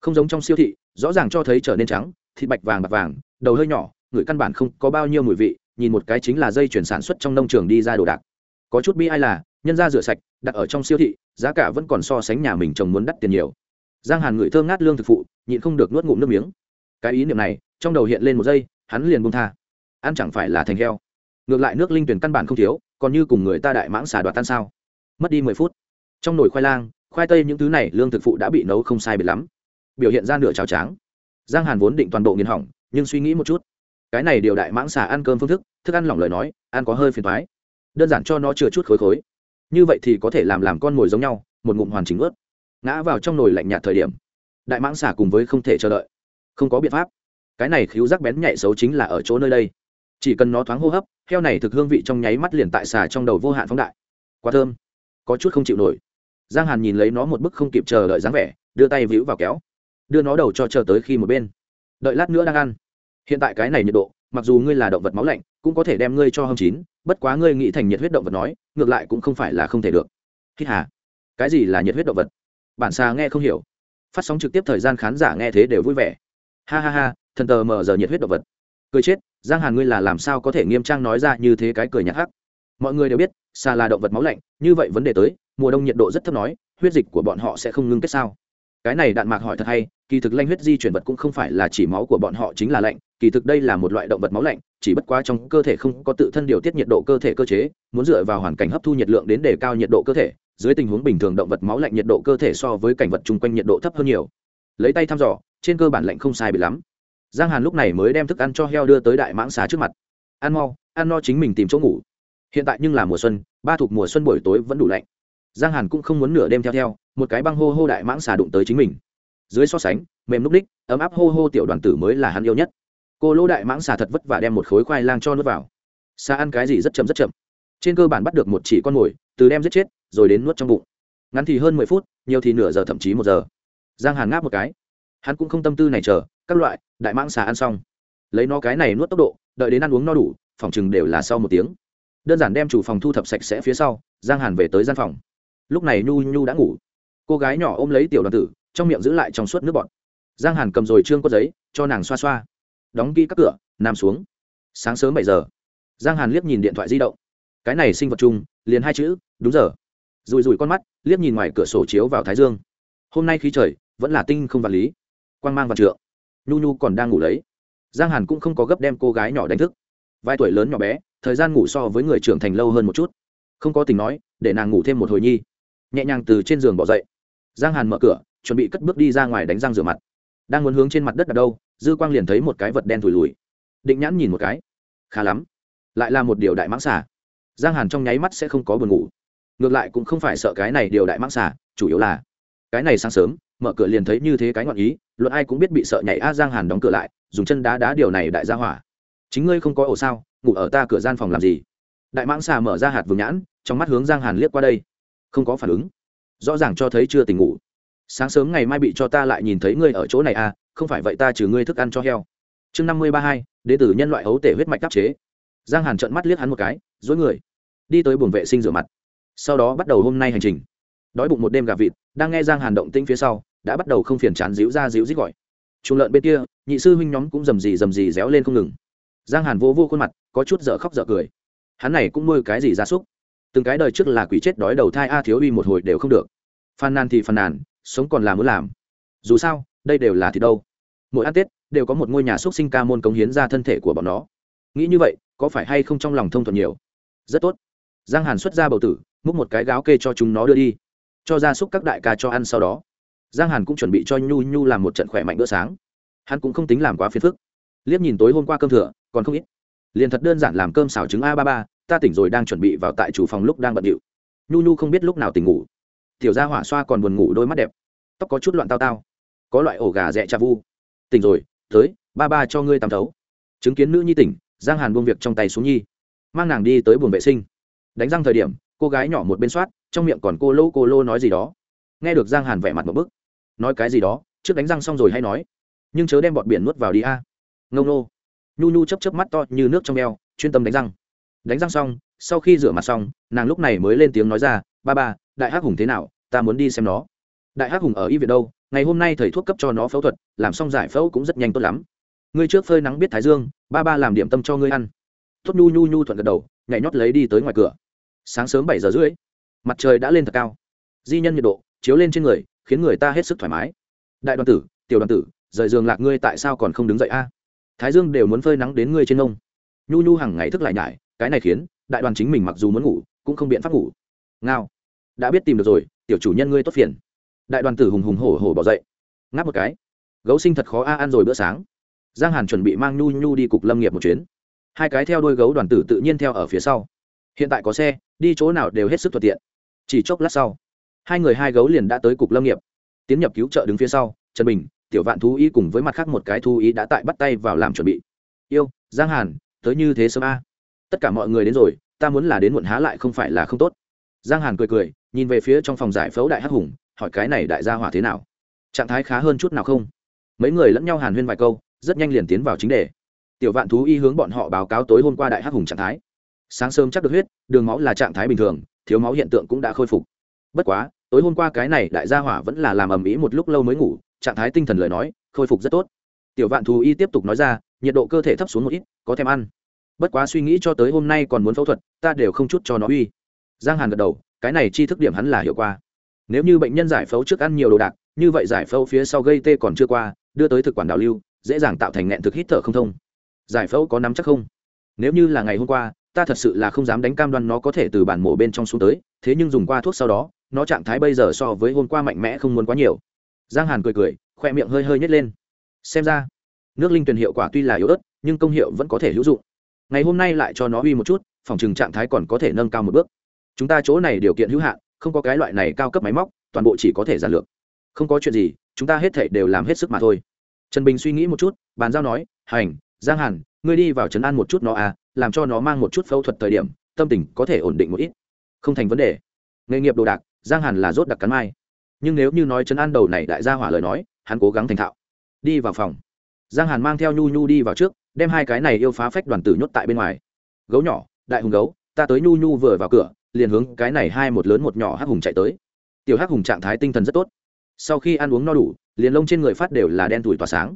Không giống trong siêu thị, rõ ràng cho thấy trở nên trắng, thịt bạch vàng bạc vàng, đầu hơi nhỏ, người căn bản không có bao nhiêu mùi vị, nhìn một cái chính là dây chuyển sản xuất trong nông trường đi ra đồ đạc. Có chút bi ai là, nhân ra rửa sạch, đặt ở trong siêu thị, giá cả vẫn còn so sánh nhà mình trồng muốn đắt tiền nhiều. Giang hàn ngửi thơm ngát lương thực phụ, nhịn không được nuốt ngụm nước miếng. Cái ý niệm này, trong đầu hiện lên một giây, hắn liền buông tha. Ăn chẳng phải là thành heo ngược lại nước linh tuyển căn bản không thiếu, còn như cùng người ta đại mãng xà đoạt tan sao. Mất đi mười phút. Trong nồi khoai lang, khoai tây những thứ này lương thực phụ đã bị nấu không sai biệt lắm. Biểu hiện ra nửa cháo tráng. Giang hàn vốn định toàn bộ nghiền hỏng, nhưng suy nghĩ một chút. Cái này điều đại mãng xà ăn cơm phương thức thức ăn lỏng lời nói, ăn có hơi phiền thoái đơn giản cho nó chừa chút khối khối. Như vậy thì có thể làm làm con mồi giống nhau, một ngụm hoàn chỉnh ướt. Ngã vào trong nồi lạnh nhạt thời điểm, đại mãng xà cùng với không thể chờ đợi. Không có biện pháp. Cái này khiếu rắc bén nhạy xấu chính là ở chỗ nơi đây chỉ cần nó thoáng hô hấp, heo này thực hương vị trong nháy mắt liền tại xà trong đầu vô hạn phóng đại. Quá thơm, có chút không chịu nổi. Giang hàn nhìn lấy nó một bức không kịp chờ đợi dáng vẻ, đưa tay víu vào kéo, đưa nó đầu cho chờ tới khi một bên. Đợi lát nữa đang ăn. Hiện tại cái này nhiệt độ, mặc dù ngươi là động vật máu lạnh, cũng có thể đem ngươi cho hâm chín, bất quá ngươi nghĩ thành nhiệt huyết động vật nói, ngược lại cũng không phải là không thể được. Hít hà. Cái gì là nhiệt huyết động vật? Bản xa nghe không hiểu. Phát sóng trực tiếp thời gian khán giả nghe thế đều vui vẻ. Ha ha ha, thần tờ mờ giờ nhiệt huyết động vật. Cười chết giang hàn ngươi là làm sao có thể nghiêm trang nói ra như thế cái cười nhạt hắc? Mọi người đều biết xà là động vật máu lạnh, như vậy vấn đề tới, mùa đông nhiệt độ rất thấp nói, huyết dịch của bọn họ sẽ không ngưng kết sao? Cái này đạn mạc hỏi thật hay, kỳ thực lanh huyết di chuyển vật cũng không phải là chỉ máu của bọn họ chính là lạnh, kỳ thực đây là một loại động vật máu lạnh, chỉ bất quá trong cơ thể không có tự thân điều tiết nhiệt độ cơ thể cơ chế, muốn dựa vào hoàn cảnh hấp thu nhiệt lượng đến đề cao nhiệt độ cơ thể, dưới tình huống bình thường động vật máu lạnh nhiệt độ cơ thể so với cảnh vật chung quanh nhiệt độ thấp hơn nhiều. Lấy tay thăm dò, trên cơ bản lạnh không sai bị lắm giang hàn lúc này mới đem thức ăn cho heo đưa tới đại mãng xà trước mặt. Ăn mau, ăn no chính mình tìm chỗ ngủ. Hiện tại nhưng là mùa xuân, ba thuộc mùa xuân buổi tối vẫn đủ lạnh. Giang hàn cũng không muốn nửa đêm theo theo, một cái băng hô hô đại mãng xà đụng tới chính mình. Dưới so sánh, mềm núc ních, ấm áp hô hô tiểu đoàn tử mới là hắn yêu nhất. Cô lỗ đại mãng xà thật vất vả đem một khối khoai lang cho nuốt vào. Xa ăn cái gì rất chậm rất chậm. Trên cơ bản bắt được một chỉ con mồi, từ đem giết chết, rồi đến nuốt trong bụng. Ngắn thì hơn mười phút, nhiều thì nửa giờ thậm chí một giờ. Giang hàn ngáp một cái. Hắn cũng không tâm tư này chờ, các loại đại mãng xà ăn xong. Lấy nó cái này nuốt tốc độ, đợi đến ăn uống no đủ, phòng chừng đều là sau một tiếng. Đơn giản đem chủ phòng thu thập sạch sẽ phía sau, giang hàn về tới gian phòng. Lúc này nhu nhu đã ngủ. Cô gái nhỏ ôm lấy tiểu đoàn tử, trong miệng giữ lại trong suốt nước bọt. Giang hàn cầm rồi trương có giấy, cho nàng xoa xoa. Đóng kỹ các cửa, nằm xuống. Sáng sớm bảy giờ. Giang hàn liếc nhìn điện thoại di động. Cái này sinh vật chung, liền hai chữ, đúng giờ. Rùi rùi con mắt, liếc nhìn ngoài cửa sổ chiếu vào thái dương. Hôm nay khí trời, vẫn là tinh không vật lý. Quang mang vật trượng nhu nhu còn đang ngủ lấy. Giang hàn cũng không có gấp đem cô gái nhỏ đánh thức. Vài tuổi lớn nhỏ bé, thời gian ngủ so với người trưởng thành lâu hơn một chút. Không có tình nói, để nàng ngủ thêm một hồi nhi. Nhẹ nhàng từ trên giường bỏ dậy. Giang hàn mở cửa, chuẩn bị cất bước đi ra ngoài đánh răng rửa mặt. Đang muốn hướng trên mặt đất đặt đâu, dư quang liền thấy một cái vật đen thùi lùi. Định nhãn nhìn một cái. Khá lắm. Lại là một điều đại mãng xà. Giang hàn trong nháy mắt sẽ không có buồn ngủ. Ngược lại cũng không phải sợ cái này điều đại mãng xà, chủ yếu là cái này sáng sớm, mở cửa liền thấy như thế cái ngọn ý luận ai cũng biết bị sợ nhảy a giang hàn đóng cửa lại, dùng chân đá đá điều này đại gia hỏa. Chính ngươi không có ổ sao, ngủ ở ta cửa gian phòng làm gì? Đại mãng xà mở ra hạt vườn nhãn, trong mắt hướng giang hàn liếc qua đây. Không có phản ứng. Rõ ràng cho thấy chưa tỉnh ngủ. Sáng sớm ngày mai bị cho ta lại nhìn thấy ngươi ở chỗ này à không phải vậy ta trừ ngươi thức ăn cho heo. Chương năm mươi ba hai đế tử nhân loại ấu tể huyết mạch đắp chế. Giang hàn trợn mắt liếc hắn một cái, dối người. Đi tới buồng vệ sinh rửa mặt. Sau đó bắt đầu hôm nay hành trình. Đói bụng một đêm gà vịt, đang nghe giang hàn động tĩnh phía sau đã bắt đầu không phiền chán díu ra díu dít gọi. Chuồng lợn bên kia, nhị sư huynh nhóm cũng rầm rì rầm rì réo lên không ngừng. Giang hàn vô vô khuôn mặt, có chút dở khóc dở cười. Hắn này cũng nuôi cái gì ra súc? Từng cái đời trước là quỷ chết đói đầu thai a thiếu uy một hồi đều không được. Phàn nàn thì phàn nàn, sống còn là muốn làm. Dù sao, đây đều là thì đâu. Mỗi ăn tết, đều có một ngôi nhà xúc sinh ca môn cống hiến ra thân thể của bọn nó. Nghĩ như vậy, có phải hay không trong lòng thông thuận nhiều? Rất tốt. Giang hàn xuất ra bầu tử, múc một cái gáo kê cho chúng nó đưa đi. Cho ra súc các đại ca cho ăn sau đó giang hàn cũng chuẩn bị cho nhu nhu làm một trận khỏe mạnh bữa sáng. Hắn cũng không tính làm quá phiền phức. Liếc nhìn tối hôm qua cơm thừa, còn không ít. Liền thật đơn giản làm cơm xào trứng a ba ba, ta tỉnh rồi đang chuẩn bị vào tại chủ phòng lúc đang bận điệu. Nhu nhu không biết lúc nào tỉnh ngủ. Tiểu gia hỏa xoa còn buồn ngủ đôi mắt đẹp. Tóc có chút loạn tao tao. Có loại ổ gà rẽ cha vu. Tỉnh rồi, tới, ba ba cho ngươi tắm thấu. Chứng kiến nữ nhi tỉnh, giang hàn buông việc trong tay xuống nhi. Mang nàng đi tới buồng vệ sinh. Đánh răng thời điểm, cô gái nhỏ một bên soát, trong miệng còn cô lô cô lô nói gì đó. Nghe được giang hàn vẻ mặt một bức nói cái gì đó, trước đánh răng xong rồi hay nói. Nhưng chớ đem bọn biển nuốt vào đi a. À. ngông nô. Nhu nhu chấp chấp mắt to như nước trong eo, chuyên tâm đánh răng. Đánh răng xong, sau khi rửa mặt xong, nàng lúc này mới lên tiếng nói ra, ba ba, đại hắc hùng thế nào, ta muốn đi xem nó. Đại hắc hùng ở y viện đâu, ngày hôm nay thầy thuốc cấp cho nó phẫu thuật, làm xong giải phẫu cũng rất nhanh tốt lắm. Ngươi trước phơi nắng biết thái dương, ba ba làm điểm tâm cho ngươi ăn. Tốt nhu nhu nhu thuận gật đầu, nhảy nhót lấy đi tới ngoài cửa. Sáng sớm bảy giờ rưỡi, mặt trời đã lên thật cao. Di nhân nhiệt độ chiếu lên trên người khiến người ta hết sức thoải mái. Đại đoàn tử, tiểu đoàn tử, rời giường lạc ngươi tại sao còn không đứng dậy a? Thái dương đều muốn phơi nắng đến ngươi trên nông nhu nhu hàng ngày thức lại nhải, cái này khiến đại đoàn chính mình mặc dù muốn ngủ, cũng không biện pháp ngủ. Ngao. Đã biết tìm được rồi, tiểu chủ nhân ngươi tốt phiền. Đại đoàn tử hùng hùng hổ hổ bỏ dậy. Ngáp một cái. Gấu sinh thật khó a ăn rồi bữa sáng. Giang hàn chuẩn bị mang nhu nhu đi cục lâm nghiệp một chuyến. Hai cái theo đôi gấu đoàn tử tự nhiên theo ở phía sau. Hiện tại có xe, đi chỗ nào đều hết sức thuận tiện. Chỉ chốc lát sau hai người hai gấu liền đã tới cục lâm nghiệp. Tiến nhập cứu trợ đứng phía sau, trần bình, tiểu vạn thú y cùng với mặt khác một cái thú y đã tại bắt tay vào làm chuẩn bị. Yêu, giang hàn, tới như thế sớm a? Tất cả mọi người đến rồi, ta muốn là đến muộn há lại không phải là không tốt. Giang hàn cười cười, nhìn về phía trong phòng giải phẫu đại hắc hùng, hỏi cái này đại gia hỏa thế nào? Trạng thái khá hơn chút nào không? Mấy người lẫn nhau hàn huyên vài câu, rất nhanh liền tiến vào chính đề. Tiểu vạn thú y hướng bọn họ báo cáo tối hôm qua đại hắc hùng trạng thái. Sáng sớm chắc được huyết, đường máu là trạng thái bình thường, thiếu máu hiện tượng cũng đã khôi phục bất quá, tối hôm qua cái này đại gia hỏa vẫn là làm ầm ĩ một lúc lâu mới ngủ, trạng thái tinh thần lời nói, khôi phục rất tốt. Tiểu vạn thù y tiếp tục nói ra, nhiệt độ cơ thể thấp xuống một ít, có thèm ăn. Bất quá suy nghĩ cho tới hôm nay còn muốn phẫu thuật, ta đều không chút cho nó uy. Giang hàn gật đầu, cái này chi thức điểm hắn là hiệu quả. Nếu như bệnh nhân giải phẫu trước ăn nhiều đồ đạc, như vậy giải phẫu phía sau gây tê còn chưa qua, đưa tới thực quản đào lưu, dễ dàng tạo thành nghẹn thực hít thở không thông. Giải phẫu có nắm chắc không? Nếu như là ngày hôm qua, ta thật sự là không dám đánh cam đoan nó có thể từ bản mổ bên trong xuống tới, thế nhưng dùng qua thuốc sau đó nó trạng thái bây giờ so với hôm qua mạnh mẽ không muốn quá nhiều. Giang hàn cười cười, khoe miệng hơi hơi nhét lên. Xem ra, nước linh tuyển hiệu quả tuy là yếu ớt, nhưng công hiệu vẫn có thể hữu dụng. Ngày hôm nay lại cho nó uy một chút, phòng trừng trạng thái còn có thể nâng cao một bước. Chúng ta chỗ này điều kiện hữu hạn, không có cái loại này cao cấp máy móc, toàn bộ chỉ có thể giản lược. Không có chuyện gì, chúng ta hết thể đều làm hết sức mà thôi. Trần bình suy nghĩ một chút, bàn giao nói, hành, giang hàn, ngươi đi vào trấn an một chút nó à làm cho nó mang một chút phẫu thuật thời điểm, tâm tình có thể ổn định một ít. Không thành vấn đề nghề nghiệp đồ đạc, giang hàn là rốt đặc cắn mai. Nhưng nếu như nói chấn an đầu này đại gia hỏa lời nói, hắn cố gắng thành thạo. Đi vào phòng. Giang hàn mang theo nhu nhu đi vào trước, đem hai cái này yêu phá phách đoàn tử nhốt tại bên ngoài. Gấu nhỏ, đại hùng gấu, ta tới nhu nhu vừa vào cửa, liền hướng cái này hai một lớn một nhỏ hắc hùng chạy tới. Tiểu hắc hùng trạng thái tinh thần rất tốt. Sau khi ăn uống no đủ, liền lông trên người phát đều là đen tủi tỏa sáng.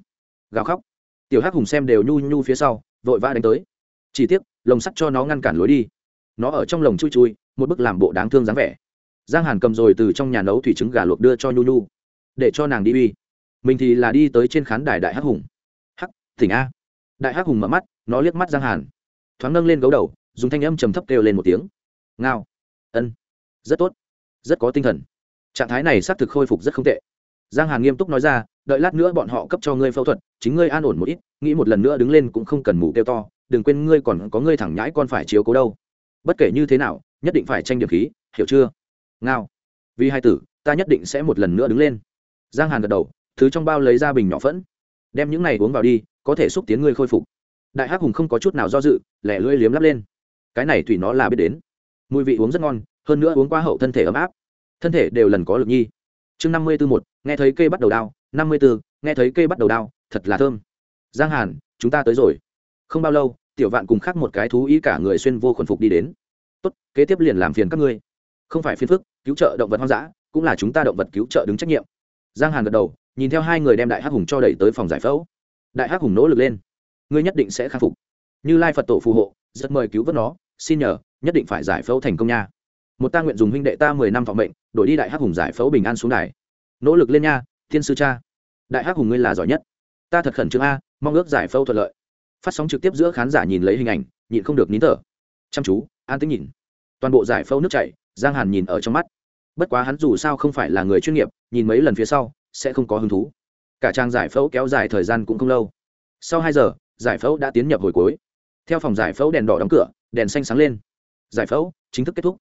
Gào khóc. Tiểu hắc hùng xem đều nhu nhu phía sau, vội vã đánh tới. Chỉ tiếc, lồng sắt cho nó ngăn cản lối đi. Nó ở trong lồng chui chui một bức làm bộ đáng thương dáng vẻ. Giang hàn cầm rồi từ trong nhà nấu thủy trứng gà luộc đưa cho nhu nhu, để cho nàng đi uy. Mình thì là đi tới trên khán đài đại hắc hùng. Hắc thỉnh a. Đại hắc hùng mở mắt, nó liếc mắt giang hàn. Thoáng nâng lên gấu đầu, dùng thanh âm trầm thấp kêu lên một tiếng. Ngao. Ân. Rất tốt. Rất có tinh thần. Trạng thái này xác thực khôi phục rất không tệ. Giang hàn nghiêm túc nói ra, đợi lát nữa bọn họ cấp cho ngươi phẫu thuật, chính ngươi an ổn một ít, nghĩ một lần nữa đứng lên cũng không cần mù kêu to, đừng quên ngươi còn có ngươi thẳng nhãi con phải chiếu cố đâu. Bất kể như thế nào nhất định phải tranh điểm khí, hiểu chưa? Ngao. Vì hai tử, ta nhất định sẽ một lần nữa đứng lên. Giang hàn gật đầu, thứ trong bao lấy ra bình nhỏ phẫn. Đem những này uống vào đi, có thể xúc tiến ngươi khôi phục. Đại hắc hùng không có chút nào do dự, lẻ lưỡi liếm lắp lên. Cái này thủy nó là biết đến. Mùi vị uống rất ngon, hơn nữa uống qua hậu thân thể ấm áp. Thân thể đều lần có lực nhi. Chương năm mươi b ố một nghe thấy cây bắt đầu đao năm mươi b ố nghe thấy cây bắt đầu đao thật là thơm. Giang hàn, chúng ta tới rồi. Không bao lâu, tiểu vạn cùng khác một cái thú ý cả người xuyên vô khuẩn phục đi đến tốt, kế tiếp liền làm phiền các ngươi. Không phải phiền phức, cứu trợ động vật hoang dã, cũng là chúng ta động vật cứu trợ đứng trách nhiệm. Giang hàn gật đầu, nhìn theo hai người đem đại hắc hùng cho đẩy tới phòng giải phẫu. Đại hắc hùng nỗ lực lên. Ngươi nhất định sẽ khắc phục. Như lai phật tổ phù hộ, rất mời cứu vớt nó, xin nhờ, nhất định phải giải phẫu thành công nha. Một ta nguyện dùng huynh đệ ta mười năm thọ mệnh, đổi đi đại hắc hùng giải phẫu bình an xuống đài. Nỗ lực lên nha, thiên sư cha. Đại hắc hùng ngươi là giỏi nhất. Ta thật khẩn trương a, mong ước giải phẫu thuận lợi. Phát sóng trực tiếp giữa khán giả nhìn lấy hình ảnh, nhịn không được nín thở. Chăm chú, an tính nhìn toàn bộ giải phẫu nước chảy, giang hàn nhìn ở trong mắt. Bất quá hắn dù sao không phải là người chuyên nghiệp, nhìn mấy lần phía sau, sẽ không có hứng thú. Cả trang giải phẫu kéo dài thời gian cũng không lâu. Sau hai giờ, giải phẫu đã tiến nhập hồi cuối. Theo phòng giải phẫu đèn đỏ đóng cửa, đèn xanh sáng lên. Giải phẫu chính thức kết thúc.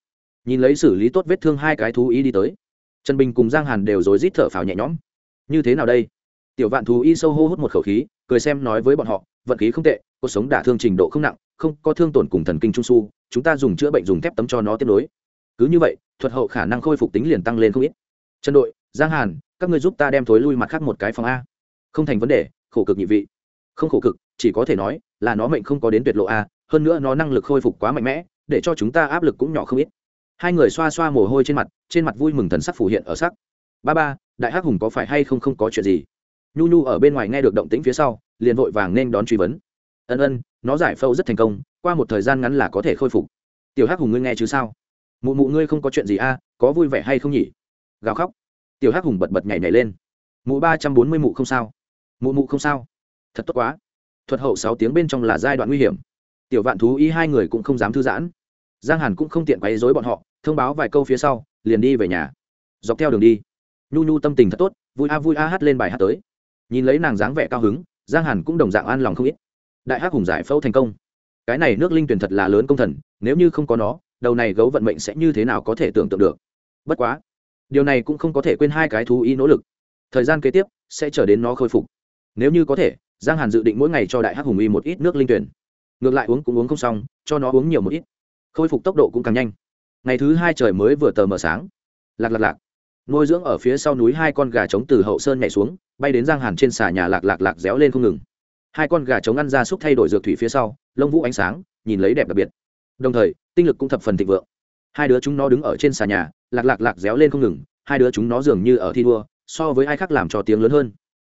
Nhìn lấy xử lý tốt vết thương hai cái thú y đi tới. Trần bình cùng giang hàn đều rối rít thở phào nhẹ nhõm. Như thế nào đây? Tiểu vạn thú y sâu hô hút một khẩu khí, cười xem nói với bọn họ, vận khí không tệ, cuộc sống đả thương trình độ không nặng không có thương tổn cùng thần kinh trung su, chúng ta dùng chữa bệnh dùng thép tấm cho nó tiếp nối. Cứ như vậy, thuật hậu khả năng khôi phục tính liền tăng lên không ít. Trần đội, giang hàn, các ngươi giúp ta đem thối lui mặt khác một cái phòng a. Không thành vấn đề, khổ cực nhị vị. Không khổ cực, chỉ có thể nói là nó mệnh không có đến tuyệt lộ a, hơn nữa nó năng lực khôi phục quá mạnh mẽ, để cho chúng ta áp lực cũng nhỏ không ít. Hai người xoa xoa mồ hôi trên mặt trên mặt vui mừng thần sắc phủ hiện ở sắc. Ba ba, đại hắc hùng có phải hay không không có chuyện gì? Nhu nhu ở bên ngoài nghe được động tĩnh phía sau, liền vội vàng nên đón truy vấn. Ân ân nó giải phẫu rất thành công, qua một thời gian ngắn là có thể khôi phục. Tiểu hắc hùng ngươi nghe chứ sao? Mụ mụ ngươi không có chuyện gì a, có vui vẻ hay không nhỉ? Gào khóc. Tiểu hắc hùng bật bật nhảy nhảy lên. Mụ ba trăm bốn mươi mụ không sao. Mụ mụ không sao. Thật tốt quá. Thuật hậu sáu tiếng bên trong là giai đoạn nguy hiểm. Tiểu vạn thú y hai người cũng không dám thư giãn. Giang hàn cũng không tiện quấy dối bọn họ, thông báo vài câu phía sau, liền đi về nhà. Dọc theo đường đi, nhu nhu tâm tình thật tốt, vui a vui a hát lên bài hát tới. Nhìn lấy nàng dáng vẻ cao hứng, giang hàn cũng đồng dạng an lòng không ít đại hắc hùng giải phẫu thành công. Cái này nước linh tuyển thật là lớn công thần, nếu như không có nó, đầu này gấu vận mệnh sẽ như thế nào có thể tưởng tượng được. Bất quá, điều này cũng không có thể quên hai cái thú y nỗ lực. Thời gian kế tiếp sẽ chờ đến nó khôi phục. Nếu như có thể, giang hàn dự định mỗi ngày cho đại hắc hùng y một ít nước linh tuyển. Ngược lại uống cũng uống không xong, cho nó uống nhiều một ít. Khôi phục tốc độ cũng càng nhanh. Ngày thứ hai trời mới vừa tờ mờ sáng. Lạc lạc lạc. Nuôi dưỡng ở phía sau núi hai con gà trống từ hậu sơn nhảy xuống, bay đến giang hàn trên xà nhà lạc lạc lạc réo lên không ngừng hai con gà trống ăn ra súc thay đổi dược thủy phía sau, lông vũ ánh sáng, nhìn lấy đẹp đặc biệt. Đồng thời, tinh lực cũng thập phần thịnh vượng. Hai đứa chúng nó đứng ở trên xà nhà, lạc lạc lạc réo lên không ngừng, hai đứa chúng nó dường như ở thi đua, so với ai khác làm cho tiếng lớn hơn.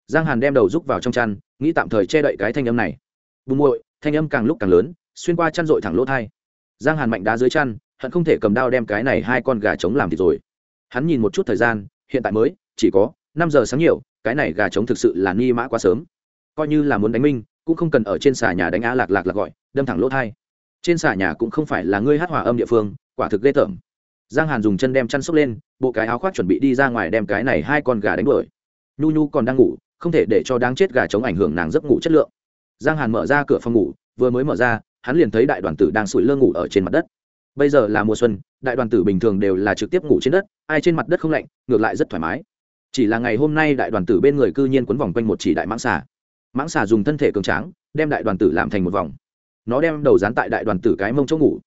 Giang hàn đem đầu rúc vào trong chăn, nghĩ tạm thời che đậy cái thanh âm này. Bùng muội thanh âm càng lúc càng lớn, xuyên qua chăn dội thẳng lỗ thai. Giang hàn mạnh đá dưới chăn, hận không thể cầm đao đem cái này hai con gà trống làm thịt rồi. Hắn nhìn một chút thời gian, hiện tại mới, chỉ có năm giờ sáng nhiều, cái này gà trống thực sự là ni mã quá sớm coi như là muốn đánh minh, cũng không cần ở trên xà nhà đánh á lạc lạc lạc gọi, đâm thẳng lỗ thai. Trên xà nhà cũng không phải là ngươi hát hòa âm địa phương, quả thực ghê tởm. Giang hàn dùng chân đem chăn xốc lên, bộ cái áo khoác chuẩn bị đi ra ngoài đem cái này hai con gà đánh đuổi. Nhu nhu còn đang ngủ, không thể để cho đáng chết gà chống ảnh hưởng nàng giấc ngủ chất lượng. Giang hàn mở ra cửa phòng ngủ, vừa mới mở ra, hắn liền thấy đại đoàn tử đang sủi lơ ngủ ở trên mặt đất. Bây giờ là mùa xuân, đại đoàn tử bình thường đều là trực tiếp ngủ trên đất, ai trên mặt đất không lạnh, ngược lại rất thoải mái. Chỉ là ngày hôm nay đại đoàn tử bên người cư nhiên quấn vòng quanh một chỉ đại mãng xà mãng xà dùng thân thể cường tráng, đem đại đoàn tử làm thành một vòng. Nó đem đầu dán tại đại đoàn tử cái mông chỗ ngủ.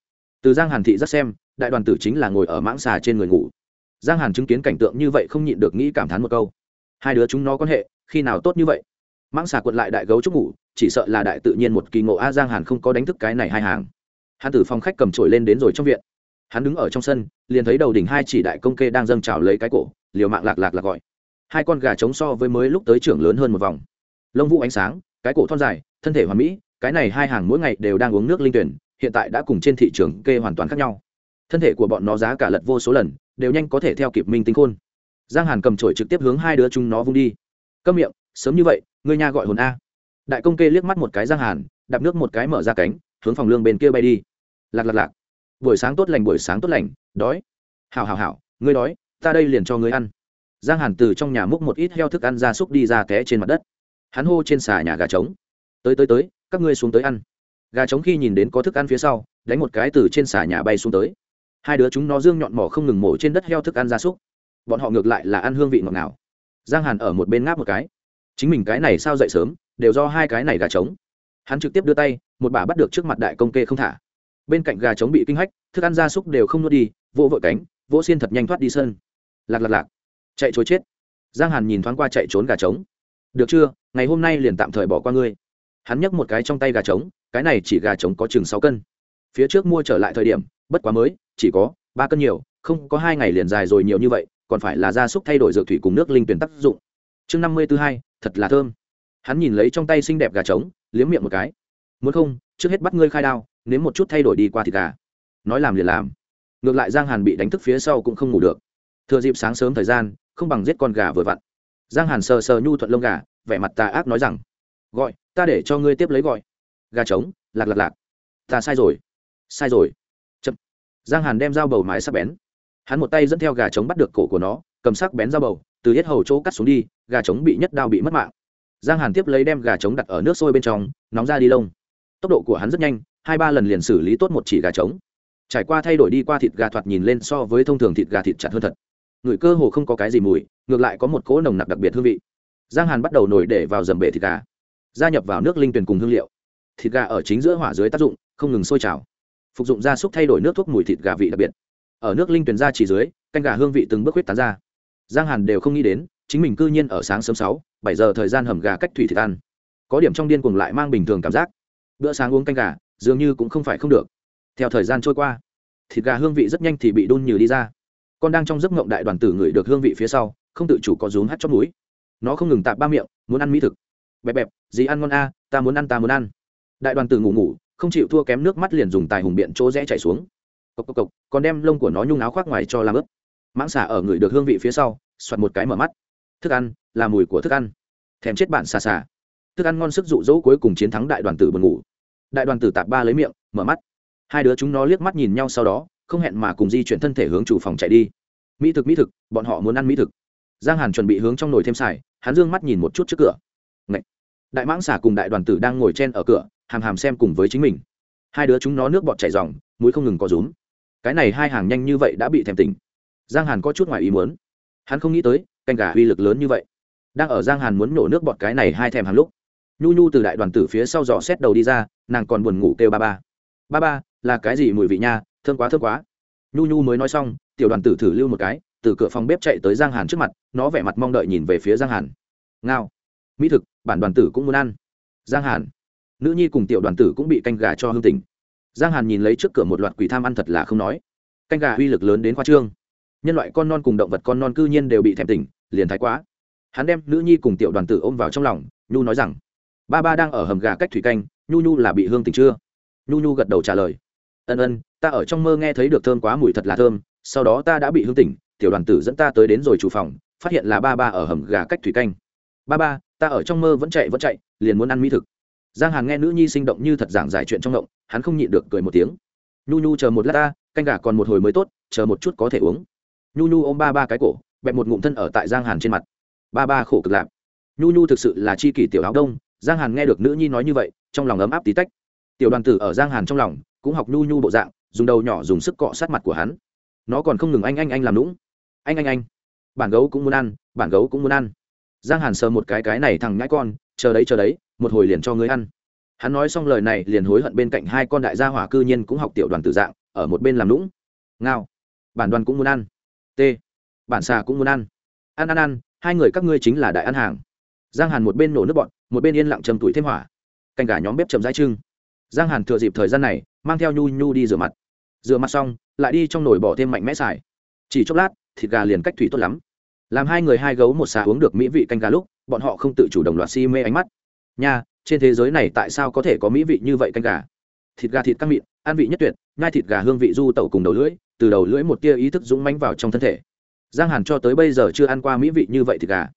Từ giang hàn thị rất xem, đại đoàn tử chính là ngồi ở mãng xà trên người ngủ. Giang hàn chứng kiến cảnh tượng như vậy không nhịn được nghĩ cảm thán một câu. Hai đứa chúng nó quan hệ, khi nào tốt như vậy? Mãng xà quật lại đại gấu chỗ ngủ, chỉ sợ là đại tự nhiên một kỳ ngộ a, giang hàn không có đánh thức cái này hai hàng. Hắn từ phòng khách cầm trổi lên đến rồi trong viện. Hắn đứng ở trong sân, liền thấy đầu đỉnh hai chỉ đại công kê đang dâng trào lấy cái cổ, liều mạng lạc lạc lạc gọi. Hai con gà trống so với mới lúc tới trưởng lớn hơn một vòng lông vũ ánh sáng, cái cổ thon dài, thân thể hoàn mỹ, cái này hai hàng mỗi ngày đều đang uống nước linh tuyển, hiện tại đã cùng trên thị trường kê hoàn toàn khác nhau. Thân thể của bọn nó giá cả lật vô số lần, đều nhanh có thể theo kịp minh tinh khôn. Giang hàn cầm trổi trực tiếp hướng hai đứa chúng nó vung đi. Câm miệng, sớm như vậy, ngươi nha gọi hồn a. Đại công kê liếc mắt một cái giang hàn, đạp nước một cái mở ra cánh, hướng phòng lương bên kia bay đi. Lạc lạc lạc. Buổi sáng tốt lành, buổi sáng tốt lành, đói. Hào hào hào ngươi đói, ta đây liền cho ngươi ăn. Giang hàn từ trong nhà múc một ít heo thức ăn ra súc đi ra té trên mặt đất hắn hô trên xà nhà gà trống. Tới tới tới, các ngươi xuống tới ăn. Gà trống khi nhìn đến có thức ăn phía sau, đánh một cái từ trên xà nhà bay xuống tới. Hai đứa chúng nó dương nhọn mỏ không ngừng mổ trên đất heo thức ăn ra súc. Bọn họ ngược lại là ăn hương vị ngọt ngào. Giang hàn ở một bên ngáp một cái. Chính mình cái này sao dậy sớm, đều do hai cái này gà trống. Hắn trực tiếp đưa tay, một bà bắt được trước mặt đại công kê không thả. Bên cạnh gà trống bị kinh hách, thức ăn gia súc đều không nuốt đi, vỗ vội cánh, vỗ xiên thật nhanh thoát đi sân. Lạc lạc lạc. Chạy trốn chết. Giang hàn nhìn thoáng qua chạy trốn gà trống. Được chưa? Ngày hôm nay liền tạm thời bỏ qua ngươi. Hắn nhấc một cái trong tay gà trống, cái này chỉ gà trống có chừng sáu cân. Phía trước mua trở lại thời điểm, bất quá mới, chỉ có ba cân nhiều, không có hai ngày liền dài rồi nhiều như vậy, còn phải là gia súc thay đổi dược thủy cùng nước linh tuyển tác dụng. Chương năm mươi thứ hai, thật là thơm. Hắn nhìn lấy trong tay xinh đẹp gà trống, liếm miệng một cái. Muốn không, trước hết bắt ngươi khai đao, nếm một chút thay đổi đi qua thịt gà. Nói làm liền làm. Ngược lại giang hàn bị đánh thức phía sau cũng không ngủ được. Thừa dịp sáng sớm thời gian, không bằng giết con gà vừa vặn. Giang hàn sờ sờ nhu thuận lông gà vẻ mặt tà ác nói rằng, gọi, ta để cho ngươi tiếp lấy gọi. Gà trống, lạc lạc lạc. Ta sai rồi sai rồi. Chậm. Giang hàn đem dao bầu mái sắc bén. Hắn một tay dẫn theo gà trống bắt được cổ của nó, cầm sắc bén dao bầu, từ hết hầu chỗ cắt xuống đi, gà trống bị nhất đao bị mất mạng. Giang hàn tiếp lấy đem gà trống đặt ở nước sôi bên trong, nóng ra đi lông. Tốc độ của hắn rất nhanh, hai ba lần liền xử lý tốt một chỉ gà trống. Trải qua thay đổi đi qua thịt gà thoạt nhìn lên so với thông thường thịt gà thịt chặt hơn thật. Người cơ hồ không có cái gì mùi, ngược lại có một cỗ nồng nặc đặc biệt hương vị giang hàn bắt đầu nổi để vào dầm bể thịt gà, gia nhập vào nước linh tuyển cùng hương liệu. Thịt gà ở chính giữa hỏa dưới tác dụng, không ngừng sôi trào, phục dụng gia súc thay đổi nước thuốc mùi thịt gà vị đặc biệt. Ở nước linh tuyển ra chỉ dưới, canh gà hương vị từng bước huyết tán ra. Giang hàn đều không nghĩ đến, chính mình cư nhiên ở sáng sớm sáu, bảy giờ thời gian hầm gà cách thủy thịt ăn. Có điểm trong điên cuồng lại mang bình thường cảm giác. Bữa sáng uống canh gà, dường như cũng không phải không được. Theo thời gian trôi qua, thịt gà hương vị rất nhanh thì bị đun nhừ đi ra. Con đang trong giấc ngộng đại đoàn tử ngửi được hương vị phía sau, không tự chủ có rúm hắt chót núi nó không ngừng tạp ba miệng, muốn ăn mỹ thực. Bẹp bẹp, gì ăn ngon a, ta muốn ăn, ta muốn ăn. Đại đoàn tử ngủ ngủ, không chịu thua kém nước mắt liền dùng tài hùng biện chỗ rẽ chạy xuống. Cộc cộc cộc, còn đem lông của nó nhung áo khoác ngoài cho làm ướp mãng xả ở người được hương vị phía sau xoặt một cái mở mắt. Thức ăn, là mùi của thức ăn. Thèm chết bạn xà xà. Thức ăn ngon sức dụ dỗ cuối cùng chiến thắng đại đoàn tử buồn ngủ. Đại đoàn tử tạp ba lấy miệng, mở mắt. Hai đứa chúng nó liếc mắt nhìn nhau sau đó, không hẹn mà cùng di chuyển thân thể hướng chủ phòng chạy đi. Mỹ thực mỹ thực, bọn họ muốn ăn mỹ thực giang hàn chuẩn bị hướng trong nồi thêm xài, hắn dương mắt nhìn một chút trước cửa. Ngậy! đại mãng xà cùng đại đoàn tử đang ngồi chen ở cửa, hàm hàm xem cùng với chính mình. Hai đứa chúng nó nước bọt chảy dòng mũi không ngừng có rúm. Cái này hai hàng nhanh như vậy đã bị thèm tình. giang hàn có chút ngoài ý muốn. Hắn không nghĩ tới, canh gà uy lực lớn như vậy. Đang ở giang hàn muốn nổ nước bọt cái này hai thèm hàng lúc, nhu nhu từ đại đoàn tử phía sau dò xét đầu đi ra, nàng còn buồn ngủ kêu ba ba. Ba ba, là cái gì mùi vị nha? Thơm quá thơm quá. Nhu nhu mới nói xong, tiểu đoàn tử thử lưu một cái từ cửa phòng bếp chạy tới giang hàn trước mặt, nó vẻ mặt mong đợi nhìn về phía giang hàn. Ngao, mỹ thực, bản đoàn tử cũng muốn ăn. Giang hàn. Nữ nhi cùng tiểu đoàn tử cũng bị canh gà cho hương tình giang hàn nhìn lấy trước cửa một loạt quỷ tham ăn thật là không nói. Canh gà uy lực lớn đến khoa trương. Nhân loại con non cùng động vật con non cư nhiên đều bị thèm tỉnh, liền thái quá. Hắn đem nữ nhi cùng tiểu đoàn tử ôm vào trong lòng, nhu nói rằng, ba ba đang ở hầm gà cách thủy canh, nhu nhu là bị hương tỉnh chưa? Nhu nhu gật đầu trả lời, ân ân, ta ở trong mơ nghe thấy được thơm quá mùi thật là thơm, sau đó ta đã bị hương tỉnh tiểu đoàn tử dẫn ta tới đến rồi chủ phòng, phát hiện là ba ba ở hầm gà cách thủy canh. Ba ba, ta ở trong mơ vẫn chạy vẫn chạy, liền muốn ăn mỹ thực. Giang hàn nghe nữ nhi sinh động như thật giảng giải chuyện trong động, hắn không nhịn được cười một tiếng. Nhu nhu chờ một lát ta, canh gà còn một hồi mới tốt, chờ một chút có thể uống. Nhu nhu ôm ba ba cái cổ, bẹp một ngụm thân ở tại giang hàn trên mặt. Ba ba khổ cực lạp nhu nhu thực sự là chi kỷ tiểu áo đông, giang hàn nghe được nữ nhi nói như vậy, trong lòng ấm áp tí tách. Tiểu đoàn tử ở giang hàn trong lòng, cũng học nhu nhu bộ dạng, dùng đầu nhỏ dùng sức cọ sát mặt của hắn. Nó còn không ngừng anh anh anh làm lũng anh anh anh. Bản gấu cũng muốn ăn, bản gấu cũng muốn ăn. Giang hàn sờ một cái cái này thằng ngãi con, chờ đấy chờ đấy, một hồi liền cho ngươi ăn. Hắn nói xong lời này liền hối hận bên cạnh hai con đại gia hỏa cư nhiên cũng học tiểu đoàn tử dạng, ở một bên làm lũng ngao. Bản đoàn cũng muốn ăn. T. Bản xà cũng muốn ăn. Ăn ăn ăn, hai người các ngươi chính là đại ăn hàng. Giang hàn một bên nổ nước bọn, một bên yên lặng chầm tuổi thêm hỏa. Canh gà nhóm bếp chầm dãi trưng. Giang hàn thừa dịp thời gian này, mang theo nhu nhu đi rửa mặt. Rửa mặt xong, lại đi trong nồi bỏ thêm mạnh mẽ xài. Chỉ chốc lát thịt gà liền cách thủy tốt lắm. Làm hai người hai gấu một xà uống được mỹ vị canh gà lúc bọn họ không tự chủ đồng loạt si mê ánh mắt. Nha trên thế giới này tại sao có thể có mỹ vị như vậy canh gà? Thịt gà thịt căng mịn an vị nhất tuyệt nhai thịt gà hương vị du tẩu cùng đầu lưỡi từ đầu lưỡi một tia ý thức dũng mánh vào trong thân thể. Giang hàn cho tới bây giờ chưa ăn qua mỹ vị như vậy thịt gà.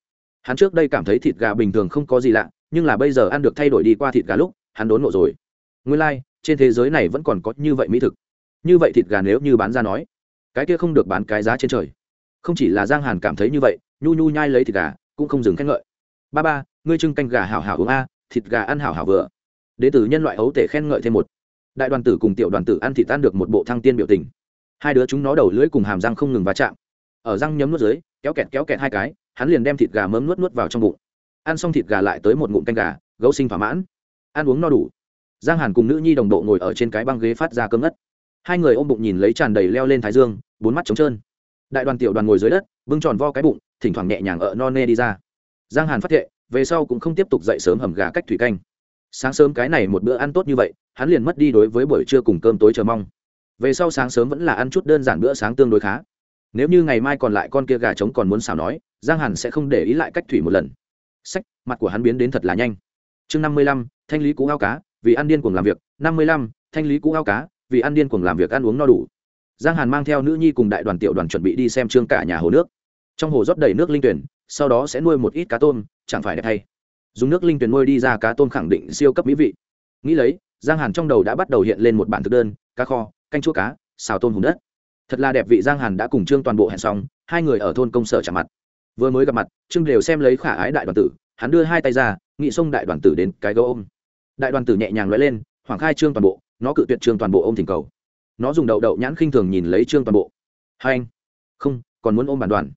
Hắn trước đây cảm thấy thịt gà bình thường không có gì lạ nhưng là bây giờ ăn được thay đổi đi qua thịt gà lúc hắn đốn ngộ rồi. Nguyên lai、like, trên thế giới này vẫn còn có như vậy mỹ thực. Như vậy thịt gà nếu như bán ra nói cái kia không được bán cái giá trên trời không chỉ là giang hàn cảm thấy như vậy, nhu nhu nhai lấy thịt gà, cũng không dừng khen ngợi. Ba ba, ngươi trưng canh gà hảo hảo uống a, thịt gà ăn hảo hảo vừa. Đ ế từ nhân loại ấu tể khen ngợi thêm một. Đại đoàn tử cùng tiểu đoàn tử ăn thịt tan được một bộ thăng tiên biểu tình. Hai đứa chúng nó đầu lưỡi cùng hàm răng không ngừng va chạm. Ở răng nhấm nuốt dưới, kéo kẹt kéo kẹt hai cái, hắn liền đem thịt gà mớm nuốt nuốt vào trong bụng. Ăn xong thịt gà lại tới một ngụm canh gà, gấu sinh thỏa mãn. Ăn uống no đủ. Giang hàn cùng nữ nhi đồng độ ngồi ở trên cái băng ghế phát ra cơm ngất. Hai người ôm bụng nhìn lấy tràn đầy leo lên thái dương, bốn mắt trống trơn đại đoàn tiểu đoàn ngồi dưới đất, bưng tròn vo cái bụng, thỉnh thoảng nhẹ nhàng ở no nê đi ra. Giang hàn phát thệ, về sau cũng không tiếp tục dậy sớm hầm gà cách thủy canh. Sáng sớm cái này một bữa ăn tốt như vậy, hắn liền mất đi đối với buổi trưa cùng cơm tối chờ mong. Về sau sáng sớm vẫn là ăn chút đơn giản bữa sáng tương đối khá. Nếu như ngày mai còn lại con kia gà trống còn muốn xào nói, giang hàn sẽ không để ý lại cách thủy một lần. Sách, mặt của hắn biến đến thật là nhanh. Chương năm mươi lăm, thanh lý cú ao cá, vì ăn điên cuồng làm việc. năm mươi lăm, thanh lý cú ao cá, vì ăn điên cuồng làm việc ăn uống no đủ giang hàn mang theo nữ nhi cùng đại đoàn tiểu đoàn chuẩn bị đi xem trương cả nhà hồ nước. Trong hồ rót đầy nước linh tuyển, sau đó sẽ nuôi một ít cá tôm, chẳng phải đẹp thay dùng nước linh tuyển nuôi đi ra cá tôm khẳng định siêu cấp mỹ vị. Nghĩ lấy, giang hàn trong đầu đã bắt đầu hiện lên một bản thực đơn, cá kho, canh chua cá, xào tôm hùm đất. Thật là đẹp vị giang hàn đã cùng trương toàn bộ hẹn xong, hai người ở thôn công sở chạm mặt. Vừa mới gặp mặt, trương đều xem lấy khả ái đại đoàn tử, hắn đưa hai tay ra, nghị xông đại đoàn tử đến cái gấu ôm. Đại đoàn tử nhẹ nhàng lóe lên, hoàng khai trương toàn bộ, nó cự tuyệt trương toàn bộ ôm thỉnh cầu nó dùng đậu đậu nhãn khinh thường nhìn lấy trương toàn bộ. Hai anh, không, còn muốn ôm bản đoàn.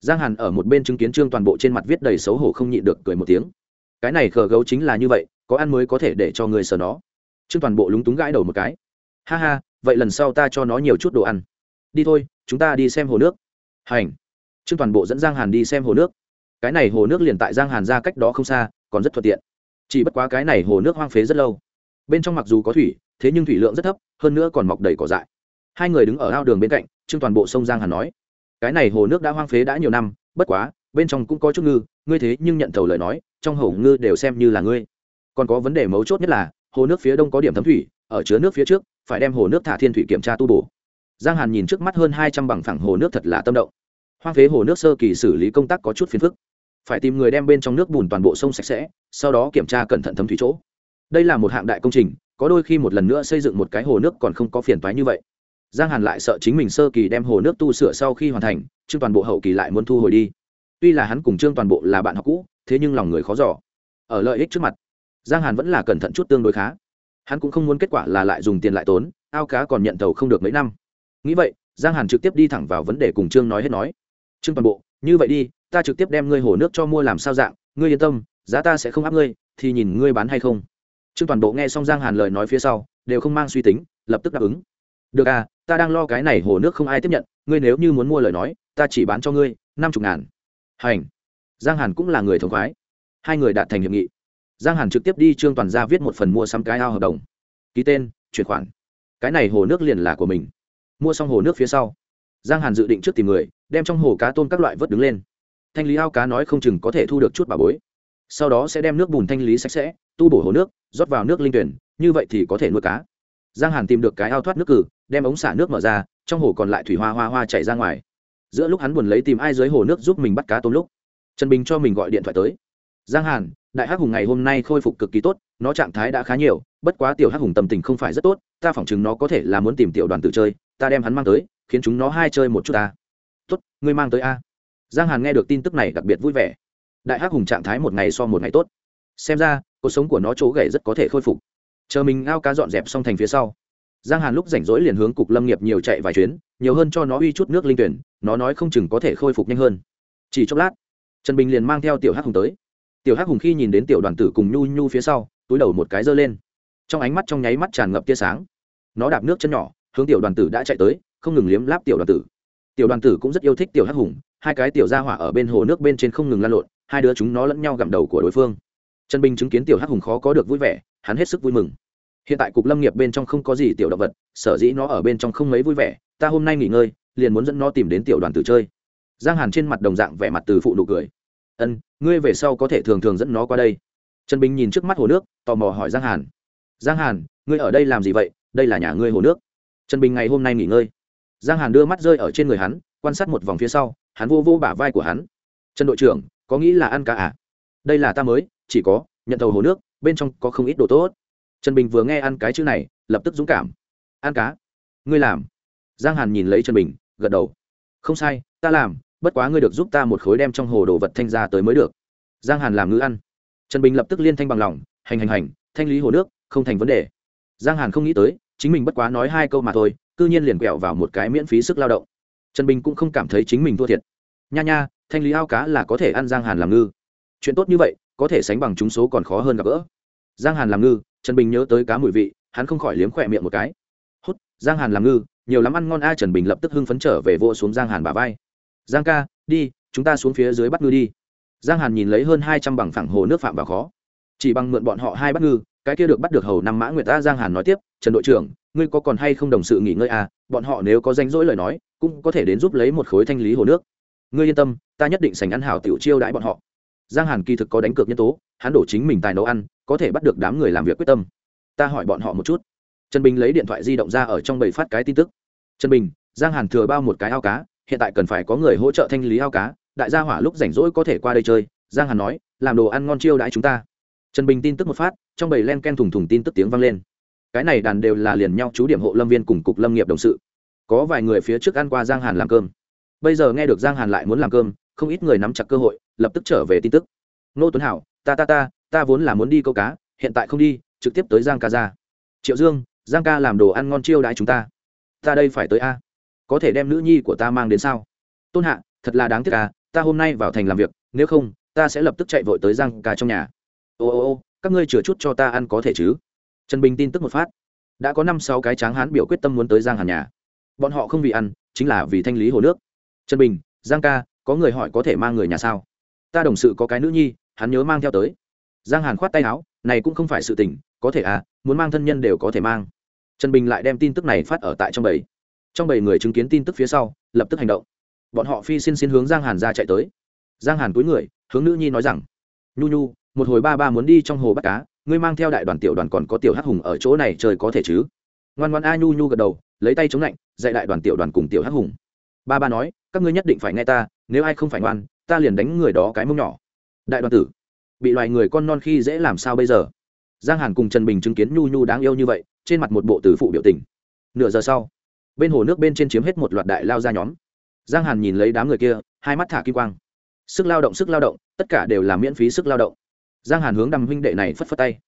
Giang hàn ở một bên chứng kiến trương toàn bộ trên mặt viết đầy xấu hổ không nhịn được cười một tiếng. Cái này khờ gấu chính là như vậy, có ăn mới có thể để cho người sờ nó. Trương toàn bộ lúng túng gãi đầu một cái. Ha ha, vậy lần sau ta cho nó nhiều chút đồ ăn. Đi thôi, chúng ta đi xem hồ nước. Hành. Trương toàn bộ dẫn giang hàn đi xem hồ nước. Cái này hồ nước liền tại giang hàn ra cách đó không xa, còn rất thuận tiện. Chỉ bất quá cái này hồ nước hoang phế rất lâu. Bên trong mặc dù có thủy thế nhưng thủy lượng rất thấp, hơn nữa còn mọc đầy cỏ dại. Hai người đứng ở ao đường bên cạnh, trương toàn bộ sông giang hàn nói, cái này hồ nước đã hoang phế đã nhiều năm, bất quá, bên trong cũng có chút ngư, ngươi thế nhưng nhận thầu lời nói, trong hồ ngư đều xem như là ngươi. Còn có vấn đề mấu chốt nhất là, hồ nước phía đông có điểm thấm thủy, ở chứa nước phía trước, phải đem hồ nước thả thiên thủy kiểm tra tu bổ. Giang hàn nhìn trước mắt hơn hai trăm bằng phẳng hồ nước thật là tâm động. Hoang phế hồ nước sơ kỳ xử lý công tác có chút phiền phức. Phải tìm người đem bên trong nước bùn toàn bộ sông sạch sẽ, sau đó kiểm tra cẩn thận thấm thủy chỗ đây là một hạng đại công trình, có đôi khi một lần nữa xây dựng một cái hồ nước còn không có phiền toái như vậy. Giang hàn lại sợ chính mình sơ kỳ đem hồ nước tu sửa sau khi hoàn thành, trương toàn bộ hậu kỳ lại muốn thu hồi đi. Tuy là hắn cùng trương toàn bộ là bạn học cũ, thế nhưng lòng người khó giỏ ở lợi ích trước mặt, giang hàn vẫn là cẩn thận chút tương đối khá. Hắn cũng không muốn kết quả là lại dùng tiền lại tốn, ao cá còn nhận tàu không được mấy năm. Nghĩ vậy, giang hàn trực tiếp đi thẳng vào vấn đề cùng trương nói hết nói. Trương toàn bộ, như vậy đi, ta trực tiếp đem ngươi hồ nước cho mua làm sao dạng, ngươi yên tâm, giá ta sẽ không áp ngươi, thì nhìn ngươi bán hay không trương toàn bộ nghe xong giang hàn lời nói phía sau, đều không mang suy tính, lập tức đáp ứng. Được à ta đang lo cái này hồ nước không ai tiếp nhận, ngươi nếu như muốn mua lời nói, ta chỉ bán cho ngươi, năm chục ngàn. Hành. Giang hàn cũng là người thống khoái. Hai người đạt thành hiệp nghị. Giang hàn trực tiếp đi trương toàn ra viết một phần mua xăm cái ao hợp đồng. Ký tên, chuyển khoản. Cái này hồ nước liền là của mình. Mua xong hồ nước phía sau, giang hàn dự định trước tìm người, đem trong hồ cá tôm các loại vớt đứng lên. Thanh lý ao cá nói không chừng có thể thu được chút bà bối sau đó sẽ đem nước bùn thanh lý sạch sẽ, tu bổ hồ nước, rót vào nước linh tuyển, như vậy thì có thể nuôi cá. Giang hàn tìm được cái ao thoát nước cử, đem ống xả nước mở ra, trong hồ còn lại thủy hoa hoa hoa chảy ra ngoài. Giữa lúc hắn buồn lấy tìm ai dưới hồ nước giúp mình bắt cá tôm lúc, trần bình cho mình gọi điện thoại tới. Giang hàn, đại hắc hùng ngày hôm nay khôi phục cực kỳ tốt, nó trạng thái đã khá nhiều, bất quá tiểu hắc hùng tâm tình không phải rất tốt, ta phỏng chừng nó có thể là muốn tìm tiểu đoàn tử chơi, ta đem hắn mang tới, khiến chúng nó hai chơi một chút ta. Tốt, ngươi mang tới a. Giang hàn nghe được tin tức này đặc biệt vui vẻ đại hắc hùng trạng thái một ngày so một ngày tốt. Xem ra, cuộc sống của nó chỗ gậy rất có thể khôi phục. Chờ mình ao cá dọn dẹp xong thành phía sau, giang hàn lúc rảnh rỗi liền hướng cục lâm nghiệp nhiều chạy vài chuyến, nhiều hơn cho nó uy chút nước linh tuyển, nó nói không chừng có thể khôi phục nhanh hơn. Chỉ chốc lát, trần bình liền mang theo tiểu hắc hùng tới. Tiểu hắc hùng khi nhìn đến tiểu đoàn tử cùng nhu nhu phía sau, túi đầu một cái giơ lên. Trong ánh mắt trong nháy mắt tràn ngập tia sáng. Nó đạp nước chân nhỏ, hướng tiểu đoàn tử đã chạy tới, không ngừng liếm láp tiểu đoàn tử. Tiểu đoàn tử cũng rất yêu thích tiểu hắc hùng, hai cái tiểu ra hỏa ở bên hồ nước bên trên không ngừng lan lộn hai đứa chúng nó lẫn nhau gặm đầu của đối phương. Trần bình chứng kiến tiểu hắc hùng khó có được vui vẻ, hắn hết sức vui mừng. Hiện tại cục lâm nghiệp bên trong không có gì tiểu động vật, sở dĩ nó ở bên trong không mấy vui vẻ, ta hôm nay nghỉ ngơi, liền muốn dẫn nó tìm đến tiểu đoàn tử chơi. Giang hàn trên mặt đồng dạng vẻ mặt từ phụ nụ cười. Ân, ngươi về sau có thể thường thường dẫn nó qua đây. Trần bình nhìn trước mắt hồ nước, tò mò hỏi giang hàn. Giang hàn, ngươi ở đây làm gì vậy? Đây là nhà ngươi hồ nước. Trần bình ngày hôm nay nghỉ ngơi. Giang hàn đưa mắt rơi ở trên người hắn, quan sát một vòng phía sau, hắn vô vô bả vai của hắn. Trần đội trưởng có nghĩ là ăn cá à? Đây là ta mới, chỉ có nhận thầu hồ nước, bên trong có không ít đồ tốt. Trần bình vừa nghe ăn cái chữ này, lập tức dũng cảm. Ăn cá? Ngươi làm. Giang hàn nhìn lấy trần bình, gật đầu. Không sai, ta làm, bất quá ngươi được giúp ta một khối đem trong hồ đồ vật thanh ra tới mới được. Giang hàn làm ngữ ăn. Trần bình lập tức liên thanh bằng lòng, hành hành hành, thanh lý hồ nước, không thành vấn đề. Giang hàn không nghĩ tới, chính mình bất quá nói hai câu mà thôi c ư nhiên liền quẹo vào một cái miễn phí sức lao động. Trần bình cũng không cảm thấy chính mình thua thiệt. Nha nha thanh lý ao cá là có thể ăn giang hàn làm ngư. Chuyện tốt như vậy, có thể sánh bằng chúng số còn khó hơn gặp gỡ. Giang hàn làm ngư, trần bình nhớ tới cá mùi vị, hắn không khỏi liếm khỏe miệng một cái. Hút, giang hàn làm ngư, nhiều lắm ăn ngon a, trần bình lập tức hưng phấn trở về vô xuống giang hàn bà vai. Giang ca, đi, chúng ta xuống phía dưới bắt ngư đi. Giang hàn nhìn lấy hơn hai trăm bằng phẳng hồ nước phạm vào khó. Chỉ bằng mượn bọn họ hai bắt ngư, cái kia được bắt được hầu năm mã nguyệt ta giang hàn nói tiếp, trần đội trưởng, ngươi có còn hay không đồng sự nghỉ ngơi à bọn họ nếu có danh rỗi lời nói, cũng có thể đến giúp lấy một khối thanh lý hồ nước. Ngươi yên tâm ta nhất định sành ăn hảo tiểu chiêu đãi bọn họ. Giang hàn kỳ thực có đánh cược nhân tố, hắn đổ chính mình tài nấu ăn, có thể bắt được đám người làm việc quyết tâm. Ta hỏi bọn họ một chút. Trần bình lấy điện thoại di động ra ở trong bầy phát cái tin tức. Trần bình, giang hàn thừa bao một cái ao cá, hiện tại cần phải có người hỗ trợ thanh lý ao cá, đại gia hỏa lúc rảnh rỗi có thể qua đây chơi. Giang hàn nói, làm đồ ăn ngon chiêu đãi chúng ta. Trần bình tin tức một phát, trong bầy len ken thùng thùng tin tức tiếng vang lên. Cái này đàn đều là liền nhau chú điểm hộ lâm viên cùng cục lâm nghiệp đồng sự. Có vài người phía trước ăn qua giang hàn làm cơm. Bây giờ nghe được giang hàn lại muốn làm cơm không ít người nắm chặt cơ hội, lập tức trở về tin tức. Nô tuấn hảo, ta ta ta ta vốn là muốn đi câu cá, hiện tại không đi, trực tiếp tới giang ca ra. Triệu dương, giang ca làm đồ ăn ngon chiêu đãi chúng ta. Ta đây phải tới a. Có thể đem nữ nhi của ta mang đến sao? Tôn hạ, thật là đáng tiếc à ta hôm nay vào thành làm việc, nếu không, ta sẽ lập tức chạy vội tới giang ca trong nhà. Ô ô ô, các ngươi chừa chút cho ta ăn có thể chứ? Trần bình tin tức một phát. Đã có năm, sáu cái tráng hán biểu quyết tâm muốn tới giang hàn nhà. Bọn họ không vì ăn, chính là vì thanh lý hồ nước. Trần bình, giang ca có người hỏi có thể mang người nhà sao? Ta đồng sự có cái nữ nhi, hắn nhớ mang theo tới. Giang hàn khoát tay áo, này cũng không phải sự tình, có thể à muốn mang thân nhân đều có thể mang. Trần bình lại đem tin tức này phát ở tại trong bầy. Trong bầy người chứng kiến tin tức phía sau, lập tức hành động. Bọn họ phi xin xin hướng giang hàn ra chạy tới. Giang hàn túi người, hướng nữ nhi nói rằng, nhu nhu, một hồi ba ba muốn đi trong hồ bắt cá, ngươi mang theo đại đoàn tiểu đoàn còn có tiểu hắc hùng ở chỗ này trời có thể chứ? Ngoan ngoan a nhu nhu gật đầu, lấy tay chống lạnh, dạy đại đoàn tiểu đoàn cùng tiểu hắc hùng. Ba ba nói, các ngươi nhất định phải nghe ta nếu ai không phải ngoan, ta liền đánh người đó cái mông nhỏ. Đại đoàn tử, bị loài người con non khi dễ làm sao bây giờ? Giang hàn cùng trần bình chứng kiến nhu nhu đáng yêu như vậy, trên mặt một bộ tử phụ biểu tình. Nửa giờ sau, bên hồ nước bên trên chiếm hết một loạt đại lao ra nhóm. Giang hàn nhìn lấy đám người kia, hai mắt thả kim quang. Sức lao động, sức lao động, tất cả đều là miễn phí sức lao động. Giang hàn hướng đầm huynh đệ này phất phất tay.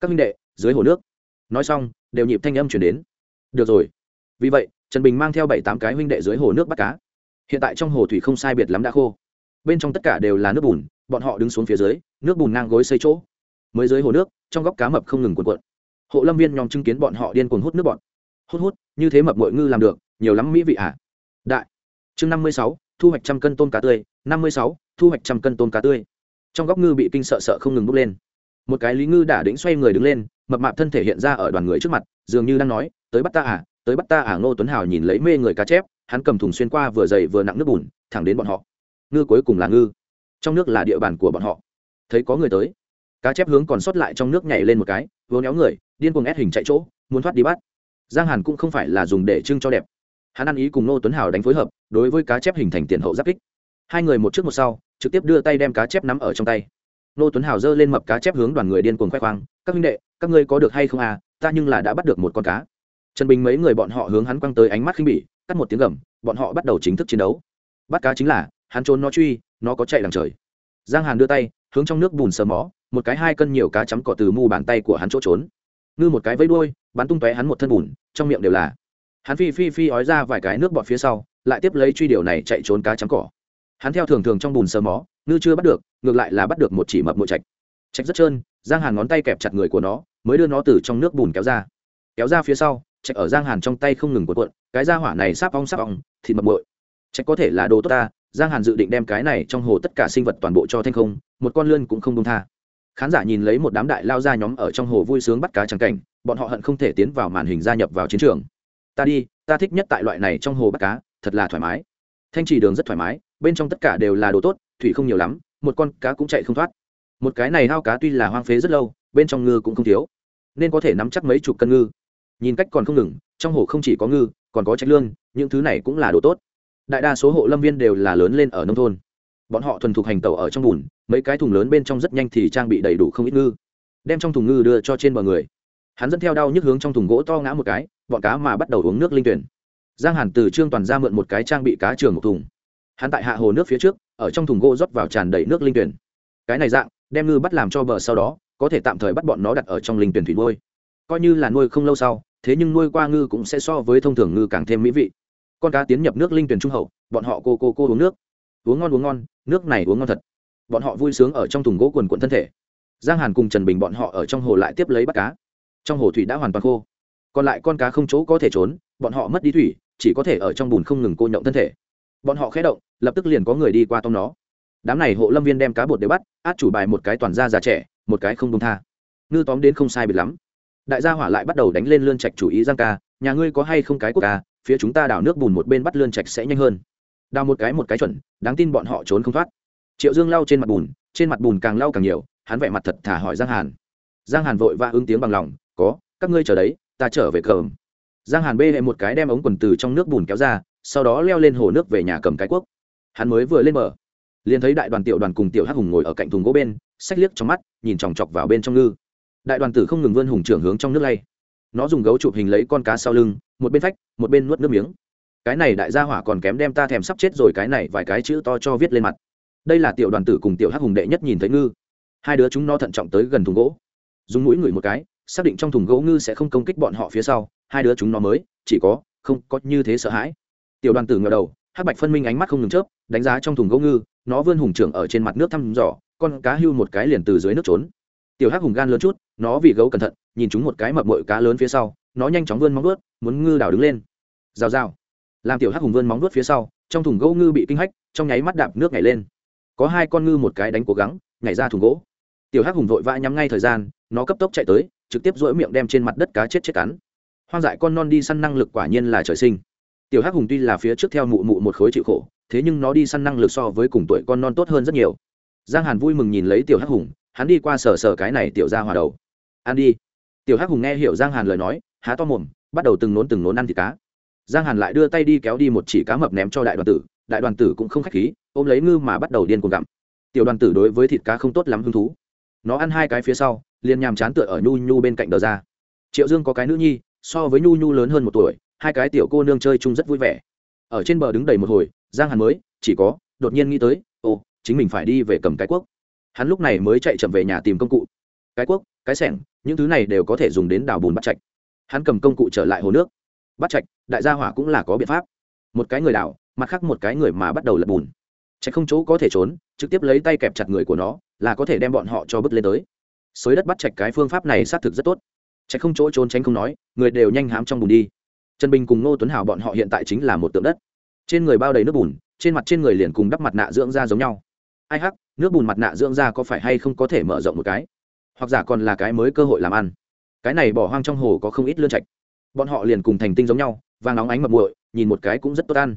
Các huynh đệ, dưới hồ nước. Nói xong, đều nhịp thanh âm chuyển đến. Được rồi. Vì vậy, trần bình mang theo bảy tám cái huynh đệ dưới hồ nước bắt cá hiện tại trong hồ thủy không sai biệt lắm đã khô. Bên trong tất cả đều là nước bùn, bọn họ đứng xuống phía dưới, nước bùn ngang gối xây chỗ. Mới dưới hồ nước, trong góc cá mập không ngừng cuộn cuộn. Hộ lâm viên nhóm chứng kiến bọn họ điên cuồng hút nước bọn. Hút hút, như thế mập mội ngư làm được, nhiều lắm mỹ vị ạ à. đại. Chương năm mươi sáu, thu hoạch trăm cân tôm cá tươi. Năm mươi sáu, thu hoạch trăm cân tôm cá tươi. Trong góc ngư bị kinh sợ sợ không ngừng bốc lên. Một cái lý ngư đã đĩnh xoay người đứng lên, mập mạp thân thể hiện ra ở đoàn người trước mặt, dường như đang nói, tới bắt ta à tới bắt ta à. Ngô tuấn hào nhìn lấy mê người cá chép hắn cầm thùng xuyên qua vừa dày vừa nặng nước bùn, thẳng đến bọn họ. Ngư cuối cùng là ngư. Trong nước là địa bàn của bọn họ. Thấy có người tới. Cá chép hướng còn sót lại trong nước nhảy lên một cái vỗ néo người, điên cuồng ép hình chạy chỗ, muốn thoát đi bắt. Giang hàn cũng không phải là dùng để trưng cho đẹp. Hắn ăn ý cùng nô tuấn hào đánh phối hợp, đối với cá chép hình thành tiền hậu giáp kích. Hai người một trước một sau, trực tiếp đưa tay đem cá chép nắm ở trong tay. Nô tuấn hào giơ lên mập cá chép hướng đoàn người điên cuồng khoe khoang, các huynh đệ, các ngươi có được hay không à? Ta nhưng là đã bắt được một con cá. Trần bình mấy người bọn họ hướng hắn quăng tới ánh mắt khinh bỉ cắt một tiếng gầm, bọn họ bắt đầu chính thức chiến đấu. Bắt cá chính là, hắn trốn nó truy, nó có chạy đằng trời. Giang hàn đưa tay, hướng trong nước bùn sờ mó, một cái hai cân nhiều cá chấm cỏ từ mu bàn tay của hắn chỗ trốn. Ngư một cái vẫy đuôi, bắn tung tóe hắn một thân bùn, trong miệng đều là. Hắn phi phi phi ói ra vài cái nước bọt phía sau, lại tiếp lấy truy điều này chạy trốn cá chấm cỏ hắn theo thường thường trong bùn sờ mó, ngư chưa bắt được, ngược lại là bắt được một chỉ mập mội trạch. Trạch rất trơn, giang hàn ngón tay kẹp chặt người của nó, mới đưa nó từ trong nước bùn kéo ra. Kéo ra phía sau trạch ở giang hàn trong tay không ngừng cuộn cuộn, cái ra hỏa này sáp ong sáp ong, thịt mập mội trạch có thể là đồ tốt ta, giang hàn dự định đem cái này trong hồ tất cả sinh vật toàn bộ cho thanh không, một con lươn cũng không đông tha. Khán giả nhìn lấy một đám đại lao ra nhóm ở trong hồ vui sướng bắt cá trắng cảnh, bọn họ hận không thể tiến vào màn hình gia nhập vào chiến trường. Ta đi, ta thích nhất tại loại này trong hồ bắt cá, thật là thoải mái. Thanh trì đường rất thoải mái, bên trong tất cả đều là đồ tốt, thủy không nhiều lắm, một con cá cũng chạy không thoát. Một cái này hao cá tuy là hoang phế rất lâu, bên trong ngư cũng không thiếu. Nên có thể nắm chắc mấy chục cân ngư nhìn cách còn không ngừng, trong hồ không chỉ có ngư, còn có trách lương, những thứ này cũng là đồ tốt. Đại đa số hộ lâm viên đều là lớn lên ở nông thôn. Bọn họ thuần thục hành tàu ở trong bùn, mấy cái thùng lớn bên trong rất nhanh thì trang bị đầy đủ không ít ngư. Đem trong thùng ngư đưa cho trên bờ người. Hắn dẫn theo đau nhức hướng trong thùng gỗ to ngã một cái, bọn cá mà bắt đầu uống nước linh tuyển. Giang hàn từ trương toàn ra mượn một cái trang bị cá trường một thùng. Hắn tại hạ hồ nước phía trước, ở trong thùng gỗ rót vào tràn đầy nước linh tuyển. Cái này dạng, đem ngư bắt làm cho bờ sau đó, có thể tạm thời bắt bọn nó đặt ở trong linh tuyển thủy nuôi. Coi như là nuôi không lâu sau thế nhưng nuôi qua ngư cũng sẽ so với thông thường ngư càng thêm mỹ vị. Con cá tiến nhập nước linh tuyển trung hậu, bọn họ cô cô cô uống nước. Uống ngon uống ngon, nước này uống ngon thật. Bọn họ vui sướng ở trong thùng gỗ quần quận thân thể. Giang hàn cùng trần bình bọn họ ở trong hồ lại tiếp lấy bắt cá. Trong hồ thủy đã hoàn toàn khô. Còn lại con cá không chỗ có thể trốn, bọn họ mất đi thủy, chỉ có thể ở trong bùn không ngừng cô nhộng thân thể. Bọn họ khé động, lập tức liền có người đi qua tông nó. Đám này hộ lâm viên đem cá bột để bắt, át chủ bài một cái toàn da già trẻ, một cái không đông tha. Ngư tóm đến không sai biệt lắm đại gia hỏa lại bắt đầu đánh lên lươn trạch chủ ý giang ca, nhà ngươi có hay không cái quốc ca, phía chúng ta đào nước bùn một bên bắt lươn trạch sẽ nhanh hơn. Đào một cái một cái chuẩn, đáng tin bọn họ trốn không thoát. Triệu dương lau trên mặt bùn, trên mặt bùn càng lau càng nhiều, hắn vẻ mặt thật thả hỏi giang hàn. Giang hàn vội và ứng tiếng bằng lòng, có, các ngươi chờ đấy, ta trở về cờm giang hàn bê hệ một cái đem ống quần từ trong nước bùn kéo ra, sau đó leo lên hồ nước về nhà cầm cái quốc. hắn mới vừa lên bờ, liền thấy đại đoàn tiểu đoàn cùng tiểu hắc hùng ngồi ở cạnh thùng gỗ bên, xách liếc trong mắt, nhìn chòng chọc vào bên trong ngư đại đoàn tử không ngừng vươn hùng trưởng hướng trong nước lay. Nó dùng gấu chụp hình lấy con cá sau lưng, một bên phách, một bên nuốt nước miếng. Cái này đại gia hỏa còn kém đem ta thèm sắp chết rồi cái này vài cái chữ to cho viết lên mặt. Đây là tiểu đoàn tử cùng tiểu hắc hùng đệ nhất nhìn thấy ngư. Hai đứa chúng nó thận trọng tới gần thùng gỗ. Dùng mũi ngửi một cái, xác định trong thùng gỗ ngư sẽ không công kích bọn họ phía sau, hai đứa chúng nó mới, chỉ có, không có như thế sợ hãi. Tiểu đoàn tử ngờ đầu, hắc bạch phân minh ánh mắt không ngừng chớp, đánh giá trong thùng gỗ ngư, nó vươn hùng trưởng ở trên mặt nước thăm dò, con cá hưu một cái liền từ dưới nước trốn tiểu hắc hùng gan lớn chút, nó vì gấu cẩn thận, nhìn chúng một cái mập mội cá lớn phía sau, nó nhanh chóng vươn móng vớt muốn ngư đào đứng lên. Rào rào. Làm tiểu hắc hùng vươn móng vớt phía sau, trong thùng gỗ ngư bị kinh hách, trong nháy mắt đạp nước nhảy lên. Có hai con ngư một cái đánh cố gắng, nhảy ra thùng gỗ. Tiểu hắc hùng vội vã nhắm ngay thời gian, nó cấp tốc chạy tới, trực tiếp rỗi miệng đem trên mặt đất cá chết chết cắn. Hoang dại con non đi săn năng lực quả nhiên là trời sinh. Tiểu hắc hùng tuy là phía trước theo mụ mụ một khối chịu khổ, thế nhưng nó đi săn năng lực so với cùng tuổi con non tốt hơn rất nhiều. Giang hàn vui mừng nhìn lấy tiểu hắc hùng hắn đi qua sờ sờ cái này tiểu ra hòa đầu. Ăn đi. Tiểu hắc hùng nghe hiểu giang hàn lời nói, há to mồm, bắt đầu từng nốn từng nốn ăn thịt cá. Giang hàn lại đưa tay đi kéo đi một chỉ cá mập ném cho đại đoàn tử, đại đoàn tử cũng không k h á c h khí, ôm lấy ngư mà bắt đầu điên cuồng gặm. Tiểu đoàn tử đối với thịt cá không tốt lắm hứng thú. Nó ăn hai cái phía sau, liền nhàm chán tựa ở nhu nhu bên cạnh đờ ra. Triệu dương có cái nữ nhi, so với nhu nhu lớn hơn một tuổi, hai cái tiểu cô nương chơi chung rất vui vẻ. Ở trên bờ đứng đầy một hồi, giang hàn mới, chỉ có, đột nhiên nghĩ tới, ồ, chính mình phải đi về cầm cái quốc hắn lúc này mới chạy chậm về nhà tìm công cụ. Cái cuốc, cái sẻng những thứ này đều có thể dùng đến đào bùn bắt chạch hắn cầm công cụ trở lại hồ nước. Bắt chạch đại gia hỏa cũng là có biện pháp. Một cái người đào mặt khác một cái người mà bắt đầu lật bùn. Chạch không chỗ có thể trốn trực tiếp lấy tay kẹp chặt người của nó là có thể đem bọn họ cho bước lên tới. Xới đất bắt chạch cái phương pháp này xác thực rất tốt. Chạch không chỗ trốn tránh không nói người đều nhanh hám trong bùn đi. Trần bình cùng ngô tuấn hào bọn họ hiện tại chính là một tượng đất. Trên người bao đầy nước bùn trên mặt trên người liền cùng đắp mặt nạ dưỡng ra giống nhau ai hắc, nước bùn mặt nạ dưỡng da có phải hay không có thể mở rộng một cái? Hoặc giả còn là cái mới cơ hội làm ăn. Cái này bỏ hoang trong hồ có không ít lươn trạch. Bọn họ liền cùng thành tinh giống nhau và nóng ánh mập muội, nhìn một cái cũng rất tốt ăn.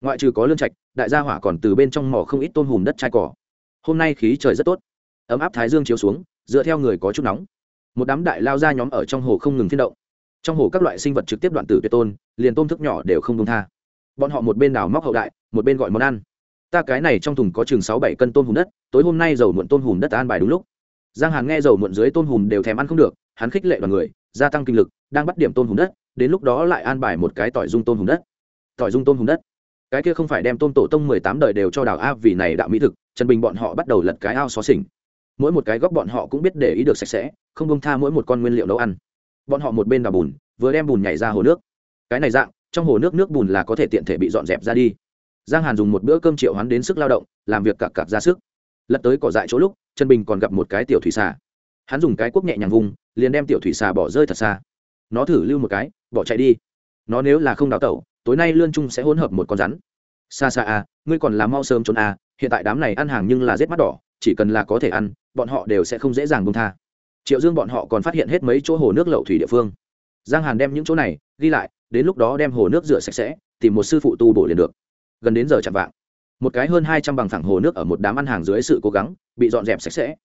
Ngoại trừ có lươn trạch, đại gia hỏa còn từ bên trong mỏ không ít tôm hùm đất chai cỏ. Hôm nay khí trời rất tốt. Ấm áp thái dương chiếu xuống, dựa theo người có chút nóng. Một đám đại lao ra nhóm ở trong hồ không ngừng phiên động. Trong hồ các loại sinh vật trực tiếp đoạn tử tuyệt tôn, liền tôm thức nhỏ đều không đông tha. Bọn họ một bên đào móc hậu đại, một bên gọi món ăn ta cái này trong thùng có chừng sáu bảy cân tôm hùm đất, tối hôm nay dầu muộn tôm hùm đất an bài đúng lúc. Giang hàn nghe dầu muộn dưới tôm hùm đều thèm ăn không được, hắn khích lệ đoàn người, gia tăng kinh lực, đang bắt điểm tôm hùm đất, đến lúc đó lại an bài một cái tỏi dung tôm hùm đất. Tỏi dung tôm hùm đất? Cái kia không phải đem tôm tổ tông mười tám đời đều cho đào a vì này đạo mỹ thực, trần bình bọn họ bắt đầu lật cái ao xó xỉnh. Mỗi một cái góc bọn họ cũng biết để ý được sạch sẽ, không bông tha mỗi một con nguyên liệu nấu ăn. Bọn họ một bên đào bùn, vừa đem bùn nhảy ra hồ nước. Cái này dạng, trong hồ nước nước bùn là có thể tiện thể bị dọn dẹp ra đi giang hàn dùng một bữa cơm triệu hoán đến sức lao động, làm việc cặp cặp ra sức. Lật tới cỏ dại chỗ lúc trần bình còn gặp một cái tiểu thủy xà. Hắn dùng cái cuốc nhẹ nhàng vùng, liền đem tiểu thủy xà bỏ rơi thật xa. Nó thử lưu một cái, bỏ chạy đi. Nó nếu là không đào tẩu, tối nay lươn trung sẽ hỗn hợp một con rắn. Xa xa à ngươi còn là mau sớm trốn à hiện tại đám này ăn hàng nhưng là rết mắt đỏ, chỉ cần là có thể ăn, bọn họ đều sẽ không dễ dàng bông tha. Triệu dương bọn họ còn phát hiện hết mấy chỗ hồ nước lậu thủy địa phương. Giang hàn đem những chỗ này ghi lại, đến lúc đó đem hồ nước rửa sạch sẽ, tìm một sư phụ tu bổ liền được gần đến giờ chạm vạng. Một cái hơn hai trăm bằng thẳng hồ nước ở một đám ăn hàng dưới sự cố gắng, bị dọn dẹp sạch sẽ.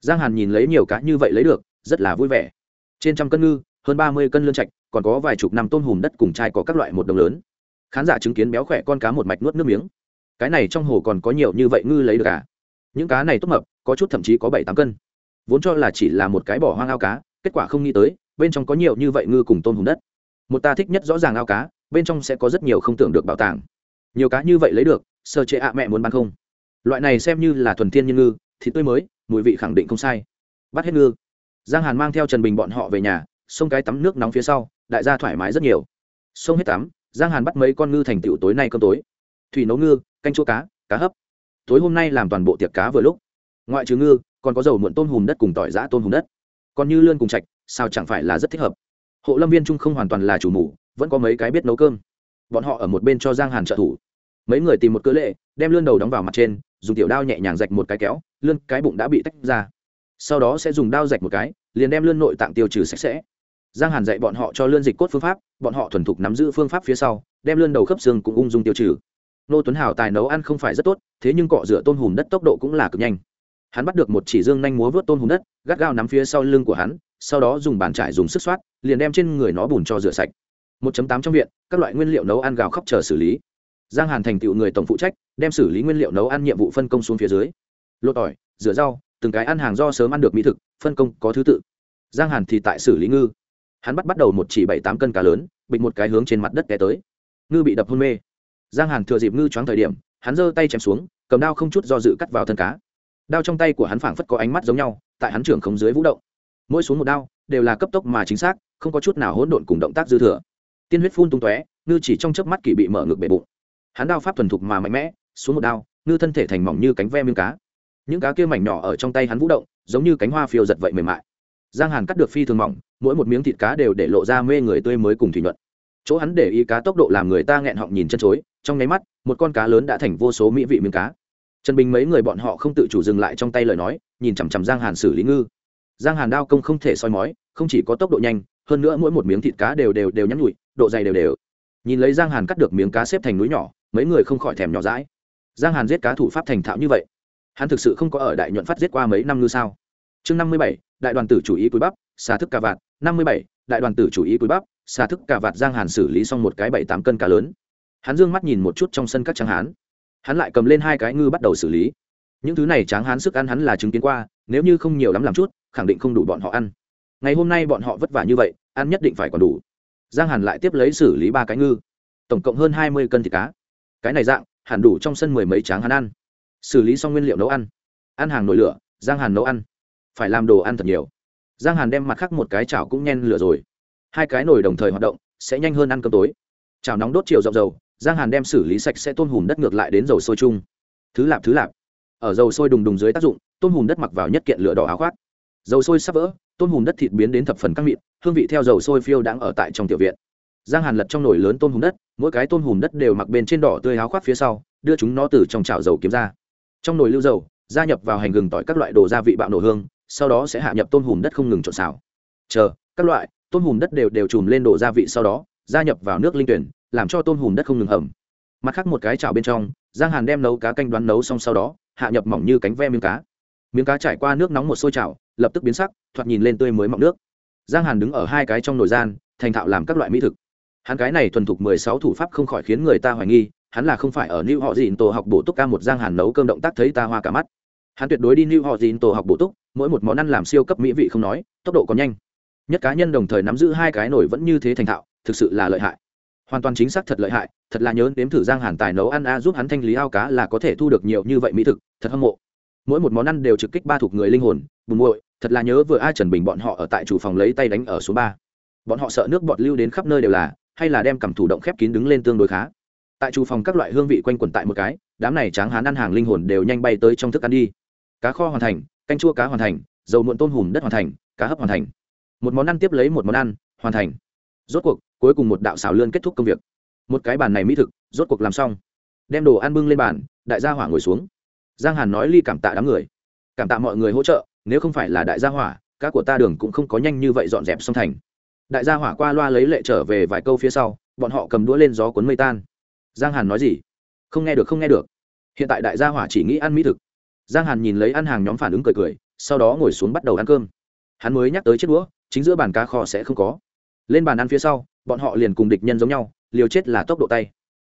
Giang hàn nhìn lấy nhiều cá như vậy lấy được, rất là vui vẻ. Trên trăm cân ngư, hơn ba mươi cân lươn trạch, còn có vài chục năm tôm hùm đất cùng chai có các loại một đồng lớn. Khán giả chứng kiến béo khỏe con cá một mạch nuốt nước miếng. Cái này trong hồ còn có nhiều như vậy ngư lấy được cả những cá này tốt mập, có chút thậm chí có bảy tám cân. Vốn cho là chỉ là một cái bỏ hoang ao cá, kết quả không nghĩ tới, bên trong có nhiều như vậy ngư cùng tôm hùm đất. Một ta thích nhất rõ ràng ao cá, bên trong sẽ có rất nhiều không tưởng được bảo tàng nhiều cá như vậy lấy được, sơ chế ạ mẹ muốn bán không? Loại này xem như là thuần thiên nhân ngư thì tươi mới, mùi vị khẳng định không sai. Bắt hết ngư. Giang hàn mang theo trần bình bọn họ về nhà, xông cái tắm nước nóng phía sau, đại gia thoải mái rất nhiều. Xông hết tắm, giang hàn bắt mấy con ngư thành tựu tối nay cơm tối. Thủy nấu ngư, canh chua cá cá hấp. Tối hôm nay làm toàn bộ tiệc cá vừa lúc. Ngoại trừ ngư, còn có dầu muộn tôm hùm đất cùng tỏi giã tôm hùm đất. Còn như lươn cùng trạch sao chẳng phải là rất thích hợp? Hộ lâm viên trung không hoàn toàn là chủ mủ vẫn có mấy cái biết nấu cơm bọn họ ở một bên cho giang hàn trợ thủ. Mấy người tìm một cớ lệ, đem lươn đầu đóng vào mặt trên, dùng tiểu đao nhẹ nhàng rạch một cái kéo, lươn cái bụng đã bị tách ra. Sau đó sẽ dùng đao rạch một cái, liền đem lươn nội tạng tiêu trừ sạch sẽ. Giang hàn dạy bọn họ cho lươn dịch cốt phương pháp, bọn họ thuần thục nắm giữ phương pháp phía sau, đem lươn đầu khớp xương cũng ung dung tiêu trừ. Nô tuấn hào tài nấu ăn không phải rất tốt, thế nhưng cọ rửa tôm hùm đất tốc độ cũng là cực nhanh. Hắn bắt được một chỉ dương nhanh múa vớt tôm hùm đất, gắt gao nắm phía sau lưng của hắn, sau đó dùng bàn trải dùng sức xoát, liền đem trên người nó bùn cho rửa sạch. 1 tám trong viện, các loại nguyên liệu nấu ăn gạo khóc chờ xử lý. Giang hàn thành tựu người tổng phụ trách, đem xử lý nguyên liệu nấu ăn nhiệm vụ phân công xuống phía dưới. Lột tỏi, rửa rau, từng cái ăn hàng do sớm ăn được mỹ thực, phân công có thứ tự. Giang hàn thì tại xử lý ngư. Hắn bắt bắt đầu một chỉ bảy tám cân cá lớn, bịch một cái hướng trên mặt đất té tới. Ngư bị đập hôn mê. Giang hàn thừa dịp ngư choáng thời điểm, hắn giơ tay chém xuống, cầm đao không chút do dự cắt vào thân cá. Đao trong tay của hắn phảng phất có ánh mắt giống nhau, tại hắn trưởng không dưới vũ động. Mỗi xuống một đao, đều là cấp tốc mà chính xác, không có chút nào hỗn độn cùng động tác dư thừa tiên huyết phun tung tóe, ngư chỉ trong chớp mắt kỳ bị mở ngực bể bụng. Hắn đao pháp thuần thục mà mạnh mẽ, xuống một đao, ngư thân thể thành mỏng như cánh ve miếng cá. Những cá kia mảnh nhỏ ở trong tay hắn vũ động, giống như cánh hoa phiêu giật vậy mềm mại. Giang hàn cắt được phi thường mỏng, mỗi một miếng thịt cá đều để lộ ra mê người tươi mới cùng thủy nhuận. Chỗ hắn để ý cá tốc độ làm người ta nghẹn họng nhìn chân chối, trong nháy mắt, một con cá lớn đã thành vô số mỹ vị miếng cá. Trần bình mấy người bọn họ không tự chủ dừng lại trong tay lời nói, nhìn chằm chằm giang hàn xử lý ngư. Giang hàn đao công không thể soi mói, không chỉ có tốc độ nhanh hơn nữa mỗi một miếng thịt cá đều đều đều nhắn nhụi độ dày đều đều. Nhìn lấy giang hàn cắt được miếng cá xếp thành núi nhỏ, mấy người không khỏi thèm nhỏ rãi giang hàn giết cá thủ pháp thành thạo như vậy, hắn thực sự không có ở đại nhuận phát giết qua mấy năm ngư sao? Chương năm mươi bảy, đại đoàn tử chủ ý cúi bắp, xà thức cà vạt. Năm mươi bảy, đại đoàn tử chủ ý cúi bắp, xà thức cà vạt giang hàn xử lý xong một cái bảy tám cân cá lớn. Hắn dương mắt nhìn một chút trong sân các tráng hán. Hắn lại cầm lên hai cái ngư bắt đầu xử lý. Những thứ này tráng hán sức ăn hắn là chứng kiến qua, nếu như không nhiều lắm làm chút, khẳng định không đủ bọn họ ăn ngày hôm nay bọn họ vất vả như vậy, ăn nhất định phải còn đủ. Giang hàn lại tiếp lấy xử lý ba cái ngư. Tổng cộng hơn hai mươi cân thịt cá. Cái này dạng, hẳn đủ trong sân mười mấy tráng hắn ăn. Xử lý xong nguyên liệu nấu ăn. Ăn hàng nổi lửa, giang hàn nấu ăn. Phải làm đồ ăn thật nhiều. Giang hàn đem mặt khác một cái chảo cũng nhen lửa rồi. Hai cái nồi đồng thời hoạt động, sẽ nhanh hơn ăn cơm tối. Chảo nóng đốt chiều rộng dầu, giang hàn đem xử lý sạch sẽ tôm hùm đất ngược lại đến dầu sôi chung. Thứ lạp thứ lạp. Ở dầu sôi đùng đùng dưới tác dụng, tôm hùm đất mặc vào nhất kiện lửa đỏ áo khoác. Dầu sôi sắp vỡ tôm hùm đất thịt biến đến thập phần căng mịn, hương vị theo dầu sôi phiêu đang ở tại trong tiểu viện. Giang hàn lật trong nồi lớn tôm hùm đất, mỗi cái tôm hùm đất đều mặc bên trên đỏ tươi háo khoác phía sau, đưa chúng nó từ trong chảo dầu kiếm ra. Trong nồi lưu dầu, gia nhập vào hành gừng tỏi các loại đồ gia vị bạo nổ hương, sau đó sẽ hạ nhập tôm hùm đất không ngừng trộn xào. Chờ, các loại tôm hùm đất đều đều chùm lên đổ gia vị sau đó, gia nhập vào nước linh tuyển, làm cho tôm hùm đất không ngừng hầm. Mặt khác một cái chảo bên trong, giang hàn đem nấu cá canh đoán nấu xong sau đó, hạ nhập mỏng như cánh ve miếng cá miếng cá trải qua nước nóng một sôi chảo lập tức biến sắc, thoạt nhìn lên tươi mới mọng nước. Giang hàn đứng ở hai cái trong nồi gian, thành thạo làm các loại mỹ thực. Hắn cái này thuần thục mười sáu thủ pháp không khỏi khiến người ta hoài nghi, hắn là không phải ở new họ dìn tổ học bổ túc ca một giang hàn nấu cơm động tác thấy ta hoa cả mắt. Hắn tuyệt đối đi new họ dìn tổ học bổ túc, mỗi một món ăn làm siêu cấp mỹ vị không nói, tốc độ còn nhanh. Nhất cá nhân đồng thời nắm giữ hai cái nổi vẫn như thế thành thạo, thực sự là lợi hại. Hoàn toàn chính xác thật lợi hại, thật là nhớ đếm thử giang hàn tài nấu ăn a, giúp hắn thanh lý ao cá là có thể thu được nhiều như vậy mỹ thực, thật hâm mộ mỗi một món ăn đều trực kích ba thuộc người linh hồn, bùn muội, thật là nhớ vừa ai trần bình bọn họ ở tại chủ phòng lấy tay đánh ở số ba. Bọn họ sợ nước bọt lưu đến khắp nơi đều là, hay là đem cầm thủ động khép kín đứng lên tương đối khá. Tại chủ phòng các loại hương vị quanh quẩn tại một cái, đám này tráng hán ăn hàng linh hồn đều nhanh bay tới trong thức ăn đi. Cá kho hoàn thành, canh chua cá hoàn thành, dầu muộn tôm hùm đất hoàn thành, cá hấp hoàn thành. Một món ăn tiếp lấy một món ăn, hoàn thành. Rốt cuộc, cuối cùng một đạo xào lươn kết thúc công việc. Một cái bàn này mỹ thực, rốt cuộc làm xong. Đem đồ ăn bưng lên bàn, đại gia hỏa ngồi xuống giang hàn nói ly cảm tạ đám người. Cảm tạ mọi người hỗ trợ, nếu không phải là đại gia hỏa, cá của ta đường cũng không có nhanh như vậy dọn dẹp xong thành. Đại gia hỏa qua loa lấy lệ trở về vài câu phía sau, bọn họ cầm đũa lên gió cuốn mây tan. Giang hàn nói gì? Không nghe được, không nghe được. Hiện tại đại gia hỏa chỉ nghĩ ăn mỹ thực. Giang hàn nhìn lấy ăn hàng nhóm phản ứng cười cười, sau đó ngồi xuống bắt đầu ăn cơm. Hắn mới nhắc tới chiếc đũa, chính giữa bàn cá kho sẽ không có. Lên bàn ăn phía sau, bọn họ liền cùng địch nhân giống nhau, liều chết là tốc độ tay.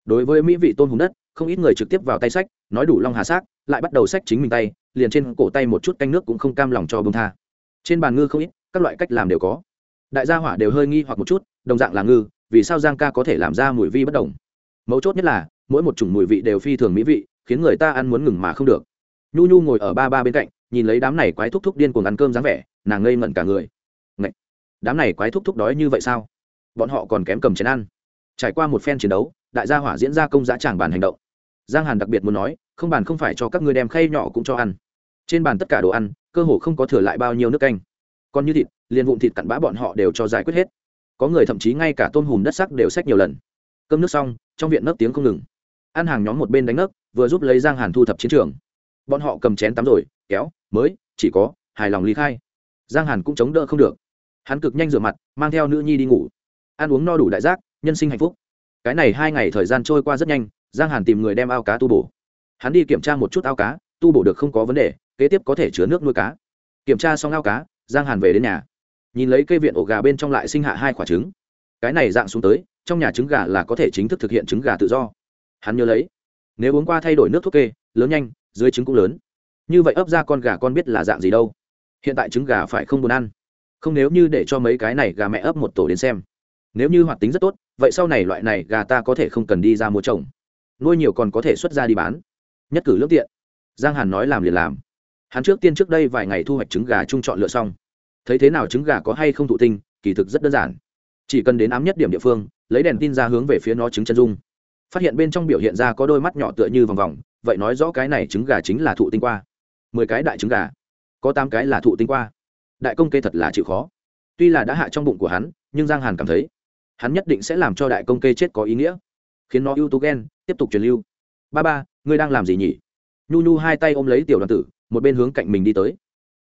Đối với mỹ vị tôn hùng đất không ít người trực tiếp vào tay sách, nói đủ long hà xác, lại bắt đầu sách chính mình tay, liền trên cổ tay một chút canh nước cũng không cam lòng cho bông tha. Trên bàn ngư không ít, các loại cách làm đều có. Đại gia hỏa đều hơi nghi hoặc một chút, đồng dạng là ngư, vì sao giang ca có thể làm ra mùi vi bất đồng? Mấu chốt nhất là, mỗi một chủng mùi vị đều phi thường mỹ vị, khiến người ta ăn muốn ngừng mà không được. Nhu nhu ngồi ở ba ba bên cạnh, nhìn lấy đám này quái thúc thúc điên cuồng ăn cơm dáng vẻ, nàng ngây ngẩn cả người. Ngậy! đám này quái thúc thúc đói như vậy sao? Bọn họ còn kém cầm chén ăn. Trải qua một phen chiến đấu, đại gia hỏa diễn ra công giá tràng bàn hành động giang hàn đặc biệt muốn nói, không bàn không phải cho các người đem khay nhỏ cũng cho ăn. Trên bàn tất cả đồ ăn, cơ hồ không có thừa lại bao nhiêu nước canh. Còn như thịt, liền vụn thịt cặn bã bọn họ đều cho giải quyết hết. Có người thậm chí ngay cả tôm hùm đất sắc đều xách nhiều lần. Cơm nước xong, trong viện nấc tiếng không ngừng. Ăn hàng nhóm một bên đánh nấc, vừa giúp lấy giang hàn thu thập chiến trường. Bọn họ cầm chén tắm rồi, kéo, mới, chỉ có, hài lòng ly khai. Giang hàn cũng chống đỡ không được. Hắn cực nhanh rửa mặt, mang theo nữ nhi đi ngủ. Ăn uống no đủ đại giác, nhân sinh hạnh phúc. Cái này hai ngày thời gian trôi qua rất nhanh giang hàn tìm người đem ao cá tu bổ. Hắn đi kiểm tra một chút ao cá, tu bổ được không có vấn đề, kế tiếp có thể chứa nước nuôi cá. Kiểm tra xong ao cá, giang hàn về đến nhà. Nhìn lấy cây viện ổ gà bên trong lại sinh hạ hai quả trứng. Cái này dạng xuống tới, trong nhà trứng gà là có thể chính thức thực hiện trứng gà tự do. Hắn nhớ lấy, nếu uống qua thay đổi nước thuốc kê, lớn nhanh, dưới trứng cũng lớn. Như vậy ấp ra con gà con biết là dạng gì đâu. Hiện tại trứng gà phải không buồn ăn. Không nếu như để cho mấy cái này gà mẹ ấp một tổ đến xem. Nếu như hoạt tính rất tốt, vậy sau này loại này gà ta có thể không cần đi ra mua trồng nuôi nhiều còn có thể xuất ra đi bán. Nhất cử lương tiện. Giang hàn nói làm liền làm. Hắn trước tiên trước đây vài ngày thu hoạch trứng gà chung chọn lựa xong. Thấy thế nào trứng gà có hay không thụ tinh, kỳ thực rất đơn giản. Chỉ cần đến ám nhất điểm địa phương, lấy đèn tin ra hướng về phía nó trứng chân dung. Phát hiện bên trong biểu hiện ra có đôi mắt nhỏ tựa như vòng vòng, vậy nói rõ cái này trứng gà chính là thụ tinh qua. Mười cái đại trứng gà. Có tám cái là thụ tinh qua. Đại công kê thật là chịu khó. Tuy là đã hạ trong bụng của hắn, nhưng giang hàn cảm thấy, hắn nhất định sẽ làm cho đại công kê chết có ý nghĩa. Khiến nó ưu tú ghen tiếp tục truyền lưu. Ba ba, ngươi đang làm gì nhỉ? Nhu nhu hai tay ôm lấy tiểu đoàn tử, một bên hướng cạnh mình đi tới.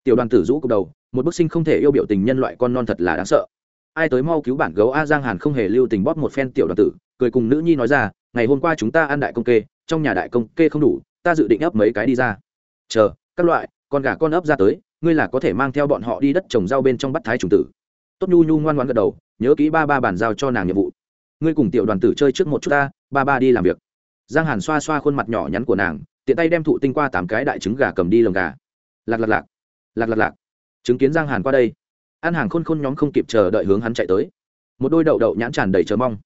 Tiểu đoàn tử rũ cục đầu, một bức sinh không thể yêu biểu tình nhân loại con non thật là đáng sợ. Ai tới mau cứu bản gấu a giang hàn không hề lưu tình bóp một phen tiểu đoàn tử, cười cùng nữ nhi nói ra, ngày hôm qua chúng ta ăn đại công kê, trong nhà đại công kê không đủ, ta dự định ấp mấy cái đi ra. Chờ, các loại, con gà con ấp ra tới, ngươi là có thể mang theo bọn họ đi đất trồng rau bên trong bắt thái trùng tử. Tốt nhu nhu ngoan ngoan gật đầu, nhớ kỹ ba ba bàn giao cho nàng nhiệm vụ. Ngươi cùng tiểu đoàn tử chơi trước một chút ta, ba ba đi làm việc giang hàn xoa xoa khuôn mặt nhỏ nhắn của nàng, tiện tay đem thụ tinh qua tám cái đại trứng gà cầm đi lồng gà. Lạc lạc lạc lạc lạc lạc. Chứng kiến giang hàn qua đây ăn hàng khôn khôn nhóm không kịp chờ đợi hướng hắn chạy tới. Một đôi đậu đậu nhãn tràn đầy chờ mong.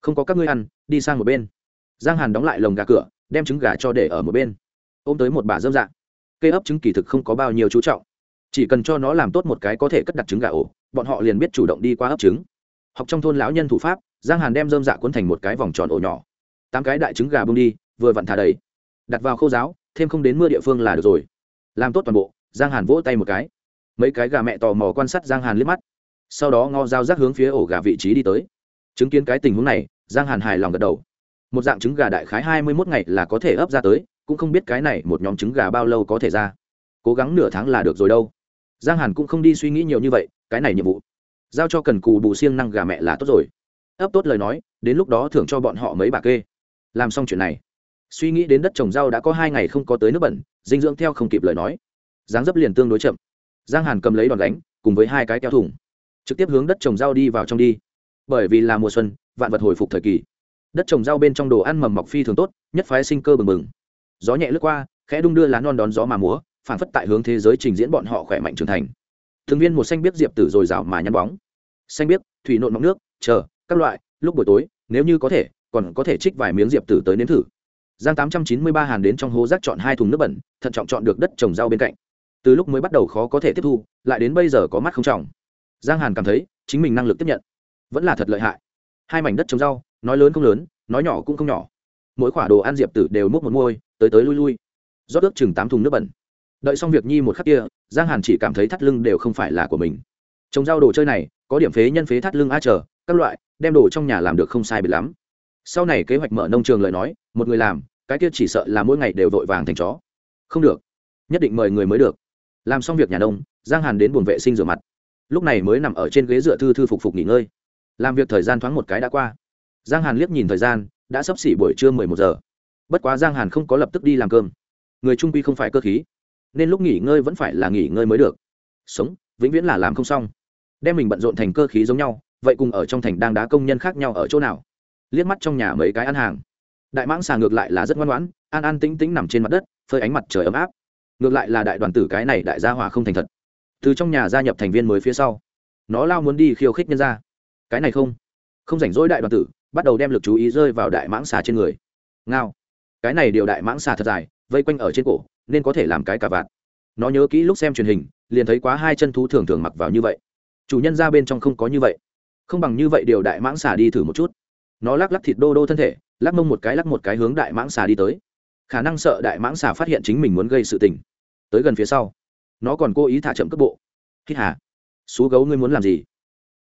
Không có các ngươi ăn, đi sang một bên. Giang hàn đóng lại lồng gà cửa, đem trứng gà cho để ở một bên. Ôm tới một bà dâm dạng cây ấp trứng kỳ thực không có bao nhiêu chú trọng. Chỉ cần cho nó làm tốt một cái có thể cất đặt trứng gà ổ, bọn họ liền biết chủ động đi qua ấp trứng. Học trong thôn lão nhân thủ pháp, giang hàn đem dơm dạ cuốn thành một cái vòng tròn ổ nhỏ tám cái đại trứng gà bông đi, vừa vặn thả đầy. Đặt vào khâu giáo, thêm không đến mưa địa phương là được rồi. Làm tốt toàn bộ, giang hàn vỗ tay một cái. Mấy cái gà mẹ tò mò quan sát giang hàn liếc mắt. Sau đó ngó dao rác hướng phía ổ gà vị trí đi tới. Chứng kiến cái tình huống này, giang hàn hài lòng gật đầu. Một dạng trứng gà đại khái hai mươi mốt ngày là có thể ấp ra tới, cũng không biết cái này một nhóm trứng gà bao lâu có thể ra. Cố gắng nửa tháng là được rồi đâu. Giang hàn cũng không đi suy nghĩ nhiều như vậy, cái này nhiệm vụ. Giao cho cần cù bù siêng năng gà mẹ là tốt rồi. Ấp tốt lời nói, đến lúc đó thưởng cho bọn họ mấy bà kê làm xong chuyện này. Suy nghĩ đến đất trồng rau đã có hai ngày không có tới nước bẩn, dinh dưỡng theo không kịp lời nói. Dáng dấp liền tương đối chậm. Giang hàn cầm lấy đòn đánh cùng với hai cái keo thùng, trực tiếp hướng đất trồng rau đi vào trong đi. Bởi vì là mùa xuân, vạn vật hồi phục thời kỳ. Đất trồng rau bên trong đồ ăn mầm mọc phi thường tốt, nhất phái sinh cơ bừng bừng. Gió nhẹ lướt qua, khẽ đung đưa lá non đón gió mà múa, phản phất tại hướng thế giới trình diễn bọn họ khỏe mạnh trưởng thành. Thường viên một xanh biết diệp tử dồi dào mà nhăn bóng. Xanh biết thủy nộn mọc nước, chờ, các loại, lúc buổi tối, nếu như có thể còn có thể trích vài miếng diệp tử tới nếm thử. Giang tám trăm chín mươi ba hàn đến trong hố rác chọn hai thùng nước bẩn, thận trọng chọn được đất trồng rau bên cạnh. Từ lúc mới bắt đầu khó có thể tiếp thu, lại đến bây giờ có mắt không trọng. Giang hàn cảm thấy, chính mình năng lực tiếp nhận, vẫn là thật lợi hại. Hai mảnh đất trồng rau, nói lớn không lớn, nói nhỏ cũng không nhỏ. Mỗi quả đồ ăn diệp tử đều múc một môi, tới tới lui lui. Rót ước chừng tám thùng nước bẩn. Đợi xong việc nhi một khắc kia, giang hàn chỉ cảm thấy thắt lưng đều không phải là của mình. Trồng rau đồ chơi này, có điểm phế nhân phế thắt lưng a chờ, các loại, đem đồ trong nhà làm được không sai biệt lắm sau này kế hoạch mở nông trường lời nói, một người làm, cái kia chỉ sợ là mỗi ngày đều vội vàng thành chó. Không được. Nhất định mời người mới được. Làm xong việc nhà nông, giang hàn đến buồng vệ sinh rửa mặt. Lúc này mới nằm ở trên ghế dựa thư thư phục phục nghỉ ngơi. Làm việc thời gian thoáng một cái đã qua. Giang hàn liếc nhìn thời gian, đã sắp xỉ buổi trưa mười một giờ. Bất quá giang hàn không có lập tức đi làm cơm. Người trung quy không phải cơ khí, nên lúc nghỉ ngơi vẫn phải là nghỉ ngơi mới được. Sống, vĩnh viễn là làm không xong. Đem mình bận rộn thành cơ khí giống nhau, vậy cùng ở trong thành đang đá công nhân khác nhau ở chỗ nào? Liếc mắt trong nhà mấy cái ăn hàng. Đại mãng xà ngược lại là rất ngoan ngoãn, an an tĩnh tĩnh nằm trên mặt đất, phơi ánh mặt trời ấm áp. Ngược lại là đại đoàn tử cái này đại gia hòa không thành thật. Từ trong nhà gia nhập thành viên mới phía sau, nó lao muốn đi khiêu khích nhân ra cái này không không rảnh rỗi đại đoàn tử, bắt đầu đem lực chú ý rơi vào đại mãng xà trên người. Ngao, cái này điều đại mãng xà thật dài, vây quanh ở trên cổ, nên có thể làm cái cả vạt. Nó nhớ kỹ lúc xem truyền hình, liền thấy quá hai chân thú thường thường mặc vào như vậy. Chủ nhân ra bên trong không có như vậy. Không bằng như vậy điều đại mãng xà đi thử một chút nó lắc lắc thịt đô đô thân thể, lắc mông một cái lắc một cái hướng đại mãng xà đi tới. Khả năng sợ đại mãng xà phát hiện chính mình muốn gây sự tình. Tới gần phía sau, nó còn cố ý thả chậm cước bộ. Hít hà. Xú gấu ngươi muốn làm gì?